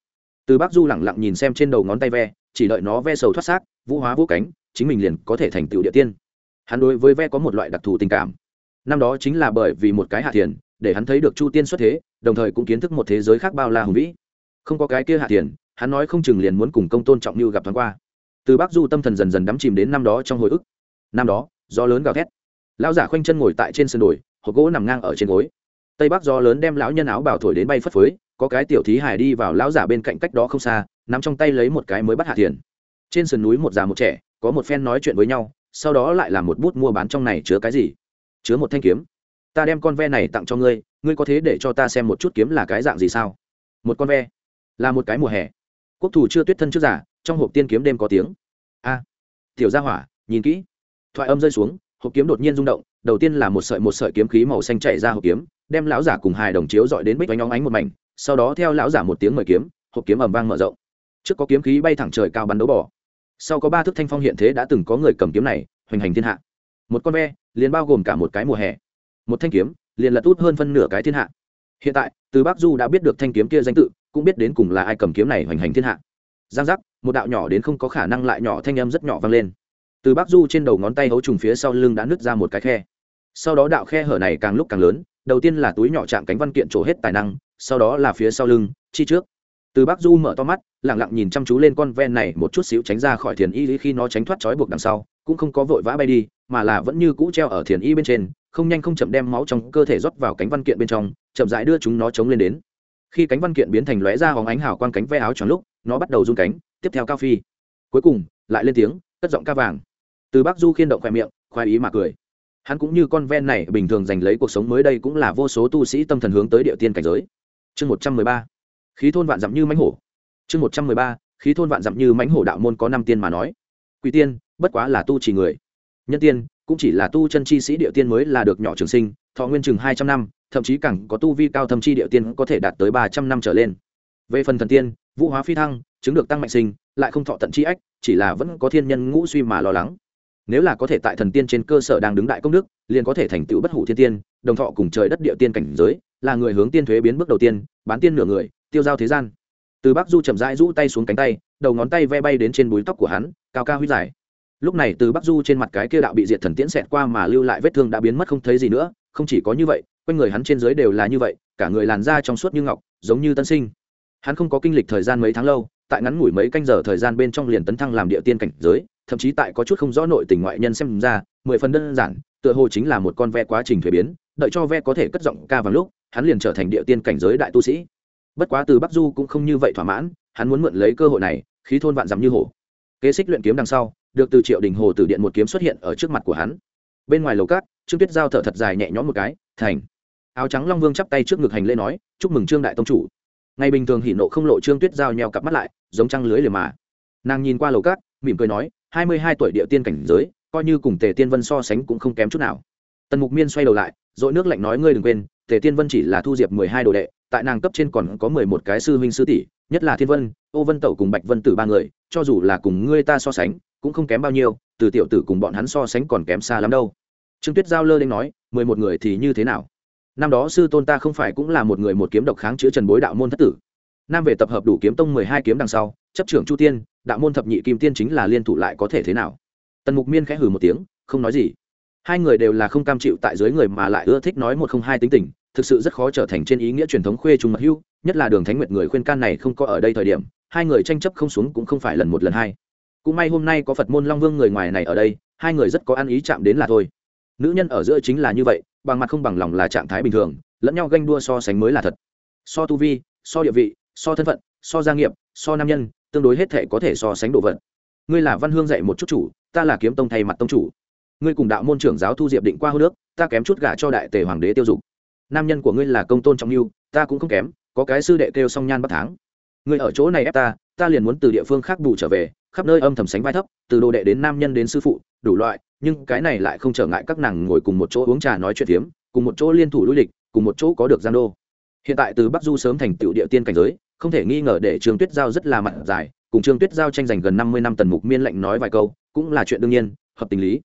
Từ bắc du lẳng lặng nhìn xem trên đầu ngón tay ve, chỉ đợi nó ve sầu thoát xác, vũ hóa vũ cánh, chính mình liền có thể thành tựu địa tiên hắn đối với ve có một loại đặc thù tình cảm. Năm đó chính là bởi vì một cái hạ thiền, để hắn thấy được chu tiên xuất thế, đồng thời cũng kiến thức một thế giới khác bao la hùng vĩ. Không có cái kia hạ thiền, hắn nói không chừng liền muốn cùng công tôn trọng như gặp thoáng qua. Từ bắc du tâm thần dần dần đắm chìm đến năm đó trong hồi ức. Năm đó, gió lớn gào thét. Lão giả khoanh chân ngồi tại trên sân đồi, hộp gỗ nằm ngang ở trên gối. Tây bắc gió lớn đem lão nhân áo bảo thổi đến bay phất phới, có cái tiểu thí hải đi vào lão giả bên cạnh cách đó không xa, nắm trong tay lấy một cái mới bắt hạ thiền. Trên sườn núi một già một trẻ, có một phen nói chuyện với nhau sau đó lại làm một bút mua bán trong này chứa cái gì? Chứa một thanh kiếm. Ta đem con ve này tặng cho ngươi ngươi có thế để cho ta xem một chút kiếm là cái dạng gì sao? Một con ve. Là một cái mùa hè. Quốc thủ chưa tuyết thân trước giả, trong hộp tiên kiếm đêm có tiếng. A. Tiểu gia hỏa, nhìn kỹ. Thoại âm rơi xuống, hộp kiếm đột nhiên rung động, đầu tiên là một sợi một sợi kiếm khí màu xanh chạy ra hộp kiếm, đem lão giả cùng hai đồng chiếu dọi đến bích oanh óng ánh một mảnh, sau đó theo lão giả một tiếng mời kiếm, hộp kiếm ầm vang mở rộng. Trước có kiếm khí bay thẳng trời cao bắn đấu bỏ sau có ba thước thanh phong hiện thế đã từng có người cầm kiếm này, hoành hành thiên hạ. Một con ve, liền bao gồm cả một cái mùa hè. Một thanh kiếm, liền lật út hơn phân nửa cái thiên hạ. Hiện tại, từ bắc du đã biết được thanh kiếm kia danh tự, cũng biết đến cùng là ai cầm kiếm này hoành hành thiên hạ. Giang giác, một đạo nhỏ đến không có khả năng lại nhỏ thanh âm rất nhỏ vang lên. Từ bắc du trên đầu ngón tay hấu trùng phía sau lưng đã nứt ra một cái khe. Sau đó đạo khe hở này càng lúc càng lớn, đầu tiên là túi nhỏ chạm cánh văn kiện trổ hết tài năng, sau đó là phía sau lưng, chi trước từ Bác du mở to mắt lẳng lặng nhìn chăm chú lên con ven này một chút xíu tránh ra khỏi thiền y khi nó tránh thoát trói buộc đằng sau, cũng không có vội vã bay đi, mà là vẫn như cũ treo ở thiền y bên trên, không nhanh không chậm đem máu trong cơ thể rót vào cánh văn kiện bên trong, chậm rãi đưa chúng nó chống lên đến. Khi cánh văn kiện biến thành lóe ra hóng ánh hào quang cánh ve áo tròn lúc, nó bắt đầu rung cánh, tiếp theo cao phi. Cuối cùng, lại lên tiếng, cất giọng ca vàng. Từ Bác du khiên động khoe miệng khoái ý mà cười. Hắn cũng như con ven này bình thường giành lấy cuộc sống mới đây cũng là vô số tu sĩ tâm thần hướng tới địa tiên cảnh giới. Chương một trăm mười ba khí thôn vạn dặm như mãnh hổ. Chương một trăm mười ba, khí thôn vạn dặm như mãnh hổ đạo môn có năm tiên mà nói. Quỷ tiên, bất quá là tu chỉ người. Nhân tiên, cũng chỉ là tu chân chi sĩ địa tiên mới là được nhỏ trường sinh, thọ nguyên chừng hai trăm năm, thậm chí cẳng có tu vi cao thâm chi địa tiên có thể đạt tới ba trăm năm trở lên. Về phần thần tiên, vũ hóa phi thăng, chứng được tăng mạnh sinh, lại không thọ tận chi ách, chỉ là vẫn có thiên nhân ngũ suy mà lo lắng. Nếu là có thể tại thần tiên trên cơ sở đang đứng đại công đức, liền có thể thành tựu bất hủ thiên tiên, đồng thọ cùng trời đất địa tiên cảnh giới, là người hướng tiên thuế biến bước đầu tiên, bán tiên nửa người tiêu giao thế gian. Từ bắc du chậm rãi rũ tay xuống cánh tay, đầu ngón tay ve bay đến trên búi tóc của hắn, cao cao huyết dài. Lúc này từ bắc du trên mặt cái kia đạo bị diệt thần tiễn xẹt qua mà lưu lại vết thương đã biến mất không thấy gì nữa, không chỉ có như vậy, quanh người hắn trên dưới đều là như vậy, cả người làn da trong suốt như ngọc, giống như tân sinh. Hắn không có kinh lịch thời gian mấy tháng lâu, tại ngắn ngủi mấy canh giờ thời gian bên trong liền tấn thăng làm địa tiên cảnh giới, thậm chí tại có chút không rõ nội tình ngoại nhân xem ra, mười phần đơn giản, tựa hồ chính là một con ve quá trình thuế biến, đợi cho ve có thể cất giọng ca vào lúc, hắn liền trở thành địa tiên cảnh giới đại tu sĩ bất quá từ bắc du cũng không như vậy thỏa mãn, hắn muốn mượn lấy cơ hội này, khí thôn vạn dắm như hổ. Kế xích luyện kiếm đằng sau, được từ triệu đình hồ từ điện một kiếm xuất hiện ở trước mặt của hắn. Bên ngoài lầu cát trương tuyết giao thở thật dài nhẹ nhõm một cái, thành. Áo trắng long vương chắp tay trước ngực hành lễ nói, chúc mừng trương đại tông chủ. Ngày bình thường hỉ nộ không lộ trương tuyết giao nheo cặp mắt lại, giống trăng lưới liềm mà. Nàng nhìn qua lầu cát mỉm cười nói, hai mươi hai tuổi địa tiên cảnh giới, coi như cùng tề tiên vân so sánh cũng không kém chút nào. Tần mục miên xoay đầu lại, dội nước lạnh nói, ngươi đừng quên, tề tiên vân chỉ là thu diệp mười hai đồ đệ tại nàng cấp trên còn có mười một cái sư huynh sư tỷ, nhất là thiên vân, ô vân tẩu cùng bạch vân tử ba người, cho dù là cùng ngươi ta so sánh, cũng không kém bao nhiêu, từ tiểu tử cùng bọn hắn so sánh còn kém xa lắm đâu. Trương tuyết giao lơ lên nói, mười một người thì như thế nào? Năm đó sư tôn ta không phải cũng là một người một kiếm độc kháng chữa trần bối đạo môn thất tử. Nam về tập hợp đủ kiếm tông mười hai kiếm đằng sau, chấp trưởng chu tiên, đạo môn thập nhị kim tiên chính là liên thủ lại có thể thế nào? Tần mục miên khẽ hừ một tiếng, không nói gì. Hai người đều là không cam chịu tại dưới người mà lại ưa thích nói một không hai tính tình thực sự rất khó trở thành trên ý nghĩa truyền thống khuê trung mật hưu, nhất là đường thánh nguyệt người khuyên can này không có ở đây thời điểm, hai người tranh chấp không xuống cũng không phải lần một lần hai. Cũng may hôm nay có phật môn long vương người ngoài này ở đây, hai người rất có ăn ý chạm đến là thôi. Nữ nhân ở giữa chính là như vậy, bằng mặt không bằng lòng là trạng thái bình thường, lẫn nhau ganh đua so sánh mới là thật. So tu vi, so địa vị, so thân phận, so gia nghiệp, so nam nhân, tương đối hết thể có thể so sánh đồ vật. Ngươi là văn hương dạy một chút chủ, ta là kiếm tông thay mặt tông chủ. Ngươi cùng đạo môn trưởng giáo thu diệp định qua hô nước, ta kém chút gả cho đại tề hoàng đế tiêu dục nam nhân của ngươi là công tôn trọng lưu ta cũng không kém, có cái sư đệ kêu song nhan bắt tháng. Ngươi ở chỗ này ép ta ta liền muốn từ địa phương khác bù trở về, khắp nơi âm thầm sánh vai thấp, từ đồ đệ đến nam nhân đến sư phụ, đủ loại, nhưng cái này lại không trở ngại các nàng ngồi cùng một chỗ uống trà nói chuyện tiếm cùng một chỗ liên thủ lui địch cùng một chỗ có được gian đô. Hiện tại từ bắc du sớm thành tựu địa tiên cảnh giới, không thể nghi ngờ để trương tuyết giao rất là mặn dài, cùng trương tuyết giao tranh giành gần năm mươi năm tần mục miên lệnh nói vài câu, cũng là chuyện đương nhiên, hợp tình lý.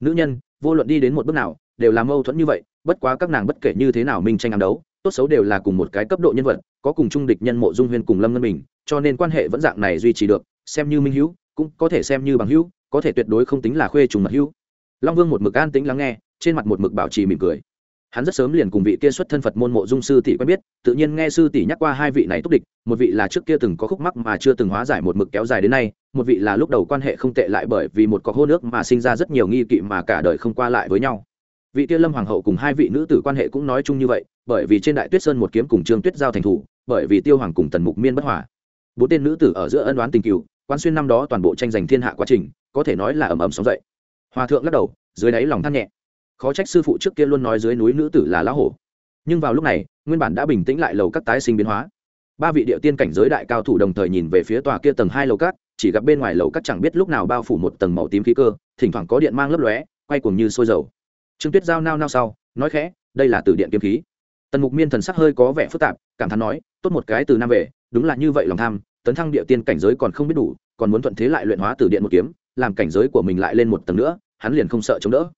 Nữ nhân, vô luận đi đến một bước nào đều là mâu thuẫn như vậy, bất quá các nàng bất kể như thế nào minh tranh ám đấu, tốt xấu đều là cùng một cái cấp độ nhân vật, có cùng trung địch nhân mộ dung huyên cùng lâm ngân bình, cho nên quan hệ vẫn dạng này duy trì được, xem như minh hữu, cũng có thể xem như bằng hữu, có thể tuyệt đối không tính là khuê trùng mật hữu. Long vương một mực an tĩnh lắng nghe, trên mặt một mực bảo trì mỉm cười. Hắn rất sớm liền cùng vị kia xuất thân phật môn mộ dung sư tỷ quen biết, tự nhiên nghe sư tỷ nhắc qua hai vị này túc địch, một vị là trước kia từng có khúc mắc mà chưa từng hóa giải một mực kéo dài đến nay, một vị là lúc đầu quan hệ không tệ lại bởi vì một có hô nước mà sinh ra rất nhiều nghi kỵ mà cả đời không qua lại với nhau vị kia lâm hoàng hậu cùng hai vị nữ tử quan hệ cũng nói chung như vậy, bởi vì trên đại tuyết sơn một kiếm cùng trương tuyết giao thành thủ, bởi vì tiêu hoàng cùng tần mục miên bất hòa. Bốn tên nữ tử ở giữa ân đoán tình cựu quan xuyên năm đó toàn bộ tranh giành thiên hạ quá trình, có thể nói là ầm ầm sóng dậy. Hòa thượng lắc đầu, dưới đáy lòng than nhẹ. Khó trách sư phụ trước kia luôn nói dưới núi nữ tử là lão hổ. Nhưng vào lúc này, nguyên bản đã bình tĩnh lại lầu các tái sinh biến hóa. Ba vị địa tiên cảnh giới đại cao thủ đồng thời nhìn về phía tòa kia tầng hai lầu cát chỉ gặp bên ngoài lầu cát chẳng biết lúc nào bao phủ một tầng màu tím khí cơ, thỉnh thoảng có điện mang lấp lóe, quay cuồng như sôi dầu trương tuyết giao nao nao sau, nói khẽ, đây là từ điện kiếm khí. Tần mục miên thần sắc hơi có vẻ phức tạp, cảm thán nói, tốt một cái từ nam về, đúng là như vậy lòng tham, tấn thăng địa tiên cảnh giới còn không biết đủ, còn muốn thuận thế lại luyện hóa từ điện một kiếm, làm cảnh giới của mình lại lên một tầng nữa, hắn liền không sợ chống đỡ.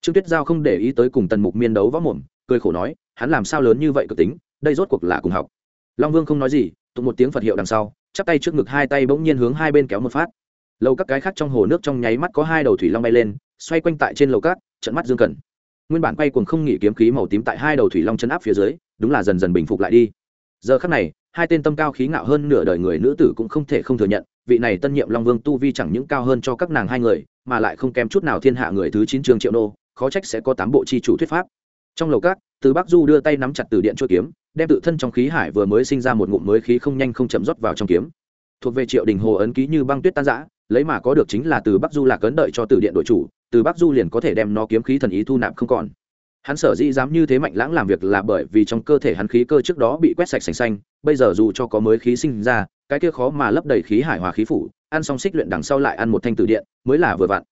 Trương tuyết giao không để ý tới cùng tần mục miên đấu võ mồm, cười khổ nói, hắn làm sao lớn như vậy cực tính, đây rốt cuộc là cùng học. Long vương không nói gì, tụng một tiếng phật hiệu đằng sau, chắp tay trước ngực hai tay bỗng nhiên hướng hai bên kéo một phát. Lầu các cái khác trong hồ nước trong nháy mắt có hai đầu thủy long bay lên, xoay quanh tại trên lầu cát trận mắt dương cẩn nguyên bản quay cuồng không nghỉ kiếm khí màu tím tại hai đầu thủy long chân áp phía dưới, đúng là dần dần bình phục lại đi. Giờ khắc này, hai tên tâm cao khí ngạo hơn nửa đời người nữ tử cũng không thể không thừa nhận, vị này tân nhiệm long vương tu vi chẳng những cao hơn cho các nàng hai người, mà lại không kém chút nào thiên hạ người thứ chín trường triệu nô, khó trách sẽ có tám bộ chi chủ thuyết pháp. Trong lầu cát từ bắc du đưa tay nắm chặt từ điện chuôi kiếm, đem tự thân trong khí hải vừa mới sinh ra một ngụm mới khí không nhanh không chậm rót vào trong kiếm. Thuộc về triệu đình hồ ấn ký như băng tuyết tan giã lấy mà có được chính là từ bắc du lạc ấn đợi cho từ điện đội chủ từ bắc du liền có thể đem nó kiếm khí thần ý thu nạp không còn. Hắn sở dĩ dám như thế mạnh lãng làm việc là bởi vì trong cơ thể hắn khí cơ trước đó bị quét sạch sành xanh, bây giờ dù cho có mới khí sinh ra, cái kia khó mà lấp đầy khí hải hòa khí phủ, ăn xong xích luyện đằng sau lại ăn một thanh tử điện, mới là vừa vặn.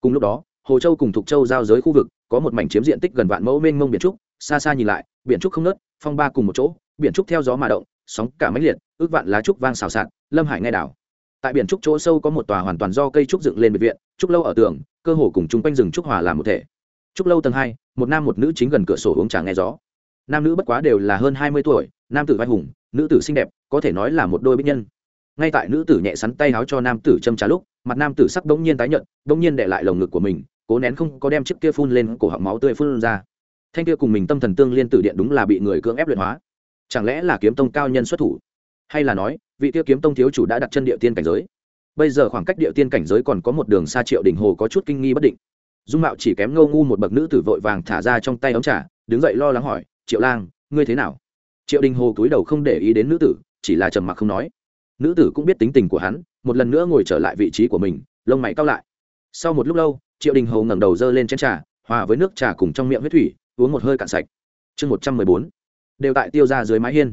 Cùng lúc đó, hồ châu cùng thục châu giao giới khu vực, có một mảnh chiếm diện tích gần vạn mẫu mênh mông biển trúc, xa xa nhìn lại, biển trúc không nớt, phong ba cùng một chỗ, biển trúc theo gió mà động, sóng cả máy liệt, ước vạn lá trúc vang xào xạc, lâm hải ngay đảo tại biển trúc chỗ sâu có một tòa hoàn toàn do cây trúc dựng lên biệt viện, trúc lâu ở tường, cơ hồ cùng chung quanh rừng trúc hòa làm một thể. Trúc lâu tầng hai, một nam một nữ chính gần cửa sổ uống trà nghe gió. Nam nữ bất quá đều là hơn hai mươi tuổi, nam tử vai hùng, nữ tử xinh đẹp, có thể nói là một đôi bích nhân. Ngay tại nữ tử nhẹ sắn tay áo cho nam tử châm trà lúc, mặt nam tử sắc bỗng nhiên tái nhận bỗng nhiên đệ lại lồng ngực của mình, cố nén không có đem chiếc kia phun lên cổ họng máu tươi phun ra. Thanh kia cùng mình tâm thần tương liên tử điện đúng là bị người cưỡng ép luyện hóa. Chẳng lẽ là kiếm tông cao nhân xuất thủ? Hay là nói, vị tiêu kiếm tông thiếu chủ đã đặt chân địa tiên cảnh giới. Bây giờ khoảng cách địa tiên cảnh giới còn có một đường xa triệu đỉnh hồ có chút kinh nghi bất định. Dung mạo chỉ kém ngâu ngu một bậc nữ tử vội vàng thả ra trong tay ống trà, đứng dậy lo lắng hỏi, triệu lang, ngươi thế nào? Triệu đình hồ cúi đầu không để ý đến nữ tử, chỉ là trầm mặc không nói. Nữ tử cũng biết tính tình của hắn, một lần nữa ngồi trở lại vị trí của mình, lông mày cao lại. Sau một lúc lâu, triệu đình hồ ngẩng đầu dơ lên chén trà, hòa với nước trà cùng trong miệng huyết thủy, uống một hơi cạn sạch. Chương một trăm mười bốn. Đều tại tiêu ra dưới mái hiên.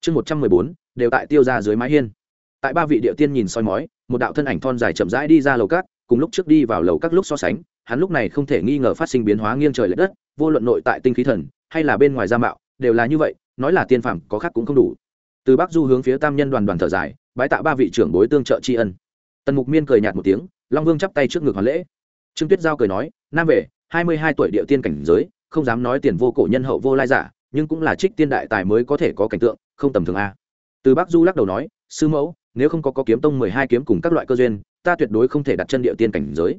Chương một trăm mười bốn đều tại tiêu ra dưới mái hiên. Tại ba vị địa tiên nhìn soi mói, một đạo thân ảnh thon dài chậm rãi đi ra lầu cát cùng lúc trước đi vào lầu các lúc so sánh, hắn lúc này không thể nghi ngờ phát sinh biến hóa nghiêng trời l ệ đất, vô luận nội tại tinh khí thần, hay là bên ngoài gia mạo, đều là như vậy, nói là tiên phàm có khác cũng không đủ. Từ bắc du hướng phía tam nhân đoàn đoàn thở dài, bái tạ ba vị trưởng bối tương trợ tri ân. Tần mục miên cười nhạt một tiếng, long vương chắp tay trước ngực hoàn lễ. Trương tuyết giao cười nói, nam vệ, hai mươi hai tuổi địa tiên cảnh giới, không dám nói tiền vô cổ nhân hậu vô lai giả, nhưng cũng là trích tiên đại tài mới có thể có cảnh tượng, không tầm thường a từ bác du lắc đầu nói sư mẫu nếu không có, có kiếm tông mười hai kiếm cùng các loại cơ duyên ta tuyệt đối không thể đặt chân địa tiên cảnh giới.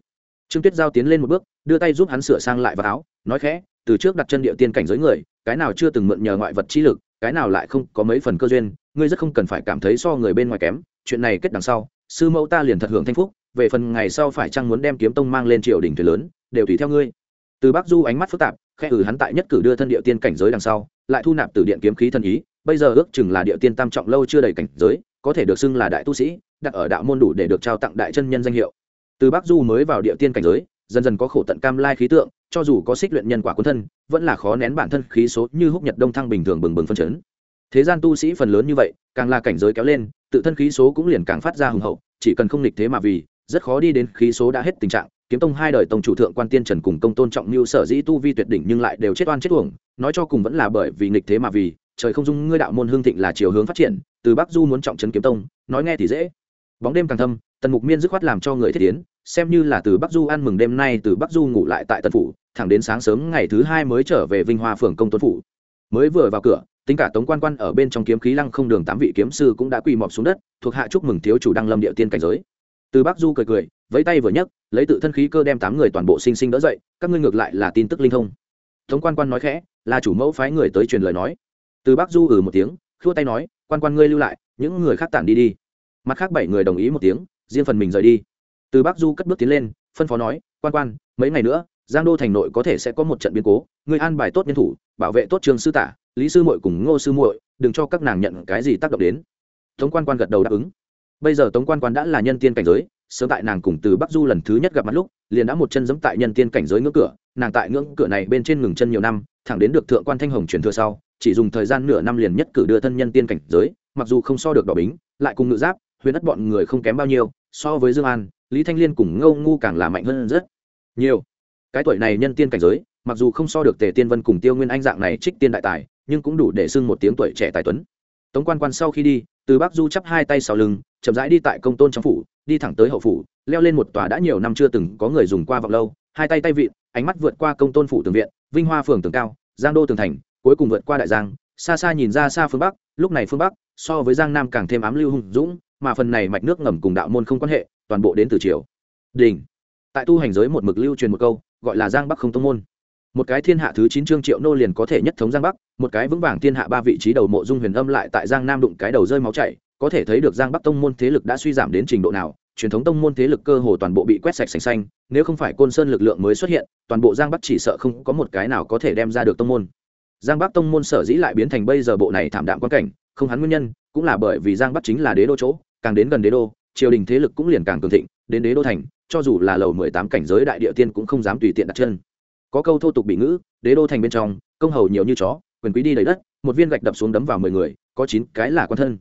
Trương tuyết giao tiến lên một bước đưa tay giúp hắn sửa sang lại vào áo nói khẽ từ trước đặt chân địa tiên cảnh giới người cái nào chưa từng mượn nhờ ngoại vật trí lực cái nào lại không có mấy phần cơ duyên ngươi rất không cần phải cảm thấy so người bên ngoài kém chuyện này kết đằng sau sư mẫu ta liền thật hưởng thanh phúc về phần ngày sau phải chăng muốn đem kiếm tông mang lên triều đình thuyền lớn đều tùy theo ngươi. Từ bác du ánh mắt phức tạp khẽ ử hắn tại nhất cử đưa thân địa tiên cảnh giới đằng sau lại thu nạp từ điện kiếm khí thân ý bây giờ ước chừng là địa tiên tam trọng lâu chưa đầy cảnh giới, có thể được xưng là đại tu sĩ, đặt ở đạo môn đủ để được trao tặng đại chân nhân danh hiệu. Từ bắc du mới vào địa tiên cảnh giới, dần dần có khổ tận cam lai khí tượng, cho dù có xích luyện nhân quả quân thân, vẫn là khó nén bản thân khí số như húc nhật đông thăng bình thường bừng bừng phân chấn. Thế gian tu sĩ phần lớn như vậy, càng là cảnh giới kéo lên, tự thân khí số cũng liền càng phát ra hùng hậu, chỉ cần không nghịch thế mà vì, rất khó đi đến khí số đã hết tình trạng. Kiếm tông hai đời tông chủ thượng quan tiên trần cùng công tôn trọng như sở dĩ tu vi tuyệt đỉnh nhưng lại đều chết oan chết uổng, nói cho cùng vẫn là bởi vì nghịch thế mà vì trời không dung ngươi đạo môn hương thịnh là chiều hướng phát triển, từ bắc du muốn trọng trấn kiếm tông, nói nghe thì dễ. Bóng đêm càng thâm, tần mục miên dứt khoát làm cho người thiết tiến xem như là từ bắc du ăn mừng đêm nay từ bắc du ngủ lại tại tần phủ, thẳng đến sáng sớm ngày thứ hai mới trở về vinh hoa phường công tuấn phủ. Mới vừa vào cửa, tính cả tống quan quan ở bên trong kiếm khí lăng không đường tám vị kiếm sư cũng đã quỳ mọp xuống đất, thuộc hạ chúc mừng thiếu chủ đăng lâm địa tiên cảnh giới. Từ bắc du cười cười, vẫy tay vừa nhấc, lấy tự thân khí cơ đem tám người toàn bộ sinh sinh đỡ dậy, các ngươi ngược lại là tin tức linh thông. Tống quan quan nói khẽ, là chủ mẫu phái người tới truyền lời nói từ bắc du ừ một tiếng, khua tay nói, quan quan ngươi lưu lại, những người khác tản đi đi. Mặt khác bảy người đồng ý một tiếng, riêng phần mình rời đi. Từ bắc du cất bước tiến lên, phân phó nói, quan quan, mấy ngày nữa, giang đô thành nội có thể sẽ có một trận biến cố người an bài tốt nhân thủ, bảo vệ tốt trường sư tả, lý sư muội cùng ngô sư muội, đừng cho các nàng nhận cái gì tác động đến. Tống quan quan gật đầu đáp ứng. Bây giờ tống quan quan đã là nhân tiên cảnh giới, sớm tại nàng cùng từ bắc du lần thứ nhất gặp mặt lúc, liền đã một chân giẫm tại nhân tiên cảnh giới ngưỡng cửa, nàng tại ngưỡng cửa này bên trên ngừng chân nhiều năm thẳng đến được thượng quan thanh hồng truyền thừa sau, chỉ dùng thời gian nửa năm liền nhất cử đưa thân nhân tiên cảnh giới, mặc dù không so được đỏ bính, lại cùng ngự giáp, huyền ất bọn người không kém bao nhiêu, so với dương an, lý thanh liên cùng ngâu ngu càng là mạnh hơn rất nhiều. Cái tuổi này nhân tiên cảnh giới, mặc dù không so được tề tiên vân cùng tiêu nguyên anh dạng này trích tiên đại tài, nhưng cũng đủ để xưng một tiếng tuổi trẻ tài tuấn. Tống quan quan sau khi đi, từ bắc du chắp hai tay sau lưng, chậm rãi đi tại công tôn trong phủ, đi thẳng tới hậu phủ, leo lên một tòa đã nhiều năm chưa từng có người dùng qua vọng lâu, hai tay tay vịn, ánh mắt vượt qua công tôn phủ tường viện vinh hoa phường tường cao, giang đô tường thành, cuối cùng vượt qua đại giang, xa xa nhìn ra xa phương bắc, lúc này phương bắc, so với giang nam càng thêm ám lưu hùng dũng, mà phần này mạch nước ngầm cùng đạo môn không quan hệ, toàn bộ đến từ triều. Đình. Tại tu hành giới một mực lưu truyền một câu, gọi là giang bắc không tông môn. Một cái thiên hạ thứ chín trương triệu nô liền có thể nhất thống giang bắc, một cái vững vàng thiên hạ ba vị trí đầu mộ dung huyền âm lại tại giang nam đụng cái đầu rơi máu chảy có thể thấy được giang bắc tông môn thế lực đã suy giảm đến trình độ nào, truyền thống tông môn thế lực cơ hồ toàn bộ bị quét sạch sành xanh, nếu không phải côn sơn lực lượng mới xuất hiện, toàn bộ giang bắc chỉ sợ không có một cái nào có thể đem ra được tông môn. Giang bắc tông môn sở dĩ lại biến thành bây giờ bộ này thảm đạm quan cảnh, không hắn nguyên nhân, cũng là bởi vì giang bắc chính là đế đô chỗ, càng đến gần đế đô, triều đình thế lực cũng liền càng cường thịnh, đến đế đô thành, cho dù là lầu mười tám cảnh giới đại địa tiên cũng không dám tùy tiện đặt chân. Có câu thô tục bị ngữ, đế đô thành bên trong, công hầu nhiều như chó, quyền quý đi đầy đất, một viên gạch đập xuống đấm vào mười người, có chín cái là quan thân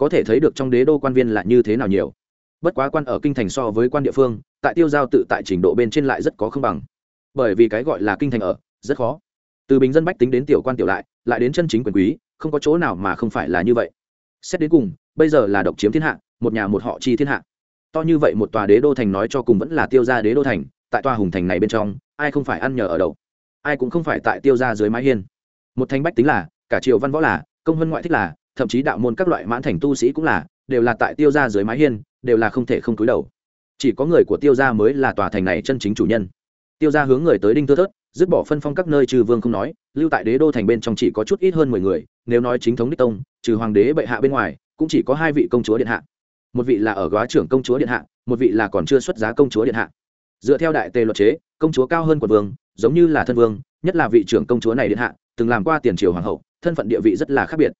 có thể thấy được trong đế đô quan viên là như thế nào nhiều. Bất quá quan ở kinh thành so với quan địa phương, tại tiêu giao tự tại trình độ bên trên lại rất có không bằng. Bởi vì cái gọi là kinh thành ở, rất khó. Từ bình dân bách tính đến tiểu quan tiểu lại lại đến chân chính quyền quý, không có chỗ nào mà không phải là như vậy. Xét đến cùng, bây giờ là độc chiếm thiên hạ, một nhà một họ chi thiên hạ. To như vậy một tòa đế đô thành nói cho cùng vẫn là tiêu gia đế đô thành, tại tòa hùng thành này bên trong, ai không phải ăn nhờ ở đậu? Ai cũng không phải tại tiêu gia dưới mái hiên. Một thành bách tính là, cả triều văn võ là, công vân ngoại thích là thậm chí đạo môn các loại mãn thành tu sĩ cũng là, đều là tại tiêu gia dưới mái hiên, đều là không thể không cúi đầu. Chỉ có người của tiêu gia mới là tòa thành này chân chính chủ nhân. Tiêu gia hướng người tới đinh thưa thớt, dứt bỏ phân phong các nơi trừ vương không nói, lưu tại đế đô thành bên trong chỉ có chút ít hơn mười người, nếu nói chính thống đích tông, trừ hoàng đế bệ hạ bên ngoài, cũng chỉ có hai vị công chúa điện hạ. Một vị là ở góa trưởng công chúa điện hạ, một vị là còn chưa xuất giá công chúa điện hạ. Dựa theo đại tề luật chế, công chúa cao hơn quận vương, giống như là thân vương, nhất là vị trưởng công chúa này điện hạ, từng làm qua tiền triều hoàng hậu, thân phận địa vị rất là khác biệt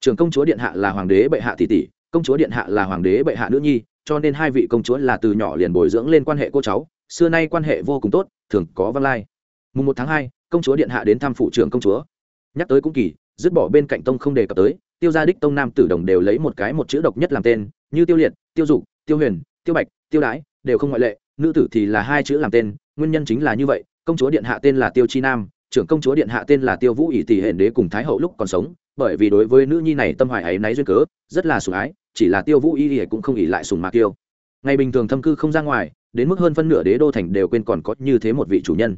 trưởng công chúa điện hạ là hoàng đế bệ hạ tỷ tỷ, công chúa điện hạ là hoàng đế bệ hạ nữ nhi, cho nên hai vị công chúa là từ nhỏ liền bồi dưỡng lên quan hệ cô cháu, xưa nay quan hệ vô cùng tốt, thường có văn lai. Mùng một tháng hai, công chúa điện hạ đến thăm phụ trưởng công chúa. Nhắc tới cũng kỳ, dứt bỏ bên cạnh tông không đề cập tới, tiêu gia đích tông nam tử đồng đều lấy một cái một chữ độc nhất làm tên, như tiêu liệt, tiêu dục, tiêu huyền, tiêu bạch, tiêu đái, đều không ngoại lệ, nữ tử thì là hai chữ làm tên, nguyên nhân chính là như vậy, công chúa điện hạ tên là tiêu chi nam, trưởng công chúa điện hạ tên là tiêu vũ ỷ tỷ hệ đế cùng thái hậu lúc còn sống bởi vì đối với nữ nhi này tâm hoài ấy náy duyên cớ, rất là sủng ái, chỉ là tiêu vũ y thì cũng không ỉ lại sùng mạc tiêu ngày bình thường thâm cư không ra ngoài, đến mức hơn phân nửa đế đô thành đều quên còn có như thế một vị chủ nhân.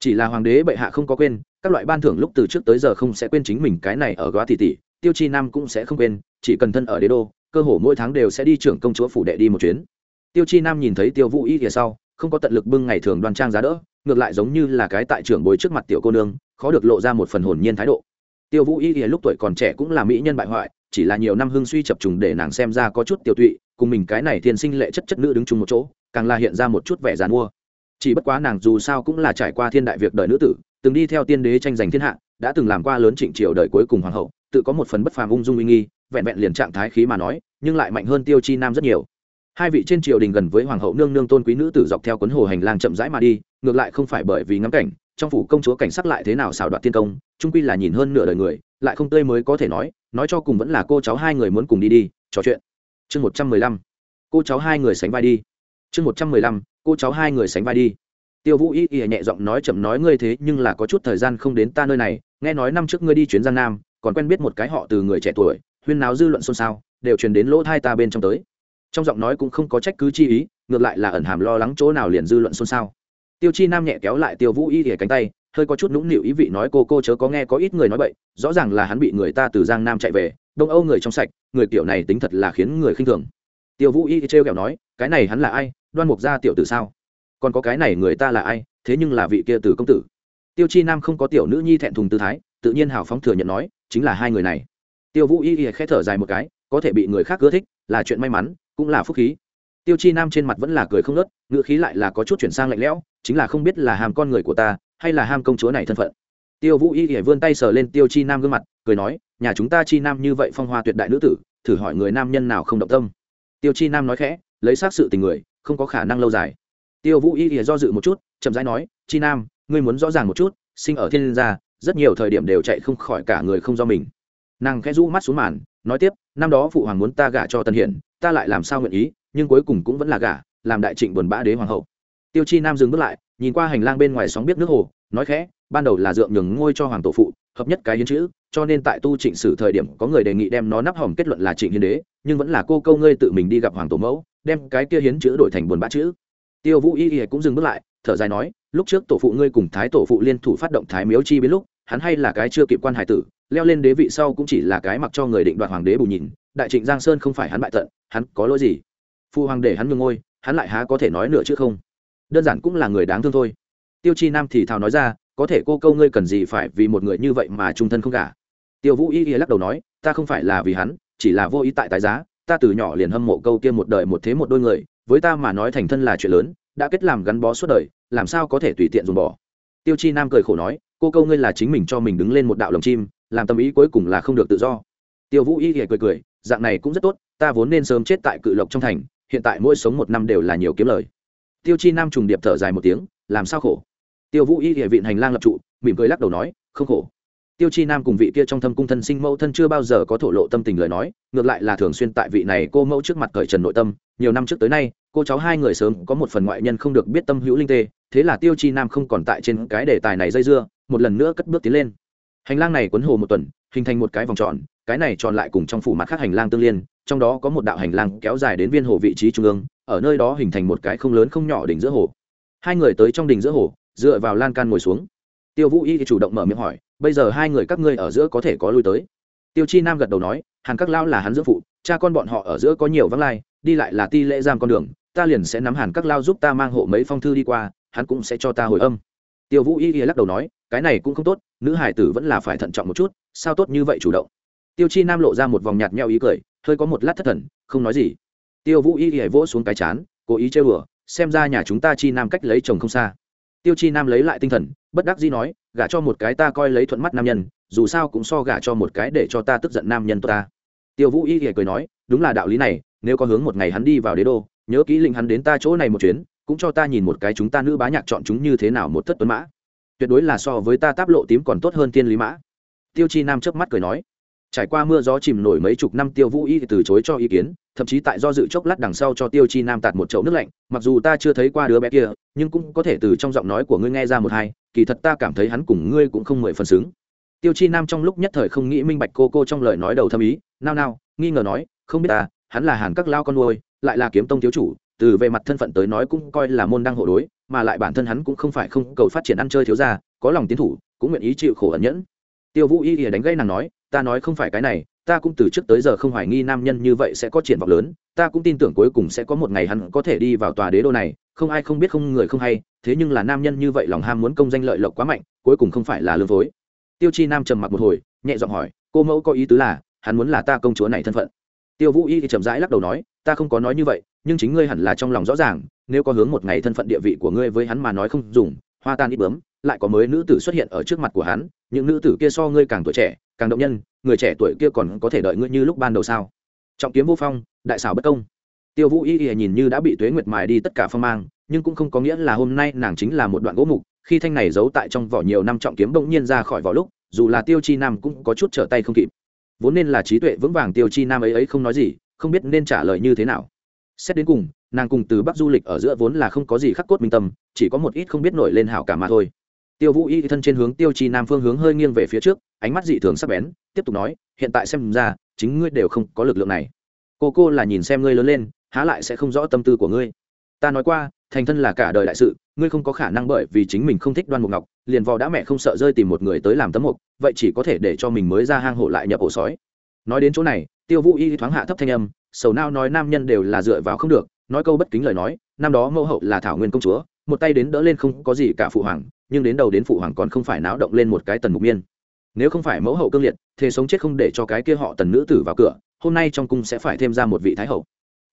Chỉ là hoàng đế bệ hạ không có quên, các loại ban thưởng lúc từ trước tới giờ không sẽ quên chính mình cái này ở góa tỷ tỷ, tiêu chi nam cũng sẽ không quên, chỉ cần thân ở đế đô, cơ hồ mỗi tháng đều sẽ đi trưởng công chúa phủ đệ đi một chuyến. Tiêu chi nam nhìn thấy tiêu vũ y kìa sau, không có tận lực bưng ngày thường đoan trang giá đỡ, ngược lại giống như là cái tại trưởng bối trước mặt tiểu cô nương, khó được lộ ra một phần hồn nhiên thái độ tiêu vũ y thì lúc tuổi còn trẻ cũng là mỹ nhân bại hoại, chỉ là nhiều năm hưng suy chập trùng để nàng xem ra có chút tiểu tụy, cùng mình cái này thiên sinh lệ chất chất nữ đứng chung một chỗ, càng là hiện ra một chút vẻ dàn mua. Chỉ bất quá nàng dù sao cũng là trải qua thiên đại việc đời nữ tử, từng đi theo tiên đế tranh giành thiên hạ, đã từng làm qua lớn trịnh triều đời cuối cùng hoàng hậu, tự có một phần bất phàm ung dung uy nghi, vẹn vẹn liền trạng thái khí mà nói, nhưng lại mạnh hơn tiêu chi nam rất nhiều. Hai vị trên triều đình gần với hoàng hậu nương nương tôn quý nữ tử dọc theo cuốn hồ hành lang chậm rãi mà đi, ngược lại không phải bởi vì ngắm cảnh trong phủ công chúa cảnh sắc lại thế nào xảo đoạt tiên công trung quy là nhìn hơn nửa đời người, lại không tươi mới có thể nói nói cho cùng vẫn là cô cháu hai người muốn cùng đi đi, trò chuyện. Chương một trăm mười lăm. Cô cháu hai người sánh vai đi. Chương một trăm mười lăm. Cô cháu hai người sánh vai đi. Tiêu vũ y y nhẹ giọng nói, chậm nói ngươi thế, nhưng là có chút thời gian không đến ta nơi này, nghe nói năm trước ngươi đi chuyến giang nam, còn quen biết một cái họ từ người trẻ tuổi, huyên náo dư luận xôn xao, đều truyền đến lỗ thai ta bên trong tới. Trong giọng nói cũng không có trách cứ chi ý, ngược lại là ẩn hàm lo lắng chỗ nào liền dư luận xôn xao tiêu chi nam nhẹ kéo lại tiêu vũ y thì cánh tay, hơi có chút nũng nịu ý vị nói cô cô chớ có nghe có ít người nói vậy rõ ràng là hắn bị người ta từ giang nam chạy về, đông âu người trong sạch, người kiểu này tính thật là khiến người khinh thường. Tiêu vũ y trêu kẹo nói, cái này hắn là ai? Đoan mục gia tiểu tử sao? Còn có cái này người ta là ai? Thế nhưng là vị kia tử công tử. Tiêu chi nam không có tiểu nữ nhi thẹn thùng tư thái, tự nhiên hào phóng thừa nhận nói, chính là hai người này. Tiêu vũ y y khẽ thở dài một cái, có thể bị người khác ưa thích, là chuyện may mắn, cũng là phúc khí tiêu chi nam trên mặt vẫn là cười không nớt ngựa khí lại là có chút chuyển sang lạnh lẽo, chính là không biết là hàm con người của ta, hay là ham công chúa này thân phận. Tiêu vũ y y vươn tay sờ lên tiêu chi nam gương mặt, cười nói, nhà chúng ta chi nam như vậy phong hoa tuyệt đại nữ tử, thử hỏi người nam nhân nào không động tâm. Tiêu chi nam nói khẽ, lấy xác sự tình người, không có khả năng lâu dài. Tiêu vũ y y do dự một chút, chậm rãi nói, chi nam, ngươi muốn rõ ràng một chút, sinh ở thiên gia, rất nhiều thời điểm đều chạy không khỏi cả người không do mình. Nàng khẽ rũ mắt xuống màn, nói tiếp, năm đó phụ hoàng muốn ta gả cho tân hiển, ta lại làm sao nguyện ý nhưng cuối cùng cũng vẫn là gả, làm đại trịnh buồn bã đế hoàng hậu. Tiêu chi nam dừng bước lại, nhìn qua hành lang bên ngoài sóng biết nước hồ, nói khẽ, ban đầu là dượng nhường ngôi cho hoàng tổ phụ, hợp nhất cái hiến chữ, cho nên tại tu trịnh sử thời điểm có người đề nghị đem nó nắp hòm kết luận là trịnh hiến đế, nhưng vẫn là cô câu ngươi tự mình đi gặp hoàng tổ mẫu, đem cái kia hiến chữ đổi thành buồn bã chữ. Tiêu vũ y y cũng dừng bước lại, thở dài nói, lúc trước tổ phụ ngươi cùng thái tổ phụ liên thủ phát động thái miếu chi biến lúc, hắn hay là cái chưa kịp quan hải tử, leo lên đế vị sau cũng chỉ là cái mặc cho người định đoạt hoàng đế bù nhìn, đại trịnh giang sơn không phải hắn bại tận, hắn có lỗi gì? Phu hoàng để hắn nhường ngôi, hắn lại há có thể nói nữa chứ không? Đơn giản cũng là người đáng thương thôi. Tiêu chi nam thì thào nói ra, có thể cô câu ngươi cần gì phải vì một người như vậy mà trung thân không cả tiêu vũ y y lắc đầu nói, ta không phải là vì hắn, chỉ là vô ý tại tài giá, ta từ nhỏ liền hâm mộ câu kia một đời một thế một đôi người, với ta mà nói thành thân là chuyện lớn, đã kết làm gắn bó suốt đời, làm sao có thể tùy tiện dùng bỏ? Tiêu chi nam cười khổ nói, cô câu ngươi là chính mình cho mình đứng lên một đạo lồng chim, làm tâm ý cuối cùng là không được tự do. Tiêu vũ y thì cười cười, dạng này cũng rất tốt, ta vốn nên sớm chết tại cự lộc trong thành hiện tại mỗi sống một năm đều là nhiều kiếm lời. Tiêu chi nam trùng điệp thở dài một tiếng, làm sao khổ? Tiêu vũ y địa vịn hành lang lập trụ, mỉm cười lắc đầu nói, không khổ. Tiêu chi nam cùng vị kia trong thâm cung thân sinh mẫu thân chưa bao giờ có thổ lộ tâm tình lời nói, ngược lại là thường xuyên tại vị này cô mẫu trước mặt cởi trần nội tâm. Nhiều năm trước tới nay, cô cháu hai người sớm có một phần ngoại nhân không được biết tâm hữu linh tê, thế là tiêu chi nam không còn tại trên cái đề tài này dây dưa, một lần nữa cất bước tiến lên. Hành lang này quấn hồ một tuần, hình thành một cái vòng tròn cái này tròn lại cùng trong phủ mặt khác hành lang tương liên, trong đó có một đạo hành lang kéo dài đến viên hồ vị trí trung ương, ở nơi đó hình thành một cái không lớn không nhỏ đỉnh giữa hồ. Hai người tới trong đỉnh giữa hồ, dựa vào lan can ngồi xuống. Tiêu vũ y thì chủ động mở miệng hỏi, bây giờ hai người các ngươi ở giữa có thể có lui tới? Tiêu chi nam gật đầu nói, hàn các lao là hắn giữa phụ, cha con bọn họ ở giữa có nhiều vắng lai, đi lại là ti lễ giam con đường, ta liền sẽ nắm hàn các lao giúp ta mang hộ mấy phong thư đi qua, hắn cũng sẽ cho ta hồi âm. Tiêu vũ y y lắc đầu nói, cái này cũng không tốt, nữ hải tử vẫn là phải thận trọng một chút, sao tốt như vậy chủ động? Tiêu chi nam lộ ra một vòng nhạt nhẽo ý cười, hơi có một lát thất thần, không nói gì. Tiêu vũ y y vỗ xuống cái chán, cố ý chơi bừa xem ra nhà chúng ta chi nam cách lấy chồng không xa. Tiêu chi nam lấy lại tinh thần, bất đắc dĩ nói, gả cho một cái ta coi lấy thuận mắt nam nhân, dù sao cũng so gả cho một cái để cho ta tức giận nam nhân tốt ta. Tiêu vũ y y cười nói, đúng là đạo lý này, nếu có hướng một ngày hắn đi vào đế đô, nhớ kỹ lĩnh hắn đến ta chỗ này một chuyến, cũng cho ta nhìn một cái chúng ta nữ bá nhạc chọn chúng như thế nào một thất tuấn mã. Tuyệt đối là so với ta táp lộ tím còn tốt hơn tiên lý mã. Tiêu chi nam chớp mắt cười nói trải qua mưa gió chìm nổi mấy chục năm tiêu vũ y từ chối cho ý kiến, thậm chí tại do dự chốc lát đằng sau cho tiêu chi nam tạt một chậu nước lạnh, mặc dù ta chưa thấy qua đứa bé kia, nhưng cũng có thể từ trong giọng nói của ngươi nghe ra một hai, kỳ thật ta cảm thấy hắn cùng ngươi cũng không mười phần xứng. Tiêu chi nam trong lúc nhất thời không nghĩ minh bạch cô cô trong lời nói đầu thâm ý, nao nao, nghi ngờ nói, không biết ta, hắn là hàn các lao con nuôi, lại là kiếm tông thiếu chủ, từ về mặt thân phận tới nói cũng coi là môn đăng hộ đối, mà lại bản thân hắn cũng không phải không cầu phát triển ăn chơi thiếu ra có lòng tiến thủ, cũng nguyện ý chịu khổ ẩn nhẫn. Tiêu vũ y ỉa đánh gây nàng nói ta nói không phải cái này, ta cũng từ trước tới giờ không hoài nghi nam nhân như vậy sẽ có triển vọng lớn, ta cũng tin tưởng cuối cùng sẽ có một ngày hắn có thể đi vào tòa đế đô này, không ai không biết không người không hay, thế nhưng là nam nhân như vậy lòng ham muốn công danh lợi lộc quá mạnh, cuối cùng không phải là lương phối. Tiêu chi nam trầm mặc một hồi, nhẹ giọng hỏi, cô mẫu có ý tứ là, hắn muốn là ta công chúa này thân phận? Tiêu vũ y thì chậm rãi lắc đầu nói, ta không có nói như vậy, nhưng chính ngươi hẳn là trong lòng rõ ràng, nếu có hướng một ngày thân phận địa vị của ngươi với hắn mà nói không dùng, hoa tan ít bướm, lại có mới nữ tử xuất hiện ở trước mặt của hắn, những nữ tử kia so ngươi càng tuổi trẻ càng động nhân, người trẻ tuổi kia còn có thể đợi ngươi như lúc ban đầu sao? Trọng kiếm vô phong, đại xảo bất công. Tiêu vũ y y nhìn như đã bị tuế nguyệt mài đi tất cả phong mang, nhưng cũng không có nghĩa là hôm nay nàng chính là một đoạn gỗ mục, khi thanh này giấu tại trong vỏ nhiều năm trọng kiếm bỗng nhiên ra khỏi vỏ lúc, dù là tiêu chi nam cũng có chút trở tay không kịp. Vốn nên là trí tuệ vững vàng tiêu chi nam ấy ấy không nói gì, không biết nên trả lời như thế nào. Xét đến cùng, nàng cùng từ bắc du lịch ở giữa vốn là không có gì khắc cốt minh tâm, chỉ có một ít không biết nổi lên hảo cả mà thôi tiêu vũ y thân trên hướng tiêu chi nam phương hướng hơi nghiêng về phía trước, ánh mắt dị thường sắc bén, tiếp tục nói, hiện tại xem ra, chính ngươi đều không có lực lượng này. Cô cô là nhìn xem ngươi lớn lên, há lại sẽ không rõ tâm tư của ngươi. Ta nói qua, thành thân là cả đời đại sự, ngươi không có khả năng bởi vì chính mình không thích đoan mục ngọc, liền vò đã mẹ không sợ rơi tìm một người tới làm tấm mục, vậy chỉ có thể để cho mình mới ra hang hộ lại nhập ổ sói. Nói đến chỗ này, tiêu vũ y thoáng hạ thấp thanh âm, sầu nao nói nam nhân đều là dựa vào không được, nói câu bất kính lời nói, năm đó mẫu hậu là thảo nguyên công chúa, một tay đến đỡ lên không có gì cả phụ hoàng nhưng đến đầu đến phụ hoàng còn không phải náo động lên một cái tần mục miên. Nếu không phải mẫu hậu cương liệt thế sống chết không để cho cái kia họ tần nữ tử vào cửa, hôm nay trong cung sẽ phải thêm ra một vị thái hậu.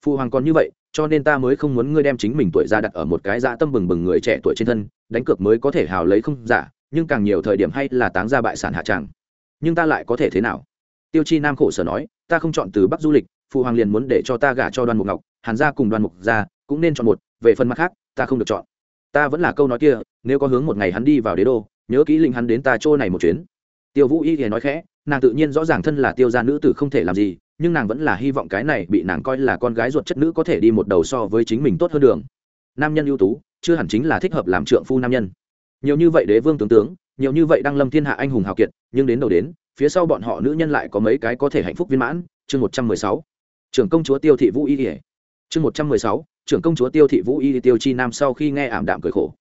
Phụ hoàng còn như vậy, cho nên ta mới không muốn ngươi đem chính mình tuổi ra đặt ở một cái dã tâm bừng bừng người trẻ tuổi trên thân, đánh cược mới có thể hào lấy không giả, nhưng càng nhiều thời điểm hay là táng ra bại sản hạ tràng nhưng ta lại có thể thế nào? Tiêu chi nam khổ sở nói, ta không chọn từ bắc du lịch, phụ hoàng liền muốn để cho ta gả cho đoan mục ngọc, hàn gia cùng đoan mục gia, cũng nên chọn một, về phần mặt khác, ta không được chọn ta vẫn là câu nói kia, nếu có hướng một ngày hắn đi vào đế đô, nhớ kỹ linh hắn đến ta chỗ này một chuyến. Tiêu vũ y thì nói khẽ, nàng tự nhiên rõ ràng thân là tiêu gia nữ tử không thể làm gì, nhưng nàng vẫn là hy vọng cái này bị nàng coi là con gái ruột chất nữ có thể đi một đầu so với chính mình tốt hơn đường. Nam nhân ưu tú, chưa hẳn chính là thích hợp làm trượng phu nam nhân. Nhiều như vậy đế vương tướng tướng, nhiều như vậy đang lâm thiên hạ anh hùng hào kiệt, nhưng đến đầu đến, phía sau bọn họ nữ nhân lại có mấy cái có thể hạnh phúc viên mãn. Chương một trăm mười sáu. Trưởng công chúa tiêu thị vũ y ỉa chương một trăm mười sáu trưởng công chúa tiêu thị vũ y, tiêu chi nam sau khi nghe ảm đạm cười khổ.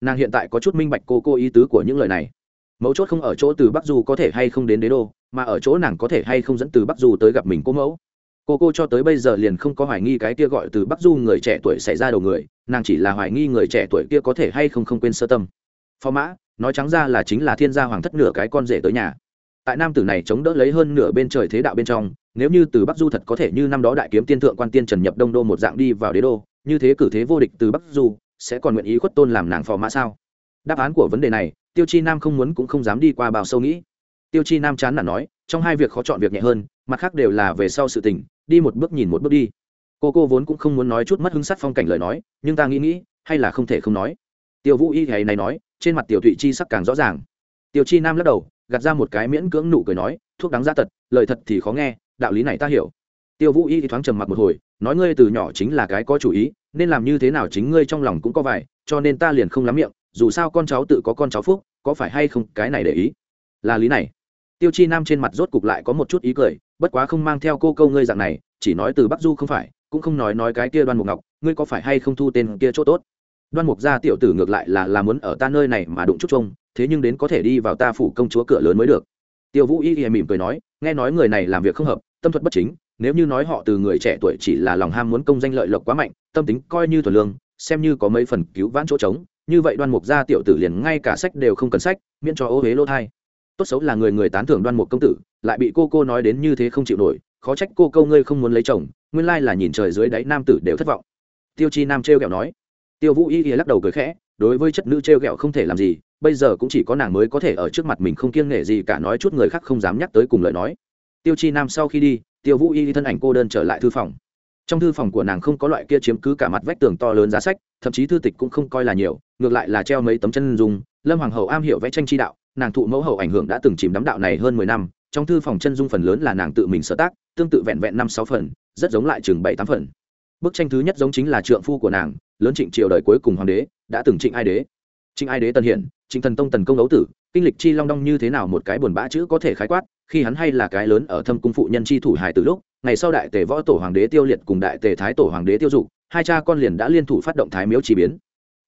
Nàng hiện tại có chút minh bạch cô cô ý tứ của những lời này. Mấu chốt không ở chỗ từ bắc du có thể hay không đến đế đô, mà ở chỗ nàng có thể hay không dẫn từ bắc du tới gặp mình cô mẫu. Cô cô cho tới bây giờ liền không có hoài nghi cái kia gọi từ bắc du người trẻ tuổi xảy ra đầu người, nàng chỉ là hoài nghi người trẻ tuổi kia có thể hay không không quên sơ tâm. Phó mã, nói trắng ra là chính là thiên gia hoàng thất nửa cái con rể tới nhà. Tại nam tử này chống đỡ lấy hơn nửa bên trời thế đạo bên trong, nếu như từ bắc du thật có thể như năm đó đại kiếm tiên thượng quan tiên trần nhập đông đô một dạng đi vào đế đô như thế cử thế vô địch từ bắc du, sẽ còn nguyện ý khuất tôn làm nàng phò mã sao? Đáp án của vấn đề này, tiêu chi nam không muốn cũng không dám đi qua bao sâu nghĩ. Tiêu chi nam chán nản nói, trong hai việc khó chọn việc nhẹ hơn, mặt khác đều là về sau sự tình, đi một bước nhìn một bước đi. Cô cô vốn cũng không muốn nói chút mất hứng sắt phong cảnh lời nói, nhưng ta nghĩ nghĩ, hay là không thể không nói. Tiêu vũ y ngày này nói, trên mặt tiểu thụy chi sắc càng rõ ràng. Tiêu chi nam lắc đầu, gạt ra một cái miễn cưỡng nụ cười nói, thuốc đắng ra tật, lời thật thì khó nghe, đạo lý này ta hiểu tiêu vũ y thì thoáng trầm mặc một hồi, nói ngươi từ nhỏ chính là cái có chủ ý, nên làm như thế nào chính ngươi trong lòng cũng có vài, cho nên ta liền không lắm miệng, dù sao con cháu tự có con cháu phúc, có phải hay không, cái này để ý. Là lý này. Tiêu chi nam trên mặt rốt cục lại có một chút ý cười, bất quá không mang theo cô câu ngươi dạng này, chỉ nói từ bắc du không phải, cũng không nói nói cái kia đoan mục ngọc, ngươi có phải hay không thu tên kia chỗ tốt? Đoan mục gia tiểu tử ngược lại là là muốn ở ta nơi này mà đụng chút trông thế nhưng đến có thể đi vào ta phủ công chúa cửa lớn mới được. Tiêu vũ y y mỉm cười nói, nghe nói người này làm việc không hợp, tâm thuật bất chính nếu như nói họ từ người trẻ tuổi chỉ là lòng ham muốn công danh lợi lộc quá mạnh, tâm tính coi như thuần lương, xem như có mấy phần cứu vãn chỗ trống, như vậy đoan mục gia tiểu tử liền ngay cả sách đều không cần sách, miễn cho ô huế lỗ thai. Tốt xấu là người người tán thưởng đoan mục công tử, lại bị cô cô nói đến như thế không chịu nổi, khó trách cô câu ngươi không muốn lấy chồng, nguyên lai là nhìn trời dưới đáy nam tử đều thất vọng. Tiêu chi nam trêu ghẹo nói. Tiêu vũ y y lắc đầu cười khẽ, đối với chất nữ trêu ghẹo không thể làm gì, bây giờ cũng chỉ có nàng mới có thể ở trước mặt mình không kiêng nể gì cả, nói chút người khác không dám nhắc tới cùng lời nói tiêu chi nam sau khi đi, tiêu vũ y thân ảnh cô đơn trở lại thư phòng. Trong thư phòng của nàng không có loại kia chiếm cứ cả mặt vách tường to lớn giá sách, thậm chí thư tịch cũng không coi là nhiều, ngược lại là treo mấy tấm chân dung. Lâm hoàng hậu am hiểu vẽ tranh chi đạo, nàng thụ mẫu hậu ảnh hưởng đã từng chìm đắm đạo này hơn mười năm, trong thư phòng chân dung phần lớn là nàng tự mình sở tác, tương tự vẹn vẹn năm sáu phần, rất giống lại chừng bảy tám phần. Bức tranh thứ nhất giống chính là trượng phu của nàng, lớn trịnh triều đời cuối cùng hoàng đế, đã từng trịnh ai đế. Trịnh ai đế tân hiển, trịnh thần tông tần công ấu tử kinh lịch chi long đong như thế nào một cái buồn bã chữ có thể khái quát, khi hắn hay là cái lớn ở thâm cung phụ nhân chi thủ hài từ lúc, ngày sau đại tề võ tổ hoàng đế tiêu liệt cùng đại tề thái tổ hoàng đế tiêu dục, hai cha con liền đã liên thủ phát động thái miếu chỉ biến.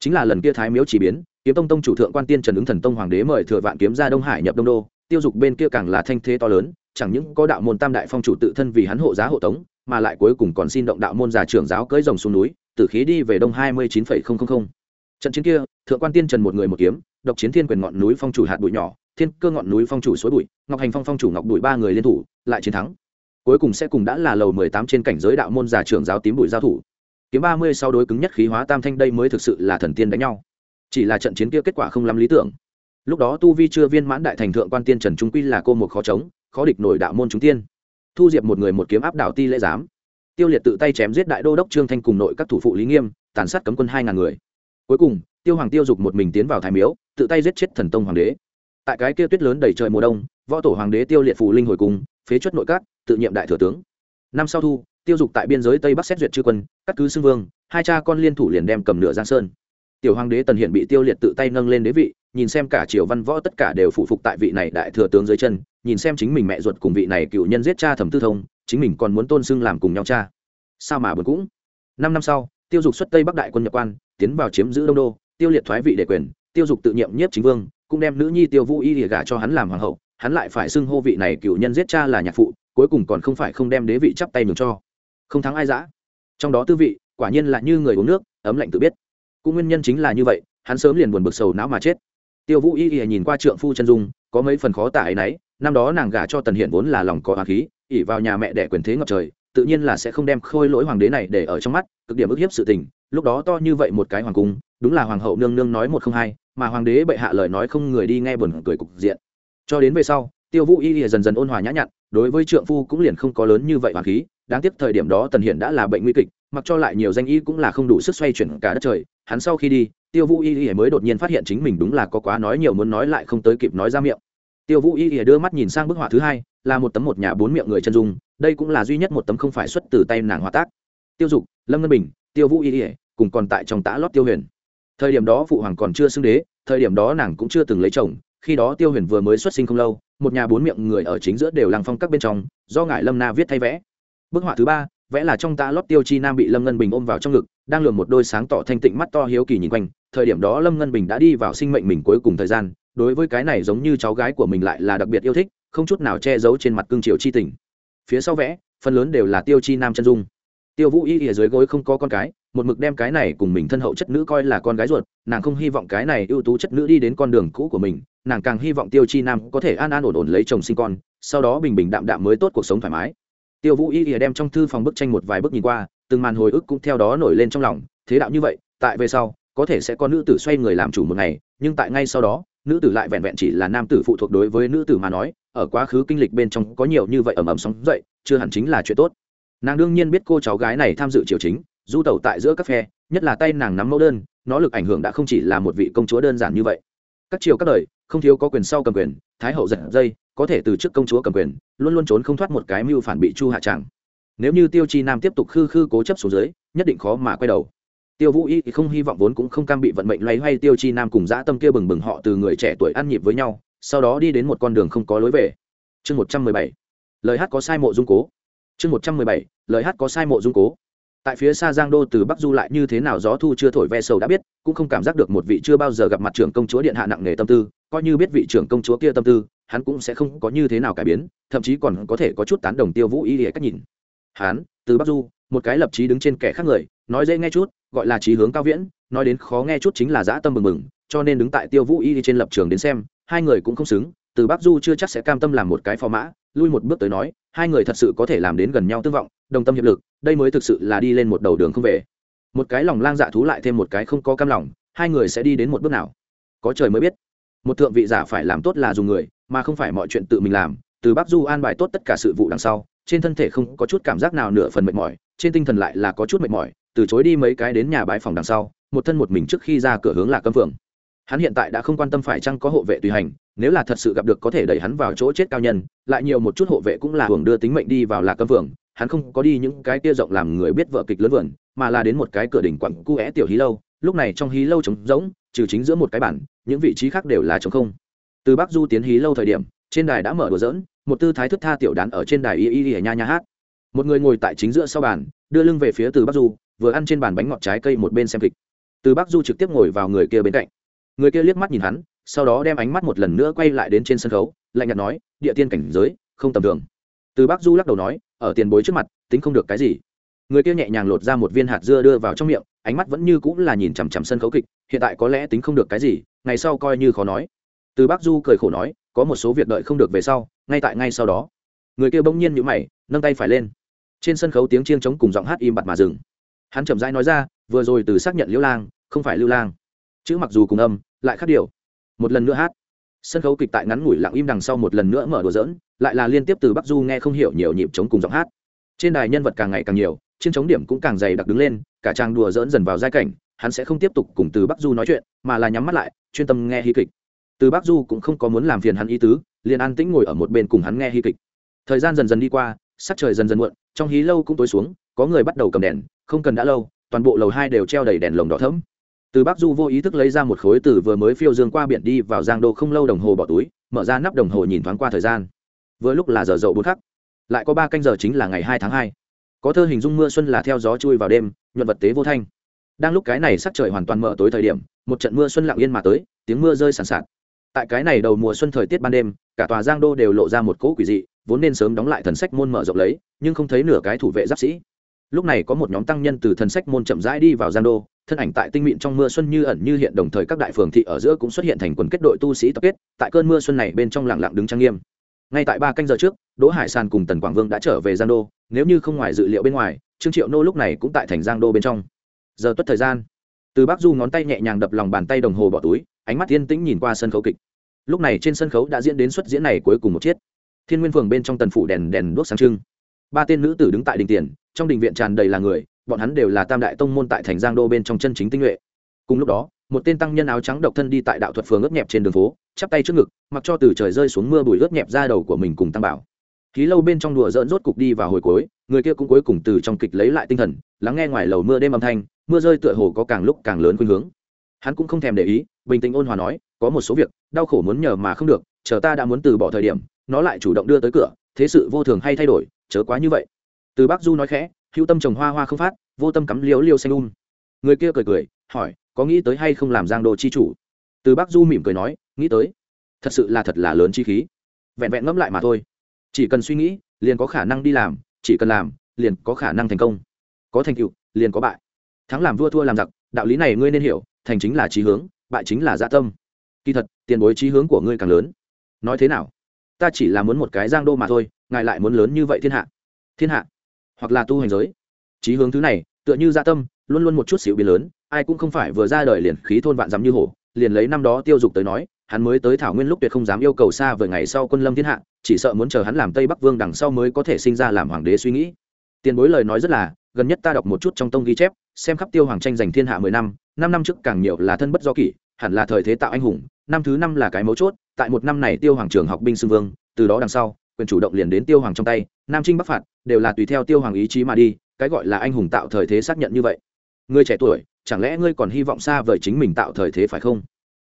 Chính là lần kia thái miếu chỉ biến, kiếm tông tông chủ thượng quan tiên trần ứng thần tông hoàng đế mời thừa vạn kiếm ra đông hải nhập đông đô, tiêu dục bên kia càng là thanh thế to lớn, chẳng những có đạo môn tam đại phong chủ tự thân vì hắn hộ giá hộ tống, mà lại cuối cùng còn xin động đạo môn giả trưởng giáo cưỡi rồng xuống núi, tử khí đi về đông hai mươi chín trận chiến kia thượng quan tiên trần một người một kiếm, độc chiến thiên quyền ngọn núi phong chủ hạt bụi nhỏ, thiên cơ ngọn núi phong chủ suối bụi, ngọc hành phong phong chủ ngọc bụi ba người liên thủ, lại chiến thắng. Cuối cùng sẽ cùng đã là lầu mười tám trên cảnh giới đạo môn giả trưởng giáo tím bụi giao thủ. Kiếm ba mươi sau đối cứng nhất khí hóa tam thanh đây mới thực sự là thần tiên đánh nhau. Chỉ là trận chiến kia kết quả không lắm lý tưởng. Lúc đó tu vi chưa viên mãn đại thành thượng quan tiên trần trung quy là cô một khó chống, khó địch nổi đạo môn chúng tiên. Thu diệp một người một kiếm áp đảo ti lễ giám. Tiêu liệt tự tay chém giết đại đô đốc trương thanh cùng nội các thủ phụ lý nghiêm, tàn sát cấm quân hai ngàn người cuối cùng, tiêu hoàng tiêu dục một mình tiến vào thái miếu, tự tay giết chết thần tông hoàng đế. Tại cái kia tuyết lớn đầy trời mùa đông, võ tổ hoàng đế tiêu liệt phù linh hồi cung phế chuất nội các, tự nhiệm đại thừa tướng. Năm sau thu, tiêu dục tại biên giới tây bắc xét duyệt chư quân, cắt cứ xưng vương, hai cha con liên thủ liền đem cầm nửa giang sơn. Tiểu hoàng đế tần hiện bị tiêu liệt tự tay nâng lên đế vị, nhìn xem cả triều văn võ tất cả đều phụ phục tại vị này đại thừa tướng dưới chân, nhìn xem chính mình mẹ ruột cùng vị này cựu nhân giết cha thẩm tư thông, chính mình còn muốn tôn xưng làm cùng nhau cha. Sao mà buồn cũng. Năm năm sau tiêu dục xuất tây bắc đại quân nhập quan, tiến vào chiếm giữ đông đô, tiêu liệt thoái vị để quyền, tiêu dục tự nhiệm nhiếp chính vương, cũng đem nữ nhi tiêu vũ y lìa gả cho hắn làm hoàng hậu, hắn lại phải xưng hô vị này cựu nhân giết cha là nhạc phụ, cuối cùng còn không phải không đem đế vị chắp tay mừng cho. Không thắng ai dã. Trong đó tư vị, quả nhiên là như người uống nước, ấm lạnh tự biết. Cũng nguyên nhân chính là như vậy, hắn sớm liền buồn bực sầu não mà chết. Tiêu vũ y y nhìn qua trượng phu chân dung, có mấy phần khó tả ấy nấy, năm đó nàng gả cho tần hiển vốn là lòng có hoàng khí ỉ vào nhà mẹ đẻ quyền thế ngập trời tự nhiên là sẽ không đem khôi lỗi hoàng đế này để ở trong mắt, cực điểm ức hiếp sự tình, lúc đó to như vậy một cái hoàng cung, đúng là hoàng hậu nương nương nói một không hai, mà hoàng đế bệ hạ lời nói không người đi nghe buồn cười cục diện. Cho đến về sau, tiêu vũ y y dần dần ôn hòa nhã nhặn, đối với trượng phu cũng liền không có lớn như vậy hoàng khí, đáng tiếc thời điểm đó tần hiển đã là bệnh nguy kịch, mặc cho lại nhiều danh y cũng là không đủ sức xoay chuyển cả đất trời, hắn sau khi đi, tiêu vũ y y mới đột nhiên phát hiện chính mình đúng là có quá nói nhiều muốn nói lại không tới kịp nói ra miệng. Tiêu vũ y y đưa mắt nhìn sang bức họa thứ hai là một tấm một nhà bốn miệng người chân dung, đây cũng là duy nhất một tấm không phải xuất từ tay nàng hòa tác. Tiêu dục, lâm ngân bình, tiêu vũ y ỉa cùng còn tại trong tã lót tiêu huyền. Thời điểm đó phụ hoàng còn chưa xưng đế, thời điểm đó nàng cũng chưa từng lấy chồng, khi đó tiêu huyền vừa mới xuất sinh không lâu, một nhà bốn miệng người ở chính giữa đều làng phong các bên trong, do ngại lâm na viết thay vẽ. Bức họa thứ ba, vẽ là trong tã lót tiêu chi nam bị lâm ngân bình ôm vào trong ngực, đang lường một đôi sáng tỏ thanh tịnh mắt to hiếu kỳ nhìn quanh, thời điểm đó lâm ngân bình đã đi vào sinh mệnh mình cuối cùng thời gian, đối với cái này giống như cháu gái của mình lại là đặc biệt yêu thích không chút nào che giấu trên mặt cương triều chi tình. Phía sau vẽ, phần lớn đều là tiêu chi nam chân dung. Tiêu vũ y ở dưới gối không có con cái, một mực đem cái này cùng mình thân hậu chất nữ coi là con gái ruột, nàng không hy vọng cái này ưu tú chất nữ đi đến con đường cũ của mình, nàng càng hy vọng tiêu chi nam có thể an an ổn ổn lấy chồng sinh con, sau đó bình bình đạm đạm mới tốt cuộc sống thoải mái. Tiêu vũ y ỉa đem trong thư phòng bức tranh một vài bức nhìn qua, từng màn hồi ức cũng theo đó nổi lên trong lòng, thế đạo như vậy, tại về sau, có thể sẽ có nữ tử xoay người làm chủ một ngày, nhưng tại ngay sau đó nữ tử lại vẹn vẹn chỉ là nam tử phụ thuộc đối với nữ tử mà nói, ở quá khứ kinh lịch bên trong có nhiều như vậy ầm ầm sóng dậy, chưa hẳn chính là chuyện tốt. Nàng đương nhiên biết cô cháu gái này tham dự triều chính, du tẩu tại giữa các phe, nhất là tay nàng nắm mẫu đơn, nó lực ảnh hưởng đã không chỉ là một vị công chúa đơn giản như vậy. Các triều các đời, không thiếu có quyền sau cầm quyền, thái hậu giật dây, có thể từ chức công chúa cầm quyền, luôn luôn trốn không thoát một cái mưu phản bị chu hạ tràng. Nếu như tiêu chi nam tiếp tục khư khư cố chấp xuống dưới, nhất định khó mà quay đầu tiêu vũ y thì không hy vọng vốn cũng không cam bị vận mệnh loay hoay tiêu chi nam cùng dã tâm kia bừng bừng họ từ người trẻ tuổi ăn nhịp với nhau, sau đó đi đến một con đường không có lối về. Chương một trăm mười bảy. Lời hát có sai mộ dung cố. Chương một trăm mười bảy. Lời hát có sai mộ dung cố. Tại phía xa giang đô từ bắc du lại như thế nào gió thu chưa thổi ve sầu đã biết, cũng không cảm giác được một vị chưa bao giờ gặp mặt trưởng công chúa điện hạ nặng nề tâm tư, coi như biết vị trưởng công chúa kia tâm tư, hắn cũng sẽ không có như thế nào cải biến, thậm chí còn có thể có chút tán đồng tiêu vũ ý để cách nhìn. Hắn, từ bắc du, một cái lập trí đứng trên kẻ khác người nói dễ nghe chút, gọi là trí hướng cao viễn, nói đến khó nghe chút chính là dã tâm mừng mừng cho nên đứng tại tiêu vũ y trên lập trường đến xem, hai người cũng không xứng, từ bắc du chưa chắc sẽ cam tâm làm một cái phò mã, lui một bước tới nói, hai người thật sự có thể làm đến gần nhau tương vọng, đồng tâm hiệp lực, đây mới thực sự là đi lên một đầu đường không về. Một cái lòng lang dạ thú lại thêm một cái không có cam lòng, hai người sẽ đi đến một bước nào? Có trời mới biết. Một thượng vị giả phải làm tốt là dùng người, mà không phải mọi chuyện tự mình làm, từ bắc du an bài tốt tất cả sự vụ đằng sau, trên thân thể không có chút cảm giác nào nửa phần mệt mỏi, trên tinh thần lại là có chút mệt mỏi từ chối đi mấy cái đến nhà bãi phòng đằng sau, một thân một mình trước khi ra cửa hướng là cấm phượng. Hắn hiện tại đã không quan tâm phải chăng có hộ vệ tùy hành, nếu là thật sự gặp được có thể đẩy hắn vào chỗ chết cao nhân, lại nhiều một chút hộ vệ cũng là hưởng đưa tính mệnh đi vào lạc cấm phượng. Hắn không có đi những cái kia rộng làm người biết vợ kịch lớn vườn, mà là đến một cái cửa đỉnh quặng cu é tiểu hí lâu. Lúc này trong hí lâu trống rỗng, trừ chính giữa một cái bản, những vị trí khác đều là trống không. Từ bắc du tiến hí lâu thời điểm, trên đài đã mở đùa dỡn một tư thái thức tha tiểu đán ở trên đài y y y nha nha hát. Một người ngồi tại chính giữa sau bàn, đưa lưng về phía từ bắc du vừa ăn trên bàn bánh ngọt trái cây một bên xem kịch. Từ bắc du trực tiếp ngồi vào người kia bên cạnh. Người kia liếc mắt nhìn hắn, sau đó đem ánh mắt một lần nữa quay lại đến trên sân khấu, lạnh nhạt nói, địa tiên cảnh giới, không tầm thường. Từ bắc du lắc đầu nói, ở tiền bối trước mặt, tính không được cái gì. Người kia nhẹ nhàng lột ra một viên hạt dưa đưa vào trong miệng, ánh mắt vẫn như cũng là nhìn chằm chằm sân khấu kịch, hiện tại có lẽ tính không được cái gì, ngày sau coi như khó nói. Từ bắc du cười khổ nói, có một số việc đợi không được về sau, ngay tại ngay sau đó. Người kia bỗng nhiên nhữ mày, nâng tay phải lên. Trên sân khấu tiếng chiêng trống cùng giọng hát im bặt mà dừng hắn chậm rãi nói ra, vừa rồi từ xác nhận liễu lang, không phải lưu lang. Chữ mặc dù cùng âm, lại khác điều. Một lần nữa hát. Sân khấu kịch tại ngắn ngủi lặng im đằng sau một lần nữa mở đùa dỡn lại là liên tiếp từ bắc du nghe không hiểu nhiều nhịp chống cùng giọng hát. Trên đài nhân vật càng ngày càng nhiều trên chống điểm cũng càng dày đặc đứng lên, cả trang đùa dỡn dần vào giai cảnh, hắn sẽ không tiếp tục cùng từ bắc du nói chuyện, mà là nhắm mắt lại, chuyên tâm nghe hí kịch. Từ bắc du cũng không có muốn làm phiền hắn ý tứ, liền an tĩnh ngồi ở một bên cùng hắn nghe hí kịch. Thời gian dần dần đi qua, sắc trời dần dần muộn, trong hí lâu cũng tối xuống, có người bắt đầu cầm đèn không cần đã lâu, toàn bộ lầu hai đều treo đầy đèn lồng đỏ thẫm. Từ bắc du vô ý thức lấy ra một khối từ vừa mới phiêu dương qua biển đi vào giang đô không lâu đồng hồ bỏ túi, mở ra nắp đồng hồ nhìn thoáng qua thời gian. Vừa lúc là giờ dậu bốn khắc. Lại có ba canh giờ chính là ngày hai tháng hai. Có thơ hình dung mưa xuân là theo gió chui vào đêm, nhuận vật tế vô thanh. Đang lúc cái này sắc trời hoàn toàn mở tối thời điểm, một trận mưa xuân lặng yên mà tới, tiếng mưa rơi sàn sạt. Tại cái này đầu mùa xuân thời tiết ban đêm, cả tòa giang đô đều lộ ra một cỗ quỷ dị, vốn nên sớm đóng lại thần sách môn mở rộng lấy, nhưng không thấy nửa cái thủ vệ giáp sĩ lúc này có một nhóm tăng nhân từ thần sách môn chậm rãi đi vào giang đô, thân ảnh tại tinh mịn trong mưa xuân như ẩn như hiện đồng thời các đại phường thị ở giữa cũng xuất hiện thành quần kết đội tu sĩ tập kết, tại cơn mưa xuân này bên trong lặng lặng đứng trang nghiêm. Ngay tại ba canh giờ trước, đỗ hải sàn cùng tần quảng vương đã trở về giang đô, nếu như không ngoài dự liệu bên ngoài, trương triệu nô lúc này cũng tại thành giang đô bên trong. Giờ tuất thời gian, từ bắc du ngón tay nhẹ nhàng đập lòng bàn tay đồng hồ bỏ túi, ánh mắt yên tĩnh nhìn qua sân khấu kịch. Lúc này trên sân khấu đã diễn đến xuất diễn này cuối cùng một chiết thiên nguyên phường bên trong tần phủ đèn đèn đuốc sáng trưng ba tên nữ tử đứng tại đình tiền, trong đình viện tràn đầy là người, bọn hắn đều là tam đại tông môn tại thành giang đô bên trong chân chính tinh nhuệ. Cùng lúc đó, một tên tăng nhân áo trắng độc thân đi tại đạo thuật phường ướt nhẹp trên đường phố, chắp tay trước ngực, mặc cho từ trời rơi xuống mưa bụi ướt nhẹp ra đầu của mình cùng tăng bảo. Khí lâu bên trong đùa dỡn rốt cục đi vào hồi cuối, người kia cũng cuối cùng từ trong kịch lấy lại tinh thần, lắng nghe ngoài lầu mưa đêm âm thanh, mưa rơi tựa hồ có càng lúc càng lớn khuynh hướng. Hắn cũng không thèm để ý, bình tĩnh ôn hòa nói, có một số việc, đau khổ muốn nhờ mà không được, chờ ta đã muốn từ bỏ thời điểm, nó lại chủ động đưa tới cửa, thế sự vô thường hay thay đổi chớ quá như vậy. Từ bác du nói khẽ, hữu tâm trồng hoa hoa không phát, vô tâm cắm liếu liêu xanh um. Người kia cười cười, hỏi, có nghĩ tới hay không làm giang đồ chi chủ? Từ bác du mỉm cười nói, nghĩ tới. Thật sự là thật là lớn chi khí. Vẹn vẹn ngẫm lại mà thôi. Chỉ cần suy nghĩ, liền có khả năng đi làm, chỉ cần làm, liền có khả năng thành công. Có thành tựu, liền có bại. Thắng làm vua thua làm giặc, đạo lý này ngươi nên hiểu, thành chính là trí hướng, bại chính là dạ tâm. Kỳ thật, tiền bối trí hướng của ngươi càng lớn. Nói thế nào? Ta chỉ là muốn một cái giang đô mà thôi ngài lại muốn lớn như vậy thiên hạ. Thiên hạ? Hoặc là tu hành giới? Trí hướng thứ này, tựa như gia tâm, luôn luôn một chút xíu biến lớn, ai cũng không phải vừa ra đời liền khí thôn vạn dám như hổ, liền lấy năm đó tiêu dục tới nói, hắn mới tới thảo nguyên lúc tuyệt không dám yêu cầu xa vời ngày sau quân lâm thiên hạ, chỉ sợ muốn chờ hắn làm tây bắc vương đằng sau mới có thể sinh ra làm hoàng đế suy nghĩ. Tiền bối lời nói rất là, gần nhất ta đọc một chút trong tông ghi chép, xem khắp tiêu hoàng tranh giành thiên hạ mười năm năm năm trước càng nhiều là thân bất do kỷ, hẳn là thời thế tạo anh hùng, năm thứ năm là cái mấu chốt, tại một năm này tiêu hoàng trường học binh xưng vương, từ đó đằng sau quyền chủ động liền đến tiêu hoàng trong tay, nam trinh bắc phạt đều là tùy theo tiêu hoàng ý chí mà đi, cái gọi là anh hùng tạo thời thế xác nhận như vậy. Người trẻ tuổi, chẳng lẽ ngươi còn hy vọng xa vời chính mình tạo thời thế phải không?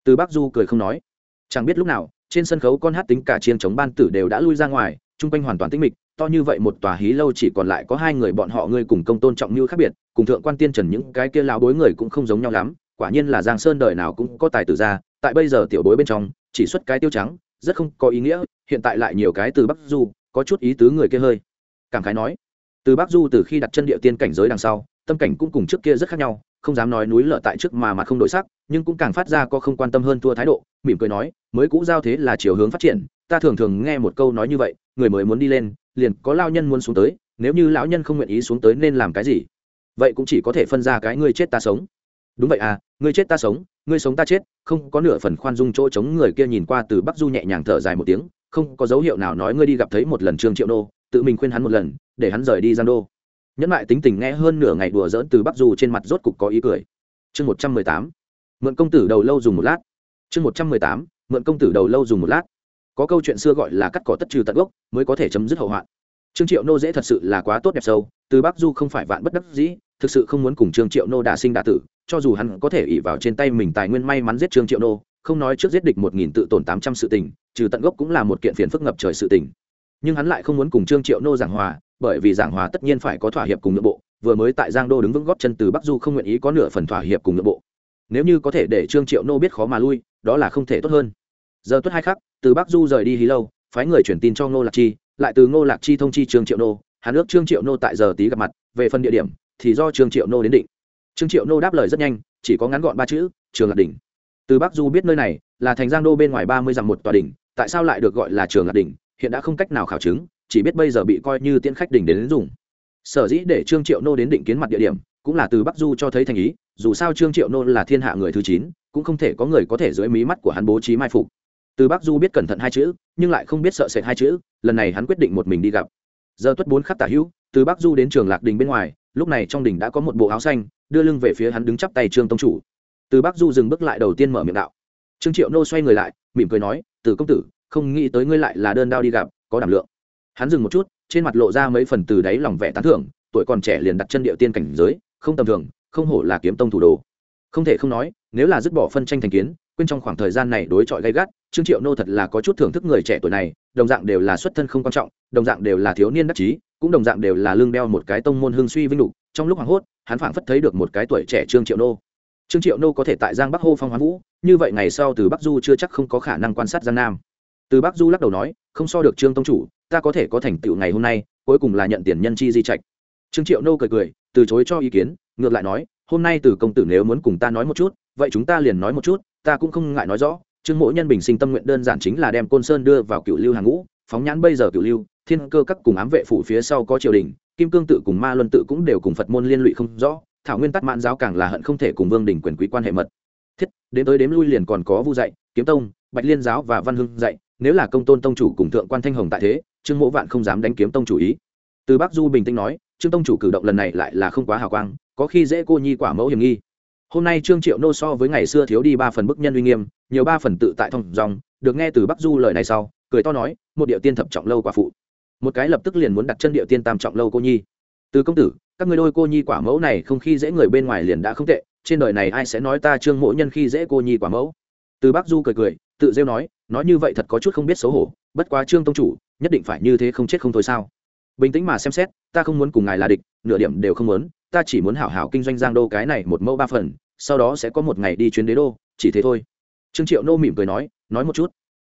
Từ bắc du cười không nói. Chẳng biết lúc nào, trên sân khấu con hát tính cả chiên chống ban tử đều đã lui ra ngoài, chung quanh hoàn toàn tĩnh mịch, to như vậy một tòa hí lâu chỉ còn lại có hai người bọn họ ngươi cùng công tôn trọng như khác biệt, cùng thượng quan tiên trần những cái kia lao bối người cũng không giống nhau lắm, quả nhiên là giang sơn đời nào cũng có tài tử ra, tại bây giờ tiểu bối bên trong, chỉ xuất cái tiêu trắng rất không có ý nghĩa, hiện tại lại nhiều cái từ bắc du, có chút ý tứ người kia hơi. Cảm khái nói, từ bắc du từ khi đặt chân địa tiên cảnh giới đằng sau, tâm cảnh cũng cùng trước kia rất khác nhau, không dám nói núi lở tại trước mà mà không đổi sắc, nhưng cũng càng phát ra có không quan tâm hơn thua thái độ, mỉm cười nói, mới cũ giao thế là chiều hướng phát triển, ta thường thường nghe một câu nói như vậy, người mới muốn đi lên, liền có lao nhân muốn xuống tới, nếu như lão nhân không nguyện ý xuống tới nên làm cái gì? Vậy cũng chỉ có thể phân ra cái ngươi chết ta sống. Đúng vậy à ngươi chết ta sống ngươi sống ta chết, không có nửa phần khoan dung chỗ chống người kia nhìn qua từ bắc du nhẹ nhàng thở dài một tiếng, không có dấu hiệu nào nói ngươi đi gặp thấy một lần trương triệu đô, tự mình khuyên hắn một lần, để hắn rời đi giang đô. Nhẫn lại tính tình nghe hơn nửa ngày đùa dỡn từ bắc du trên mặt rốt cục có ý cười. Chương một trăm mười tám, mượn công tử đầu lâu dùng một lát. Chương một trăm mười tám, mượn công tử đầu lâu dùng một lát. Có câu chuyện xưa gọi là cắt cỏ tất trừ tận gốc, mới có thể chấm dứt hậu hoạn trương triệu nô dễ thật sự là quá tốt đẹp sâu, từ bắc du không phải vạn bất đắc dĩ, thực sự không muốn cùng trương triệu nô đả sinh đả tử, cho dù hắn có thể ỉ vào trên tay mình tài nguyên may mắn giết trương triệu nô, không nói trước giết địch một nghìn tự tổn tám trăm sự tình, trừ tận gốc cũng là một kiện phiền phức ngập trời sự tình. Nhưng hắn lại không muốn cùng trương triệu nô giảng hòa, bởi vì giảng hòa tất nhiên phải có thỏa hiệp cùng nội bộ, vừa mới tại giang đô đứng vững góp chân từ bắc du không nguyện ý có nửa phần thỏa hiệp cùng nội bộ. Nếu như có thể để trương triệu nô biết khó mà lui, đó là không thể tốt hơn. Giờ tuất hai khắc, từ bắc du rời đi hí lâu, phái người chuyển tin cho ngô lạc chi lại từ ngô lạc chi thông chi trương triệu nô hắn ước trương triệu nô tại giờ tí gặp mặt về phần địa điểm thì do trương triệu nô đến định. Trương triệu nô đáp lời rất nhanh chỉ có ngắn gọn ba chữ trường lạc đỉnh. Từ bắc du biết nơi này là thành giang đô bên ngoài ba mươi dặm một tòa đỉnh tại sao lại được gọi là trường lạc đỉnh hiện đã không cách nào khảo chứng chỉ biết bây giờ bị coi như tiễn khách đỉnh đến, đến dùng. Sở dĩ để trương triệu nô đến định kiến mặt địa điểm cũng là từ bắc du cho thấy thành ý dù sao trương triệu nô là thiên hạ người thứ chín cũng không thể có người có thể dưới mí mắt của hắn bố trí mai phục. Từ bắc du biết cẩn thận hai chữ nhưng lại không biết sợ sệt hai chữ lần này hắn quyết định một mình đi gặp. Giờ tuất bốn khắc tả hữu, từ bắc du đến trường lạc đình bên ngoài, lúc này trong đình đã có một bộ áo xanh, đưa lưng về phía hắn đứng chắp tay trương tông chủ. Từ bắc du dừng bước lại đầu tiên mở miệng đạo. Trương triệu nô xoay người lại, mỉm cười nói, từ công tử, không nghĩ tới ngươi lại là đơn đao đi gặp, có đảm lượng. Hắn dừng một chút, trên mặt lộ ra mấy phần từ đáy lòng vẻ tán thưởng, tuổi còn trẻ liền đặt chân địa tiên cảnh giới, không tầm thường, không hổ là kiếm tông thủ đồ. Không thể không nói, nếu là dứt bỏ phân tranh thành kiến, quên trong khoảng thời gian này đối chọi gay gắt trương triệu nô thật là có chút thưởng thức người trẻ tuổi này, đồng dạng đều là xuất thân không quan trọng, đồng dạng đều là thiếu niên đắc chí, cũng đồng dạng đều là lương đeo một cái tông môn hương suy vinh lục, trong lúc hoảng hốt, hắn phảng phất thấy được một cái tuổi trẻ trương triệu nô. Trương triệu nô có thể tại giang bắc hô phong hoán vũ, như vậy ngày sau từ bắc du chưa chắc không có khả năng quan sát giang nam. Từ bắc du lắc đầu nói, không so được trương tông chủ, ta có thể có thành tựu ngày hôm nay, cuối cùng là nhận tiền nhân chi di trạch. Trương triệu nô cười cười, từ chối cho ý kiến, ngược lại nói, hôm nay từ công tử nếu muốn cùng ta nói một chút, vậy chúng ta liền nói một chút, ta cũng không ngại nói rõ trương mỗi nhân bình sinh tâm nguyện đơn giản chính là đem côn sơn đưa vào cựu lưu hàng ngũ, phóng nhãn bây giờ cựu lưu, thiên cơ các cùng ám vệ phủ phía sau có triều đình, kim cương tự cùng ma luân tự cũng đều cùng phật môn liên lụy không rõ, thảo nguyên tát mãn giáo càng là hận không thể cùng vương đình quyền quý quan hệ mật. Thiết, đến tới đếm lui liền còn có vu dạy, kiếm tông, bạch liên giáo và văn hưng dạy, nếu là công tôn tông chủ cùng thượng quan thanh hồng tại thế, trương mỗ vạn không dám đánh kiếm tông chủ ý. Từ bắc du bình tĩnh nói, trương tông chủ cử động lần này lại là không quá hào quang, có khi dễ cô nhi quả mẫu hiểm nghi. Hôm nay trương triệu nô so với ngày xưa thiếu đi ba phần bức nhân uy nghiêm nhiều ba phần tự tại thông dòng được nghe từ bắc du lời này sau, cười to nói, một điệu tiên thập trọng lâu quả phụ. Một cái lập tức liền muốn đặt chân điệu tiên tam trọng lâu cô nhi. Từ công tử, các người đôi cô nhi quả mẫu này không khi dễ người bên ngoài liền đã không tệ, trên đời này ai sẽ nói ta trương mỗ nhân khi dễ cô nhi quả mẫu? Từ bắc du cười cười, tự rêu nói nói như vậy thật có chút không biết xấu hổ, bất quá trương tông chủ, nhất định phải như thế không chết không thôi sao? Bình tĩnh mà xem xét, ta không muốn cùng ngài là địch, nửa điểm đều không muốn, ta chỉ muốn hảo hảo kinh doanh giang đô cái này một mẫu ba phần, sau đó sẽ có một ngày đi chuyến đế đô, chỉ thế thôi trương triệu nô mỉm cười nói nói một chút.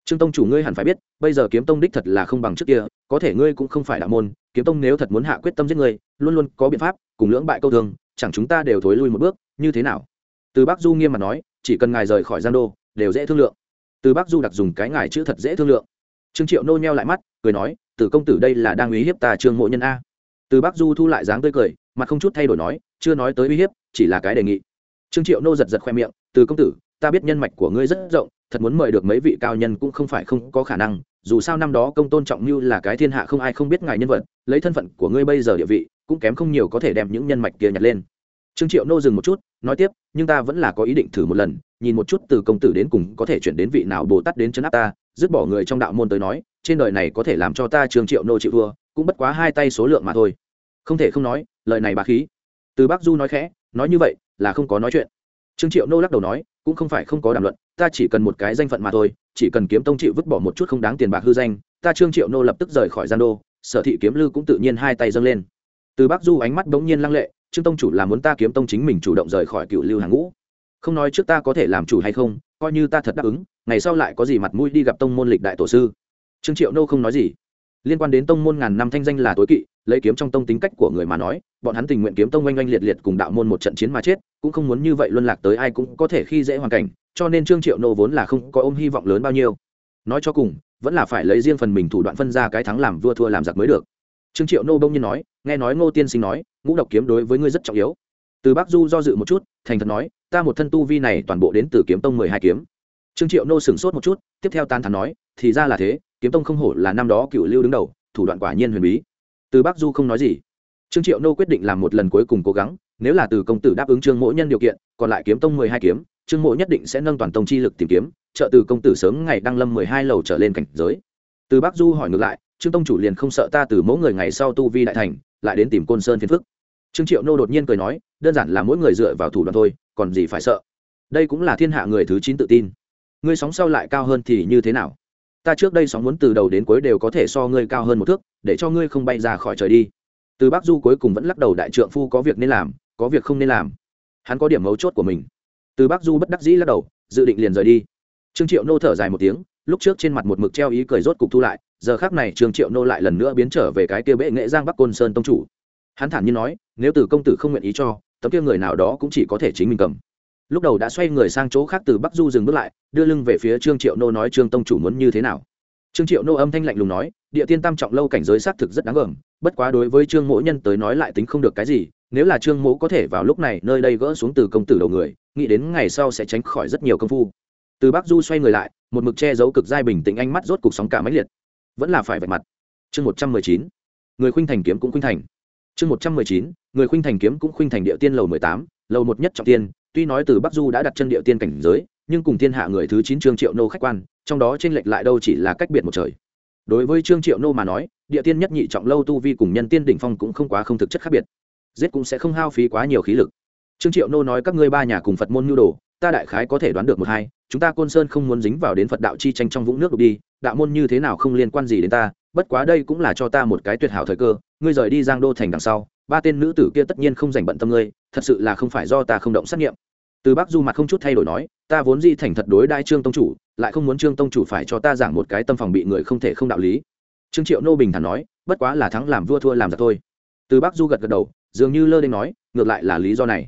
Trương tông chủ ngươi hẳn phải biết, bây giờ kiếm tông đích thật là không bằng trước kia, có thể ngươi cũng không phải đạo môn, kiếm tông nếu thật muốn hạ quyết tâm giết ngươi, luôn luôn có biện pháp, cùng lưỡng bại câu thường, chẳng chúng ta đều thối lui một bước, như thế nào? Từ bắc du nghiêm mặt nói, chỉ cần ngài rời khỏi giang đô, đều dễ thương lượng. Từ bắc du đặc dùng cái ngài chữ thật dễ thương lượng. Trương triệu nô nheo lại mắt, cười nói từ công tử đây là đang uy hiếp ta trương mộ nhân a. Từ bắc du thu lại dáng tươi cười, mặt không chút thay đổi nói, chưa nói tới uy hiếp, chỉ là cái đề nghị. Trương triệu nô giật giật khoe miệng, từ công tử ta biết nhân mạch của ngươi rất rộng, thật muốn mời được mấy vị cao nhân cũng không phải không có khả năng, dù sao năm đó công tôn trọng như là cái thiên hạ không ai không biết ngài nhân vật, lấy thân phận của ngươi bây giờ địa vị, cũng kém không nhiều có thể đem những nhân mạch kia nhặt lên. Trương triệu nô dừng một chút, nói tiếp, nhưng ta vẫn là có ý định thử một lần, nhìn một chút từ công tử đến cùng có thể chuyển đến vị nào bồ tát đến chấn áp ta, dứt bỏ người trong đạo môn tới nói, trên đời này có thể làm cho ta trương triệu nô chịu thua, cũng bất quá hai tay số lượng mà thôi. Không thể không nói, lời này bà khí. Từ bác du nói khẽ, nói như vậy, là không có nói chuyện trương triệu nô lắc đầu nói, cũng không phải không có đàm luận, ta chỉ cần một cái danh phận mà thôi, chỉ cần kiếm tông chịu vứt bỏ một chút không đáng tiền bạc hư danh, ta trương triệu nô lập tức rời khỏi gian đô, sở thị kiếm lư cũng tự nhiên hai tay dâng lên. Từ Bắc du ánh mắt bỗng nhiên lăng lệ, trương tông chủ là muốn ta kiếm tông chính mình chủ động rời khỏi cựu lưu hàng ngũ. Không nói trước ta có thể làm chủ hay không, coi như ta thật đáp ứng, ngày sau lại có gì mặt mũi đi gặp tông môn lịch đại tổ sư. Trương triệu nô không nói gì liên quan đến tông môn ngàn năm thanh danh là tối kỵ, lấy kiếm trong tông tính cách của người mà nói, bọn hắn tình nguyện kiếm tông oanh oanh liệt liệt cùng đạo môn một trận chiến mà chết, cũng không muốn như vậy luân lạc tới ai cũng có thể khi dễ hoàn cảnh, cho nên trương triệu nô vốn là không có ôm hy vọng lớn bao nhiêu. Nói cho cùng, vẫn là phải lấy riêng phần mình thủ đoạn phân ra cái thắng làm vua thua làm giặc mới được. Trương triệu nô bông nhiên nói, nghe nói ngô tiên sinh nói, ngũ độc kiếm đối với ngươi rất trọng yếu. Từ bác du do dự một chút, thành thật nói, ta một thân tu vi này toàn bộ đến từ kiếm tông mười hai kiếm. Trương triệu nô sửng sốt một chút, tiếp theo tan thắn nói, thì ra là thế kiếm tông không hổ là năm đó cựu lưu đứng đầu, thủ đoạn quả nhiên huyền bí. Từ bắc du không nói gì. Trương triệu nô quyết định làm một lần cuối cùng cố gắng, nếu là từ công tử đáp ứng trương mỗ nhân điều kiện, còn lại kiếm tông mười hai kiếm, trương mỗ nhất định sẽ nâng toàn tông chi lực tìm kiếm, trợ từ công tử sớm ngày đăng lâm mười hai lầu trở lên cảnh giới. Từ bắc du hỏi ngược lại, trương tông chủ liền không sợ ta từ mỗi người ngày sau tu vi đại thành, lại đến tìm côn sơn phiền phức. Trương triệu nô đột nhiên cười nói, đơn giản là mỗi người dựa vào thủ đoạn thôi, còn gì phải sợ. Đây cũng là thiên hạ người thứ chín tự tin. Ngươi sóng sau lại cao hơn thì như thế nào? Ta trước đây sóng muốn từ đầu đến cuối đều có thể so ngươi cao hơn một thước, để cho ngươi không bay ra khỏi trời đi. Từ bắc du cuối cùng vẫn lắc đầu đại trượng phu có việc nên làm, có việc không nên làm. Hắn có điểm mấu chốt của mình. Từ bắc du bất đắc dĩ lắc đầu, dự định liền rời đi. Trương triệu nô thở dài một tiếng, lúc trước trên mặt một mực treo ý cười rốt cục thu lại, giờ khác này trương triệu nô lại lần nữa biến trở về cái kia bệ nghệ giang bắc côn sơn tông chủ. Hắn thản nhiên nói, nếu từ công tử không nguyện ý cho, tấm kia người nào đó cũng chỉ có thể chính mình cầm lúc đầu đã xoay người sang chỗ khác từ bắc du dừng bước lại, đưa lưng về phía trương triệu nô nói, trương tông chủ muốn như thế nào? Trương triệu nô âm thanh lạnh lùng nói, địa tiên tam trọng lâu cảnh giới xác thực rất đáng gờm bất quá đối với trương mỗ nhân tới nói lại tính không được cái gì, nếu là trương mỗ có thể vào lúc này nơi đây gỡ xuống từ công tử đầu người, nghĩ đến ngày sau sẽ tránh khỏi rất nhiều công phu. Từ bắc du xoay người lại, một mực che giấu cực dai bình tĩnh ánh mắt rốt cục sóng cả máy liệt. Vẫn là phải vạch mặt. Chương một trăm mười chín, người khuynh thành kiếm cũng khuynh thành. Chương một trăm mười chín, người khuynh thành kiếm cũng khuynh thành địa tiên lầu mười tám, lầu một nhất trọng tiên tuy nói từ bắc du đã đặt chân địa tiên cảnh giới, nhưng cùng thiên hạ người thứ chín trương triệu nô khách quan, trong đó trên lệch lại đâu chỉ là cách biệt một trời. Đối với trương triệu nô mà nói, địa tiên nhất nhị trọng lâu tu vi cùng nhân tiên đỉnh phong cũng không quá không thực chất khác biệt. Giết cũng sẽ không hao phí quá nhiều khí lực. Trương triệu nô nói các ngươi ba nhà cùng phật môn nhu đồ, ta đại khái có thể đoán được một hai, chúng ta côn sơn không muốn dính vào đến phật đạo chi tranh trong vũng nước đục đi, đạo môn như thế nào không liên quan gì đến ta bất quá đây cũng là cho ta một cái tuyệt hảo thời cơ, ngươi rời đi giang đô thành đằng sau, ba tên nữ tử kia tất nhiên không dành bận tâm ngươi, thật sự là không phải do ta không động xét nghiệm. Từ bác du mặt không chút thay đổi nói, ta vốn di thành thật đối đại trương tông chủ, lại không muốn trương tông chủ phải cho ta giảng một cái tâm phòng bị người không thể không đạo lý. Trương triệu nô bình thản nói, bất quá là thắng làm vua thua làm giặc thôi. Từ bác du gật gật đầu, dường như lơ đ nói, ngược lại là lý do này.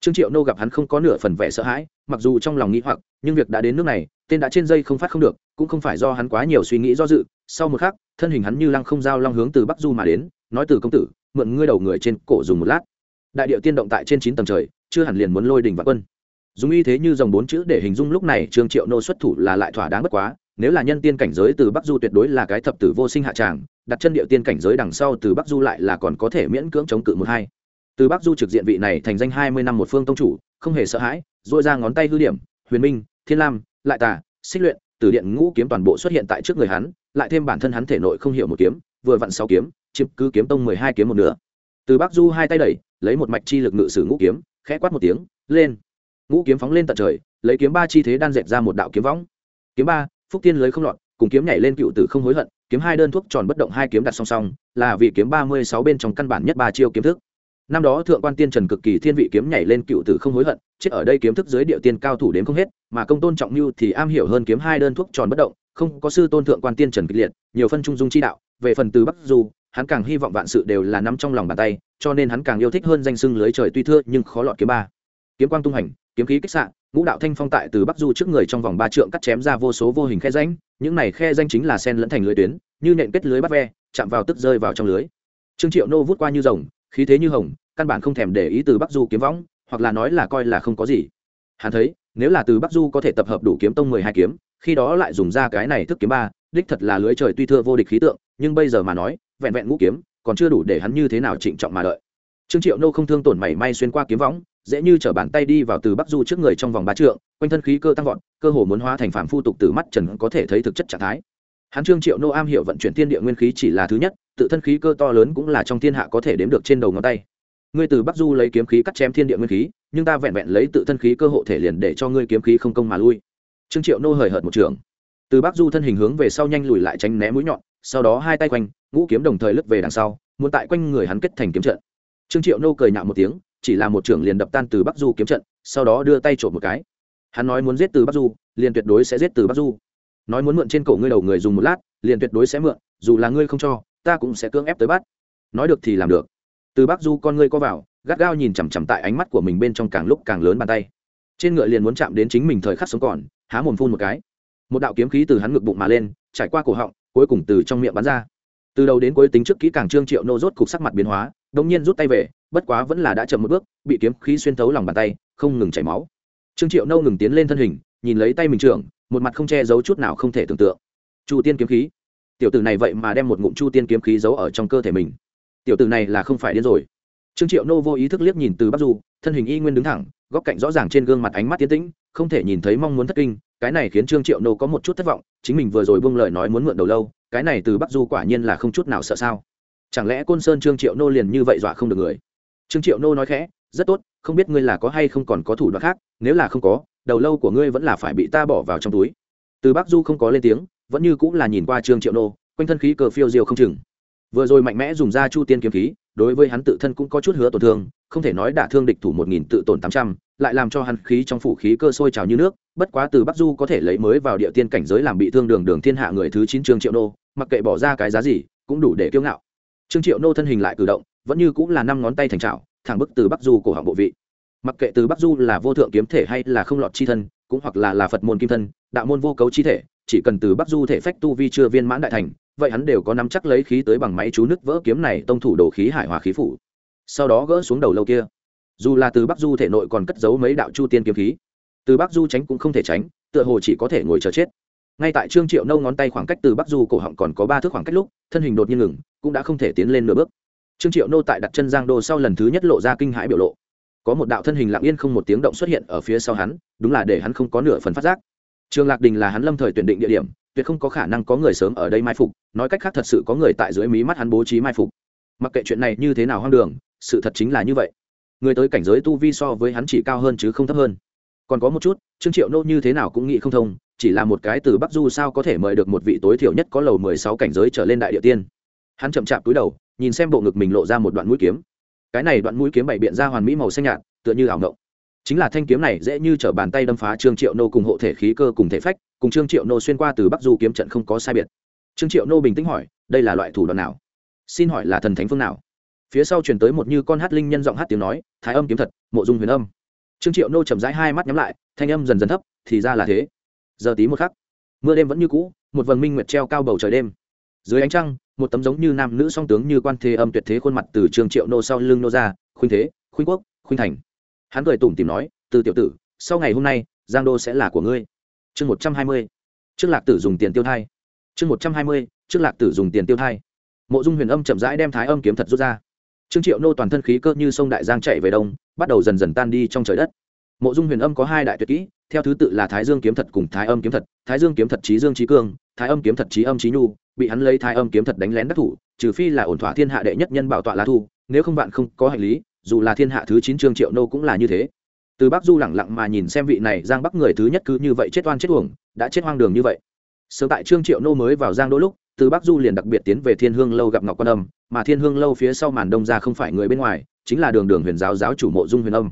Trương triệu nô gặp hắn không có nửa phần vẻ sợ hãi, mặc dù trong lòng nghĩ hoặc, nhưng việc đã đến nước này, tên đã trên dây không phát không được, cũng không phải do hắn quá nhiều suy nghĩ do dự. Sau một khắc thân hình hắn như lăng không giao long hướng từ bắc du mà đến nói từ công tử mượn ngươi đầu người trên cổ dùng một lát. Đại điệu tiên động tại trên chín tầng trời chưa hẳn liền muốn lôi đình và quân. Dùng y thế như dòng bốn chữ để hình dung lúc này trương triệu nô xuất thủ là lại thỏa đáng bất quá nếu là nhân tiên cảnh giới từ bắc du tuyệt đối là cái thập tử vô sinh hạ tràng đặt chân điệu tiên cảnh giới đằng sau từ bắc du lại là còn có thể miễn cưỡng chống cự một hai. Từ bắc du trực diện vị này thành danh hai mươi năm một phương tông chủ không hề sợ hãi dội ra ngón tay hư điểm huyền minh thiên lam lại Tả, xích luyện từ điện ngũ kiếm toàn bộ xuất hiện tại trước người hắn, lại thêm bản thân hắn thể nội không hiểu một kiếm, vừa vặn sáu kiếm, chiếm cứ kiếm tông mười hai kiếm một nửa. Từ bắc du hai tay đẩy, lấy một mạch chi lực ngự sử ngũ kiếm, khẽ quát một tiếng, lên! Ngũ kiếm phóng lên tận trời, lấy kiếm ba chi thế đan dệt ra một đạo kiếm võng. Kiếm ba, phúc tiên lưới không lọt, cùng kiếm nhảy lên cựu tử không hối hận, kiếm hai đơn thuốc tròn bất động hai kiếm đặt song song, là vì kiếm ba mươi sáu bên trong căn bản nhất ba chiêu kiếm thức năm đó thượng quan tiên trần cực kỳ thiên vị kiếm nhảy lên cựu tử không hối hận, chết ở đây kiếm thức dưới địa tiên cao thủ đến không hết, mà công tôn trọng mưu thì am hiểu hơn kiếm hai đơn thuốc tròn bất động, không có sư tôn thượng quan tiên trần kịch liệt, nhiều phân trung dung chi đạo, về phần từ bắc du hắn càng hy vọng vạn sự đều là nắm trong lòng bàn tay, cho nên hắn càng yêu thích hơn danh sưng lưới trời tuy thưa nhưng khó lọt kiếm ba. Kiếm quang tung hành, kiếm khí kích sạn ngũ đạo thanh phong tại từ bắc du trước người trong vòng ba trượng cắt chém ra vô số vô hình khe danh những này khe danh chính là sen lẫn thành lưới tuyến, như nện kết lưới bắt ve, chạm vào tức rơi vào trong lưới. Trương triệu nô vút qua như rồng khí thế như hồng, căn bản không thèm để ý từ bắc du kiếm võng, hoặc là nói là coi là không có gì. Hắn thấy, nếu là từ bắc du có thể tập hợp đủ kiếm tông mười hai kiếm, khi đó lại dùng ra cái này thức kiếm ba, đích thật là lưới trời tuy thưa vô địch khí tượng, nhưng bây giờ mà nói, vẹn vẹn ngũ kiếm, còn chưa đủ để hắn như thế nào trịnh trọng mà đợi. Trương triệu nô không thương tổn mảy may xuyên qua kiếm võng, dễ như t bàn tay đi vào từ bắc du trước người trong vòng ba trượng, quanh thân khí cơ tăng vọt, cơ hồ muốn hóa thành phản phu tục từ mắt trần có thể thấy thực chất trạng thái hắn trương triệu nô am hiểu vận chuyển thiên địa nguyên khí chỉ là thứ nhất, tự thân khí cơ to lớn cũng là trong thiên hạ có thể đếm được trên đầu ngón tay. Ngươi từ bắc du lấy kiếm khí cắt chém thiên địa nguyên khí, nhưng ta vẹn vẹn lấy tự thân khí cơ hộ thể liền để cho ngươi kiếm khí không công mà lui. Trương triệu nô hời hợt một trường. Từ bắc du thân hình hướng về sau nhanh lùi lại tránh né mũi nhọn, sau đó hai tay quanh, ngũ kiếm đồng thời lướt về đằng sau, muốn tại quanh người hắn kết thành kiếm trận. Trương triệu nô cười nhạo một tiếng, chỉ là một trưởng liền đập tan từ bắc du kiếm trận, sau đó đưa tay trộm một cái. Hắn nói muốn giết từ bắc du, liền tuyệt đối sẽ giết từ bắc du nói muốn mượn trên cổ ngươi đầu người dùng một lát, liền tuyệt đối sẽ mượn, dù là ngươi không cho, ta cũng sẽ cưỡng ép tới bắt. Nói được thì làm được. Từ bác du con ngươi co vào, gắt gao nhìn chằm chằm tại ánh mắt của mình bên trong càng lúc càng lớn bàn tay. Trên ngựa liền muốn chạm đến chính mình thời khắc sống còn, há mồm phun một cái. Một đạo kiếm khí từ hắn ngực bụng mà lên, trải qua cổ họng, cuối cùng từ trong miệng bắn ra. Từ đầu đến cuối tính trước kỹ càng trương triệu nô rốt cục sắc mặt biến hóa đông nhiên rút tay về, bất quá vẫn là đã chậm một bước, bị kiếm khí xuyên thấu lòng bàn tay, không ngừng chảy máu. Trương triệu nâu ngừng tiến lên thân hình, nhìn lấy tay mình trưởng một mặt không che giấu chút nào không thể tưởng tượng. Chu tiên kiếm khí. Tiểu tử này vậy mà đem một ngụm chu tiên kiếm khí giấu ở trong cơ thể mình. Tiểu tử này là không phải điên rồi. Trương triệu nô vô ý thức liếc nhìn từ bắc du, thân hình y nguyên đứng thẳng, góc cạnh rõ ràng trên gương mặt ánh mắt tiến tĩnh, không thể nhìn thấy mong muốn thất kinh, cái này khiến trương triệu nô có một chút thất vọng, chính mình vừa rồi buông lời nói muốn mượn đầu lâu, cái này từ bắc du quả nhiên là không chút nào sợ sao. Chẳng lẽ côn sơn trương triệu nô liền như vậy dọa không được người? Trương triệu nô nói khẽ, rất tốt, không biết ngươi là có hay không còn có thủ đoạn khác, nếu là không có đầu lâu của ngươi vẫn là phải bị ta bỏ vào trong túi. Từ bắc du không có lên tiếng, vẫn như cũng là nhìn qua trương triệu nô, quanh thân khí cờ phiêu diêu không chừng. Vừa rồi mạnh mẽ dùng ra chu tiên kiếm khí, đối với hắn tự thân cũng có chút hứa tổn thương, không thể nói đả thương địch thủ một nghìn tự tổn tám trăm, lại làm cho hắn khí trong phủ khí cơ sôi trào như nước, bất quá từ bắc du có thể lấy mới vào địa tiên cảnh giới làm bị thương đường đường thiên hạ người thứ chín trương triệu nô, mặc kệ bỏ ra cái giá gì, cũng đủ để kiêu ngạo. Trương triệu nô thân hình lại cử động, vẫn như cũng là năm ngón tay thành trào thẳng bức từ bắc du cổ họng bộ vị mặc kệ từ bắc du là vô thượng kiếm thể hay là không lọt chi thân, cũng hoặc là là phật môn kim thân, đạo môn vô cấu chi thể, chỉ cần từ bắc du thể phách tu vi chưa viên mãn đại thành, vậy hắn đều có nắm chắc lấy khí tới bằng máy chú nứt vỡ kiếm này tông thủ đồ khí hải hòa khí phủ. Sau đó gỡ xuống đầu lâu kia. Dù là từ bắc du thể nội còn cất giấu mấy đạo chu tiên kiếm khí, từ bắc du tránh cũng không thể tránh, tựa hồ chỉ có thể ngồi chờ chết. Ngay tại trương triệu nâu ngón tay khoảng cách từ bắc du cổ họng còn có ba thước khoảng cách lúc, thân hình đột nhiên ngừng, cũng đã không thể tiến lên nửa bước. Trương triệu nô tại đặt chân giang đô sau lần thứ nhất lộ ra kinh hãi biểu lộ có một đạo thân hình lặng yên không một tiếng động xuất hiện ở phía sau hắn, đúng là để hắn không có nửa phần phát giác. Trường lạc đình là hắn lâm thời tuyển định địa điểm, tuyệt không có khả năng có người sớm ở đây mai phục, nói cách khác thật sự có người tại dưới mí mắt hắn bố trí mai phục. Mặc kệ chuyện này như thế nào hoang đường, sự thật chính là như vậy. Người tới cảnh giới tu vi so với hắn chỉ cao hơn chứ không thấp hơn. Còn có một chút, trương triệu nô như thế nào cũng nghĩ không thông, chỉ là một cái từ bắc du sao có thể mời được một vị tối thiểu nhất có lầu mười sáu cảnh giới trở lên đại địa tiên. Hắn chậm chạp cúi đầu, nhìn xem bộ ngực mình lộ ra một đoạn mũi kiếm cái này đoạn mũi kiếm bảy biện ra hoàn mỹ màu xanh nhạt, tựa như ảo ngộng. Chính là thanh kiếm này dễ như t bàn tay đâm phá trương triệu nô cùng hộ thể khí cơ cùng thể phách, cùng trương triệu nô xuyên qua từ bắc du kiếm trận không có sai biệt. Trương triệu nô bình tĩnh hỏi, đây là loại thủ đoạn nào? Xin hỏi là thần thánh phương nào? Phía sau chuyển tới một như con hát linh nhân giọng hát tiếng nói, thái âm kiếm thật mộ dung huyền âm. Trương triệu nô chậm rãi hai mắt nhắm lại, thanh âm dần dần thấp, thì ra là thế. Giờ tí một khắc, mưa đêm vẫn như cũ, một vầng minh nguyệt treo cao bầu trời đêm dưới ánh trăng, một tấm giống như nam nữ song tướng như quan thế âm tuyệt thế khuôn mặt từ trường triệu nô sau lưng nô ra, khuynh thế, khuynh quốc, khuynh thành. Hắn cười tủm tìm nói, từ tiểu tử, sau ngày hôm nay, giang đô sẽ là của ngươi. Chương một trăm hai mươi, trước lạc tử dùng tiền tiêu thai. Chương một trăm hai mươi, trước lạc tử dùng tiền tiêu thai. Mộ dung huyền âm chậm rãi đem thái âm kiếm thật rút ra. Trương triệu nô toàn thân khí cơ như sông đại giang chạy về đông, bắt đầu dần dần tan đi trong trời đất. Mộ dung huyền âm có hai đại tuyệt kỹ, theo thứ tự là thái dương kiếm thật cùng thái âm kiếm thật. Thái dương kiếm thật trí dương trí cương, thái âm kiếm thật trí âm trí nhu bị hắn lấy thái âm kiếm thật đánh lén đắc thủ, trừ phi là ổn thỏa thiên hạ đệ nhất nhân bảo tọa lá thu, nếu không bạn không có hành lý, dù là thiên hạ thứ chín trương triệu nô cũng là như thế. Từ bắc du lẳng lặng mà nhìn xem vị này giang bắc người thứ nhất cứ như vậy chết oan chết uổng, đã chết hoang đường như vậy. Sớm tại trương triệu nô mới vào giang đôi lúc, từ bắc du liền đặc biệt tiến về thiên hương lâu gặp ngọc quan âm, mà thiên hương lâu phía sau màn đông ra không phải người bên ngoài, chính là đường đường huyền giáo giáo chủ mộ dung huyền âm.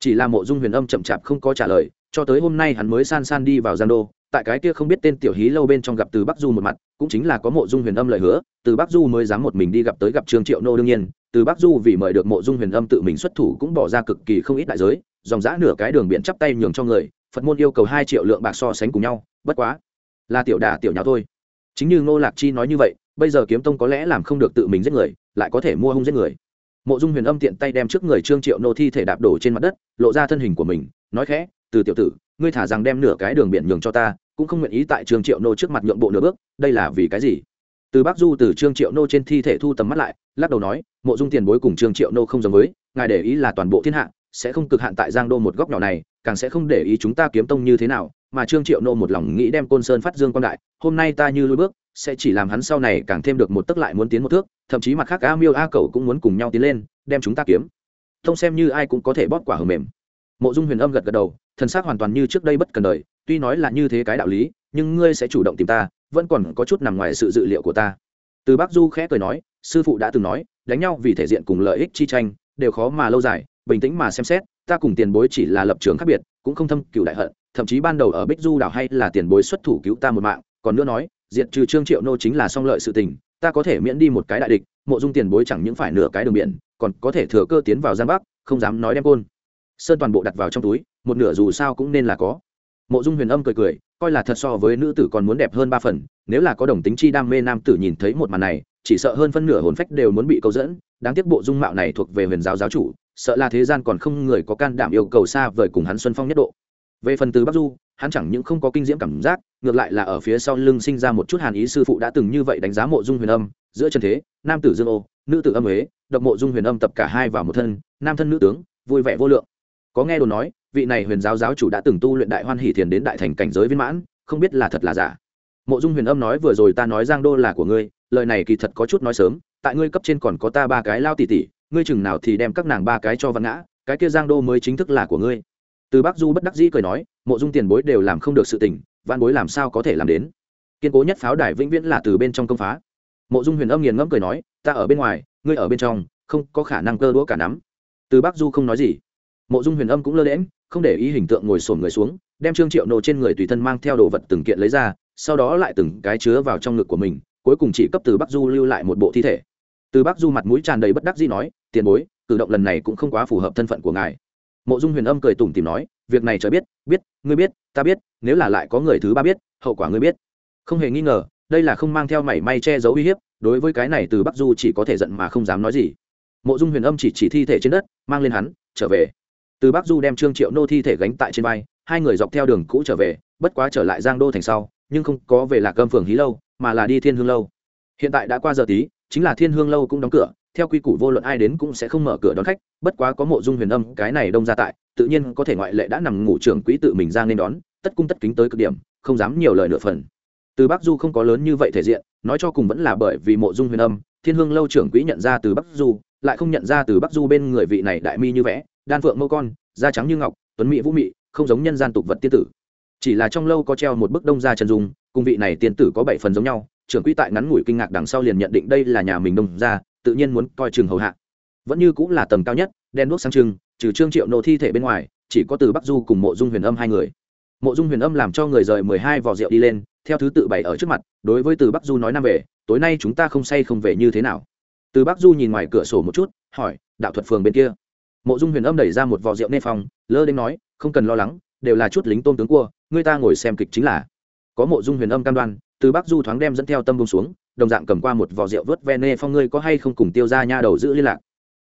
Chỉ là mộ dung huyền âm chậm chạp không có trả lời, cho tới hôm nay hắn mới san san đi vào giang đô tại cái kia không biết tên tiểu hí lâu bên trong gặp từ bắc du một mặt, cũng chính là có mộ dung huyền âm lời hứa, từ bắc du mới dám một mình đi gặp tới gặp trương triệu nô đương nhiên, từ bắc du vì mời được mộ dung huyền âm tự mình xuất thủ cũng bỏ ra cực kỳ không ít đại giới, dòng giã nửa cái đường biển chắp tay nhường cho người, phật môn yêu cầu hai triệu lượng bạc so sánh cùng nhau, bất quá, là tiểu đà tiểu nhau thôi. Chính như ngô lạc chi nói như vậy, bây giờ kiếm tông có lẽ làm không được tự mình giết người, lại có thể mua hung giết người. Mộ dung huyền âm tiện tay đem trước người trương triệu nô thi thể đạp đổ trên mặt đất, lộ ra thân hình của mình, nói khẽ, từ tiểu tử ngươi thả rằng đem nửa cái đường biển nhường cho ta, cũng không nguyện ý tại trương triệu nô trước mặt nhượng bộ nửa bước, đây là vì cái gì? Từ bắc du từ trương triệu nô trên thi thể thu tầm mắt lại, lắc đầu nói, mộ dung tiền bối cùng trương triệu nô không giống với, ngài để ý là toàn bộ thiên hạ sẽ không cực hạn tại giang đô một góc nhỏ này, càng sẽ không để ý chúng ta kiếm tông như thế nào. Mà trương triệu nô một lòng nghĩ đem côn sơn phát dương quan đại, hôm nay ta như lui bước, sẽ chỉ làm hắn sau này càng thêm được một tức lại muốn tiến một thước, thậm chí mặt khác a miêu a cầu cũng muốn cùng nhau tiến lên, đem chúng ta kiếm. Thông xem như ai cũng có thể bóp quả hờ mềm mộ dung huyền âm gật gật đầu, thần xác hoàn toàn như trước đây bất cần đời, tuy nói là như thế cái đạo lý, nhưng ngươi sẽ chủ động tìm ta, vẫn còn có chút nằm ngoài sự dự liệu của ta. Từ bác du khẽ cười nói, sư phụ đã từng nói, đánh nhau vì thể diện cùng lợi ích chi tranh, đều khó mà lâu dài, bình tĩnh mà xem xét, ta cùng tiền bối chỉ là lập trường khác biệt, cũng không thâm cựu đại hận, thậm chí ban đầu ở bích du đảo hay là tiền bối xuất thủ cứu ta một mạng, còn nữa nói diện trừ trương triệu nô chính là song lợi sự tình, ta có thể miễn đi một cái đại địch, mộ dung tiền bối chẳng những phải nửa cái đường biển, còn có thể thừa cơ tiến vào giang bắc, không dám nói đem côn sơn toàn bộ đặt vào trong túi, một nửa dù sao cũng nên là có. Mộ dung huyền âm cười cười, coi là thật so với nữ tử còn muốn đẹp hơn ba phần, nếu là có đồng tính chi đam mê nam tử nhìn thấy một màn này, chỉ sợ hơn phân nửa hồn phách đều muốn bị câu dẫn. Đáng tiếc bộ dung mạo này thuộc về huyền giáo giáo chủ, sợ là thế gian còn không người có can đảm yêu cầu xa vời cùng hắn xuân phong nhất độ. Về phần từ bắc du, hắn chẳng những không có kinh diễm cảm giác, ngược lại là ở phía sau lưng sinh ra một chút hàn ý sư phụ đã từng như vậy đánh giá mộ dung huyền âm. Giữa chân thế, nam tử dương ô, nữ tử âm ế độc mộ dung huyền âm tập cả hai vào một thân, nam thân nữ tướng, vui vẻ vô lượng có nghe đồn nói, vị này huyền giáo giáo chủ đã từng tu luyện đại hoan hỷ thiền đến đại thành cảnh giới viên mãn, không biết là thật là giả. Mộ dung huyền âm nói vừa rồi ta nói giang đô là của ngươi, lời này kỳ thật có chút nói sớm, tại ngươi cấp trên còn có ta ba cái lao tỉ tỉ ngươi chừng nào thì đem các nàng ba cái cho văn ngã, cái kia giang đô mới chính thức là của ngươi. Từ Bác du bất đắc dĩ cười nói, mộ dung tiền bối đều làm không được sự tình văn bối làm sao có thể làm đến? Kiên cố nhất pháo đài vĩnh viễn là từ bên trong công phá. Mộ dung huyền âm nghiền ngẫm cười nói, ta ở bên ngoài, ngươi ở bên trong, không có khả năng cơ đũa cả nắm. Từ Bác du không nói gì mộ dung huyền âm cũng lơ đễm không để ý hình tượng ngồi sổn người xuống, đem trương triệu nổ trên người tùy thân mang theo đồ vật từng kiện lấy ra, sau đó lại từng cái chứa vào trong ngực của mình, cuối cùng chỉ cấp từ bắc du lưu lại một bộ thi thể. Từ bắc du mặt mũi tràn đầy bất đắc dĩ nói, tiền bối, cử động lần này cũng không quá phù hợp thân phận của ngài. Mộ dung huyền âm cười tủm tìm nói, việc này trời biết biết, ngươi biết, ta biết, nếu là lại có người thứ ba biết, hậu quả ngươi biết. Không hề nghi ngờ, đây là không mang theo mảy may che giấu uy hiếp, đối với cái này từ bắc du chỉ có thể giận mà không dám nói gì. Mộ dung huyền âm chỉ chỉ thi thể trên đất, mang lên hắn, trở về từ bắc du đem trương triệu nô thi thể gánh tại trên vai, hai người dọc theo đường cũ trở về, bất quá trở lại giang đô thành sau, nhưng không có về lạc cơm phường hí lâu, mà là đi thiên hương lâu. Hiện tại đã qua giờ tí, chính là thiên hương lâu cũng đóng cửa, theo quy củ vô luận ai đến cũng sẽ không mở cửa đón khách, bất quá có mộ dung huyền âm, cái này đông ra tại, tự nhiên có thể ngoại lệ đã nằm ngủ trưởng quỹ tự mình ra nên đón, tất cung tất kính tới cực điểm, không dám nhiều lời nửa phần. Từ bắc du không có lớn như vậy thể diện, nói cho cùng vẫn là bởi vì mộ dung huyền âm, thiên hương lâu trưởng quỹ nhận ra từ bắc du, lại không nhận ra từ bắc du bên người vị này đại mi như vẽ đan phượng mâu con, da trắng như ngọc, tuấn mỹ vũ mị, không giống nhân gian tục vật tiên tử. Chỉ là trong lâu có treo một bức đông gia chân dung, cùng vị này tiên tử có bảy phần giống nhau, trưởng quỹ tại ngắn ngủi kinh ngạc đằng sau liền nhận định đây là nhà mình đông ra tự nhiên muốn coi chừng hầu hạ. Vẫn như cũng là tầng cao nhất, đen đuốc sang trưng, trừ trương triệu nộ thi thể bên ngoài, chỉ có từ bắc du cùng mộ dung huyền âm hai người. Mộ dung huyền âm làm cho người rời mười hai vò rượu đi lên, theo thứ tự bày ở trước mặt, đối với từ bắc du nói năm về, tối nay chúng ta không say không về như thế nào? Từ bắc du nhìn ngoài cửa sổ một chút, hỏi, đạo thuật phường bên kia? Mộ dung huyền âm đẩy ra một vò rượu nê phong, lơ đến nói, không cần lo lắng, đều là chút lính tôm tướng cua, người ta ngồi xem kịch chính là. Có mộ dung huyền âm cam đoan, từ bắc du thoáng đem dẫn theo tâm bông xuống, đồng dạng cầm qua một vò rượu vớt ve nê phong, ngươi có hay không cùng tiêu ra nha đầu giữ liên lạc?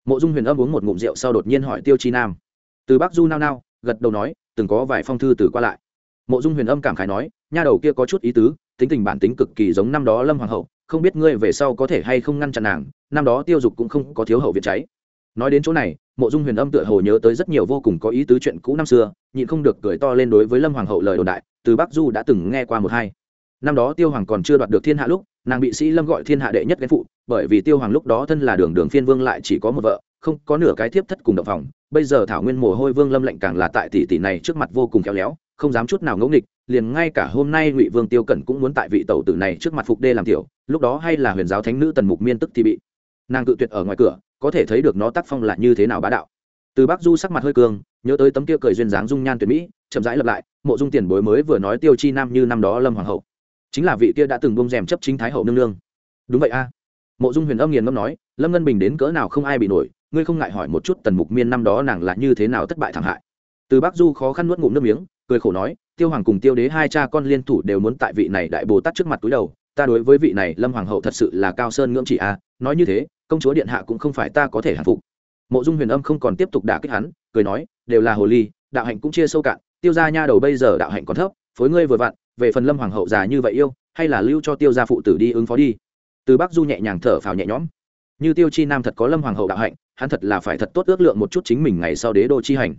Mộ dung huyền âm uống một ngụm rượu sau đột nhiên hỏi tiêu chi nam. Từ bắc du nao nao, gật đầu nói, từng có vài phong thư từ qua lại. Mộ dung huyền âm cảm khái nói, nha đầu kia có chút ý tứ, tính tình bản tính cực kỳ giống năm đó lâm hoàng hậu, không biết ngươi về sau có thể hay không ngăn chặn nàng, năm đó tiêu dục cũng không có thiếu hậu viện cháy nói đến chỗ này, mộ dung huyền âm tựa hồ nhớ tới rất nhiều vô cùng có ý tứ chuyện cũ năm xưa, nhịn không được cười to lên đối với lâm hoàng hậu lời đồn đại, từ bắc du đã từng nghe qua một hai. Năm đó tiêu hoàng còn chưa đoạt được thiên hạ lúc, nàng bị sĩ lâm gọi thiên hạ đệ nhất ghen phụ, bởi vì tiêu hoàng lúc đó thân là đường đường phiên vương lại chỉ có một vợ, không có nửa cái tiếp thất cùng động phòng. Bây giờ thảo nguyên mồ hôi vương lâm lệnh càng là tại tỷ tỷ này trước mặt vô cùng khéo léo, không dám chút nào ngẫu nghịch, liền ngay cả hôm nay ngụy vương tiêu cẩn cũng muốn tại vị tẩu tử này trước mặt phục đê làm tiểu, lúc đó hay là huyền giáo thánh nữ tần mục miên tức thì bị nàng cự tuyệt ở ngoài cửa có thể thấy được nó tác phong là như thế nào bá đạo. Từ bắc du sắc mặt hơi cường, nhớ tới tấm kia cười duyên dáng dung nhan tuyệt mỹ, chậm rãi lập lại, mộ dung tiền bối mới vừa nói tiêu chi nam như năm đó lâm hoàng hậu. Chính là vị kia đã từng bông rèm chấp chính thái hậu nương nương. Đúng vậy a. Mộ dung huyền âm nghiền ngâm nói, lâm ngân bình đến cỡ nào không ai bị nổi, ngươi không ngại hỏi một chút tần mục miên năm đó nàng là như thế nào thất bại thảm hại. Từ bắc du khó khăn nuốt ngụm nước miếng, cười khổ nói, tiêu hoàng cùng tiêu đế hai cha con liên thủ đều muốn tại vị này đại bồ tát trước mặt túi đầu, ta đối với vị này lâm hoàng hậu thật sự là cao sơn ngưỡng chỉ a nói như thế, công chúa điện hạ cũng không phải ta có thể hạng phục. Mộ dung huyền âm không còn tiếp tục đả kích hắn, cười nói, đều là hồ ly, đạo hạnh cũng chia sâu cạn, tiêu gia nha đầu bây giờ đạo hạnh còn thấp, phối ngươi vừa vặn, về phần lâm hoàng hậu già như vậy yêu, hay là lưu cho tiêu gia phụ tử đi ứng phó đi. Từ bắc du nhẹ nhàng thở phào nhẹ nhõm. Như tiêu chi nam thật có lâm hoàng hậu đạo hạnh, hắn thật là phải thật tốt ước lượng một chút chính mình ngày sau đế đô chi hành.